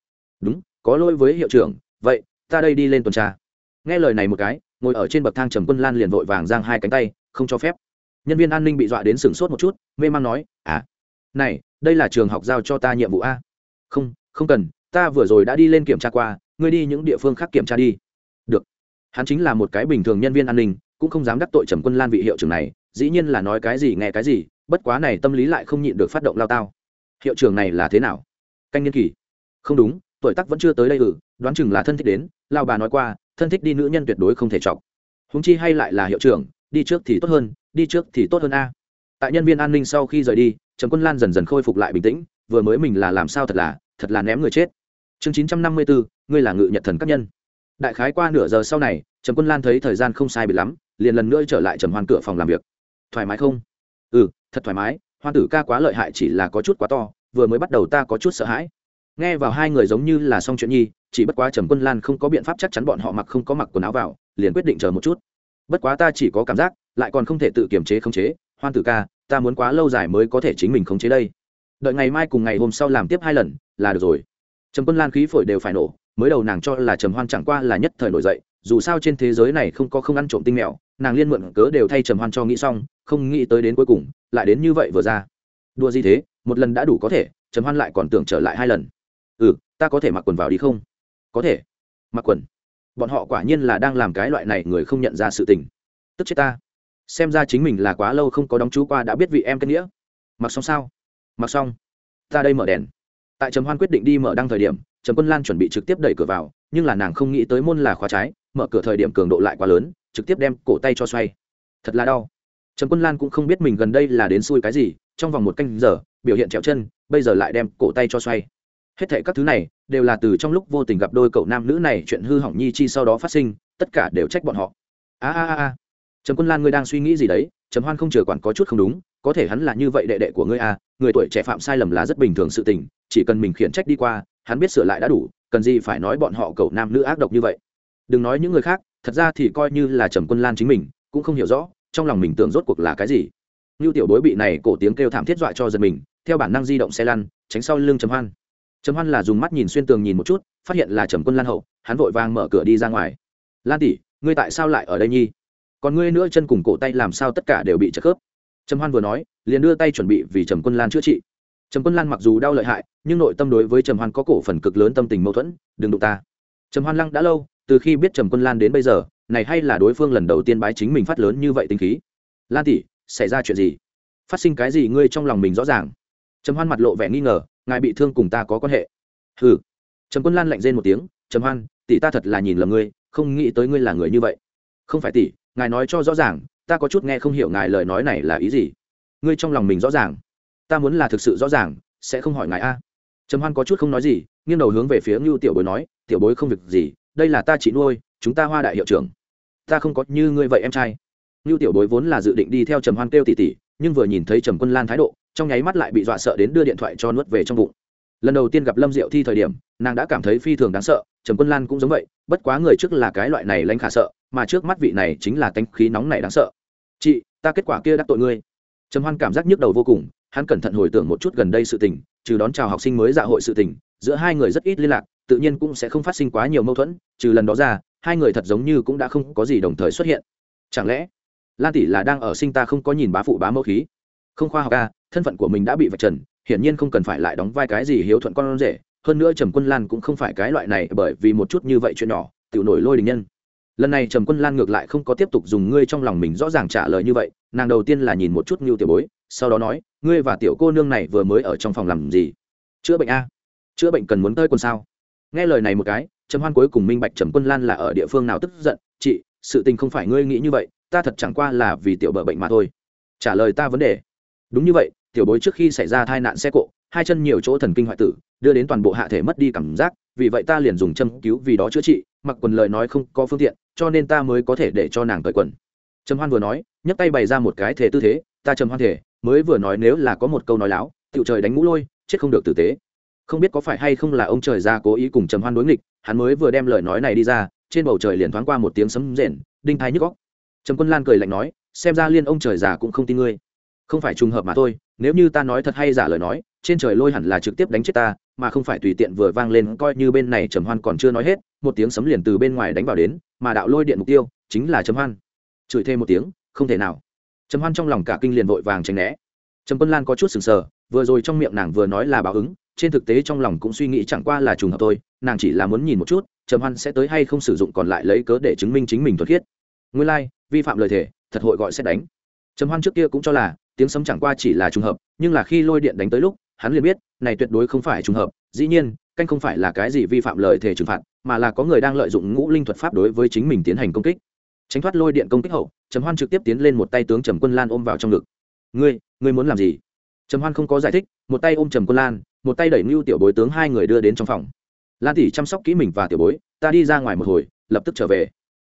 Đúng, có lỗi với hiệu trưởng, vậy ta đây đi lên tuần tra. Nghe lời này một cái, ngồi ở trên bậc thang trầm quân lan liền vội vàng giang hai cánh tay, không cho phép. Nhân viên an ninh bị dọa đến sửng sốt một chút, mê man nói à này đây là trường học giao cho ta nhiệm vụ a không không cần ta vừa rồi đã đi lên kiểm tra qua ngươi đi những địa phương khác kiểm tra đi được hắn chính là một cái bình thường nhân viên an ninh cũng không dám đắc tội trầm quân lan vị hiệu trưởng này dĩ nhiên là nói cái gì nghe cái gì bất quá này tâm lý lại không nhịn được phát động lao tao hiệu trưởng này là thế nào canh niên kỳ không đúng tuổi tác vẫn chưa tới đây ừ đoán chừng là thân thích đến lao bà nói qua thân thích đi nữ nhân tuyệt đối không thể chọc húng chi hay lại là hiệu trưởng đi trước thì tốt hơn đi trước thì tốt hơn a tại nhân viên an ninh sau khi rời đi trần quân lan dần dần khôi phục lại bình tĩnh, vừa mới mình là làm sao thật là thật là ném người chết. Chương chín trăm năm mươi bốn ngươi là ngự nhật thần các nhân. Đại khái qua nửa giờ sau này, trần quân lan thấy thời gian không sai bị lắm, liền lần nữa trở lại trầm hoan cửa phòng làm việc. Thoải mái không? Ừ thật thoải mái, Hoan tử ca quá lợi hại chỉ là có chút quá to, vừa mới bắt đầu ta có chút sợ hãi. Nghe vào hai người giống như là xong chuyện nhi, chỉ bất quá trầm quân lan không có biện pháp chắc chắn bọn họ mặc không có mặc quần áo vào, liền quyết định chờ một chút. Bất quá ta chỉ có cảm giác, lại còn không thể tự kiềm chế khống chế, hoan tử ca ta muốn quá lâu dài mới có thể chính mình khống chế đây. Đợi ngày mai cùng ngày hôm sau làm tiếp hai lần, là được rồi. Trầm quân lan khí phổi đều phải nổ, mới đầu nàng cho là trầm hoan chẳng qua là nhất thời nổi dậy, dù sao trên thế giới này không có không ăn trộm tinh mèo, nàng liên mượn cớ đều thay trầm hoan cho nghĩ xong, không nghĩ tới đến cuối cùng, lại đến như vậy vừa ra. Đua gì thế, một lần đã đủ có thể, trầm hoan lại còn tưởng trở lại hai lần. Ừ ta có thể mặc quần vào đi không? Có thể. Mặc quần. Bọn họ quả nhiên là đang làm cái loại này người không nhận ra sự tình. Tức chết ta xem ra chính mình là quá lâu không có đóng chú qua đã biết vị em kết nghĩa. Mặc xong sao? Mặc xong. Ta đây mở đèn. Tại trầm hoan quyết định đi mở đăng thời điểm, trầm quân lan chuẩn bị trực tiếp đẩy cửa vào, nhưng là nàng không nghĩ tới môn là khóa trái, mở cửa thời điểm cường độ lại quá lớn, trực tiếp đem cổ tay cho xoay. Thật là đau. Trầm quân lan cũng không biết mình gần đây là đến xui cái gì, trong vòng một canh giờ, biểu hiện trẹo chân, bây giờ lại đem cổ tay cho xoay. Hết thệ các thứ này đều là từ trong lúc vô tình gặp đôi cậu nam nữ này chuyện hư hỏng nhi chi sau đó phát sinh, tất cả đều trách bọn họ. A a a trầm quân lan, ngươi đang suy nghĩ gì đấy? Trầm hoan không chờ quản có chút không đúng, có thể hắn là như vậy đệ đệ của ngươi à? người tuổi trẻ phạm sai lầm là rất bình thường sự tình, chỉ cần mình khiển trách đi qua, hắn biết sửa lại đã đủ, cần gì phải nói bọn họ cầu nam nữ ác độc như vậy? Đừng nói những người khác, thật ra thì coi như là trầm quân lan chính mình, cũng không hiểu rõ, trong lòng mình tưởng rốt cuộc là cái gì. Như tiểu bối bị này cổ tiếng kêu thảm thiết dọa cho giật mình, theo bản năng di động xe lăn, tránh sau lưng trầm hoan. Trầm hoan là dùng mắt nhìn xuyên tường nhìn một chút, phát hiện là trầm quân lan hậu, hắn vội vàng mở cửa đi ra ngoài. Lan tỷ, ngươi tại sao lại ở đây nhi? Còn ngươi nữa chân cùng cổ tay làm sao tất cả đều bị chật khớp? Trầm hoan vừa nói, liền đưa tay chuẩn bị vì trầm quân lan chữa trị. Trầm quân lan mặc dù đau lợi hại, nhưng nội tâm đối với trầm hoan có cổ phần cực lớn tâm tình mâu thuẫn, đừng đụng ta. Trầm hoan lăng đã lâu, từ khi biết trầm quân lan đến bây giờ, này hay là đối phương lần đầu tiên bái chính mình phát lớn như vậy tính khí. Lan tỷ, xảy ra chuyện gì? Phát sinh cái gì ngươi trong lòng mình rõ ràng? Trầm hoan mặt lộ vẻ nghi ngờ, ngài bị thương cùng ta có quan hệ? Ừ trầm quân lan lạnh rên một tiếng, trầm hoan, tỷ ta thật là nhìn lầm ngươi, không nghĩ tới ngươi là người như vậy. Không phải tỷ ngài nói cho rõ ràng, ta có chút nghe không hiểu ngài lời nói này là ý gì. Ngươi trong lòng mình rõ ràng. Ta muốn là thực sự rõ ràng, sẽ không hỏi ngài a. Trầm hoan có chút không nói gì, nghiêng đầu hướng về phía ngưu tiểu bối nói, tiểu bối không việc gì, đây là ta chị nuôi, chúng ta hoa đại hiệu trưởng. Ta không có như ngươi vậy em trai. Ngưu tiểu bối vốn là dự định đi theo trầm hoan kêu tỉ tỉ, nhưng vừa nhìn thấy trầm quân lan thái độ, trong nháy mắt lại bị dọa sợ đến đưa điện thoại cho nuốt về trong bụng. Lần đầu tiên gặp lâm diệu thi thời điểm, nàng đã cảm thấy phi thường đáng sợ, trầm quân lan cũng giống vậy, bất quá người trước là cái loại này lãnh khả sợ mà trước mắt vị này chính là tánh khí nóng này đáng sợ. Chị, ta kết quả kia đắc tội ngươi. Trầm hoan cảm giác nhức đầu vô cùng, hắn cẩn thận hồi tưởng một chút gần đây sự tình, trừ đón chào học sinh mới dạ hội sự tình, giữa hai người rất ít liên lạc, tự nhiên cũng sẽ không phát sinh quá nhiều mâu thuẫn, trừ lần đó ra, hai người thật giống như cũng đã không có gì đồng thời xuất hiện. Chẳng lẽ, lan tỷ là đang ở sinh ta không có nhìn bá phụ bá mẫu khí? Không khoa học ca thân phận của mình đã bị vạch trần, hiển nhiên không cần phải lại đóng vai cái gì hiếu thuận con rể, hơn nữa trầm quân lan cũng không phải cái loại này bởi vì một chút như vậy chuyện nhỏ tự nổi lôi đình nhân lần này trầm quân lan ngược lại không có tiếp tục dùng ngươi trong lòng mình rõ ràng trả lời như vậy, nàng đầu tiên là nhìn một chút ngưu tiểu bối, sau đó nói, ngươi và tiểu cô nương này vừa mới ở trong phòng làm gì? Chữa bệnh a? Chữa bệnh cần muốn tơi quần sao? Nghe lời này một cái, trầm hoan cuối cùng minh bạch trầm quân lan là ở địa phương nào tức giận, chị, sự tình không phải ngươi nghĩ như vậy, ta thật chẳng qua là vì tiểu bợ bệnh mà thôi. Trả lời ta vấn đề. Đúng như vậy, tiểu bối trước khi xảy ra tai nạn xe cộ, hai chân nhiều chỗ thần kinh hoại tử, đưa đến toàn bộ hạ thể mất đi cảm giác, vì vậy ta liền dùng châm cứu vì đó chữa trị, mặc quần lời nói không có phương tiện cho nên ta mới có thể để cho nàng cởi quần. Trầm hoan vừa nói, nhấc tay bày ra một cái thể tư thế, ta trầm hoan thể, mới vừa nói nếu là có một câu nói láo, tiểu trời đánh ngũ lôi, chết không được tử tế. Không biết có phải hay không là ông trời ra cố ý cùng trầm hoan đối nghịch, hắn mới vừa đem lời nói này đi ra, trên bầu trời liền thoáng qua một tiếng sấm rền, đinh thái nhức góc trầm quân lan cười lạnh nói, xem ra liên ông trời già cũng không tin ngươi. Không phải trùng hợp mà thôi, nếu như ta nói thật hay giả lời nói, trên trời lôi hẳn là trực tiếp đánh chết ta mà không phải tùy tiện vừa vang lên coi như bên này trầm hoan còn chưa nói hết một tiếng sấm liền từ bên ngoài đánh vào đến mà đạo lôi điện mục tiêu chính là trầm hoan. Chửi thêm một tiếng không thể nào. Trầm hoan trong lòng cả kinh liền vội vàng tránh né. Trầm quân lan có chút sừng sờ vừa rồi trong miệng nàng vừa nói là báo ứng trên thực tế trong lòng cũng suy nghĩ chẳng qua là trùng hợp thôi nàng chỉ là muốn nhìn một chút trầm hoan sẽ tới hay không sử dụng còn lại lấy cớ để chứng minh chính mình thuật thiết nguyên lai、like, vi phạm lời thề thật hội gọi sẽ đánh. Trầm hoan trước kia cũng cho là tiếng sấm chẳng qua chỉ là trùng hợp nhưng là khi lôi điện đánh tới lúc hắn liền biết, này tuyệt đối không phải trùng hợp, dĩ nhiên, canh không phải là cái gì vi phạm lời thề trừng phạt, mà là có người đang lợi dụng ngũ linh thuật pháp đối với chính mình tiến hành công kích. Tránh thoát lôi điện công kích hậu, trầm hoan trực tiếp tiến lên một tay tướng trầm quân lan ôm vào trong ngực. Ngươi ngươi muốn làm gì? Trầm hoan không có giải thích, một tay ôm trầm quân lan, một tay đẩy mưu tiểu bối tướng hai người đưa đến trong phòng. Lan tỷ chăm sóc kỹ mình và tiểu bối, ta đi ra ngoài một hồi, lập tức trở về.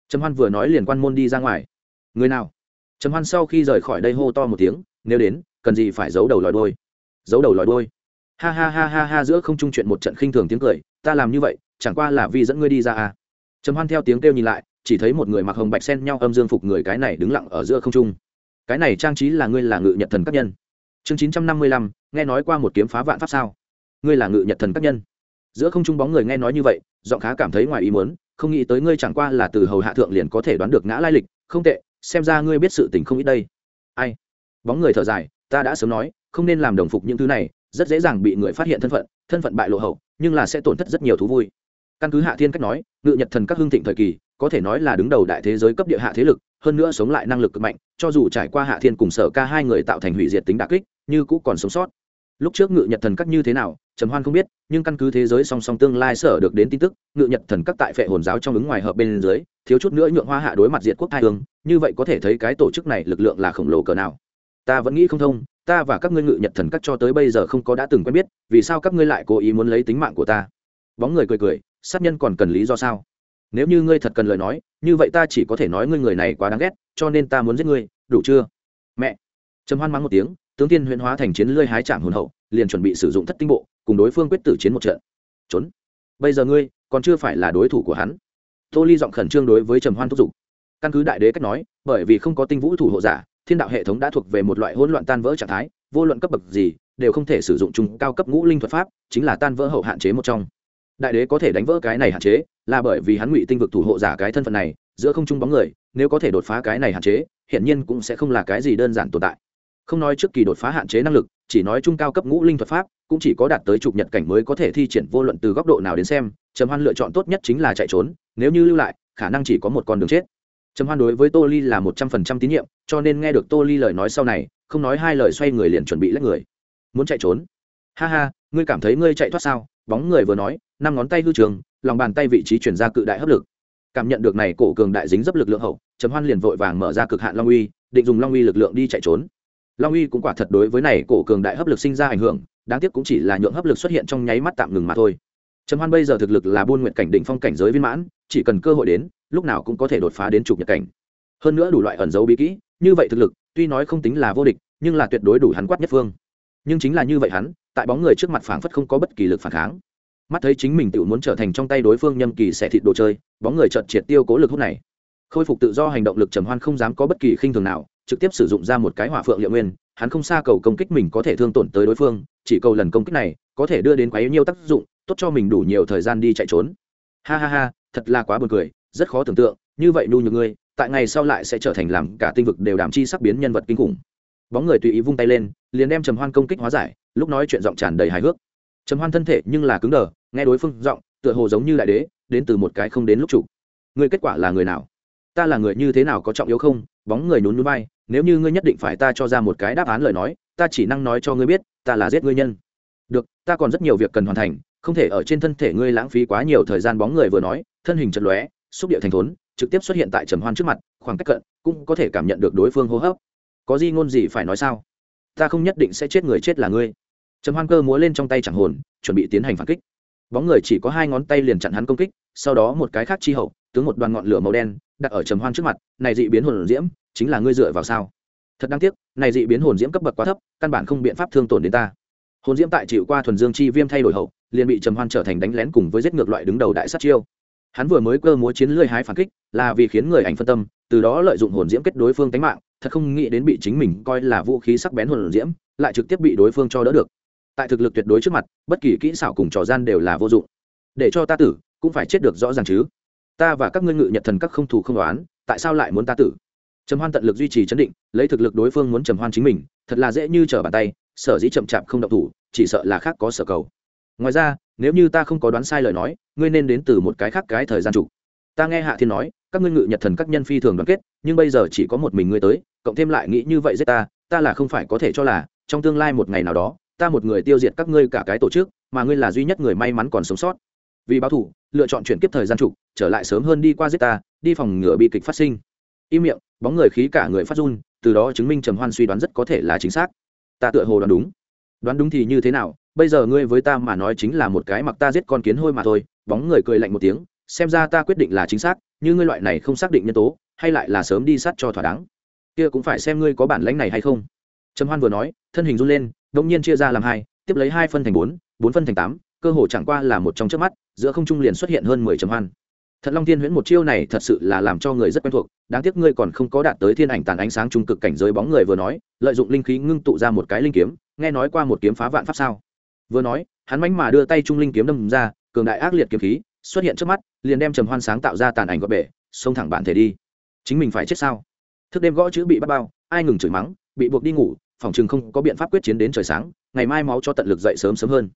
Trầm hoan vừa nói liền quan môn đi ra ngoài. Người nào? Trầm hoan sau khi rời khỏi đây hô to một tiếng, nếu đến, cần gì phải giấu đầu lòi đôi giấu đầu lòi đôi ha ha ha ha ha, giữa không trung chuyện một trận khinh thường tiếng cười, ta làm như vậy, chẳng qua là vì dẫn ngươi đi ra à. Trầm hoan theo tiếng kêu nhìn lại, chỉ thấy một người mặc hồng bạch sen nhau âm dương phục người cái này đứng lặng ở giữa không trung. Cái này trang trí là ngươi là ngự nhật thần các nhân. Chương chín trăm năm mươi lăm, nghe nói qua một kiếm phá vạn pháp sao? Ngươi là ngự nhật thần các nhân. Giữa không trung bóng người nghe nói như vậy, giọng khá cảm thấy ngoài ý muốn, không nghĩ tới ngươi chẳng qua là từ hầu hạ thượng liền có thể đoán được ngã lai lịch, không tệ, xem ra ngươi biết sự tình không ít đây. Ai? Bóng người thở dài, ta đã sớm nói không nên làm đồng phục những thứ này, rất dễ dàng bị người phát hiện thân phận thân phận bại lộ hậu, nhưng là sẽ tổn thất rất nhiều thú vui. Căn cứ hạ thiên cách nói, ngự nhật thần các hương thịnh thời kỳ, có thể nói là đứng đầu đại thế giới cấp địa hạ thế lực, hơn nữa sống lại năng lực cực mạnh, cho dù trải qua hạ thiên cùng sở ca hai người tạo thành hủy diệt tính đà kích, như cũ còn sống sót. Lúc trước ngự nhật thần các như thế nào, trầm hoan không biết, nhưng căn cứ thế giới song song tương lai sở được đến tin tức, ngự nhật thần các tại phệ hồn giáo trong ứng ngoài hợp bên dưới, thiếu chút nữa nhượng hoa hạ đối mặt diệt quốc hai hương, như vậy có thể thấy cái tổ chức này lực lượng là khổng lồ cỡ nào. Ta vẫn nghĩ không thông ta và các ngươi ngự nhật thần các cho tới bây giờ không có đã từng quen biết, vì sao các ngươi lại cố ý muốn lấy tính mạng của ta? Bóng người cười cười, sát nhân còn cần lý do sao? Nếu như ngươi thật cần lời nói, như vậy ta chỉ có thể nói ngươi người này quá đáng ghét, cho nên ta muốn giết ngươi, đủ chưa? Mẹ! Trầm hoan mắng một tiếng, tướng tiên huyễn hóa thành chiến lơi hái chạm hồn hậu, liền chuẩn bị sử dụng thất tinh bộ, cùng đối phương quyết tử chiến một trận. Trốn! Bây giờ ngươi, còn chưa phải là đối thủ của hắn. Tô ly giọng khẩn trương đối với trầm hoan thúc giục. Căn cứ đại đế cách nói, bởi vì không có tinh vũ thủ hộ giả thiên đạo hệ thống đã thuộc về một loại hỗn loạn tan vỡ trạng thái, vô luận cấp bậc gì, đều không thể sử dụng chung cao cấp ngũ linh thuật pháp, chính là tan vỡ hậu hạn chế một trong. Đại đế có thể đánh vỡ cái này hạn chế, là bởi vì hắn ngụy tinh vực thủ hộ giả cái thân phận này, giữa không trung bóng người, nếu có thể đột phá cái này hạn chế hiện nhiên cũng sẽ không là cái gì đơn giản tồn tại. Không nói trước kỳ đột phá hạn chế năng lực, chỉ nói trung cao cấp ngũ linh thuật pháp, cũng chỉ có đạt tới trục nhật cảnh mới có thể thi triển vô luận từ góc độ nào đến xem, trầm hoan lựa chọn tốt nhất chính là chạy trốn, nếu như lưu lại, khả năng chỉ có một con đường chết trầm hoan đối với tô ly là một trăm phần trăm tín nhiệm, cho nên nghe được tô ly lời nói sau này, không nói hai lời xoay người liền chuẩn bị lách người. Muốn chạy trốn? Ha ha, ngươi cảm thấy ngươi chạy thoát sao? Bóng người vừa nói, năm ngón tay hư trường, lòng bàn tay vị trí chuyển ra cự đại hấp lực. Cảm nhận được này cổ cường đại dính dấp lực lượng hậu, trầm hoan liền vội vàng mở ra cực hạn long uy, định dùng long uy lực lượng đi chạy trốn. Long uy cũng quả thật đối với này cổ cường đại hấp lực sinh ra ảnh hưởng, đáng tiếc cũng chỉ là nhượng hấp lực xuất hiện trong nháy mắt tạm ngừng mà thôi. Trầm hoan bây giờ thực lực là buôn nguyện cảnh đỉnh phong cảnh giới viên mãn chỉ cần cơ hội đến, lúc nào cũng có thể đột phá đến trục nhật cảnh. Hơn nữa đủ loại ẩn dấu bí kỹ, như vậy thực lực, tuy nói không tính là vô địch, nhưng là tuyệt đối đủ hắn quát nhất phương. Nhưng chính là như vậy hắn, tại bóng người trước mặt phảng phất không có bất kỳ lực phản kháng. Mắt thấy chính mình tự muốn trở thành trong tay đối phương nhâm kỳ xẻ thịt đồ chơi, bóng người chợt triệt tiêu cố lực hút này. Khôi phục tự do hành động lực trầm hoan không dám có bất kỳ khinh thường nào, trực tiếp sử dụng ra một cái hỏa phượng liệu nguyên, hắn không xa cầu công kích mình có thể thương tổn tới đối phương, chỉ cầu lần công kích này có thể đưa đến quá nhiều tác dụng, tốt cho mình đủ nhiều thời gian đi chạy trốn. Ha ha ha thật là quá buồn cười, rất khó tưởng tượng, như vậy nu nhược ngươi, tại ngày sau lại sẽ trở thành làm cả tinh vực đều đảm chi sắc biến nhân vật kinh khủng. Bóng người tùy ý vung tay lên, liền đem trầm hoan công kích hóa giải, lúc nói chuyện giọng tràn đầy hài hước. Trầm hoan thân thể nhưng là cứng đờ, nghe đối phương giọng, tựa hồ giống như đại đế, đến từ một cái không đến lúc chủ. Người kết quả là người nào? Ta là người như thế nào có trọng yếu không? Bóng người nhún núi bay nếu như ngươi nhất định phải ta cho ra một cái đáp án lời nói, ta chỉ năng nói cho ngươi biết, ta là giết ngươi nhân. Được, ta còn rất nhiều việc cần hoàn thành, không thể ở trên thân thể ngươi lãng phí quá nhiều thời gian bóng người vừa nói thân hình chật lóe, xúc điệu thành thốn, trực tiếp xuất hiện tại trầm hoan trước mặt, khoảng cách cận, cũng có thể cảm nhận được đối phương hô hấp. Có gì ngôn gì phải nói sao? Ta không nhất định sẽ chết người chết là ngươi. Trầm hoan cơ múa lên trong tay chẳng hồn, chuẩn bị tiến hành phản kích. Bóng người chỉ có hai ngón tay liền chặn hắn công kích, sau đó một cái khác chi hậu, tướng một đoàn ngọn lửa màu đen, đặt ở trầm hoan trước mặt, này dị biến hồn diễm, chính là ngươi dựa vào sao? Thật đáng tiếc, này dị biến hồn diễm cấp bậc quá thấp, căn bản không biện pháp thương tổn đến ta. Hồn diễm tại chịu qua thuần dương chi viêm thay đổi hậu, liền bị trầm hoan trở thành đánh lén cùng với giết ngược loại đứng đầu đại sát chiêu hắn vừa mới cơ múa chiến lưỡi hái phản kích, là vì khiến người ảnh phân tâm, từ đó lợi dụng hồn diễm kết đối phương tánh mạng, thật không nghĩ đến bị chính mình coi là vũ khí sắc bén hồn diễm, lại trực tiếp bị đối phương cho đỡ được. Tại thực lực tuyệt đối trước mặt, bất kỳ kỹ xảo cùng trò gian đều là vô dụng. Để cho ta tử, cũng phải chết được rõ ràng chứ. Ta và các ngươi ngự nhật thần các không thù không đoán tại sao lại muốn ta tử? Trầm hoan tận lực duy trì chấn định, lấy thực lực đối phương muốn trầm hoan chính mình, thật là dễ như trở bàn tay, sở dĩ chậm chạp không động thủ, chỉ sợ là khác có sở cầu. Ngoài ra, nếu như ta không có đoán sai lời nói ngươi nên đến từ một cái khác cái thời gian chủ. ta nghe hạ thiên nói, các ngươi ngự nhật thần các nhân phi thường đoàn kết, nhưng bây giờ chỉ có một mình ngươi tới, cộng thêm lại nghĩ như vậy giết ta ta là không phải có thể cho là, trong tương lai một ngày nào đó, ta một người tiêu diệt các ngươi cả cái tổ chức, mà ngươi là duy nhất người may mắn còn sống sót. Vì báo thủ lựa chọn chuyển kiếp thời gian trục, trở lại sớm hơn đi qua giết ta, đi phòng ngừa bi kịch phát sinh. Im miệng, bóng người khí cả người phát run, từ đó chứng minh trầm hoan suy đoán rất có thể là chính xác. Ta tựa hồ đoán đúng. Đoán đúng thì như thế nào? Bây giờ ngươi với ta mà nói chính là một cái mặc ta giết con kiến hôi mà thôi bóng người cười lạnh một tiếng, xem ra ta quyết định là chính xác, như ngươi loại này không xác định nhân tố, hay lại là sớm đi sát cho thỏa đáng. Kia cũng phải xem ngươi có bản lãnh này hay không. Trầm hoan vừa nói, thân hình run lên đông nhiên chia ra làm hai, tiếp lấy hai phân thành bốn bốn phân thành tám, cơ hồ chẳng qua là một trong trước mắt, giữa không trung liền xuất hiện hơn mười trầm hoan. Thật long thiên huyễn một chiêu này thật sự là làm cho người rất quen thuộc, đáng tiếc ngươi còn không có đạt tới thiên ảnh tàn ánh sáng trung cực cảnh giới bóng người vừa nói, lợi dụng linh khí ngưng tụ ra một cái linh kiếm, nghe nói qua một kiếm phá vạn pháp sao? Vừa nói, hắn mánh mà đưa tay trung linh kiếm đâm ra cường đại ác liệt kiếm khí xuất hiện trước mắt, liền đem trầm hoan sáng tạo ra tàn ảnh gọt bể, xông thẳng bản thể đi. Chính mình phải chết sao? Thức đêm gõ chữ bị bắt bao, ai ngừng chửi mắng, bị buộc đi ngủ, phòng chừng không có biện pháp quyết chiến đến trời sáng, ngày mai máu cho tận lực dậy sớm sớm hơn.